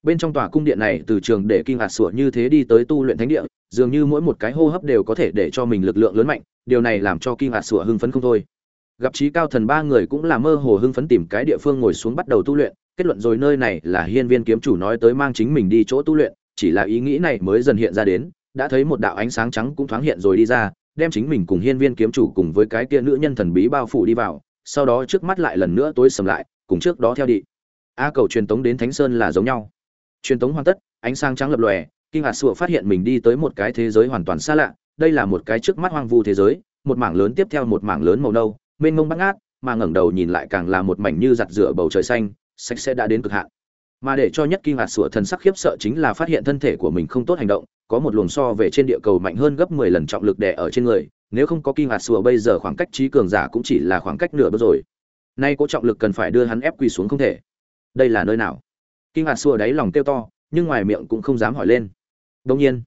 Bên trong tòa cung điện này từ trường để kinh hạt sủa như thế đi tới tu luyện thánh địa, dường như mỗi một cái hô hấp đều có thể để cho mình lực lượng lớn mạnh, điều này làm cho kinh hạt sủa hưng phấn không thôi. Gặp trí cao thần ba người cũng là mơ hồ hưng phấn tìm cái địa phương ngồi xuống bắt đầu tu luyện, kết luận rồi nơi này là hiên viên kiếm chủ nói tới mang chính mình đi chỗ tu luyện, chỉ là ý nghĩ này mới dần hiện ra đến, đã thấy một đạo ánh sáng trắng cũng thoáng hiện rồi đi ra, đem chính mình cùng hiên viên kiếm chủ cùng với cái kia nữ nhân thần bí bao phủ đi vào, sau đó trước mắt lại lần nữa tối sầm lại cùng trước đó theo đi. A cầu truyền tống đến thánh sơn là giống nhau. Truyền tống hoàn tất, ánh sáng trắng lập lòe, kinh hạt sụa phát hiện mình đi tới một cái thế giới hoàn toàn xa lạ. Đây là một cái trước mắt hoang vu thế giới, một mảng lớn tiếp theo một mảng lớn màu nâu, mênh mông bắt ngát, mà ngẩng đầu nhìn lại càng là một mảnh như giặt rửa bầu trời xanh, sạch sẽ đã đến cực hạn. Mà để cho nhất kinh ngạc sủa thần sắc khiếp sợ chính là phát hiện thân thể của mình không tốt hành động, có một luồng so về trên địa cầu mạnh hơn gấp 10 lần trọng lực đè ở trên người, nếu không có kinh ngạc sủa bây giờ khoảng cách trí cường giả cũng chỉ là khoảng cách nửa bước rồi nay có trọng lực cần phải đưa hắn ép quỳ xuống không thể đây là nơi nào kinh ngạc sủa đáy lòng kêu to nhưng ngoài miệng cũng không dám hỏi lên đương nhiên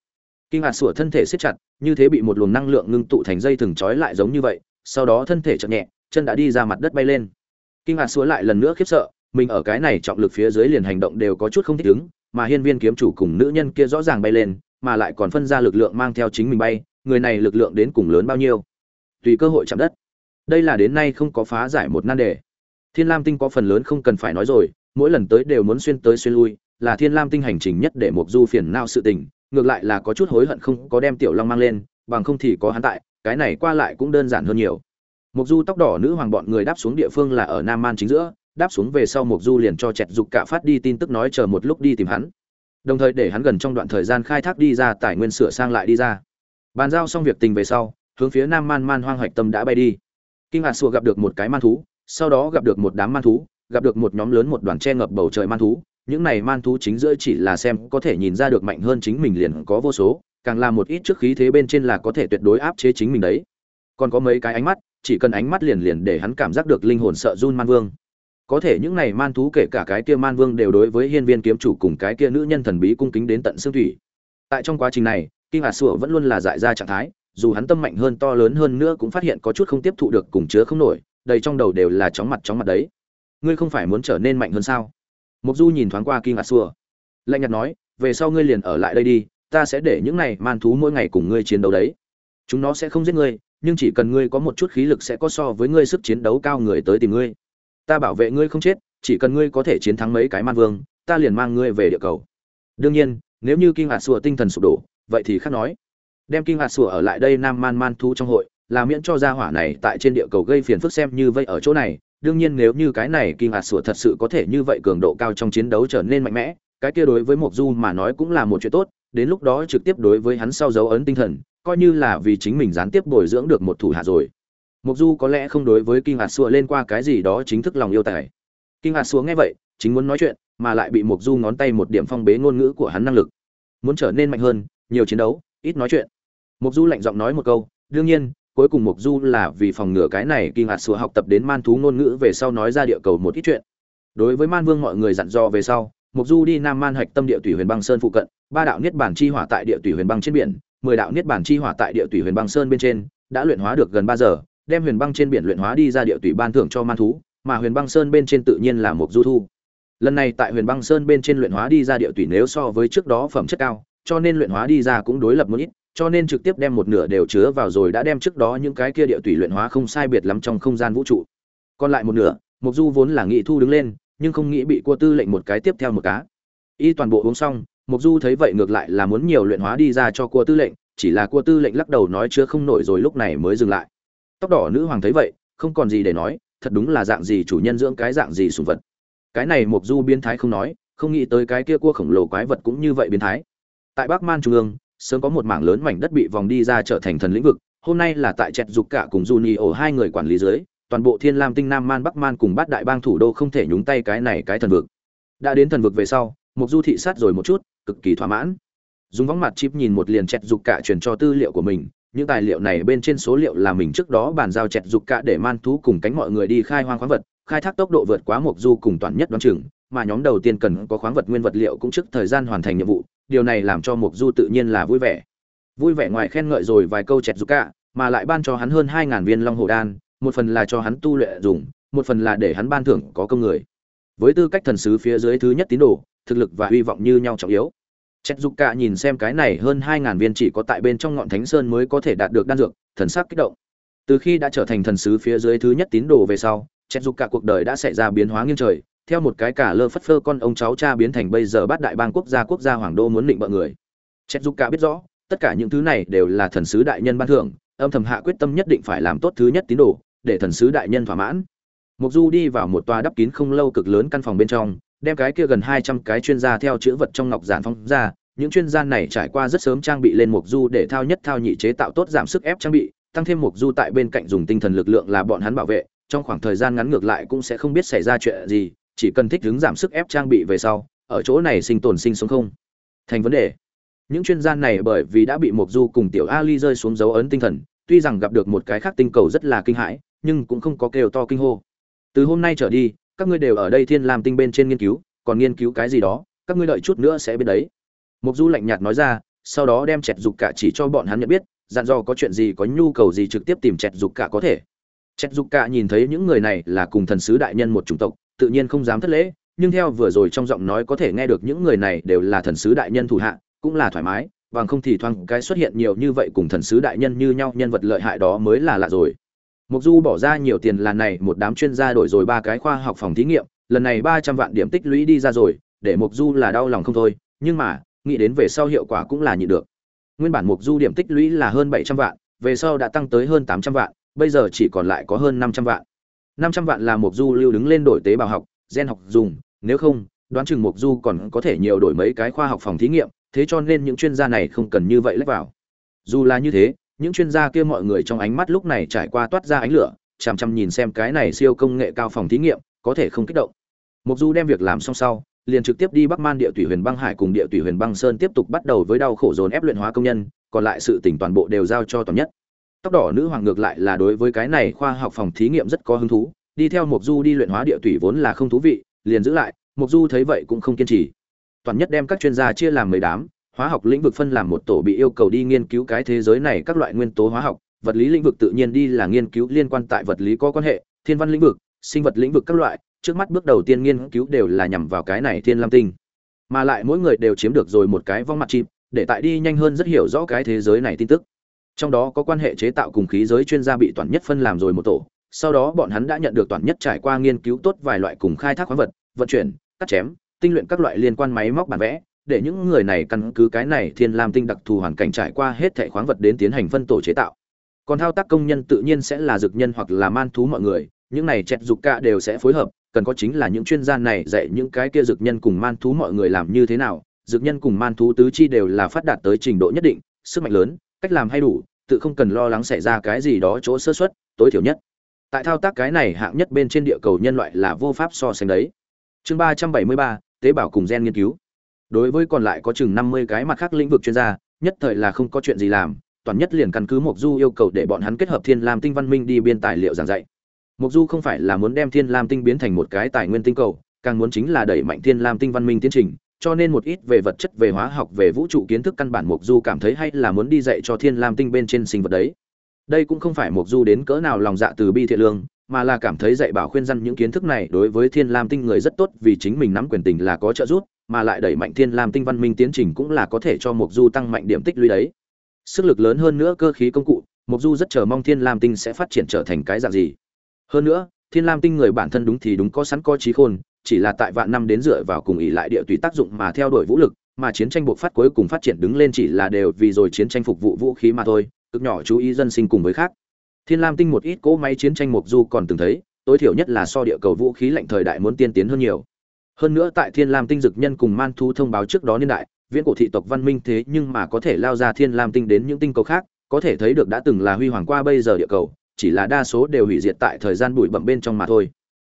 kinh ngạc sủa thân thể siết chặt như thế bị một luồng năng lượng ngưng tụ thành dây thừng trói lại giống như vậy sau đó thân thể chậm nhẹ chân đã đi ra mặt đất bay lên kinh ngạc sủa lại lần nữa khiếp sợ mình ở cái này trọng lực phía dưới liền hành động đều có chút không thích ứng, mà hiên viên kiếm chủ cùng nữ nhân kia rõ ràng bay lên, mà lại còn phân ra lực lượng mang theo chính mình bay, người này lực lượng đến cùng lớn bao nhiêu? Tùy cơ hội chạm đất. Đây là đến nay không có phá giải một nan đề. Thiên Lam tinh có phần lớn không cần phải nói rồi, mỗi lần tới đều muốn xuyên tới xuyên lui, là Thiên Lam tinh hành trình nhất để Mộc Du phiền não sự tình, ngược lại là có chút hối hận không có đem Tiểu Long mang lên, bằng không thì có hắn tại, cái này qua lại cũng đơn giản hơn nhiều. Mộc Du tóc đỏ nữ hoàng bọn người đáp xuống địa phương là ở Nam Man chính giữa, đáp xuống về sau mục du liền cho chẹt dục cả phát đi tin tức nói chờ một lúc đi tìm hắn đồng thời để hắn gần trong đoạn thời gian khai thác đi ra tài nguyên sửa sang lại đi ra bàn giao xong việc tình về sau hướng phía nam man man hoang hoạch tâm đã bay đi kinh hạt sùa gặp được một cái man thú, sau đó gặp được một đám man thú, gặp được một nhóm lớn một đoàn che ngập bầu trời man thú. Những này man thú chính giữa chỉ là xem có thể nhìn ra được mạnh hơn chính mình liền có vô số, càng là một ít trước khí thế bên trên là có thể tuyệt đối áp chế chính mình đấy. Còn có mấy cái ánh mắt, chỉ cần ánh mắt liền liền để hắn cảm giác được linh hồn sợ run man vương. Có thể những này man thú kể cả cái kia man vương đều đối với hiên viên kiếm chủ cùng cái kia nữ nhân thần bí cung kính đến tận xương thủy. Tại trong quá trình này, kinh hà sủa vẫn luôn là dại ra trạng thái dù hắn tâm mạnh hơn to lớn hơn nữa cũng phát hiện có chút không tiếp thụ được cùng chứa không nổi đầy trong đầu đều là chóng mặt chóng mặt đấy. Ngươi không phải muốn trở nên mạnh hơn sao? Mục du nhìn thoáng qua kinh hà xua, lạnh nhạt nói về sau ngươi liền ở lại đây đi ta sẽ để những này man thú mỗi ngày cùng ngươi chiến đấu đấy. Chúng nó sẽ không giết ngươi nhưng chỉ cần ngươi có một chút khí lực sẽ có so với ngươi sức chiến đấu cao người tới tìm ngươi. Ta bảo vệ ngươi không chết chỉ cần ngươi có thể chiến thắng mấy cái man vương ta liền mang ngươi về địa cầu. Đương nhiên nếu như kinh hạt xua tinh thần sụp đổ vậy thì khác nói đem kinh hạt sủa ở lại đây nam man man thu trong hội, là miễn cho gia hỏa này tại trên địa cầu gây phiền phức xem như vậy ở chỗ này. Đương nhiên nếu như cái này kinh hạt sủa thật sự có thể như vậy cường độ cao trong chiến đấu trở nên mạnh mẽ, cái kia đối với mộc du mà nói cũng là một chuyện tốt, đến lúc đó trực tiếp đối với hắn sau dấu ấn tinh thần, coi như là vì chính mình gián tiếp bồi dưỡng được một thủ hạ rồi. Mộc du có lẽ không đối với kinh hạt sủa lên qua cái gì đó chính thức lòng yêu tài. Kinh hạt sủa nghe vậy, chính muốn nói chuyện, mà lại bị mộc du ngón tay một điểm phong bế ngôn ngữ của hắn năng lực. Muốn trở nên mạnh hơn, nhiều chiến đấu, ít nói chuyện mộc du lạnh giọng nói một câu, đương nhiên, cuối cùng mộc du là vì phòng ngừa cái này kinh hạt sửa học tập đến man thú ngôn ngữ về sau nói ra địa cầu một ít chuyện. Đối với man vương mọi người dặn dò về sau, mộc du đi nam man hạch tâm địa tùy huyền băng sơn phụ cận, ba đạo niết bản chi hỏa tại địa tùy huyền băng trên biển, mười đạo niết bản chi hỏa tại địa tùy huyền băng sơn bên trên, đã luyện hóa được gần ba giờ, đem huyền băng trên biển luyện hóa đi ra địa tùy ban thưởng cho man thú, mà huyền băng sơn bên trên tự nhiên là mộc du thu. Lần này tại huyền băng sơn bên trên luyện hóa đi ra địa tùy nếu so với trước đó phẩm chất cao, cho nên luyện hóa đi ra cũng đối lập một ít cho nên trực tiếp đem một nửa đều chứa vào rồi đã đem trước đó những cái kia địa tùy luyện hóa không sai biệt lắm trong không gian vũ trụ. Còn lại một nửa mục du vốn là nghĩ thu đứng lên, nhưng không nghĩ bị cua tư lệnh một cái tiếp theo một cá. Y toàn bộ uống xong mục du thấy vậy ngược lại là muốn nhiều luyện hóa đi ra cho cua tư lệnh, chỉ là cua tư lệnh lắc đầu nói chưa không nổi rồi lúc này mới dừng lại. Tóc đỏ nữ hoàng thấy vậy, không còn gì để nói, thật đúng là dạng gì chủ nhân dưỡng cái dạng gì sùng vật. Cái này mục du biến thái không nói, không nghĩ tới cái kia cua khổng lồ quái vật cũng như vậy biến thái. Tại bắc man trung ương sớm có một mảng lớn mảnh đất bị vòng đi ra trở thành thần lĩnh vực. Hôm nay là tại chẹt dục cả cùng Juni ổ hai người quản lý dưới, toàn bộ thiên lam tinh nam man bắc man cùng bát đại bang thủ đô không thể nhúng tay cái này cái thần vực. Đã đến thần vực về sau mục du thị sát rồi một chút, cực kỳ thỏa mãn. Dùng võng mặt chip nhìn một liền chẹt dục cả truyền cho tư liệu của mình, những tài liệu này bên trên số liệu là mình trước đó bàn giao chẹt dục cả để man thú cùng cánh mọi người đi khai hoang khoáng vật, khai thác tốc độ vượt quá mục du cùng toàn nhất đoán chừng, mà nhóm đầu tiên cần có khoáng vật nguyên vật liệu cũng trước thời gian hoàn thành nhiệm vụ điều này làm cho mục du tự nhiên là vui vẻ. Vui vẻ ngoài khen ngợi rồi vài câu chẹt dục cả mà lại ban cho hắn hơn hai ngàn viên long hồ đan một phần là cho hắn tu luyện dùng một phần là để hắn ban thưởng có công người. Với tư cách thần sứ phía dưới thứ nhất tín đồ thực lực và hy vọng như nhau trọng yếu. Chẹt Dục Cả nhìn xem cái này hơn 2000 viên chỉ có tại bên trong ngọn Thánh Sơn mới có thể đạt được đan dược, thần sắc kích động. Từ khi đã trở thành thần sứ phía dưới thứ nhất tín đồ về sau, Chẹt Dục Cả cuộc đời đã xảy ra biến hóa nghiêng trời, theo một cái cả lơ phất phơ con ông cháu cha biến thành bây giờ bát đại bang quốc gia quốc gia hoàng đô muốn định bợ người. chết Dục Cả biết rõ, tất cả những thứ này đều là thần sứ đại nhân ban thưởng, âm thầm hạ quyết tâm nhất định phải làm tốt thứ nhất tín đồ, để thần sứ đại nhân thỏa mãn. Mục Du đi vào một tòa đắp kín không lâu cực lớn căn phòng bên trong, đem cái kia gần 200 cái chuyên gia theo chữ vật trong ngọc giản phong ra, những chuyên gia này trải qua rất sớm trang bị lên Mục Du để thao nhất thao nhị chế tạo tốt giảm sức ép trang bị, tăng thêm Mục Du tại bên cạnh dùng tinh thần lực lượng là bọn hắn bảo vệ, trong khoảng thời gian ngắn ngược lại cũng sẽ không biết xảy ra chuyện gì, chỉ cần thích ứng giảm sức ép trang bị về sau, ở chỗ này sinh tồn sinh sống không thành vấn đề. Những chuyên gia này bởi vì đã bị Mộc Du cùng Tiểu Ali rơi xuống dấu ấn tinh thần, tuy rằng gặp được một cái khác tinh cầu rất là kinh hãi, nhưng cũng không có kêu to kinh hô. Từ hôm nay trở đi, các ngươi đều ở đây Thiên làm tinh bên trên nghiên cứu, còn nghiên cứu cái gì đó, các ngươi đợi chút nữa sẽ biết đấy. Mộc Du lạnh nhạt nói ra, sau đó đem Chẹt Dục Cả chỉ cho bọn hắn nhận biết, dặn dò có chuyện gì có nhu cầu gì trực tiếp tìm Chẹt Dục Cả có thể. Chẹt Dục Cả nhìn thấy những người này là cùng thần sứ đại nhân một chủng tộc, tự nhiên không dám thất lễ, nhưng theo vừa rồi trong giọng nói có thể nghe được những người này đều là thần sứ đại nhân thủ hạ, cũng là thoải mái, bằng không thì thoáng cái xuất hiện nhiều như vậy cùng thần sứ đại nhân như nhau nhân vật lợi hại đó mới là lạ rồi. Mục Du bỏ ra nhiều tiền lần này một đám chuyên gia đổi rồi ba cái khoa học phòng thí nghiệm, lần này ba trăm vạn điểm tích lũy đi ra rồi, để Mục Du là đau lòng không thôi, nhưng mà, nghĩ đến về sau hiệu quả cũng là nhịn được. Nguyên bản Mục Du điểm tích lũy là hơn bảy trăm vạn, về sau đã tăng tới hơn tám trăm vạn, bây giờ chỉ còn lại có hơn năm trăm vạn năm trăm vạn là Mục Du lưu đứng lên đổi tế bào học, gen học dùng, nếu không, đoán chừng Mục Du còn có thể nhiều đổi mấy cái khoa học phòng thí nghiệm, thế cho nên những chuyên gia này không cần như vậy lách vào. Dù là như thế, những chuyên gia kia mọi người trong ánh mắt lúc này trải qua toát ra ánh lửa chằm chằm nhìn xem cái này siêu công nghệ cao phòng thí nghiệm có thể không kích động mục du đem việc làm xong sau liền trực tiếp đi bắc man địa tủy huyền băng hải cùng địa tủy huyền băng sơn tiếp tục bắt đầu với đau khổ dồn ép luyện hóa công nhân còn lại sự tỉnh toàn bộ đều giao cho toàn nhất tóc đỏ nữ hoàng ngược lại là đối với cái này khoa học phòng thí nghiệm rất có hứng thú, đi theo mục du đi luyện hóa địa thủy vốn là không thú vị, liền giữ lại mục du thấy vậy cũng không kiên trì. Toàn nhất đem các chuyên gia chia làm mấy đám, hóa học lĩnh vực phân làm một tổ bị yêu cầu đi nghiên cứu cái thế giới này các loại nguyên tố hóa học, vật lý lĩnh vực tự nhiên đi là nghiên cứu liên quan tại vật lý có quan hệ, thiên văn lĩnh vực, sinh vật lĩnh vực các loại, trước mắt bước đầu tiên nghiên cứu đều là nhằm vào cái này thiên lam tinh. Mà lại mỗi người đều chiếm được rồi một cái vong mặt chim, để tại đi nhanh hơn rất hiểu rõ cái thế giới này tin tức trong đó có quan hệ chế tạo cùng khí giới chuyên gia bị toàn nhất phân làm rồi một tổ. Sau đó bọn hắn đã nhận được toàn nhất trải qua nghiên cứu tốt vài loại cùng khai thác khoáng vật, vận chuyển, cắt chém, tinh luyện các loại liên quan máy móc bản vẽ. Để những người này căn cứ cái này thiên lam tinh đặc thù hoàn cảnh trải qua hết thảy khoáng vật đến tiến hành phân tổ chế tạo. Còn thao tác công nhân tự nhiên sẽ là dược nhân hoặc là man thú mọi người, những này chẹt dục cả đều sẽ phối hợp, cần có chính là những chuyên gia này dạy những cái kia dược nhân cùng man thú mọi người làm như thế nào. Dược nhân cùng man thú tứ chi đều là phát đạt tới trình độ nhất định, sức mạnh lớn, cách làm hay đủ tự không cần lo lắng xảy ra cái gì đó chỗ sơ xuất tối thiểu nhất. Tại thao tác cái này hạng nhất bên trên địa cầu nhân loại là vô pháp so sánh đấy. Chương ba trăm bảy mươi ba, tế bào cùng gen nghiên cứu. Đối với còn lại có chừng năm mươi cái mặt khác lĩnh vực chuyên gia, nhất thời là không có chuyện gì làm, toàn nhất liền căn cứ mục du yêu cầu để bọn hắn kết hợp thiên lam tinh văn minh đi biên tài liệu giảng dạy. Mục du không phải là muốn đem thiên lam tinh biến thành một cái tài nguyên tinh cầu, càng muốn chính là đẩy mạnh thiên lam tinh văn minh tiến trình cho nên một ít về vật chất, về hóa học, về vũ trụ kiến thức căn bản mục du cảm thấy hay là muốn đi dạy cho thiên lam tinh bên trên sinh vật đấy. Đây cũng không phải mục du đến cỡ nào lòng dạ từ bi thiện lương, mà là cảm thấy dạy bảo khuyên răn những kiến thức này đối với thiên lam tinh người rất tốt vì chính mình nắm quyền tình là có trợ giúp, mà lại đẩy mạnh thiên lam tinh văn minh tiến trình cũng là có thể cho mục du tăng mạnh điểm tích lũy đấy. Sức lực lớn hơn nữa cơ khí công cụ mục du rất chờ mong thiên lam tinh sẽ phát triển trở thành cái dạng gì. Hơn nữa, thiên lam tinh người bản thân đúng thì đúng có sẵn có trí khôn chỉ là tại vạn năm đến dựa vào cùng ỷ lại địa tùy tác dụng mà theo đuổi vũ lực, mà chiến tranh buộc phát cuối cùng phát triển đứng lên chỉ là đều vì rồi chiến tranh phục vụ vũ khí mà thôi, cực nhỏ chú ý dân sinh cùng với khác. Thiên lam tinh một ít cỗ máy chiến tranh mục du còn từng thấy, tối thiểu nhất là so địa cầu vũ khí lạnh thời đại muốn tiên tiến hơn nhiều. Hơn nữa tại thiên lam tinh dực nhân cùng man thu thông báo trước đó niên đại, viễn cổ thị tộc văn minh thế nhưng mà có thể lao ra thiên lam tinh đến những tinh cầu khác, có thể thấy được đã từng là huy hoàng qua bây giờ địa cầu, chỉ là đa số đều hủy diệt tại thời gian bụi bậm bên trong mà thôi.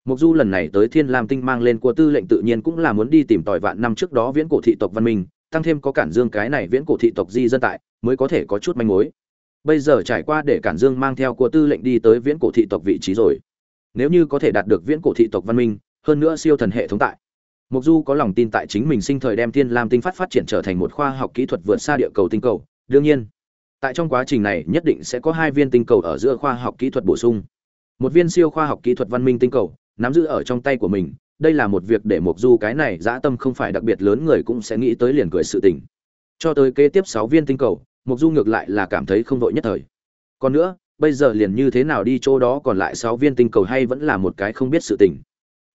Mục Du lần này tới Thiên Lam Tinh mang lên của tư lệnh tự nhiên cũng là muốn đi tìm tòi vạn năm trước đó viễn cổ thị tộc văn minh, tăng thêm có cản dương cái này viễn cổ thị tộc di dân tại, mới có thể có chút manh mối. Bây giờ trải qua để cản dương mang theo của tư lệnh đi tới viễn cổ thị tộc vị trí rồi. Nếu như có thể đạt được viễn cổ thị tộc văn minh, hơn nữa siêu thần hệ thống tại. Mục Du có lòng tin tại chính mình sinh thời đem Thiên Lam Tinh phát phát triển trở thành một khoa học kỹ thuật vượt xa địa cầu tinh cầu, đương nhiên, tại trong quá trình này nhất định sẽ có hai viên tinh cầu ở giữa khoa học kỹ thuật bổ sung. Một viên siêu khoa học kỹ thuật văn minh tinh cầu, nắm giữ ở trong tay của mình, đây là một việc để mục du cái này dã tâm không phải đặc biệt lớn người cũng sẽ nghĩ tới liền cười sự tình. Cho tới kế tiếp sáu viên tinh cầu mục du ngược lại là cảm thấy không vội nhất thời. Còn nữa, bây giờ liền như thế nào đi chỗ đó còn lại sáu viên tinh cầu hay vẫn là một cái không biết sự tình.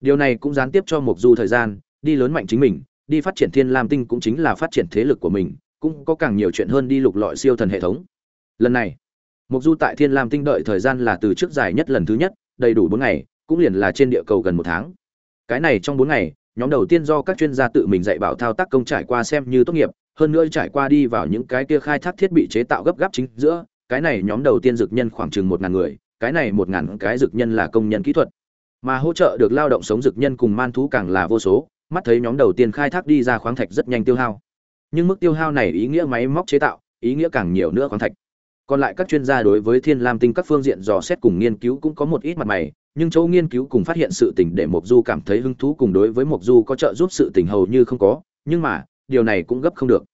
Điều này cũng gián tiếp cho mục du thời gian, đi lớn mạnh chính mình, đi phát triển thiên lam tinh cũng chính là phát triển thế lực của mình, cũng có càng nhiều chuyện hơn đi lục lọi siêu thần hệ thống. Lần này mục du tại thiên lam tinh đợi thời gian là từ trước dài nhất lần thứ nhất, đầy đủ bốn ngày cũng liền là trên địa cầu gần một tháng. Cái này trong bốn ngày, nhóm đầu tiên do các chuyên gia tự mình dạy bảo thao tác công trải qua xem như tốt nghiệp, hơn nữa trải qua đi vào những cái kia khai thác thiết bị chế tạo gấp gáp chính giữa, cái này nhóm đầu tiên dược nhân khoảng chừng một ngàn người, cái này một ngàn cái dược nhân là công nhân kỹ thuật. Mà hỗ trợ được lao động sống dược nhân cùng man thú càng là vô số, mắt thấy nhóm đầu tiên khai thác đi ra khoáng thạch rất nhanh tiêu hao. Nhưng mức tiêu hao này ý nghĩa máy móc chế tạo, ý nghĩa càng nhiều nữa khoáng thạch. Còn lại các chuyên gia đối với thiên lam tinh các phương diện dò xét cùng nghiên cứu cũng có một ít mặt mày nhưng chỗ nghiên cứu cùng phát hiện sự tình để Mộc Du cảm thấy hứng thú cùng đối với Mộc Du có trợ giúp sự tình hầu như không có, nhưng mà, điều này cũng gấp không được.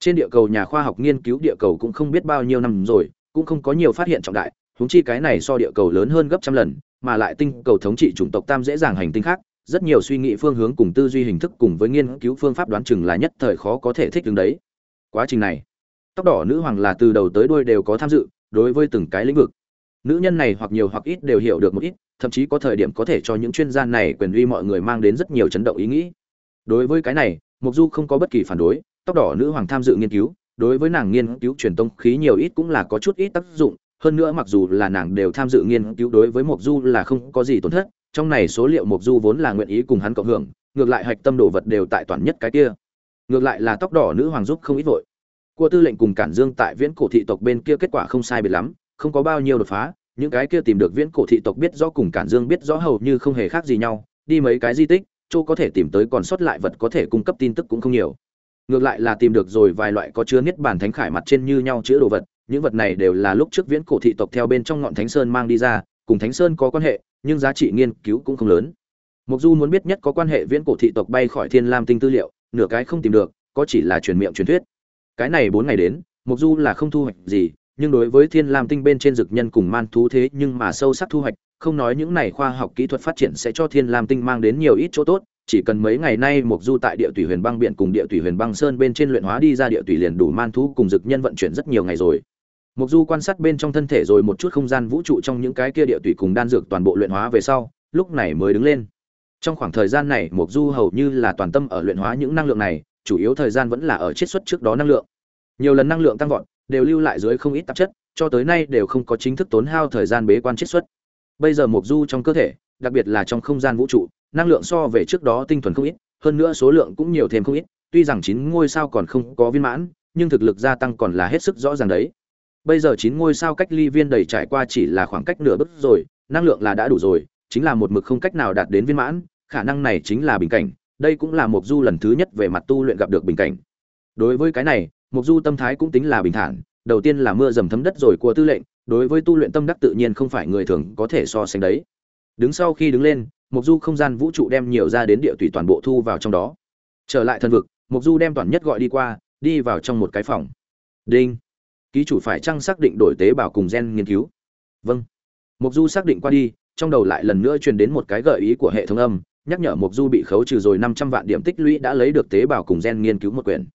Trên địa cầu nhà khoa học nghiên cứu địa cầu cũng không biết bao nhiêu năm rồi, cũng không có nhiều phát hiện trọng đại, huống chi cái này so địa cầu lớn hơn gấp trăm lần, mà lại tinh cầu thống trị chủng tộc tam dễ dàng hành tinh khác, rất nhiều suy nghĩ phương hướng cùng tư duy hình thức cùng với nghiên cứu phương pháp đoán chừng là nhất thời khó có thể thích ứng đấy. Quá trình này, tóc đỏ nữ hoàng là từ đầu tới đuôi đều có tham dự, đối với từng cái lĩnh vực. Nữ nhân này hoặc nhiều hoặc ít đều hiểu được một ít, thậm chí có thời điểm có thể cho những chuyên gia này quyền uy mọi người mang đến rất nhiều chấn động ý nghĩ. Đối với cái này mục du không có bất kỳ phản đối, tóc đỏ nữ hoàng tham dự nghiên cứu, đối với nàng nghiên cứu truyền tông khí nhiều ít cũng là có chút ít tác dụng, hơn nữa mặc dù là nàng đều tham dự nghiên cứu đối với mục du là không có gì tổn thất, trong này số liệu mục du vốn là nguyện ý cùng hắn cộng hưởng, ngược lại hạch tâm đồ vật đều tại toàn nhất cái kia. Ngược lại là tóc đỏ nữ hoàng giúp không ít vội. Cua tư lệnh cùng cản dương tại viễn cổ thị tộc bên kia kết quả không sai biệt lắm, không có bao nhiêu đột phá những cái kia tìm được viễn cổ thị tộc biết rõ cùng cản dương biết rõ hầu như không hề khác gì nhau, đi mấy cái di tích châu có thể tìm tới còn sót lại vật có thể cung cấp tin tức cũng không nhiều. Ngược lại là tìm được rồi vài loại có chứa niết bản thánh khải mặt trên như nhau chứa đồ vật, những vật này đều là lúc trước viễn cổ thị tộc theo bên trong ngọn thánh sơn mang đi ra, cùng thánh sơn có quan hệ, nhưng giá trị nghiên cứu cũng không lớn. Mục du muốn biết nhất có quan hệ viễn cổ thị tộc bay khỏi thiên lam tinh tư liệu, nửa cái không tìm được, có chỉ là truyền miệng truyền thuyết. Cái này bốn ngày đến mục du là không thu hoạch gì nhưng đối với thiên lam tinh bên trên dực nhân cùng man thú thế nhưng mà sâu sắc thu hoạch, không nói những này khoa học kỹ thuật phát triển sẽ cho thiên lam tinh mang đến nhiều ít chỗ tốt, chỉ cần mấy ngày nay mục du tại địa tùy huyền băng biển cùng địa tùy huyền băng sơn bên trên luyện hóa đi ra địa tùy liền đủ man thú cùng dực nhân vận chuyển rất nhiều ngày rồi. Mục du quan sát bên trong thân thể rồi một chút không gian vũ trụ trong những cái kia địa tùy cùng đan dược toàn bộ luyện hóa về sau, lúc này mới đứng lên. Trong khoảng thời gian này mục du hầu như là toàn tâm ở luyện hóa những năng lượng này, chủ yếu thời gian vẫn là ở chiết xuất trước đó năng lượng. Nhiều lần năng lượng tăng vọt đều lưu lại dưới không ít tạp chất, cho tới nay đều không có chính thức tốn hao thời gian bế quan chiết xuất. Bây giờ mục du trong cơ thể, đặc biệt là trong không gian vũ trụ, năng lượng so về trước đó tinh thuần không ít, hơn nữa số lượng cũng nhiều thêm không ít, tuy rằng chín ngôi sao còn không có viên mãn, nhưng thực lực gia tăng còn là hết sức rõ ràng đấy. Bây giờ chín ngôi sao cách ly viên đầy trải qua chỉ là khoảng cách nửa bước rồi, năng lượng là đã đủ rồi, chính là một mực không cách nào đạt đến viên mãn, khả năng này chính là bình cảnh, đây cũng là mục du lần thứ nhất về mặt tu luyện gặp được bình cảnh. Đối với cái này mục du tâm thái cũng tính là bình thản, đầu tiên là mưa dầm thấm đất rồi của tư lệnh, đối với tu luyện tâm đắc tự nhiên không phải người thường có thể so sánh đấy. Đứng sau khi đứng lên, mục du không gian vũ trụ đem nhiều ra đến địa tùy toàn bộ thu vào trong đó. Trở lại thần vực, mục du đem toàn nhất gọi đi qua, đi vào trong một cái phòng. Đinh. Ký chủ phải chăng xác định đổi tế bào cùng gen nghiên cứu? Vâng. Mục du xác định qua đi, trong đầu lại lần nữa truyền đến một cái gợi ý của hệ thống âm, nhắc nhở mục du bị khấu trừ rồi năm trăm vạn điểm tích lũy đã lấy được tế bào cùng gen nghiên cứu một quyển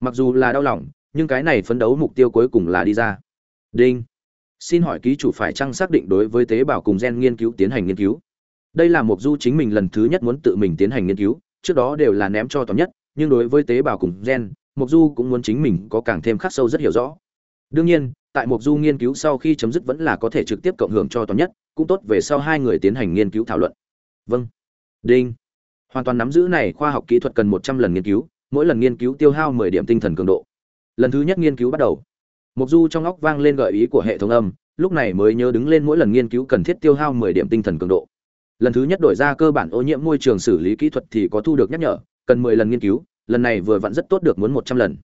mặc dù là đau lòng, nhưng cái này phấn đấu mục tiêu cuối cùng là đi ra. Đinh. Xin hỏi ký chủ phải chăng xác định đối với tế bào cùng gen nghiên cứu tiến hành nghiên cứu? Đây là mục du chính mình lần thứ nhất muốn tự mình tiến hành nghiên cứu, trước đó đều là ném cho tóm nhất, nhưng đối với tế bào cùng gen mục du cũng muốn chính mình có càng thêm khắc sâu rất hiểu rõ. Đương nhiên, tại mục du nghiên cứu sau khi chấm dứt vẫn là có thể trực tiếp cộng hưởng cho tóm nhất, cũng tốt về sau hai người tiến hành nghiên cứu thảo luận. Vâng. Đinh. Hoàn toàn nắm giữ này khoa học kỹ thuật cần một trăm lần nghiên cứu mỗi lần nghiên cứu tiêu hao mười điểm tinh thần cường độ. Lần thứ nhất nghiên cứu bắt đầu. Mục du trong óc vang lên gợi ý của hệ thống âm, lúc này mới nhớ đứng lên mỗi lần nghiên cứu cần thiết tiêu hao mười điểm tinh thần cường độ. Lần thứ nhất đổi ra cơ bản ô nhiễm môi trường xử lý kỹ thuật thì có thu được nhắc nhở, cần mười lần nghiên cứu, lần này vừa vặn rất tốt được muốn một trăm lần.